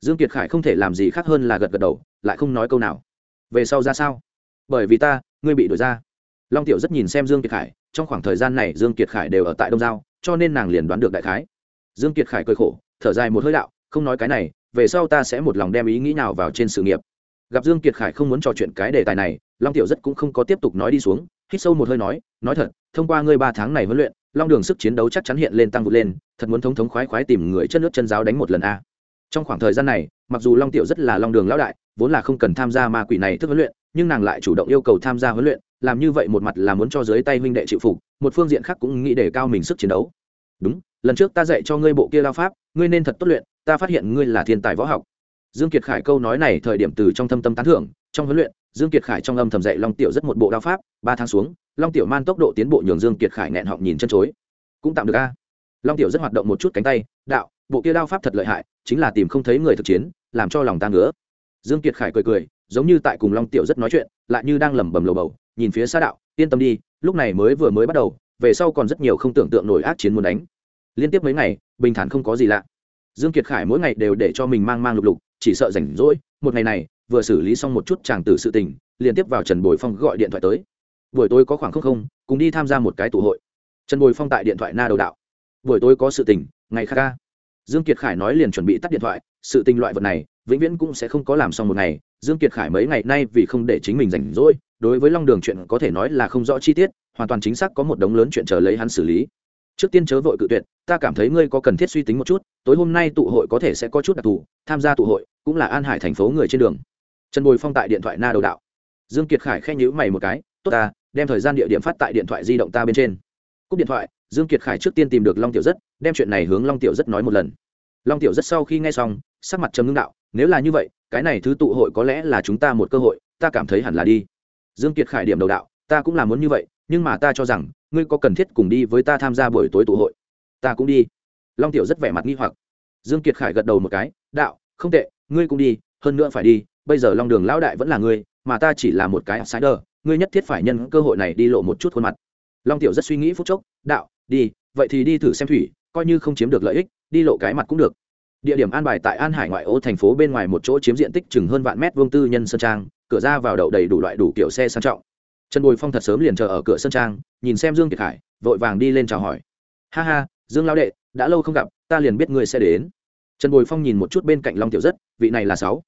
Dương kiệt khải không thể làm gì khác hơn là gật gật đầu, lại không nói câu nào. Về sau ra sao? Bởi vì ta, ngươi bị đuổi ra. Long tiểu rất nhìn xem dương kiệt khải, trong khoảng thời gian này dương kiệt khải đều ở tại đông giao, cho nên nàng liền đoán được đại khái. Dương kiệt khải cười khổ, thở dài một hơi đạo, không nói cái này, về sau ta sẽ một lòng đem ý nghĩ nào vào trên sự nghiệp. Gặp dương kiệt khải không muốn trò chuyện cái đề tài này long tiểu rất cũng không có tiếp tục nói đi xuống, hít sâu một hơi nói nói thật, thông qua ngươi ba tháng này huấn luyện, long đường sức chiến đấu chắc chắn hiện lên tăng vụt lên, thật muốn thống thống khoái khoái tìm người chất nước chân giáo đánh một lần a. Trong khoảng thời gian này, mặc dù long tiểu rất là long đường lão đại, vốn là không cần tham gia ma quỷ này thức huấn luyện, nhưng nàng lại chủ động yêu cầu tham gia huấn luyện, làm như vậy một mặt là muốn cho dưới tay huynh đệ chịu phục, một phương diện khác cũng nghĩ để cao mình sức chiến đấu. Đúng, lần trước ta dạy cho ngươi bộ kia lao pháp, ngươi nên thật tốt luyện, ta phát hiện ngươi là thiên tài võ học dương kiệt khải câu nói này thời điểm từ trong thâm tâm tán thưởng, trong huấn luyện, dương kiệt khải trong âm thầm dạy long tiểu rất một bộ đao pháp, ba tháng xuống, long tiểu man tốc độ tiến bộ nhường dương kiệt khải nghẹn họng nhìn chân chối. Cũng tạm được a. Long tiểu rất hoạt động một chút cánh tay, đạo, bộ kia đao pháp thật lợi hại, chính là tìm không thấy người thực chiến, làm cho lòng ta ngứa. Dương kiệt khải cười cười, giống như tại cùng long tiểu rất nói chuyện, lại như đang lẩm bẩm lầu bầu, nhìn phía xa đạo, yên tâm đi, lúc này mới vừa mới bắt đầu, về sau còn rất nhiều không tưởng tượng nổi ác chiến muốn đánh. Liên tiếp mấy ngày, bình thản không có gì lạ. Dương kiệt khải mỗi ngày đều để cho mình mang mang lục lục chỉ sợ rảnh rỗi, một ngày này, vừa xử lý xong một chút chàng tử sự tình liên tiếp vào trần bồi phong gọi điện thoại tới. Buổi tối có khoảng không không, cùng đi tham gia một cái tụ hội. Trần bồi phong tại điện thoại na đầu đạo. Buổi tối có sự tình, ngày khác ca. Dương kiệt khải nói liền chuẩn bị tắt điện thoại, sự tình loại vật này, vĩnh viễn cũng sẽ không có làm xong một ngày. Dương kiệt khải mấy ngày nay vì không để chính mình rảnh rỗi, đối với long đường chuyện có thể nói là không rõ chi tiết, hoàn toàn chính xác có một đống lớn chuyện chờ lấy hắn xử lý. Trước tiên chớ vội cự tuyệt, ta cảm thấy ngươi có cần thiết suy tính một chút, tối hôm nay tụ hội có thể sẽ có chút đặc thù, tham gia tụ hội cũng là an hải thành phố người trên đường. Trần bồi phong tại điện thoại na đầu đạo. Dương kiệt khải khen nhữ mày một cái, tốt ta, đem thời gian địa điểm phát tại điện thoại di động ta bên trên. Cúp điện thoại, dương kiệt khải trước tiên tìm được long tiểu rất, đem chuyện này hướng long tiểu rất nói một lần. Long tiểu rất sau khi nghe xong, sắc mặt trầm ngưng đạo, nếu là như vậy, cái này thứ tụ hội có lẽ là chúng ta một cơ hội, ta cảm thấy hẳn là đi. Dương kiệt khải điểm đầu đạo, ta cũng là muốn như vậy, nhưng mà ta cho rằng, ngươi có cần thiết cùng đi với ta tham gia buổi tối tụ hội. Ta cũng đi. Long tiểu rất vẻ mặt nghi hoặc. Dương kiệt khải gật đầu một cái, đạo, không tệ ngươi cũng đi, hơn nữa phải đi, bây giờ long đường lão đại vẫn là ngươi, mà ta chỉ là một cái outsider, ngươi nhất thiết phải nhân cơ hội này đi lộ một chút khuôn mặt. Long tiểu rất suy nghĩ phút chốc, đạo, đi, vậy thì đi thử xem thủy, coi như không chiếm được lợi ích, đi lộ cái mặt cũng được. Địa điểm an bài tại an hải ngoại ô thành phố bên ngoài một chỗ chiếm diện tích chừng hơn vạn mét vuông tư nhân sơn trang, cửa ra vào đậu đầy đủ loại đủ kiểu xe sang trọng. Trần bồi phong thật sớm liền chờ ở cửa sơn trang, nhìn xem dương kiệt hải, vội vàng đi lên chào hỏi. Ha ha, dương lao đệ, đã lâu không gặp, ta liền biết ngươi sẽ đến trần bồi phong nhìn một chút bên cạnh long tiểu rất, vị này là sáu.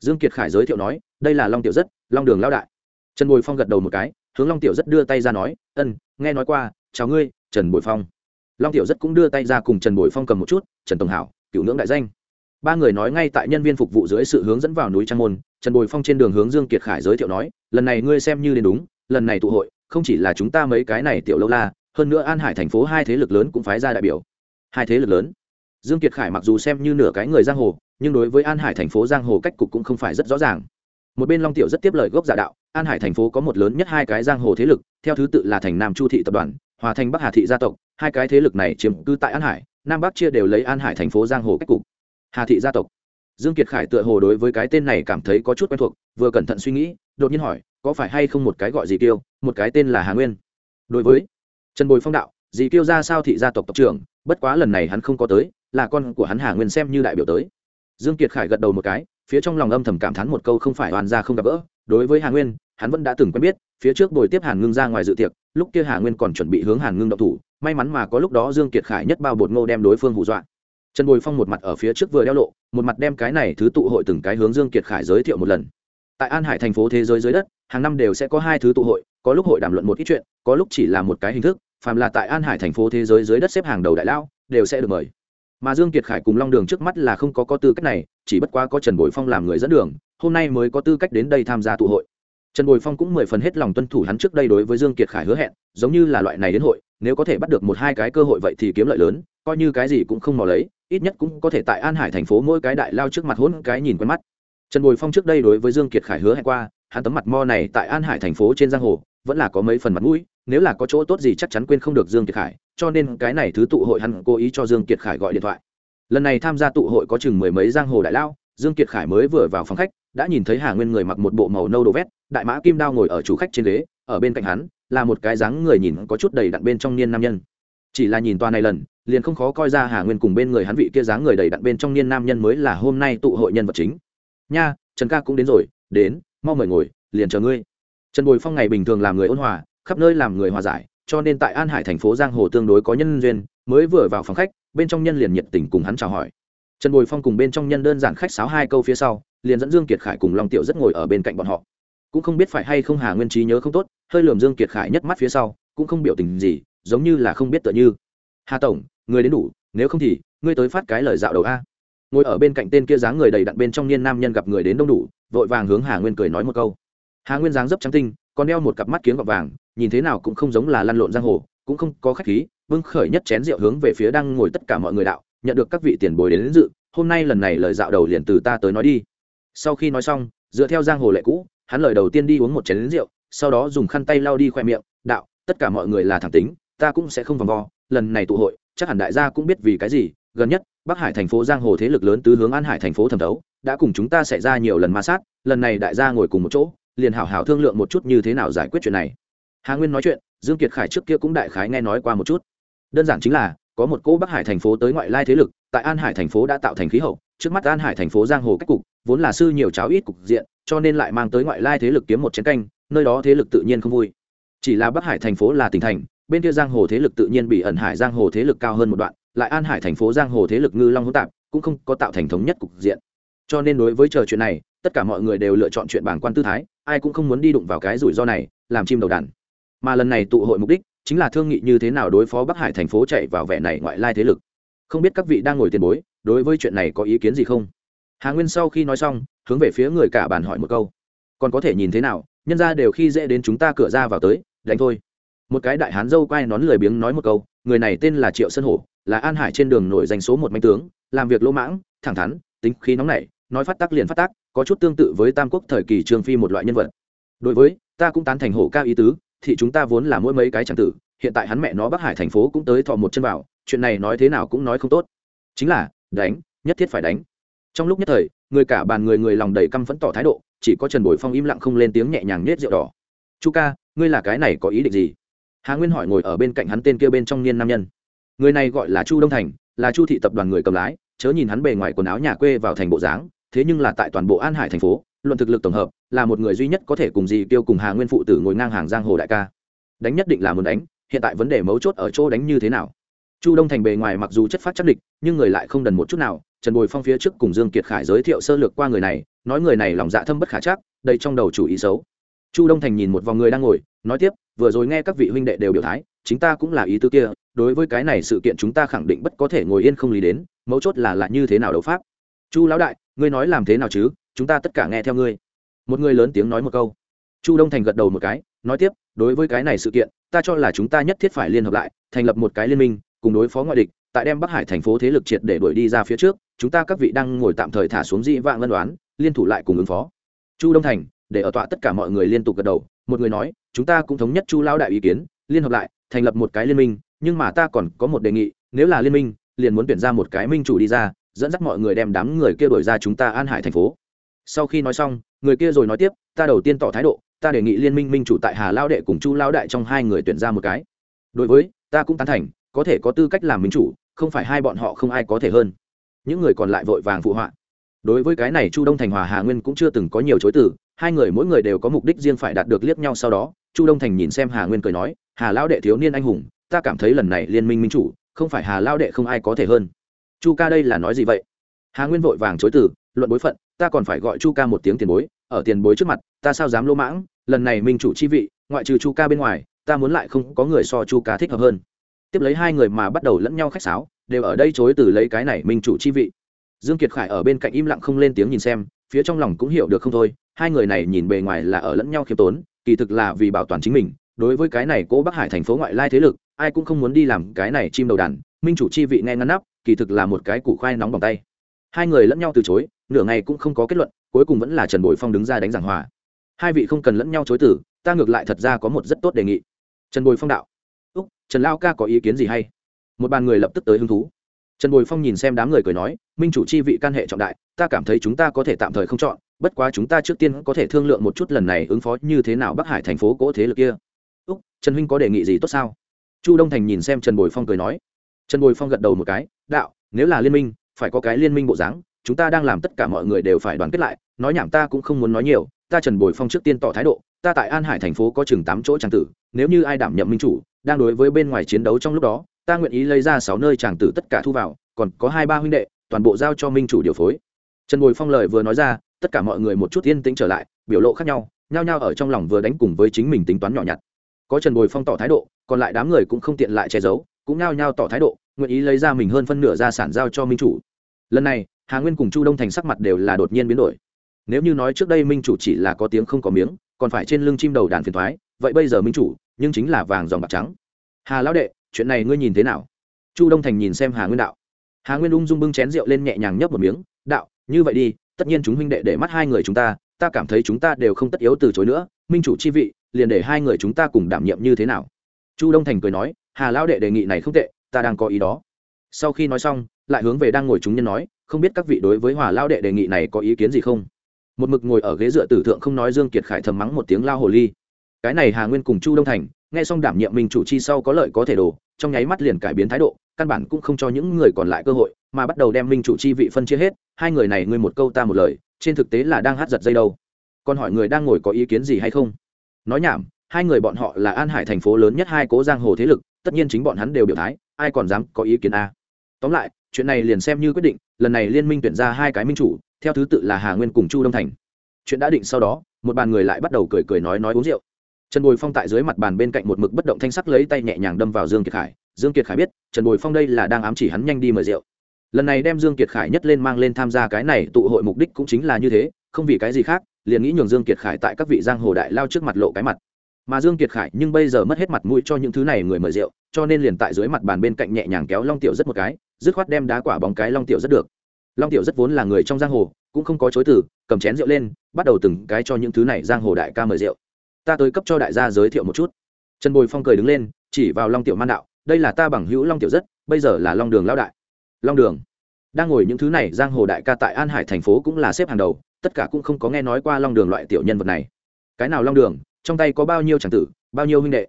Dương kiệt khải giới thiệu nói, đây là long tiểu rất, long đường lao đại. Trần bồi phong gật đầu một cái, hướng long tiểu rất đưa tay ra nói, ân, nghe nói qua, chào ngươi, trần bồi phong. Long tiểu rất cũng đưa tay ra cùng trần bồi phong cầm một chút, trần tổng hảo, cựu ngưỡng đại danh. Ba người nói ngay tại nhân viên phục vụ dưới sự hướng dẫn vào núi trang môn, trần bồi phong trên đường hướng dương kiệt khải giới thiệu nói, lần này ngươi xem như đến đúng, lần này tụ hội, không chỉ là chúng ta mấy cái này tiểu lâu la, hơn nữa an hải thành phố hai thế lực lớn cũng phái ra đại biểu. Hai thế lực lớn? Dương kiệt khải mặc dù xem như nửa cái người giang hồ, nhưng đối với an hải thành phố giang hồ cách cục cũng không phải rất rõ ràng. Một bên long tiểu rất tiếp lời gốc giả đạo, an hải thành phố có một lớn nhất hai cái giang hồ thế lực, theo thứ tự là thành nam chu thị tập đoàn, hòa thành bắc hà thị gia tộc, hai cái thế lực này chiếm cư tại an hải, nam bắc chia đều lấy an hải thành phố giang hồ cách cục. Hà thị gia tộc. Dương kiệt khải tựa hồ đối với cái tên này cảm thấy có chút quen thuộc, vừa cẩn thận suy nghĩ, đột nhiên hỏi, có phải hay không một cái gọi gì tiêu một cái tên là hà nguyên? Đối với trần bồi phong đạo, dì tiêu ra sao thị gia tộc tộc trưởng, bất quá lần này hắn không có tới là con của hắn hà nguyên xem như đại biểu tới. Dương kiệt khải gật đầu một cái, phía trong lòng âm thầm cảm thán một câu không phải hoàn ra không gặp gỡ. Đối với hà nguyên, hắn vẫn đã từng quen biết, phía trước bồi tiếp hàn ngưng ra ngoài dự tiệc, lúc kia hà nguyên còn chuẩn bị hướng hàn ngưng động thủ, may mắn mà có lúc đó dương kiệt khải nhất bao bột ngô đem đối phương hù dọa. Trần bồi phong một mặt ở phía trước vừa đeo lộ, một mặt đem cái này thứ tụ hội từng cái hướng dương kiệt khải giới thiệu một lần. Tại an hải thành phố thế giới dưới đất, hàng năm đều sẽ có hai thứ tụ hội, có lúc hội đàm luận một ít chuyện, có lúc chỉ là một cái hình thức, phàm là tại an hải thành phố thế giới dưới đất xếp hàng đầu đại lao, đều sẽ được mời mà dương kiệt khải cùng long đường trước mắt là không có có tư cách này, chỉ bất quá có trần bồi phong làm người dẫn đường, hôm nay mới có tư cách đến đây tham gia tụ hội. Trần bồi phong cũng mười phần hết lòng tuân thủ hắn trước đây đối với dương kiệt khải hứa hẹn, giống như là loại này đến hội, nếu có thể bắt được một hai cái cơ hội vậy thì kiếm lợi lớn, coi như cái gì cũng không mò lấy, ít nhất cũng có thể tại an hải thành phố mỗi cái đại lao trước mặt hôn cái nhìn quen mắt. Trần bồi phong trước đây đối với dương kiệt khải hứa hẹn qua, hắn tấm mặt mo này tại an hải thành phố trên giang hồ, vẫn là có mấy phần mặt mũi, nếu là có chỗ tốt gì chắc chắn quên không được dương kiệt khải cho nên cái này thứ tụ hội hắn cố ý cho dương kiệt khải gọi điện thoại. Lần này tham gia tụ hội có chừng mười mấy giang hồ đại lao, dương kiệt khải mới vừa vào phòng khách, đã nhìn thấy hà nguyên người mặc một bộ màu nâu đồ vét, đại mã kim đao ngồi ở chủ khách trên ghế, ở bên cạnh hắn, là một cái dáng người nhìn có chút đầy đặn bên trong niên nam nhân. Chỉ là nhìn toa này lần, liền không khó coi ra hà nguyên cùng bên người hắn vị kia dáng người đầy đặn bên trong niên nam nhân mới là hôm nay tụ hội nhân vật chính. Nha, trần ca cũng đến rồi, đến, mau mời ngồi, liền chờ ngươi. Trần bồi phong ngày bình thường làm người ôn hòa, khắp nơi làm người hòa giải cho nên tại an hải thành phố giang hồ tương đối có nhân duyên, mới vừa vào phòng khách, bên trong nhân liền nhiệt tình cùng hắn chào hỏi. Trần bồi phong cùng bên trong nhân đơn giản khách sáo hai câu phía sau, liền dẫn dương kiệt khải cùng long tiểu rất ngồi ở bên cạnh bọn họ. Cũng không biết phải hay không hà nguyên trí nhớ không tốt, hơi lườm dương kiệt khải nhất mắt phía sau, cũng không biểu tình gì, giống như là không biết tựa như. Hà tổng, người đến đủ, nếu không thì, ngươi tới phát cái lời dạo đầu a. Ngồi ở bên cạnh tên kia dáng người đầy đặn bên trong niên nam nhân gặp người đến đông đủ, vội vàng hướng hà nguyên cười nói một câu. Hà nguyên dáng dấp trắng tinh, còn đeo một cặp mắt kiếng gọt vàng nhìn thế nào cũng không giống là lăn lộn giang hồ cũng không có khách khí vương khởi nhất chén rượu hướng về phía đang ngồi tất cả mọi người đạo nhận được các vị tiền bồi đến, đến dự hôm nay lần này lời dạo đầu liền từ ta tới nói đi. Sau khi nói xong dựa theo giang hồ lệ cũ hắn lời đầu tiên đi uống một chén đến rượu sau đó dùng khăn tay lau đi khoe miệng đạo tất cả mọi người là thẳng tính ta cũng sẽ không vòng vo lần này tụ hội chắc hẳn đại gia cũng biết vì cái gì gần nhất bắc hải thành phố giang hồ thế lực lớn tứ hướng an hải thành phố thẩm thấu đã cùng chúng ta xảy ra nhiều lần ma sát lần này đại gia ngồi cùng một chỗ liền hảo hảo thương lượng một chút như thế nào giải quyết chuyện này hà nguyên nói chuyện, dương kiệt khải trước kia cũng đại khái nghe nói qua một chút. Đơn giản chính là, có một cỗ bắc hải thành phố tới ngoại lai thế lực, tại an hải thành phố đã tạo thành khí hậu, trước mắt an hải thành phố giang hồ cách cục, vốn là sư nhiều cháo ít cục diện, cho nên lại mang tới ngoại lai thế lực kiếm một chén canh, nơi đó thế lực tự nhiên không vui. Chỉ là bắc hải thành phố là tỉnh thành, bên kia giang hồ thế lực tự nhiên bị ẩn hải giang hồ thế lực cao hơn một đoạn, lại an hải thành phố giang hồ thế lực ngư long hỗn tạp, cũng không có tạo thành thống nhất cục diện. Cho nên đối với chờ chuyện này, tất cả mọi người đều lựa chọn chuyện bảng quan tư thái, ai cũng không muốn đi đụng vào cái rủi ro này, làm chim đầu đàn mà lần này tụ hội mục đích chính là thương nghị như thế nào đối phó bắc hải thành phố chạy vào vẻ này ngoại lai thế lực. Không biết các vị đang ngồi tiền bối, đối với chuyện này có ý kiến gì không? Hà nguyên sau khi nói xong, hướng về phía người cả bàn hỏi một câu. Còn có thể nhìn thế nào, nhân ra đều khi dễ đến chúng ta cửa ra vào tới, đánh thôi. Một cái đại hán dâu quay nón lười biếng nói một câu, người này tên là triệu sơn hổ, là an hải trên đường nổi danh số một manh tướng, làm việc lỗ mãng, thẳng thắn, tính khí nóng nảy, nói phát tác liền phát tác, có chút tương tự với tam quốc thời kỳ trương phi một loại nhân vật. Đối với, ta cũng tán thành hổ cao ý tứ thì chúng ta vốn là mỗi mấy cái chẳng tử, hiện tại hắn mẹ nó bắc hải thành phố cũng tới thọ một chân vào, chuyện này nói thế nào cũng nói không tốt. Chính là, đánh, nhất thiết phải đánh. Trong lúc nhất thời, người cả bàn người người lòng đầy căm phẫn tỏ thái độ, chỉ có trần bồi phong im lặng không lên tiếng nhẹ nhàng nết rượu đỏ. Chu ca, ngươi là cái này có ý định gì? Hà nguyên hỏi ngồi ở bên cạnh hắn tên kia bên trong niên nam nhân. Người này gọi là chu đông thành, là chu thị tập đoàn người cầm lái, chớ nhìn hắn bề ngoài quần áo nhà quê vào thành bộ dáng, thế nhưng là tại toàn bộ an hải thành phố, luận thực lực tổng hợp là một người duy nhất có thể cùng dì tiêu cùng hà nguyên phụ tử ngồi ngang hàng giang hồ đại ca. Đánh nhất định là muốn đánh, hiện tại vấn đề mấu chốt ở chỗ đánh như thế nào? Chu đông thành bề ngoài mặc dù chất phát chắc địch, nhưng người lại không đần một chút nào. Trần bồi phong phía trước cùng dương kiệt khải giới thiệu sơ lược qua người này, nói người này lòng dạ thâm bất khả chắc đây trong đầu chủ ý xấu. Chu đông thành nhìn một vòng người đang ngồi, nói tiếp, vừa rồi nghe các vị huynh đệ đều biểu thái, chính ta cũng là ý tư kia, đối với cái này sự kiện chúng ta khẳng định bất có thể ngồi yên không lý đến, mấu chốt là lại như thế nào đấu pháp. Chu lão đại, ngươi nói làm thế nào chứ? Chúng ta tất cả nghe theo ngươi một người lớn tiếng nói một câu. Chu đông thành gật đầu một cái, nói tiếp, đối với cái này sự kiện, ta cho là chúng ta nhất thiết phải liên hợp lại, thành lập một cái liên minh, cùng đối phó ngoại địch, tại đem bắc hải thành phố thế lực triệt để đuổi đi ra phía trước, chúng ta các vị đang ngồi tạm thời thả xuống dị vạng ngân đoán liên thủ lại cùng ứng phó. Chu đông thành, để ở tọa tất cả mọi người liên tục gật đầu, một người nói, chúng ta cũng thống nhất chu lao đại ý kiến, liên hợp lại, thành lập một cái liên minh, nhưng mà ta còn có một đề nghị, nếu là liên minh, liền muốn tuyển ra một cái minh chủ đi ra, dẫn dắt mọi người đem đám người kia đổi ra chúng ta an hải thành phố sau khi nói xong, người kia rồi nói tiếp, ta đầu tiên tỏ thái độ, ta đề nghị liên minh minh chủ tại hà lao đệ cùng chu lao đại trong hai người tuyển ra một cái. Đối với, ta cũng tán thành, có thể có tư cách làm minh chủ, không phải hai bọn họ không ai có thể hơn. Những người còn lại vội vàng phụ họa. Đối với cái này chu đông thành hòa hà nguyên cũng chưa từng có nhiều chối từ, hai người mỗi người đều có mục đích riêng phải đạt được liếc nhau sau đó, chu đông thành nhìn xem hà nguyên cười nói, hà lao đệ thiếu niên anh hùng, ta cảm thấy lần này liên minh minh chủ, không phải hà lao đệ không ai có thể hơn. Chu ca đây là nói gì vậy? Hà nguyên vội vàng chối từ, luận bối phận ta còn phải gọi chu ca một tiếng tiền bối, ở tiền bối trước mặt, ta sao dám lỗ mãng? Lần này minh chủ chi vị, ngoại trừ chu ca bên ngoài, ta muốn lại không có người so chu ca thích hợp hơn. Tiếp lấy hai người mà bắt đầu lẫn nhau khách sáo, đều ở đây chối từ lấy cái này minh chủ chi vị. Dương kiệt khải ở bên cạnh im lặng không lên tiếng nhìn xem, phía trong lòng cũng hiểu được không thôi, hai người này nhìn bề ngoài là ở lẫn nhau khiêm tốn, kỳ thực là vì bảo toàn chính mình, đối với cái này cố bắc hải thành phố ngoại lai thế lực, ai cũng không muốn đi làm cái này chim đầu đàn, minh chủ chi vị nghe ngăn nắp, kỳ thực là một cái củ khoai nóng bằng tay hai người lẫn nhau từ chối, nửa ngày cũng không có kết luận, cuối cùng vẫn là trần bội phong đứng ra đánh giảng hòa. Hai vị không cần lẫn nhau chối tử ta ngược lại thật ra có một rất tốt đề nghị. Trần bồi phong đạo. Úc, trần lao ca có ý kiến gì hay? Một bàn người lập tức tới hứng thú. Trần bồi phong nhìn xem đám người cười nói, minh chủ chi vị can hệ trọng đại, ta cảm thấy chúng ta có thể tạm thời không chọn, bất quá chúng ta trước tiên có thể thương lượng một chút lần này ứng phó như thế nào bắc hải thành phố cỗ thế lực kia. Úc, trần huynh có đề nghị gì tốt sao? Chu đông thành nhìn xem trần bồi phong cười nói. Trần bồi phong gật đầu một cái, đạo, nếu là liên minh phải có cái liên minh bộ dáng, chúng ta đang làm tất cả mọi người đều phải đoàn kết lại, nói nhảm ta cũng không muốn nói nhiều, ta trần bồi phong trước tiên tỏ thái độ, ta tại an hải thành phố có chừng tám chỗ tràng tử, nếu như ai đảm nhiệm minh chủ, đang đối với bên ngoài chiến đấu trong lúc đó, ta nguyện ý lấy ra sáu nơi tràng tử tất cả thu vào, còn có hai ba huynh đệ, toàn bộ giao cho minh chủ điều phối. Trần bồi phong lời vừa nói ra, tất cả mọi người một chút yên tĩnh trở lại, biểu lộ khác nhau, nhao nhao ở trong lòng vừa đánh cùng với chính mình tính toán nhỏ nhặt. Có trần bồi phong tỏ thái độ, còn lại đám người cũng không tiện lại che giấu, cũng nhao nhao tỏ thái độ, nguyện ý lấy ra mình hơn phân nửa gia sản giao cho minh chủ lần này, hà nguyên cùng chu đông thành sắc mặt đều là đột nhiên biến đổi. Nếu như nói trước đây minh chủ chỉ là có tiếng không có miếng, còn phải trên lưng chim đầu đàn phiền thoái vậy bây giờ minh chủ, nhưng chính là vàng dòng bạc trắng. Hà lão đệ, chuyện này ngươi nhìn thế nào? Chu đông thành nhìn xem hà nguyên đạo. Hà nguyên ung dung bưng chén rượu lên nhẹ nhàng nhấp một miếng, đạo, như vậy đi, tất nhiên chúng huynh đệ để mắt hai người chúng ta ta cảm thấy chúng ta đều không tất yếu từ chối nữa, minh chủ chi vị, liền để hai người chúng ta cùng đảm nhiệm như thế nào? Chu đông thành cười nói, hà lão đệ đề nghị này không tệ, ta đang có ý đó. Sau khi nói xong lại hướng về đang ngồi chúng nhân nói, không biết các vị đối với hòa lao đệ đề nghị này có ý kiến gì không? Một mực ngồi ở ghế dựa tử thượng không nói dương kiệt khải thầm mắng một tiếng lao hồ ly. Cái này hà nguyên cùng chu đông thành, nghe xong đảm nhiệm mình chủ chi sau có lợi có thể đồ trong nháy mắt liền cải biến thái độ, căn bản cũng không cho những người còn lại cơ hội, mà bắt đầu đem minh chủ chi vị phân chia hết, hai người này ngươi một câu ta một lời, trên thực tế là đang hát giật dây đâu. Còn hỏi người đang ngồi có ý kiến gì hay không? Nói nhảm, hai người bọn họ là an hải thành phố lớn nhất hai cố giang hồ thế lực, tất nhiên chính bọn hắn đều biểu thái, ai còn dám có ý kiến a? Tóm lại chuyện này liền xem như quyết định, lần này liên minh tuyển ra hai cái minh chủ, theo thứ tự là hà nguyên cùng chu đông thành. Chuyện đã định sau đó, một bàn người lại bắt đầu cười cười nói nói uống rượu. Trần bồi phong tại dưới mặt bàn bên cạnh một mực bất động thanh sắc lấy tay nhẹ nhàng đâm vào dương kiệt khải. Dương kiệt khải biết, trần bồi phong đây là đang ám chỉ hắn nhanh đi mời rượu. Lần này đem dương kiệt khải nhất lên mang lên tham gia cái này tụ hội mục đích cũng chính là như thế, không vì cái gì khác, liền nghĩ nhường dương kiệt khải tại các vị giang hồ đại lao trước mặt lộ cái mặt. Mà dương kiệt khải nhưng bây giờ mất hết mặt mũi cho những thứ này người mời rượu, cho nên liền tại dưới mặt bàn bên cạnh nhẹ nhàng kéo long tiểu rất một cái dứt khoát đem đá quả bóng cái long tiểu rất được. Long tiểu rất vốn là người trong giang hồ, cũng không có chối từ, cầm chén rượu lên, bắt đầu từng cái cho những thứ này giang hồ đại ca mời rượu. Ta tới cấp cho đại gia giới thiệu một chút. Trần bồi phong cười đứng lên, chỉ vào long tiểu man đạo, đây là ta bằng hữu long tiểu rất, bây giờ là long đường Lao đại. Long đường? Đang ngồi những thứ này giang hồ đại ca tại an hải thành phố cũng là xếp hàng đầu, tất cả cũng không có nghe nói qua long đường loại tiểu nhân vật này. Cái nào long đường? Trong tay có bao nhiêu tràng tử, bao nhiêu huynh đệ?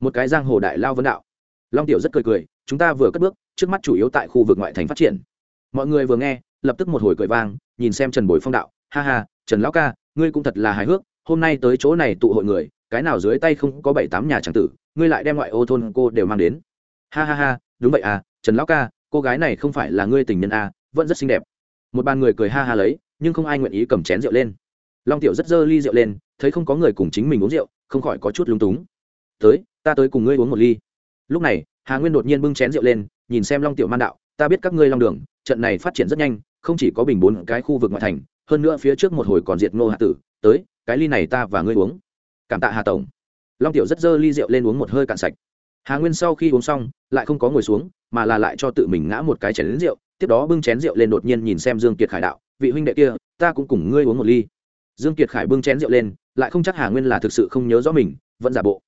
Một cái giang hồ đại lao vấn đạo. Long tiểu rất cười cười chúng ta vừa cất bước trước mắt chủ yếu tại khu vực ngoại thành phát triển. Mọi người vừa nghe lập tức một hồi cười vang nhìn xem trần bồi phong đạo ha ha trần lão ca ngươi cũng thật là hài hước hôm nay tới chỗ này tụ hội người cái nào dưới tay không có bảy tám nhà tràng tử ngươi lại đem ngoại ô thôn cô đều mang đến. Ha ha ha đúng vậy à trần lão ca cô gái này không phải là ngươi tình nhân à, vẫn rất xinh đẹp. Một bàn người cười ha ha lấy nhưng không ai nguyện ý cầm chén rượu lên. Long tiểu rất dơ ly rượu lên thấy không có người cùng chính mình uống rượu không khỏi có chút lúng túng. Tới ta tới cùng ngươi uống một ly. Lúc này hà nguyên đột nhiên bưng chén rượu lên, nhìn xem long tiểu man đạo, ta biết các ngươi long đường, trận này phát triển rất nhanh, không chỉ có bình bốn cái khu vực ngoại thành, hơn nữa phía trước một hồi còn diệt ngô hạ tử, tới, cái ly này ta và ngươi uống. Cảm tạ hà tổng. Long tiểu rất dơ ly rượu lên uống một hơi cạn sạch. Hà nguyên sau khi uống xong, lại không có ngồi xuống, mà là lại cho tự mình ngã một cái chén đến rượu, tiếp đó bưng chén rượu lên đột nhiên nhìn xem dương kiệt khải đạo, vị huynh đệ kia, ta cũng cùng ngươi uống một ly. Dương kiệt khải bưng chén rượu lên, lại không chắc hà nguyên là thực sự không nhớ rõ mình, vẫn giả bộ.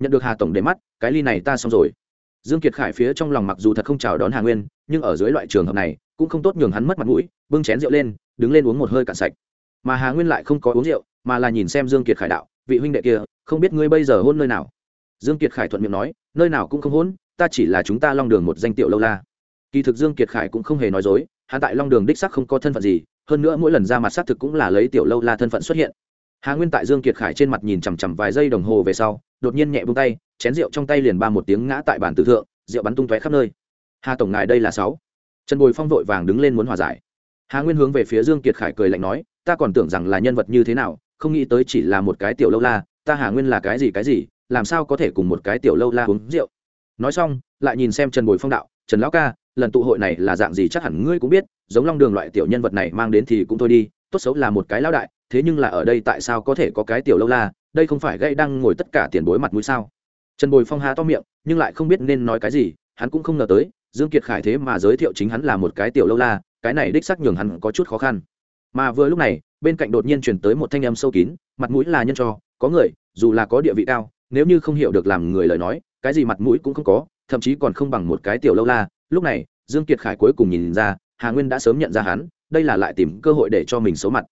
Nhận được hà tổng để mắt, cái ly này ta xong rồi dương kiệt khải phía trong lòng mặc dù thật không chào đón hà nguyên, nhưng ở dưới loại trường hợp này, cũng không tốt nhường hắn mất mặt mũi, bưng chén rượu lên, đứng lên uống một hơi cạn sạch. Mà hà nguyên lại không có uống rượu, mà là nhìn xem dương kiệt khải đạo, vị huynh đệ kia, không biết ngươi bây giờ hôn nơi nào? Dương kiệt khải thuận miệng nói, nơi nào cũng không hôn, ta chỉ là chúng ta long đường một danh tiểu lâu la. Kỳ thực dương kiệt khải cũng không hề nói dối, hắn tại long đường đích sắc không có thân phận gì, hơn nữa mỗi lần ra mặt xác thực cũng là lấy tiểu lâu la thân phận xuất hiện. Hà nguyên tại dương kiệt khải trên mặt nhìn chằm chằm vài giây đồng hồ về sau đột nhiên nhẹ buông tay, chén rượu trong tay liền ba một tiếng ngã tại bàn tử thượng, rượu bắn tung tóe khắp nơi. Hà tổng ngài đây là sáu. Trần bồi phong vội vàng đứng lên muốn hòa giải. Hà nguyên hướng về phía dương kiệt khải cười lạnh nói, ta còn tưởng rằng là nhân vật như thế nào, không nghĩ tới chỉ là một cái tiểu lâu la, ta hà nguyên là cái gì cái gì, làm sao có thể cùng một cái tiểu lâu la uống rượu? Nói xong, lại nhìn xem trần bồi phong đạo, trần lão ca, lần tụ hội này là dạng gì chắc hẳn ngươi cũng biết, giống long đường loại tiểu nhân vật này mang đến thì cũng thôi đi, tốt xấu là một cái lão đại, thế nhưng là ở đây tại sao có thể có cái tiểu lâu la đây không phải gây đang ngồi tất cả tiền bối mặt mũi sao? Trần bồi phong há to miệng, nhưng lại không biết nên nói cái gì, hắn cũng không ngờ tới, dương kiệt khải thế mà giới thiệu chính hắn là một cái tiểu lâu la, cái này đích xác nhường hắn có chút khó khăn. Mà vừa lúc này, bên cạnh đột nhiên chuyển tới một thanh âm sâu kín, mặt mũi là nhân cho, có người, dù là có địa vị cao, nếu như không hiểu được làm người lời nói, cái gì mặt mũi cũng không có, thậm chí còn không bằng một cái tiểu lâu la. Lúc này, dương kiệt khải cuối cùng nhìn ra, hà nguyên đã sớm nhận ra hắn, đây là lại tìm cơ hội để cho mình xấu mặt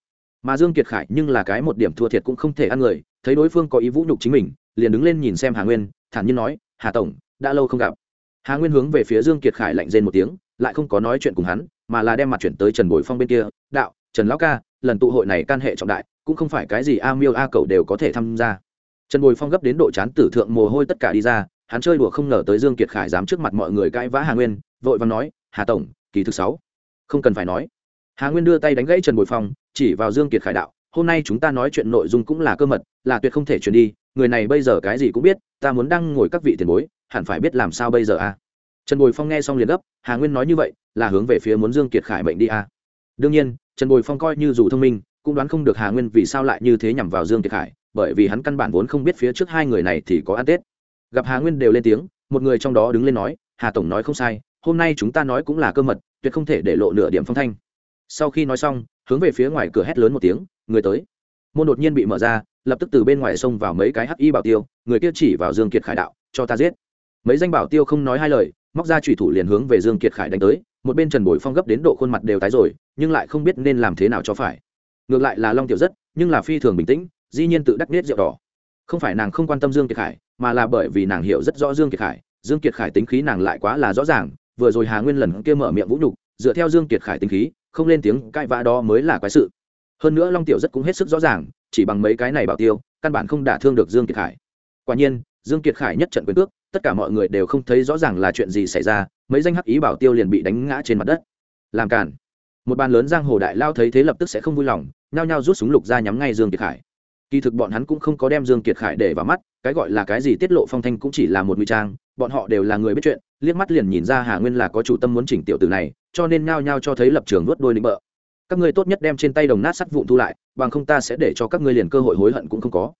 mà dương kiệt khải nhưng là cái một điểm thua thiệt cũng không thể ăn người, thấy đối phương có ý vũ nhục chính mình, liền đứng lên nhìn xem hà nguyên, thản nhiên nói, hà tổng, đã lâu không gặp. Hà nguyên hướng về phía dương kiệt khải lạnh rên một tiếng, lại không có nói chuyện cùng hắn, mà là đem mặt chuyển tới trần bồi phong bên kia, đạo, trần lão ca, lần tụ hội này can hệ trọng đại, cũng không phải cái gì a miêu a cầu đều có thể tham gia. Trần bồi phong gấp đến độ chán tử thượng mồ hôi tất cả đi ra, hắn chơi đùa không ngờ tới dương kiệt khải dám trước mặt mọi người cãi vã hà nguyên, vội và nói, hà tổng, kỳ thứ sáu. Không cần phải nói hà nguyên đưa tay đánh gãy trần bồi phong, chỉ vào dương kiệt khải đạo, hôm nay chúng ta nói chuyện nội dung cũng là cơ mật, là tuyệt không thể truyền đi, người này bây giờ cái gì cũng biết, ta muốn đăng ngồi các vị tiền bối, hẳn phải biết làm sao bây giờ a à? trần bồi phong nghe xong liền gấp, hà nguyên nói như vậy, là hướng về phía muốn dương kiệt khải bệnh đi a à? đương nhiên, trần bồi phong coi như dù thông minh, cũng đoán không được hà nguyên vì sao lại như thế nhằm vào dương kiệt khải, bởi vì hắn căn bản vốn không biết phía trước hai người này thì có ăn tết gặp hà nguyên đều lên tiếng, một người trong đó đứng lên nói, hà tổng nói không sai, hôm nay chúng ta nói cũng là cơ mật, tuyệt không thể để lộ nửa điểm phong thanh sau khi nói xong, hướng về phía ngoài cửa hét lớn một tiếng, người tới. Môn đột nhiên bị mở ra, lập tức từ bên ngoài xông vào mấy cái hắc y bảo tiêu, người kia chỉ vào dương kiệt khải đạo, cho ta giết. Mấy danh bảo tiêu không nói hai lời, móc ra trùy thủ liền hướng về dương kiệt khải đánh tới, một bên trần bồi phong gấp đến độ khuôn mặt đều tái rồi, nhưng lại không biết nên làm thế nào cho phải. Ngược lại là long tiểu rất, nhưng là phi thường bình tĩnh, dĩ nhiên tự đắc nết rượu đỏ. Không phải nàng không quan tâm dương kiệt khải, mà là bởi vì nàng hiểu rất rõ dương kiệt khải, dương kiệt khải tính khí nàng lại quá là rõ ràng, vừa rồi hà nguyên lần kia mở miệng vũ nhục, dựa theo dương kiệt khải tính khí không lên tiếng cãi vã đó mới là quái sự. Hơn nữa long tiểu rất cũng hết sức rõ ràng, chỉ bằng mấy cái này bảo tiêu, căn bản không đả thương được dương kiệt khải. Quả nhiên, dương kiệt khải nhất trận quyền cước, tất cả mọi người đều không thấy rõ ràng là chuyện gì xảy ra, mấy danh hắc ý bảo tiêu liền bị đánh ngã trên mặt đất. Làm cản một bàn lớn giang hồ đại lao thấy thế lập tức sẽ không vui lòng, nhao nhao rút súng lục ra nhắm ngay dương kiệt khải. Kỳ thực bọn hắn cũng không có đem dương kiệt khải để vào mắt, cái gọi là cái gì tiết lộ phong thanh cũng chỉ là một nguy trang bọn họ đều là người biết chuyện, liếc mắt liền nhìn ra hà nguyên là có chủ tâm muốn chỉnh tiểu tử này, cho nên nhao nhao cho thấy lập trường nuốt đôi lĩnh bợ. Các ngươi tốt nhất đem trên tay đồng nát sắt vụn thu lại, bằng không ta sẽ để cho các ngươi liền cơ hội hối hận cũng không có.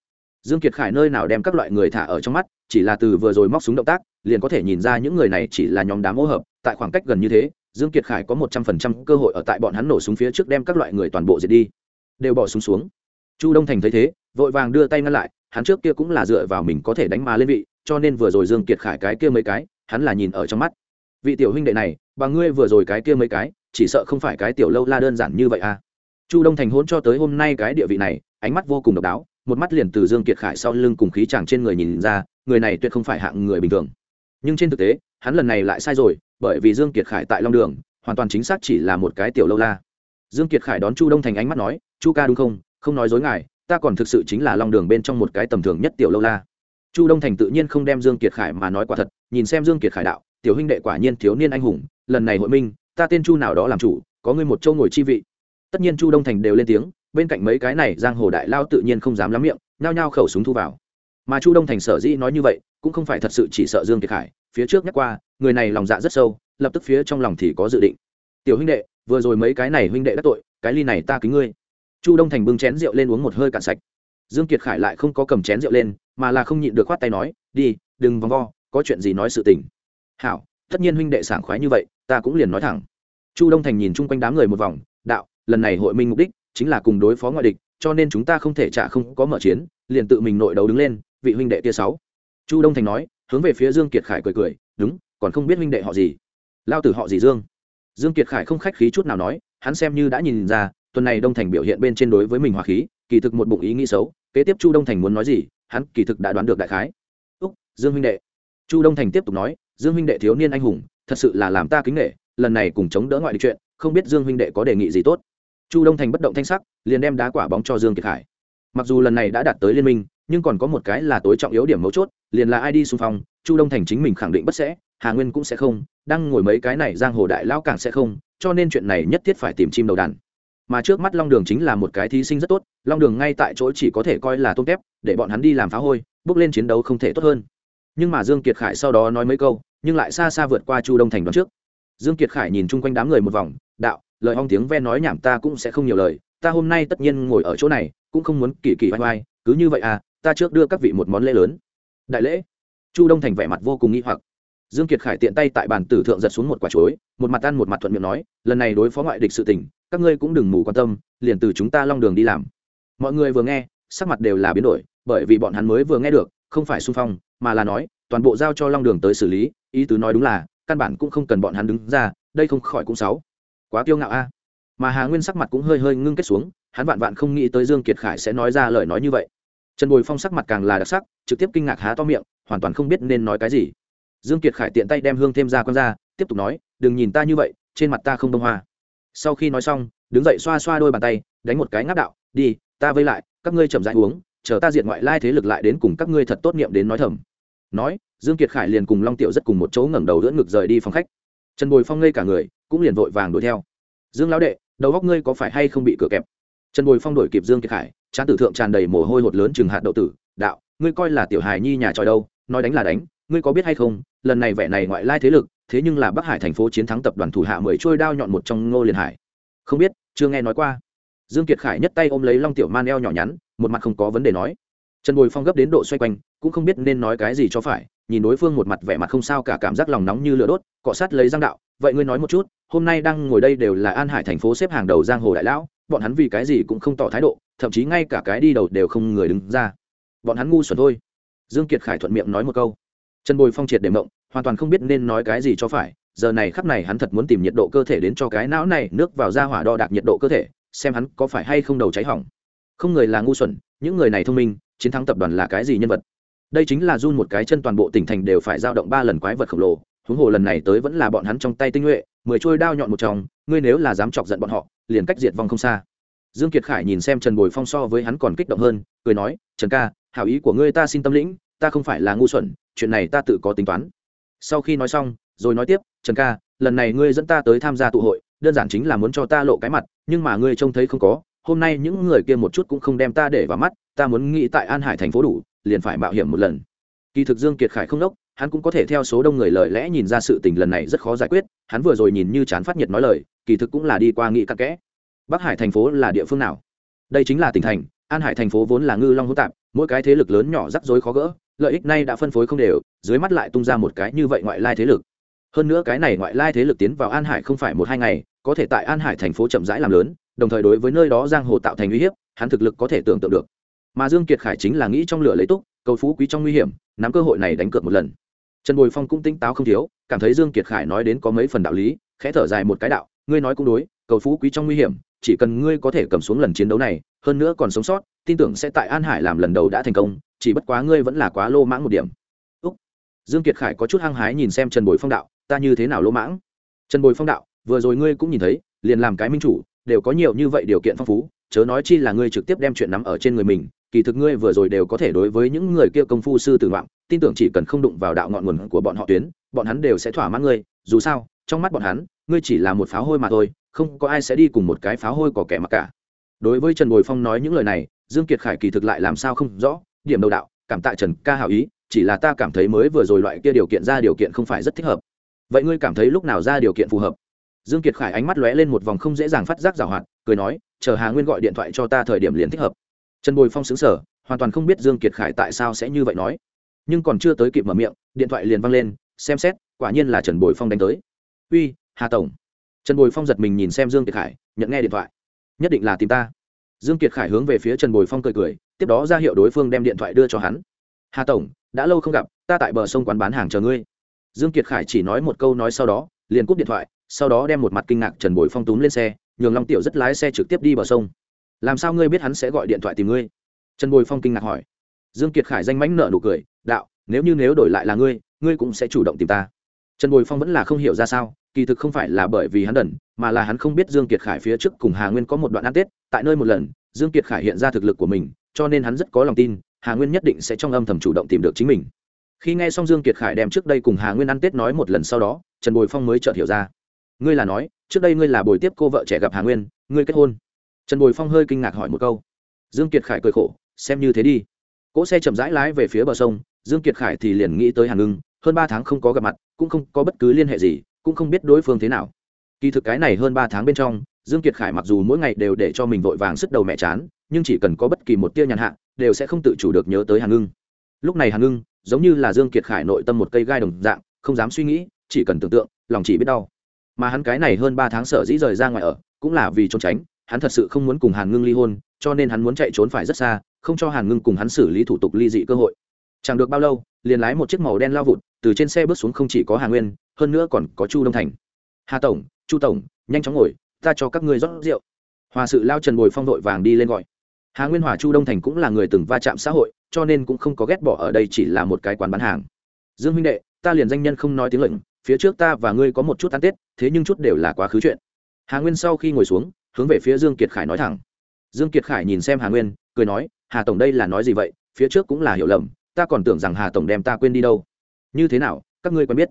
Dương kiệt khải nơi nào đem các loại người thả ở trong mắt, chỉ là từ vừa rồi móc súng động tác, liền có thể nhìn ra những người này chỉ là nhóm đám hỗ hợp, tại khoảng cách gần như thế, dương kiệt khải có một trăm phần trăm cơ hội ở tại bọn hắn nổ súng phía trước đem các loại người toàn bộ diệt đi. Đều bỏ súng xuống. Chu đông thành thấy thế, vội vàng đưa tay ngăn lại, hắn trước kia cũng là dựa vào mình có thể đánh mà lên vị cho nên vừa rồi dương kiệt khải cái kia mấy cái, hắn là nhìn ở trong mắt. Vị tiểu huynh đệ này, bà ngươi vừa rồi cái kia mấy cái, chỉ sợ không phải cái tiểu lâu la đơn giản như vậy à. Chu đông thành hôn cho tới hôm nay cái địa vị này, ánh mắt vô cùng độc đáo, một mắt liền từ dương kiệt khải sau lưng cùng khí chàng trên người nhìn ra, người này tuyệt không phải hạng người bình thường. Nhưng trên thực tế, hắn lần này lại sai rồi, bởi vì dương kiệt khải tại long đường, hoàn toàn chính xác chỉ là một cái tiểu lâu la. Dương kiệt khải đón chu đông thành ánh mắt nói, chu ca đúng không? Không nói dối ngài, ta còn thực sự chính là long đường bên trong một cái tầm thường nhất tiểu lâu la chu đông thành tự nhiên không đem dương kiệt khải mà nói quả thật, nhìn xem dương kiệt khải đạo, tiểu huynh đệ quả nhiên thiếu niên anh hùng, lần này hội minh, ta tên chu nào đó làm chủ, có ngươi một châu ngồi chi vị. Tất nhiên chu đông thành đều lên tiếng, bên cạnh mấy cái này giang hồ đại lao tự nhiên không dám lắm miệng, nhao nhao khẩu súng thu vào. Mà chu đông thành sở dĩ nói như vậy, cũng không phải thật sự chỉ sợ dương kiệt khải, phía trước nhắc qua, người này lòng dạ rất sâu, lập tức phía trong lòng thì có dự định. Tiểu huynh đệ, vừa rồi mấy cái này huynh đệ đắc tội, cái ly này ta kính ngươi. Chu đông thành bưng chén rượu lên uống một hơi cạn sạch dương kiệt khải lại không có cầm chén rượu lên, mà là không nhịn được khoát tay nói, đi, đừng vòng vo, có chuyện gì nói sự tình. Hảo, tất nhiên huynh đệ sảng khoái như vậy, ta cũng liền nói thẳng. Chu đông thành nhìn chung quanh đám người một vòng, đạo, lần này hội minh mục đích chính là cùng đối phó ngoại địch, cho nên chúng ta không thể trả không có mở chiến, liền tự mình nội đấu đứng lên, vị huynh đệ kia sáu. Chu đông thành nói, hướng về phía dương kiệt khải cười cười, đúng, còn không biết huynh đệ họ gì. Lao tử họ gì dương? Dương kiệt khải không khách khí chút nào nói, hắn xem như đã nhìn ra, tuần này đông thành biểu hiện bên trên đối với mình hòa khí, kỳ thực một bụng ý nghĩ xấu kế tiếp chu đông thành muốn nói gì, hắn kỳ thực đã đoán được đại khái. Úc, dương huynh đệ. Chu đông thành tiếp tục nói, dương huynh đệ thiếu niên anh hùng, thật sự là làm ta kính nghệ lần này cùng chống đỡ ngoại địch chuyện, không biết dương huynh đệ có đề nghị gì tốt. Chu đông thành bất động thanh sắc, liền đem đá quả bóng cho dương kiệt khải. Mặc dù lần này đã đạt tới liên minh, nhưng còn có một cái là tối trọng yếu điểm mấu chốt, liền là ai đi xung phong, chu đông thành chính mình khẳng định bất sẽ, hà nguyên cũng sẽ không, đang ngồi mấy cái này giang hồ đại lao càng sẽ không, cho nên chuyện này nhất thiết phải tìm chim đầu đàn mà trước mắt long đường chính là một cái thí sinh rất tốt, long đường ngay tại chỗ chỉ có thể coi là tôm tép, để bọn hắn đi làm phá hôi, bước lên chiến đấu không thể tốt hơn. Nhưng mà dương kiệt khải sau đó nói mấy câu, nhưng lại xa xa vượt qua chu đông thành đoán trước. Dương kiệt khải nhìn chung quanh đám người một vòng, đạo, lời hong tiếng ve nói nhảm ta cũng sẽ không nhiều lời, ta hôm nay tất nhiên ngồi ở chỗ này, cũng không muốn kỳ kỳ vai vai cứ như vậy à ta trước đưa các vị một món lễ lớn. Đại lễ. Chu đông thành vẻ mặt vô cùng nghi hoặc dương kiệt khải tiện tay tại bàn tử thượng giật xuống một quả chuối, một mặt ăn một mặt thuận miệng nói, lần này đối phó ngoại địch sự tình, các ngươi cũng đừng mù quan tâm, liền từ chúng ta long đường đi làm. Mọi người vừa nghe, sắc mặt đều là biến đổi, bởi vì bọn hắn mới vừa nghe được, không phải xung phong, mà là nói, toàn bộ giao cho long đường tới xử lý, ý tứ nói đúng là, căn bản cũng không cần bọn hắn đứng ra, đây không khỏi cũng sáu quá kiêu ngạo a. Mà hà nguyên sắc mặt cũng hơi hơi ngưng kết xuống, hắn vạn vạn không nghĩ tới dương kiệt khải sẽ nói ra lời nói như vậy. Trần bồi phong sắc mặt càng là đặc sắc, trực tiếp kinh ngạc há to miệng, hoàn toàn không biết nên nói cái gì dương kiệt khải tiện tay đem hương thêm ra con ra tiếp tục nói, đừng nhìn ta như vậy, trên mặt ta không đông hoa. Sau khi nói xong, đứng dậy xoa xoa đôi bàn tay, đánh một cái ngáp đạo, đi, ta vây lại, các ngươi chậm rãi uống, chờ ta diệt ngoại lai thế lực lại đến cùng các ngươi thật tốt niệm đến nói thầm. Nói, dương kiệt khải liền cùng long tiểu rất cùng một chỗ ngẩng đầu đỡ ngực rời đi phòng khách. Trần bồi phong ngây cả người, cũng liền vội vàng đuổi theo. Dương lão đệ, đầu góc ngươi có phải hay không bị cửa kẹp? Trần bồi phong đổi kịp dương kiệt khải trán tử thượng tràn đầy mồ hôi hột lớn chừng hạt đậu tử, đạo, ngươi coi là tiểu hài nhi nhà tròi đâu, nói đánh là đánh ngươi có biết hay không, lần này vẻ này ngoại lai thế lực, thế nhưng là bắc hải thành phố chiến thắng tập đoàn thủ hạ mười trôi đao nhọn một trong ngô liền hải. Không biết, chưa nghe nói qua. Dương kiệt khải nhất tay ôm lấy long tiểu man eo nhỏ nhắn, một mặt không có vấn đề nói. Trần bồi phong gấp đến độ xoay quanh, cũng không biết nên nói cái gì cho phải, nhìn đối phương một mặt vẻ mặt không sao cả cảm giác lòng nóng như lửa đốt, cọ sát lấy giang đạo, vậy ngươi nói một chút, hôm nay đang ngồi đây đều là an hải thành phố xếp hàng đầu giang hồ đại lão, bọn hắn vì cái gì cũng không tỏ thái độ, thậm chí ngay cả cái đi đầu đều không người đứng ra. Bọn hắn ngu xuẩn thôi. Dương kiệt khải thuận miệng nói một câu trần bồi phong triệt để mộng, hoàn toàn không biết nên nói cái gì cho phải, giờ này khắp này hắn thật muốn tìm nhiệt độ cơ thể đến cho cái não này nước vào ra hỏa đo đạc nhiệt độ cơ thể, xem hắn có phải hay không đầu cháy hỏng. Không người là ngu xuẩn, những người này thông minh, chiến thắng tập đoàn là cái gì nhân vật? Đây chính là run một cái chân toàn bộ tỉnh thành đều phải giao động ba lần quái vật khổng lồ, huống hồ lần này tới vẫn là bọn hắn trong tay tinh nhuệ, mười trôi đao nhọn một chồng ngươi nếu là dám chọc giận bọn họ, liền cách diệt vong không xa. Dương kiệt khải nhìn xem trần bồi phong so với hắn còn kích động hơn, cười nói, trần ca, hảo ý của ngươi ta xin tâm lĩnh, ta không phải là ngu xuẩn chuyện này ta tự có tính toán. Sau khi nói xong, rồi nói tiếp, trần ca, lần này ngươi dẫn ta tới tham gia tụ hội, đơn giản chính là muốn cho ta lộ cái mặt, nhưng mà ngươi trông thấy không có, hôm nay những người kia một chút cũng không đem ta để vào mắt, ta muốn nghĩ tại an hải thành phố đủ, liền phải mạo hiểm một lần. Kỳ thực dương kiệt khải không đốc, hắn cũng có thể theo số đông người lời lẽ nhìn ra sự tình lần này rất khó giải quyết, hắn vừa rồi nhìn như chán phát nhiệt nói lời, kỳ thực cũng là đi qua nghĩ cặn kẽ. Bắc hải thành phố là địa phương nào? Đây chính là tỉnh thành, an hải thành phố vốn là ngư long hữu tạp, mỗi cái thế lực lớn nhỏ rắc rối khó gỡ lợi ích nay đã phân phối không đều, dưới mắt lại tung ra một cái như vậy ngoại lai thế lực. Hơn nữa cái này ngoại lai thế lực tiến vào an hải không phải một hai ngày, có thể tại an hải thành phố chậm rãi làm lớn, đồng thời đối với nơi đó giang hồ tạo thành uy hiếp, hắn thực lực có thể tưởng tượng được. Mà dương kiệt khải chính là nghĩ trong lửa lấy túc, cầu phú quý trong nguy hiểm, nắm cơ hội này đánh cược một lần. Trần bồi phong cũng tinh táo không thiếu, cảm thấy dương kiệt khải nói đến có mấy phần đạo lý, khẽ thở dài một cái đạo, ngươi nói cũng đối, cầu phú quý trong nguy hiểm, chỉ cần ngươi có thể cầm xuống lần chiến đấu này, hơn nữa còn sống sót tin tưởng sẽ tại an hải làm lần đầu đã thành công, chỉ bất quá ngươi vẫn là quá lô mãng một điểm. Úc. dương kiệt khải có chút hăng hái nhìn xem trần bồi phong đạo, ta như thế nào lô mãng? Trần bồi phong đạo, vừa rồi ngươi cũng nhìn thấy, liền làm cái minh chủ, đều có nhiều như vậy điều kiện phong phú, chớ nói chi là ngươi trực tiếp đem chuyện nắm ở trên người mình, kỳ thực ngươi vừa rồi đều có thể đối với những người kia công phu sư tử ngoạn tin tưởng chỉ cần không đụng vào đạo ngọn nguồn của bọn họ tuyến, bọn hắn đều sẽ thỏa mãn ngươi, dù sao, trong mắt bọn hắn, ngươi chỉ là một pháo hôi mà thôi, không có ai sẽ đi cùng một cái pháo hôi có kẻ mặc cả. Đối với trần bồi phong nói những lời này dương kiệt khải kỳ thực lại làm sao không rõ, điểm đầu đạo, cảm tạ trần ca hảo ý, chỉ là ta cảm thấy mới vừa rồi loại kia điều kiện ra điều kiện không phải rất thích hợp. Vậy ngươi cảm thấy lúc nào ra điều kiện phù hợp? Dương kiệt khải ánh mắt lóe lên một vòng không dễ dàng phát giác giảo hoạt, cười nói, chờ hà nguyên gọi điện thoại cho ta thời điểm liền thích hợp. Trần bồi phong xứng sở hoàn toàn không biết dương kiệt khải tại sao sẽ như vậy nói. Nhưng còn chưa tới kịp mở miệng, điện thoại liền văng lên, xem xét, quả nhiên là trần bồi phong đánh tới. Uy, hà tổng. Trần bồi phong giật mình nhìn xem dương kiệt khải, nhận nghe điện thoại. Nhất định là tìm ta dương kiệt khải hướng về phía trần bồi phong cười cười, tiếp đó ra hiệu đối phương đem điện thoại đưa cho hắn. Hà tổng, đã lâu không gặp, ta tại bờ sông quán bán hàng chờ ngươi. Dương kiệt khải chỉ nói một câu nói sau đó, liền cúp điện thoại, sau đó đem một mặt kinh ngạc trần bồi phong túm lên xe, nhường long tiểu rất lái xe trực tiếp đi bờ sông. Làm sao ngươi biết hắn sẽ gọi điện thoại tìm ngươi? Trần bồi phong kinh ngạc hỏi. Dương kiệt khải danh mãnh nợ nụ cười, đạo, nếu như nếu đổi lại là ngươi ngươi cũng sẽ chủ động tìm ta. Trần bồi phong vẫn là không hiểu ra sao kỳ thực không phải là bởi vì hắn đần, mà là hắn không biết dương kiệt khải phía trước cùng hà nguyên có một đoạn ăn tết. Tại nơi một lần, dương kiệt khải hiện ra thực lực của mình, cho nên hắn rất có lòng tin, hà nguyên nhất định sẽ trong âm thầm chủ động tìm được chính mình. Khi nghe xong dương kiệt khải đem trước đây cùng hà nguyên ăn tết nói một lần sau đó, trần bồi phong mới chợt hiểu ra. Ngươi là nói, trước đây ngươi là bồi tiếp cô vợ trẻ gặp hà nguyên, ngươi kết hôn. Trần bồi phong hơi kinh ngạc hỏi một câu. Dương kiệt khải cười khổ, xem như thế đi. Cỗ xe chậm rãi lái về phía bờ sông, dương kiệt khải thì liền nghĩ tới hàn ngưng, hơn ba tháng không có gặp mặt, cũng không có bất cứ liên hệ gì cũng không biết đối phương thế nào. Kỳ thực cái này hơn ba tháng bên trong, dương kiệt khải mặc dù mỗi ngày đều để cho mình vội vàng sức đầu mẹ chán, nhưng chỉ cần có bất kỳ một tia nhàn hạ, đều sẽ không tự chủ được nhớ tới hàn ngưng. Lúc này hàn ngưng, giống như là dương kiệt khải nội tâm một cây gai đồng dạng, không dám suy nghĩ, chỉ cần tưởng tượng, lòng chỉ biết đau. Mà hắn cái này hơn ba tháng sợ dĩ rời ra ngoài ở, cũng là vì trốn tránh, hắn thật sự không muốn cùng hàn ngưng ly hôn, cho nên hắn muốn chạy trốn phải rất xa, không cho hàn ngưng cùng hắn xử lý thủ tục ly dị cơ hội. Chẳng được bao lâu, liền lái một chiếc màu đen lao vụt, từ trên xe bước xuống không chỉ có hà nguyên hơn nữa còn có chu đông thành. Hà tổng, chu tổng, nhanh chóng ngồi, ta cho các ngươi rót rượu. Hòa sự lao trần bồi phong đội vàng đi lên gọi. Hà nguyên hòa, chu đông thành cũng là người từng va chạm xã hội, cho nên cũng không có ghét bỏ ở đây, chỉ là một cái quán bán hàng. Dương huynh đệ, ta liền danh nhân không nói tiếng lệnh, phía trước ta và ngươi có một chút ăn tết, thế nhưng chút đều là quá khứ chuyện. Hà nguyên sau khi ngồi xuống, hướng về phía dương kiệt khải nói thẳng. Dương kiệt khải nhìn xem hà nguyên, cười nói, hà tổng đây là nói gì vậy? Phía trước cũng là hiểu lầm, ta còn tưởng rằng hà tổng đem ta quên đi đâu. Như thế nào, các ngươi quen biết?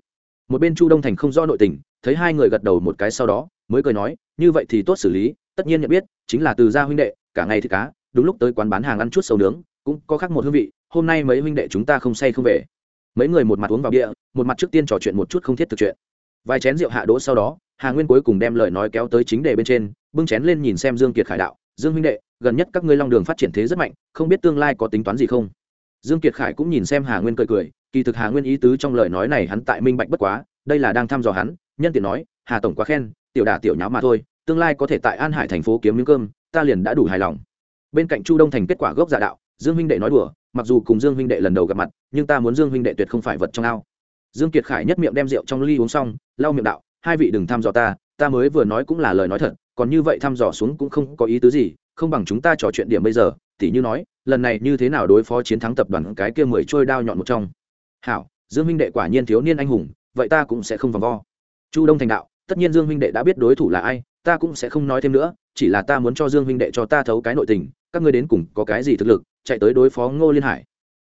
Một bên chu đông thành không rõ nội tình, thấy hai người gật đầu một cái sau đó, mới cười nói, như vậy thì tốt xử lý, tất nhiên nhận biết, chính là từ gia huynh đệ, cả ngày thì cá, đúng lúc tới quán bán hàng ăn chút sầu nướng, cũng có khác một hương vị, hôm nay mấy huynh đệ chúng ta không say không về. Mấy người một mặt uống vào bia, một mặt trước tiên trò chuyện một chút không thiết thực chuyện. Vài chén rượu hạ đỗ sau đó, hà nguyên cuối cùng đem lời nói kéo tới chính đề bên trên, bưng chén lên nhìn xem dương kiệt khải đạo, dương huynh đệ, gần nhất các ngươi long đường phát triển thế rất mạnh, không biết tương lai có tính toán gì không? Dương kiệt khải cũng nhìn xem hà nguyên cười cười kỳ thực hà nguyên ý tứ trong lời nói này hắn tại minh bạch bất quá, đây là đang thăm dò hắn, nhân tiện nói, hà tổng quá khen, tiểu đả tiểu nháo mà thôi, tương lai có thể tại an hải thành phố kiếm miếng cơm, ta liền đã đủ hài lòng. Bên cạnh chu đông thành kết quả gốc giả đạo, dương huynh đệ nói đùa, mặc dù cùng dương huynh đệ lần đầu gặp mặt, nhưng ta muốn dương huynh đệ tuyệt không phải vật trong ao. Dương kiệt khải nhất miệng đem rượu trong ly uống xong, lau miệng đạo, hai vị đừng thăm dò ta ta mới vừa nói cũng là lời nói thật, còn như vậy thăm dò xuống cũng không có ý tứ gì, không bằng chúng ta trò chuyện điểm bây giờ. Tỉ như nói, lần này như thế nào đối phó chiến thắng tập đoàn cái kia mười trôi đao nhọn một trong? Hảo, dương huynh đệ quả nhiên thiếu niên anh hùng, vậy ta cũng sẽ không vòng vo. Chu đông thành đạo, tất nhiên dương huynh đệ đã biết đối thủ là ai, ta cũng sẽ không nói thêm nữa, chỉ là ta muốn cho dương huynh đệ cho ta thấu cái nội tình, các ngươi đến cùng có cái gì thực lực, chạy tới đối phó ngô liên hải.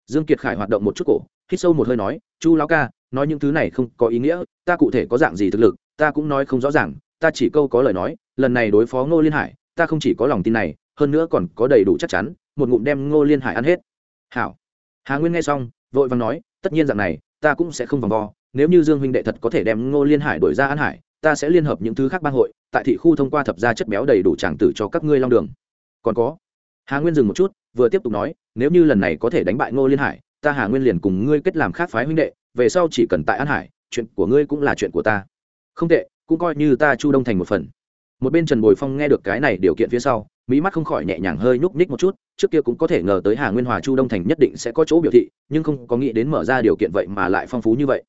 Dương kiệt khải hoạt động một chút cổ, hít sâu một hơi nói, chu lão ca, nói những thứ này không có ý nghĩa, ta cụ thể có dạng gì thực lực, ta cũng nói không rõ ràng, ta chỉ câu có lời nói, lần này đối phó ngô liên hải, ta không chỉ có lòng tin này, hơn nữa còn có đầy đủ chắc chắn, một ngụm đem ngô liên hải ăn hết. Hảo. Hà nguyên nghe xong, vội vàng nói tất nhiên dạng này, ta cũng sẽ không vòng vo, nếu như dương huynh đệ thật có thể đem ngô liên hải đổi ra an hải, ta sẽ liên hợp những thứ khác bang hội, tại thị khu thông qua thập gia chất béo đầy đủ tràng tử cho các ngươi long đường. Còn có, hà nguyên dừng một chút, vừa tiếp tục nói, nếu như lần này có thể đánh bại ngô liên hải, ta hà nguyên liền cùng ngươi kết làm khác phái huynh đệ, về sau chỉ cần tại an hải, chuyện của ngươi cũng là chuyện của ta. Không tệ, cũng coi như ta chu đông thành một phần. Một bên trần bồi phong nghe được cái này điều kiện phía sau mỹ mắt không khỏi nhẹ nhàng hơi nhúc nhích một chút trước kia cũng có thể ngờ tới hà nguyên hòa chu đông thành nhất định sẽ có chỗ biểu thị, nhưng không có nghĩ đến mở ra điều kiện vậy mà lại phong phú như vậy.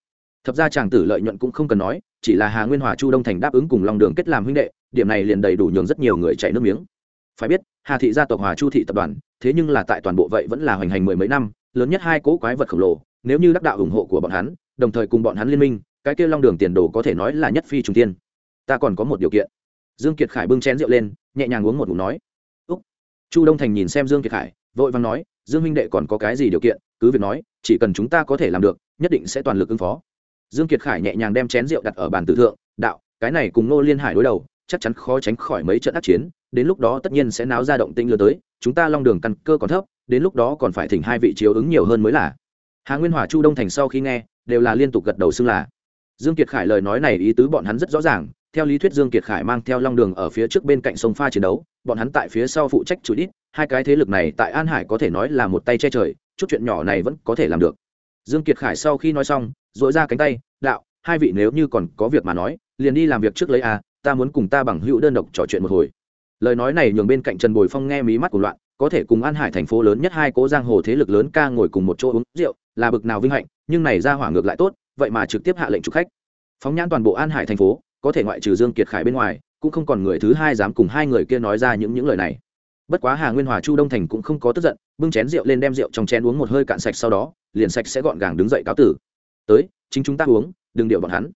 Thập ra chàng tử lợi nhuận cũng không cần nói, chỉ là hà nguyên hòa chu đông thành đáp ứng cùng lòng đường kết làm huynh đệ, điểm này liền đầy đủ nhường rất nhiều người chạy nước miếng. Phải biết, hà thị gia tộc hòa chu thị tập đoàn, thế nhưng là tại toàn bộ vậy vẫn là hoành hành mười mấy năm, lớn nhất hai cỗ quái vật khổng lồ, nếu như đắc đạo ủng hộ của bọn hắn, đồng thời cùng bọn hắn liên minh, cái kia long đường tiền đồ có thể nói là nhất phi trùng tiên ta còn có một điều kiện. Dương kiệt khải bưng chén rượu lên, nhẹ nhàng uống một ngụm nói chu đông thành nhìn xem dương kiệt khải, vội vàng nói, dương minh đệ còn có cái gì điều kiện? Cứ việc nói, chỉ cần chúng ta có thể làm được, nhất định sẽ toàn lực ứng phó. Dương kiệt khải nhẹ nhàng đem chén rượu đặt ở bàn tử thượng, đạo, cái này cùng nô liên hải đối đầu, chắc chắn khó tránh khỏi mấy trận ác chiến, đến lúc đó tất nhiên sẽ náo ra động tĩnh lừa tới, chúng ta long đường căn cơ còn thấp, đến lúc đó còn phải thỉnh hai vị chiếu ứng nhiều hơn mới là. Hà nguyên hòa chu đông thành sau khi nghe, đều là liên tục gật đầu xưng là. Dương kiệt khải lời nói này ý tứ bọn hắn rất rõ ràng theo lý thuyết dương kiệt khải mang theo long đường ở phía trước bên cạnh sông pha chiến đấu, bọn hắn tại phía sau phụ trách chủ đít hai cái thế lực này tại an hải có thể nói là một tay che trời, chút chuyện nhỏ này vẫn có thể làm được. Dương kiệt khải sau khi nói xong dội ra cánh tay, đạo, hai vị nếu như còn có việc mà nói, liền đi làm việc trước lấy a ta muốn cùng ta bằng hữu đơn độc trò chuyện một hồi. Lời nói này nhường bên cạnh trần bồi phong nghe mí mắt của loạn, có thể cùng an hải thành phố lớn nhất hai cố giang hồ thế lực lớn ca ngồi cùng một chỗ uống rượu, là bực nào vinh hạnh, nhưng này ra hỏa ngược lại tốt, vậy mà trực tiếp hạ lệnh trục khách. Phóng nhãn toàn bộ an hải thành phố có thể ngoại trừ dương kiệt khải bên ngoài, cũng không còn người thứ hai dám cùng hai người kia nói ra những những lời này. Bất quá hà nguyên hòa chu đông thành cũng không có tức giận, bưng chén rượu lên đem rượu trong chén uống một hơi cạn sạch sau đó, liền sạch sẽ gọn gàng đứng dậy cáo tử. Tới, chính chúng ta uống, đừng điệu bọn hắn.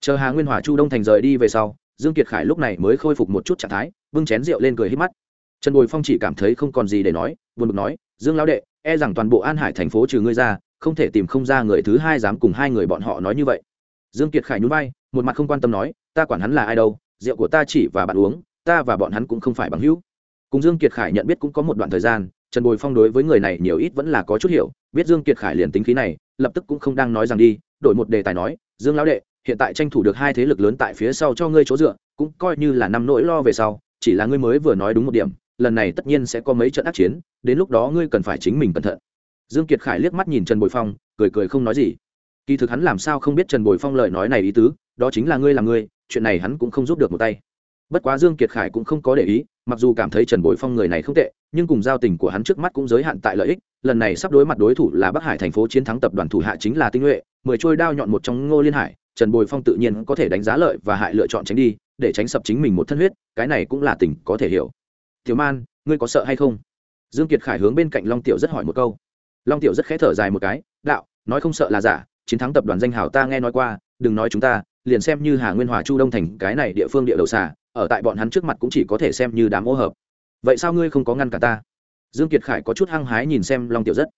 Chờ hà nguyên hòa chu đông thành rời đi về sau, dương kiệt khải lúc này mới khôi phục một chút trạng thái, bưng chén rượu lên cười hít mắt. Trần bồi phong chỉ cảm thấy không còn gì để nói, buồn bực nói, dương lão đệ e rằng toàn bộ an hải thành phố trừ ngươi ra, không thể tìm không ra người thứ hai dám cùng hai người bọn họ nói như vậy. Dương kiệt khải nhún vai, một mặt không quan tâm nói ta quản hắn là ai đâu, rượu của ta chỉ và bạn uống, ta và bọn hắn cũng không phải bằng hữu. Cùng dương kiệt khải nhận biết cũng có một đoạn thời gian, trần bồi phong đối với người này nhiều ít vẫn là có chút hiểu, biết dương kiệt khải liền tính khí này, lập tức cũng không đang nói rằng đi, đổi một đề tài nói, dương lão đệ, hiện tại tranh thủ được hai thế lực lớn tại phía sau cho ngươi chỗ dựa, cũng coi như là năm nỗi lo về sau, chỉ là ngươi mới vừa nói đúng một điểm, lần này tất nhiên sẽ có mấy trận ác chiến, đến lúc đó ngươi cần phải chính mình cẩn thận. Dương kiệt khải liếc mắt nhìn trần bồi phong, cười cười không nói gì. Kỳ thực hắn làm sao không biết trần bồi phong lời nói này ý tứ, đó chính là ngươi là ngươi chuyện này hắn cũng không giúp được một tay. Bất quá dương kiệt khải cũng không có để ý, mặc dù cảm thấy trần bồi phong người này không tệ, nhưng cùng giao tình của hắn trước mắt cũng giới hạn tại lợi ích, lần này sắp đối mặt đối thủ là bắc hải thành phố chiến thắng tập đoàn thủ hạ chính là tinh nhuệ mười trôi đao nhọn một trong ngô liên hải, trần bồi phong tự nhiên có thể đánh giá lợi và hại lựa chọn tránh đi, để tránh sập chính mình một thân huyết, cái này cũng là tình có thể hiểu. Tiểu man, ngươi có sợ hay không? Dương kiệt khải hướng bên cạnh long tiểu rất hỏi một câu. Long tiểu rất khẽ thở dài một cái, đạo, nói không sợ là giả, chiến thắng tập đoàn danh hào ta nghe nói qua đừng nói chúng ta, liền xem như hà nguyên hòa chu đông thành cái này địa phương địa đầu xà, ở tại bọn hắn trước mặt cũng chỉ có thể xem như đám ô hợp. Vậy sao ngươi không có ngăn cả ta? Dương kiệt khải có chút hăng hái nhìn xem long tiểu rất.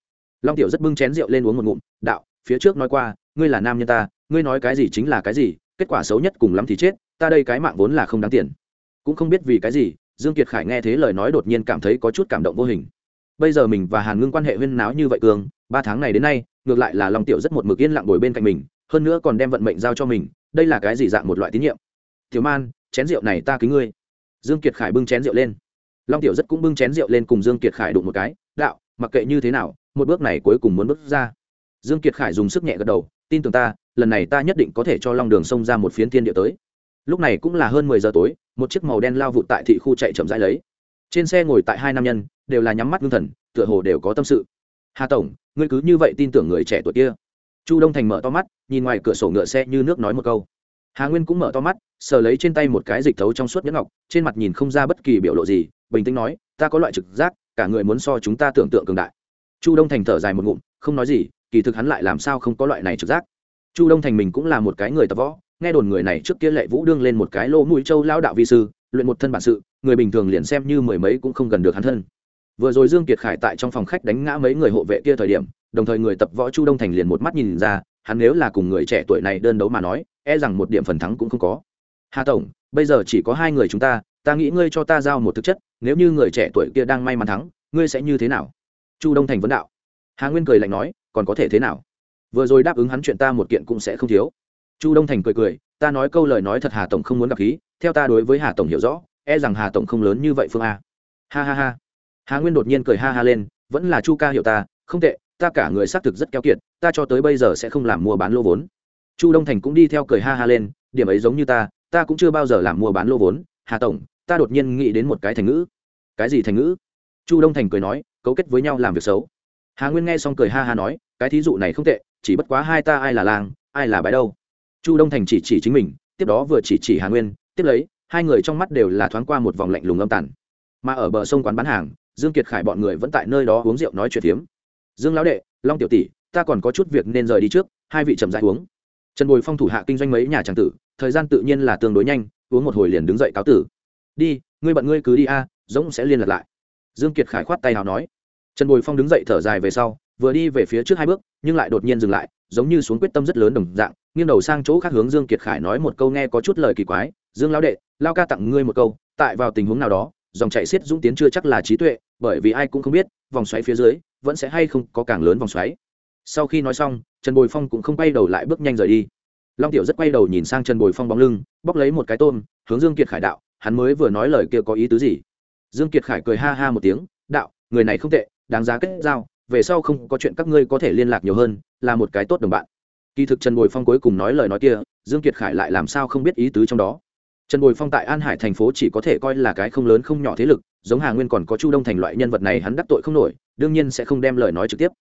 Long tiểu rất bưng chén rượu lên uống một ngụm, đạo, phía trước nói qua, ngươi là nam nhân ta, ngươi nói cái gì chính là cái gì, kết quả xấu nhất cùng lắm thì chết, ta đây cái mạng vốn là không đáng tiền. Cũng không biết vì cái gì, dương kiệt khải nghe thế lời nói đột nhiên cảm thấy có chút cảm động vô hình. Bây giờ mình và hàn ngưng quan hệ huyên náo như vậy cường, ba tháng này đến nay, ngược lại là long tiểu rất một mực yên lặng ngồi bên cạnh mình hơn nữa còn đem vận mệnh giao cho mình, đây là cái gì dạng một loại tín nhiệm? Tiểu man, chén rượu này ta kính ngươi. Dương kiệt khải bưng chén rượu lên. Long tiểu rất cũng bưng chén rượu lên cùng dương kiệt khải đụng một cái. Đạo, mặc kệ như thế nào, một bước này cuối cùng muốn bước ra. Dương kiệt khải dùng sức nhẹ gật đầu, tin tưởng ta, lần này ta nhất định có thể cho long đường sông ra một phiến thiên địa tới. Lúc này cũng là hơn mười giờ tối, một chiếc màu đen lao vụt tại thị khu chạy chậm rãi lấy. Trên xe ngồi tại hai nam nhân, đều là nhắm mắt ngưng thần, tựa hồ đều có tâm sự. Hà tổng, ngươi cứ như vậy tin tưởng người trẻ tuổi kia chu đông thành mở to mắt, nhìn ngoài cửa sổ ngựa xe như nước nói một câu. Hà nguyên cũng mở to mắt, sờ lấy trên tay một cái dịch thấu trong suốt nhẫn ngọc, trên mặt nhìn không ra bất kỳ biểu lộ gì, bình tĩnh nói, ta có loại trực giác, cả người muốn so chúng ta tưởng tượng cường đại. Chu đông thành thở dài một ngụm, không nói gì, kỳ thực hắn lại làm sao không có loại này trực giác. Chu đông thành mình cũng là một cái người tập võ, nghe đồn người này trước kia lệ vũ đương lên một cái lô mũi châu lao đạo vi sư, luyện một thân bản sự, người bình thường liền xem như mười mấy cũng không gần được hắn thân vừa rồi dương kiệt khải tại trong phòng khách đánh ngã mấy người hộ vệ kia thời điểm, đồng thời người tập võ chu đông thành liền một mắt nhìn ra, hắn nếu là cùng người trẻ tuổi này đơn đấu mà nói e rằng một điểm phần thắng cũng không có. Hà tổng, bây giờ chỉ có hai người chúng ta ta nghĩ ngươi cho ta giao một thực chất, nếu như người trẻ tuổi kia đang may mắn thắng, ngươi sẽ như thế nào? Chu đông thành vấn đạo. Hà nguyên cười lạnh nói, còn có thể thế nào? Vừa rồi đáp ứng hắn chuyện ta một kiện cũng sẽ không thiếu. Chu đông thành cười cười, ta nói câu lời nói thật hà tổng không muốn gặp khí, theo ta đối với hà tổng hiểu rõ e rằng hà tổng không lớn như vậy phương a. Ha ha ha hà nguyên đột nhiên cười ha ha lên, vẫn là chu ca hiểu ta, không tệ, ta cả người xác thực rất keo kiệt, ta cho tới bây giờ sẽ không làm mua bán lô vốn. Chu đông thành cũng đi theo cười ha ha lên, điểm ấy giống như ta ta cũng chưa bao giờ làm mua bán lô vốn, hà tổng, ta đột nhiên nghĩ đến một cái thành ngữ. Cái gì thành ngữ? Chu đông thành cười nói, cấu kết với nhau làm việc xấu. Hà nguyên nghe xong cười ha ha nói, cái thí dụ này không tệ, chỉ bất quá hai ta ai là làng, ai là bãi đâu? Chu đông thành chỉ chỉ chính mình, tiếp đó vừa chỉ chỉ hà nguyên, tiếp lấy, hai người trong mắt đều là thoáng qua một vòng lạnh lùng âm tàn. Mà ở bờ sông quán bán hàng dương kiệt khải bọn người vẫn tại nơi đó uống rượu nói chuyện phiếm. Dương lão đệ, long tiểu tỷ, ta còn có chút việc nên rời đi trước, hai vị chậm rãi uống. Trần bồi phong thủ hạ kinh doanh mấy nhà tràng tử, thời gian tự nhiên là tương đối nhanh, uống một hồi liền đứng dậy cáo tử. Đi, ngươi bận ngươi cứ đi a giống sẽ liên lạc lại. Dương kiệt khải khoát tay nào nói. Trần bồi phong đứng dậy thở dài về sau, vừa đi về phía trước hai bước, nhưng lại đột nhiên dừng lại, giống như xuống quyết tâm rất lớn đồng dạng, nghiêng đầu sang chỗ khác hướng dương kiệt khải nói một câu nghe có chút lời kỳ quái. Dương lão đệ, lao ca tặng ngươi một câu, tại vào tình huống nào đó dòng chảy xiết dũng tiến chưa chắc là trí tuệ, bởi vì ai cũng không biết, vòng xoáy phía dưới, vẫn sẽ hay không có càng lớn vòng xoáy. Sau khi nói xong, trần bồi phong cũng không quay đầu lại bước nhanh rời đi. Long tiểu rất quay đầu nhìn sang trần bồi phong bóng lưng, bóc lấy một cái tôm, hướng dương kiệt khải đạo, hắn mới vừa nói lời kia có ý tứ gì? Dương kiệt khải cười ha ha một tiếng, đạo, người này không tệ, đáng giá kết giao, về sau không có chuyện các ngươi có thể liên lạc nhiều hơn, là một cái tốt đồng bạn. Kỳ thực trần bồi phong cuối cùng nói lời nói kia, dương kiệt khải lại làm sao không biết ý tứ trong đó? Trần bồi phong tại an hải thành phố chỉ có thể coi là cái không lớn không nhỏ thế lực, giống hà nguyên còn có chu đông thành loại nhân vật này hắn đắc tội không nổi, đương nhiên sẽ không đem lời nói trực tiếp.